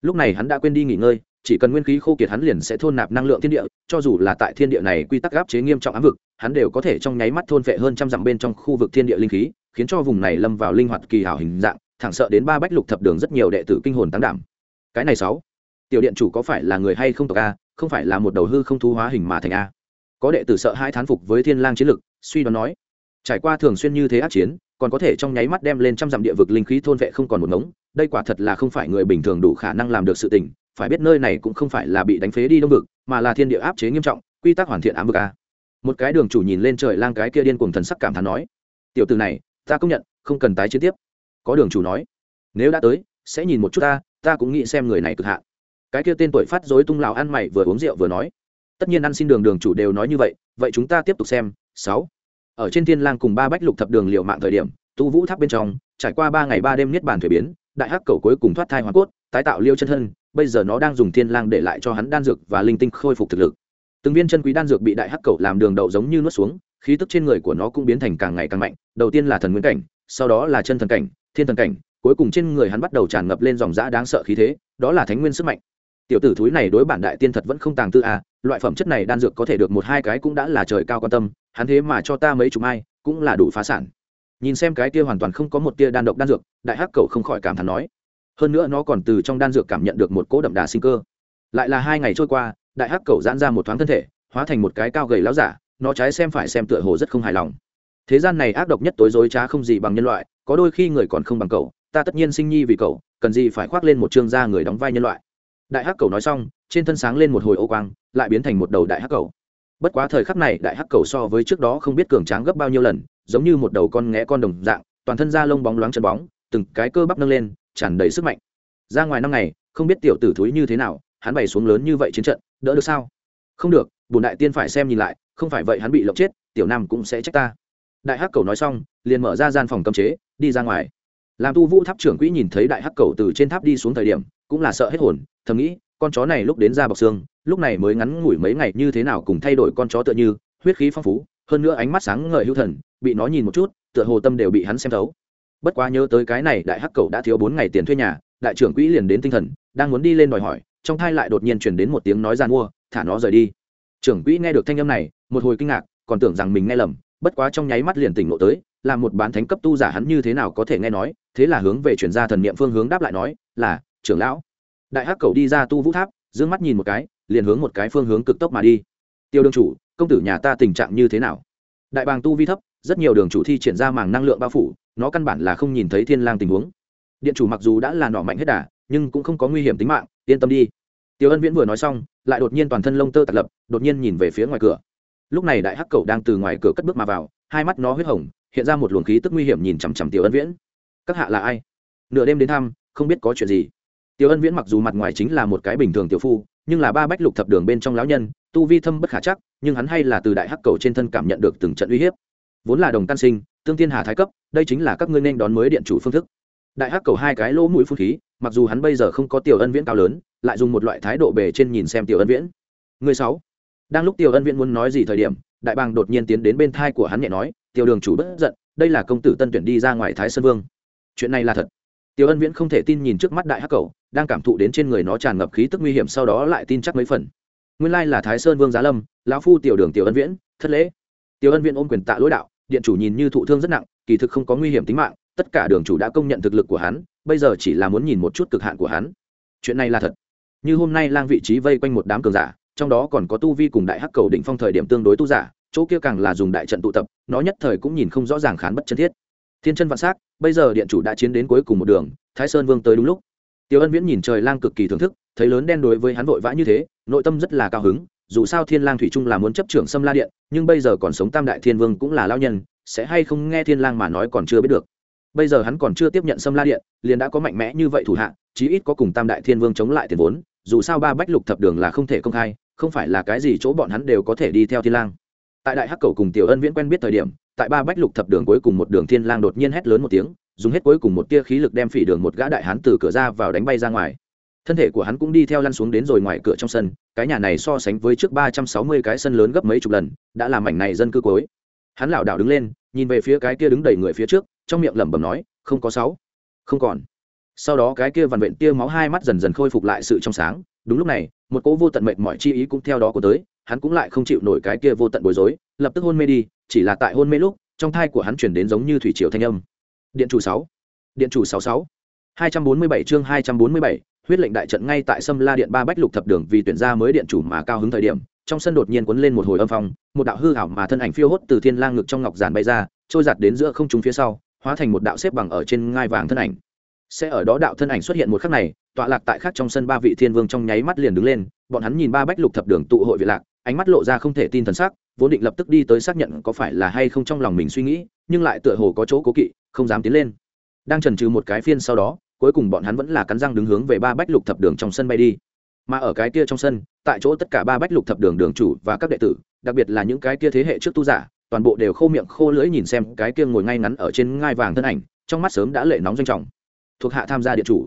Lúc này hắn đã quên đi nghỉ ngơi, chỉ cần nguyên khí khô kiệt hắn liền sẽ thôn nạp năng lượng thiên địa, cho dù là tại thiên địa này quy tắc áp chế nghiêm trọng ám vực, hắn đều có thể trong nháy mắt thôn phệ hơn trăm dặm bên trong khu vực thiên địa linh khí, khiến cho vùng này lâm vào linh hoạt kỳ hảo hình dạng, thẳng sợ đến ba bách lục thập đường rất nhiều đệ tử kinh hồn tăng đảm. Cái này sáu, tiểu điện chủ có phải là người hay không tộc a, không phải là một đầu hư không thu hóa hình mà thành a? Có đệ tử sợ hai thán phục với thiên lang chiến lực, suy đoán nói trải qua thường xuyên như thế ác chiến, còn có thể trong nháy mắt đem lên trăm dặm địa vực linh khí thôn vệ không còn một ngống, đây quả thật là không phải người bình thường đủ khả năng làm được sự tình, phải biết nơi này cũng không phải là bị đánh phế đi đông vực, mà là thiên địa áp chế nghiêm trọng, quy tắc hoàn thiện ám vực a. Một cái đường chủ nhìn lên trời lang cái kia điên cuồng thần sắc cảm thán nói, tiểu từ này, ta công nhận, không cần tái chiến tiếp. Có đường chủ nói, nếu đã tới, sẽ nhìn một chút ta ta cũng nghĩ xem người này cực hạn. Cái kia tên tuổi phát dối tung lào ăn mày vừa uống rượu vừa nói, tất nhiên ăn xin đường đường chủ đều nói như vậy vậy chúng ta tiếp tục xem, sáu ở trên thiên lang cùng ba bách lục thập đường liệu mạng thời điểm tu vũ tháp bên trong, trải qua ba ngày ba đêm niết bàn thuế biến, đại hắc cầu cuối cùng thoát thai hoàn cốt, tái tạo liêu chân thân, bây giờ nó đang dùng thiên lang để lại cho hắn đan dược và linh tinh khôi phục thực lực. Từng viên chân quý đan dược bị đại hắc cầu làm đường đậu giống như nuốt xuống, khí tức trên người của nó cũng biến thành càng ngày càng mạnh, đầu tiên là thần nguyên cảnh, sau đó là chân thần cảnh, thiên thần cảnh, cuối cùng trên người hắn bắt đầu tràn ngập lên dòng dã đáng sợ khí thế, đó là thánh nguyên sức mạnh. Tiểu tử thúi này đối bản đại tiên thật vẫn không tàng tư à loại phẩm chất này đan dược có thể được một hai cái cũng đã là trời cao quan tâm hắn thế mà cho ta mấy chục ai cũng là đủ phá sản. Nhìn xem cái kia hoàn toàn không có một tia đan độc đan dược, đại hắc cầu không khỏi cảm thán nói. Hơn nữa nó còn từ trong đan dược cảm nhận được một cỗ đậm đà sinh cơ. Lại là hai ngày trôi qua, đại hắc cầu giãn ra một thoáng thân thể, hóa thành một cái cao gầy láo giả, nó trái xem phải xem tựa hồ rất không hài lòng. Thế gian này ác độc nhất tối dối trá không gì bằng nhân loại, có đôi khi người còn không bằng cậu, ta tất nhiên sinh nhi vì cậu, cần gì phải khoác lên một chương da người đóng vai nhân loại. Đại hắc cầu nói xong, trên thân sáng lên một hồi ô quang, lại biến thành một đầu đại hắc cầu bất quá thời khắc này đại hắc cầu so với trước đó không biết cường tráng gấp bao nhiêu lần, giống như một đầu con nghé con đồng dạng, toàn thân da lông bóng loáng chân bóng, từng cái cơ bắp nâng lên, tràn đầy sức mạnh. Ra ngoài năm ngày, không biết tiểu tử thúi như thế nào, hắn bày xuống lớn như vậy chiến trận, đỡ được sao? Không được, bùn đại tiên phải xem nhìn lại, không phải vậy hắn bị lộng chết, tiểu nam cũng sẽ trách ta. Đại hắc cầu nói xong, liền mở ra gian phòng cấm chế, đi ra ngoài. Làm tu vũ tháp trưởng quỹ nhìn thấy đại hắc cầu từ trên tháp đi xuống thời điểm, cũng là sợ hết hồn, thầm nghĩ, con chó này lúc đến ra bọc xương lúc này mới ngắn ngủi mấy ngày như thế nào cùng thay đổi con chó tựa như, huyết khí phong phú, hơn nữa ánh mắt sáng ngời hữu thần, bị nó nhìn một chút, tựa hồ tâm đều bị hắn xem thấu. Bất quá nhớ tới cái này, đại hắc cầu đã thiếu bốn ngày tiền thuê nhà, đại trưởng quỹ liền đến tinh thần, đang muốn đi lên đòi hỏi, trong thai lại đột nhiên chuyển đến một tiếng nói gian mua, thả nó rời đi. Trưởng quỹ nghe được thanh âm này, một hồi kinh ngạc, còn tưởng rằng mình nghe lầm, bất quá trong nháy mắt liền tỉnh ngộ tới, là một bán thánh cấp tu giả hắn như thế nào có thể nghe nói, thế là hướng về chuyển gia thần niệm phương hướng đáp lại nói, là, trưởng lão. Đại hắc cầu đi ra tu vũ tháp d mắt nhìn một cái liền hướng một cái phương hướng cực tốc mà đi. Tiêu đương chủ, công tử nhà ta tình trạng như thế nào? Đại bàng tu vi thấp, rất nhiều đường chủ thi triển ra màng năng lượng bao phủ, nó căn bản là không nhìn thấy thiên lang tình huống. Điện chủ mặc dù đã là nỏ mạnh hết đà, nhưng cũng không có nguy hiểm tính mạng, yên tâm đi. Tiêu ân viễn vừa nói xong, lại đột nhiên toàn thân lông tơ tạt lập, đột nhiên nhìn về phía ngoài cửa. Lúc này đại hắc cầu đang từ ngoài cửa cất bước mà vào, hai mắt nó huyết hồng, hiện ra một luồng khí tức nguy hiểm nhìn chằm chằm Tiêu ân viễn. Các hạ là ai? Nửa đêm đến thăm, không biết có chuyện gì. Tiêu ân viễn mặc dù mặt ngoài chính là một cái bình thường tiểu phu nhưng là ba bách lục thập đường bên trong lão nhân, tu vi thâm bất khả chắc, nhưng hắn hay là từ đại hắc cầu trên thân cảm nhận được từng trận uy hiếp. Vốn là đồng tan sinh, tương tiên hà thái cấp, đây chính là các ngươi nên đón mới điện chủ phương thức. Đại hắc cầu hai cái lỗ mũi phun khí, mặc dù hắn bây giờ không có tiểu ân viễn cao lớn, lại dùng một loại thái độ bề trên nhìn xem tiểu ân viễn. Người sáu. Đang lúc tiểu ân viễn muốn nói gì thời điểm, đại bàng đột nhiên tiến đến bên thai của hắn nhẹ nói, tiểu đường chủ bất giận, đây là công tử tân tuyển đi ra ngoài thái sơn vương. Chuyện này là thật tiểu ân viễn không thể tin nhìn trước mắt đại hắc cầu đang cảm thụ đến trên người nó tràn ngập khí tức nguy hiểm sau đó lại tin chắc mấy phần. Nguyên lai là thái sơn vương giá lâm, lão phu tiểu đường tiểu ân viễn, thất lễ. Tiểu ân viễn ôm quyền tạ lỗi đạo, điện chủ nhìn như thụ thương rất nặng, kỳ thực không có nguy hiểm tính mạng, tất cả đường chủ đã công nhận thực lực của hắn, bây giờ chỉ là muốn nhìn một chút cực hạn của hắn. Chuyện này là thật. Như hôm nay lang vị trí vây quanh một đám cường giả, trong đó còn có tu vi cùng đại hắc cầu đỉnh phong thời điểm tương đối tu giả, chỗ kia càng là dùng đại trận tụ tập, nó nhất thời cũng nhìn không rõ ràng khán bất chân thiết thiên chân vạn s á c bây giờ điện chủ đã chiến đến cuối cùng một đường, thái sơn vương tới đúng lúc. Tiêu ân viễn nhìn trời lang cực kỳ thưởng thức, thấy lớn đen đối với hắn vội vã như thế, nội tâm rất là cao hứng, dù sao thiên lang thủy trung là muốn chấp trưởng xâm la điện, nhưng bây giờ còn sống tam đại thiên vương cũng là lao nhân, sẽ hay không nghe thiên lang mà nói còn chưa biết được. Bây giờ hắn còn chưa tiếp nhận xâm la điện, liền đã có mạnh mẽ như vậy thủ hạ, chí ít có cùng tam đại thiên vương chống lại tiền vốn, dù sao ba bách lục thập đường là không thể công khai, không phải là cái gì chỗ bọn hắn đều có thể đi theo thiên lang tại đại hắc cầu cùng tiểu ân viễn quen biết thời điểm, tại ba bách lục thập đường cuối cùng một đường thiên lang đột nhiên hét lớn một tiếng, dùng hết cuối cùng một tia khí lực đem phỉ đường một gã đại hán từ cửa ra vào đánh bay ra ngoài. Thân thể của hắn cũng đi theo lăn xuống đến rồi ngoài cửa trong sân, cái nhà này so sánh với trước ba trăm sáu mươi cái sân lớn gấp mấy chục lần, đã làm mảnh này dân cư cối hắn lảo đảo đứng lên, nhìn về phía cái kia đứng đầy người phía trước, trong miệng lẩm bẩm nói, không có sáu, không còn. Sau đó cái kia vằn vện tia máu hai mắt dần dần khôi phục lại sự trong sáng. Đúng lúc này, một cỗ vô tận mệnh mọi chi ý cũng theo đó của tới hắn cũng lại không chịu nổi cái kia vô tận bối rối, lập tức hôn mê đi, chỉ là tại hôn mê lúc, trong thai của hắn chuyển đến giống như thủy triều thanh âm. Điện chủ sáu, điện chủ sáu sáu. Hai trăm bốn mươi bảy chương hai trăm bốn mươi bảy, huyết lệnh đại trận ngay tại sâm la điện ba bách lục thập đường vì tuyển ra mới điện chủ mà cao hứng thời điểm, trong sân đột nhiên cuốn lên một hồi âm phong, một đạo hư hảo mà thân ảnh phiêu hốt từ thiên lang ngực trong ngọc giản bay ra, trôi giặt đến giữa không trung phía sau, hóa thành một đạo xếp bằng ở trên ngai vàng thân ảnh. Sẽ ở đó đạo thân ảnh xuất hiện một khắc này, tọa lạc tại khác trong sân ba vị thiên vương trong nháy mắt liền đứng lên, bọn hắn nhìn ba bách lục thập đường tụ hội vị lạc ánh mắt lộ ra không thể tin thần sắc, vốn định lập tức đi tới xác nhận có phải là hay không trong lòng mình suy nghĩ, nhưng lại tựa hồ có chỗ cố kỵ, không dám tiến lên. Đang chần chừ một cái phiên sau đó, cuối cùng bọn hắn vẫn là cắn răng đứng hướng về ba bách lục thập đường trong sân bay đi. Mà ở cái kia trong sân, tại chỗ tất cả ba bách lục thập đường đường chủ và các đệ tử, đặc biệt là những cái kia thế hệ trước tu giả, toàn bộ đều khô miệng khô lưỡi nhìn xem cái kia ngồi ngay ngắn ở trên ngai vàng thân ảnh, trong mắt sớm đã lệ nóng doanh trọng. Thuộc hạ tham gia điện chủ.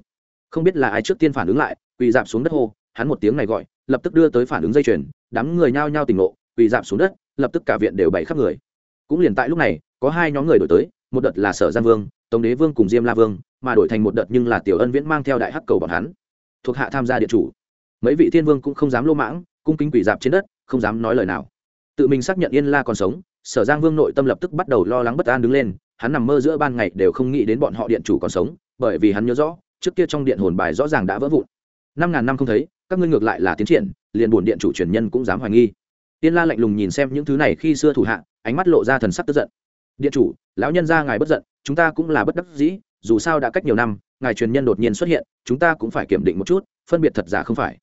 Không biết là ai trước tiên phản ứng lại, quỳ dạp xuống đất hô, hắn một tiếng này gọi, lập tức đưa tới phản ứng dây chuyền đám người nhao nhao tỉnh ngộ, quỳ dạp xuống đất, lập tức cả viện đều bày khắp người. Cũng liền tại lúc này, có hai nhóm người đổi tới, một đợt là sở giang vương, tống đế vương cùng diêm la vương, mà đổi thành một đợt nhưng là tiểu ân viễn mang theo đại hắc cầu bọn hắn, thuộc hạ tham gia điện chủ. Mấy vị thiên vương cũng không dám lô mãng, cung kính quỷ dạp trên đất, không dám nói lời nào. Tự mình xác nhận yên la còn sống, sở giang vương nội tâm lập tức bắt đầu lo lắng bất an đứng lên, hắn nằm mơ giữa ban ngày đều không nghĩ đến bọn họ điện chủ còn sống, bởi vì hắn nhớ rõ, trước kia trong điện hồn bài rõ ràng đã vỡ vụn. Năm ngàn năm không thấy các ngươi ngược lại là tiến triển, liền buồn điện chủ truyền nhân cũng dám hoài nghi. Tiên la lạnh lùng nhìn xem những thứ này khi xưa thủ hạ, ánh mắt lộ ra thần sắc tức giận. Điện chủ, lão nhân ra ngài bất giận, chúng ta cũng là bất đắc dĩ, dù sao đã cách nhiều năm, ngài truyền nhân đột nhiên xuất hiện, chúng ta cũng phải kiểm định một chút, phân biệt thật giả không phải.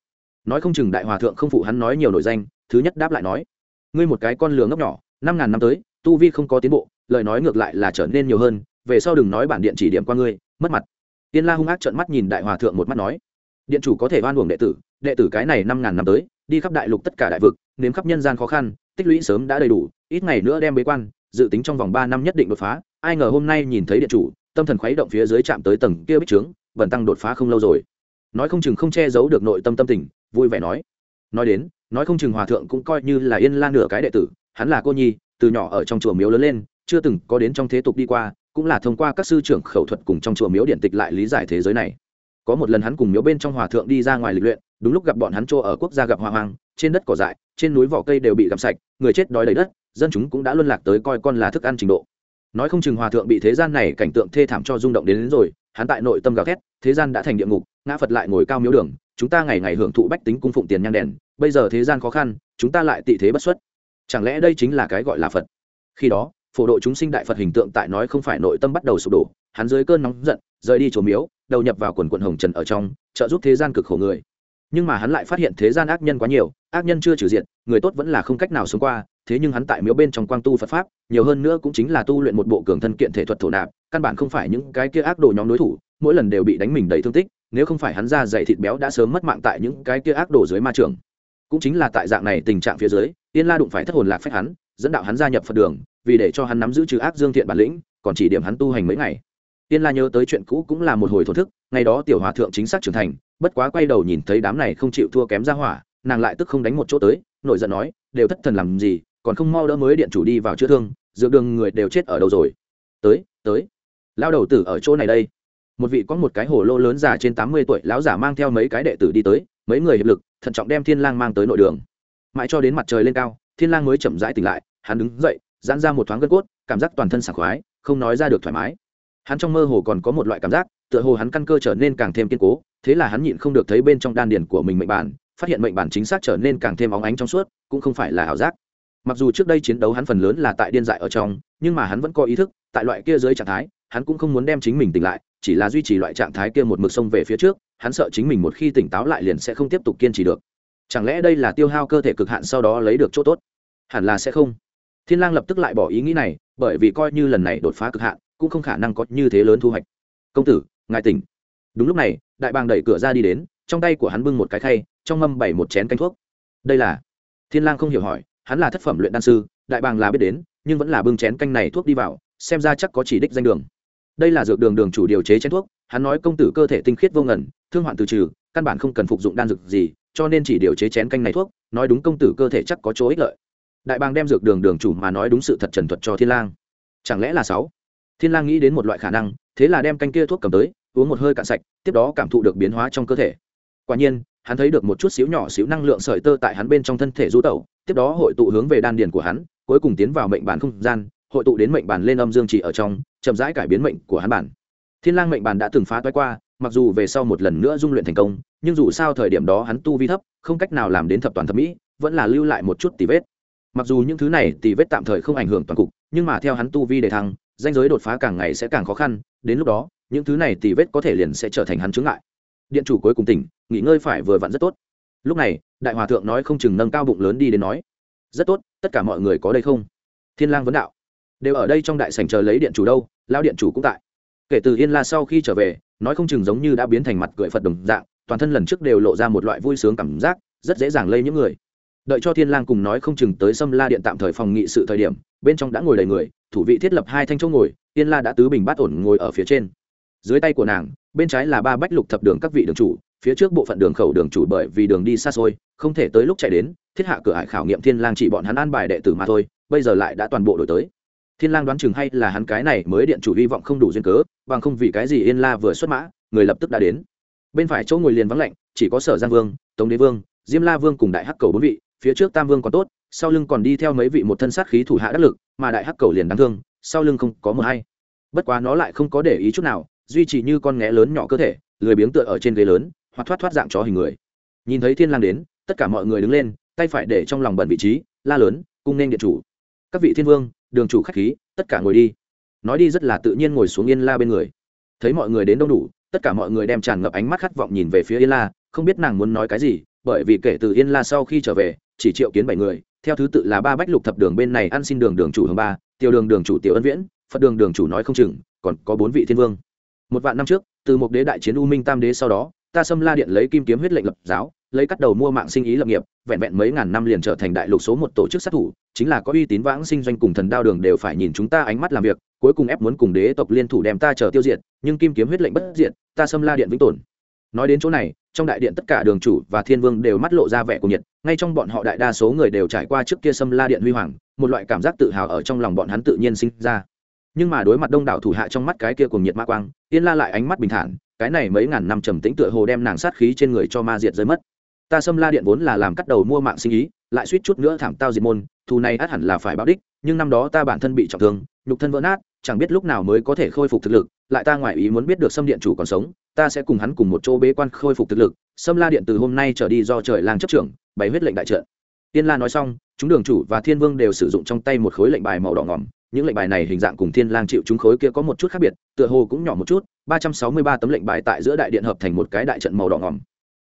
Nói không chừng đại hòa thượng không phụ hắn nói nhiều nội danh, thứ nhất đáp lại nói, ngươi một cái con lừa ngốc nhỏ, năm ngàn năm tới, tu vi không có tiến bộ, lời nói ngược lại là trở nên nhiều hơn, về sau đừng nói bản điện chỉ điểm qua ngươi, mất mặt. Tiên la hung ác trợn mắt nhìn đại hòa thượng một mắt nói, điện chủ có thể oan uổng đệ tử đệ tử cái này năm ngàn năm tới, đi khắp đại lục tất cả đại vực, nếm khắp nhân gian khó khăn, tích lũy sớm đã đầy đủ, ít ngày nữa đem bế quan, dự tính trong vòng ba năm nhất định đột phá, ai ngờ hôm nay nhìn thấy điện chủ, tâm thần khuấy động phía dưới chạm tới tầng kia bích trướng, bần tăng đột phá không lâu rồi. Nói không chừng không che giấu được nội tâm tâm tình, vui vẻ nói. Nói đến, nói không chừng hòa thượng cũng coi như là yên la nửa cái đệ tử, hắn là cô nhi, từ nhỏ ở trong chùa miếu lớn lên, chưa từng có đến trong thế tục đi qua, cũng là thông qua các sư trưởng khẩu thuật cùng trong chùa miếu điện tịch lại lý giải thế giới này có một lần hắn cùng miếu bên trong hòa thượng đi ra ngoài lịch luyện đúng lúc gặp bọn hắn chỗ ở quốc gia gặp hoa hoang trên đất cỏ dại trên núi vỏ cây đều bị gặm sạch người chết đói đầy đất dân chúng cũng đã luân lạc tới coi con là thức ăn trình độ. Nói không chừng hòa thượng bị thế gian này cảnh tượng thê thảm cho rung động đến, đến rồi hắn tại nội tâm gào thét thế gian đã thành địa ngục ngã phật lại ngồi cao miếu đường chúng ta ngày ngày hưởng thụ bách tính cung phụng tiền nhang đèn bây giờ thế gian khó khăn chúng ta lại tị thế bất xuất. Chẳng lẽ đây chính là cái gọi là phật? Khi đó phổ độ chúng sinh đại phật hình tượng tại nói không phải nội tâm bắt đầu sụp đổ hắn dưới cơn nóng giận rời đi chỗ miếu đầu nhập vào quần quận hồng trần ở trong, trợ giúp thế gian cực khổ người. Nhưng mà hắn lại phát hiện thế gian ác nhân quá nhiều, ác nhân chưa trừ diện, người tốt vẫn là không cách nào sống qua, thế nhưng hắn tại miếu bên trong quang tu phật pháp, nhiều hơn nữa cũng chính là tu luyện một bộ cường thân kiện thể thuật thổ nạp, căn bản không phải những cái kia ác đồ nhóm đối thủ, mỗi lần đều bị đánh mình đầy thương tích, nếu không phải hắn ra dày thịt béo đã sớm mất mạng tại những cái kia ác đồ dưới ma trường. Cũng chính là tại dạng này tình trạng phía dưới tiên la đụng phải thất hồn lạc phách hắn, dẫn đạo hắn gia nhập phật đường, vì để cho hắn nắm giữ trừ ác dương thiện bản lĩnh, còn chỉ điểm hắn tu hành mấy ngày tiên la nhớ tới chuyện cũ cũng là một hồi thổ thức, ngày đó tiểu hòa thượng chính xác trưởng thành, bất quá quay đầu nhìn thấy đám này không chịu thua kém ra hỏa, nàng lại tức không đánh một chỗ tới, nổi giận nói, đều thất thần làm gì, còn không mau đỡ mới điện chủ đi vào chữa thương, dược đường người đều chết ở đâu rồi? Tới tới. Lao đầu tử ở chỗ này đây. Một vị có một cái hồ lô lớn già trên tám mươi tuổi, lão giả mang theo mấy cái đệ tử đi tới, mấy người hiệp lực, thận trọng đem thiên lang mang tới nội đường. Mãi cho đến mặt trời lên cao, thiên lang mới chậm rãi tỉnh lại, hắn đứng dậy, giãn ra một thoáng gân cốt, cảm giác toàn thân sảng khoái, không nói ra được thoải mái hắn trong mơ hồ còn có một loại cảm giác, tựa hồ hắn căn cơ trở nên càng thêm kiên cố, thế là hắn nhịn không được thấy bên trong đan điền của mình mệnh bản, phát hiện mệnh bản chính xác trở nên càng thêm óng ánh trong suốt, cũng không phải là ảo giác. Mặc dù trước đây chiến đấu hắn phần lớn là tại điên dại ở trong, nhưng mà hắn vẫn có ý thức, tại loại kia dưới trạng thái, hắn cũng không muốn đem chính mình tỉnh lại, chỉ là duy trì loại trạng thái kia một mực sông về phía trước, hắn sợ chính mình một khi tỉnh táo lại liền sẽ không tiếp tục kiên trì được. Chẳng lẽ đây là tiêu hao cơ thể cực hạn sau đó lấy được chỗ tốt? Hẳn là sẽ không. Thiên lang lập tức lại bỏ ý nghĩ này, bởi vì coi như lần này đột phá cực hạn cũng không khả năng có như thế lớn thu hoạch. Công tử, ngài tỉnh. Đúng lúc này, đại bàng đẩy cửa ra đi đến, trong tay của hắn bưng một cái khay, trong mâm bảy một chén canh thuốc. Đây là, thiên lang không hiểu hỏi, hắn là thất phẩm luyện đan sư, đại bàng là biết đến, nhưng vẫn là bưng chén canh này thuốc đi vào, xem ra chắc có chỉ đích danh đường. Đây là dược đường đường chủ điều chế chén thuốc, hắn nói công tử cơ thể tinh khiết vô ngần, thương hoạn từ trừ, căn bản không cần phục dụng đan dược gì, cho nên chỉ điều chế chén canh này thuốc, nói đúng công tử cơ thể chắc có chỗ ích lợi. Đại bàng đem dược đường đường chủ mà nói đúng sự thật trần thuật cho thiên lang. Chẳng lẽ là sáu? Thiên lang nghĩ đến một loại khả năng, thế là đem canh kia thuốc cầm tới, uống một hơi cạn sạch, tiếp đó cảm thụ được biến hóa trong cơ thể. Quả nhiên, hắn thấy được một chút xíu nhỏ xíu năng lượng sợi tơ tại hắn bên trong thân thể du tẩu, tiếp đó hội tụ hướng về đan điền của hắn, cuối cùng tiến vào mệnh bản không gian, hội tụ đến mệnh bản lên âm dương chỉ ở trong, chậm rãi cải biến mệnh của hắn bản. Thiên lang mệnh bản đã từng phá toái qua, mặc dù về sau một lần nữa dung luyện thành công, nhưng dù sao thời điểm đó hắn tu vi thấp, không cách nào làm đến thập toàn thập mỹ, vẫn là lưu lại một chút tì vết. Mặc dù những thứ này tì vết tạm thời không ảnh hưởng toàn cục, nhưng mà theo hắn tu vi để thăng danh giới đột phá càng ngày sẽ càng khó khăn, đến lúc đó, những thứ này tì vết có thể liền sẽ trở thành hắn chướng ngại. Điện chủ cuối cùng tỉnh, nghỉ ngơi phải vừa vặn rất tốt. Lúc này, đại hòa thượng nói không chừng nâng cao bụng lớn đi đến nói, rất tốt, tất cả mọi người có đây không? Thiên lang vấn đạo. Đều ở đây trong đại sảnh chờ lấy điện chủ đâu lao điện chủ cũng tại. Kể từ yên la sau khi trở về, nói không chừng giống như đã biến thành mặt cười phật đồng dạng, toàn thân lần trước đều lộ ra một loại vui sướng cảm giác, rất dễ dàng lây những người. Đợi cho thiên lang cùng nói không chừng tới xâm la điện tạm thời phòng nghị sự thời điểm, bên trong đã ngồi đầy người thủ vị thiết lập hai thanh chỗ ngồi, yên la đã tứ bình bát ổn ngồi ở phía trên. Dưới tay của nàng, bên trái là ba bách lục thập đường các vị đường chủ, phía trước bộ phận đường khẩu đường chủ bởi vì đường đi xa xôi, không thể tới lúc chạy đến, thiết hạ cửa hải khảo nghiệm thiên lang chỉ bọn hắn an bài đệ tử mà thôi, bây giờ lại đã toàn bộ đổi tới. Thiên lang đoán chừng hay là hắn cái này mới điện chủ hy vọng không đủ duyên cớ, bằng không vì cái gì yên la vừa xuất mã, người lập tức đã đến. Bên phải chỗ ngồi liền vắng lạnh, chỉ có sở giang vương, tống đế vương, diêm la vương cùng đại hắc cầu bốn vị, phía trước tam vương còn tốt, sau lưng còn đi theo mấy vị một thân sát khí thủ hạ đắc lực mà đại hắc cầu liền đáng thương, sau lưng không có mờ hay. Bất quá nó lại không có để ý chút nào, duy trì như con nghé lớn nhỏ cơ thể, lười biếng tựa ở trên ghế lớn, hoặc thoát thoát dạng chó hình người. Nhìn thấy thiên lang đến, tất cả mọi người đứng lên, tay phải để trong lòng bận vị trí, la lớn, cung nên điện chủ. Các vị thiên vương, đường chủ khách khí, tất cả ngồi đi. Nói đi rất là tự nhiên ngồi xuống yên la bên người. Thấy mọi người đến đông đủ, tất cả mọi người đem tràn ngập ánh mắt khát vọng nhìn về phía yên la, không biết nàng muốn nói cái gì, bởi vì kể từ yên la sau khi trở về, chỉ triệu kiến bảy người theo thứ tự là ba bách lục thập đường bên này ăn xin đường đường chủ hướng ba tiêu đường đường chủ tiểu ân viễn, phật đường đường chủ nói không chừng, còn có bốn vị thiên vương. Một vạn năm trước, từ một đế đại chiến u minh tam đế sau đó, ta xâm la điện lấy kim kiếm huyết lệnh lập giáo, lấy cắt đầu mua mạng sinh ý lập nghiệp, vẹn vẹn mấy ngàn năm liền trở thành đại lục số một tổ chức sát thủ, chính là có uy tín vãng sinh doanh cùng thần đao đường đều phải nhìn chúng ta ánh mắt làm việc, cuối cùng ép muốn cùng đế tộc liên thủ đem ta chờ tiêu diệt, nhưng kim kiếm huyết lệnh bất diệt, ta xâm la điện vĩnh tồn. Nói đến chỗ này trong đại điện tất cả đường chủ và thiên vương đều mắt lộ ra vẻ của nhiệt, ngay trong bọn họ đại đa số người đều trải qua trước kia xâm la điện huy hoàng, một loại cảm giác tự hào ở trong lòng bọn hắn tự nhiên sinh ra. Nhưng mà đối mặt đông đảo thủ hạ trong mắt cái kia cuồng nhiệt ma quang, yên la lại ánh mắt bình thản, cái này mấy ngàn năm trầm tĩnh tựa hồ đem nàng sát khí trên người cho ma diệt rơi mất. Ta xâm la điện vốn là làm cắt đầu mua mạng sinh ý, lại suýt chút nữa thảm tao diệt môn, thù này át hẳn là phải báo đích, nhưng năm đó ta bản thân bị trọng thương, nhục thân vỡ nát, chẳng biết lúc nào mới có thể khôi phục thực lực, lại ta ngoại ý muốn biết được xâm điện chủ còn sống ta sẽ cùng hắn cùng một chỗ bế quan khôi phục thực lực, Sâm la điện từ hôm nay trở đi do trời lang chấp trưởng, bày huyết lệnh đại trận. Tiên la nói xong, chúng đường chủ và thiên vương đều sử dụng trong tay một khối lệnh bài màu đỏ ngỏm những lệnh bài này hình dạng cùng thiên lang chịu chúng khối kia có một chút khác biệt, tựa hồ cũng nhỏ một chút, ba trăm sáu mươi ba tấm lệnh bài tại giữa đại điện hợp thành một cái đại trận màu đỏ ngỏm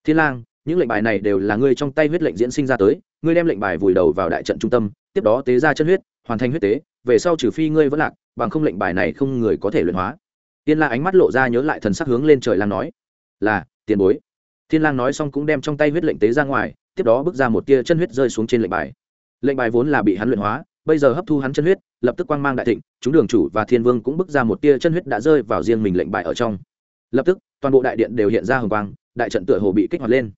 thiên lang, những lệnh bài này đều là ngươi trong tay huyết lệnh diễn sinh ra tới, ngươi đem lệnh bài vùi đầu vào đại trận trung tâm, tiếp đó tế ra chân huyết, hoàn thành huyết tế, về sau trừ phi ngươi vẫn lạc, bằng không lệnh bài này không người có thể luyện hóa tiên la ánh mắt lộ ra nhớ lại thần sắc hướng lên trời lang nói, là, tiền bối. Thiên lang nói xong cũng đem trong tay huyết lệnh tế ra ngoài, tiếp đó bước ra một tia chân huyết rơi xuống trên lệnh bài. Lệnh bài vốn là bị hắn luyện hóa, bây giờ hấp thu hắn chân huyết, lập tức quang mang đại thịnh, chúng đường chủ và thiên vương cũng bước ra một tia chân huyết đã rơi vào riêng mình lệnh bài ở trong. Lập tức, toàn bộ đại điện đều hiện ra hồng quang, đại trận tựa hồ bị kích hoạt lên.